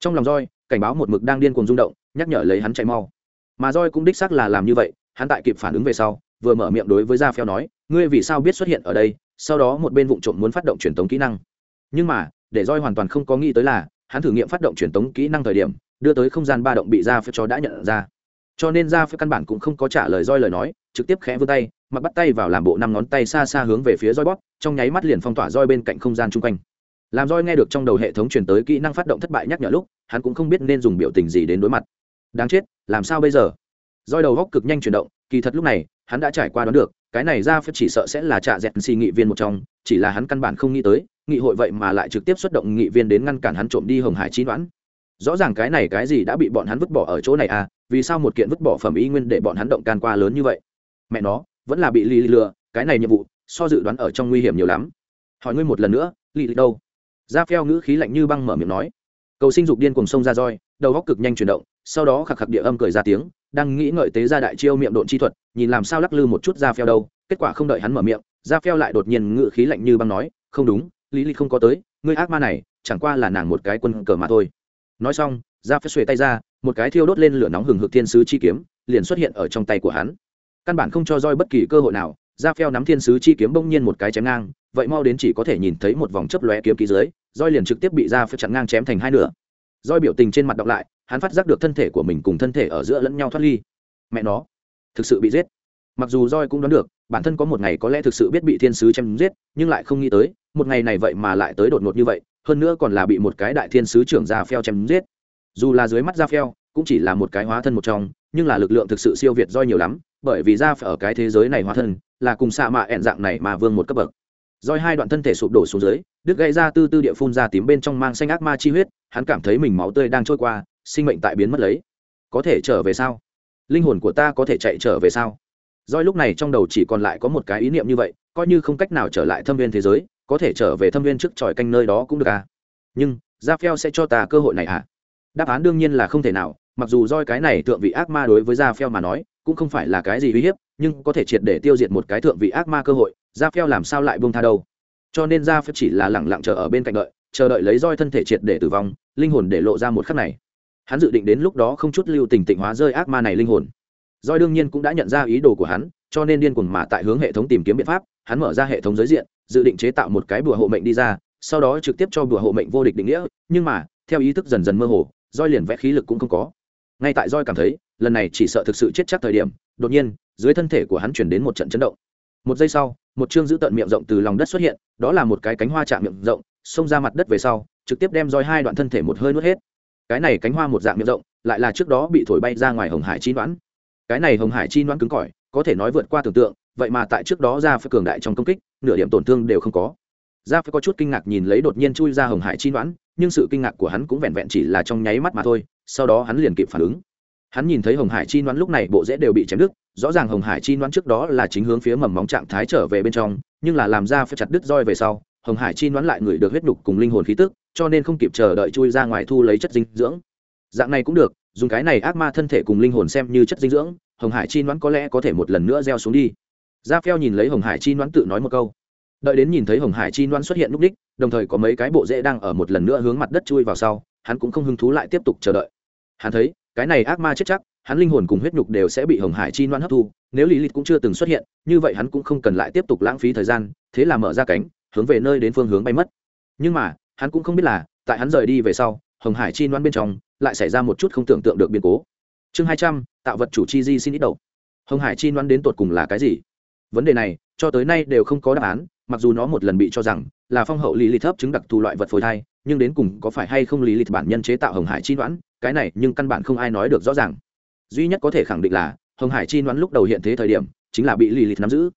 Trong lòng roi, cảnh báo một mực đang điên cuồng rung động, nhắc nhở lấy hắn chạy mau. Mà roi cũng đích xác là làm như vậy, hắn tại kịp phản ứng về sau, vừa mở miệng đối với gia phèo nói, ngươi vì sao biết xuất hiện ở đây? Sau đó một bên vụ trộm muốn phát động truyền tống kỹ năng. Nhưng mà, để roi hoàn toàn không có nghĩ tới là, hắn thử nghiệm phát động truyền tống kỹ năng thời điểm, đưa tới không gian ba động bị gia phèo cho đã nhận ra cho nên Ra phèo căn bản cũng không có trả lời roi lời nói, trực tiếp khẽ vươn tay, mặc bắt tay vào làm bộ năm ngón tay xa xa hướng về phía roi bóp, trong nháy mắt liền phong tỏa roi bên cạnh không gian chung quanh. Làm roi nghe được trong đầu hệ thống truyền tới kỹ năng phát động thất bại nhắc nhở lúc, hắn cũng không biết nên dùng biểu tình gì đến đối mặt. Đáng chết, làm sao bây giờ? Roi đầu góc cực nhanh chuyển động, kỳ thật lúc này, hắn đã trải qua đoán được, cái này ra phép chỉ sợ sẽ là trạ dẹt xì nghị viên một trong, chỉ là hắn căn bản không nghĩ tới, nghị hội vậy mà lại trực tiếp xuất động nghị viên đến ngăn cản hắn trộm đi hồng hải trí đoán. Rõ ràng cái này cái gì đã bị bọn hắn vứt bỏ ở chỗ này à vì sao một kiện vứt bỏ phẩm y nguyên để bọn hắn động can qua lớn như vậy? Mẹ nó, vẫn là bị lì lừa, cái này nhiệm vụ, so dự đoán ở trong nguy hiểm nhiều lắm. Hỏi ngươi một lần nữa, lì lì đâu? Ra phèo ngữ khí lạnh như băng mở miệng nói. Cầu sinh dục điên cùng sông ra roi, đầu góc cực nhanh chuyển động, sau đó khạc khạc địa âm cười ra tiếng, đang nghĩ ngợi tế ra đại chiêu miệng độn chi thuật, nhìn làm sao lắc lư một chút ra phèo đâu, kết quả không đợi hắn mở miệng ra phèo lại đột nhiên ngữ khí lạnh như băng nói, không đúng lý lý không có tới, ngươi ác ma này, chẳng qua là nàng một cái quân cờ mà thôi. Nói xong ra phép xuề tay ra một cái thiêu đốt lên lửa nóng hừng hực thiên sứ chi kiếm, liền xuất hiện ở trong tay của hắn. Căn bản không cho roi bất kỳ cơ hội nào, ra phèo nắm thiên sứ chi kiếm bỗng nhiên một cái chém ngang, vậy mau đến chỉ có thể nhìn thấy một vòng chấp lóe kiếm ký dưới, roi liền trực tiếp bị ra phèo chặn ngang chém thành hai nửa. Roi biểu tình trên mặt đọc lại, hắn phát giác được thân thể của mình cùng thân thể ở giữa lẫn nhau thoát ly. Mẹ nó, thực sự bị giết. Mặc dù roi cũng đoán được, bản thân có một ngày có lẽ thực sự biết bị thiên sứ chém giết, nhưng lại không nghĩ tới, một ngày này vậy mà lại tới đột ngột như vậy, hơn nữa còn là bị một cái đại thiên sứ trưởng ra phèo chém giết dù là dưới mắt Raphael phèo cũng chỉ là một cái hóa thân một trong, nhưng là lực lượng thực sự siêu việt roi nhiều lắm, bởi vì ra ở cái thế giới này hóa thân, là cùng xạ mạ ẹn dạng này mà vương một cấp bậc. Roi hai đoạn thân thể sụp đổ xuống dưới, đứt gãy ra tư tư địa phun ra tím bên trong mang xanh ác ma chi huyết, hắn cảm thấy mình máu tươi đang trôi qua, sinh mệnh tại biến mất lấy. Có thể trở về sao? Linh hồn của ta có thể chạy trở về sao? Roi lúc này trong đầu chỉ còn lại có một cái ý niệm như vậy, coi như không cách nào trở lại thâm viên thế giới, có thể trở về thâm viên trước tròi canh nơi đó cũng được à? Nhưng, ra phèo sẽ cho ta cơ hội này à? Đáp án đương nhiên là không thể nào, mặc dù roi cái này thượng vị ác ma đối với ra phèo mà nói, cũng không phải là cái gì uy hiếp, nhưng có thể triệt để tiêu diệt một cái thượng vị ác ma cơ hội ra phèo làm sao lại buông tha đâu? Cho nên ra phèo chỉ là lẳng lặng chờ ở bên cạnh đợi, chờ đợi lấy roi thân thể triệt để tử vong, linh hồn để lộ ra một khắc này. Hắn dự định đến lúc đó không chút lưu tình tịnh hóa rơi ác ma này linh hồn. Roi đương nhiên cũng đã nhận ra ý đồ của hắn, cho nên điên cuồng mà tại hướng hệ thống tìm kiếm biện pháp, hắn mở ra hệ thống giới diện, dự định chế tạo một cái bùa hộ mệnh đi ra, sau đó trực tiếp cho bùa hộ mệnh vô địch định nghĩa, nhưng mà, theo ý thức dần dần mơ hồ roi liền vẽ khí lực cũng không có. Ngay tại roi cảm thấy, lần này chỉ sợ thực sự chết chắc thời điểm, đột nhiên, dưới thân thể của hắn chuyển đến một trận chấn động. Một giây sau, một chương giữ tận miệng rộng từ lòng đất xuất hiện, đó là một cái cánh hoa chạm miệng rộng, xông ra mặt đất về sau, trực tiếp đem roi hai đoạn thân thể một hơi nuốt hết. Cái này cánh hoa một dạng miệng rộng, lại là trước đó bị thổi bay ra ngoài hồng hải chi đoán cái này hồng hải chi đoán cứng cỏi, có thể nói vượt qua tưởng tượng, vậy mà tại trước đó ra phải cường đại trong công kích, nửa điểm tổn thương đều không có ra phải có chút kinh ngạc nhìn lấy đột nhiên chui ra hồng hải chi đoán nhưng sự kinh ngạc của hắn cũng vẹn vẹn chỉ là trong nháy mắt mà thôi, sau đó hắn liền kịp phản ứng. Hắn nhìn thấy hồng hải chi đoán lúc này bộ rễ đều bị chém đứt, rõ ràng hồng hải chi đoán trước đó là chính hướng phía mầm móng trạng thái trở về bên trong, nhưng là làm ra phải chặt đứt roi về sau, hồng hải chi đoán lại người được huyết đục cùng linh hồn khí tức, cho nên không kịp chờ đợi chui ra ngoài thu lấy chất dinh dưỡng. Dạng này cũng được, dùng cái này ác ma thân thể cùng linh hồn xem như chất dinh dưỡng, hồng hải chi đoán có lẽ có thể một lần nữa gieo xuống đi. Gia phèo nhìn lấy hồng hải chi đoán tự nói một câu đợi đến nhìn thấy hồng hải chi loan xuất hiện lúc đích, đồng thời có mấy cái bộ rễ đang ở một lần nữa hướng mặt đất chui vào sau, hắn cũng không hứng thú lại tiếp tục chờ đợi. Hắn thấy, cái này ác ma chết chắc, hắn linh hồn cùng huyết nhục đều sẽ bị hồng hải chi loan hấp thu, nếu lý lịch cũng chưa từng xuất hiện, như vậy hắn cũng không cần lại tiếp tục lãng phí thời gian, thế là mở ra cánh, hướng về nơi đến phương hướng bay mất. Nhưng mà, hắn cũng không biết là, tại hắn rời đi về sau, hồng hải chi loan bên trong, lại xảy ra một chút không tưởng tượng được biến cố. Chương hai trăm, tạo vật chủ chi di xin ít đầu. Hồng hải chi loan đến tột cùng là cái gì? Vấn đề này, cho tới nay đều không có đáp án mặc dù nó một lần bị cho rằng là phong hậu lý lịch thấp chứng đặc thù loại vật phôi thai, nhưng đến cùng có phải hay không lý lịch bản nhân chế tạo hồng hải chi đoán cái này nhưng căn bản không ai nói được rõ ràng. Duy nhất có thể khẳng định là hồng hải chi đoán lúc đầu hiện thế thời điểm chính là bị lý lịch nắm giữ.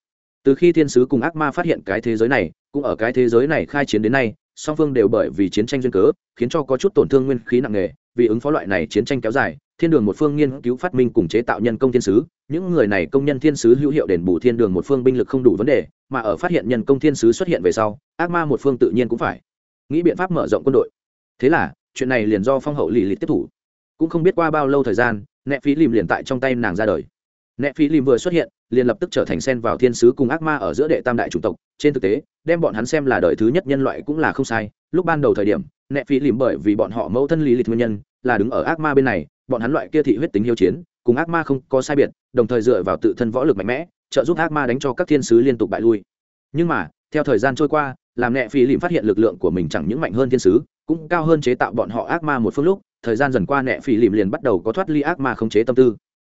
Từ khi thiên sứ cùng ác ma phát hiện cái thế giới này, cũng ở cái thế giới này khai chiến đến nay, song phương đều bởi vì chiến tranh duyên cớ khiến cho có chút tổn thương nguyên khí nặng nề, vì ứng phó loại này chiến tranh kéo dài, thiên đường một phương nghiên cứu phát minh cùng chế tạo nhân công thiên sứ những người này công nhân thiên sứ hữu hiệu đền bù thiên đường một phương binh lực không đủ vấn đề, mà ở phát hiện nhân công thiên sứ xuất hiện về sau, ác ma một phương tự nhiên cũng phải nghĩ biện pháp mở rộng quân đội. Thế là, chuyện này liền do phong hậu lì lịt tiếp thủ. Cũng không biết qua bao lâu thời gian, nẹ phí lìm liền tại trong tay nàng ra đời. Nẹ phí lìm vừa xuất hiện, liền lập tức trở thành sen vào thiên sứ cùng ác ma ở giữa đệ tam đại chủng tộc. Trên thực tế, đem bọn hắn xem là đời thứ nhất nhân loại cũng là không sai. Lúc ban đầu thời điểm, nẹ phí lìm bởi vì bọn họ mẫu thân lý lịch nguyên nhân, là đứng ở ác ma bên này, bọn hắn loại kia thị huyết tính hiếu chiến cùng ác ma không có sai biệt, đồng thời dựa vào tự thân võ lực mạnh mẽ, trợ giúp ác ma đánh cho các thiên sứ liên tục bại lui. Nhưng mà, theo thời gian trôi qua, làm nẹ phi lìm phát hiện lực lượng của mình chẳng những mạnh hơn thiên sứ, cũng cao hơn chế tạo bọn họ ác ma một phương lúc, thời gian dần qua nẹ phi lìm liền bắt đầu có thoát ly ác ma không chế tâm tư.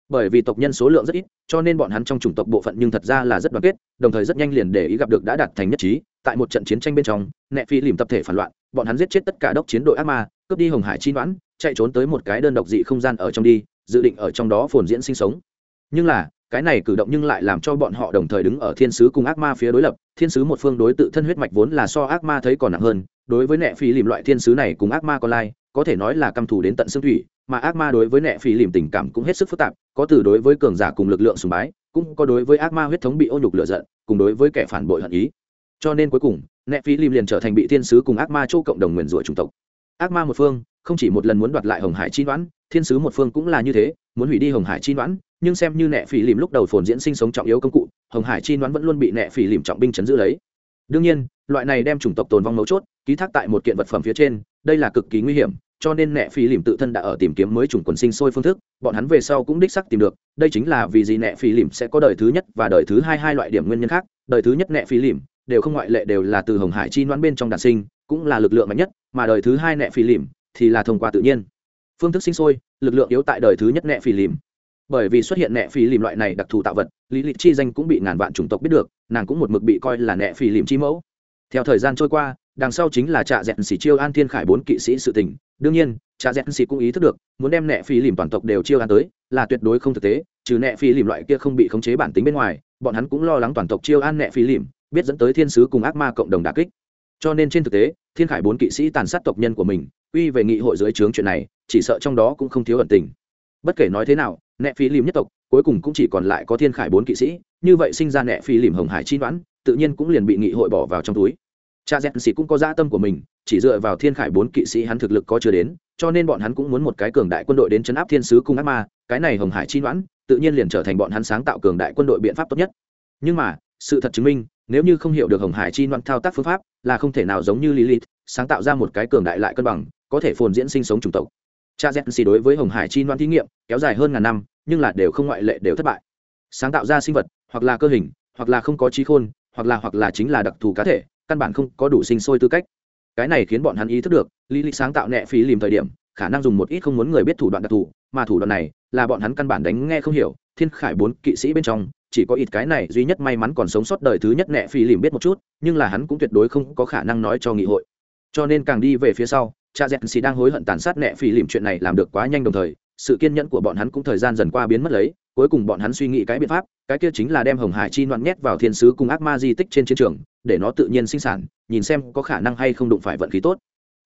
Bởi vì tộc nhân số lượng rất ít, cho nên bọn hắn trong chủng tộc bộ phận nhưng thật ra là rất đoàn kết, đồng thời rất nhanh liền để ý gặp được đã đạt thành nhất trí, tại một trận chiến tranh bên trong, nẹ phi lìm tập thể phản loạn, bọn hắn giết chết tất cả đốc chiến đội ác ma, cướp đi hồng hải chi đoán chạy trốn tới một cái đơn độc dị không gian ở trong đi dự định ở trong đó phồn diễn sinh sống. Nhưng là, cái này cử động nhưng lại làm cho bọn họ đồng thời đứng ở thiên sứ cùng ác ma phía đối lập. Thiên sứ một phương đối tự thân huyết mạch vốn là so ác ma thấy còn nặng hơn, đối với nẹ phi lìm loại thiên sứ này cùng ác ma còn lai, có thể nói là căm thù đến tận xương thủy, mà ác ma đối với nẹ phi lìm tình cảm cũng hết sức phức tạp, có từ đối với cường giả cùng lực lượng sùng bái, cũng có đối với ác ma huyết thống bị ô nhục lựa giận, cùng đối với kẻ phản bội hận ý. Cho nên cuối cùng nẹ phi lìm liền trở thành bị thiên sứ cùng ác ma châu cộng đồng nguyền rủa chủng tộc. Ác ma một phương, không chỉ một lần muốn đoạt lại hồng hải chi đoán thiên sứ một phương cũng là như thế, muốn hủy đi hồng hải chi đoán nhưng xem như nẹ phỉ lìm lúc đầu phồn diễn sinh sống trọng yếu công cụ, hồng hải chi đoán vẫn luôn bị nẹ phỉ lìm trọng binh chấn giữ lấy. Đương nhiên, loại này đem chủng tộc tồn vong mấu chốt, ký thác tại một kiện vật phẩm phía trên, đây là cực kỳ nguy hiểm, cho nên nẹ phỉ lìm tự thân đã ở tìm kiếm mới chủng quần sinh sôi phương thức, bọn hắn về sau cũng đích sắc tìm được, đây chính là vì gì nẹ phỉ lìm sẽ có đời thứ nhất và đời thứ hai hai loại điểm nguyên nhân khác, đời thứ nhất nẹ phỉ lìm đều không ngoại lệ đều là từ hồng hải chi đoán bên trong đàn sinh, cũng là lực lượng mạnh nhất, mà đời thứ hai nẹ phỉ lìm thì là thông qua tự nhiên phương thức sinh sôi, lực lượng yếu tại đời thứ nhất nẹ phì lìm. Bởi vì xuất hiện nẹ phì lìm loại này đặc thù tạo vật, lý lịch chi danh cũng bị ngàn vạn chủng tộc biết được, nàng cũng một mực bị coi là nẹ phì lìm chi mẫu. Theo thời gian trôi qua, đằng sau chính là trạ dẹn xỉ chiêu an thiên khải bốn kỵ sĩ sự tình. Đương nhiên, trạ dẹn xỉ cũng ý thức được, muốn đem nẹ phì lìm toàn tộc đều chiêu an tới, là tuyệt đối không thực tế, trừ nẹ phì lìm loại kia không bị khống chế bản tính bên ngoài, bọn hắn cũng lo lắng toàn tộc chiêu an nẹ phì lìm, biết dẫn tới thiên sứ cùng ác ma cộng đồng đà kích. Cho nên trên thực tế, thiên khải bốn kỵ sĩ tàn sát tộc nhân của mình, uy về nghị hội dưới trướng chuyện này chỉ sợ trong đó cũng không thiếu ẩn tình. Bất kể nói thế nào, nẹ phi lim nhất tộc cuối cùng cũng chỉ còn lại có thiên khải bốn kỵ sĩ, như vậy sinh ra nẹ phi lim hồng hải chi đoán, tự nhiên cũng liền bị nghị hội bỏ vào trong túi. Cha z sĩ cũng có dạ tâm của mình, chỉ dựa vào thiên khải bốn kỵ sĩ hắn thực lực có chưa đến, cho nên bọn hắn cũng muốn một cái cường đại quân đội đến chấn áp thiên sứ cung ác ma, cái này hồng hải chi đoán, tự nhiên liền trở thành bọn hắn sáng tạo cường đại quân đội biện pháp tốt nhất. Nhưng mà, sự thật chứng minh, nếu như không hiểu được hồng hải chi đoán thao tác phương pháp, là không thể nào giống như lilith, sáng tạo ra một cái cường đại lại cân bằng, có thể phồn diễn sinh sống chủng tộc cha z đối với hồng hải chi noan thí nghiệm kéo dài hơn ngàn năm, nhưng là đều không ngoại lệ đều thất bại. Sáng tạo ra sinh vật, hoặc là cơ hình, hoặc là không có trí khôn, hoặc là hoặc là chính là đặc thù cá thể, căn bản không có đủ sinh sôi tư cách. Cái này khiến bọn hắn ý thức được, lý lịch sáng tạo nẹ phí lìm thời điểm, khả năng dùng một ít không muốn người biết thủ đoạn đặc thù, mà thủ đoạn này là bọn hắn căn bản đánh nghe không hiểu, thiên khải bốn kỵ sĩ bên trong, chỉ có ít cái này duy nhất may mắn còn sống sót đời thứ nhất nẹ phí lìm biết một chút, nhưng là hắn cũng tuyệt đối không có khả năng nói cho nghị hội. Cho nên càng đi về phía sau cha Dẹt xì đang hối hận tàn sát nẹ phì lìm chuyện này làm được quá nhanh đồng thời, sự kiên nhẫn của bọn hắn cũng thời gian dần qua biến mất lấy, cuối cùng bọn hắn suy nghĩ cái biện pháp, cái kia chính là đem hồng hải chi noạn nhét vào thiên sứ cùng ác ma di tích trên chiến trường, để nó tự nhiên sinh sản, nhìn xem có khả năng hay không đụng phải vận khí tốt.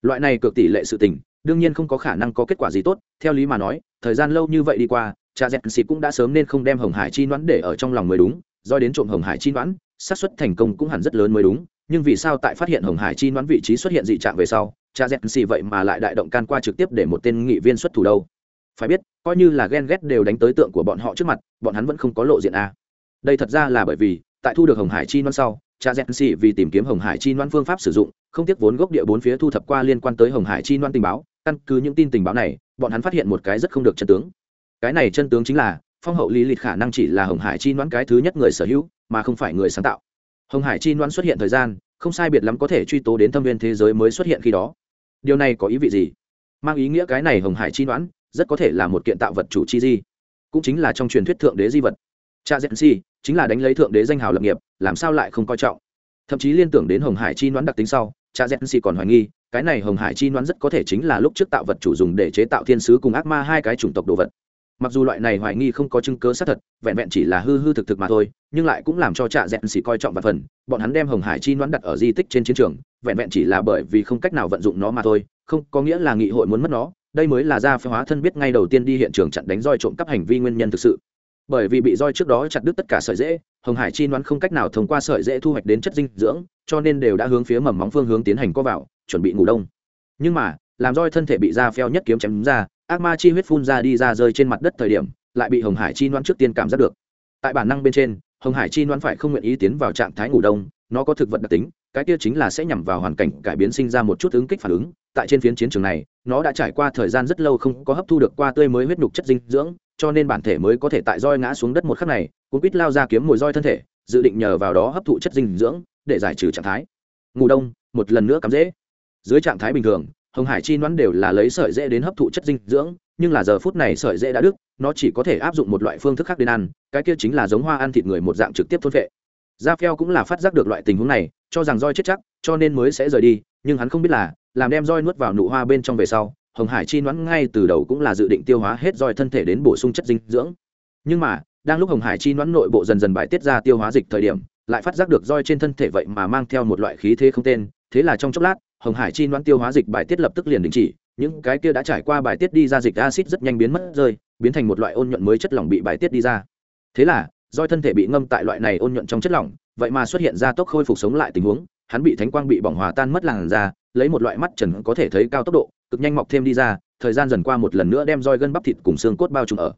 Loại này cực tỷ lệ sự tình, đương nhiên không có khả năng có kết quả gì tốt, theo lý mà nói, thời gian lâu như vậy đi qua, cha Dẹt xì cũng đã sớm nên không đem hồng hải chi noãn để ở trong lòng mới đúng, do đến trộm hồng hải chi noãn xác suất thành công cũng hẳn rất lớn mới đúng, nhưng vì sao tại phát hiện hồng hải chi noãn vị trí xuất hiện dị trạng về sau cha dẹt xì vậy mà lại đại động can qua trực tiếp để một tên nghị viên xuất thủ đâu. Phải biết, coi như là ghen ghét đều đánh tới tượng của bọn họ trước mặt, bọn hắn vẫn không có lộ diện a. Đây thật ra là bởi vì, tại thu được hồng hải chi non sau, cha dẹt xì vì tìm kiếm hồng hải chi non phương pháp sử dụng, không tiếc vốn gốc địa bốn phía thu thập qua liên quan tới hồng hải chi non tình báo, căn cứ những tin tình báo này, bọn hắn phát hiện một cái rất không được chân tướng. Cái này chân tướng chính là, phong hậu lý lịch khả năng chỉ là hồng hải chi noãn cái thứ nhất người sở hữu, mà không phải người sáng tạo. Hồng hải chi noãn xuất hiện thời gian, không sai biệt lắm có thể truy tố đến thâm viên thế giới mới xuất hiện khi đó điều này có ý vị gì? Mang ý nghĩa cái này hồng hải chi đoán, rất có thể là một kiện tạo vật chủ chi di, cũng chính là trong truyền thuyết thượng đế di vật. Cha Dẹn si chính là đánh lấy thượng đế danh hào lập nghiệp, làm sao lại không coi trọng? Thậm chí liên tưởng đến hồng hải chi đoán đặc tính sau, cha Dẹn si còn hoài nghi, cái này hồng hải chi đoán rất có thể chính là lúc trước tạo vật chủ dùng để chế tạo thiên sứ cùng ác ma hai cái chủng tộc đồ vật. Mặc dù loại này hoài nghi không có chứng cớ xác thật, vẹn vẹn chỉ là hư hư thực thực mà thôi, nhưng lại cũng làm cho trạ dẹn Si coi trọng và phần, bọn hắn đem hồng hải chi đoán đặt ở di tích trên chiến trường vẹn vẹn chỉ là bởi vì không cách nào vận dụng nó mà thôi, không có nghĩa là nghị hội muốn mất nó, đây mới là ra phép hóa thân biết ngay đầu tiên đi hiện trường chặn đánh roi trộm cắp hành vi nguyên nhân thực sự. Bởi vì bị roi trước đó chặt đứt tất cả sợi dễ, hồng hải chi đoán không cách nào thông qua sợi dễ thu hoạch đến chất dinh dưỡng, cho nên đều đã hướng phía mầm móng phương hướng tiến hành co vào, chuẩn bị ngủ đông. Nhưng mà, làm roi thân thể bị da phèo nhất kiếm chém ra, ác ma chi huyết phun ra đi ra rơi trên mặt đất thời điểm, lại bị hồng hải chi đoán trước tiên cảm giác được. Tại bản năng bên trên, hồng hải chi đoán phải không nguyện ý tiến vào trạng thái ngủ đông, nó có thực vật đặc tính cái kia chính là sẽ nhằm vào hoàn cảnh cải biến sinh ra một chút ứng kích phản ứng. Tại trên phiến chiến trường này, nó đã trải qua thời gian rất lâu không có hấp thu được qua tươi mới huyết nhục chất dinh dưỡng, cho nên bản thể mới có thể tại roi ngã xuống đất một khắc này, cuốn quýt lao ra kiếm mồi roi thân thể, dự định nhờ vào đó hấp thụ chất dinh dưỡng để giải trừ trạng thái. Ngủ đông, một lần nữa cắm dễ. Dưới trạng thái bình thường, hồng hải chi nón đều là lấy sợi dễ đến hấp thụ chất dinh dưỡng, nhưng là giờ phút này sợi dễ đã đứt, nó chỉ có thể áp dụng một loại phương thức khác đến ăn, cái kia chính là giống hoa ăn thịt người một dạng trực tiếp thôn vệ da phèo cũng là phát giác được loại tình huống này, cho rằng roi chết chắc, cho nên mới sẽ rời đi, nhưng hắn không biết là, làm đem roi nuốt vào nụ hoa bên trong về sau, hồng hải chi đoán ngay từ đầu cũng là dự định tiêu hóa hết roi thân thể đến bổ sung chất dinh dưỡng. Nhưng mà, đang lúc hồng hải chi đoán nội bộ dần dần bài tiết ra tiêu hóa dịch thời điểm, lại phát giác được roi trên thân thể vậy mà mang theo một loại khí thế không tên, thế là trong chốc lát, hồng hải chi đoán tiêu hóa dịch bài tiết lập tức liền đình chỉ, những cái kia đã trải qua bài tiết đi ra dịch acid rất nhanh biến mất rơi, biến thành một loại ôn nhuận mới chất lỏng bị bài tiết đi ra. Thế là Doi thân thể bị ngâm tại loại này ôn nhuận trong chất lỏng, vậy mà xuất hiện ra tốc khôi phục sống lại tình huống, hắn bị thánh quang bị bỏng hòa tan mất làn da, lấy một loại mắt trần có thể thấy cao tốc độ, cực nhanh mọc thêm đi ra, thời gian dần qua một lần nữa đem roi gân bắp thịt cùng xương cốt bao trùm ở.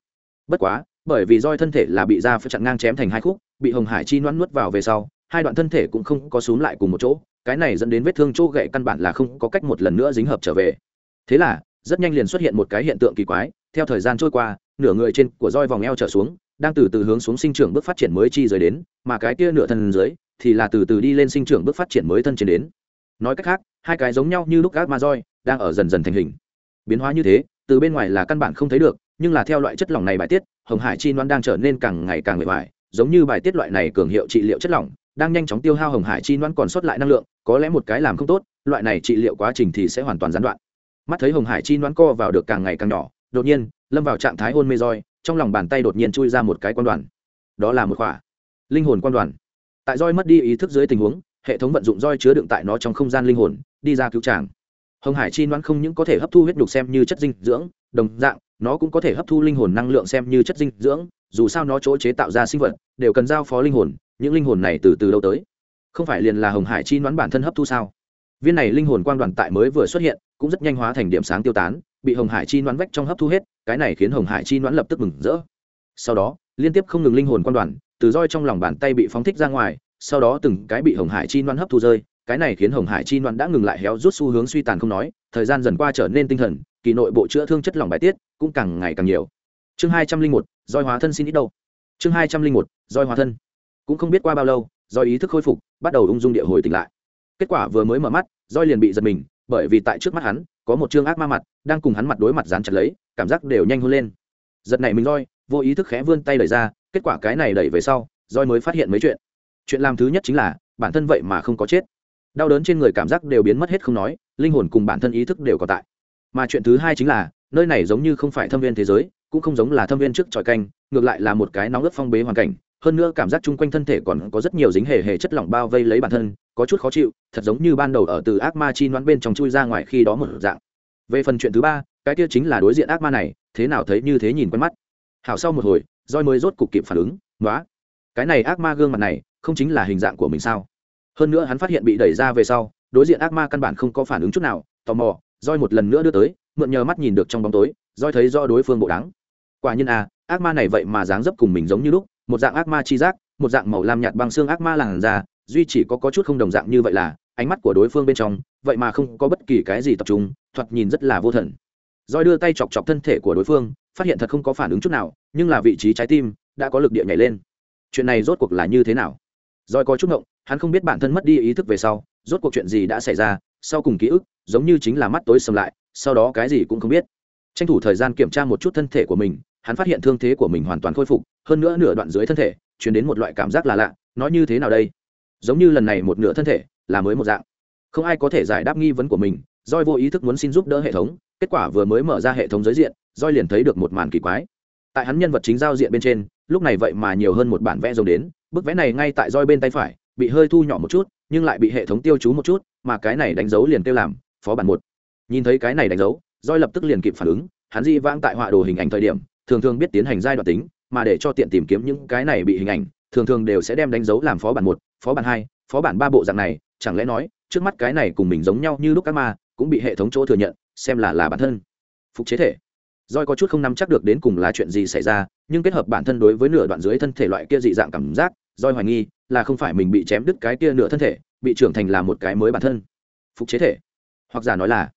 Bất quá, bởi vì roi thân thể là bị da phải chặn ngang chém thành hai khúc, bị hồng hải chi noãn nuốt vào về sau, hai đoạn thân thể cũng không có xúm lại cùng một chỗ, cái này dẫn đến vết thương chỗ gậy căn bản là không có cách một lần nữa dính hợp trở về. Thế là, rất nhanh liền xuất hiện một cái hiện tượng kỳ quái, theo thời gian trôi qua, nửa người trên của roi vòng eo trở xuống đang từ từ hướng xuống sinh trưởng bước phát triển mới chi rời đến, mà cái kia nửa thân dưới thì là từ từ đi lên sinh trưởng bước phát triển mới thân trên đến. Nói cách khác, hai cái giống nhau như lúc gác ma roi đang ở dần dần thành hình. Biến hóa như thế, từ bên ngoài là căn bản không thấy được, nhưng là theo loại chất lỏng này bài tiết, hồng hải chi noan đang trở nên càng ngày càng mệt mỏi, giống như bài tiết loại này cường hiệu trị liệu chất lỏng, đang nhanh chóng tiêu hao hồng hải chi noan còn sót lại năng lượng, có lẽ một cái làm không tốt, loại này trị liệu quá trình thì sẽ hoàn toàn gián đoạn. Mắt thấy hồng hải chi noan co vào được càng ngày càng nhỏ, đột nhiên, lâm vào trạng thái hôn mê roi trong lòng bàn tay đột nhiên chui ra một cái quan đoàn. Đó là một khỏa linh hồn quan đoàn. Tại roi mất đi ý thức dưới tình huống, hệ thống vận dụng roi chứa đựng tại nó trong không gian linh hồn, đi ra cứu tràng. Hồng hải chi đoán không những có thể hấp thu huyết nhục xem như chất dinh dưỡng, đồng dạng, nó cũng có thể hấp thu linh hồn năng lượng xem như chất dinh dưỡng, dù sao nó chỗ chế tạo ra sinh vật, đều cần giao phó linh hồn, những linh hồn này từ từ đâu tới. Không phải liền là hồng hải chi đoán bản thân hấp thu sao? Viên này linh hồn quang đoàn tại mới vừa xuất hiện, cũng rất nhanh hóa thành điểm sáng tiêu tán, bị hồng hải chi đoán vách trong hấp thu hết cái này khiến hồng hải chi noãn lập tức mừng rỡ. Sau đó, liên tiếp không ngừng linh hồn quan đoàn, từ roi trong lòng bàn tay bị phóng thích ra ngoài, sau đó từng cái bị hồng hải chi noãn hấp thu rơi, cái này khiến hồng hải chi noãn đã ngừng lại héo rút xu hướng suy tàn không nói, thời gian dần qua trở nên tinh thần, kỳ nội bộ chữa thương chất lỏng bài tiết cũng càng ngày càng nhiều. Chương hai trăm linh một, roi hóa thân xin ít đâu. Chương hai trăm linh một, roi hóa thân. Cũng không biết qua bao lâu do ý thức khôi phục, bắt đầu ung dung địa hồi tỉnh lại. Kết quả vừa mới mở mắt, roi liền bị giật mình, bởi vì tại trước mắt hắn có một chương ác ma mặt, đang cùng hắn mặt đối mặt dán chặt lấy, cảm giác đều nhanh hơn lên. Giật này mình roi, vô ý thức khẽ vươn tay đẩy ra, kết quả cái này đẩy về sau, roi mới phát hiện mấy chuyện. Chuyện làm thứ nhất chính là, bản thân vậy mà không có chết. Đau đớn trên người cảm giác đều biến mất hết không nói, linh hồn cùng bản thân ý thức đều còn tại. Mà chuyện thứ hai chính là, nơi này giống như không phải thâm viên thế giới, cũng không giống là thâm viên trước tròi canh, ngược lại là một cái nóng ướt phong bế hoàn cảnh hơn nữa cảm giác chung quanh thân thể còn có rất nhiều dính hề hề chất lỏng bao vây lấy bản thân, có chút khó chịu, thật giống như ban đầu ở từ ác ma chi đoán bên trong chui ra ngoài khi đó một dạng. Về phần chuyện thứ ba, cái kia chính là đối diện ác ma này, thế nào thấy như thế nhìn quen mắt. Hảo sau một hồi roi mới rốt cục kịp phản ứng nói cái này ác ma gương mặt này, không chính là hình dạng của mình sao? Hơn nữa hắn phát hiện bị đẩy ra về sau, đối diện ác ma căn bản không có phản ứng chút nào, tò mò roi một lần nữa đưa tới, mượn nhờ mắt nhìn được trong bóng tối roi thấy do đối phương bộ đáng quả nhiên à ác ma này vậy mà dáng dấp cùng mình giống như lúc một dạng ác ma chi giác, một dạng màu lam nhạt băng xương ác ma làn da, duy chỉ có có chút không đồng dạng như vậy là, ánh mắt của đối phương bên trong, vậy mà không có bất kỳ cái gì tập trung, thoạt nhìn rất là vô thần. Roi đưa tay chọc chọc thân thể của đối phương, phát hiện thật không có phản ứng chút nào, nhưng là vị trí trái tim đã có lực địa nhảy lên. Chuyện này rốt cuộc là như thế nào? Roi có chút ngộng, hắn không biết bản thân mất đi ý thức về sau, rốt cuộc chuyện gì đã xảy ra, sau cùng ký ức, giống như chính là mắt tối sầm lại, sau đó cái gì cũng không biết. Tranh thủ thời gian kiểm tra một chút thân thể của mình hắn phát hiện thương thế của mình hoàn toàn khôi phục, hơn nữa nửa đoạn dưới thân thể chuyển đến một loại cảm giác là lạ, nói như thế nào đây? Giống như lần này một nửa thân thể là mới một dạng. Không ai có thể giải đáp nghi vấn của mình doi vô ý thức muốn xin giúp đỡ hệ thống, kết quả vừa mới mở ra hệ thống giới diện doi liền thấy được một màn kỳ quái. Tại hắn nhân vật chính giao diện bên trên, lúc này vậy mà nhiều hơn một bản vẽ rồng đến, bức vẽ này ngay tại roi bên tay phải, bị hơi thu nhỏ một chút, nhưng lại bị hệ thống tiêu chú một chút, mà cái này đánh dấu liền tiêu làm, phó bản một. Nhìn thấy cái này đánh dấu roi lập tức liền kịp phản ứng, hắn di vãng tại họa đồ hình ảnh thời điểm thường thường biết tiến hành giai đoạn tính, mà để cho tiện tìm kiếm những cái này bị hình ảnh, thường thường đều sẽ đem đánh dấu làm phó bản một, phó bản hai, phó bản ba bộ dạng này, chẳng lẽ nói, trước mắt cái này cùng mình giống nhau như lúc các ma, cũng bị hệ thống chỗ thừa nhận, xem là là bản thân. Phục chế thể. Roi có chút không nắm chắc được đến cùng là chuyện gì xảy ra, nhưng kết hợp bản thân đối với nửa đoạn dưới thân thể loại kia dị dạng cảm giác roi hoài nghi là không phải mình bị chém đứt cái kia nửa thân thể, bị trưởng thành là một cái mới bản thân. Phục chế thể. Hoặc giả nói là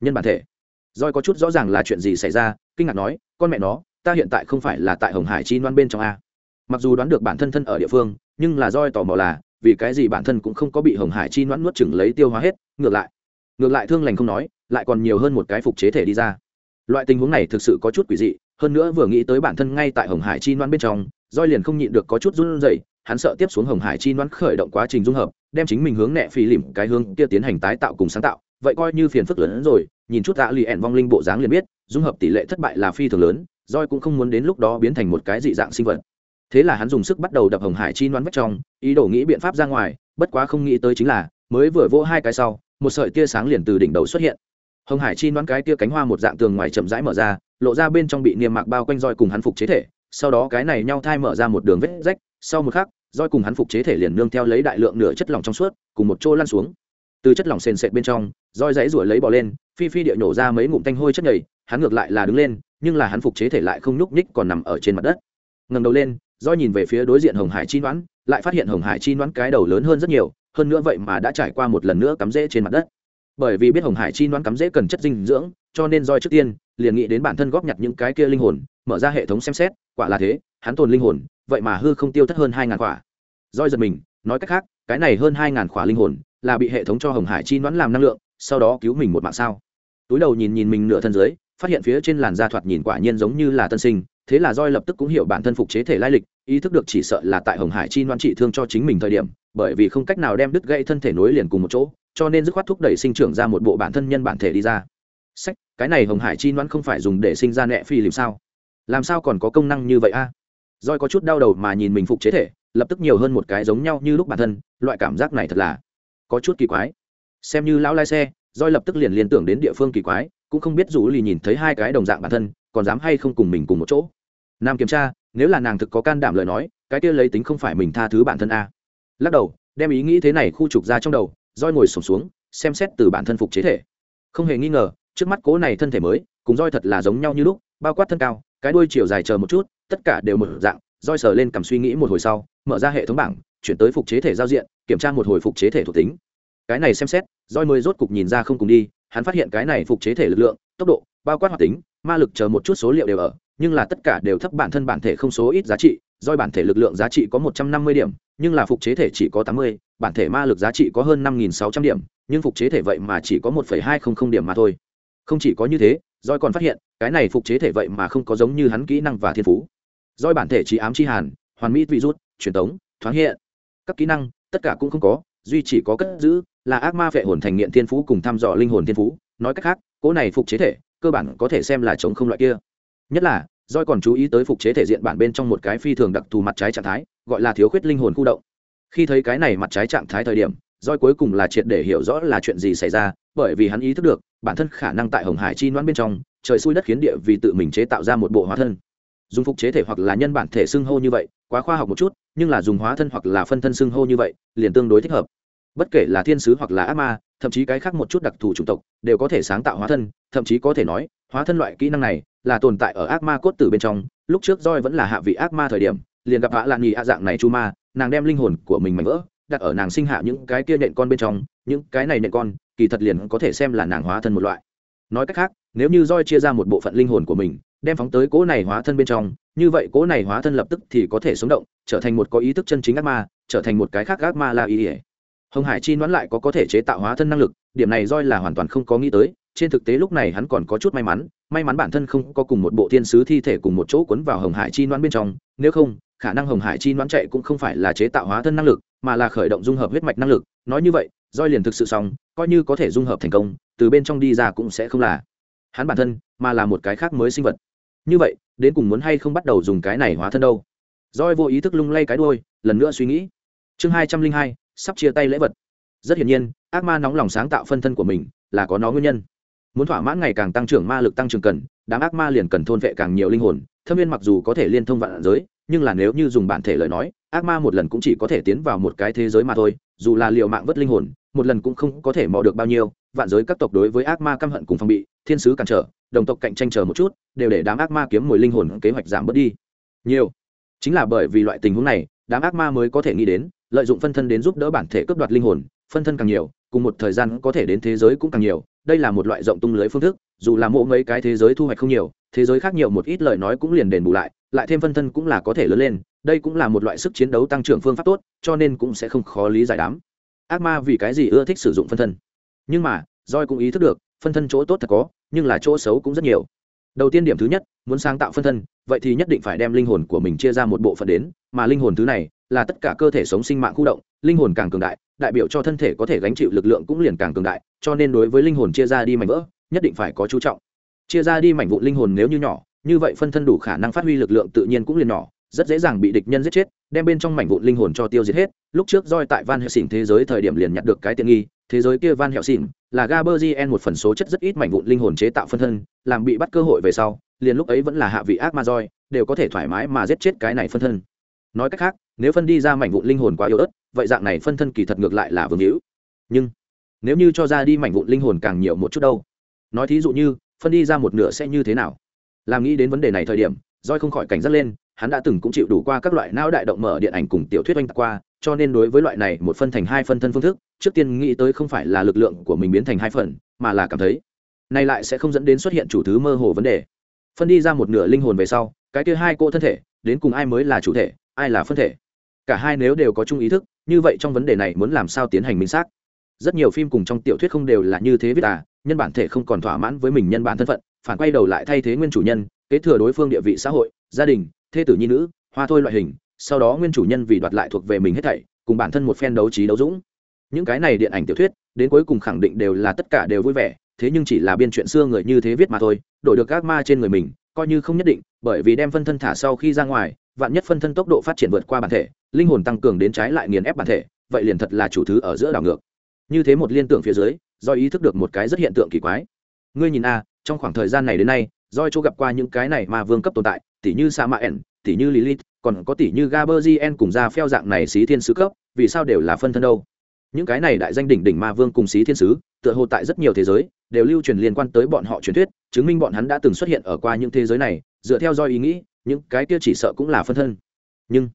nhân bản thể. Roi có chút rõ ràng là chuyện gì xảy ra, kinh ngạc nói, con mẹ nó ta hiện tại không phải là tại hồng hải chi loan bên trong a. Mặc dù đoán được bản thân thân ở địa phương, nhưng là roi tò mò là, vì cái gì bản thân cũng không có bị hồng hải chi noãn nuốt chừng lấy tiêu hóa hết, ngược lại. Ngược lại thương lành không nói, lại còn nhiều hơn một cái phục chế thể đi ra. Loại tình huống này thực sự có chút quỷ dị, hơn nữa vừa nghĩ tới bản thân ngay tại hồng hải chi đoán bên trong, roi liền không nhịn được có chút run rẩy, hắn sợ tiếp xuống hồng hải chi đoán khởi động quá trình dung hợp, đem chính mình hướng nẹ phi lìm cái hướng kia tiến hành tái tạo cùng sáng tạo, vậy coi như phiền phức lớn hơn rồi, nhìn chút đã lì ẻn vong linh bộ dáng liền biết, dung hợp tỷ lệ thất bại là phi thường lớn roi cũng không muốn đến lúc đó biến thành một cái dị dạng sinh vật. Thế là hắn dùng sức bắt đầu đập hồng hải chi noan vách trong, ý đồ nghĩ biện pháp ra ngoài, bất quá không nghĩ tới chính là, mới vừa vỗ hai cái sau, một sợi tia sáng liền từ đỉnh đầu xuất hiện. Hồng hải chi noan cái tia cánh hoa một dạng tường ngoài chậm rãi mở ra, lộ ra bên trong bị niêm mạc bao quanh roi cùng hắn phục chế thể, sau đó cái này nhau thai mở ra một đường vết rách, sau một khắc, roi cùng hắn phục chế thể liền nương theo lấy đại lượng nửa chất lỏng trong suốt, cùng một chỗ lăn xuống. Từ chất lỏng sền sệt bên trong, roi dãy ruổi lấy bỏ lên, phi phi địa nhổ ra mấy ngụm tanh hôi chất nhầy hắn ngược lại là đứng lên, nhưng là hắn phục chế thể lại không nhúc nhích còn nằm ở trên mặt đất. Ngẩng đầu lên, do nhìn về phía đối diện hồng hải chi đoán lại phát hiện hồng hải chi đoán cái đầu lớn hơn rất nhiều, hơn nữa vậy mà đã trải qua một lần nữa cắm rễ trên mặt đất. Bởi vì biết hồng hải chi đoán cắm rễ cần chất dinh dưỡng, cho nên Doi trước tiên, liền nghĩ đến bản thân góp nhặt những cái kia linh hồn, mở ra hệ thống xem xét, quả là thế, hắn tồn linh hồn, vậy mà hư không tiêu thất hơn hai ngàn quả. Doi giật mình, nói cách khác, cái này hơn hai ngàn quả linh hồn, là bị hệ thống cho hồng hải chi đoán làm năng lượng, sau đó cứu mình một mạng sao. Túi đầu nhìn nhìn mình nửa thân dưới phát hiện phía trên làn da thoạt nhìn quả nhiên giống như là tân sinh, thế là roi lập tức cũng hiểu bản thân phục chế thể lai lịch, ý thức được chỉ sợ là tại hồng hải chi loan trị thương cho chính mình thời điểm, bởi vì không cách nào đem đứt gãy thân thể nối liền cùng một chỗ, cho nên dứt khoát thúc đẩy sinh trưởng ra một bộ bản thân nhân bản thể đi ra. Sách, cái này hồng hải chi loan không phải dùng để sinh ra nẹ phi làm sao? Làm sao còn có công năng như vậy a? À? roi có chút đau đầu mà nhìn mình phục chế thể, lập tức nhiều hơn một cái giống nhau như lúc bản thân, loại cảm giác này thật là có chút kỳ quái. Xem như lão lai xe roi lập tức liền liên tưởng đến địa phương kỳ quái cũng không biết rủ lì nhìn thấy hai cái đồng dạng bản thân, còn dám hay không cùng mình cùng một chỗ. Nam kiểm tra, nếu là nàng thực có can đảm lời nói, cái kia lấy tính không phải mình tha thứ bản thân a. Lắc đầu, đem ý nghĩ thế này khu trục ra trong đầu, roi ngồi sổm xuống, xem xét từ bản thân phục chế thể. Không hề nghi ngờ, trước mắt cố này thân thể mới, cùng roi thật là giống nhau như lúc, bao quát thân cao, cái đuôi chiều dài chờ một chút, tất cả đều một dạng, roi sờ lên cầm suy nghĩ một hồi sau, mở ra hệ thống bảng, chuyển tới phục chế thể giao diện, kiểm tra một hồi phục chế thể thuộc tính. Cái này xem xét, roi mới rốt cục nhìn ra không cùng đi hắn phát hiện cái này phục chế thể lực lượng, tốc độ, bao quát hoạt tính, ma lực chờ một chút số liệu đều ở, nhưng là tất cả đều thấp bản thân bản thể không số ít giá trị doi bản thể lực lượng giá trị có một trăm năm mươi điểm, nhưng là phục chế thể chỉ có tám mươi, bản thể ma lực giá trị có hơn năm nghìn sáu trăm điểm, nhưng phục chế thể vậy mà chỉ có một phẩy hai không không điểm mà thôi. Không chỉ có như thế doi còn phát hiện, cái này phục chế thể vậy mà không có giống như hắn kỹ năng và thiên phú. Doi bản thể chỉ ám chi hàn, hoàn mỹ vị rút, truyền tống, thoáng hiện. Các kỹ năng, tất cả cũng không có, duy chỉ có cất giữ là ác ma vệ hồn thành nghiện thiên phú cùng thăm dò linh hồn thiên phú, nói cách khác, cỗ này phục chế thể, cơ bản có thể xem là chống không loại kia. Nhất là doi còn chú ý tới phục chế thể diện bản bên trong một cái phi thường đặc thù mặt trái trạng thái, gọi là thiếu khuyết linh hồn khu động. Khi thấy cái này mặt trái trạng thái thời điểm doi cuối cùng là triệt để hiểu rõ là chuyện gì xảy ra, bởi vì hắn ý thức được, bản thân khả năng tại hồng hải chi noãn bên trong, trời xui đất khiến địa vì tự mình chế tạo ra một bộ hóa thân. Dùng phục chế thể hoặc là nhân bản thể xưng hô như vậy, quá khoa học một chút, nhưng là dùng hóa thân hoặc là phân thân xưng hô như vậy, liền tương đối thích hợp bất kể là thiên sứ hoặc là ác ma, thậm chí cái khác một chút đặc thù chủng tộc, đều có thể sáng tạo hóa thân, thậm chí có thể nói, hóa thân loại kỹ năng này là tồn tại ở ác ma cốt tử bên trong. Lúc trước roi vẫn là hạ vị ác ma thời điểm, liền gặp hạ lạn nhì hạ dạng này chu ma, nàng đem linh hồn của mình mảnh vỡ, đặt ở nàng sinh hạ những cái kia nện con bên trong. Những cái này nện con, kỳ thật liền có thể xem là nàng hóa thân một loại. Nói cách khác, nếu như roi chia ra một bộ phận linh hồn của mình, đem phóng tới cỗ này hóa thân bên trong, như vậy cỗ này hóa thân lập tức thì có thể sống động, trở thành một có ý thức chân chính ác ma, trở thành một cái khác ác ma la ý ỉa hồng hải chi đoán lại có có thể chế tạo hóa thân năng lực, điểm này roi là hoàn toàn không có nghĩ tới, trên thực tế lúc này hắn còn có chút may mắn may mắn bản thân không có cùng một bộ thiên sứ thi thể cùng một chỗ cuốn vào hồng hải chi đoán bên trong, nếu không, khả năng hồng hải chi đoán chạy cũng không phải là chế tạo hóa thân năng lực, mà là khởi động dung hợp huyết mạch năng lực. Nói như vậy roi liền thực sự xong, coi như có thể dung hợp thành công, từ bên trong đi ra cũng sẽ không là hắn bản thân, mà là một cái khác mới sinh vật. Như vậy, đến cùng muốn hay không bắt đầu dùng cái này hóa thân đâu? Roi vô ý thức lung lay cái đuôi, lần nữa suy nghĩ. Chương hai trăm linh hai sắp chia tay lễ vật. Rất hiển nhiên, ác ma nóng lòng sáng tạo phân thân của mình là có nó nguyên nhân. Muốn thỏa mãn ngày càng tăng trưởng ma lực tăng trưởng cần, đám ác ma liền cần thôn vệ càng nhiều linh hồn. Thâm viên mặc dù có thể liên thông vạn giới, nhưng là nếu như dùng bản thể lời nói, ác ma một lần cũng chỉ có thể tiến vào một cái thế giới mà thôi. Dù là liệu mạng vất linh hồn, một lần cũng không có thể mò được bao nhiêu. Vạn giới các tộc đối với ác ma căm hận cùng phong bị, thiên sứ cản trở, đồng tộc cạnh tranh chờ một chút, đều để đám ác ma kiếm mồi linh hồn kế hoạch giảm bớt đi. Nhiều. Chính là bởi vì loại tình huống này, đám ác ma mới có thể nghĩ đến lợi dụng phân thân đến giúp đỡ bản thể cướp đoạt linh hồn, phân thân càng nhiều, cùng một thời gian có thể đến thế giới cũng càng nhiều. Đây là một loại rộng tung lưới phương thức, dù là mộ mấy cái thế giới thu hoạch không nhiều, thế giới khác nhiều một ít lời nói cũng liền đền bù lại lại thêm phân thân cũng là có thể lớn lên. Đây cũng là một loại sức chiến đấu tăng trưởng phương pháp tốt, cho nên cũng sẽ không khó lý giải đám ác ma vì cái gì ưa thích sử dụng phân thân? Nhưng mà roi cũng ý thức được, phân thân chỗ tốt thật có, nhưng là chỗ xấu cũng rất nhiều đầu tiên điểm thứ nhất, muốn sáng tạo phân thân, vậy thì nhất định phải đem linh hồn của mình chia ra một bộ phận đến, mà linh hồn thứ này là tất cả cơ thể sống sinh mạng khu động, linh hồn càng cường đại đại biểu cho thân thể có thể gánh chịu lực lượng cũng liền càng cường đại, cho nên đối với linh hồn chia ra đi mảnh vỡ, nhất định phải có chú trọng. Chia ra đi mảnh vụn linh hồn nếu như nhỏ, như vậy phân thân đủ khả năng phát huy lực lượng tự nhiên cũng liền nhỏ rất dễ dàng bị địch nhân giết chết, đem bên trong mảnh vụn linh hồn cho tiêu diệt hết. Lúc trước roi tại van hẹo xỉn thế giới thời điểm liền nhặt được cái tiện nghi, thế giới kia van hẹo xỉn là gaberzien một phần số chất rất ít mảnh vụn linh hồn chế tạo phân thân, làm bị bắt cơ hội về sau, liền lúc ấy vẫn là hạ vị ác ma roi, đều có thể thoải mái mà giết chết cái này phân thân. Nói cách khác, nếu phân đi ra mảnh vụn linh hồn quá yếu ớt, vậy dạng này phân thân kỳ thật ngược lại là vương hữu. Nhưng, nếu như cho ra đi mảnh vụn linh hồn càng nhiều một chút đâu? Nói thí dụ như, phân đi ra một nửa sẽ như thế nào? Làm nghĩ đến vấn đề này thời điểm, roi không khỏi cảnh giác lên hắn đã từng cũng chịu đủ qua các loại não đại động mở điện ảnh cùng tiểu thuyết oanh tạc qua, cho nên đối với loại này một phân thành hai phân thân phương thức, trước tiên nghĩ tới không phải là lực lượng của mình biến thành hai phần, mà là cảm thấy, này lại sẽ không dẫn đến xuất hiện chủ thứ mơ hồ vấn đề. Phân đi ra một nửa linh hồn về sau, cái kia hai cô thân thể, đến cùng ai mới là chủ thể, ai là phân thể? Cả hai nếu đều có chung ý thức, như vậy trong vấn đề này muốn làm sao tiến hành minh xác? Rất nhiều phim cùng trong tiểu thuyết không đều là như thế viết à nhân bản thể không còn thỏa mãn với mình nhân bản thân phận, phản quay đầu lại thay thế nguyên chủ nhân kế thừa đối phương địa vị xã hội, gia đình, thê tử nhi nữ, hoa thôi loại hình, sau đó nguyên chủ nhân vì đoạt lại thuộc về mình hết thảy, cùng bản thân một phen đấu trí đấu dũng. Những cái này điện ảnh tiểu thuyết, đến cuối cùng khẳng định đều là tất cả đều vui vẻ, thế nhưng chỉ là biên chuyện xưa người như thế viết mà thôi, đổi được các ma trên người mình, coi như không nhất định, bởi vì đem phân thân thả sau khi ra ngoài, vạn nhất phân thân tốc độ phát triển vượt qua bản thể, linh hồn tăng cường đến trái lại nghiền ép bản thể, vậy liền thật là chủ thứ ở giữa đảo ngược. Như thế một liên tưởng phía dưới, do ý thức được một cái rất hiện tượng kỳ quái. Ngươi nhìn a, trong khoảng thời gian này đến nay doi chỗ gặp qua những cái này mà vương cấp tồn tại tỷ như sa mạ ẻn tỷ như lilith, còn có tỷ như gaberzien cùng ra phèo dạng này xí thiên sứ cấp, vì sao đều là phân thân đâu? Những cái này đại danh đỉnh đỉnh ma vương cùng xí thiên sứ, tựa hồ tại rất nhiều thế giới, đều lưu truyền liên quan tới bọn họ truyền thuyết, chứng minh bọn hắn đã từng xuất hiện ở qua những thế giới này, dựa theo do ý nghĩ, những cái kia chỉ sợ cũng là phân thân. Nhưng,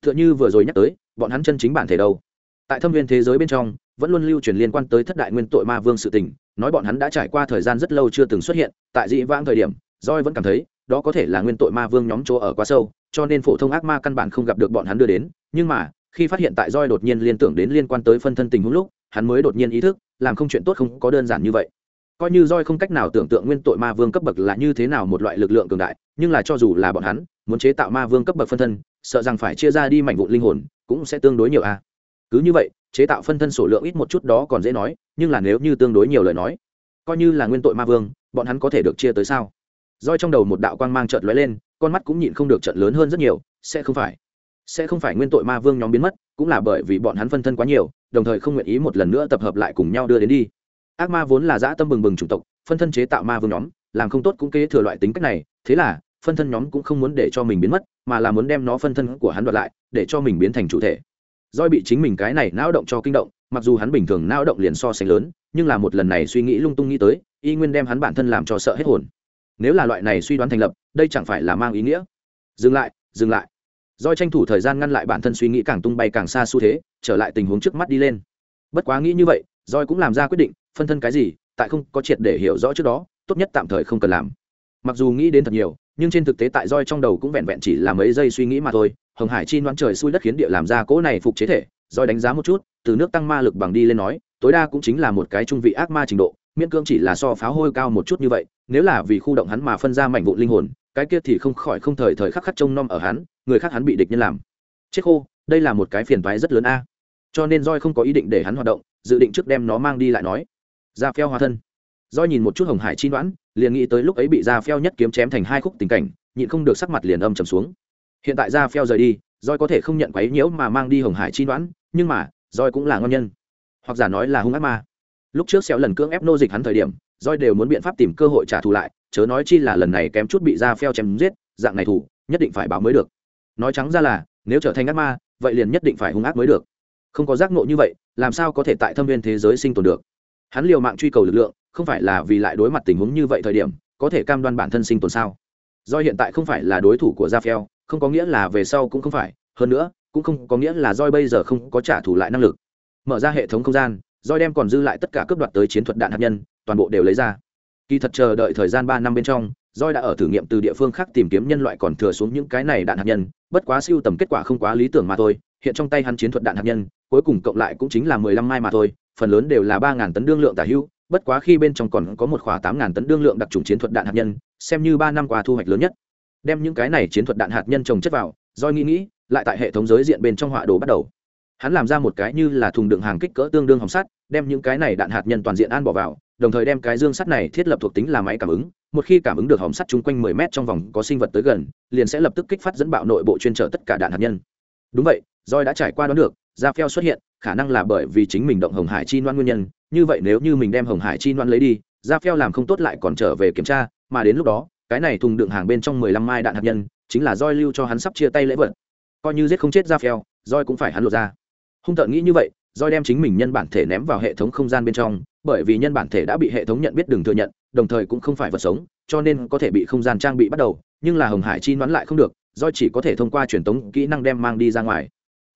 tựa như vừa rồi nhắc tới, bọn hắn chân chính bản thể đâu? Tại thâm viên thế giới bên trong, vẫn luôn lưu truyền liên quan tới thất đại nguyên tội ma vương sự tình nói bọn hắn đã trải qua thời gian rất lâu chưa từng xuất hiện, tại dị vãng thời điểm roi vẫn cảm thấy, đó có thể là nguyên tội ma vương nhóm chỗ ở quá sâu, cho nên phổ thông ác ma căn bản không gặp được bọn hắn đưa đến. Nhưng mà, khi phát hiện tại roi đột nhiên liên tưởng đến liên quan tới phân thân tình huống lúc, hắn mới đột nhiên ý thức, làm không chuyện tốt không có đơn giản như vậy. Coi như roi không cách nào tưởng tượng nguyên tội ma vương cấp bậc là như thế nào một loại lực lượng cường đại, nhưng là cho dù là bọn hắn, muốn chế tạo ma vương cấp bậc phân thân, sợ rằng phải chia ra đi mảnh vụn linh hồn, cũng sẽ tương đối nhiều a. Cứ như vậy chế tạo phân thân số lượng ít một chút đó còn dễ nói, nhưng là nếu như tương đối nhiều lời nói, coi như là nguyên tội ma vương, bọn hắn có thể được chia tới sao? Roi trong đầu một đạo quang mang trợn lóe lên, con mắt cũng nhịn không được trợt lớn hơn rất nhiều, sẽ không phải, sẽ không phải nguyên tội ma vương nhóm biến mất, cũng là bởi vì bọn hắn phân thân quá nhiều, đồng thời không nguyện ý một lần nữa tập hợp lại cùng nhau đưa đến đi. Ác ma vốn là dã tâm bừng bừng chủng tộc, phân thân chế tạo ma vương nhóm, làm không tốt cũng kế thừa loại tính cách này, thế là, phân thân nhóm cũng không muốn để cho mình biến mất, mà là muốn đem nó phân thân của hắn đoạt lại, để cho mình biến thành chủ thể doi bị chính mình cái này não động cho kinh động, mặc dù hắn bình thường não động liền so sánh lớn, nhưng là một lần này suy nghĩ lung tung nghĩ tới, y nguyên đem hắn bản thân làm cho sợ hết hồn. Nếu là loại này suy đoán thành lập, đây chẳng phải là mang ý nghĩa? Dừng lại dừng lại. Doi tranh thủ thời gian ngăn lại bản thân suy nghĩ càng tung bay càng xa xu thế, trở lại tình huống trước mắt đi lên. Bất quá nghĩ như vậy doi cũng làm ra quyết định, phân thân cái gì, tại không có triệt để hiểu rõ trước đó, tốt nhất tạm thời không cần làm mặc dù nghĩ đến thật nhiều, nhưng trên thực tế tại roi trong đầu cũng vẹn vẹn chỉ là mấy giây suy nghĩ mà thôi. Hồng hải chi đoán trời xui đất khiến địa làm ra cỗ này phục chế thể. Roi đánh giá một chút, từ nước tăng ma lực bằng đi lên nói, tối đa cũng chính là một cái trung vị ác ma trình độ, miễn cương chỉ là so pháo hôi cao một chút như vậy, nếu là vì khu động hắn mà phân ra mảnh vụn linh hồn, cái kia thì không khỏi không thời thời khắc khắc trông nom ở hắn, người khác hắn bị địch nhân làm. Chết khô, đây là một cái phiền toái rất lớn a. Cho nên roi không có ý định để hắn hoạt động, dự định trước đem nó mang đi lại nói. Ra phèo hóa thân do nhìn một chút hồng hải chi đoán liền nghĩ tới lúc ấy bị ra phèo nhất kiếm chém thành hai khúc tình cảnh, nhịn không được sắc mặt liền âm trầm xuống. Hiện tại ra phèo rời đi roi có thể không nhận quấy nhiễu mà mang đi hồng hải chi đoán nhưng mà roi cũng là ngon nhân. Hoặc giả nói là hung ác ma. Lúc trước xéo lần cưỡng ép nô dịch hắn thời điểm roi đều muốn biện pháp tìm cơ hội trả thù lại, chớ nói chi là lần này kém chút bị ra phèo chém giết, dạng này thủ nhất định phải báo mới được. Nói trắng ra là, nếu trở thành ác ma, vậy liền nhất định phải hung ác mới được. Không có giác ngộ như vậy, làm sao có thể tại thâm viên thế giới sinh tồn được? Hắn liều mạng truy cầu lực lượng không phải là vì lại đối mặt tình huống như vậy thời điểm có thể cam đoan bản thân sinh tồn sao? Do hiện tại không phải là đối thủ của Rafael, không có nghĩa là về sau cũng không phải hơn nữa cũng không có nghĩa là Doi bây giờ không có trả thù lại năng lực. Mở ra hệ thống không gian Doi đem còn dư lại tất cả cướp đoạt tới chiến thuật đạn hạt nhân toàn bộ đều lấy ra. Kỳ thật chờ đợi thời gian ba năm bên trong Doi đã ở thử nghiệm từ địa phương khác tìm kiếm nhân loại còn thừa xuống những cái này đạn hạt nhân bất quá siêu tầm kết quả không quá lý tưởng mà thôi hiện trong tay hắn chiến thuật đạn hạt nhân cuối cùng cộng lại cũng chính là mười lăm mai mà thôi phần lớn đều là ba ngàn tấn đương lượng tả hữu bất quá khi bên trong còn có một khoảng tám ngàn tấn đương lượng đặc trùng chiến thuật đạn hạt nhân, xem như ba năm qua thu hoạch lớn nhất. Đem những cái này chiến thuật đạn hạt nhân trồng chất vào doi nghĩ nghĩ, lại tại hệ thống giới diện bên trong họa đồ bắt đầu. Hắn làm ra một cái như là thùng đựng hàng kích cỡ tương đương hồng sắt, đem những cái này đạn hạt nhân toàn diện an bỏ vào, đồng thời đem cái dương sắt này thiết lập thuộc tính là máy cảm ứng, một khi cảm ứng được hồng sắt chung quanh 10 mét trong vòng có sinh vật tới gần, liền sẽ lập tức kích phát dẫn bạo nội bộ chuyên trở tất cả đạn hạt nhân. Đúng vậy roi đã trải qua đoán được ra Pheo xuất hiện khả năng là bởi vì chính mình động hồng hải chi noan nguyên nhân, như vậy nếu như mình đem hồng hải chi noan lấy đi ra phèo làm không tốt lại còn trở về kiểm tra, mà đến lúc đó, cái này thùng đựng hàng bên trong 15 mai đạn hạt nhân, chính là roi lưu cho hắn sắp chia tay lễ vật. Coi như giết không chết ra phèo roi cũng phải hắn lột ra. Hung tợn nghĩ như vậy, roi đem chính mình nhân bản thể ném vào hệ thống không gian bên trong, bởi vì nhân bản thể đã bị hệ thống nhận biết đừng thừa nhận, đồng thời cũng không phải vật sống, cho nên có thể bị không gian trang bị bắt đầu, nhưng là hồng hải chi đoán lại không được do chỉ có thể thông qua truyền tống kỹ năng đem mang đi ra ngoài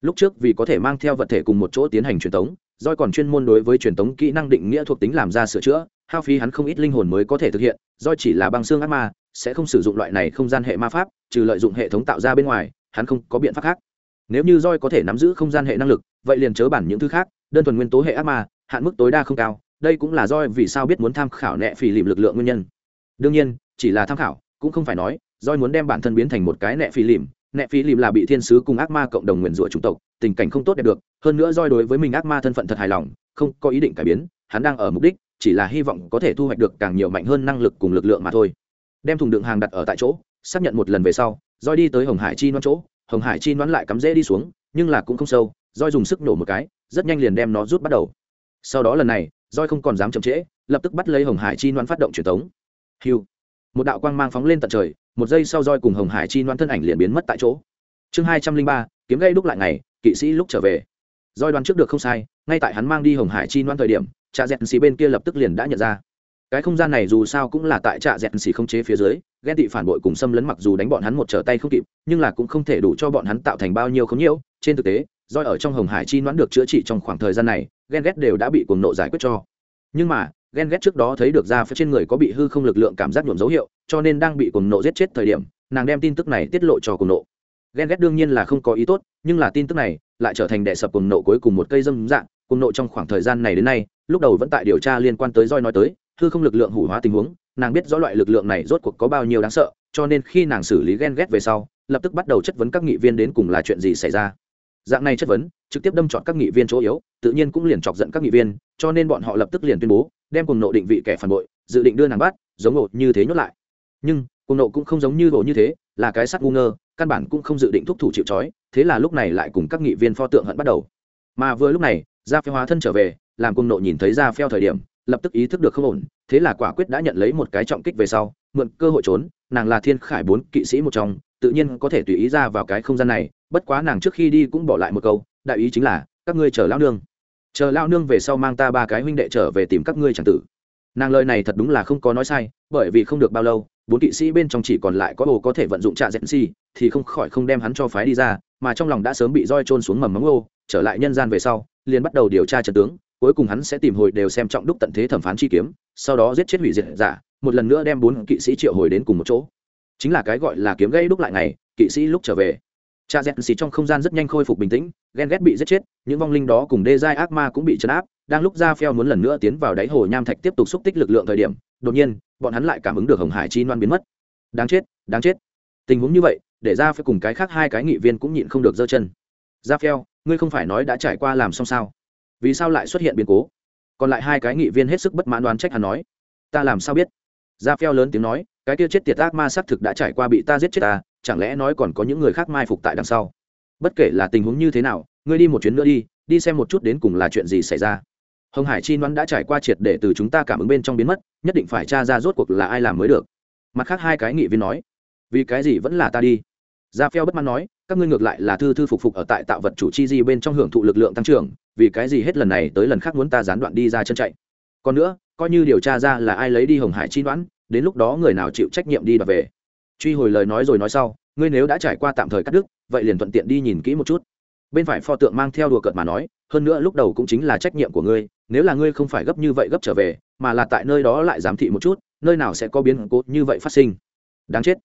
lúc trước vì có thể mang theo vật thể cùng một chỗ tiến hành truyền tống doi còn chuyên môn đối với truyền tống kỹ năng định nghĩa thuộc tính làm ra sửa chữa, hao phí hắn không ít linh hồn mới có thể thực hiện. Doi chỉ là băng xương ác ma, sẽ không sử dụng loại này không gian hệ ma pháp, trừ lợi dụng hệ thống tạo ra bên ngoài, hắn không có biện pháp khác. Nếu như roi có thể nắm giữ không gian hệ năng lực, vậy liền chớ bản những thứ khác, đơn thuần nguyên tố hệ ác ma, hạn mức tối đa không cao. Đây cũng là roi vì sao biết muốn tham khảo nẹ phì lìm lực lượng nguyên nhân. Đương nhiên, chỉ là tham khảo, cũng không phải nói roi muốn đem bản thân biến thành một cái nẹ phì lìm nẹ phí lìm là bị thiên sứ cùng ác ma cộng đồng nguyền rủa chủng tộc, tình cảnh không tốt đẹp được, hơn nữa doi đối với mình ác ma thân phận thật hài lòng, không có ý định cải biến, hắn đang ở mục đích, chỉ là hy vọng có thể thu hoạch được càng nhiều mạnh hơn năng lực cùng lực lượng mà thôi. Đem thùng đựng hàng đặt ở tại chỗ, xác nhận một lần về sau doi đi tới hồng hải chi nón chỗ, hồng hải chi nón lại cắm rễ đi xuống, nhưng là cũng không sâu doi dùng sức nổ một cái, rất nhanh liền đem nó rút bắt đầu. Sau đó lần này doi không còn dám chậm trễ, lập tức bắt lấy hồng hải chi nón phát động truyền thống. Hiu một đạo quang mang phóng lên tận trời, một giây sau roi cùng hồng hải chi đoán thân ảnh liền biến mất tại chỗ. Chương hai trăm linh ba, kiếm gây đúc lại ngày, kỵ sĩ lúc trở về. Roi đoán trước được không sai, ngay tại hắn mang đi hồng hải chi đoán thời điểm cha dẹn xì bên kia lập tức liền đã nhận ra. Cái không gian này dù sao cũng là tại trạ dẹn xì không chế phía dưới, ghen tị phản bội cùng xâm lấn mặc dù đánh bọn hắn một trở tay không kịp, nhưng là cũng không thể đủ cho bọn hắn tạo thành bao nhiêu không nhiễu. Trên thực tế, roi ở trong hồng hải chi đoán được chữa trị trong khoảng thời gian này, ghen ghét đều đã bị cuồng nộ giải quyết cho. Nhưng mà ghen ghét trước đó thấy được ra phía trên người có bị hư không lực lượng cảm giác nhuộm dấu hiệu, cho nên đang bị cuồng nộ giết chết thời điểm, nàng đem tin tức này tiết lộ cho cuồng nộ. Ghen ghét đương nhiên là không có ý tốt, nhưng là tin tức này lại trở thành đệ sập cuồng nộ cuối cùng một cây dâm dạng. Cuồng nộ trong khoảng thời gian này đến nay, lúc đầu vẫn tại điều tra liên quan tới roi nói tới, hư không lực lượng hủ hóa tình huống, nàng biết rõ loại lực lượng này rốt cuộc có bao nhiêu đáng sợ, cho nên khi nàng xử lý ghen ghét về sau, lập tức bắt đầu chất vấn các nghị viên đến cùng là chuyện gì xảy ra. Dạng này chất vấn, trực tiếp đâm chọn các nghị viên chỗ yếu, tự nhiên cũng liền chọc giận các nghị viên, cho nên bọn họ lập tức liền tuyên bố đem cùng nộ định vị kẻ phản bội, dự định đưa nàng bắt, giống ổ như thế nhốt lại. Nhưng cùng nộ cũng không giống như ổ như thế, là cái sắt ngu ngơ, căn bản cũng không dự định thúc thủ chịu trói, thế là lúc này lại cùng các nghị viên pho tượng hận bắt đầu. Mà vừa lúc này, gia pheo hóa thân trở về, làm cùng nộ nhìn thấy gia pheo thời điểm, lập tức ý thức được không ổn, thế là quả quyết đã nhận lấy một cái trọng kích về sau, mượn cơ hội trốn, nàng là thiên khải bốn kỵ sĩ một trong, tự nhiên có thể tùy ý ra vào cái không gian này, bất quá nàng trước khi đi cũng bỏ lại một câu, đại ý chính là, các ngươi chờ lão nương chờ lao nương về sau mang ta ba cái huynh đệ trở về tìm các ngươi c tử. Nàng lời này thật đúng là không có nói sai, bởi vì không được bao lâu, bốn kỵ sĩ bên trong chỉ còn lại có ô có thể vận dụng trạ dẹn si, thì không khỏi không đem hắn cho phái đi ra, mà trong lòng đã sớm bị roi trôn xuống mầm móng ô, trở lại nhân gian về sau, liền bắt đầu điều tra trận tướng, cuối cùng hắn sẽ tìm hồi đều xem trọng đúc tận thế thẩm phán chi kiếm, sau đó giết chết hủy diệt giả, một lần nữa đem bốn kỵ sĩ triệu hồi đến cùng một chỗ. Chính là cái gọi là kiếm gây đúc lại ngày, kỵ sĩ lúc trở về cha z xì trong không gian rất nhanh khôi phục bình tĩnh, ghen ghét bị giết chết, những vong linh đó cùng đê giai ác ma cũng bị chấn áp, đang lúc ra phèo muốn lần nữa tiến vào đáy hồ nham thạch tiếp tục xúc tích lực lượng thời điểm, đột nhiên, bọn hắn lại cảm ứng được hồng hải chi loan biến mất. Đáng chết đáng chết. Tình huống như vậy, để ra phải cùng cái khác hai cái nghị viên cũng nhịn không được giơ chân. Ra phèo, ngươi không phải nói đã trải qua làm xong sao? Vì sao lại xuất hiện biến cố? Còn lại hai cái nghị viên hết sức bất mãn đoán trách hắn nói. Ta làm sao biết? Ra phèo lớn tiếng nói, cái kia chết tiệt ác ma xác thực đã trải qua bị ta giết chết ta chẳng lẽ nói còn có những người khác mai phục tại đằng sau? Bất kể là tình huống như thế nào, ngươi đi một chuyến nữa đi đi xem một chút đến cùng là chuyện gì xảy ra. Hồng hải chi đoán đã trải qua triệt để từ chúng ta cảm ứng bên trong biến mất, nhất định phải tra ra rốt cuộc là ai làm mới được. Mặt khác hai cái nghị viên nói, vì cái gì vẫn là ta đi? Ra phèo bất mãn nói, các ngươi ngược lại là thư thư phục phục ở tại tạo vật chủ chi di bên trong hưởng thụ lực lượng tăng trưởng, vì cái gì hết lần này tới lần khác muốn ta gián đoạn đi ra chân chạy? Còn nữa, coi như điều tra ra là ai lấy đi hồng hải chi đoán đến lúc đó người nào chịu trách nhiệm đi và về? Truy hồi lời nói rồi nói sau, ngươi nếu đã trải qua tạm thời cắt đứt, vậy liền thuận tiện đi nhìn kỹ một chút. Bên phải pho tượng mang theo đùa cợt mà nói, hơn nữa lúc đầu cũng chính là trách nhiệm của ngươi, nếu là ngươi không phải gấp như vậy gấp trở về, mà là tại nơi đó lại giám thị một chút, nơi nào sẽ có biến cố như vậy phát sinh. Đáng chết.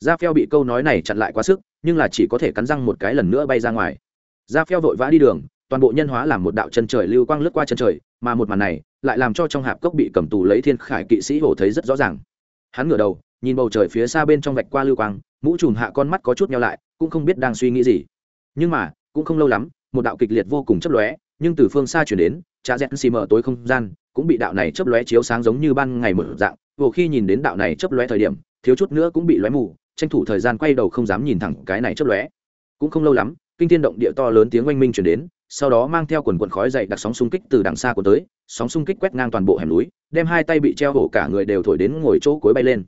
Gia phèo bị câu nói này chặn lại quá sức, nhưng là chỉ có thể cắn răng một cái lần nữa bay ra ngoài. Gia phèo vội vã đi đường, toàn bộ nhân hóa làm một đạo chân trời lưu quang lướt qua chân trời, mà một màn này lại làm cho trong hạp cốc bị cầm tù lấy thiên khải kỵ sĩ hồ thấy rất rõ ràng. Hắn ngửa đầu nhìn bầu trời phía xa bên trong vạch qua lưu quang, mũ trùm hạ con mắt có chút nhau lại, cũng không biết đang suy nghĩ gì. Nhưng mà, cũng không lâu lắm, một đạo kịch liệt vô cùng chấp lóe, nhưng từ phương xa chuyển đến cha z xì mở tối không gian, cũng bị đạo này chấp lóe chiếu sáng giống như ban ngày mở dạng, vừa khi nhìn đến đạo này chấp lóe thời điểm, thiếu chút nữa cũng bị lóe mù, tranh thủ thời gian quay đầu không dám nhìn thẳng cái này chấp lóe. Cũng không lâu lắm, kinh thiên động địa to lớn tiếng oanh minh chuyển đến, sau đó mang theo quần quần khói dậy đặc sóng xung kích từ đằng xa của tới, sóng xung kích quét ngang toàn bộ hẻm núi, đem hai tay bị treo hổ cả người đều thổi đến ngồi chỗ cối bay lên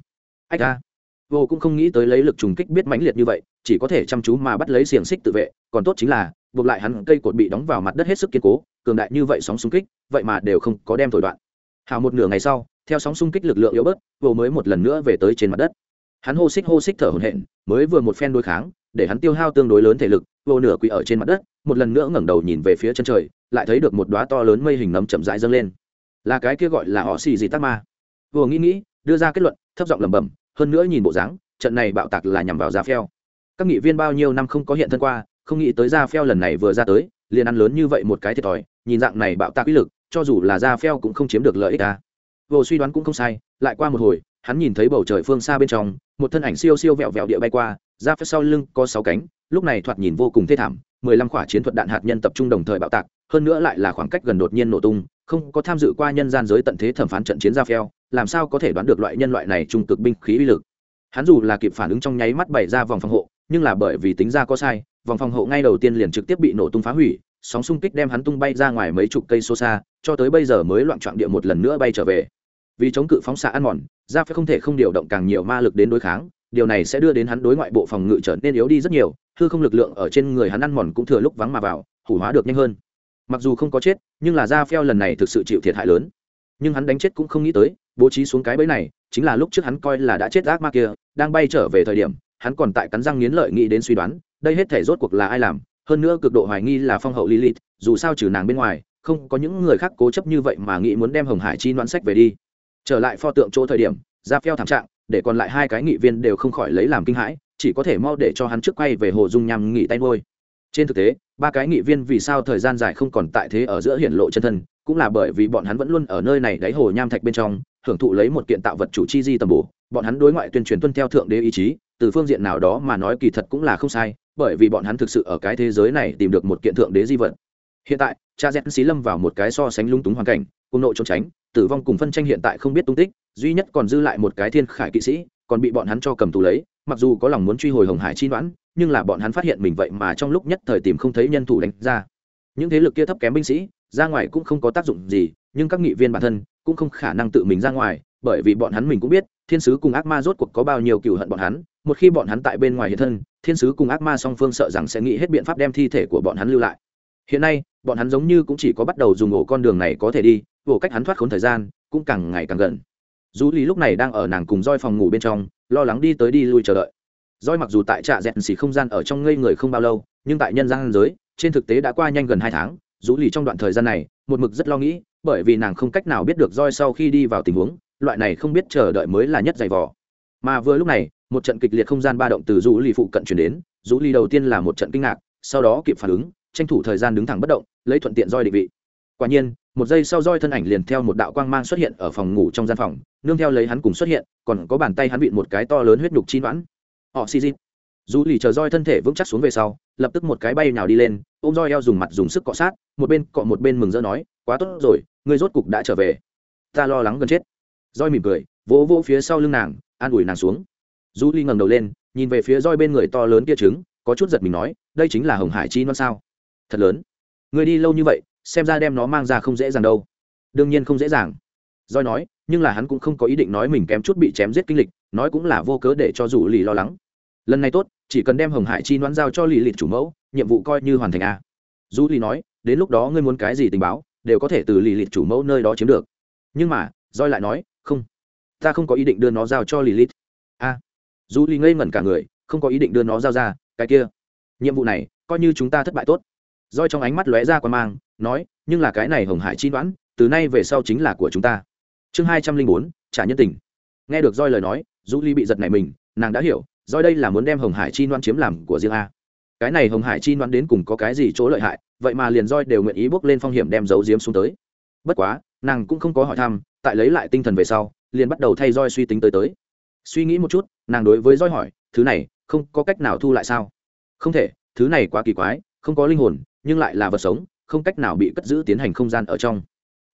ách a vô cũng không nghĩ tới lấy lực trùng kích biết mãnh liệt như vậy, chỉ có thể chăm chú mà bắt lấy xiềng xích tự vệ, còn tốt chính là, buộc lại hắn cây cột bị đóng vào mặt đất hết sức kiên cố, cường đại như vậy sóng xung kích, vậy mà đều không có đem thổi đoạn. Hào một nửa ngày sau, theo sóng xung kích lực lượng yếu bớt, vô mới một lần nữa về tới trên mặt đất. Hắn hô xích hô xích thở hổn hển, mới vừa một phen đối kháng, để hắn tiêu hao tương đối lớn thể lực, vô nửa quỳ ở trên mặt đất, một lần nữa ngẩng đầu nhìn về phía chân trời, lại thấy được một đóa to lớn mây hình nấm chậm rãi dâng lên. Là cái kia gọi là họ xì gì tắc ma. Vừa nghĩ nghĩ, đưa ra kết luận thấp giọng lẩm bẩm, hơn nữa nhìn bộ dáng, trận này bạo tạc là nhằm vào Ra phèo các nghị viên bao nhiêu năm không có hiện thân qua, không nghĩ tới Ra phèo lần này vừa ra tới, liền ăn lớn như vậy một cái thiệt thòi, nhìn dạng này bạo tạc uy lực, cho dù là Ra phèo cũng không chiếm được lợi ích à. vô suy đoán cũng không sai, lại qua một hồi, hắn nhìn thấy bầu trời phương xa bên trong, một thân ảnh siêu siêu vẹo vẹo địa bay qua Ra phèo sau lưng có sáu cánh, lúc này thoạt nhìn vô cùng thê thảm, mười lăm quả chiến thuật đạn hạt nhân tập trung đồng thời bạo tạc, hơn nữa lại là khoảng cách gần đột nhiên nổ tung, không có tham dự qua nhân gian giới tận thế thẩm phán trận chiến ra phèo làm sao có thể đoán được loại nhân loại này trung cực binh khí uy lực? Hắn dù là kịp phản ứng trong nháy mắt bày ra vòng phòng hộ, nhưng là bởi vì tính ra có sai, vòng phòng hộ ngay đầu tiên liền trực tiếp bị nổ tung phá hủy, sóng xung kích đem hắn tung bay ra ngoài mấy chục cây số xa, cho tới bây giờ mới loạn trọn địa một lần nữa bay trở về. Vì chống cự phóng xạ ăn mòn ra phải không thể không điều động càng nhiều ma lực đến đối kháng, điều này sẽ đưa đến hắn đối ngoại bộ phòng ngự trở nên yếu đi rất nhiều, hư không lực lượng ở trên người hắn ăn mòn cũng thừa lúc vắng mà vào, hủ hóa được nhanh hơn. Mặc dù không có chết, nhưng là da phèo lần này thực sự chịu thiệt hại lớn. Nhưng hắn đánh chết cũng không nghĩ tới bố trí xuống cái bẫy này, chính là lúc trước hắn coi là đã chết ác ma kia, đang bay trở về thời điểm, hắn còn tại cắn răng nghiến lợi nghĩ đến suy đoán, đây hết thể rốt cuộc là ai làm, hơn nữa cực độ hoài nghi là phong hậu lilith, dù sao trừ nàng bên ngoài, không có những người khác cố chấp như vậy mà nghĩ muốn đem hồng hải chi noãn sách về đi. Trở lại pho tượng chỗ thời điểm ra pheo thảm trạng, để còn lại hai cái nghị viên đều không khỏi lấy làm kinh hãi, chỉ có thể mau để cho hắn trước quay về hồ dung nhằm nghỉ tay ngôi trên thực tế, ba cái nghị viên vì sao thời gian dài không còn tại thế ở giữa hiển lộ chân thân, cũng là bởi vì bọn hắn vẫn luôn ở nơi này đáy hồ nham thạch bên trong, hưởng thụ lấy một kiện tạo vật chủ chi di tầm bổ. Bọn hắn đối ngoại tuyên truyền tuân theo thượng đế ý chí, từ phương diện nào đó mà nói kỳ thật cũng là không sai, bởi vì bọn hắn thực sự ở cái thế giới này tìm được một kiện thượng đế di vật. Hiện tại, cha z xí lâm vào một cái so sánh lung túng hoàn cảnh, cùng nội trốn tránh, tử vong cùng phân tranh hiện tại không biết tung tích, duy nhất còn dư lại một cái thiên khải kỵ sĩ, còn bị bọn hắn cho cầm tù lấy, mặc dù có lòng muốn truy hồi hồng hải chi đoán nhưng là bọn hắn phát hiện mình vậy mà trong lúc nhất thời tìm không thấy nhân thủ đánh ra. Những thế lực kia thấp kém binh sĩ, ra ngoài cũng không có tác dụng gì, nhưng các nghị viên bản thân cũng không khả năng tự mình ra ngoài, bởi vì bọn hắn mình cũng biết, thiên sứ cùng ác ma rốt cuộc có bao nhiêu cựu hận bọn hắn. Một khi bọn hắn tại bên ngoài hiện thân, thiên sứ cùng ác ma song phương sợ rằng sẽ nghĩ hết biện pháp đem thi thể của bọn hắn lưu lại. Hiện nay, bọn hắn giống như cũng chỉ có bắt đầu dùng ổ con đường này có thể đi, ổ cách hắn thoát khốn thời gian cũng càng ngày càng gần. Dù lý lúc này đang ở nàng cùng roi phòng ngủ bên trong, lo lắng đi tới đi lui chờ đợi roi mặc dù tại trạ dẹn xỉ không gian ở trong ngây người không bao lâu, nhưng tại nhân gian giới, trên thực tế đã qua nhanh gần hai tháng, dù lì trong đoạn thời gian này, một mực rất lo nghĩ, bởi vì nàng không cách nào biết được roi sau khi đi vào tình huống, loại này không biết chờ đợi mới là nhất dày vò. Mà vừa lúc này, một trận kịch liệt không gian ba động từ dù lì phụ cận chuyển đến, dù lì đầu tiên là một trận kinh ngạc, sau đó kịp phản ứng, tranh thủ thời gian đứng thẳng bất động, lấy thuận tiện roi định vị. Quả nhiên, một giây sau roi thân ảnh liền theo một đạo quang mang xuất hiện ở phòng ngủ trong gian phòng, nương theo lấy hắn cùng xuất hiện, còn có bàn tay hắn bị một cái to lớn huyết nhục chi đoán họ xì dịp dù lì chờ roi thân thể vững chắc xuống về sau, lập tức một cái bay nào đi lên, ôm roi eo dùng mặt dùng sức cọ sát, một bên cọ một bên mừng rỡ nói, quá tốt rồi, ngươi rốt cục đã trở về. Ta lo lắng gần chết. Roi mỉm cười, vỗ vỗ phía sau lưng nàng, an ủi nàng xuống. Dù lì ngẩng đầu lên, nhìn về phía roi bên người to lớn kia trứng, có chút giật mình nói, đây chính là hồng hải chi non sao? Thật lớn. Người đi lâu như vậy, xem ra đem nó mang ra không dễ dàng đâu. Đương nhiên không dễ dàng. Roi nói, nhưng là hắn cũng không có ý định nói mình kém chút bị chém giết kinh lịch nói cũng là vô cớ để cho dù lì lo lắng. Lần này tốt, chỉ cần đem hồng hải chi đoán giao cho lì lịt chủ mẫu, nhiệm vụ coi như hoàn thành a. Dù lì nói, đến lúc đó ngươi muốn cái gì tình báo, đều có thể từ lì lịt chủ mẫu nơi đó chiếm được. Nhưng mà roi lại nói, không, ta không có ý định đưa nó giao cho lì lịt. A. Dù lì ngây ngẩn cả người, không có ý định đưa nó giao ra, cái kia. Nhiệm vụ này, coi như chúng ta thất bại tốt. Roi trong ánh mắt lóe ra qua mang, nói, nhưng là cái này hồng hải chi đoán từ nay về sau chính là của chúng ta. Chương hai trăm linh bốn, trả nhân tình. Nghe được roi lời nói du ly bị giật này mình, nàng đã hiểu do đây là muốn đem hồng hải chi đoán chiếm làm của riêng a. Cái này hồng hải chi đoán đến cùng có cái gì chỗ lợi hại, vậy mà liền roi đều nguyện ý bước lên phong hiểm đem giấu diếm xuống tới. Bất quá, nàng cũng không có hỏi thăm, tại lấy lại tinh thần về sau, liền bắt đầu thay roi suy tính tới tới. Suy nghĩ một chút, nàng đối với roi hỏi, thứ này, không có cách nào thu lại sao? Không thể, thứ này quá kỳ quái, không có linh hồn, nhưng lại là vật sống, không cách nào bị cất giữ tiến hành không gian ở trong.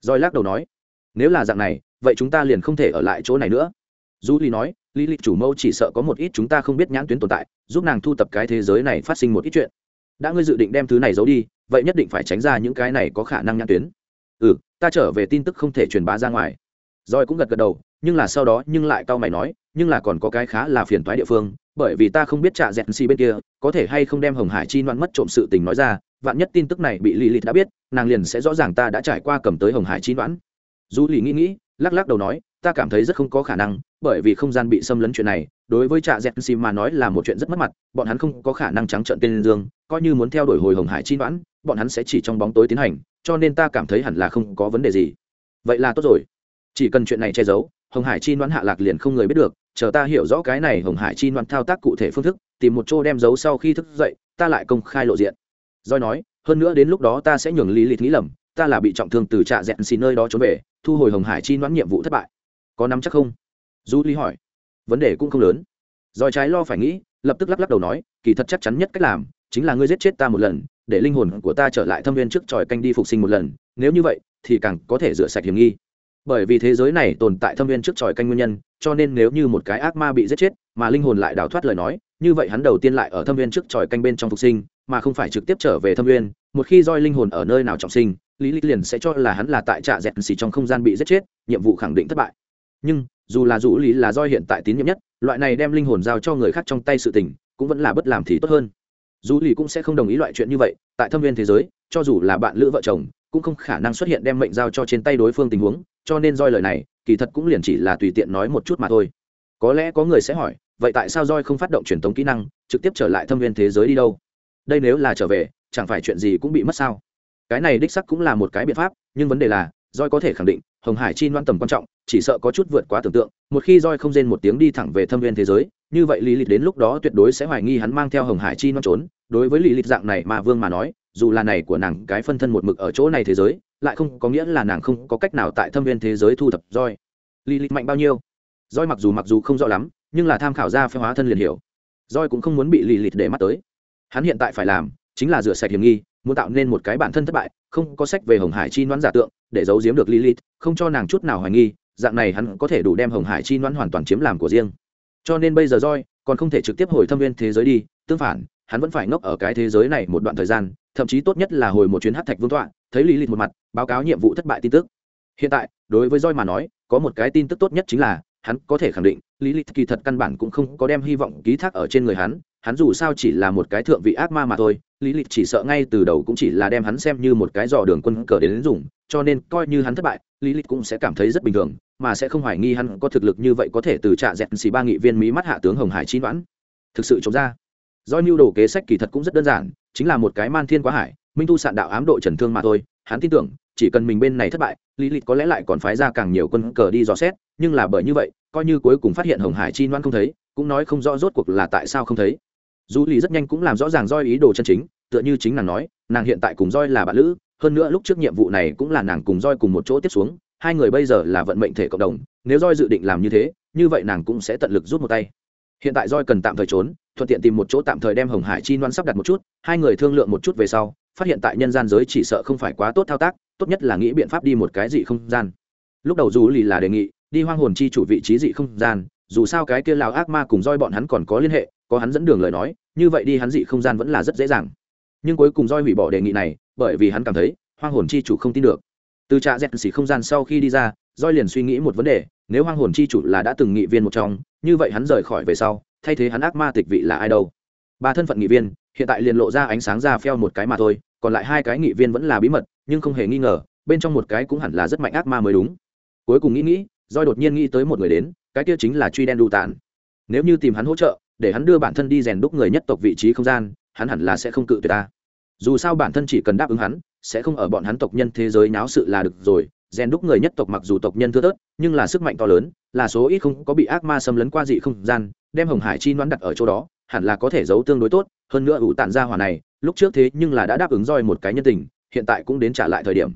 Roi lắc đầu nói, nếu là dạng này, vậy chúng ta liền không thể ở lại chỗ này nữa. Du ly nói lý lịch chủ mâu chỉ sợ có một ít chúng ta không biết nhãn tuyến tồn tại, giúp nàng thu tập cái thế giới này phát sinh một ít chuyện. Đã ngươi dự định đem thứ này giấu đi, vậy nhất định phải tránh ra những cái này có khả năng nhãn tuyến. Ừ ta trở về tin tức không thể truyền bá ra ngoài. Rồi cũng gật gật đầu, nhưng là sau đó nhưng lại cau mày nói, nhưng là còn có cái khá là phiền toái địa phương, bởi vì ta không biết trả dẹt xì bên kia, có thể hay không đem hồng hải chi noan mất trộm sự tình nói ra, vạn nhất tin tức này bị lì lịt đã biết, nàng liền sẽ rõ ràng ta đã trải qua cầm tới hồng hải chi đoán Dù lì nghĩ nghĩ, lắc lắc đầu nói, ta cảm thấy rất không có khả năng bởi vì không gian bị xâm lấn chuyện này, đối với trạ dẹt xì mà nói là một chuyện rất mất mặt, bọn hắn không có khả năng trắng trợn tên dương, coi như muốn theo đuổi hồi hồng hải chi đoán, bọn hắn sẽ chỉ trong bóng tối tiến hành, cho nên ta cảm thấy hẳn là không có vấn đề gì. Vậy là tốt rồi. Chỉ cần chuyện này che giấu, hồng hải chi đoán hạ lạc liền không người biết được, chờ ta hiểu rõ cái này hồng hải chi đoán thao tác cụ thể phương thức, tìm một chỗ đem giấu sau khi thức dậy, ta lại công khai lộ diện. Doi nói, hơn nữa đến lúc đó ta sẽ nhường lý lịch nghĩ lầm, ta là bị trọng thương từ trạ dẹn xì nơi đó trốn về, thu hồi hồng hải chi đoán nhiệm vụ thất bại. Có nắm chắc không? Du lý hỏi. Vấn đề cũng không lớn. Doi trái lo phải nghĩ, lập tức lắc lắc đầu nói, kỳ thật chắc chắn nhất cách làm, chính là ngươi giết chết ta một lần, để linh hồn của ta trở lại thâm viên trước tròi canh đi phục sinh một lần, nếu như vậy, thì càng có thể rửa sạch hiểm nghi. Bởi vì thế giới này tồn tại thâm viên trước tròi canh nguyên nhân, cho nên nếu như một cái ác ma bị giết chết, mà linh hồn lại đào thoát lời nói, như vậy hắn đầu tiên lại ở thâm viên trước tròi canh bên trong phục sinh, mà không phải trực tiếp trở về thâm viên, một khi roi linh hồn ở nơi nào trọng sinh, lý lịch liền sẽ cho là hắn là tại trạ dẹt xì trong không gian bị giết chết, nhiệm vụ khẳng định thất bại. Nhưng dù là dụ lý là do hiện tại tín nhiệm nhất, loại này đem linh hồn giao cho người khác trong tay sự tình, cũng vẫn là bất làm thì tốt hơn. Dù lý cũng sẽ không đồng ý loại chuyện như vậy, tại thâm viên thế giới, cho dù là bạn lữ vợ chồng, cũng không khả năng xuất hiện đem mệnh giao cho trên tay đối phương tình huống, cho nên roi lời này, kỳ thật cũng liền chỉ là tùy tiện nói một chút mà thôi. Có lẽ có người sẽ hỏi, vậy tại sao roi không phát động truyền thống kỹ năng, trực tiếp trở lại thâm viên thế giới đi đâu? Đây nếu là trở về, chẳng phải chuyện gì cũng bị mất sao? Cái này đích sắc cũng là một cái biện pháp, nhưng vấn đề là, roi có thể khẳng định, hồng hải chi loan tầm quan trọng chỉ sợ có chút vượt quá tưởng tượng, một khi roi không rên một tiếng đi thẳng về thâm viên thế giới, như vậy lý lịch đến lúc đó tuyệt đối sẽ hoài nghi hắn mang theo hồng hải chi non trốn. Đối với lý lịch dạng này mà vương mà nói, dù là này của nàng cái phân thân một mực ở chỗ này thế giới, lại không có nghĩa là nàng không có cách nào tại thâm viên thế giới thu thập roi. Lý lịch mạnh bao nhiêu? Roi mặc dù mặc dù không rõ lắm, nhưng là tham khảo ra phái hóa thân liền hiểu. Roi cũng không muốn bị lì lịch để mắt tới. Hắn hiện tại phải làm chính là rửa sạch hiểm nghi, muốn tạo nên một cái bản thân thất bại, không có sách về hồng hải chi đoán giả tượng, để giấu giếm được lilith không cho nàng chút nào hoài nghi dạng này hắn có thể đủ đem hồng hải chi noãn hoàn toàn chiếm làm của riêng. Cho nên bây giờ roi còn không thể trực tiếp hồi thâm viên thế giới đi tương phản hắn vẫn phải ngốc ở cái thế giới này một đoạn thời gian thậm chí tốt nhất là hồi một chuyến hát thạch vương tọa thấy lý lịch một mặt báo cáo nhiệm vụ thất bại tin tức. Hiện tại đối với roi mà nói có một cái tin tức tốt nhất chính là hắn có thể khẳng định lý lịch kỳ thật căn bản cũng không có đem hy vọng ký thác ở trên người hắn hắn dù sao chỉ là một cái thượng vị ác ma mà thôi lý lịch chỉ sợ ngay từ đầu cũng chỉ là đem hắn xem như một cái dò đường quân cờ đến, đến dùng cho nên coi như hắn thất bại lý lịch cũng sẽ cảm thấy rất bình thường, mà sẽ không hoài nghi hắn có thực lực như vậy có thể từ trạ dẹt xì ba nghị viên mỹ mắt hạ tướng hồng hải chi đoán thực sự chống ra. Do mưu đồ kế sách kỳ thật cũng rất đơn giản, chính là một cái man thiên quá hải, minh thu sạn đạo ám độ trần thương mà thôi, hắn tin tưởng, chỉ cần mình bên này thất bại lý lịch có lẽ lại còn phái ra càng nhiều quân cờ đi dò xét, nhưng là bởi như vậy, coi như cuối cùng phát hiện hồng hải chi đoán không thấy, cũng nói không rõ rốt cuộc là tại sao không thấy. Dù lý rất nhanh cũng làm rõ ràng roi ý đồ chân chính, tựa như chính nàng nói, nàng hiện tại cùng roi là bạn lữ hơn nữa lúc trước nhiệm vụ này cũng là nàng cùng roi cùng một chỗ tiếp xuống, hai người bây giờ là vận mệnh thể cộng đồng, nếu roi dự định làm như thế, như vậy nàng cũng sẽ tận lực rút một tay. Hiện tại roi cần tạm thời trốn, thuận tiện tìm một chỗ tạm thời đem hồng hải chi loan sắp đặt một chút, hai người thương lượng một chút về sau, phát hiện tại nhân gian giới chỉ sợ không phải quá tốt thao tác, tốt nhất là nghĩ biện pháp đi một cái dị không gian. Lúc đầu dù lì là đề nghị, đi hoang hồn chi chủ vị trí dị không gian, dù sao cái kia lào ác ma cùng roi bọn hắn còn có liên hệ, có hắn dẫn đường lời nói, như vậy đi hắn dị không gian vẫn là rất dễ dàng nhưng cuối cùng roi hủy bỏ đề nghị này, bởi vì hắn cảm thấy, hoang hồn chi chủ không tin được. Từ trạ dẹt xỉ không gian sau khi đi ra, roi liền suy nghĩ một vấn đề, nếu hoang hồn chi chủ là đã từng nghị viên một trong, như vậy hắn rời khỏi về sau, thay thế hắn ác ma tịch vị là ai đâu? Ba thân phận nghị viên, hiện tại liền lộ ra ánh sáng ra pheo một cái mà thôi, còn lại hai cái nghị viên vẫn là bí mật, nhưng không hề nghi ngờ, bên trong một cái cũng hẳn là rất mạnh ác ma mới đúng. Cuối cùng nghĩ nghĩ doi đột nhiên nghĩ tới một người đến, cái kia chính là truy đen đủ tàn nếu như tìm hắn hỗ trợ, để hắn đưa bản thân đi rèn đúc người nhất tộc vị trí không gian hắn hẳn là sẽ không cự tuyệt ta. Dù sao bản thân chỉ cần đáp ứng hắn, sẽ không ở bọn hắn tộc nhân thế giới náo sự là được rồi. Rèn đúc người nhất tộc mặc dù tộc nhân thưa thớt, nhưng là sức mạnh to lớn, là số ít không có bị ác ma xâm lấn qua dị không gian, đem hồng hải chi đoán đặt ở chỗ đó, hẳn là có thể giấu tương đối tốt. Hơn nữa ủ tản ra hỏa này, lúc trước thế nhưng là đã đáp ứng roi một cái nhân tình, hiện tại cũng đến trả lại thời điểm.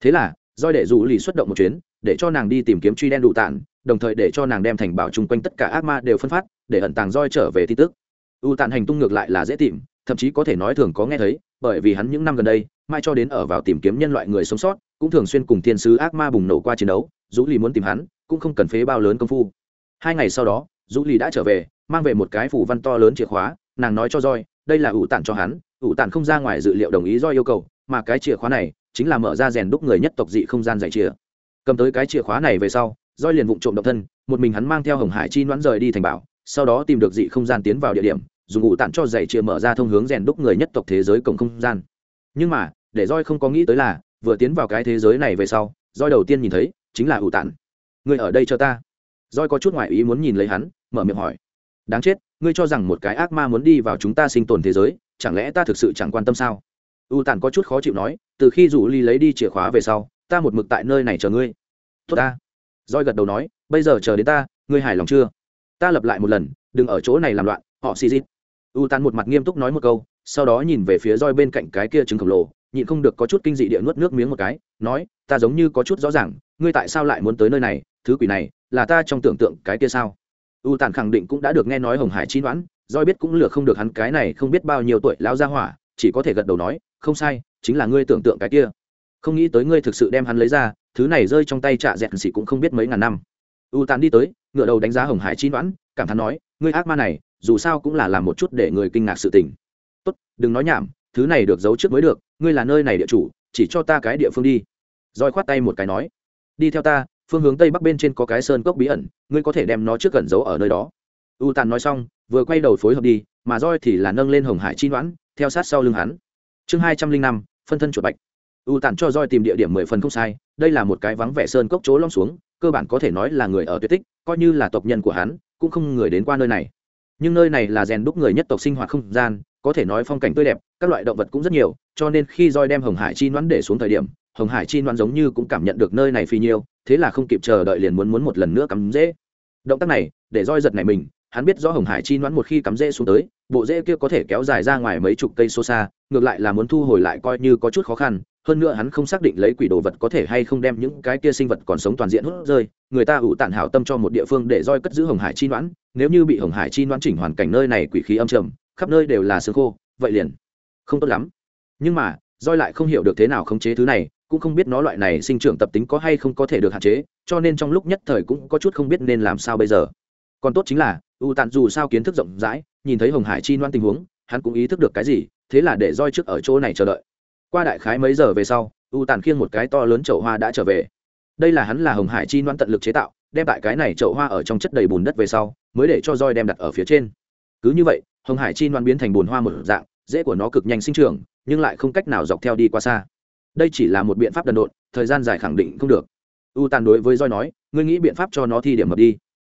Thế là roi để dù lì xuất động một chuyến, để cho nàng đi tìm kiếm truy đen đủ tản, đồng thời để cho nàng đem thành bảo chung quanh tất cả ác ma đều phân phát, để ẩn tàng roi trở về tin tức. U tản hành tung ngược lại là dễ tìm thậm chí có thể nói thường có nghe thấy, bởi vì hắn những năm gần đây, mai cho đến ở vào tìm kiếm nhân loại người sống sót, cũng thường xuyên cùng thiên sứ ác ma bùng nổ qua chiến đấu, Dũ lì muốn tìm hắn, cũng không cần phế bao lớn công phu. Hai ngày sau đó, Dũ lì đã trở về, mang về một cái phủ văn to lớn chìa khóa, nàng nói cho roi đây là ủ tản cho hắn, ủ tản không ra ngoài dự liệu đồng ý roi yêu cầu, mà cái chìa khóa này chính là mở ra rèn đúc người nhất tộc dị không gian dạy chìa. Cầm tới cái chìa khóa này về sau roi liền vụng trộm động thân, một mình hắn mang theo hồng hải chi noãn rời đi thành bảo, sau đó tìm được dị không gian tiến vào địa điểm dùng ngụ tản cho dạy chìa mở ra thông hướng rèn đúc người nhất tộc thế giới cổng không gian. Nhưng mà, để roi không có nghĩ tới là, vừa tiến vào cái thế giới này về sau roi đầu tiên nhìn thấy chính là ủ tản. người ở đây cho ta. Roi có chút ngoại ý muốn nhìn lấy hắn, mở miệng hỏi. Đáng chết, ngươi cho rằng một cái ác ma muốn đi vào chúng ta sinh tồn thế giới, chẳng lẽ ta thực sự chẳng quan tâm sao? U tản có chút khó chịu nói, từ khi rủ ly lấy đi chìa khóa về sau, ta một mực tại nơi này chờ ngươi. Tốt ta. Roi gật đầu nói, bây giờ chờ đến ta, ngươi hài lòng chưa? Ta lập lại một lần, đừng ở chỗ này làm loạn, họ xì dít u tàn một mặt nghiêm túc nói một câu, sau đó nhìn về phía roi bên cạnh cái kia trứng khổng lồ, nhịn không được có chút kinh dị địa nuốt nước miếng một cái, nói, ta giống như có chút rõ ràng, ngươi tại sao lại muốn tới nơi này, thứ quỷ này, là ta trong tưởng tượng cái kia sao? U tàn khẳng định cũng đã được nghe nói hồng hải chi đoán doi biết cũng lừa không được hắn cái này không biết bao nhiêu tuổi lão gia hỏa, chỉ có thể gật đầu nói, không sai, chính là ngươi tưởng tượng cái kia. Không nghĩ tới ngươi thực sự đem hắn lấy ra, thứ này rơi trong tay trạ dẹt xỉ cũng không biết mấy ngàn năm. U tàn đi tới ngựa đầu đánh giá hồng hải chi đoán, cảm thán nói, ngươi ác ma này dù sao cũng là làm một chút để người kinh ngạc sự tình. Tốt, đừng nói nhảm, thứ này được giấu trước mới được, ngươi là nơi này địa chủ, chỉ cho ta cái địa phương đi. Roi khoát tay một cái nói, đi theo ta, phương hướng tây bắc bên trên có cái sơn cốc bí ẩn, ngươi có thể đem nó trước gần giấu ở nơi đó. U tàn nói xong, vừa quay đầu phối hợp đi, mà roi thì là nâng lên hồng hải chi đoán theo sát sau lưng hắn. Chương hai trăm linh năm, phân thân chuột bạch. U tàn cho roi tìm địa điểm mười phần không sai, đây là một cái vắng vẻ sơn cốc chỗ lom xuống, cơ bản có thể nói là người ở tuyệt tích, coi như là tộc nhân của hắn, cũng không người đến qua nơi này nhưng nơi này là rèn đúc người nhất tộc sinh hoạt không gian, có thể nói phong cảnh tươi đẹp, các loại động vật cũng rất nhiều, cho nên khi roi đem hồng hải chi nón để xuống thời điểm, hồng hải chi nón giống như cũng cảm nhận được nơi này phi nhiêu, thế là không kịp chờ đợi liền muốn muốn một lần nữa cắm dễ động tác này, để roi giật này mình, hắn biết rõ hồng hải chi nón một khi cắm dễ xuống tới, bộ dễ kia có thể kéo dài ra ngoài mấy chục cây số xa, ngược lại là muốn thu hồi lại coi như có chút khó khăn hơn nữa hắn không xác định lấy quỷ đồ vật có thể hay không đem những cái kia sinh vật còn sống toàn diện hút rơi, người ta ủ tản hảo tâm cho một địa phương để roi cất giữ hồng hải chi noãn, nếu như bị hồng hải chi noãn chỉnh hoàn cảnh nơi này quỷ khí âm trầm, khắp nơi đều là xương khô, vậy liền không tốt lắm. Nhưng mà, roi lại không hiểu được thế nào khống chế thứ này, cũng không biết nó loại này sinh trưởng tập tính có hay không có thể được hạn chế, cho nên trong lúc nhất thời cũng có chút không biết nên làm sao bây giờ. Còn tốt chính là u tàn dù sao kiến thức rộng rãi, nhìn thấy hồng hải chi loan tình huống, hắn cũng ý thức được cái gì, thế là để roi trước ở chỗ này chờ đợi qua đại khái mấy giờ về sau, u tàn khiêng một cái to lớn chậu hoa đã trở về. Đây là hắn là hồng hải chi noan tận lực chế tạo, đem tại cái này chậu hoa ở trong chất đầy bùn đất về sau, mới để cho roi đem đặt ở phía trên. Cứ như vậy, hồng hải chi noan biến thành bùn hoa một dạng, dễ của nó cực nhanh sinh trưởng, nhưng lại không cách nào dọc theo đi qua xa. Đây chỉ là một biện pháp đần độn, thời gian dài khẳng định không được. U tàn đối với roi nói, ngươi nghĩ biện pháp cho nó thi điểm mập đi.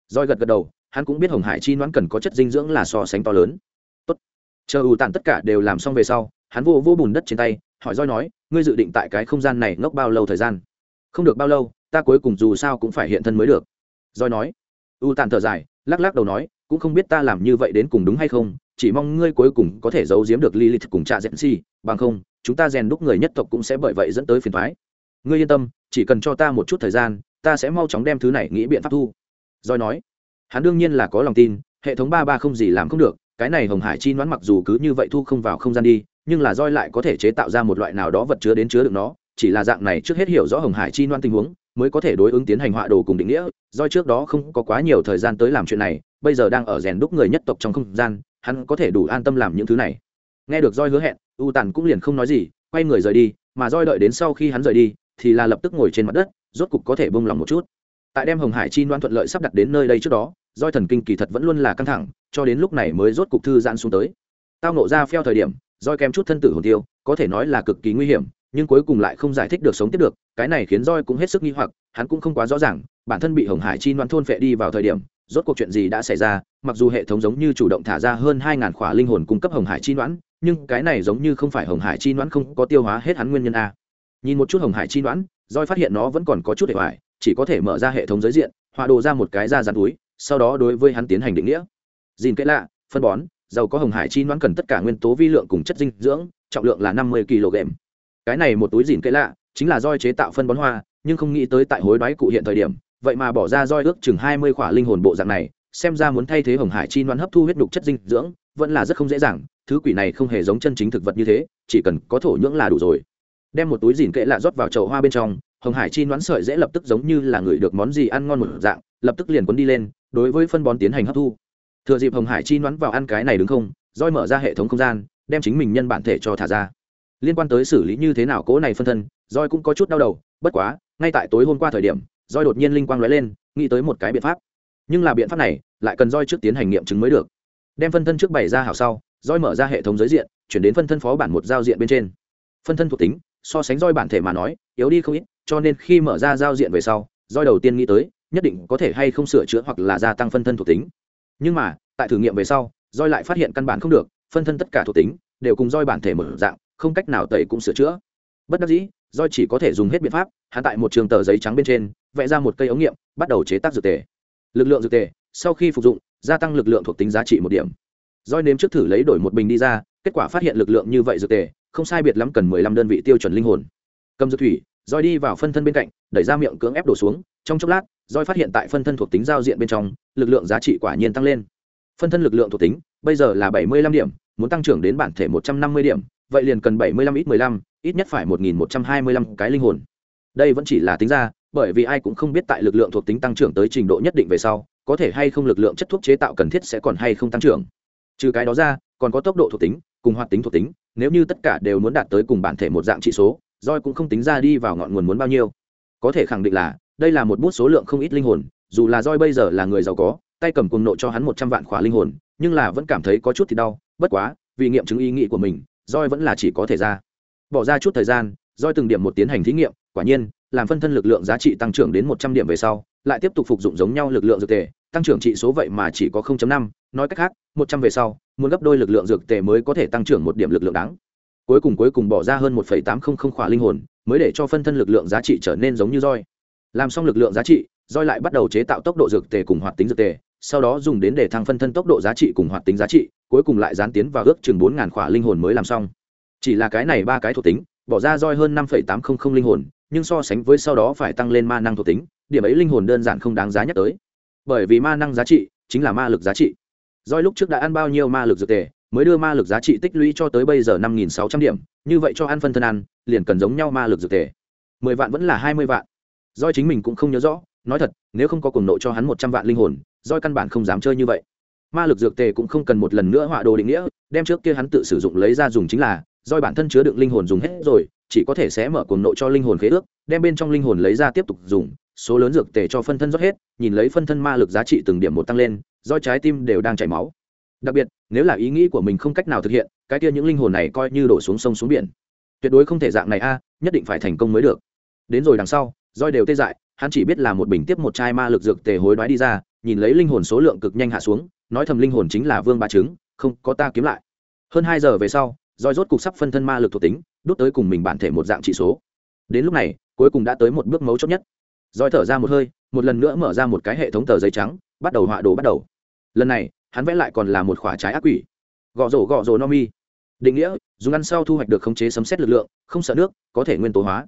Roi gật gật đầu, hắn cũng biết hồng hải chi noãn cần có chất dinh dưỡng là so sánh to lớn. Tốt. chờ u tàn tất cả đều làm xong về sau, hắn vô vô bùn đất trên tay hỏi roi nói ngươi dự định tại cái không gian này ngốc bao lâu thời gian không được bao lâu ta cuối cùng dù sao cũng phải hiện thân mới được roi nói u tàn thở dài lắc lắc đầu nói cũng không biết ta làm như vậy đến cùng đúng hay không chỉ mong ngươi cuối cùng có thể giấu giếm được Lilith cùng cha Zensi, bằng không, chúng ta rèn đúc người nhất tộc cũng sẽ bởi vậy dẫn tới phiền toái. Ngươi yên tâm, chỉ cần cho ta một chút thời gian, ta sẽ mau chóng đem thứ này nghĩ biện pháp thu. roi nói, hắn đương nhiên là có lòng tin, hệ thống ba ba không gì làm không được, cái này Hồng Hải chi nón mặc dù cứ như vậy thu không vào không gian đi, nhưng là roi lại có thể chế tạo ra một loại nào đó vật chứa đến chứa được nó, chỉ là dạng này trước hết hiểu rõ Hồng Hải chi noan tình huống, mới có thể đối ứng tiến hành họa đồ cùng định nghĩa, roi trước đó không có quá nhiều thời gian tới làm chuyện này, bây giờ đang ở rèn đúc người nhất tộc trong không gian, hắn có thể đủ an tâm làm những thứ này. Nghe được roi hứa hẹn u tàn cũng liền không nói gì quay người rời đi mà roi đợi đến sau khi hắn rời đi thì là lập tức ngồi trên mặt đất rốt cục có thể bông lòng một chút. Tại đem hồng hải chi đoan thuận lợi sắp đặt đến nơi đây trước đó roi thần kinh kỳ thật vẫn luôn là căng thẳng cho đến lúc này mới rốt cục thư giãn xuống tới. Tao nộ ra phèo thời điểm roi kém chút thân tử hồn tiêu, có thể nói là cực kỳ nguy hiểm, nhưng cuối cùng lại không giải thích được sống tiếp được, cái này khiến roi cũng hết sức nghi hoặc, hắn cũng không quá rõ ràng, bản thân bị hồng hải chi noan thôn phệ đi vào thời điểm, rốt cuộc chuyện gì đã xảy ra, mặc dù hệ thống giống như chủ động thả ra hơn hai ngàn khỏa linh hồn cung cấp hồng hải chi noãn nhưng cái này giống như không phải hồng hải chi noãn không có tiêu hóa hết hắn nguyên nhân a. Nhìn một chút hồng hải chi noãn roi phát hiện nó vẫn còn có chút hệ hoại chỉ có thể mở ra hệ thống giới diện, họa đồ ra một cái da dán túi, sau đó đối với hắn tiến hành định nghĩa. Dìn kệ lạ, phân bón dầu có hồng hải chi noãn cần tất cả nguyên tố vi lượng cùng chất dinh dưỡng, trọng lượng là năm mươi kg. Cái này một túi dìn kệ lạ, chính là roi chế tạo phân bón hoa, nhưng không nghĩ tới tại hối đoái cụ hiện thời điểm, vậy mà bỏ ra roi ước chừng hai mươi khỏa linh hồn bộ dạng này, xem ra muốn thay thế hồng hải chi noãn hấp thu huyết đục chất dinh dưỡng, vẫn là rất không dễ dàng, thứ quỷ này không hề giống chân chính thực vật như thế, chỉ cần có thổ nhưỡng là đủ rồi. Đem một túi dìn kệ lạ rót vào chậu hoa bên trong, hồng hải chi đoán sợi dễ lập tức giống như là người được món gì ăn ngon một dạng, lập tức liền quấn đi lên, đối với phân bón tiến hành hấp thu thừa dịp hồng hải chi nhoắn vào ăn cái này đứng không, roi mở ra hệ thống không gian, đem chính mình nhân bản thể cho thả ra. Liên quan tới xử lý như thế nào cố này phân thân, roi cũng có chút đau đầu, bất quá, ngay tại tối hôm qua thời điểm, roi đột nhiên linh quang lóe lên, nghĩ tới một cái biện pháp. Nhưng là biện pháp này, lại cần roi trước tiến hành nghiệm chứng mới được. Đem phân thân trước bày ra hảo sau, roi mở ra hệ thống giới diện, chuyển đến phân thân phó bản một giao diện bên trên. Phân thân thuộc tính, so sánh roi bản thể mà nói, yếu đi không ít, cho nên khi mở ra giao diện về sau, roi đầu tiên nghĩ tới, nhất định có thể hay không sửa chữa hoặc là gia tăng phân thân thuộc tính nhưng mà, tại thử nghiệm về sau roi lại phát hiện căn bản không được, phân thân tất cả thuộc tính, đều cùng roi bản thể một dạng, không cách nào tẩy cũng sửa chữa. Bất đắc dĩ roi chỉ có thể dùng hết biện pháp, hắn tại một trường tờ giấy trắng bên trên, vẽ ra một cây ống nghiệm, bắt đầu chế tác dược tề. Lực lượng dược tề, sau khi phục dụng, gia tăng lực lượng thuộc tính giá trị một điểm. Roi nếm trước thử lấy đổi một bình đi ra, kết quả phát hiện lực lượng như vậy dược tề, không sai biệt lắm cần mười lăm đơn vị tiêu chuẩn linh hồn. Cầm dược thủy roi đi vào phân thân bên cạnh, đẩy ra miệng cưỡng ép đổ xuống, trong chốc lát, roi phát hiện tại phân thân thuộc tính giao diện bên trong, lực lượng giá trị quả nhiên tăng lên. Phân thân lực lượng thuộc tính, bây giờ là bảy mươi lăm điểm, muốn tăng trưởng đến bản thể một trăm năm mươi điểm, vậy liền cần bảy mươi lăm ít mười lăm, ít nhất phải một nghìn một trăm hai mươi lăm cái linh hồn. Đây vẫn chỉ là tính ra, bởi vì ai cũng không biết tại lực lượng thuộc tính tăng trưởng tới trình độ nhất định về sau, có thể hay không lực lượng chất thuốc chế tạo cần thiết sẽ còn hay không tăng trưởng. Trừ cái đó ra, còn có tốc độ thuộc tính, cùng hoạt tính thuộc tính, nếu như tất cả đều muốn đạt tới cùng bản thể một dạng trị số roi cũng không tính ra đi vào ngọn nguồn muốn bao nhiêu. Có thể khẳng định là đây là một bút số lượng không ít linh hồn dù là roi bây giờ là người giàu có tay cầm cùng nộ cho hắn một trăm vạn khỏa linh hồn nhưng là vẫn cảm thấy có chút thì đau bất quá vì nghiệm chứng ý nghĩ của mình roi vẫn là chỉ có thể ra. Bỏ ra chút thời gian roi từng điểm một tiến hành thí nghiệm quả nhiên làm phân thân lực lượng giá trị tăng trưởng đến một trăm điểm về sau lại tiếp tục phục dụng giống nhau lực lượng dược tề tăng trưởng trị số vậy mà chỉ có 0.5, nói cách khác một trăm về sau muốn gấp đôi lực lượng dược tề mới có thể tăng trưởng một điểm lực lượng đáng cuối cùng cuối cùng bỏ ra hơn 1.800 khỏa linh hồn, mới để cho phân thân lực lượng giá trị trở nên giống như roi. Làm xong lực lượng giá trị, roi lại bắt đầu chế tạo tốc độ dược tề cùng hoạt tính dược tề, sau đó dùng đến để thăng phân thân tốc độ giá trị cùng hoạt tính giá trị, cuối cùng lại dán tiến vào ước chừng bốn ngàn khỏa linh hồn mới làm xong. Chỉ là cái này ba cái thuộc tính, bỏ ra roi hơn năm tám trăm linh linh hồn, nhưng so sánh với sau đó phải tăng lên ma năng thuộc tính, điểm ấy linh hồn đơn giản không đáng giá nhắc tới. Bởi vì ma năng giá trị chính là ma lực giá trị. Roi lúc trước đã ăn bao nhiêu ma lực dược tề mới đưa ma lực giá trị tích lũy cho tới bây giờ năm nghìn sáu trăm điểm, như vậy cho ăn phân thân ăn, liền cần giống nhau ma lực dược thể. Mười vạn vẫn là hai mươi vạn. Doi chính mình cũng không nhớ rõ, nói thật, nếu không có cùng nộ cho hắn một trăm vạn linh hồn Doi căn bản không dám chơi như vậy. Ma lực dược tề cũng không cần một lần nữa họa đồ định nghĩa, đem trước kia hắn tự sử dụng lấy ra dùng chính là Doi bản thân chứa đựng linh hồn dùng hết rồi, chỉ có thể sẽ mở cuồng nộ cho linh hồn khế ước, đem bên trong linh hồn lấy ra tiếp tục dùng, số lớn dược tề cho phân thân rót hết, nhìn lấy phân thân ma lực giá trị từng điểm một tăng lên do trái tim đều đang chảy máu đặc biệt, nếu là ý nghĩ của mình không cách nào thực hiện, cái kia những linh hồn này coi như đổ xuống sông xuống biển. Tuyệt đối không thể dạng này a, nhất định phải thành công mới được. Đến rồi đằng sau, roi đều tê dại, hắn chỉ biết là một bình tiếp một chai ma lực dược tề hối đoái đi ra, nhìn lấy linh hồn số lượng cực nhanh hạ xuống, nói thầm linh hồn chính là vương ba trứng không có ta kiếm lại. Hơn hai giờ về sau, roi rốt cục sắp phân thân ma lực thuộc tính đốt tới cùng mình bản thể một dạng trị số. Đến lúc này, cuối cùng đã tới một bước mấu chốt nhất. Roi thở ra một hơi, một lần nữa mở ra một cái hệ thống tờ giấy trắng, bắt đầu họa đồ bắt đầu. Lần này hắn vẽ lại còn là một quả trái ác quỷ. Gõ rổ gõ rổ no mi. Định nghĩa, dùng ăn sau thu hoạch được khống chế sấm xét lực lượng, không sợ nước, có thể nguyên tố hóa.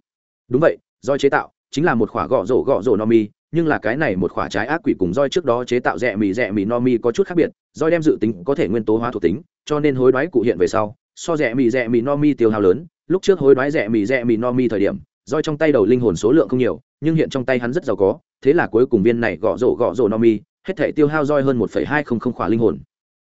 Đúng vậy, roi chế tạo chính là một quả gõ rổ gõ rổ no mi, nhưng là cái này một quả trái ác quỷ cùng roi trước đó chế tạo rẻ mì rẻ mì no mi có chút khác biệt. Roi đem dự tính có thể nguyên tố hóa thuộc tính, cho nên hối đoái cụ hiện về sau, so rẻ mì rẻ mì no mi tiêu hao lớn. Lúc trước hối đoái rẻ mì rẻ mì no mi thời điểm, roi trong tay đầu linh hồn số lượng không nhiều, nhưng hiện trong tay hắn rất giàu có, thế là cuối cùng viên này gõ rổ gõ rổ no mi hết thể tiêu hao roi hơn một hai không không khỏa linh hồn.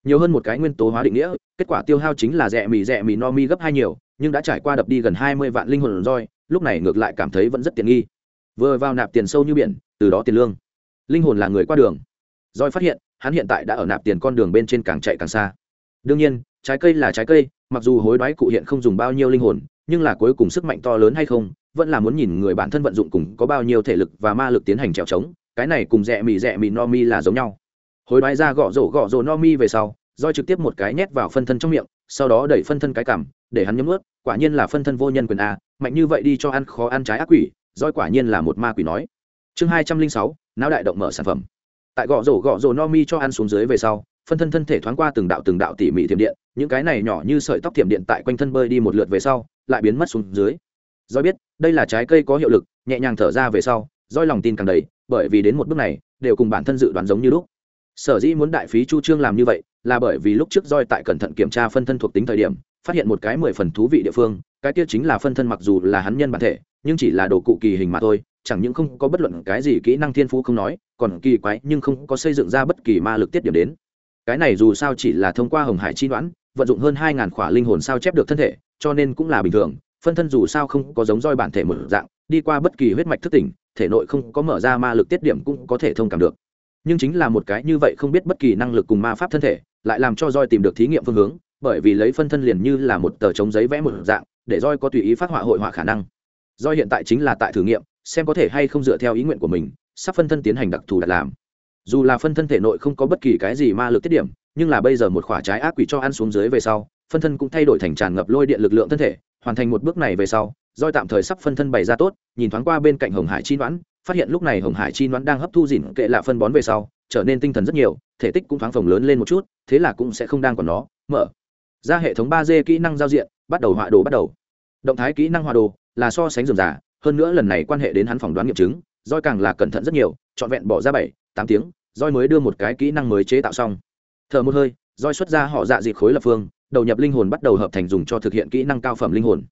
Nhiều hơn một cái nguyên tố hóa định nghĩa, kết quả tiêu hao chính là rẻ mì rẻ mì no mi gấp hai nhiều, nhưng đã trải qua đập đi gần hai mươi vạn linh hồn roi, lúc này ngược lại cảm thấy vẫn rất tiện nghi. Vừa vào nạp tiền sâu như biển, từ đó tiền lương. Linh hồn là người qua đường. Roi phát hiện, hắn hiện tại đã ở nạp tiền con đường bên trên càng chạy càng xa. Đương nhiên, trái cây là trái cây, mặc dù hối đoái cụ hiện không dùng bao nhiêu linh hồn, nhưng là cuối cùng sức mạnh to lớn hay không, vẫn là muốn nhìn người bản thân vận dụng cùng có bao nhiêu thể lực và ma lực tiến hành trèo trống cái này cùng rẻ mì rẻ mì no mi là giống nhau. Hối đoái ra gõ rổ gõ rổ no mi về sau, roi trực tiếp một cái nhét vào phân thân trong miệng, sau đó đẩy phân thân cái cảm để hắn nhấm ướt quả nhiên là phân thân vô nhân quyền a, mạnh như vậy đi cho ăn khó ăn trái ác quỷ, roi quả nhiên là một ma quỷ nói. Chương hai trăm linh sáu, não đại động mở sản phẩm. Tại gõ rổ gõ rổ no mi cho ăn xuống dưới về sau, phân thân thân thể thoáng qua từng đạo từng đạo tỉ mỉ thiểm điện, những cái này nhỏ như sợi tóc thiểm điện tại quanh thân bơi đi một lượt về sau, lại biến mất xuống dưới. Roi biết, đây là trái cây có hiệu lực, nhẹ nhàng thở ra về sau, roi lòng tin càng đầy bởi vì đến một bước này, đều cùng bản thân dự đoán giống như lúc. Sở dĩ muốn đại phí chu trương làm như vậy, là bởi vì lúc trước roi tại cẩn thận kiểm tra phân thân thuộc tính thời điểm, phát hiện một cái mười phần thú vị địa phương, cái kia chính là phân thân mặc dù là hắn nhân bản thể, nhưng chỉ là đồ cụ kỳ hình mà thôi, chẳng những không có bất luận cái gì kỹ năng thiên phú không nói, còn kỳ quái nhưng không có xây dựng ra bất kỳ ma lực tiết điểm đến. Cái này dù sao chỉ là thông qua hồng hải chi đoán, vận dụng hơn hai ngàn khỏa linh hồn sao chép được thân thể, cho nên cũng là bình thường, phân thân dù sao không có giống roi bản thể một dạng, đi qua bất kỳ huyết mạch thức tỉnh thể nội không có mở ra ma lực tiết điểm cũng có thể thông cảm được. Nhưng chính là một cái như vậy không biết bất kỳ năng lực cùng ma pháp thân thể, lại làm cho roi tìm được thí nghiệm phương hướng, bởi vì lấy phân thân liền như là một tờ chống giấy vẽ một dạng, để roi có tùy ý phát họa hội họa khả năng. Roi hiện tại chính là tại thử nghiệm, xem có thể hay không dựa theo ý nguyện của mình, sắp phân thân tiến hành đặc thù đặt làm. Dù là phân thân thể nội không có bất kỳ cái gì ma lực tiết điểm, nhưng là bây giờ một quả trái ác quỷ cho ăn xuống dưới về sau, phân thân cũng thay đổi thành tràn ngập lôi điện lực lượng thân thể, hoàn thành một bước này về sau roi tạm thời sắp phân thân bày ra tốt, nhìn thoáng qua bên cạnh hồng hải chi đoán phát hiện lúc này hồng hải chi đoán đang hấp thu dỉn kệ lạ phân bón về sau, trở nên tinh thần rất nhiều, thể tích cũng thoáng phồng lớn lên một chút, thế là cũng sẽ không đang còn nó, mở ra hệ thống ba d kỹ năng giao diện, bắt đầu họa đồ bắt đầu. Động thái kỹ năng họa đồ là so sánh dườm giả hơn nữa lần này quan hệ đến hắn phỏng đoán nghiệm chứng, roi càng là cẩn thận rất nhiều, trọn vẹn bỏ ra bảy, tám tiếng, roi mới đưa một cái kỹ năng mới chế tạo xong. Thở một hơi, roi xuất ra họ dạ dịp khối lập phương, đầu nhập linh hồn bắt đầu hợp thành dùng cho thực hiện kỹ năng cao phẩm linh hồn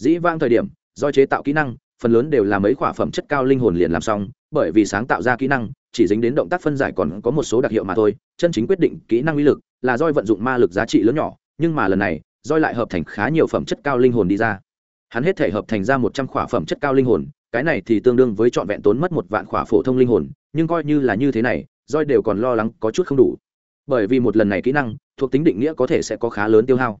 dĩ vang thời điểm, do chế tạo kỹ năng, phần lớn đều là mấy khoả phẩm chất cao linh hồn liền làm xong, bởi vì sáng tạo ra kỹ năng, chỉ dính đến động tác phân giải còn có một số đặc hiệu mà thôi, chân chính quyết định kỹ năng uy lực là roi vận dụng ma lực giá trị lớn nhỏ, nhưng mà lần này roi lại hợp thành khá nhiều phẩm chất cao linh hồn đi ra. Hắn hết thể hợp thành ra một trăm khỏa phẩm chất cao linh hồn, cái này thì tương đương với trọn vẹn tốn mất một vạn khỏa phổ thông linh hồn, nhưng coi như là như thế này roi đều còn lo lắng có chút không đủ. Bởi vì một lần này kỹ năng, thuộc tính định nghĩa có thể sẽ có khá lớn tiêu hao.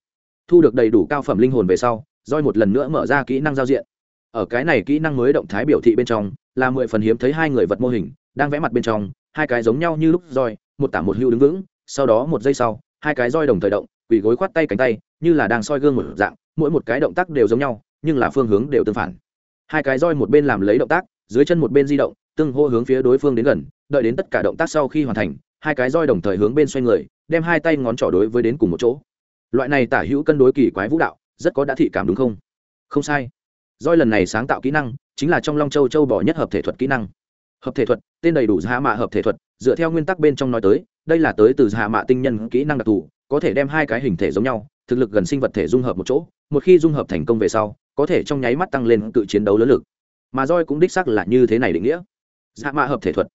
Thu được đầy đủ cao phẩm linh hồn về sau roi một lần nữa mở ra kỹ năng giao diện. Ở cái này kỹ năng mới động thái biểu thị bên trong, là mười phần hiếm thấy hai người vật mô hình, đang vẽ mặt bên trong, hai cái giống nhau như lúc roi, một tả một hưu đứng vững, sau đó một giây sau, hai cái roi đồng thời động, quỳ gối khoát tay cánh tay, như là đang soi gương một dạng, mỗi một cái động tác đều giống nhau, nhưng là phương hướng đều tương phản. Hai cái roi một bên làm lấy động tác, dưới chân một bên di động, tương hô hướng phía đối phương đến gần, đợi đến tất cả động tác sau khi hoàn thành, hai cái roi đồng thời hướng bên xoay người, đem hai tay ngón trỏ đối với đến cùng một chỗ. Loại này tả hữu cân đối kỳ quái vũ đạo rất có đã thị cảm đúng không? Không sai. Roi lần này sáng tạo kỹ năng chính là trong long châu châu bỏ nhất hợp thể thuật kỹ năng. Hợp thể thuật, tên đầy đủ hạ mạ hợp thể thuật, dựa theo nguyên tắc bên trong nói tới, đây là tới từ hạ mạ tinh nhân kỹ năng đặc thù, có thể đem hai cái hình thể giống nhau, thực lực gần sinh vật thể dung hợp một chỗ, một khi dung hợp thành công về sau, có thể trong nháy mắt tăng lên cự chiến đấu lớn lực. Mà roi cũng đích xác là như thế này định nghĩa. Hạ mạ hợp thể thuật,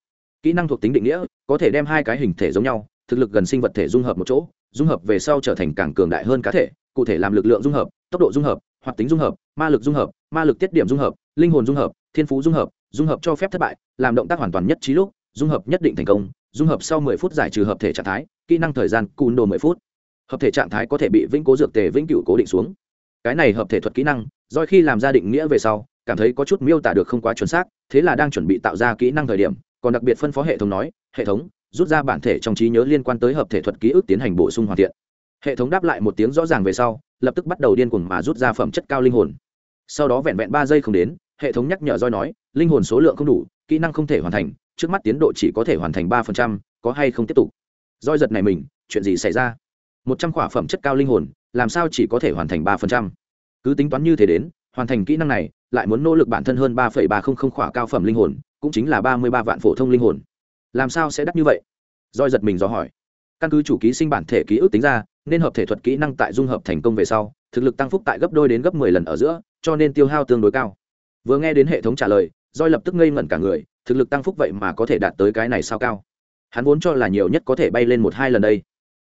kỹ năng thuộc tính định nghĩa, có thể đem hai cái hình thể giống nhau, thực lực gần sinh vật thể dung hợp một chỗ, dung hợp về sau trở thành càng cường đại hơn cá thể cụ thể làm lực lượng dung hợp, tốc độ dung hợp, hoạt tính dung hợp, ma lực dung hợp, ma lực tiết điểm dung hợp, linh hồn dung hợp, thiên phú dung hợp dung hợp cho phép thất bại, làm động tác hoàn toàn nhất trí lúc, dung hợp nhất định thành công, dung hợp sau 10 phút giải trừ hợp thể trạng thái, kỹ năng thời gian cùn đồ 10 phút. Hợp thể trạng thái có thể bị vĩnh cố dược tề vĩnh cửu cố định xuống. Cái này hợp thể thuật kỹ năng do khi làm ra định nghĩa về sau, cảm thấy có chút miêu tả được không quá chuẩn xác, thế là đang chuẩn bị tạo ra kỹ năng thời điểm, còn đặc biệt phân phó hệ thống nói, hệ thống, rút ra bản thể trong trí nhớ liên quan tới hợp thể thuật ký ức tiến hành bổ sung hoàn thiện hệ thống đáp lại một tiếng rõ ràng về sau, lập tức bắt đầu điên cuồng mà rút ra phẩm chất cao linh hồn. Sau đó vẹn vẹn ba giây không đến, hệ thống nhắc nhở roi nói, linh hồn số lượng không đủ, kỹ năng không thể hoàn thành, trước mắt tiến độ chỉ có thể hoàn thành ba phần trăm, có hay không tiếp tục? Roi giật này mình, chuyện gì xảy ra? Một trăm khỏa phẩm chất cao linh hồn, làm sao chỉ có thể hoàn thành ba phần trăm? Cứ tính toán như thế đến, hoàn thành kỹ năng này, lại muốn nỗ lực bản thân hơn ba phẩy ba không không khỏa cao phẩm linh hồn, cũng chính là ba mươi ba vạn phổ thông linh hồn. Làm sao sẽ đắt như vậy? Roi giật mình do hỏi. Căn cứ chủ ký sinh bản thể ký ức tính ra nên hợp thể thuật kỹ năng tại dung hợp thành công về sau, thực lực tăng phúc tại gấp đôi đến gấp mười lần ở giữa, cho nên tiêu hao tương đối cao. Vừa nghe đến hệ thống trả lời roi lập tức ngây ngẩn cả người, thực lực tăng phúc vậy mà có thể đạt tới cái này sao cao? Hắn vốn cho là nhiều nhất có thể bay lên một hai lần đây.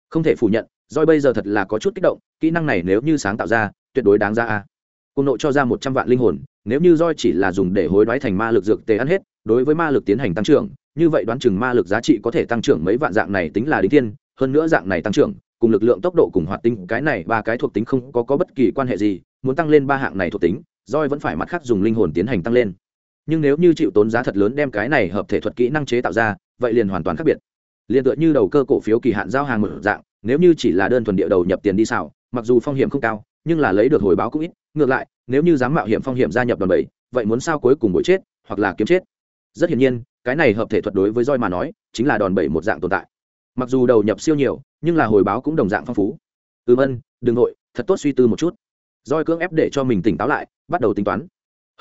Không thể phủ nhận roi bây giờ thật là có chút kích động, kỹ năng này nếu như sáng tạo ra, tuyệt đối đáng ra a. Cùng nội cho ra một trăm vạn linh hồn, nếu như roi chỉ là dùng để hối đoái thành ma lực dược tề ăn hết, đối với ma lực tiến hành tăng trưởng, như vậy đoán chừng ma lực giá trị có thể tăng trưởng mấy vạn dạng này tính là đính thiên, hơn nữa dạng này tăng trưởng cùng lực lượng tốc độ cùng hoạt tính cái này ba cái thuộc tính không có, có bất kỳ quan hệ gì muốn tăng lên ba hạng này thuộc tính roi vẫn phải mặt khác dùng linh hồn tiến hành tăng lên. Nhưng nếu như chịu tốn giá thật lớn đem cái này hợp thể thuật kỹ năng chế tạo ra vậy liền hoàn toàn khác biệt. Liền tựa như đầu cơ cổ phiếu kỳ hạn giao hàng một dạng nếu như chỉ là đơn thuần địa đầu nhập tiền đi xào mặc dù phong hiểm không cao nhưng là lấy được hồi báo cũng ít ngược lại nếu như dám mạo hiểm phong hiểm gia nhập đòn bẩy vậy muốn sao cuối cùng bội chết hoặc là kiếm chết? Rất hiển nhiên cái này hợp thể thuật đối với roi mà nói chính là đòn bẩy một dạng tồn tại mặc dù đầu nhập siêu nhiều, nhưng là hồi báo cũng đồng dạng phong phú. Ừm ân, đừng nội thật tốt suy tư một chút. Roi cưỡng ép để cho mình tỉnh táo lại, bắt đầu tính toán.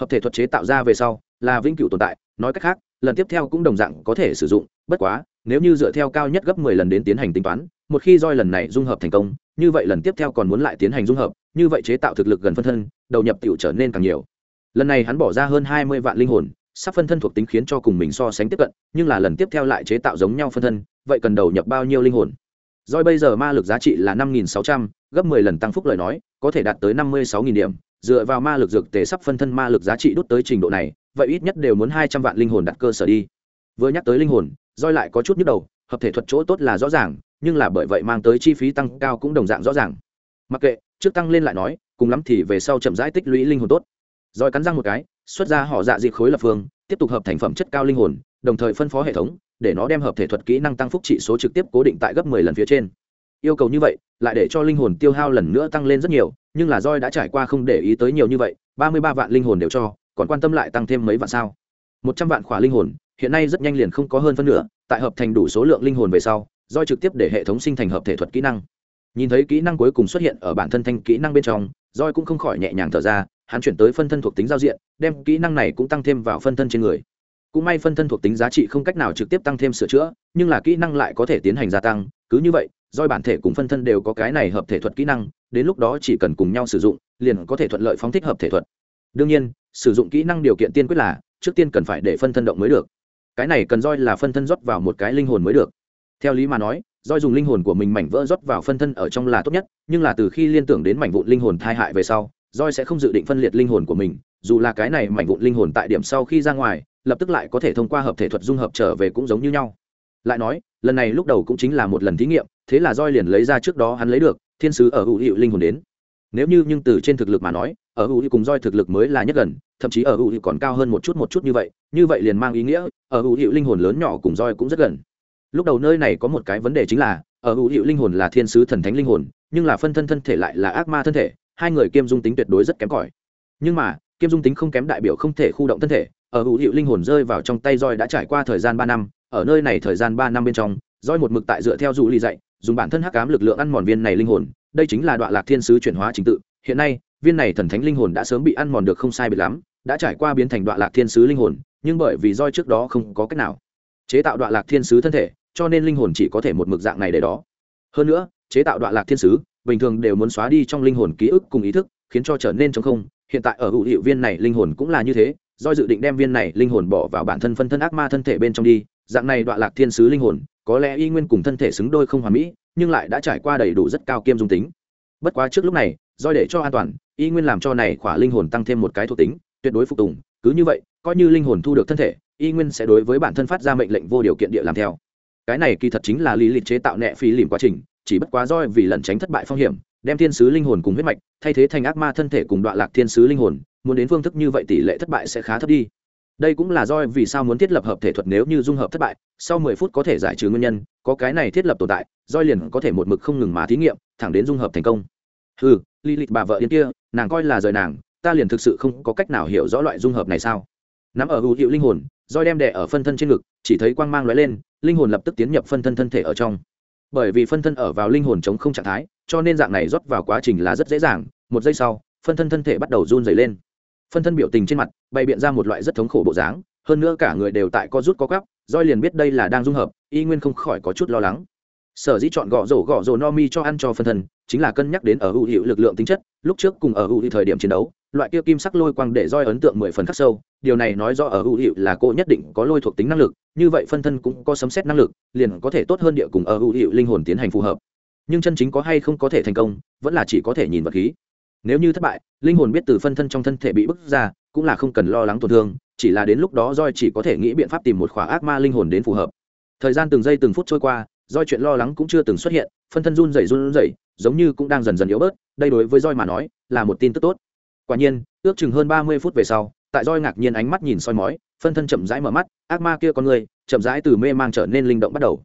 Hợp thể thuật chế tạo ra về sau, là vĩnh cửu tồn tại, nói cách khác, lần tiếp theo cũng đồng dạng có thể sử dụng, bất quá, nếu như dựa theo cao nhất gấp mười lần đến tiến hành tính toán, một khi roi lần này dung hợp thành công, như vậy lần tiếp theo còn muốn lại tiến hành dung hợp, như vậy chế tạo thực lực gần phân thân, đầu nhập tiểu trở nên càng nhiều. Lần này hắn bỏ ra hơn hai mươi vạn linh hồn, sắp phân thân thuộc tính khiến cho cùng mình so sánh tiếp cận, nhưng là lần tiếp theo lại chế tạo giống nhau phân thân vậy cần đầu nhập bao nhiêu linh hồn? Doi bây giờ ma lực giá trị là năm nghìn sáu trăm, gấp mười lần tăng phúc lời nói, có thể đạt tới năm mươi sáu nghìn điểm. Dựa vào ma lực dược tề sắp phân thân ma lực giá trị đốt tới trình độ này, vậy ít nhất đều muốn hai trăm vạn linh hồn đặt cơ sở đi. Vừa nhắc tới linh hồn Doi lại có chút nhức đầu, hợp thể thuật chỗ tốt là rõ ràng, nhưng là bởi vậy mang tới chi phí tăng cao cũng đồng dạng rõ ràng. Mặc kệ, trước tăng lên lại nói, cùng lắm thì về sau chậm rãi tích lũy linh hồn tốt. Rồi cắn răng một cái, xuất ra họ dạ dịp khối lập phương, tiếp tục hợp thành phẩm chất cao linh hồn, đồng thời phân phó hệ thống để nó đem hợp thể thuật kỹ năng tăng phúc trị số trực tiếp cố định tại gấp 10 lần phía trên. Yêu cầu như vậy, lại để cho linh hồn tiêu hao lần nữa tăng lên rất nhiều, nhưng là roi đã trải qua không để ý tới nhiều như vậy, ba mươi ba vạn linh hồn đều cho, còn quan tâm lại tăng thêm mấy vạn sao? Một trăm vạn khỏa linh hồn, hiện nay rất nhanh liền không có hơn phân nửa, tại hợp thành đủ số lượng linh hồn về sau roi trực tiếp để hệ thống sinh thành hợp thể thuật kỹ năng. Nhìn thấy kỹ năng cuối cùng xuất hiện ở bản thân thanh kỹ năng bên trong roi cũng không khỏi nhẹ nhàng thở ra, hắn chuyển tới phân thân thuộc tính giao diện, đem kỹ năng này cũng tăng thêm vào phân thân trên người cũng may phân thân thuộc tính giá trị không cách nào trực tiếp tăng thêm sửa chữa, nhưng là kỹ năng lại có thể tiến hành gia tăng, cứ như vậy doi bản thể cùng phân thân đều có cái này hợp thể thuật kỹ năng, đến lúc đó chỉ cần cùng nhau sử dụng, liền có thể thuận lợi phóng thích hợp thể thuật. Đương nhiên, sử dụng kỹ năng điều kiện tiên quyết là, trước tiên cần phải để phân thân động mới được. Cái này cần roi là phân thân rót vào một cái linh hồn mới được. Theo lý mà nói, roi dùng linh hồn của mình mảnh vỡ rót vào phân thân ở trong là tốt nhất, nhưng là từ khi liên tưởng đến mảnh vụn linh hồn thai hại về sau, roi sẽ không dự định phân liệt linh hồn của mình, dù là cái này mảnh vụn linh hồn tại điểm sau khi ra ngoài lập tức lại có thể thông qua hợp thể thuật dung hợp trở về cũng giống như nhau. Lại nói, lần này lúc đầu cũng chính là một lần thí nghiệm, thế là roi liền lấy ra trước đó hắn lấy được, thiên sứ ở hữu hiệu linh hồn đến. Nếu như nhưng từ trên thực lực mà nói, ở hữu hiệu cùng roi thực lực mới là nhất gần, thậm chí ở hữu hiệu còn cao hơn một chút một chút như vậy như vậy liền mang ý nghĩa, ở hữu hiệu linh hồn lớn nhỏ cùng roi cũng rất gần. Lúc đầu nơi này có một cái vấn đề chính là, ở hữu hiệu linh hồn là thiên sứ thần thánh linh hồn, nhưng là phân thân thân thể lại là ác ma thân thể, hai người kiêm dung tính tuyệt đối rất kém cỏi. Nhưng mà, kiêm dung tính không kém đại biểu không thể khu động thân thể ở hữu hiệu linh hồn rơi vào trong tay roi đã trải qua thời gian ba năm, ở nơi này thời gian ba năm bên trong roi một mực tại dựa theo dù ly dạy, dùng bản thân hắc ám lực lượng ăn mòn viên này linh hồn, đây chính là đoạn lạc thiên sứ chuyển hóa trình tự. Hiện nay, viên này thần thánh linh hồn đã sớm bị ăn mòn được không sai biệt lắm, đã trải qua biến thành đoạn lạc thiên sứ linh hồn, nhưng bởi vì roi trước đó không có cách nào chế tạo đoạn lạc thiên sứ thân thể, cho nên linh hồn chỉ có thể một mực dạng này để đó. Hơn nữa, chế tạo đoạn lạc thiên sứ, bình thường đều muốn xóa đi trong linh hồn ký ức cùng ý thức, khiến cho trở nên trống không. Hiện tại ở hữu hiệu viên này linh hồn cũng là như thế do dự định đem viên này linh hồn bỏ vào bản thân phân thân ác ma thân thể bên trong đi, dạng này đoạn lạc thiên sứ linh hồn, có lẽ y nguyên cùng thân thể xứng đôi không hoàn mỹ, nhưng lại đã trải qua đầy đủ rất cao kiêm dung tính. Bất quá trước lúc này, do để cho an toàn, y nguyên làm cho này khỏa linh hồn tăng thêm một cái thuộc tính, tuyệt đối phục tùng, cứ như vậy, coi như linh hồn thu được thân thể, y nguyên sẽ đối với bản thân phát ra mệnh lệnh vô điều kiện địa làm theo. Cái này kỳ thật chính là lý lịch chế tạo nẹ phí lìm quá trình, chỉ bất quá roi vì lẩn tránh thất bại phong hiểm, đem thiên sứ linh hồn cùng huyết mạch, thay thế thành ác ma thân thể cùng đoạn lạc thiên sứ linh hồn muốn đến phương thức như vậy tỷ lệ thất bại sẽ khá thấp đi. Đây cũng là do vì sao muốn thiết lập hợp thể thuật nếu như dung hợp thất bại, sau mười phút có thể giải trừ nguyên nhân, có cái này thiết lập tồn tại doi liền có thể một mực không ngừng mà thí nghiệm, thẳng đến dung hợp thành công. Ừ li lịch bà vợ yên kia, nàng coi là rời nàng, ta liền thực sự không có cách nào hiểu rõ loại dung hợp này sao? Nắm ở hữu hiệu linh hồn doi đem đẻ ở phân thân trên ngực, chỉ thấy quang mang lóe lên, linh hồn lập tức tiến nhập phân thân thân thể ở trong. Bởi vì phân thân ở vào linh hồn chống không trạng thái, cho nên dạng này rót vào quá trình là rất dễ dàng, một giây sau, phân thân thân thể bắt đầu run dày lên phân thân biểu tình trên mặt, bày biện ra một loại rất thống khổ bộ dáng, hơn nữa cả người đều tại co rút có gắp doi liền biết đây là đang dung hợp, y nguyên không khỏi có chút lo lắng. Sở dĩ chọn gõ rổ gõ rổ no mi cho ăn cho phân thân, chính là cân nhắc đến ở hữu hiệu lực lượng tính chất, lúc trước cùng ở hữu hiệu thời điểm chiến đấu, loại kia kim sắc lôi quang để roi ấn tượng mười phần khắc sâu, điều này nói do ở hữu hiệu là cô nhất định có lôi thuộc tính năng lực, như vậy phân thân cũng có sấm xét năng lực, liền có thể tốt hơn địa cùng ở hữu hiệu linh hồn tiến hành phù hợp. Nhưng chân chính có hay không có thể thành công, vẫn là chỉ có thể nhìn vật khí nếu như thất bại, linh hồn biết từ phân thân trong thân thể bị bức ra, cũng là không cần lo lắng tổn thương, chỉ là đến lúc đó roi chỉ có thể nghĩ biện pháp tìm một khỏa ác ma linh hồn đến phù hợp. Thời gian từng giây từng phút trôi qua roi chuyện lo lắng cũng chưa từng xuất hiện, phân thân run rẩy run rẩy, giống như cũng đang dần dần yếu bớt, đây đối với roi mà nói, là một tin tức tốt. Quả nhiên, ước chừng hơn ba mươi phút về sau, tại roi ngạc nhiên ánh mắt nhìn soi mói, phân thân chậm rãi mở mắt, ác ma kia con người, chậm rãi từ mê mang trở nên linh động bắt đầu.